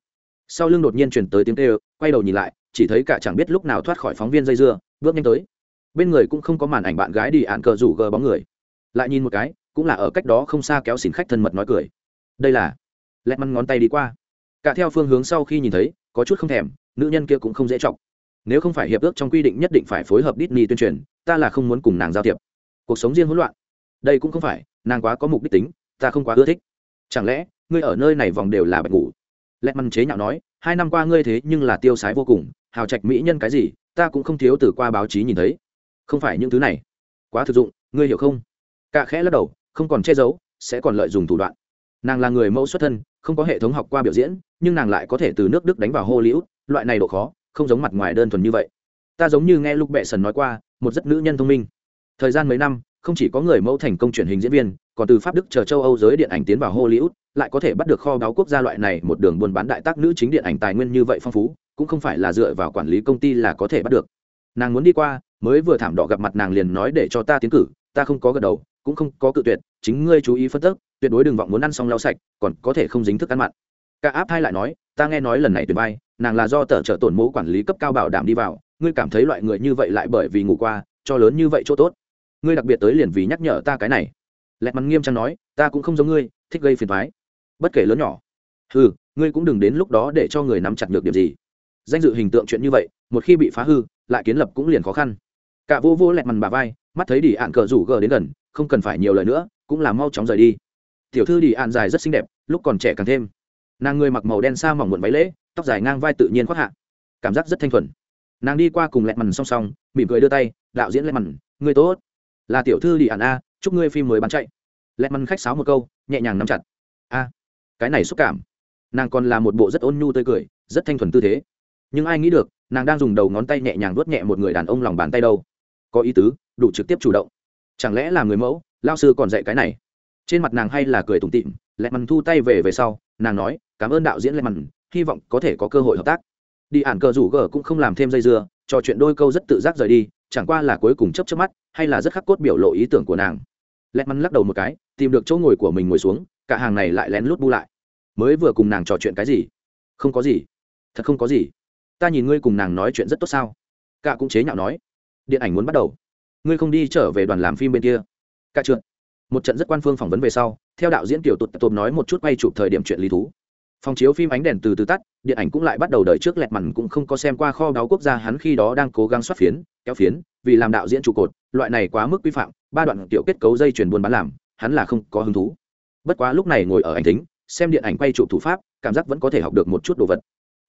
Sau lưng đột nhiên chuyển tới tiếng tê quay đầu nhìn lại, chỉ thấy cả chẳng biết lúc nào thoát khỏi phóng viên dây dưa, bước nhanh tới. Bên người cũng không có màn ảnh bạn gái đi ạn cờ rủ gờ bóng người. Lại nhìn một cái, cũng là ở cách đó không xa kéo xỉn khách thân mật nói cười. Đây là. Lẹt mắn ngón tay đi qua. Cả theo phương hướng sau khi nhìn thấy có chút không thèm, nữ nhân kia cũng không dễ chọc. Nếu không phải hiệp ước trong quy định nhất định phải phối hợp Disney tuyên truyền, ta là không muốn cùng nàng giao thiệp. Cuộc sống riêng hỗn loạn. Đây cũng không phải, nàng quá có mục đích tính, ta không quá ưa thích. Chẳng lẽ, ngươi ở nơi này vòng đều là bạch ngủ? Lẹt măn chế nhạo nói, hai năm qua ngươi thế nhưng là tiêu sái vô cùng, hào trạch mỹ nhân cái gì, ta cũng không thiếu từ qua báo chí nhìn thấy. Không phải những thứ này. Quá thực dụng, ngươi hiểu không? Cạ khẽ lắc đầu, không còn che giấu, sẽ còn lợi dụng thủ đoạn. Nàng là người mẫu xuất thân không có hệ thống học qua biểu diễn, nhưng nàng lại có thể từ nước đức đánh vào hollywood, loại này độ khó, không giống mặt ngoài đơn thuần như vậy. Ta giống như nghe lúc bệ sần nói qua, một rất nữ nhân thông minh. Thời gian mấy năm, không chỉ có người mẫu thành công truyền hình diễn viên, còn từ pháp đức chờ châu âu giới điện ảnh tiến vào hollywood, lại có thể bắt được kho báu quốc gia loại này, một đường buôn bán đại tác nữ chính điện ảnh tài nguyên như vậy phong phú, cũng không phải là dựa vào quản lý công ty là có thể bắt được. Nàng muốn đi qua, mới vừa thảm đỏ gặp mặt nàng liền nói để cho ta tiến cử, ta không có gật đầu cũng không có cự tuyệt, chính ngươi chú ý phân tích tuyệt đối đừng vọng muốn ăn xong lau sạch, còn có thể không dính thức ăn mặn. Cả áp hai lại nói, ta nghe nói lần này tuyệt bay nàng là do tờ trợ tổn mẫu quản lý cấp cao bảo đảm đi vào, ngươi cảm thấy loại người như vậy lại bởi vì ngủ qua, cho lớn như vậy chỗ tốt. Ngươi đặc biệt tới liền vì nhắc nhở ta cái này. Lẹt mắn nghiêm trang nói, ta cũng không giống ngươi, thích gây phiền thoái bất kể lớn nhỏ. Ừ ngươi cũng đừng đến lúc đó để cho người nắm chặt được điểm gì. Danh dự hình tượng chuyện như vậy, một khi bị phá hư, lại kiến lập cũng liền khó khăn. Cả vô vô lẹt mằn bà vai, mắt thấy đi ạn cờ rủ gờ đến gần không cần phải nhiều lời nữa, cũng là mau chóng rời đi. Tiểu thư đi ạn dài rất xinh đẹp, lúc còn trẻ càng thêm. Nàng người mặc màu đen xa mỏng muộn váy lễ, tóc dài ngang vai tự nhiên khoác hạ. Cảm giác rất thanh thuần. Nàng đi qua cùng lẹt mằn song song, mỉm cười đưa tay, đạo diễn lẹt mằn người tốt. Là tiểu thư đi ạn a, chúc ngươi phim mới bán chạy. Lẹt mằn khách sáo một câu, nhẹ nhàng nắm chặt. A, cái này xúc cảm. Nàng còn là một bộ rất ôn nhu tươi cười, rất thanh thuần tư thế. Nhưng ai nghĩ được, nàng đang dùng đầu ngón tay nhẹ nhàng vuốt nhẹ một người đàn ông lòng bàn tay đâu. Có ý tứ, đủ trực tiếp chủ động chẳng lẽ là người mẫu? Lao sư còn dạy cái này. Trên mặt nàng hay là cười tủm tịm lẹ mằn thu tay về về sau, nàng nói, cảm ơn đạo diễn lẹ mằn, hy vọng có thể có cơ hội hợp tác. Đi ản cờ rủ gờ cũng không làm thêm dây dưa, trò chuyện đôi câu rất tự giác rời đi, chẳng qua là cuối cùng chấp chấp mắt, hay là rất khắc cốt biểu lộ ý tưởng của nàng. Lẹ mằn lắc đầu một cái, tìm được chỗ ngồi của mình ngồi xuống, cả hàng này lại lén lút bu lại. Mới vừa cùng nàng trò chuyện cái gì? Không có gì. Thật không có gì. Ta nhìn ngươi cùng nàng nói chuyện rất tốt sao? Cả cũng chế nhạo nói. Điện ảnh muốn bắt đầu ngươi không đi trở về đoàn làm phim bên kia. Cả trượt một trận rất quan phương phỏng vấn về sau, theo đạo diễn tiểu tụt tụt nói một chút quay chụp thời điểm chuyện lý thú. Phòng chiếu phim ánh đèn từ từ tắt, điện ảnh cũng lại bắt đầu đợi trước lẹt mằn cũng không có xem qua kho báu quốc gia hắn khi đó đang cố gắng xoát phiến, kéo phiến, vì làm đạo diễn trụ cột, loại này quá mức quy phạm, ba đoạn tiểu kết cấu dây chuyển buôn bán làm, hắn là không có hứng thú. Bất quá lúc này ngồi ở ảnh tính xem điện ảnh quay chụp thủ pháp, cảm giác vẫn có thể học được một chút đồ vật.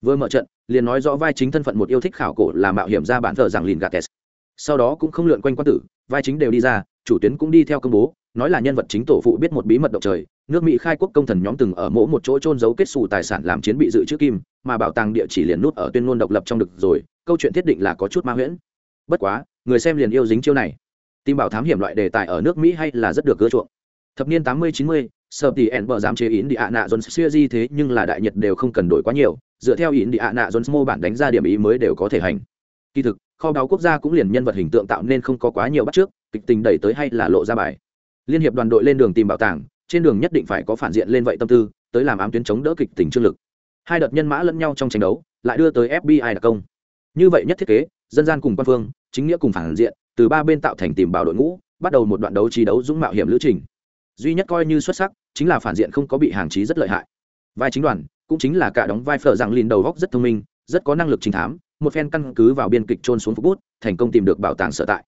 Vừa mở trận, liền nói rõ vai chính thân phận một yêu thích khảo cổ là mạo hiểm ra bản thờ rằng lìn gạt sau đó cũng không lượn quanh quan tử, vai chính đều đi ra, chủ tuyến cũng đi theo công bố, nói là nhân vật chính tổ phụ biết một bí mật động trời, nước mỹ khai quốc công thần nhóm từng ở mỗi một chỗ trôn giấu kết xù tài sản làm chiến bị dự trữ kim, mà bảo tàng địa chỉ liền nút ở tuyên ngôn độc lập trong được rồi, câu chuyện thiết định là có chút ma huyễn. Bất quá, người xem liền yêu dính chiêu này. Tin bảo thám hiểm loại đề tài ở nước mỹ hay là rất được ưa chuộng. Thập niên tám mươi, chín mươi sợ tỷ ẻn vợ dám chế ý đi ạ nạ jones xưa di thế nhưng là đại nhật đều không cần đổi quá nhiều, dựa theo ý đi ạ nạ jones mô bản đánh ra điểm ý mới đều có thể hành. Kỳ thực kho báu quốc gia cũng liền nhân vật hình tượng tạo nên không có quá nhiều bắt trước kịch tình đẩy tới hay là lộ ra bài. Liên hiệp đoàn đội lên đường tìm bảo tàng, trên đường nhất định phải có phản diện lên vậy tâm tư, tới làm ám tuyến chống đỡ kịch tình trương lực. Hai đợt nhân mã lẫn nhau trong tranh đấu, lại đưa tới fbi đặc công. Như vậy nhất thiết kế, dân gian cùng quan phương, chính nghĩa cùng phản diện, từ ba bên tạo thành tìm bảo đội ngũ, bắt đầu một đoạn đấu trí đấu dũng mạo hiểm lữ trình. Duy nhất coi như xuất sắc, chính là phản diện không có bị hàng trí rất lợi hại. Vai chính đoàn, cũng chính là cả đóng vai phở rằng lìn đầu góc rất thông minh, rất có năng lực trình thám một phen căn cứ vào biên kịch trôn xuống phục bút, thành công tìm được bảo tàng sở tại.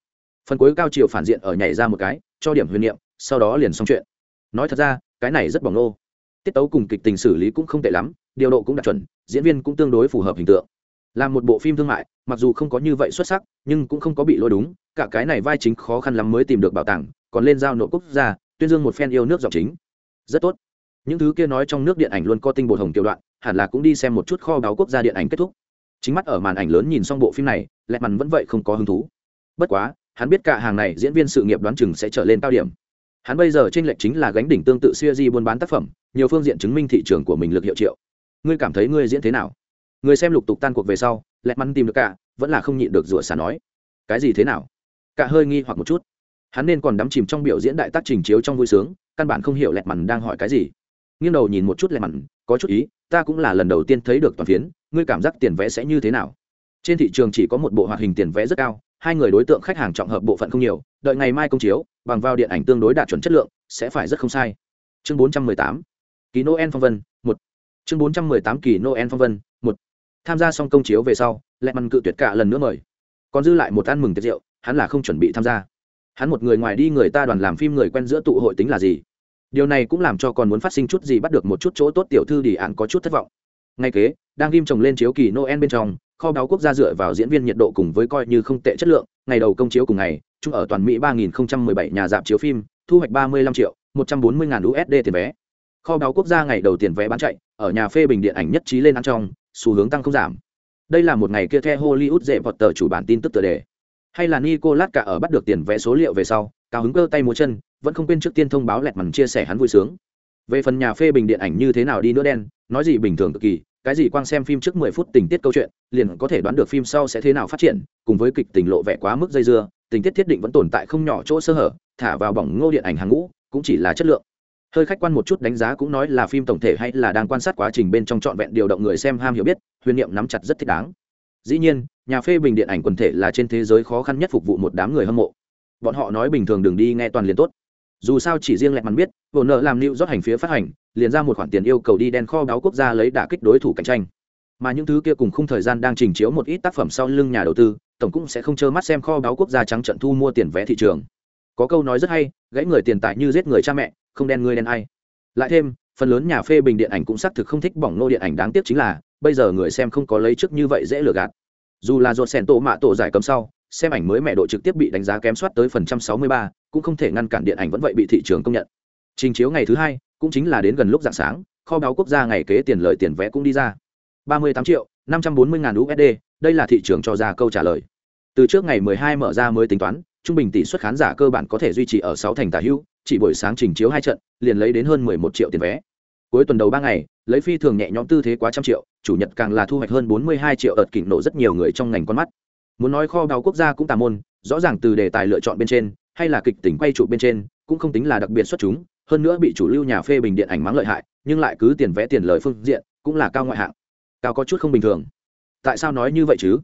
Phần cuối cao triều phản diện ở nhảy ra một cái, cho điểm huyền niệm, sau đó liền xong chuyện. Nói thật ra, cái này rất bỏng nô. Tiết tấu cùng kịch tình xử lý cũng không tệ lắm, điều độ cũng đạt chuẩn, diễn viên cũng tương đối phù hợp hình tượng. Làm một bộ phim thương mại, mặc dù không có như vậy xuất sắc, nhưng cũng không có bị lôi đúng, cả cái này vai chính khó khăn lắm mới tìm được bảo tàng, còn lên giao nội quốc gia, tuyên dương một phen yêu nước giọng chính. Rất tốt. Những thứ kia nói trong nước điện ảnh luôn có tinh bột hồng tiểu đoạn, hẳn là cũng đi xem một chút kho báo quốc gia điện ảnh kết thúc chính mắt ở màn ảnh lớn nhìn xong bộ phim này lẹ mằn vẫn vậy không có hứng thú. Bất quá, hắn biết cả hàng này diễn viên sự nghiệp đoán chừng sẽ trở lên cao điểm. Hắn bây giờ trên lệch chính là gánh đỉnh tương tự siêu di buôn bán tác phẩm, nhiều phương diện chứng minh thị trường của mình lực hiệu triệu. Ngươi cảm thấy ngươi diễn thế nào? Người xem lục tục tan cuộc về sau lẹ mắn tìm được cả, vẫn là không nhịn được rủa xả nói. Cái gì thế nào? Cả hơi nghi hoặc một chút. Hắn nên còn đắm chìm trong biểu diễn đại tác trình chiếu trong vui sướng, căn bản không hiểu lẹt mằn đang hỏi cái gì. Nghiêng đầu nhìn một chút lẹt mằn có chút ý, ta cũng là lần đầu tiên thấy được toàn phiến ngươi cảm giác tiền vé sẽ như thế nào? Trên thị trường chỉ có một bộ hoạt hình tiền vé rất cao, hai người đối tượng khách hàng trọng hợp bộ phận không nhiều, đợi ngày mai công chiếu, bằng vào điện ảnh tương đối đạt chuẩn chất lượng, sẽ phải rất không sai. Chương 418 kỳ noel phong vân, một. Chương 418 kỳ noel phong vân, một. Tham gia xong công chiếu về sau lẹ mằn cự tuyệt cả lần nữa mời. Còn dư lại một ăn mừng tiệc rượu, hắn là không chuẩn bị tham gia. Hắn một người ngoài đi người ta đoàn làm phim người quen giữa tụ hội tính là gì? Điều này cũng làm cho còn muốn phát sinh chút gì bắt được một chút chỗ tốt tiểu thư đi ạn có chút thất vọng ngay kế, đang ghim trồng lên chiếu kỳ noel bên trong, kho báo quốc gia dựa vào diễn viên nhiệt độ cùng với coi như không tệ chất lượng, ngày đầu công chiếu cùng ngày, chung ở toàn mỹ 3017 nhà dạp chiếu phim, thu hoạch 35 triệu 140 ngàn usd tiền vé. Kho báo quốc gia ngày đầu tiền vé bán chạy, ở nhà phê bình điện ảnh nhất trí lên ăn trong, xu hướng tăng không giảm. Đây là một ngày kia theo hollywood dễ vọt tờ chủ bản tin tức tựa đề. Hay là nicolas cả ở bắt được tiền vé số liệu về sau, cao hứng cơ tay múa chân, vẫn không quên trước tiên thông báo lẹt mằn chia sẻ hắn vui sướng về phần nhà phê bình điện ảnh như thế nào đi nữa đen, nói gì bình thường cực kỳ, cái gì quang xem phim trước mười phút tình tiết câu chuyện, liền có thể đoán được phim sau sẽ thế nào phát triển, cùng với kịch tình lộ vẻ quá mức dây dưa, tình tiết thiết định vẫn tồn tại không nhỏ chỗ sơ hở, thả vào bỏng ngô điện ảnh hàng ngũ, cũng chỉ là chất lượng. Hơi khách quan một chút đánh giá cũng nói là phim tổng thể hay là đang quan sát quá trình bên trong trọn vẹn điều động người xem ham hiểu biết, huyền niệm nắm chặt rất thích đáng. Dĩ nhiên, nhà phê bình điện ảnh quần thể là trên thế giới khó khăn nhất phục vụ một đám người hâm mộ. Bọn họ nói bình thường đừng đi nghe toàn liền tốt dù sao chỉ riêng lẹt mắn biết bộ nợ làm nịu rót hành phía phát hành, liền ra một khoản tiền yêu cầu đi đen kho báo quốc gia lấy đả kích đối thủ cạnh tranh. Mà những thứ kia cùng không thời gian đang trình chiếu một ít tác phẩm sau lưng nhà đầu tư, tổng cũng sẽ không trơ mắt xem kho báo quốc gia trắng trận thu mua tiền vé thị trường. Có câu nói rất hay, gãy người tiền tài như giết người cha mẹ, không đen người đen ai. Lại thêm, phần lớn nhà phê bình điện ảnh cũng xác thực không thích bỏng nô điện ảnh đáng tiếc chính là, bây giờ người xem không có lấy trước như vậy dễ lừa gạt. Dù là ruột sẻn tổ mạ tổ giải cấm sau xem ảnh mới mẹ độ trực tiếp bị đánh giá kém soát tới phần trăm sáu mươi ba, cũng không thể ngăn cản điện ảnh vẫn vậy bị thị trường công nhận. Trình chiếu ngày thứ hai, cũng chính là đến gần lúc dạng sáng, kho báo quốc gia ngày kế tiền lợi tiền vé cũng đi ra. ba mươi tám triệu, năm trăm bốn mươi ngàn usd đây là thị trường cho ra câu trả lời. Từ trước ngày mười hai mở ra mới tính toán, trung bình tỷ suất khán giả cơ bản có thể duy trì ở sáu thành tả hữu chỉ buổi sáng trình chiếu hai trận, liền lấy đến hơn mười một triệu tiền vé. Cuối tuần đầu ba ngày, lấy phi thường nhẹ nhõm tư thế quá trăm triệu, chủ nhật càng là thu hoạch hơn bốn mươi hai triệu ợt kỉnh nổ rất nhiều người trong ngành con mắt muốn nói kho báu quốc gia cũng tà môn, rõ ràng từ đề tài lựa chọn bên trên, hay là kịch tính quay trụ bên trên, cũng không tính là đặc biệt xuất chúng, hơn nữa bị chủ lưu nhà phê bình điện ảnh mắng lợi hại, nhưng lại cứ tiền vẽ tiền lời phương diện, cũng là cao ngoại hạng. Cao có chút không bình thường. Tại sao nói như vậy chứ?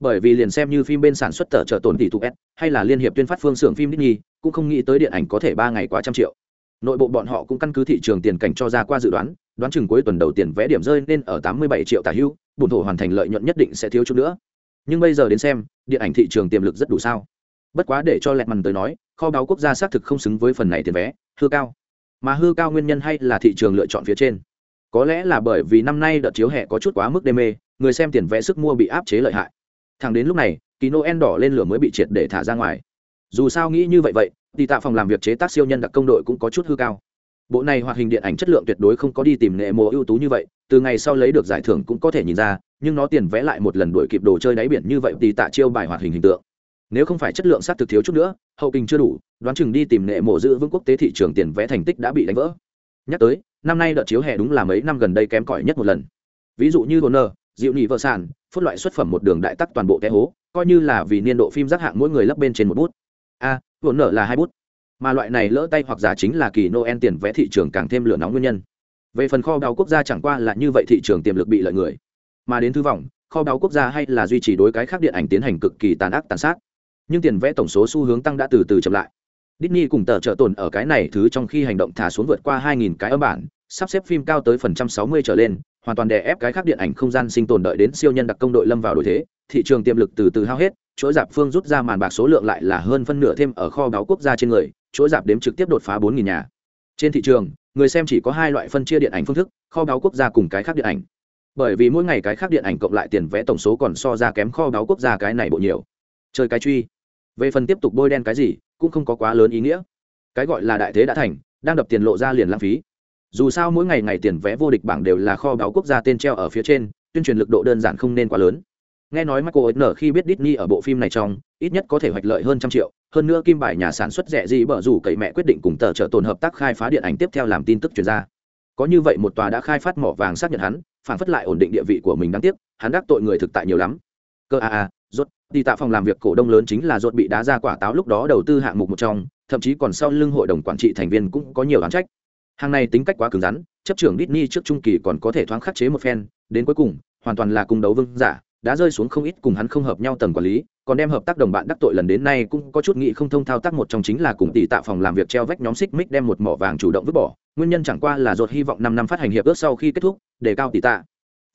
Bởi vì liền xem như phim bên sản xuất tờ trợ tổn tỷ thụ s, hay là liên hiệp tuyên phát phương xưởng phim Disney, cũng không nghĩ tới điện ảnh có thể ba ngày quá trăm triệu. Nội bộ bọn họ cũng căn cứ thị trường tiền cảnh cho ra qua dự đoán đoán chừng cuối tuần đầu tiền vẽ điểm rơi nên ở tám mươi bảy triệu tả hưu bùn thổ hoàn thành lợi nhuận nhất định sẽ thiếu chút nữa nhưng bây giờ đến xem, điện ảnh thị trường tiềm lực rất đủ sao. Bất quá để cho lẹt mằn tới nói, kho báo quốc gia xác thực không xứng với phần này tiền vé, hư cao. Mà hư cao nguyên nhân hay là thị trường lựa chọn phía trên. Có lẽ là bởi vì năm nay đợt chiếu hè có chút quá mức đê mê, người xem tiền vé sức mua bị áp chế lợi hại. Thẳng đến lúc này kỳ noel đỏ lên lửa mới bị triệt để thả ra ngoài. Dù sao nghĩ như vậy vậy, thì tạ phòng làm việc chế tác siêu nhân đặc công đội cũng có chút hư cao. Bộ này hoạt hình điện ảnh chất lượng tuyệt đối không có đi tìm nghệ mùa ưu tú như vậy, từ ngày sau lấy được giải thưởng cũng có thể nhìn ra nhưng nó tiền vẽ lại một lần đuổi kịp đồ chơi đáy biển như vậy thì tạ chiêu bài hoạt hình hình tượng. Nếu không phải chất lượng sát thực thiếu chút nữa, hậu kinh chưa đủ, đoán chừng đi tìm nệ mổ giữ vững quốc tế thị trường tiền vẽ thành tích đã bị đánh vỡ. Nhắc tới, năm nay đợt chiếu hè đúng là mấy năm gần đây kém cỏi nhất một lần. Ví dụ như honor dịu nhị vợ sản phút loại xuất phẩm một đường đại tắc toàn bộ té hố, coi như là vì niên độ phim giác hạng mỗi người lấp bên trên một bút. A honor là hai bút. Mà loại này lỡ tay hoặc giả chính là kỳ noel tiền vẽ thị trường càng thêm lửa nóng nguyên nhân. Về phần kho đào quốc gia chẳng qua là như vậy thị trường tiềm lực bị lợi người mà đến thư vọng kho báu quốc gia hay là duy trì đối cái khác điện ảnh tiến hành cực kỳ tàn ác tàn sát nhưng tiền vẽ tổng số xu hướng tăng đã từ từ chậm lại Disney cùng tờ trợ tồn ở cái này thứ trong khi hành động thả xuống vượt qua 2.000 cái âm bản, sắp xếp phim cao tới phần trăm 60 trở lên, hoàn toàn đè ép cái khác điện ảnh không gian sinh tồn đợi đến siêu nhân đặc công đội lâm vào đổi thế, thị trường tiềm lực từ từ hao hết, chuỗi dạp phương rút ra màn bạc số lượng lại là hơn phân nửa thêm ở kho báo quốc gia trên người, chuỗi dạp đếm trực tiếp đột phá 4.000 nhà. Trên thị trường, người xem chỉ có hai loại phân chia điện ảnh phương thức, kho báo quốc gia cùng cái khác điện ảnh. Bởi vì mỗi ngày cái khác điện ảnh cộng lại tiền vẽ tổng số còn so ra kém kho báo quốc gia cái này bộ nhiều. Chơi cái truy. Về phần tiếp tục bôi đen cái gì, cũng không có quá lớn ý nghĩa. Cái gọi là đại thế đã thành, đang đập tiền lộ ra liền lãng phí. Dù sao mỗi ngày ngày tiền vé vô địch bảng đều là kho báo quốc gia tên treo ở phía trên, tuyên truyền lực độ đơn giản không nên quá lớn. Nghe nói michael nở khi biết Disney ở bộ phim này trong, ít nhất có thể hoạch lợi hơn trăm triệu, hơn nữa kim bài nhà sản xuất rẻ gì bở rủ cậy mẹ quyết định cùng tờ trợ tồn hợp tác khai phá điện ảnh tiếp theo làm tin tức truyền ra có như vậy một tòa đã khai phát mỏ vàng xác nhận hắn phản phất lại ổn định địa vị của mình đáng tiếc, hắn đắc tội người thực tại nhiều lắm. Cơ a a, rốt, đi tạ phòng làm việc cổ đông lớn chính là rốt bị đá ra quả táo lúc đó đầu tư hạng mục một trong, thậm chí còn sau lưng hội đồng quản trị thành viên cũng có nhiều án trách. Hàng này tính cách quá cứng rắn, chấp trưởng Disney trước trung kỳ còn có thể thoáng khắc chế một phen, đến cuối cùng, hoàn toàn là cung đấu vương giả, đã rơi xuống không ít cùng hắn không hợp nhau tầng quản lý, còn đem hợp tác đồng bạn đắc tội lần đến nay cũng có chút nghị không thông thao tác một trong chính là cùng tỷ tạ phòng làm việc treo vách nhóm xích mích đem một mỏ vàng chủ động vứt bỏ nguyên nhân chẳng qua là ruột hy vọng năm năm phát hành hiệp ước sau khi kết thúc để cao tỷ tạ.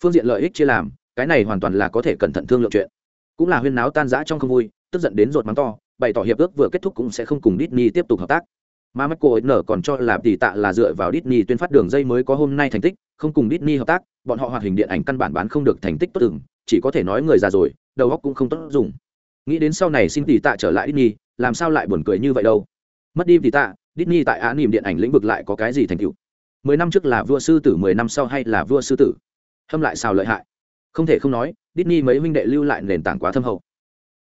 Phương diện lợi ích chia làm cái này hoàn toàn là có thể cẩn thận thương lượng chuyện. Cũng là huyên náo tan rã trong không vui tức giận đến rột mắng to bày tỏ hiệp ước vừa kết thúc cũng sẽ không cùng Disney tiếp tục hợp tác. Mà Michael nở còn cho là tỷ tạ là dựa vào Disney tuyên phát đường dây mới có hôm nay thành tích không cùng Disney hợp tác bọn họ hoạt hình điện ảnh căn bản bán không được thành tích tốt tưởng, chỉ có thể nói người già rồi đầu óc cũng không tốt dùng. Nghĩ đến sau này xin tỷ tạ trở lại Disney làm sao lại buồn cười như vậy đâu? Mất đi vì tạ, Disney tại án niềm điện ảnh lĩnh vực lại có cái gì thành tựu? Mười năm trước là vua sư tử, mười năm sau hay là vua sư tử? Hâm lại sao lợi hại. Không thể không nói, Disney mấy huynh đệ lưu lại nền tảng quá thâm hậu.